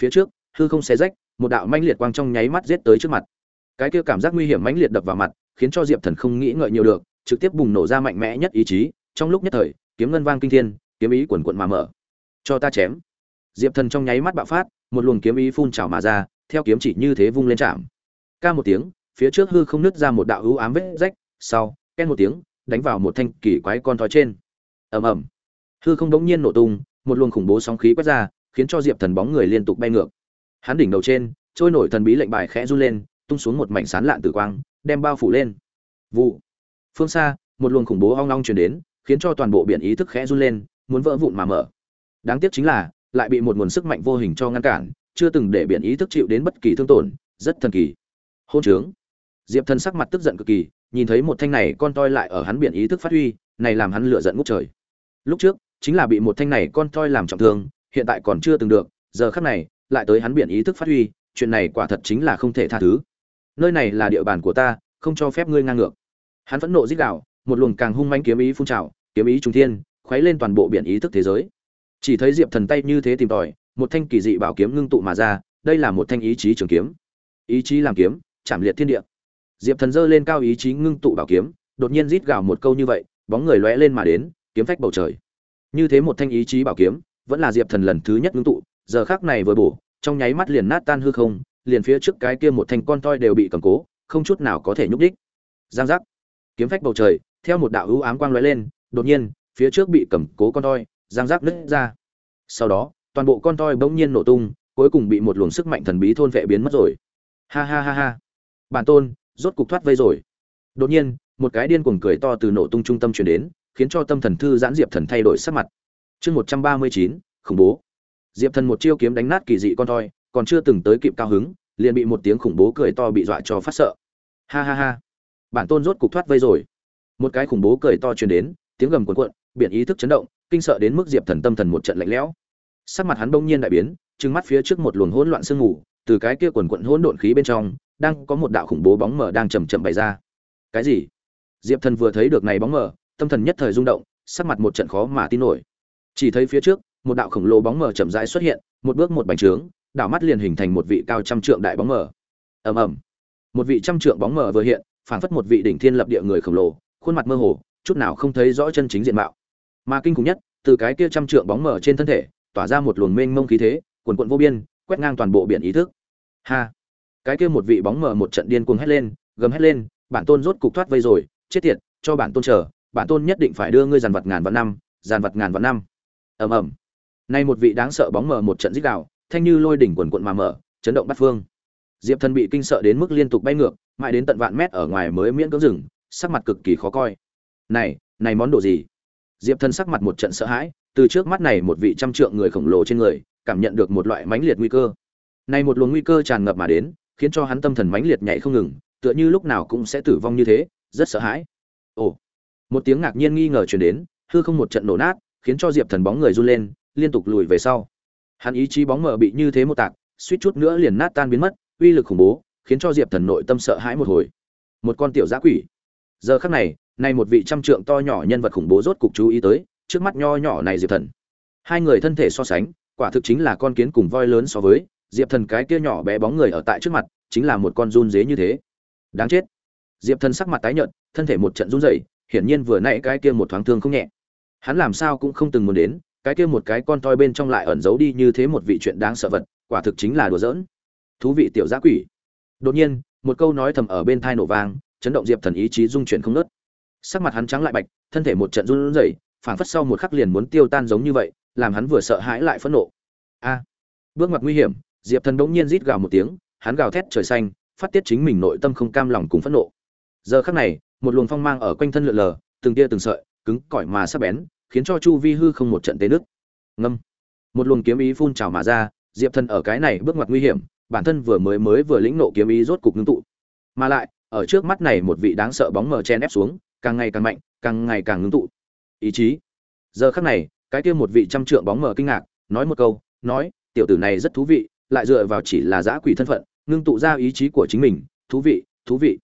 phía trước, hư không xé rách, một đạo manh liệt quang trong nháy mắt giết tới trước mặt. Cái kia cảm giác nguy hiểm mãnh liệt đập vào mặt, khiến cho diệp thần không nghĩ ngợi nhiều được, trực tiếp bùng nổ ra mạnh mẽ nhất ý chí, trong lúc nhất thời, kiếm ngân vang kinh thiên, kiếm ý quần quận mà mở. Cho ta chém! Diệp thần trong nháy mắt bạo phát, một luồng kiếm ý phun trào mà ra, theo kiếm chỉ như thế vung lên chạm. Ca một tiếng, phía trước hư không nứt ra một đạo ưu ám vết rách, sau ken một tiếng, đánh vào một thanh kỳ quái con thói trên. Ầm ầm. Hư không đống nhiên nổ tung, một luồng khủng bố sóng khí quét ra, khiến cho diệp thần bóng người liên tục bay ngược. Hắn đỉnh đầu trên, trôi nổi thần bí lệnh bài khẽ run lên, tung xuống một mảnh sán lạn tử quang, đem bao phủ lên. Vụ. Phương xa, một luồng khủng bố ong long truyền đến, khiến cho toàn bộ biển ý thức khẽ run lên, muốn vỡ vụn mà mở. Đáng tiếc chính là, lại bị một nguồn sức mạnh vô hình cho ngăn cản, chưa từng để biển ý thức chịu đến bất kỳ thương tổn, rất thần kỳ. Hôn trướng. Diệp thần sắc mặt tức giận cực kỳ nhìn thấy một thanh này con toi lại ở hắn biển ý thức phát huy này làm hắn lửa giận ngút trời. Lúc trước chính là bị một thanh này con toi làm trọng thương hiện tại còn chưa từng được giờ khắc này lại tới hắn biển ý thức phát huy chuyện này quả thật chính là không thể tha thứ. Nơi này là địa bàn của ta không cho phép ngươi ngang ngược. Hắn phẫn nộ rít gào, một luồng càng hung manh kiếm ý phun trào kiếm ý trùng thiên khuấy lên toàn bộ biển ý thức thế giới. Chỉ thấy diệp thần tay như thế tìm tòi một thanh kỳ dị bảo kiếm ngưng tụ mà ra đây là một thanh ý chí trường kiếm. Ý chí làm kiếm chạm liệt thiên địa diệp thần giơ lên cao ý chí ngưng tụ bảo kiếm, đột nhiên rít gào một câu như vậy, bóng người lóe lên mà đến, kiếm phách bầu trời. Như thế một thanh ý chí bảo kiếm, vẫn là diệp thần lần thứ nhất ngưng tụ, giờ khắc này vừa bổ, trong nháy mắt liền nát tan hư không, liền phía trước cái kia một thanh con toi đều bị cầm cố, không chút nào có thể nhúc đích giang giác. Kiếm phách bầu trời, theo một đạo hữu ám quang lóe lên, đột nhiên, phía trước bị cầm cố con toi, giang giác nứt ra. Sau đó, toàn bộ con toi bỗng nhiên nổ tung, cuối cùng bị một luồng sức mạnh thần bí thôn vệ biến mất rồi. Ha ha ha ha. Bản tôn rốt cục thoát vây rồi. Đột nhiên một cái điên cuồng cười to từ nổ tung trung tâm truyền đến khiến cho tâm thần thư giãn diệp thần thay đổi sắc mặt. Chương một trăm ba mươi chín khủng bố. Diệp thần một chiêu kiếm đánh nát kỳ dị con voi, còn chưa từng tới kịp cao hứng liền bị một tiếng khủng bố cười to bị dọa cho phát sợ. Ha ha ha. Bản tôn rốt cục thoát vây rồi. Một cái khủng bố cười to truyền đến tiếng gầm cuộn cuộn biển ý thức chấn động kinh sợ đến mức diệp thần tâm thần một trận lạnh lẽo. Sắc mặt hắn bỗng nhiên đại biến trừng mắt phía trước một luồng hỗn loạn sương mù từ cái kia quần quận hỗn độn khí bên trong đang có một đạo khủng bố bóng mờ đang chầm chậm bày ra. Cái gì? Diệp thần vừa thấy được này bóng mờ, tâm thần nhất thời rung động, sắc mặt một trận khó mà tin nổi. Chỉ thấy phía trước, một đạo khổng lồ bóng mờ chậm rãi xuất hiện, một bước một bành trướng, đảo mắt liền hình thành một vị cao trăm trượng đại bóng mờ. Ầm ầm. Một vị trăm trượng bóng mờ vừa hiện, phảng phất một vị đỉnh thiên lập địa người khổng lồ, khuôn mặt mơ hồ, chút nào không thấy rõ chân chính diện mạo. Mà kinh khủng nhất, từ cái kia trăm trượng bóng mờ trên thân thể, tỏa ra một luồng mênh mông khí thế, cuồn cuộn vô biên, quét ngang toàn bộ biển ý thức. Ha! Cái kia một vị bóng mờ một trận điên cuồng hét lên, gầm hét lên, bản tôn rốt cục thoát vây rồi, chết tiệt, cho bản tôn chờ, bản tôn nhất định phải đưa ngươi dàn vật ngàn vạn năm, dàn vật ngàn vạn năm. Ầm ầm. Nay một vị đáng sợ bóng mờ một trận dích đạo thanh như lôi đỉnh quần quận mà mở, chấn động bát phương. Diệp thần bị kinh sợ đến mức liên tục bay ngược, mãi đến tận vạn mét ở ngoài mới miễn cưỡng dừng, sắc mặt cực kỳ khó coi. Này này món đồ gì? Diệp thần sắc mặt một trận sợ hãi, từ trước mắt này một vị trăm trượng người khổng lồ trên người, cảm nhận được một loại mãnh liệt nguy cơ. Này một luồng nguy cơ tràn ngập mà đến khiến cho hắn tâm thần mãnh liệt nhảy không ngừng, tựa như lúc nào cũng sẽ tử vong như thế, rất sợ hãi. Ồ, một tiếng ngạc nhiên nghi ngờ truyền đến, hư không một trận nổ nát, khiến cho diệp thần bóng người run lên, liên tục lùi về sau. Hắn ý chí bóng mờ bị như thế một tạc, suýt chút nữa liền nát tan biến mất, uy lực khủng bố, khiến cho diệp thần nội tâm sợ hãi một hồi. Một con tiểu giã quỷ. Giờ khắc này, nay một vị trăm trượng to nhỏ nhân vật khủng bố rốt cục chú ý tới, trước mắt nho nhỏ này diệp thần. Hai người thân thể so sánh, quả thực chính là con kiến cùng voi lớn so với diệp thần cái kia nhỏ bé bóng người ở tại trước mặt, chính là một con run dế như thế. Đáng chết. Diệp thần sắc mặt tái nhợt, thân thể một trận run rẩy, hiển nhiên vừa nãy cái kia một thoáng thương không nhẹ. Hắn làm sao cũng không từng muốn đến, cái kia một cái con toi bên trong lại ẩn giấu đi như thế một vị chuyện đáng sợ vật, quả thực chính là đùa giỡn. Thú vị tiểu giã quỷ. Đột nhiên, một câu nói thầm ở bên thai nổ vang, chấn động diệp thần ý chí dung chuyển không nớt sắc mặt hắn trắng lại bạch, thân thể một trận run rẩy, phảng phất sau một khắc liền muốn tiêu tan giống như vậy, làm hắn vừa sợ hãi lại phẫn nộ. A. Bước ngoặt nguy hiểm diệp thần bỗng nhiên rít gào một tiếng, hắn gào thét trời xanh, phát tiết chính mình nội tâm không cam lòng cùng phẫn nộ. Giờ khắc này, một luồng phong mang ở quanh thân lượn lờ, từng tia từng sợi, cứng cỏi mà sắc bén, khiến cho chu vi hư không một trận tế nước ngâm. Một luồng kiếm ý phun trào mà ra, diệp thần ở cái này bước ngoặt nguy hiểm, bản thân vừa mới mới vừa lĩnh nộ kiếm ý rốt cục ngưng tụ. Mà lại, ở trước mắt này một vị đáng sợ bóng mờ chen ép xuống, càng ngày càng mạnh, càng ngày càng ngưng tụ. Ý chí. Giờ khắc này, cái kia một vị trăm trượng bóng mờ kinh ngạc, nói một câu, nói, tiểu tử này rất thú vị lại dựa vào chỉ là giã quỷ thân phận, ngưng tụ ra ý chí của chính mình. Thú vị thú vị.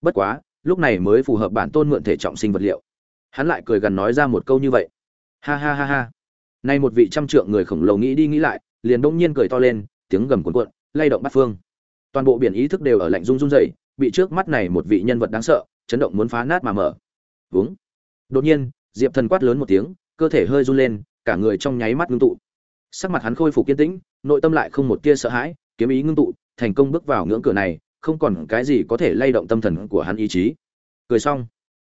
Bất quá, lúc này mới phù hợp bản tôn mượn thể trọng sinh vật liệu. Hắn lại cười gần nói ra một câu như vậy. Ha ha ha ha. Nay một vị trăm trượng người khổng lồ nghĩ đi nghĩ lại, liền đông nhiên cười to lên, tiếng gầm cuồn cuộn, lay động bát phương. Toàn bộ biển ý thức đều ở lạnh rung rung dậy, bị trước mắt này một vị nhân vật đáng sợ, chấn động muốn phá nát mà mở. Uống đột nhiên, diệp thần quát lớn một tiếng, cơ thể hơi run lên, cả người trong nháy mắt ngưng tụ. Sắc mặt hắn khôi phục kiên tĩnh nội tâm lại không một tia sợ hãi, kiếm ý ngưng tụ, thành công bước vào ngưỡng cửa này, không còn cái gì có thể lay động tâm thần của hắn ý chí. Cười xong,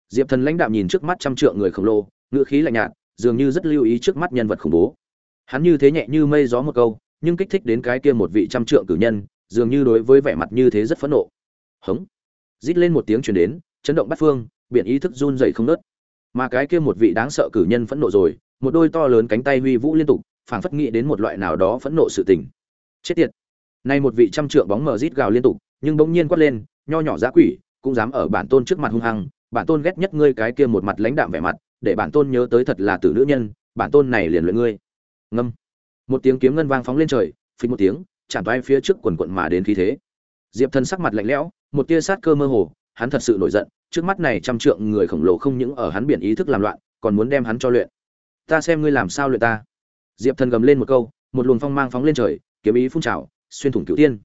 diệp thần lãnh đạm nhìn trước mắt trăm trượng người khổng lồ, ngữ khí lạnh nhạt, dường như rất lưu ý trước mắt nhân vật khủng bố. Hắn như thế nhẹ như mây gió một câu, nhưng kích thích đến cái kia một vị trăm trượng cử nhân, dường như đối với vẻ mặt như thế rất phẫn nộ. Hống! Rít lên một tiếng truyền đến, chấn động bát phương, biển ý thức run rẩy không ngớt. mà cái kia một vị đáng sợ cử nhân phẫn nộ rồi, một đôi to lớn cánh tay huy vũ liên tục phảng phất nghĩ đến một loại nào đó phẫn nộ sự tình. Chết tiệt. Nay một vị trăm trượng bóng mờ rít gào liên tục, nhưng bỗng nhiên quát lên, nho nhỏ dã quỷ, cũng dám ở bản tôn trước mặt hung hăng, bản tôn ghét nhất ngươi cái kia một mặt lãnh đạm vẻ mặt, để bản tôn nhớ tới thật là tử nữ nhân, bản tôn này liền luyện ngươi. Ngâm. Một tiếng kiếm ngân vang phóng lên trời phình một tiếng, chạm vai phía trước quần quần mà đến khí thế. Diệp thần sắc mặt lạnh lẽo, một tia sát cơ mơ hồ, hắn thật sự nổi giận, trước mắt này trăm trượng người khổng lồ không những ở hắn biển ý thức làm loạn, còn muốn đem hắn cho luyện. Ta xem ngươi làm sao luyện ta diệp thần gầm lên một câu, một luồng phong mang phóng lên trời, kiếm ý phun trào, xuyên thủng cửu tiên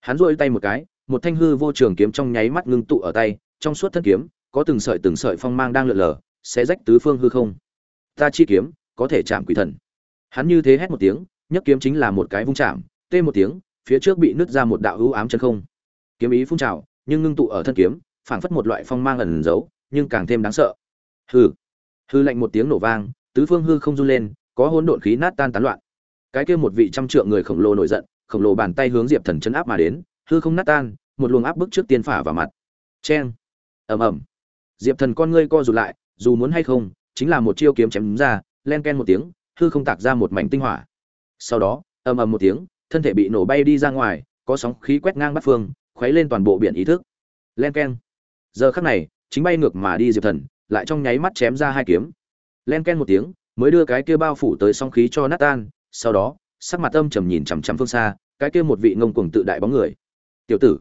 hắn duỗi tay một cái, một thanh hư vô trường kiếm trong nháy mắt ngưng tụ ở tay, trong suốt thân kiếm, có từng sợi từng sợi phong mang đang lượn lờ, sẽ rách tứ phương hư không. Ta chi kiếm, có thể chạm quỷ thần. Hắn như thế hét một tiếng nhấc kiếm chính là một cái vung chạm, tê một tiếng, phía trước bị nứt ra một đạo hữu ám chân không. Kiếm ý phun trào, nhưng ngưng tụ ở thân kiếm, phảng phất một loại phong mang ẩn giấu, nhưng càng thêm đáng sợ. Hư hư lạnh một tiếng nổ vang, tứ phương hư không run lên có hỗn độn khí nát tan tán loạn. Cái kia một vị trăm trượng người khổng lồ nổi giận, khổng lồ bàn tay hướng diệp thần chấn áp mà đến, hư không nát tan, một luồng áp bức trước tiên phả vào mặt. Cheng. Ầm ầm. Diệp thần con ngươi co rụt lại, dù muốn hay không, chính là một chiêu kiếm chém ra, len ken một tiếng, hư không tạc ra một mảnh tinh hỏa. Sau đó, ầm ầm một tiếng, thân thể bị nổ bay đi ra ngoài, có sóng khí quét ngang bắt phương, khuấy lên toàn bộ biển ý thức. Len ken. Giờ khắc này, chính bay ngược mà đi diệp thần, lại trong nháy mắt chém ra hai kiếm. Len ken một tiếng mới đưa cái kia bao phủ tới song khí cho nát tan sau đó, sắc mặt âm trầm nhìn chằm chằm phương xa, cái kia một vị ngông cuồng tự đại bóng người. Tiểu tử.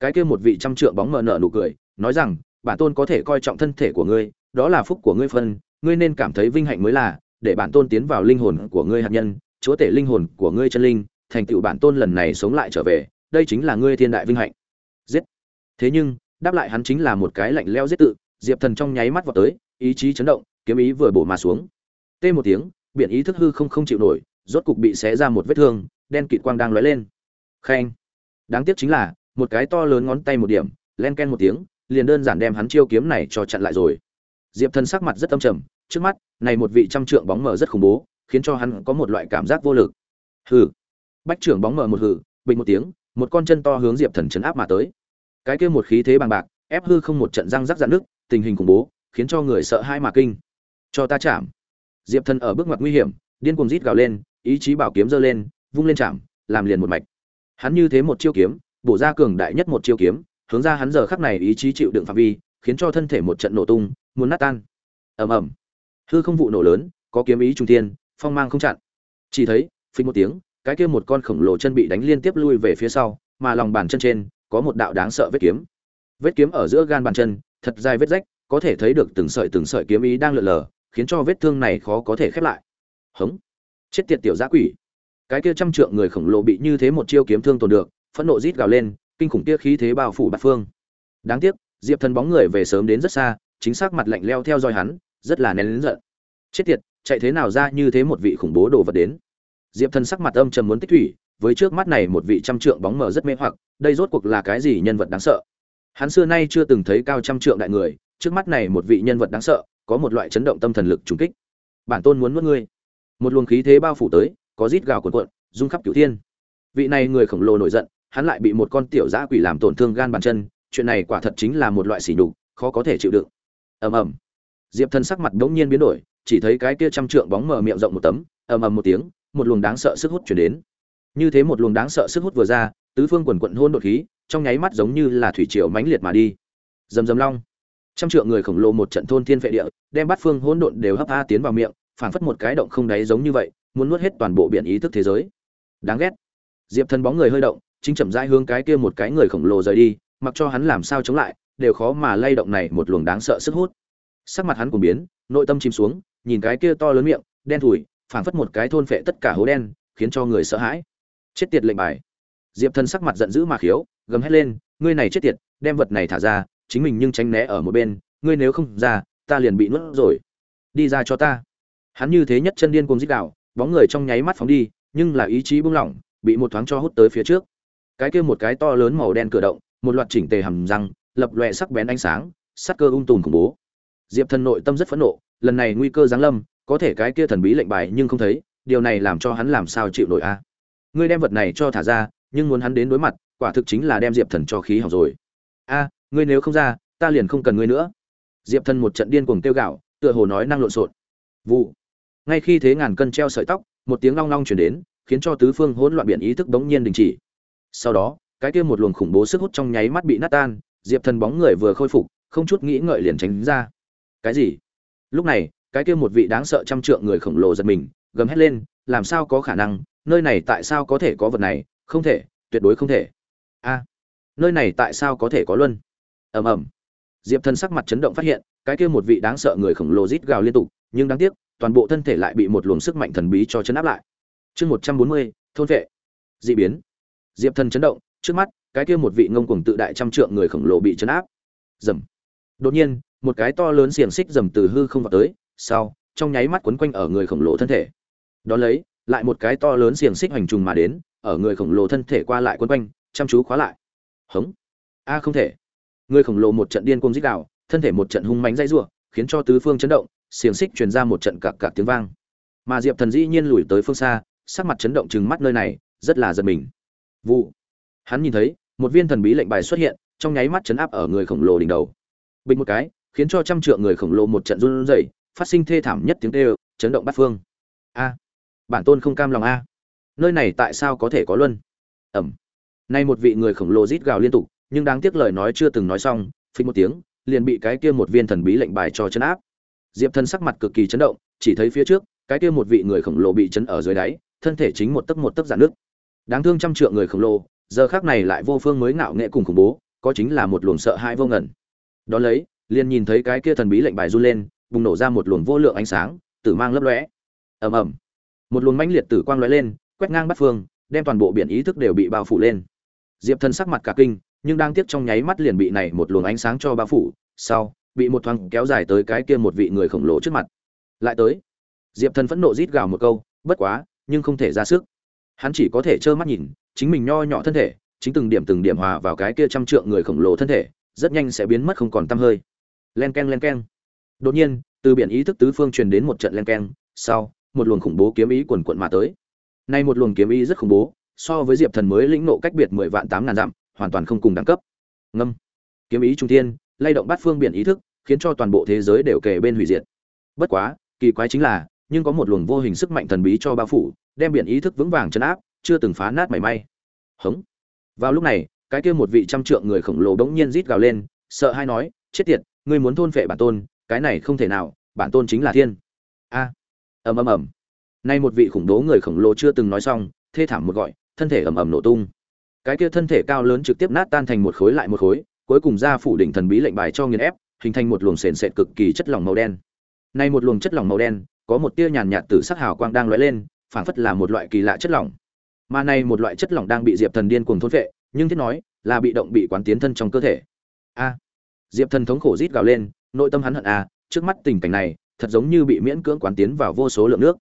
Cái kia một vị trăm trượng bóng mờ nở nụ cười, nói rằng, bản tôn có thể coi trọng thân thể của ngươi, đó là phúc của ngươi phân, ngươi nên cảm thấy vinh hạnh mới là, để bản tôn tiến vào linh hồn của ngươi hạt nhân, chúa tể linh hồn của ngươi chân linh, thành tựu bản tôn lần này sống lại trở về, đây chính là ngươi thiên đại vinh hạnh. Giết. Thế nhưng, đáp lại hắn chính là một cái lạnh leo giết tự, diệp thần trong nháy mắt vào tới, ý chí chấn động, kiếm ý vừa bổ mà xuống tê một tiếng, biển ý thức hư không không chịu nổi, rốt cục bị xé ra một vết thương, đen kịt quang đang lóe lên. Khen. Đáng tiếc chính là, một cái to lớn ngón tay một điểm, len ken một tiếng, liền đơn giản đem hắn chiêu kiếm này cho chặn lại rồi. Diệp thần sắc mặt rất âm trầm, trước mắt, này một vị trăm trượng bóng mờ rất khủng bố, khiến cho hắn có một loại cảm giác vô lực. Hừ. Bách trưởng bóng mờ một hừ, bình một tiếng, một con chân to hướng diệp thần chấn áp mà tới. Cái kia một khí thế bằng bạc, ép hư không một trận răng rắc rạn nước tình hình khủng bố, khiến cho người sợ hai mà kinh. Cho ta chạm diệp thần ở bước ngoặt nguy hiểm, điên cuồng rít gào lên, ý chí bảo kiếm giơ lên, vung lên chạm, làm liền một mạch. Hắn như thế một chiêu kiếm, bổ ra cường đại nhất một chiêu kiếm, hướng ra hắn giờ khắc này ý chí chịu đựng phạm vi, khiến cho thân thể một trận nổ tung, muốn nát tan. Ầm ầm. Hư không vụ nổ lớn, có kiếm ý trung thiên, phong mang không chặn. Chỉ thấy, phình một tiếng, cái kia một con khổng lồ chân bị đánh liên tiếp lui về phía sau, mà lòng bàn chân trên, có một đạo đáng sợ vết kiếm. Vết kiếm ở giữa gan bàn chân, thật dài vết rách, có thể thấy được từng sợi từng sợi kiếm ý đang lượn lờ khiến cho vết thương này khó có thể khép lại. Hống. Chết tiệt tiểu giã quỷ. Cái kia trăm trượng người khổng lồ bị như thế một chiêu kiếm thương tồn được, phẫn nộ rít gào lên, kinh khủng kia khí thế bao phủ bát phương. Đáng tiếc, diệp thần bóng người về sớm đến rất xa, chính xác mặt lạnh leo theo dõi hắn, rất là nén lớn giận. Chết tiệt, chạy thế nào ra như thế một vị khủng bố đồ vật đến? Diệp thần sắc mặt âm trầm muốn tích thủy, với trước mắt này một vị trăm trượng bóng mờ rất mê hoặc, đây rốt cuộc là cái gì nhân vật đáng sợ? Hắn xưa nay chưa từng thấy cao trăm trượng đại người, trước mắt này một vị nhân vật đáng sợ có một loại chấn động tâm thần lực trùng kích. Bản tôn muốn nuốt ngươi. Một luồng khí thế bao phủ tới, có rít gào cuộn cuộn, rung khắp cửu thiên. Vị này người khổng lồ nổi giận, hắn lại bị một con tiểu dã quỷ làm tổn thương gan bàn chân, chuyện này quả thật chính là một loại sỉ nhục, khó có thể chịu đựng. Ầm ầm. Diệp thần sắc mặt đống nhiên biến đổi, chỉ thấy cái kia trăm trượng bóng mờ miệng rộng một tấm, ầm ầm một tiếng, một luồng đáng sợ sức hút chuyển đến. Như thế một luồng đáng sợ sức hút vừa ra, tứ phương quần quận hôn đột khí, trong nháy mắt giống như là thủy triều mãnh liệt mà đi. Dầm dầm long trăm trượng người khổng lồ một trận thôn thiên vệ địa, đem bát phương hỗn độn đều hấp a tiến vào miệng, phảng phất một cái động không đáy giống như vậy, muốn nuốt hết toàn bộ biển ý thức thế giới. Đáng ghét. Diệp thần bóng người hơi động, chính chậm rãi hướng cái kia một cái người khổng lồ rời đi, mặc cho hắn làm sao chống lại, đều khó mà lay động này một luồng đáng sợ sức hút. Sắc mặt hắn cũng biến, nội tâm chìm xuống, nhìn cái kia to lớn miệng, đen thùi phảng phất một cái thôn phệ tất cả hố đen, khiến cho người sợ hãi. Chết tiệt lệnh bài. Diệp thần sắc mặt giận dữ mà khiếu, gầm hét lên, ngươi này chết tiệt, đem vật này thả ra chính mình nhưng tránh né ở một bên, ngươi nếu không ra, ta liền bị nuốt rồi. Đi ra cho ta. Hắn như thế nhất chân điên cuồng dích đạo bóng người trong nháy mắt phóng đi, nhưng là ý chí buông lỏng, bị một thoáng cho hút tới phía trước. Cái kia một cái to lớn màu đen cửa động, một loạt chỉnh tề hầm răng, lập lòe sắc bén ánh sáng, sắc cơ ung tùn khủng bố. Diệp thần nội tâm rất phẫn nộ, lần này nguy cơ giáng lâm, có thể cái kia thần bí lệnh bài nhưng không thấy, điều này làm cho hắn làm sao chịu nổi a? Ngươi đem vật này cho thả ra, nhưng muốn hắn đến đối mặt, quả thực chính là đem diệp thần cho khí hỏng rồi. A ngươi nếu không ra, ta liền không cần ngươi nữa. Diệp thần một trận điên cuồng tiêu gạo tựa hồ nói năng lộn xộn. Vụ. Ngay khi thế ngàn cân treo sợi tóc, một tiếng long long chuyển đến, khiến cho tứ phương hỗn loạn biển ý thức bỗng nhiên đình chỉ. Sau đó, cái kia một luồng khủng bố sức hút trong nháy mắt bị nát tan, diệp thần bóng người vừa khôi phục, không chút nghĩ ngợi liền tránh ra. Cái gì? Lúc này, cái kia một vị đáng sợ trăm trượng người khổng lồ giật mình, gầm hét lên, làm sao có khả năng? Nơi này tại sao có thể có vật này? Không thể, tuyệt đối không thể. A, nơi này tại sao có thể có luân? Ầm ầm. Diệp thần sắc mặt chấn động phát hiện, cái kia một vị đáng sợ người khổng lồ rít gào liên tục, nhưng đáng tiếc, toàn bộ thân thể lại bị một luồng sức mạnh thần bí cho chấn áp lại. Chương một trăm bốn mươi, thôn vệ. Dị biến. Diệp thần chấn động, trước mắt, cái kia một vị ngông cuồng tự đại trăm trượng người khổng lồ bị chấn áp. Dầm. Đột nhiên, một cái to lớn xiềng xích dầm từ hư không vào tới, sau, trong nháy mắt quấn quanh ở người khổng lồ thân thể. Đón lấy, lại một cái to lớn xiềng xích hoành trùng mà đến, ở người khổng lồ thân thể qua lại quấn quanh, chăm chú khóa lại. Hống. A, không thể người khổng lồ một trận điên cuồng rít gào, thân thể một trận hung mãnh dây rủa khiến cho tứ phương chấn động xiềng xích truyền ra một trận cạc cạc tiếng vang. Mà diệp thần dĩ nhiên lùi tới phương xa sắc mặt chấn động chừng mắt nơi này rất là giật mình. Vụ. Hắn nhìn thấy một viên thần bí lệnh bài xuất hiện trong nháy mắt chấn áp ở người khổng lồ đỉnh đầu. Bình một cái khiến cho trăm trượng người khổng lồ một trận run rẩy phát sinh thê thảm nhất tiếng kêu chấn động bát phương. A. Bản tôn không cam lòng a. Nơi này tại sao có thể có luân? Ẩm. Nay một vị người khổng lồ rít gào liên tục nhưng đáng tiếc lời nói chưa từng nói xong, phình một tiếng, liền bị cái kia một viên thần bí lệnh bài cho chấn áp. Diệp thân sắc mặt cực kỳ chấn động, chỉ thấy phía trước, cái kia một vị người khổng lồ bị chấn ở dưới đáy, thân thể chính một tấc một tấc dạn nước đáng thương trăm trượng người khổng lồ, giờ khác này lại vô phương mới ngạo nghệ cùng khủng bố, có chính là một luồng sợ hãi vô ngẩn đó lấy, liền nhìn thấy cái kia thần bí lệnh bài run lên, bùng nổ ra một luồng vô lượng ánh sáng, tử mang lấp lóe. Ầm ầm. Một luồng mãnh liệt tử quang lóe lên, quét ngang bắt phương, đem toàn bộ biển ý thức đều bị bao phủ lên. Diệp thần sắc mặt cả kinh nhưng đang tiếc trong nháy mắt liền bị này một luồng ánh sáng cho bao phủ, sau, bị một thoáng kéo dài tới cái kia một vị người khổng lồ trước mặt. Lại tới, diệp thần phẫn nộ rít gào một câu, bất quá, nhưng không thể ra sức. Hắn chỉ có thể trơ mắt nhìn, chính mình nho nhỏ thân thể, chính từng điểm từng điểm hòa vào cái kia trăm trượng người khổng lồ thân thể, rất nhanh sẽ biến mất không còn tăm hơi. Len keng len keng. Đột nhiên, từ biển ý thức tứ phương truyền đến một trận len keng, sau, một luồng khủng bố kiếm ý quần quần mà tới. Nay một luồng kiếm ý rất khủng bố, so với diệp thần mới lĩnh nộ cách biệt mười vạn tám ngàn dặm hoàn toàn không cùng đẳng cấp. Ngâm. Kiếm ý trung thiên, lay động bát phương biển ý thức, khiến cho toàn bộ thế giới đều kề bên hủy diệt. Bất quá, kỳ quái chính là, nhưng có một luồng vô hình sức mạnh thần bí cho bao phủ, đem biển ý thức vững vàng chấn áp, chưa từng phá nát mảy may. Hống. Vào lúc này, cái kia một vị trăm trượng người khổng lồ đống nhiên rít gào lên, sợ hai nói, chết tiệt, ngươi muốn thôn phệ bản tôn, cái này không thể nào, bản tôn chính là thiên. A. Ầm ầm ầm. Nay một vị khủng bố người khổng lồ chưa từng nói xong, thê thảm một gọi, thân thể ầm ầm nổ tung cái kia thân thể cao lớn trực tiếp nát tan thành một khối lại một khối cuối cùng ra phủ đỉnh thần bí lệnh bài cho nghiền ép hình thành một luồng sền sệt cực kỳ chất lỏng màu đen. Nay một luồng chất lỏng màu đen có một tia nhàn nhạt từ sắc hào quang đang lóe lên phảng phất là một loại kỳ lạ chất lỏng. Mà này một loại chất lỏng đang bị diệp thần điên cuồng thôn vệ, nhưng thiết nói là bị động bị quán tiến thân trong cơ thể. A! Diệp thần thống khổ rít gào lên nội tâm hắn hận a trước mắt tình cảnh này thật giống như bị miễn cưỡng quán tiến vào vô số lượng nước.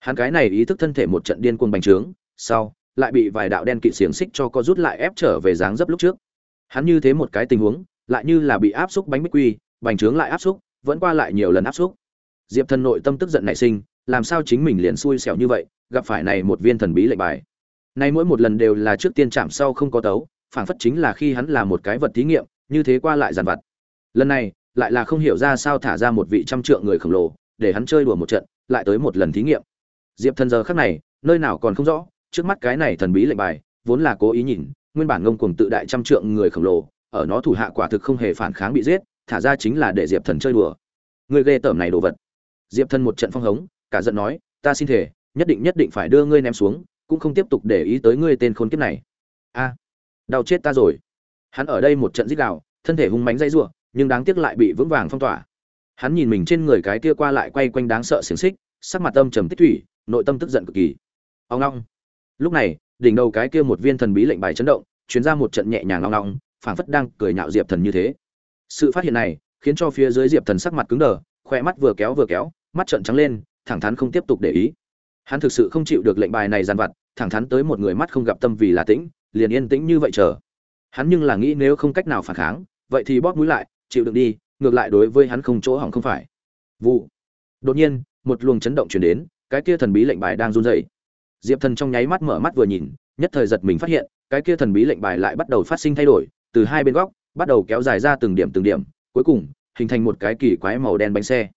Hắn cái này ý thức thân thể một trận điên cuồng bành trướng sau lại bị vài đạo đen kỵ xiềng xích cho co rút lại ép trở về dáng dấp lúc trước. Hắn như thế một cái tình huống, lại như là bị áp xúc bánh bích quy, bành trướng lại áp xúc, vẫn qua lại nhiều lần áp xúc. Diệp thần nội tâm tức giận nảy sinh, làm sao chính mình liền xui xẻo như vậy, gặp phải này một viên thần bí lệnh bài. Nay mỗi một lần đều là trước tiên chạm sau không có tấu phản phất chính là khi hắn là một cái vật thí nghiệm, như thế qua lại dàn vặt. Lần này, lại là không hiểu ra sao thả ra một vị trăm trượng người khổng lồ, để hắn chơi đùa một trận, lại tới một lần thí nghiệm. Diệp thần giờ khác này, nơi nào còn không rõ trước mắt cái này thần bí lệnh bài, vốn là cố ý nhìn, nguyên bản ngông cuồng tự đại trăm trượng người khổng lồ, ở nó thủ hạ quả thực không hề phản kháng bị giết, thả ra chính là để diệp thần chơi đùa. Người ghê tởm này đồ vật. Diệp thần một trận phong hống, cả giận nói, ta xin thể nhất định nhất định phải đưa ngươi ném xuống, cũng không tiếp tục để ý tới ngươi tên khốn kiếp này. A, đau chết ta rồi. Hắn ở đây một trận giết đạo thân thể hung mánh dây rủa, nhưng đáng tiếc lại bị vững vàng phong tỏa. Hắn nhìn mình trên người cái kia qua lại quay quanh đáng sợ xiềng xích, sắc mặt âm trầm tích thủy nội tâm tức giận cực kỳ. Ông long lúc này, đỉnh đầu cái kia một viên thần bí lệnh bài chấn động chuyến ra một trận nhẹ nhàng long long, phảng phất đang cười nhạo diệp thần như thế. Sự phát hiện này, khiến cho phía dưới diệp thần sắc mặt cứng đờ khoe mắt vừa kéo vừa kéo, mắt trợn trắng lên, thẳng thắn không tiếp tục để ý. Hắn thực sự không chịu được lệnh bài này dàn vặt, thẳng thắn tới một người mắt không gặp tâm vì là tĩnh, liền yên tĩnh như vậy chờ. Hắn nhưng là nghĩ nếu không cách nào phản kháng, vậy thì bóp mũi lại, chịu đựng đi, ngược lại đối với hắn không chỗ hỏng không phải. Vụ. Đột nhiên, một luồng chấn động chuyển đến, cái kia thần bí lệnh bài đang run rẩy diệp thần trong nháy mắt mở mắt vừa nhìn, nhất thời giật mình phát hiện, cái kia thần bí lệnh bài lại bắt đầu phát sinh thay đổi, từ hai bên góc, bắt đầu kéo dài ra từng điểm từng điểm, cuối cùng, hình thành một cái kỳ quái màu đen bánh xe.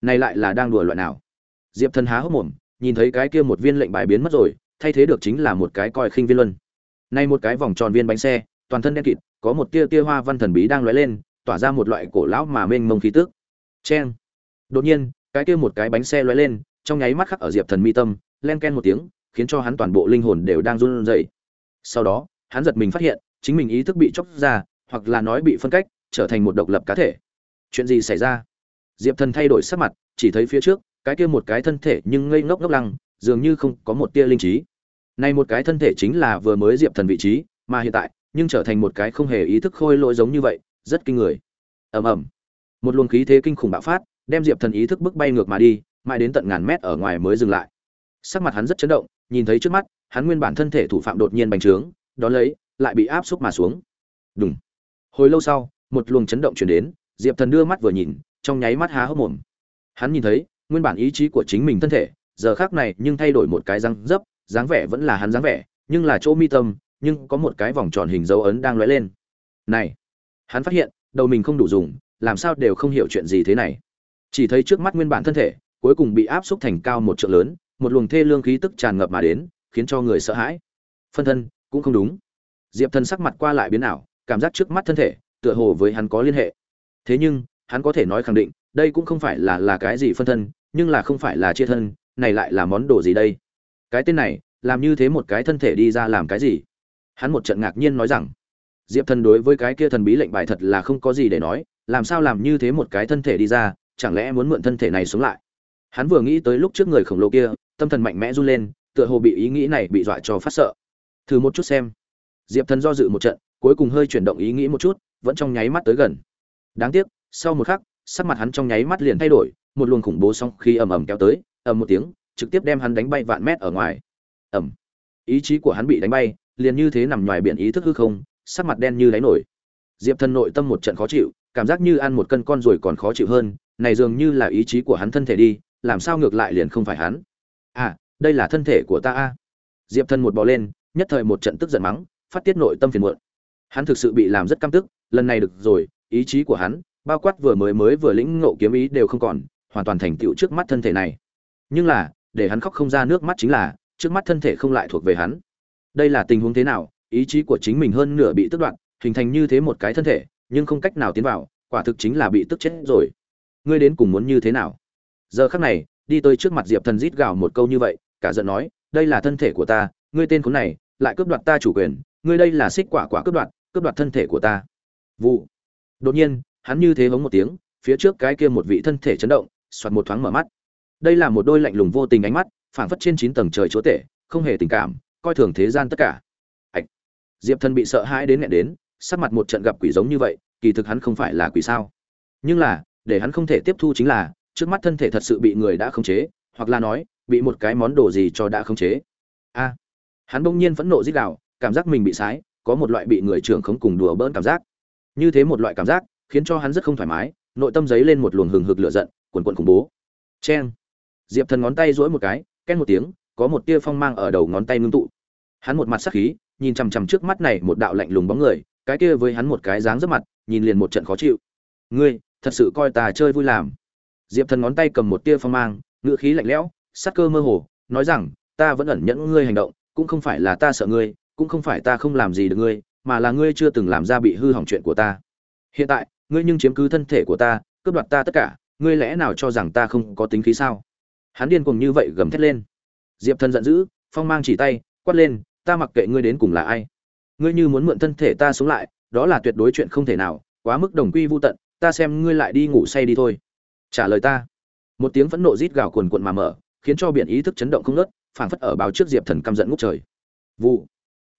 Này lại là đang đùa loại nào? Diệp thần há hốc mồm, nhìn thấy cái kia một viên lệnh bài biến mất rồi, thay thế được chính là một cái coi khinh viên luân. Nay một cái vòng tròn viên bánh xe, toàn thân đen kịt, có một tia tia hoa văn thần bí đang lóe lên, tỏa ra một loại cổ lão mà mênh mông khí tức. Cheng! Đột nhiên, cái kia một cái bánh xe lóe lên, trong nháy mắt khắc ở diệp thần mi tâm, len ken một tiếng khiến cho hắn toàn bộ linh hồn đều đang run rẩy. Sau đó, hắn giật mình phát hiện, chính mình ý thức bị chóc ra, hoặc là nói bị phân cách, trở thành một độc lập cá thể. Chuyện gì xảy ra? Diệp thần thay đổi sắc mặt, chỉ thấy phía trước, cái kia một cái thân thể nhưng ngây ngốc ngốc lăng, dường như không có một tia linh trí. Nay một cái thân thể chính là vừa mới diệp thần vị trí, mà hiện tại, nhưng trở thành một cái không hề ý thức khôi lỗi giống như vậy, rất kinh người. Ầm ầm. Một luồng khí thế kinh khủng bạo phát, đem diệp thần ý thức bức bay ngược mà đi, mãi đến tận ngàn mét ở ngoài mới dừng lại. Sắc mặt hắn rất chấn động nhìn thấy trước mắt, hắn nguyên bản thân thể thủ phạm đột nhiên bành trướng, đón lấy, lại bị áp xúc mà xuống. Đúng hồi lâu sau, một luồng chấn động chuyển đến, diệp thần đưa mắt vừa nhìn, trong nháy mắt há hốc mồm. Hắn nhìn thấy, nguyên bản ý chí của chính mình thân thể, giờ khác này nhưng thay đổi một cái răng dấp, dáng vẻ vẫn là hắn dáng vẻ, nhưng là chỗ mi tâm, nhưng có một cái vòng tròn hình dấu ấn đang lóe lên. Này! Hắn phát hiện, đầu mình không đủ dùng, làm sao đều không hiểu chuyện gì thế này. Chỉ thấy trước mắt nguyên bản thân thể, cuối cùng bị áp xúc thành cao một trượng lớn một luồng thê lương khí tức tràn ngập mà đến, khiến cho người sợ hãi. Phân thân, cũng không đúng. Diệp thần sắc mặt qua lại biến ảo, cảm giác trước mắt thân thể, tựa hồ với hắn có liên hệ. Thế nhưng, hắn có thể nói khẳng định, đây cũng không phải là là cái gì phân thân, nhưng là không phải là chia thân, này lại là món đồ gì đây? Cái tên này, làm như thế một cái thân thể đi ra làm cái gì? Hắn một trận ngạc nhiên nói rằng, diệp thần đối với cái kia thần bí lệnh bài thật là không có gì để nói, làm sao làm như thế một cái thân thể đi ra, chẳng lẽ muốn mượn thân thể này xuống lại? Hắn vừa nghĩ tới lúc trước người khổng lồ kia tâm thần mạnh mẽ run lên, tựa hồ bị ý nghĩ này bị dọa cho phát sợ. Thử một chút xem. Diệp thần do dự một trận, cuối cùng hơi chuyển động ý nghĩ một chút, vẫn trong nháy mắt tới gần. Đáng tiếc, sau một khắc, sắc mặt hắn trong nháy mắt liền thay đổi, một luồng khủng bố song khi ầm ầm kéo tới, ầm một tiếng, trực tiếp đem hắn đánh bay vạn mét ở ngoài. Ầm. Ý chí của hắn bị đánh bay, liền như thế nằm ngoài biển ý thức hư không, sắc mặt đen như đáy nổi. Diệp thần nội tâm một trận khó chịu, cảm giác như ăn một cân con rồi còn khó chịu hơn, này dường như là ý chí của hắn thân thể đi, làm sao ngược lại liền không phải hắn? À đây là thân thể của ta a. Diệp thần một bò lên, nhất thời một trận tức giận mắng, phát tiết nội tâm phiền muộn. Hắn thực sự bị làm rất căm tức, lần này được rồi, ý chí của hắn, bao quát vừa mới mới vừa lĩnh ngộ kiếm ý đều không còn, hoàn toàn thành tựu trước mắt thân thể này. Nhưng là, để hắn khóc không ra nước mắt chính là, trước mắt thân thể không lại thuộc về hắn. Đây là tình huống thế nào, ý chí của chính mình hơn nửa bị tức đoạn hình thành như thế một cái thân thể, nhưng không cách nào tiến vào, quả thực chính là bị tức chết rồi. Ngươi đến cùng muốn như thế nào? Giờ khắc này đi tới trước mặt diệp thần rít gào một câu như vậy, cả giận nói, đây là thân thể của ta, ngươi tên khốn này, lại cướp đoạt ta chủ quyền, ngươi đây là xích quả quả cướp đoạt cướp đoạt thân thể của ta. Vụ. Đột nhiên, hắn như thế hống một tiếng, phía trước cái kia một vị thân thể chấn động, soạt một thoáng mở mắt. Đây là một đôi lạnh lùng vô tình ánh mắt, phảng phất trên chín tầng trời chúa tể, không hề tình cảm, coi thường thế gian tất cả. Ạch diệp thần bị sợ hãi đến nghẹn đến, sắc mặt một trận gặp quỷ giống như vậy, kỳ thực hắn không phải là quỷ sao. Nhưng là, để hắn không thể tiếp thu chính là trước mắt thân thể thật sự bị người đã khống chế, hoặc là nói, bị một cái món đồ gì cho đã khống chế. A. Hắn bỗng nhiên phẫn nộ dích đạo cảm giác mình bị sái, có một loại bị người trưởng khống cùng đùa bỡn cảm giác. Như thế một loại cảm giác, khiến cho hắn rất không thoải mái, nội tâm giấy lên một luồng hừng hực lửa giận quần quận khủng bố. Cheng. Diệp thần ngón tay duỗi một cái ken một tiếng, có một tia phong mang ở đầu ngón tay ngưng tụ. Hắn một mặt sắc khí, nhìn chằm chằm trước mắt này một đạo lạnh lùng bóng người, cái kia với hắn một cái dáng rất mặt, nhìn liền một trận khó chịu. Ngươi, thật sự coi ta chơi vui làm diệp thần ngón tay cầm một tia phong mang ngựa khí lạnh lẽo, sắc cơ mơ hồ, nói rằng, ta vẫn ẩn nhẫn ngươi hành động, cũng không phải là ta sợ ngươi, cũng không phải ta không làm gì được ngươi, mà là ngươi chưa từng làm ra bị hư hỏng chuyện của ta. Hiện tại, ngươi nhưng chiếm cứ thân thể của ta, cướp đoạt ta tất cả, ngươi lẽ nào cho rằng ta không có tính khí sao? Hắn điên cuồng như vậy gầm thét lên. Diệp thần giận dữ, phong mang chỉ tay, quát lên, ta mặc kệ ngươi đến cùng là ai. Ngươi như muốn mượn thân thể ta sống lại, đó là tuyệt đối chuyện không thể nào, quá mức đồng quy vô tận, ta xem ngươi lại đi ngủ say đi thôi trả lời ta. Một tiếng phẫn nộ rít gào cuồn cuộn mà mở, khiến cho biển ý thức chấn động không ngớt, phảng phất ở báo trước diệp thần căm giận ngút trời. Vụ.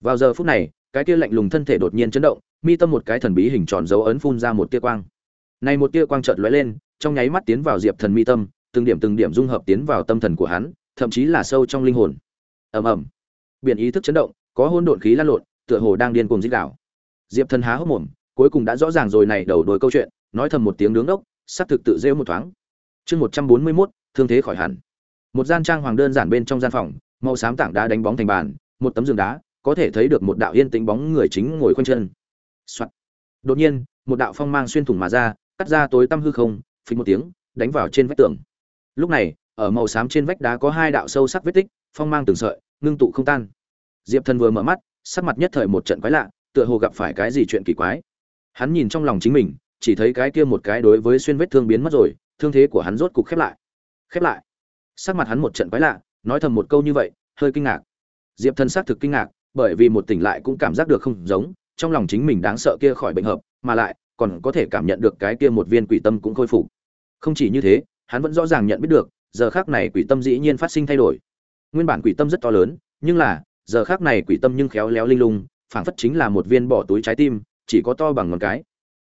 Vào giờ phút này, cái kia lạnh lùng thân thể đột nhiên chấn động, mi tâm một cái thần bí hình tròn dấu ấn phun ra một tia quang. Này một tia quang chợt lóe lên, trong nháy mắt tiến vào diệp thần mi tâm, từng điểm từng điểm dung hợp tiến vào tâm thần của hắn, thậm chí là sâu trong linh hồn. Ầm ầm. Biển ý thức chấn động, có hôn độn khí lan lộn, tựa hồ đang điên cuồng rít gào. Diệp thần há hốc mồm, cuối cùng đã rõ ràng rồi này đầu đuôi câu chuyện, nói thầm một tiếng đứng đốc sắp thực tự rêu một thoáng. Chương một trăm bốn mươi mốt, thương thế khỏi hẳn. Một gian trang hoàng đơn giản bên trong gian phòng, màu xám tảng đá đánh bóng thành bàn, một tấm giường đá, có thể thấy được một đạo yên tĩnh bóng người chính ngồi khoanh chân、Soạn. đột nhiên, một đạo phong mang xuyên thủng mà ra, cắt ra tối tăm hư không phình một tiếng, đánh vào trên vách tường. Lúc này, ở màu xám trên vách đá có hai đạo sâu sắc vết tích, phong mang từng sợi, ngưng tụ không tan. Diệp thần vừa mở mắt, sắc mặt nhất thời một trận quái lạ, tựa hồ gặp phải cái gì chuyện kỳ quái. Hắn nhìn trong lòng chính mình chỉ thấy cái kia một cái đối với xuyên vết thương biến mất rồi, thương thế của hắn rốt cục khép lại. Khép lại. Sắc mặt hắn một trận quái lạ, nói thầm một câu như vậy, hơi kinh ngạc. Diệp thần xác thực kinh ngạc, bởi vì một tỉnh lại cũng cảm giác được không giống, trong lòng chính mình đáng sợ kia khỏi bệnh hợp, mà lại, còn có thể cảm nhận được cái kia một viên quỷ tâm cũng khôi phục. Không chỉ như thế, hắn vẫn rõ ràng nhận biết được, giờ khắc này quỷ tâm dĩ nhiên phát sinh thay đổi. Nguyên bản quỷ tâm rất to lớn, nhưng là, giờ khắc này quỷ tâm nhưng khéo léo linh lung, phảng phất chính là một viên bỏ túi trái tim, chỉ có to bằng ngón cái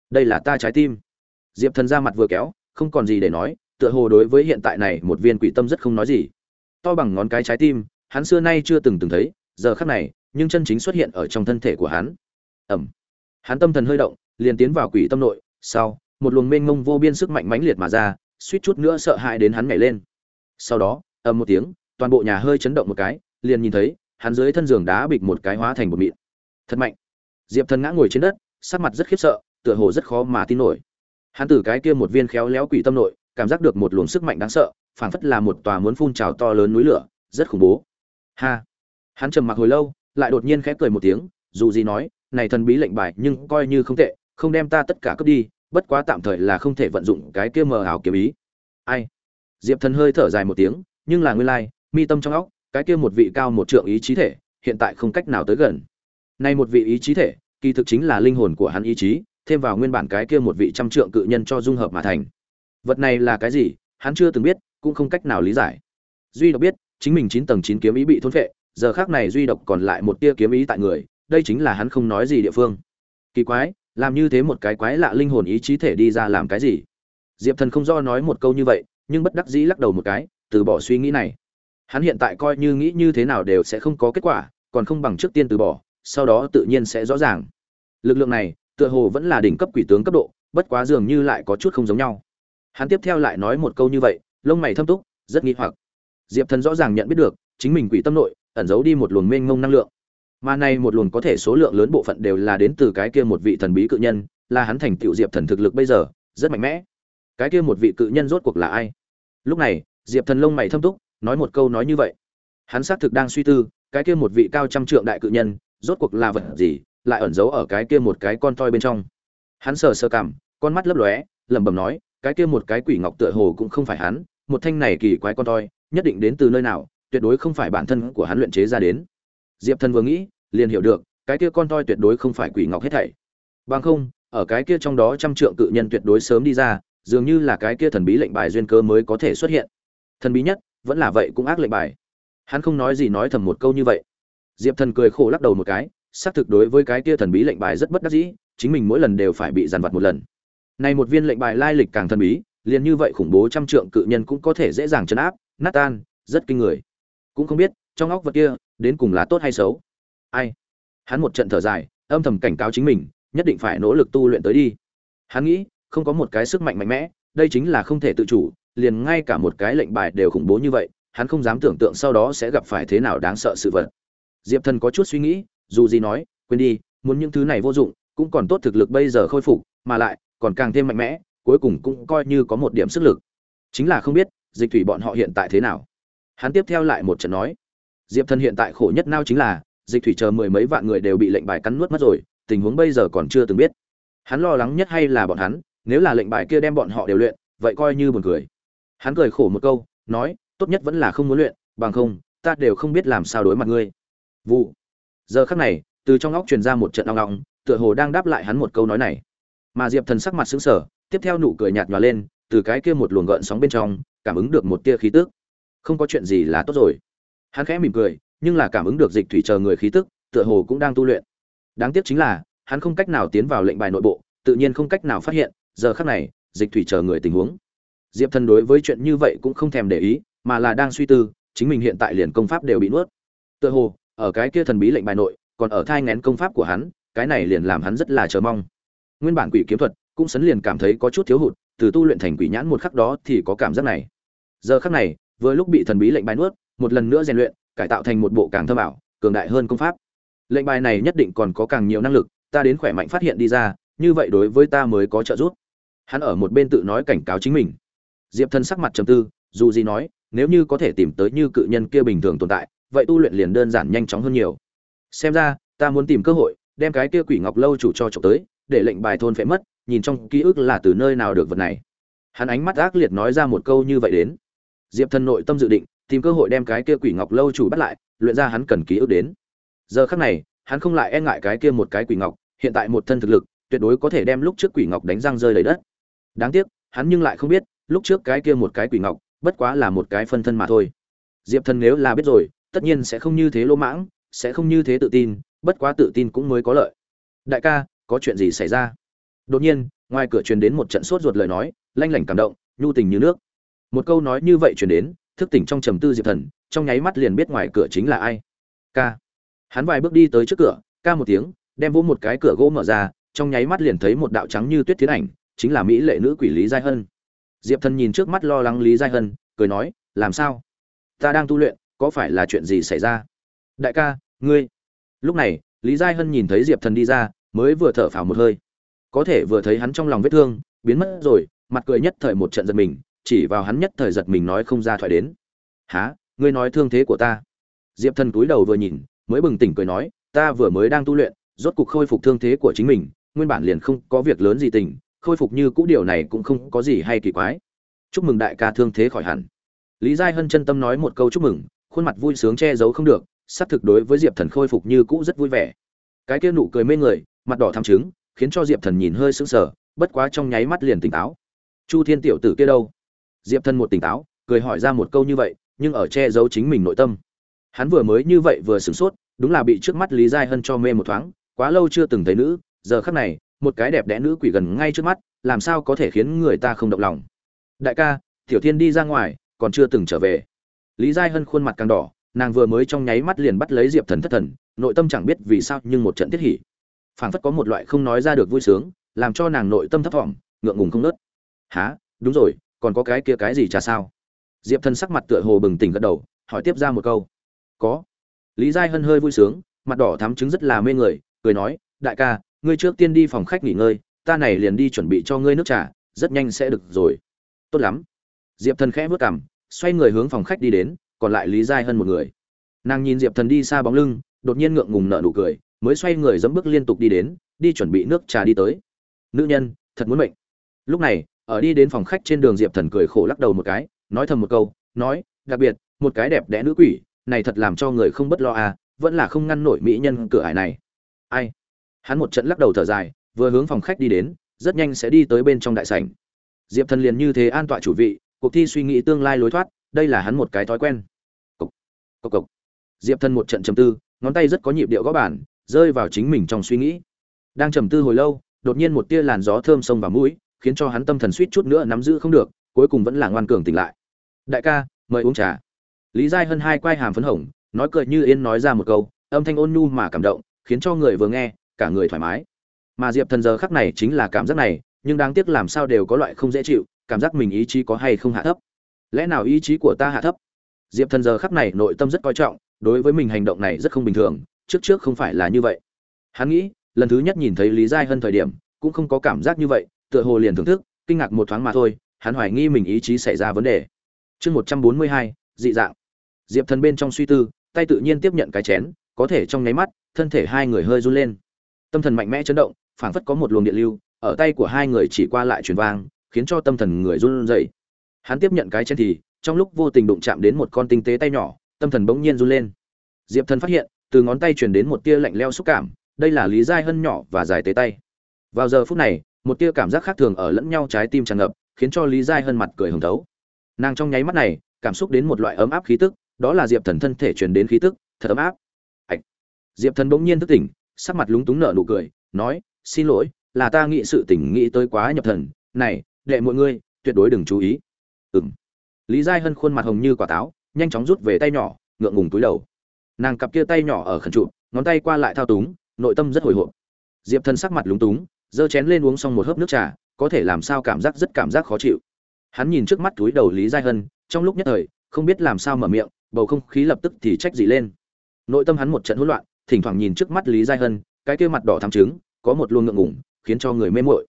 đây là ta trái tim. Diệp thần ra mặt vừa kéo, không còn gì để nói, tựa hồ đối với hiện tại này một viên quỷ tâm rất không nói gì. To bằng ngón cái trái tim, hắn xưa nay chưa từng từng thấy, giờ khắc này, nhưng chân chính xuất hiện ở trong thân thể của hắn. Ẩm hắn tâm thần hơi động, liền tiến vào quỷ tâm nội, sau, một luồng mênh mông vô biên sức mạnh mãnh liệt mà ra, suýt chút nữa sợ hãi đến hắn nhảy lên. Sau đó, ầm một tiếng, toàn bộ nhà hơi chấn động một cái, liền nhìn thấy, hắn dưới thân giường đá bịch một cái hóa thành một mịn. Thật mạnh. Diệp thần ngã ngồi trên đất, sắc mặt rất khiếp sợ tựa hồ rất khó mà tin nổi. Hắn từ cái kia một viên khéo léo quỷ tâm nội, cảm giác được một luồng sức mạnh đáng sợ, phảng phất là một tòa muốn phun trào to lớn núi lửa, rất khủng bố. Ha! Hắn trầm mặc hồi lâu, lại đột nhiên khẽ cười một tiếng, dù gì nói, này thần bí lệnh bài nhưng coi như không tệ, không đem ta tất cả cướp đi, bất quá tạm thời là không thể vận dụng cái kia mờ ảo kiếm ý. Ai? Diệp thần hơi thở dài một tiếng, nhưng là nguyên lai, mi tâm trong óc, cái kia một vị cao một trượng ý chí thể, hiện tại không cách nào tới gần. Nay một vị ý chí thể, kỳ thực chính là linh hồn của hắn ý chí thêm vào nguyên bản cái kia một vị trăm trượng cự nhân cho dung hợp mà thành. Vật này là cái gì, hắn chưa từng biết, cũng không cách nào lý giải. Duy độc biết, chính mình chín tầng chín kiếm ý bị thôn phệ, giờ khác này duy độc còn lại một tia kiếm ý tại người, đây chính là hắn không nói gì địa phương. Kỳ quái, làm như thế một cái quái lạ linh hồn ý chí thể đi ra làm cái gì? Diệp thần không do nói một câu như vậy, nhưng bất đắc dĩ lắc đầu một cái, từ bỏ suy nghĩ này. Hắn hiện tại coi như nghĩ như thế nào đều sẽ không có kết quả, còn không bằng trước tiên từ bỏ, sau đó tự nhiên sẽ rõ ràng. Lực lượng này tựa hồ vẫn là đỉnh cấp quỷ tướng cấp độ, bất quá dường như lại có chút không giống nhau. Hắn tiếp theo lại nói một câu như vậy, lông mày thâm túc, rất nghi hoặc. Diệp thần rõ ràng nhận biết được, chính mình quỷ tâm nội, ẩn giấu đi một luồng mênh mông năng lượng. Mà này một luồng có thể số lượng lớn bộ phận đều là đến từ cái kia một vị thần bí cự nhân, là hắn thành tựu diệp thần thực lực bây giờ, rất mạnh mẽ. Cái kia một vị cự nhân rốt cuộc là ai? Lúc này, diệp thần lông mày thâm túc, nói một câu nói như vậy. Hắn xác thực đang suy tư, cái kia một vị cao trăm trượng đại cự nhân, rốt cuộc là vật gì lại ẩn giấu ở cái kia một cái con toi bên trong. Hắn sờ sơ cảm, con mắt lấp lóe, lẩm bẩm nói, cái kia một cái quỷ ngọc tựa hồ cũng không phải hắn, một thanh này kỳ quái con toi, nhất định đến từ nơi nào, tuyệt đối không phải bản thân của hắn luyện chế ra đến. Diệp thần vừa nghĩ, liền hiểu được, cái kia con toi tuyệt đối không phải quỷ ngọc hết thảy. Bằng không, ở cái kia trong đó trăm trượng cự nhân tuyệt đối sớm đi ra, dường như là cái kia thần bí lệnh bài duyên cơ mới có thể xuất hiện. Thần bí nhất, vẫn là vậy cũng ác lệnh bài. Hắn không nói gì nói thầm một câu như vậy. Diệp thần cười khổ lắc đầu một cái xác thực đối với cái kia thần bí lệnh bài rất bất đắc dĩ, chính mình mỗi lần đều phải bị dàn vặt một lần. Này một viên lệnh bài lai lịch càng thần bí, liền như vậy khủng bố trăm trượng cự nhân cũng có thể dễ dàng chấn áp nát tan rất kinh người. Cũng không biết, trong óc vật kia, đến cùng là tốt hay xấu? Ai? Hắn một trận thở dài, âm thầm cảnh cáo chính mình, nhất định phải nỗ lực tu luyện tới đi. Hắn nghĩ, không có một cái sức mạnh mạnh mẽ, đây chính là không thể tự chủ, liền ngay cả một cái lệnh bài đều khủng bố như vậy, hắn không dám tưởng tượng sau đó sẽ gặp phải thế nào đáng sợ sự vật. Diệp thần có chút suy nghĩ dù gì nói, quên đi, muốn những thứ này vô dụng, cũng còn tốt thực lực bây giờ khôi phục, mà lại, còn càng thêm mạnh mẽ, cuối cùng cũng coi như có một điểm sức lực. Chính là không biết, dịch thủy bọn họ hiện tại thế nào. Hắn tiếp theo lại một trận nói. Diệp thần hiện tại khổ nhất nao chính là, dịch thủy chờ mười mấy vạn người đều bị lệnh bài cắn nuốt mất rồi, tình huống bây giờ còn chưa từng biết. Hắn lo lắng nhất hay là bọn hắn, nếu là lệnh bài kia đem bọn họ đều luyện, vậy coi như buồn cười. Hắn cười khổ một câu, nói, tốt nhất vẫn là không muốn luyện, bằng không, ta đều không biết làm sao đối mặt ngươi. Vụ giờ khắc này, từ trong óc truyền ra một trận ong ong tựa hồ đang đáp lại hắn một câu nói này. Mà diệp thần sắc mặt sững sờ, tiếp theo nụ cười nhạt nhòa lên, từ cái kia một luồng gợn sóng bên trong, cảm ứng được một tia khí tức. Không có chuyện gì là tốt rồi. Hắn khẽ mỉm cười, nhưng là cảm ứng được dịch thủy chờ người khí tức, tựa hồ cũng đang tu luyện. Đáng tiếc chính là, hắn không cách nào tiến vào lệnh bài nội bộ, tự nhiên không cách nào phát hiện, giờ khắc này, dịch thủy chờ người tình huống. Diệp thần đối với chuyện như vậy cũng không thèm để ý, mà là đang suy tư, chính mình hiện tại liền công pháp đều bị nuốt. Tựa hồ ở cái kia thần bí lệnh bài nội, còn ở thai ngén công pháp của hắn, cái này liền làm hắn rất là chờ mong. Nguyên bản quỷ kiếm thuật cũng sấn liền cảm thấy có chút thiếu hụt, từ tu luyện thành quỷ nhãn một khắc đó thì có cảm giác này. Giờ khắc này, vừa lúc bị thần bí lệnh bài nuốt, một lần nữa rèn luyện, cải tạo thành một bộ càng thâm ảo, cường đại hơn công pháp. Lệnh bài này nhất định còn có càng nhiều năng lực, ta đến khỏe mạnh phát hiện đi ra, như vậy đối với ta mới có trợ giúp. Hắn ở một bên tự nói cảnh cáo chính mình. Diệp thân sắc mặt trầm tư, dù gì nói, nếu như có thể tìm tới như cự nhân kia bình thường tồn tại vậy tu luyện liền đơn giản nhanh chóng hơn nhiều. Xem ra, ta muốn tìm cơ hội, đem cái kia quỷ ngọc lâu chủ cho trộm tới, để lệnh bài thôn phệ mất, nhìn trong ký ức là từ nơi nào được vật này. Hắn ánh mắt ác liệt nói ra một câu như vậy đến. Diệp thần nội tâm dự định, tìm cơ hội đem cái kia quỷ ngọc lâu chủ bắt lại, luyện ra hắn cần ký ức đến. Giờ khắc này, hắn không lại e ngại cái kia một cái quỷ ngọc, hiện tại một thân thực lực, tuyệt đối có thể đem lúc trước quỷ ngọc đánh răng rơi đầy đất. Đáng tiếc, hắn nhưng lại không biết, lúc trước cái kia một cái quỷ ngọc, bất quá là một cái phân thân mà thôi. Diệp thần nếu là biết rồi tất nhiên sẽ không như thế lỗ mãng, sẽ không như thế tự tin, bất quá tự tin cũng mới có lợi. Đại ca, có chuyện gì xảy ra? Đột nhiên, ngoài cửa truyền đến một trận sốt ruột lời nói, lanh lảnh cảm động, nhu tình như nước. Một câu nói như vậy truyền đến, thức tỉnh trong trầm tư diệp thần, trong nháy mắt liền biết ngoài cửa chính là ai. Ca. Hắn vài bước đi tới trước cửa, ca một tiếng, đem vỗ một cái cửa gỗ mở ra, trong nháy mắt liền thấy một đạo trắng như tuyết tiến ảnh, chính là mỹ lệ nữ quỷ lý giai hân. Diệp thần nhìn trước mắt lo lắng lý giai hân, cười nói, làm sao? Ta đang tu luyện có phải là chuyện gì xảy ra? Đại ca, ngươi. Lúc này, lý giai hân nhìn thấy diệp thần đi ra, mới vừa thở phào một hơi. Có thể vừa thấy hắn trong lòng vết thương, biến mất rồi, mặt cười nhất thời một trận giật mình, chỉ vào hắn nhất thời giật mình nói không ra thoại đến. Há ngươi nói thương thế của ta? Diệp thần cúi đầu vừa nhìn, mới bừng tỉnh cười nói, ta vừa mới đang tu luyện, rốt cục khôi phục thương thế của chính mình, nguyên bản liền không có việc lớn gì tình, khôi phục như cũ điều này cũng không có gì hay kỳ quái. Chúc mừng đại ca thương thế khỏi hẳn. Lý giai hân chân tâm nói một câu chúc mừng khuôn mặt vui sướng che giấu không được xác thực đối với diệp thần khôi phục như cũ rất vui vẻ. Cái kia nụ cười mê người mặt đỏ tham chứng, khiến cho diệp thần nhìn hơi sững sờ bất quá trong nháy mắt liền tỉnh táo. Chu thiên tiểu tử kia đâu? Diệp thần một tỉnh táo cười hỏi ra một câu như vậy nhưng ở che giấu chính mình nội tâm. Hắn vừa mới như vậy vừa sửng sốt đúng là bị trước mắt lý giai hân cho mê một thoáng quá lâu chưa từng thấy nữ giờ khắc này một cái đẹp đẽ nữ quỷ gần ngay trước mắt làm sao có thể khiến người ta không động lòng? Đại ca tiểu thiên đi ra ngoài còn chưa từng trở về lý giai hân khuôn mặt càng đỏ, nàng vừa mới trong nháy mắt liền bắt lấy diệp thần thất thần, nội tâm chẳng biết vì sao nhưng một trận tiết hỉ. Phảng phất có một loại không nói ra được vui sướng, làm cho nàng nội tâm thấp thỏm, ngượng ngùng không nớt há đúng rồi, còn có cái kia cái gì trà sao? Diệp thần sắc mặt tựa hồ bừng tỉnh gật đầu, hỏi tiếp ra một câu. Có. Lý giai hân hơi vui sướng, mặt đỏ thắm chứng rất là mê người, cười nói, đại ca, ngươi trước tiên đi phòng khách nghỉ ngơi, ta này liền đi chuẩn bị cho ngươi nước trà, rất nhanh sẽ được rồi. Tốt lắm. Diệp thần khẽ vớt cảm xoay người hướng phòng khách đi đến, còn lại lý giai hân một người. Nàng nhìn diệp thần đi xa bóng lưng, đột nhiên ngượng ngùng nở nụ cười, mới xoay người dẫm bước liên tục đi đến, đi chuẩn bị nước trà đi tới. Nữ nhân, thật muốn mệnh. Lúc này, ở đi đến phòng khách trên đường diệp thần cười khổ lắc đầu một cái, nói thầm một câu, nói, đặc biệt, một cái đẹp đẽ nữ quỷ, này thật làm cho người không bất lo à vẫn là không ngăn nổi mỹ nhân cửa ải này. Ai? Hắn một trận lắc đầu thở dài, vừa hướng phòng khách đi đến, rất nhanh sẽ đi tới bên trong đại sảnh. Diệp thần liền như thế an tọa chủ vị cuộc thi suy nghĩ tương lai lối thoát, đây là hắn một cái thói quen. Cộc cộc cộc. Diệp thần một trận trầm tư, ngón tay rất có nhịp điệu gõ bản rơi vào chính mình trong suy nghĩ. Đang trầm tư hồi lâu, đột nhiên một tia làn gió thơm sông vào mũi, khiến cho hắn tâm thần suýt chút nữa nắm giữ không được, cuối cùng vẫn là ngoan cường tỉnh lại. Đại ca, mời uống trà. Lý giai hơn hai quai hàm phấn hồng, nói cười như yên nói ra một câu, âm thanh ôn nhu mà cảm động, khiến cho người vừa nghe, cả người thoải mái. Mà diệp thần giờ khắc này chính là cảm giác này, nhưng đáng tiếc làm sao đều có loại không dễ chịu cảm giác mình ý chí có hay không hạ thấp? Lẽ nào ý chí của ta hạ thấp? Diệp thần giờ khắc này nội tâm rất coi trọng, đối với mình hành động này rất không bình thường, trước trước không phải là như vậy. Hắn nghĩ, lần thứ nhất nhìn thấy lý giai hơn thời điểm, cũng không có cảm giác như vậy, tựa hồ liền thưởng thức, kinh ngạc một thoáng mà thôi, hắn hoài nghi mình ý chí xảy ra vấn đề. Chương một trăm bốn mươi hai, dị dạng. Diệp thần bên trong suy tư, tay tự nhiên tiếp nhận cái chén, có thể trong nháy mắt, thân thể hai người hơi run lên. Tâm thần mạnh mẽ chấn động, phảng phất có một luồng điện lưu, ở tay của hai người chỉ qua lại truyền vang khiến cho tâm thần người run rẩy. Hắn tiếp nhận cái chén thì, trong lúc vô tình đụng chạm đến một con tinh tế tay nhỏ, tâm thần bỗng nhiên run lên. Diệp thần phát hiện, từ ngón tay truyền đến một tia lạnh lẽo xúc cảm, đây là lý giai hân nhỏ và dài tế tay. Vào giờ phút này, một tia cảm giác khác thường ở lẫn nhau trái tim tràn ngập, khiến cho lý giai hân mặt cười hồng thấu. Nàng trong nháy mắt này, cảm xúc đến một loại ấm áp khí tức, đó là diệp thần thân thể truyền đến khí tức, thật ấm áp. Hạnh. diệp thần bỗng nhiên thức tỉnh, sắc mặt lúng túng nở nụ cười, nói, xin lỗi, là ta nghĩ sự tỉnh nghĩ tới quá nhập thần, này đệ mọi ngươi, tuyệt đối đừng chú ý. Ừng lý giai hân khuôn mặt hồng như quả táo, nhanh chóng rút về tay nhỏ, ngượng ngùng túi đầu. Nàng cặp kia tay nhỏ ở khẩn trụ, ngón tay qua lại thao túng, nội tâm rất hồi hộp. Diệp thần sắc mặt lúng túng, giơ chén lên uống xong một hớp nước trà, có thể làm sao cảm giác rất cảm giác khó chịu. Hắn nhìn trước mắt túi đầu lý giai hân, trong lúc nhất thời, không biết làm sao mở miệng, bầu không khí lập tức thì trách dị lên. Nội tâm hắn một trận hỗn loạn, thỉnh thoảng nhìn trước mắt lý giai hân, cái kia mặt đỏ thắm trứng, có một luồng ngượng ngủng khiến cho người mê mội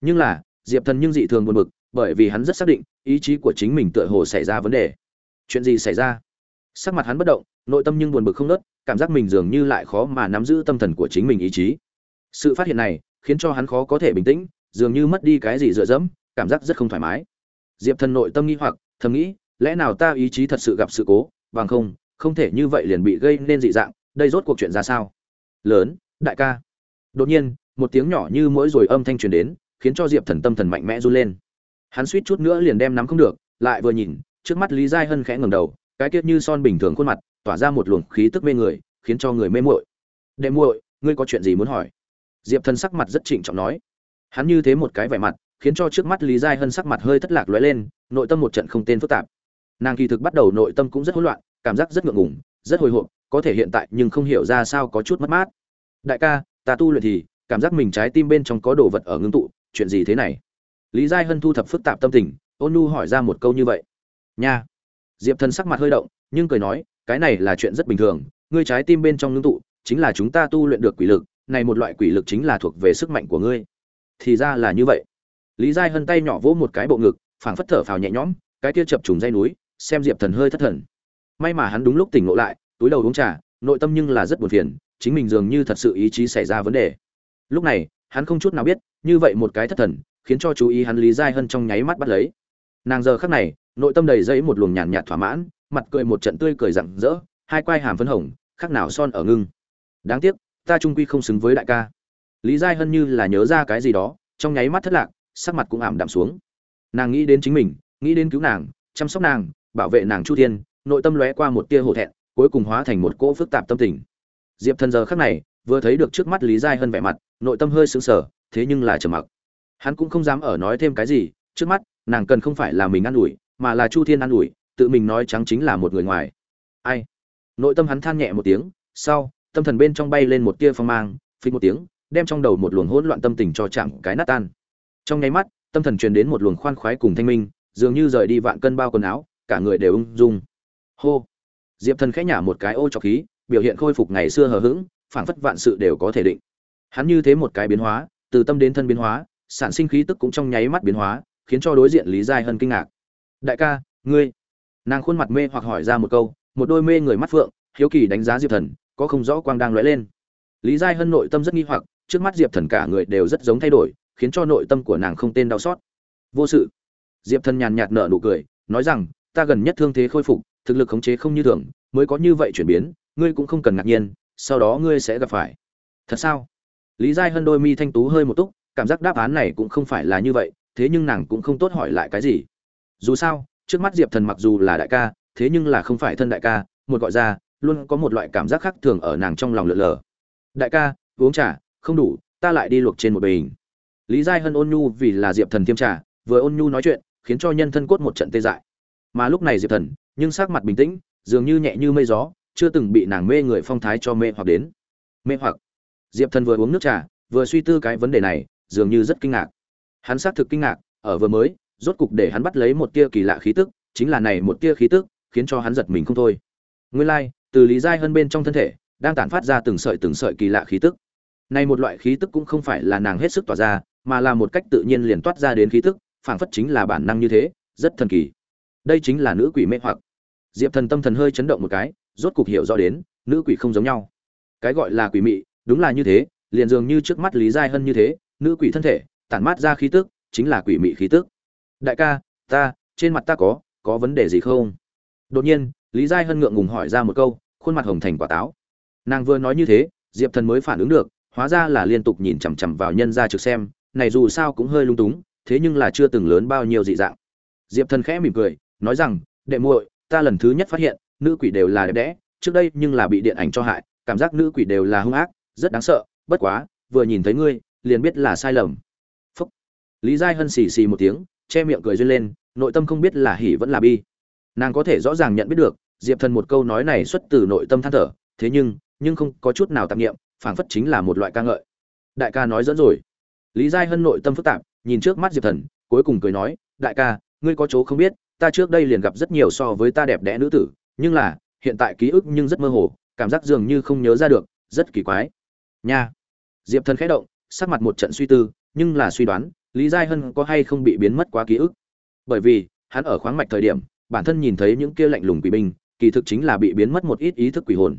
nhưng là diệp thần nhưng dị thường buồn bực, bởi vì hắn rất xác định, ý chí của chính mình tựa hồ xảy ra vấn đề. Chuyện gì xảy ra? Sắc mặt hắn bất động, nội tâm nhưng buồn bực không nớt, cảm giác mình dường như lại khó mà nắm giữ tâm thần của chính mình ý chí. Sự phát hiện này, khiến cho hắn khó có thể bình tĩnh, dường như mất đi cái gì dựa dẫm, cảm giác rất không thoải mái. Diệp thần nội tâm nghi hoặc, thầm nghĩ, lẽ nào ta ý chí thật sự gặp sự cố, bằng không không thể như vậy liền bị gây nên dị dạng, đây rốt cuộc chuyện ra sao? Lớn, đại ca. Đột nhiên, một tiếng nhỏ như mỗi rồi âm thanh truyền đến khiến cho diệp thần tâm thần mạnh mẽ run lên. Hắn suýt chút nữa liền đem nắm không được, lại vừa nhìn, trước mắt lý giai hân khẽ ngầm đầu, cái tiết như son bình thường khuôn mặt, tỏa ra một luồng khí tức mê người, khiến cho người mê muội. Đệ muội, ngươi có chuyện gì muốn hỏi? Diệp thần sắc mặt rất trịnh trọng nói. Hắn như thế một cái vẻ mặt, khiến cho trước mắt lý giai hân sắc mặt hơi thất lạc lóe lên, nội tâm một trận không tên phức tạp. Nàng kỳ thực bắt đầu nội tâm cũng rất hỗn loạn, cảm giác rất ngượng ngùng, rất hồi hộp, có thể hiện tại nhưng không hiểu ra sao có chút mất mát. Đại ca, ta tu luyện thì, cảm giác mình trái tim bên trong có đồ vật ở ngưng tụ chuyện gì thế này? Lý giai hân thu thập phức tạp tâm tình, ôn nu hỏi ra một câu như vậy. Nha. Diệp thần sắc mặt hơi động, nhưng cười nói, cái này là chuyện rất bình thường, ngươi trái tim bên trong ngưng tụ, chính là chúng ta tu luyện được quỷ lực, này một loại quỷ lực chính là thuộc về sức mạnh của ngươi. Thì ra là như vậy. Lý giai hân tay nhỏ vỗ một cái bộ ngực, phảng phất thở phào nhẹ nhõm, cái kia chập trùng dây núi, xem diệp thần hơi thất thần. May mà hắn đúng lúc tỉnh ngộ lại, túi đầu uống trà, nội tâm nhưng là rất buồn phiền, chính mình dường như thật sự ý chí xảy ra vấn đề. Lúc này, hắn không chút nào biết như vậy một cái thất thần, khiến cho chú ý hắn lý giai hân trong nháy mắt bắt lấy. Nàng giờ khắc này, nội tâm đầy dẫy một luồng nhàn nhạt thỏa mãn, mặt cười một trận tươi cười rặng rỡ, hai quai hàm phấn hồng khác nào son ở ngưng. Đáng tiếc, ta trung quy không xứng với đại ca. Lý giai hân như là nhớ ra cái gì đó, trong nháy mắt thất lạc, sắc mặt cũng ảm đạm xuống. Nàng nghĩ đến chính mình, nghĩ đến cứu nàng, chăm sóc nàng, bảo vệ nàng chu thiên, nội tâm lóe qua một tia hổ thẹn, cuối cùng hóa thành một cỗ phức tạp tâm tình. Diệp thần giờ khắc này, vừa thấy được trước mắt lý giai hân vẻ mặt, nội tâm hơi sững sờ thế nhưng là trầm mặc. Hắn cũng không dám ở nói thêm cái gì, trước mắt, nàng cần không phải là mình ă n ủi, mà là chu thiên ă n ủi, tự mình nói trắng chính là một người ngoài. Ai? Nội tâm hắn than nhẹ một tiếng, sau, tâm thần bên trong bay lên một tia phong mang phình một tiếng, đem trong đầu một luồng hỗn loạn tâm tình cho chẳng cái nát tan. Trong nháy mắt, tâm thần truyền đến một luồng khoan khoái cùng thanh minh, dường như rời đi vạn cân bao quần áo, cả người đều ung dung. Hô! Diệp thần khẽ nhả một cái ô trọc khí, biểu hiện khôi phục ngày xưa hờ hững, phảng phất vạn sự đều có thể định. Hắn như thế một cái biến hóa từ tâm đến thân biến hóa, sản sinh khí tức cũng trong nháy mắt biến hóa, khiến cho đối diện lý giai hân kinh ngạc. Đại ca, ngươi? Nàng khuôn mặt mê hoặc hỏi ra một câu, một đôi mê người mắt phượng, hiếu kỳ đánh giá diệp thần, có không rõ quang đang lóe lên. Lý giai hân nội tâm rất nghi hoặc, trước mắt diệp thần cả người đều rất giống thay đổi, khiến cho nội tâm của nàng không tên đau xót. Vô sự. Diệp thần nhàn nhạt nở nụ cười, nói rằng, ta gần nhất thương thế khôi phục, thực lực khống chế không như thường, mới có như vậy chuyển biến, ngươi cũng không cần ngạc nhiên, sau đó ngươi sẽ gặp phải. Thật sao? Lý giai hân đôi mi thanh tú hơi một túc, cảm giác đáp án này cũng không phải là như vậy, thế nhưng nàng cũng không tốt hỏi lại cái gì. Dù sao, trước mắt diệp thần mặc dù là đại ca, thế nhưng là không phải thân đại ca, một gọi ra, luôn có một loại cảm giác khác thường ở nàng trong lòng lượn lờ. Đại ca, uống trà, không đủ, ta lại đi luộc trên một bình. Lý giai hân ôn nhu vì là diệp thần tiêm trà, vừa ôn nhu nói chuyện, khiến cho nhân thân cốt một trận tê dại. Mà lúc này diệp thần, nhưng sắc mặt bình tĩnh, dường như nhẹ như mây gió, chưa từng bị nàng mê người phong thái cho mê hoặc đến. Mê hoặc diệp thần vừa uống nước trà, vừa suy tư cái vấn đề này, dường như rất kinh ngạc. Hắn xác thực kinh ngạc, ở vừa mới, rốt cục để hắn bắt lấy một tia kỳ lạ khí tức, chính là này một tia khí tức, khiến cho hắn giật mình không thôi. Nguyên lai, từ lý giai hơn bên trong thân thể, đang tản phát ra từng sợi từng sợi kỳ lạ khí tức. Này một loại khí tức cũng không phải là nàng hết sức tỏa ra, mà là một cách tự nhiên liền toát ra đến khí tức, phảng phất chính là bản năng như thế, rất thần kỳ. Đây chính là nữ quỷ mê hoặc. Diệp thần tâm thần hơi chấn động một cái, rốt cục hiểu rõ đến, nữ quỷ không giống nhau. Cái gọi là quỷ mị đúng là như thế, liền dường như trước mắt lý giai hân như thế, nữ quỷ thân thể, tản mát ra khí tức, chính là quỷ mị khí tức. Đại ca, ta, trên mặt ta có có vấn đề gì không? Đột nhiên, lý giai hân ngượng ngùng hỏi ra một câu, khuôn mặt hồng thành quả táo. Nàng vừa nói như thế, diệp thần mới phản ứng được, hóa ra là liên tục nhìn chằm chằm vào nhân ra trực xem, này dù sao cũng hơi lung túng, thế nhưng là chưa từng lớn bao nhiêu dị dạng. Diệp thần khẽ mỉm cười, nói rằng, đệ muội, ta lần thứ nhất phát hiện, nữ quỷ đều là đẹp đẽ, trước đây nhưng là bị điện ảnh cho hại, cảm giác nữ quỷ đều là hung ác rất đáng sợ, bất quá, vừa nhìn thấy ngươi, liền biết là sai lầm. Phúc. Lý giai hân xì xì một tiếng, che miệng cười duyên lên, nội tâm không biết là hỉ vẫn là bi. Nàng có thể rõ ràng nhận biết được, diệp thần một câu nói này xuất từ nội tâm than thở, thế nhưng nhưng không có chút nào tạp nghiệm phảng phất chính là một loại ca ngợi. Đại ca nói dẫn rồi. Lý giai hân nội tâm phức tạp, nhìn trước mắt diệp thần, cuối cùng cười nói, đại ca, ngươi có chỗ không biết, ta trước đây liền gặp rất nhiều so với ta đẹp đẽ nữ tử, nhưng là, hiện tại ký ức nhưng rất mơ hồ, cảm giác dường như không nhớ ra được, rất kỳ quái nha. Diệp thần khẽ động, sắc mặt một trận suy tư, nhưng là suy đoán, lý giai hân có hay không bị biến mất quá ký ức. Bởi vì, hắn ở khoáng mạch thời điểm, bản thân nhìn thấy những kia lạnh lùng quỷ binh, kỳ thực chính là bị biến mất một ít ý thức quỷ hồn.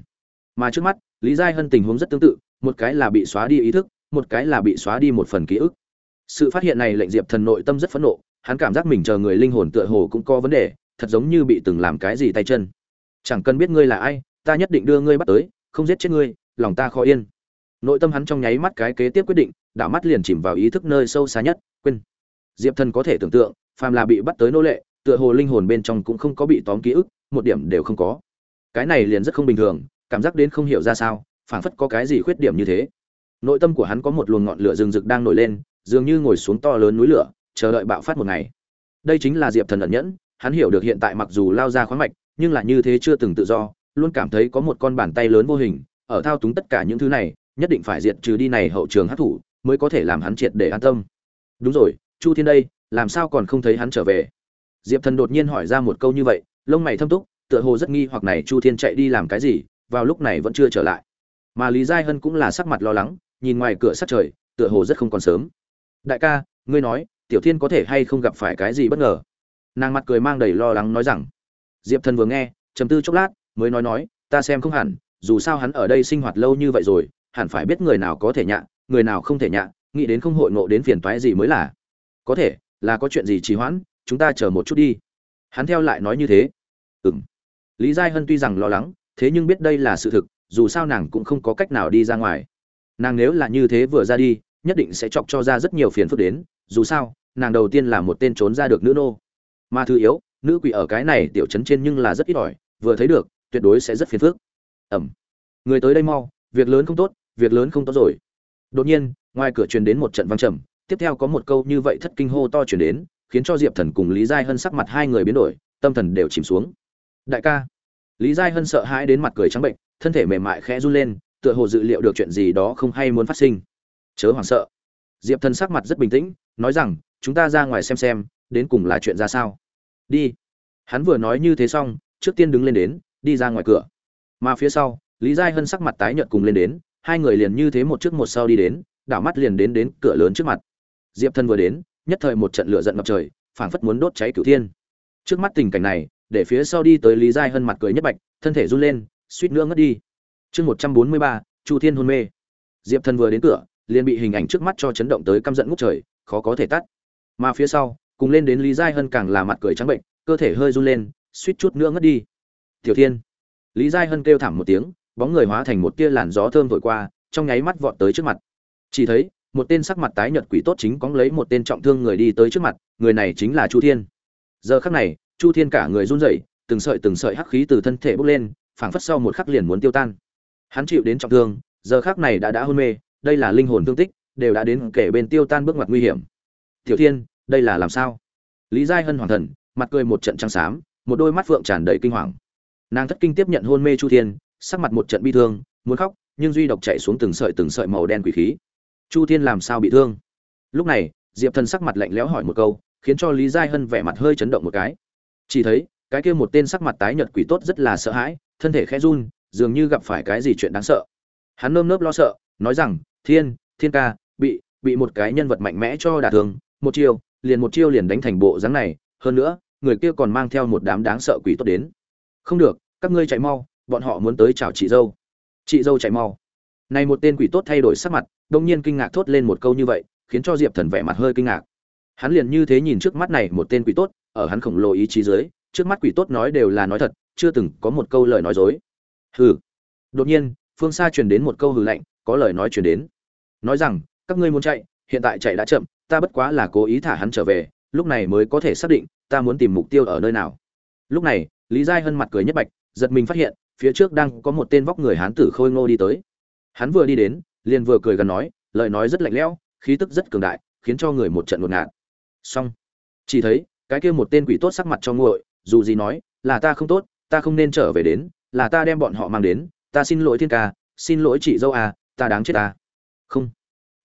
Mà trước mắt, lý giai hân tình huống rất tương tự, một cái là bị xóa đi ý thức, một cái là bị xóa đi một phần ký ức. Sự phát hiện này lệnh diệp thần nội tâm rất phẫn nộ, hắn cảm giác mình chờ người linh hồn tựa hồ cũng có vấn đề, thật giống như bị từng làm cái gì tay chân. Chẳng cần biết ngươi là ai, ta nhất định đưa ngươi bắt tới, không giết chết ngươi, lòng ta khó yên nội tâm hắn trong nháy mắt cái kế tiếp quyết định, đảo mắt liền chìm vào ý thức nơi sâu xa nhất, quên. Diệp thần có thể tưởng tượng, phàm là bị bắt tới nô lệ, tựa hồ linh hồn bên trong cũng không có bị tóm ký ức, một điểm đều không có. Cái này liền rất không bình thường, cảm giác đến không hiểu ra sao, phảng phất có cái gì khuyết điểm như thế. Nội tâm của hắn có một luồng ngọn lửa rừng rực đang nổi lên, dường như ngồi xuống to lớn núi lửa, chờ đợi bạo phát một ngày. Đây chính là diệp thần ẩn nhẫn, hắn hiểu được hiện tại mặc dù lao ra khoáng mạch, nhưng là như thế chưa từng tự do, luôn cảm thấy có một con bàn tay lớn vô hình, ở thao túng tất cả những thứ này nhất định phải diệt trừ đi này hậu trường hát thủ, mới có thể làm hắn triệt để an tâm. Đúng rồi, chu thiên đây, làm sao còn không thấy hắn trở về? Diệp thần đột nhiên hỏi ra một câu như vậy, lông mày thâm túc, tựa hồ rất nghi hoặc này chu thiên chạy đi làm cái gì, vào lúc này vẫn chưa trở lại. Mà lý giai hân cũng là sắc mặt lo lắng, nhìn ngoài cửa sắt trời, tựa hồ rất không còn sớm. Đại ca, ngươi nói, tiểu thiên có thể hay không gặp phải cái gì bất ngờ? Nàng mặt cười mang đầy lo lắng nói rằng. Diệp thần vừa nghe chầm tư chốc lát, mới nói nói, ta xem không hẳn, dù sao hắn ở đây sinh hoạt lâu như vậy rồi hẳn phải biết người nào có thể nhạ, người nào không thể nhạ, nghĩ đến không hội ngộ đến phiền toái gì mới là. Có thể, là có chuyện gì trì hoãn, chúng ta chờ một chút đi. Hắn theo lại nói như thế. Ừ m lý giai hân tuy rằng lo lắng, thế nhưng biết đây là sự thực, dù sao nàng cũng không có cách nào đi ra ngoài. Nàng nếu là như thế vừa ra đi, nhất định sẽ chọc cho ra rất nhiều phiền phức đến, dù sao, nàng đầu tiên là một tên trốn ra được nữ nô. Mà thứ yếu, nữ quỷ ở cái này tiểu trấn trên nhưng là rất ít ỏi, vừa thấy được, tuyệt đối sẽ rất phiền phức. Ẩm người tới đây mau, việc lớn không tốt việc lớn không tốt rồi. Đột nhiên, ngoài cửa truyền đến một trận vang trầm, tiếp theo có một câu như vậy thất kinh hô to truyền đến, khiến cho diệp thần cùng lý giai hân sắc mặt hai người biến đổi, tâm thần đều chìm xuống. Đại ca. Lý giai hân sợ hãi đến mặt cười trắng bệnh, thân thể mềm mại khẽ run lên, tựa hồ dự liệu được chuyện gì đó không hay muốn phát sinh. Chớ hoảng sợ. Diệp thần sắc mặt rất bình tĩnh, nói rằng, chúng ta ra ngoài xem xem, đến cùng là chuyện ra sao. Đi. Hắn vừa nói như thế xong, trước tiên đứng lên đến, đi ra ngoài cửa. Mà phía sau, lý giai hân sắc mặt tái nhợt cùng lên đến hai người liền như thế một trước một sau đi đến, đảo mắt liền đến đến cửa lớn trước mặt. Diệp thần vừa đến, nhất thời một trận lửa giận ngập trời, phảng phất muốn đốt cháy cửu thiên. Trước mắt tình cảnh này, để phía sau đi tới lý giai hân mặt cười nhất bạch, thân thể run lên, suýt nữa ngất đi. Chương một trăm bốn mươi ba, chu thiên hôn mê. Diệp thần vừa đến cửa, liền bị hình ảnh trước mắt cho chấn động tới căm giận ngút trời, khó có thể tắt. Mà phía sau, cùng lên đến lý giai hân càng là mặt cười trắng bệnh, cơ thể hơi run lên, suýt chút nữa ngất đi. Tiểu thiên. Lý giai hân kêu thảm một tiếng bóng người hóa thành một tia làn gió thơm thổi qua, trong nháy mắt vọt tới trước mặt. Chỉ thấy, một tên sắc mặt tái nhợt quỷ tốt chính cóng lấy một tên trọng thương người đi tới trước mặt, người này chính là chu thiên. Giờ khắc này, chu thiên cả người run rẩy, từng sợi từng sợi hắc khí từ thân thể bốc lên, phảng phất sau một khắc liền muốn tiêu tan. Hắn chịu đến trọng thương, giờ khắc này đã đã hôn mê, đây là linh hồn thương tích, đều đã đến kể bên tiêu tan bước ngoặt nguy hiểm. Tiểu thiên, đây là làm sao? Lý giai hân hoàng thần, mặt cười một trận trắng xám, một đôi mắt phượng tràn đầy kinh hoàng. Nàng thất kinh tiếp nhận hôn mê chu thiên sắc mặt một trận bi thương, muốn khóc, nhưng duy độc chạy xuống từng sợi từng sợi màu đen quỷ khí. Chu thiên làm sao bị thương? Lúc này, diệp thần sắc mặt lạnh lẽo hỏi một câu, khiến cho lý giai hân vẻ mặt hơi chấn động một cái. Chỉ thấy, cái kia một tên sắc mặt tái nhợt quỷ tốt rất là sợ hãi, thân thể khẽ run, dường như gặp phải cái gì chuyện đáng sợ. Hắn nơm nớp lo sợ, nói rằng, thiên thiên ca, bị bị một cái nhân vật mạnh mẽ cho đả thương, một chiêu, liền một chiêu liền đánh thành bộ dáng này, hơn nữa, người kia còn mang theo một đám đáng sợ quỷ tốt đến. Không được, các ngươi chạy mau bọn họ muốn tới chào chị dâu. Chị dâu chạy mau. Này một tên quỷ tốt thay đổi sắc mặt, đông nhiên kinh ngạc thốt lên một câu như vậy, khiến cho diệp thần vẻ mặt hơi kinh ngạc. Hắn liền như thế nhìn trước mắt này một tên quỷ tốt, ở hắn khổng lồ ý chí dưới, trước mắt quỷ tốt nói đều là nói thật, chưa từng có một câu lời nói dối. Hừ. Đột nhiên, phương xa truyền đến một câu hừ lạnh, có lời nói truyền đến. Nói rằng, các ngươi muốn chạy, hiện tại chạy đã chậm, ta bất quá là cố ý thả hắn trở về, lúc này mới có thể xác định ta muốn tìm mục tiêu ở nơi nào. Lúc này, lý giai hân mặt cười nhất bạch, giật mình phát hiện phía trước đang có một tên vóc người hán tử khôi ngô đi tới. Hắn vừa đi đến, liền vừa cười gần nói, lời nói rất lạnh lẽo, khí tức rất cường đại, khiến cho người một trận ngột ngạt. Xong. Chỉ thấy, cái kia một tên quỷ tốt sắc mặt cho nguội, dù gì nói, là ta không tốt, ta không nên trở về đến, là ta đem bọn họ mang đến, ta xin lỗi thiên ca, xin lỗi chị dâu à ta đáng chết ta không.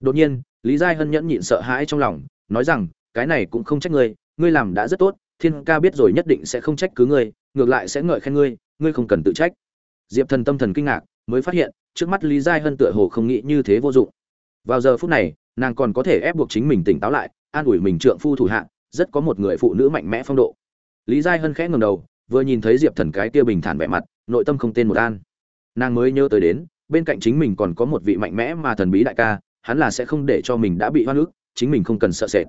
Đột nhiên, lý giai hân nhẫn nhịn sợ hãi trong lòng, nói rằng, cái này cũng không trách ngươi ngươi làm đã rất tốt, thiên ca biết rồi nhất định sẽ không trách cứ ngươi, ngược lại sẽ ngợi khen ngươi ngươi không cần tự trách diệp thần tâm thần kinh ngạc, mới phát hiện, trước mắt lý giai hân tựa hồ không nghĩ như thế vô dụng. Vào giờ phút này, nàng còn có thể ép buộc chính mình tỉnh táo lại, an ủi mình trượng phu thủ hạ, rất có một người phụ nữ mạnh mẽ phong độ. Lý giai hân khẽ ngầm đầu, vừa nhìn thấy diệp thần cái kia bình thản vẻ mặt, nội tâm không tên một an. Nàng mới nhớ tới đến, bên cạnh chính mình còn có một vị mạnh mẽ mà thần bí đại ca, hắn là sẽ không để cho mình đã bị hoan ức, chính mình không cần sợ sệt.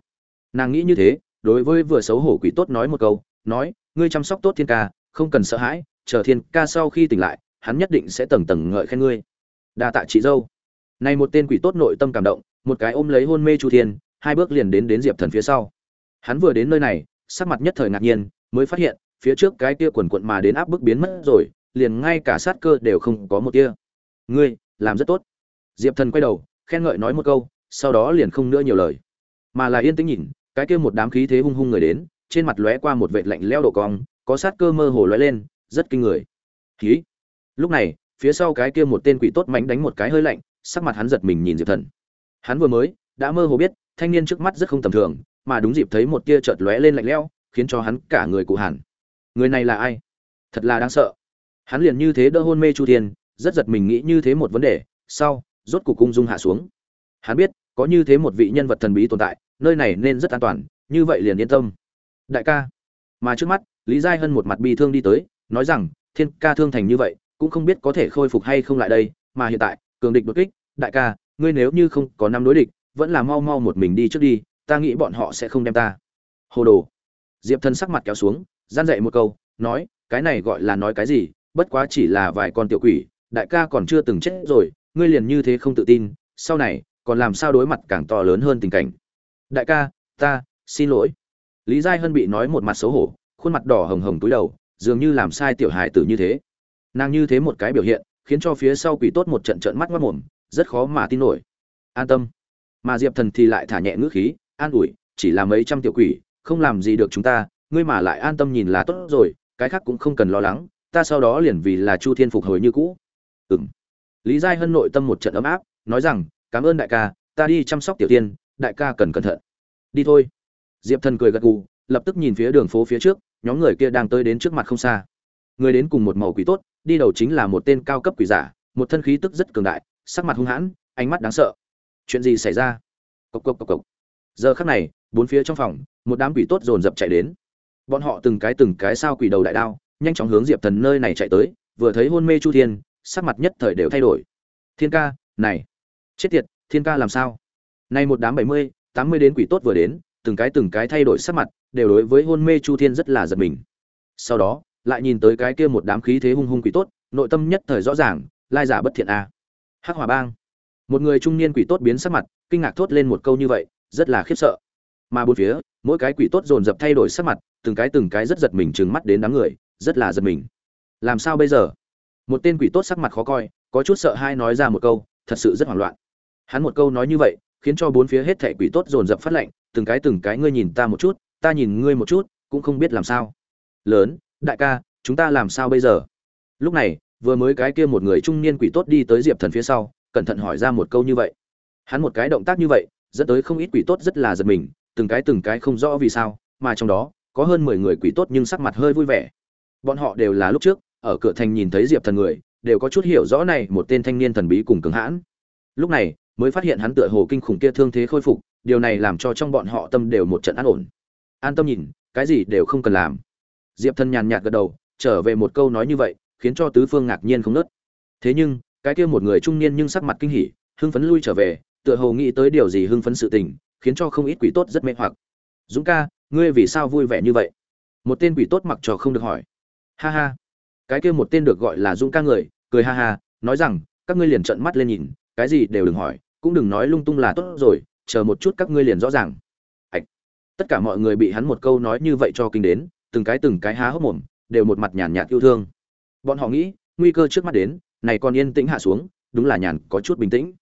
Nàng nghĩ như thế, đối với vừa xấu hổ quỷ tốt nói một câu, nói, ngươi chăm sóc tốt thiên ca, không cần sợ hãi, chờ thiên ca sau khi tỉnh lại hắn nhất định sẽ tầng tầng ngợi khen ngươi. Đa tạ chị dâu. Này một tên quỷ tốt nội tâm cảm động, một cái ôm lấy hôn mê chu thiên, hai bước liền đến đến diệp thần phía sau. Hắn vừa đến nơi này, sắc mặt nhất thời ngạc nhiên, mới phát hiện, phía trước cái kia quần quận mà đến áp bức biến mất rồi, liền ngay cả sát cơ đều không có một tia. Ngươi, làm rất tốt. Diệp thần quay đầu, khen ngợi nói một câu, sau đó liền không nữa nhiều lời. Mà là yên tĩnh nhìn, cái kia một đám khí thế hung hung người đến, trên mặt lóe qua một vệt lạnh leo độ cong, có sát cơ mơ hồ lóe lên, rất kinh người. Khí lúc này, phía sau cái kia một tên quỷ tốt mánh đánh một cái hơi lạnh, sắc mặt hắn giật mình nhìn diệp thần. Hắn vừa mới, đã mơ hồ biết, thanh niên trước mắt rất không tầm thường, mà đúng dịp thấy một tia chợt lóe lên lạnh lẽo, khiến cho hắn cả người cụ hẳn. Người này là ai? Thật là đáng sợ. Hắn liền như thế đỡ hôn mê chu thiên, rất giật mình nghĩ như thế một vấn đề, sau, rốt cục cung dung hạ xuống. Hắn biết, có như thế một vị nhân vật thần bí tồn tại, nơi này nên rất an toàn, như vậy liền yên tâm. Đại ca. Mà trước mắt, lý giai hân một mặt bi thương đi tới, nói rằng, thiên ca thương thành như vậy cũng không biết có thể khôi phục hay không lại đây, mà hiện tại, cường địch đột kích, đại ca, ngươi nếu như không có năm đối địch, vẫn là mau mau một mình đi trước đi, ta nghĩ bọn họ sẽ không đem ta. Hồ đồ. Diệp thần sắc mặt kéo xuống, gian dạy một câu, nói, cái này gọi là nói cái gì, bất quá chỉ là vài con tiểu quỷ, đại ca còn chưa từng chết rồi, ngươi liền như thế không tự tin, sau này, còn làm sao đối mặt càng to lớn hơn tình cảnh. Đại ca, ta, xin lỗi. Lý giai hân bị nói một mặt xấu hổ, khuôn mặt đỏ hồng hồng túi đầu, dường như làm sai tiểu hài tử như thế nàng như thế một cái biểu hiện, khiến cho phía sau quỷ tốt một trận trận mắt mất mồm, rất khó mà tin nổi. An tâm. Mà diệp thần thì lại thả nhẹ ngữ khí, an ủi, chỉ là mấy trăm tiểu quỷ, không làm gì được chúng ta, ngươi mà lại an tâm nhìn là tốt rồi, cái khác cũng không cần lo lắng, ta sau đó liền vì là chu thiên phục hồi như cũ. Ừ m lý giai hân nội tâm một trận ấm áp, nói rằng, cảm ơn đại ca, ta đi chăm sóc tiểu tiên, đại ca cần cẩn thận. Đi thôi. Diệp thần cười gật gù, lập tức nhìn phía đường phố phía trước, nhóm người kia đang tới đến trước mặt không xa. Người đến cùng một màu quỷ tốt đi đầu chính là một tên cao cấp quỷ giả, một thân khí tức rất cường đại, sắc mặt hung hãn, ánh mắt đáng sợ. Chuyện gì xảy ra? Cộc cộc cộc cộc. Giờ khắc này, bốn phía trong phòng, một đám quỷ tốt dồn dập chạy đến. Bọn họ từng cái từng cái sao quỷ đầu đại đao, nhanh chóng hướng diệp thần nơi này chạy tới, vừa thấy hôn mê chu thiên, sắc mặt nhất thời đều thay đổi. Thiên ca, này. Chết tiệt, thiên ca làm sao? Nay một đám bảy mươi, tám mươi đến quỷ tốt vừa đến, từng cái từng cái thay đổi sắc mặt, đều đối với hôn mê chu thiên rất là giật mình. Sau đó lại nhìn tới cái kia một đám khí thế hung hung quỷ tốt, nội tâm nhất thời rõ ràng, lai giả bất thiện a. À. hắc hỏa bang. Một người trung niên quỷ tốt biến sắc mặt, kinh ngạc thốt lên một câu như vậy, rất là khiếp sợ. Mà bốn phía, mỗi cái quỷ tốt dồn dập thay đổi sắc mặt, từng cái từng cái rất giật mình trừng mắt đến đám người, rất là giật mình. Làm sao bây giờ? Một tên quỷ tốt sắc mặt khó coi, có chút sợ hai nói ra một câu, thật sự rất hoảng loạn. Hắn một câu nói như vậy, khiến cho bốn phía hết thảy quỷ tốt dồn dập phát lệnh, từng cái từng cái ngươi nhìn ta một chút, ta nhìn ngươi một chút, cũng không biết làm sao. Lớn đại ca, chúng ta làm sao bây giờ? Lúc này, vừa mới cái kia một người trung niên quỷ tốt đi tới diệp thần phía sau, cẩn thận hỏi ra một câu như vậy. Hắn một cái động tác như vậy, dẫn tới không ít quỷ tốt rất là giật mình, từng cái từng cái không rõ vì sao, mà trong đó, có hơn mười người quỷ tốt nhưng sắc mặt hơi vui vẻ. Bọn họ đều là lúc trước, ở cửa thành nhìn thấy diệp thần người, đều có chút hiểu rõ này một tên thanh niên thần bí cùng cứng hãn. Lúc này, mới phát hiện hắn tựa hồ kinh khủng kia thương thế khôi phục, điều này làm cho trong bọn họ tâm đều một trận an ổn. An tâm nhìn, cái gì đều không cần làm diệp thần nhàn nhạt gật đầu, trở về một câu nói như vậy, khiến cho tứ phương ngạc nhiên không nớt thế nhưng, cái kia một người trung niên nhưng sắc mặt kinh hỉ, hưng phấn lui trở về, tựa hồ nghĩ tới điều gì hưng phấn sự tình, khiến cho không ít quỷ tốt rất mê hoặc. Dũng ca, ngươi vì sao vui vẻ như vậy? Một tên quỷ tốt mặc trò không được hỏi. Ha ha, cái kia một tên được gọi là dũng ca người, cười ha ha, nói rằng, các ngươi liền trợn mắt lên nhìn, cái gì đều đừng hỏi, cũng đừng nói lung tung là tốt rồi, chờ một chút các ngươi liền rõ ràng. Ạch. Tất cả mọi người bị hắn một câu nói như vậy cho kinh đến từng cái từng cái há hốc mồm, đều một mặt nhàn nhạt yêu thương. Bọn họ nghĩ, nguy cơ trước mắt đến, này còn yên tĩnh hạ xuống, đúng là nhàn có chút bình tĩnh.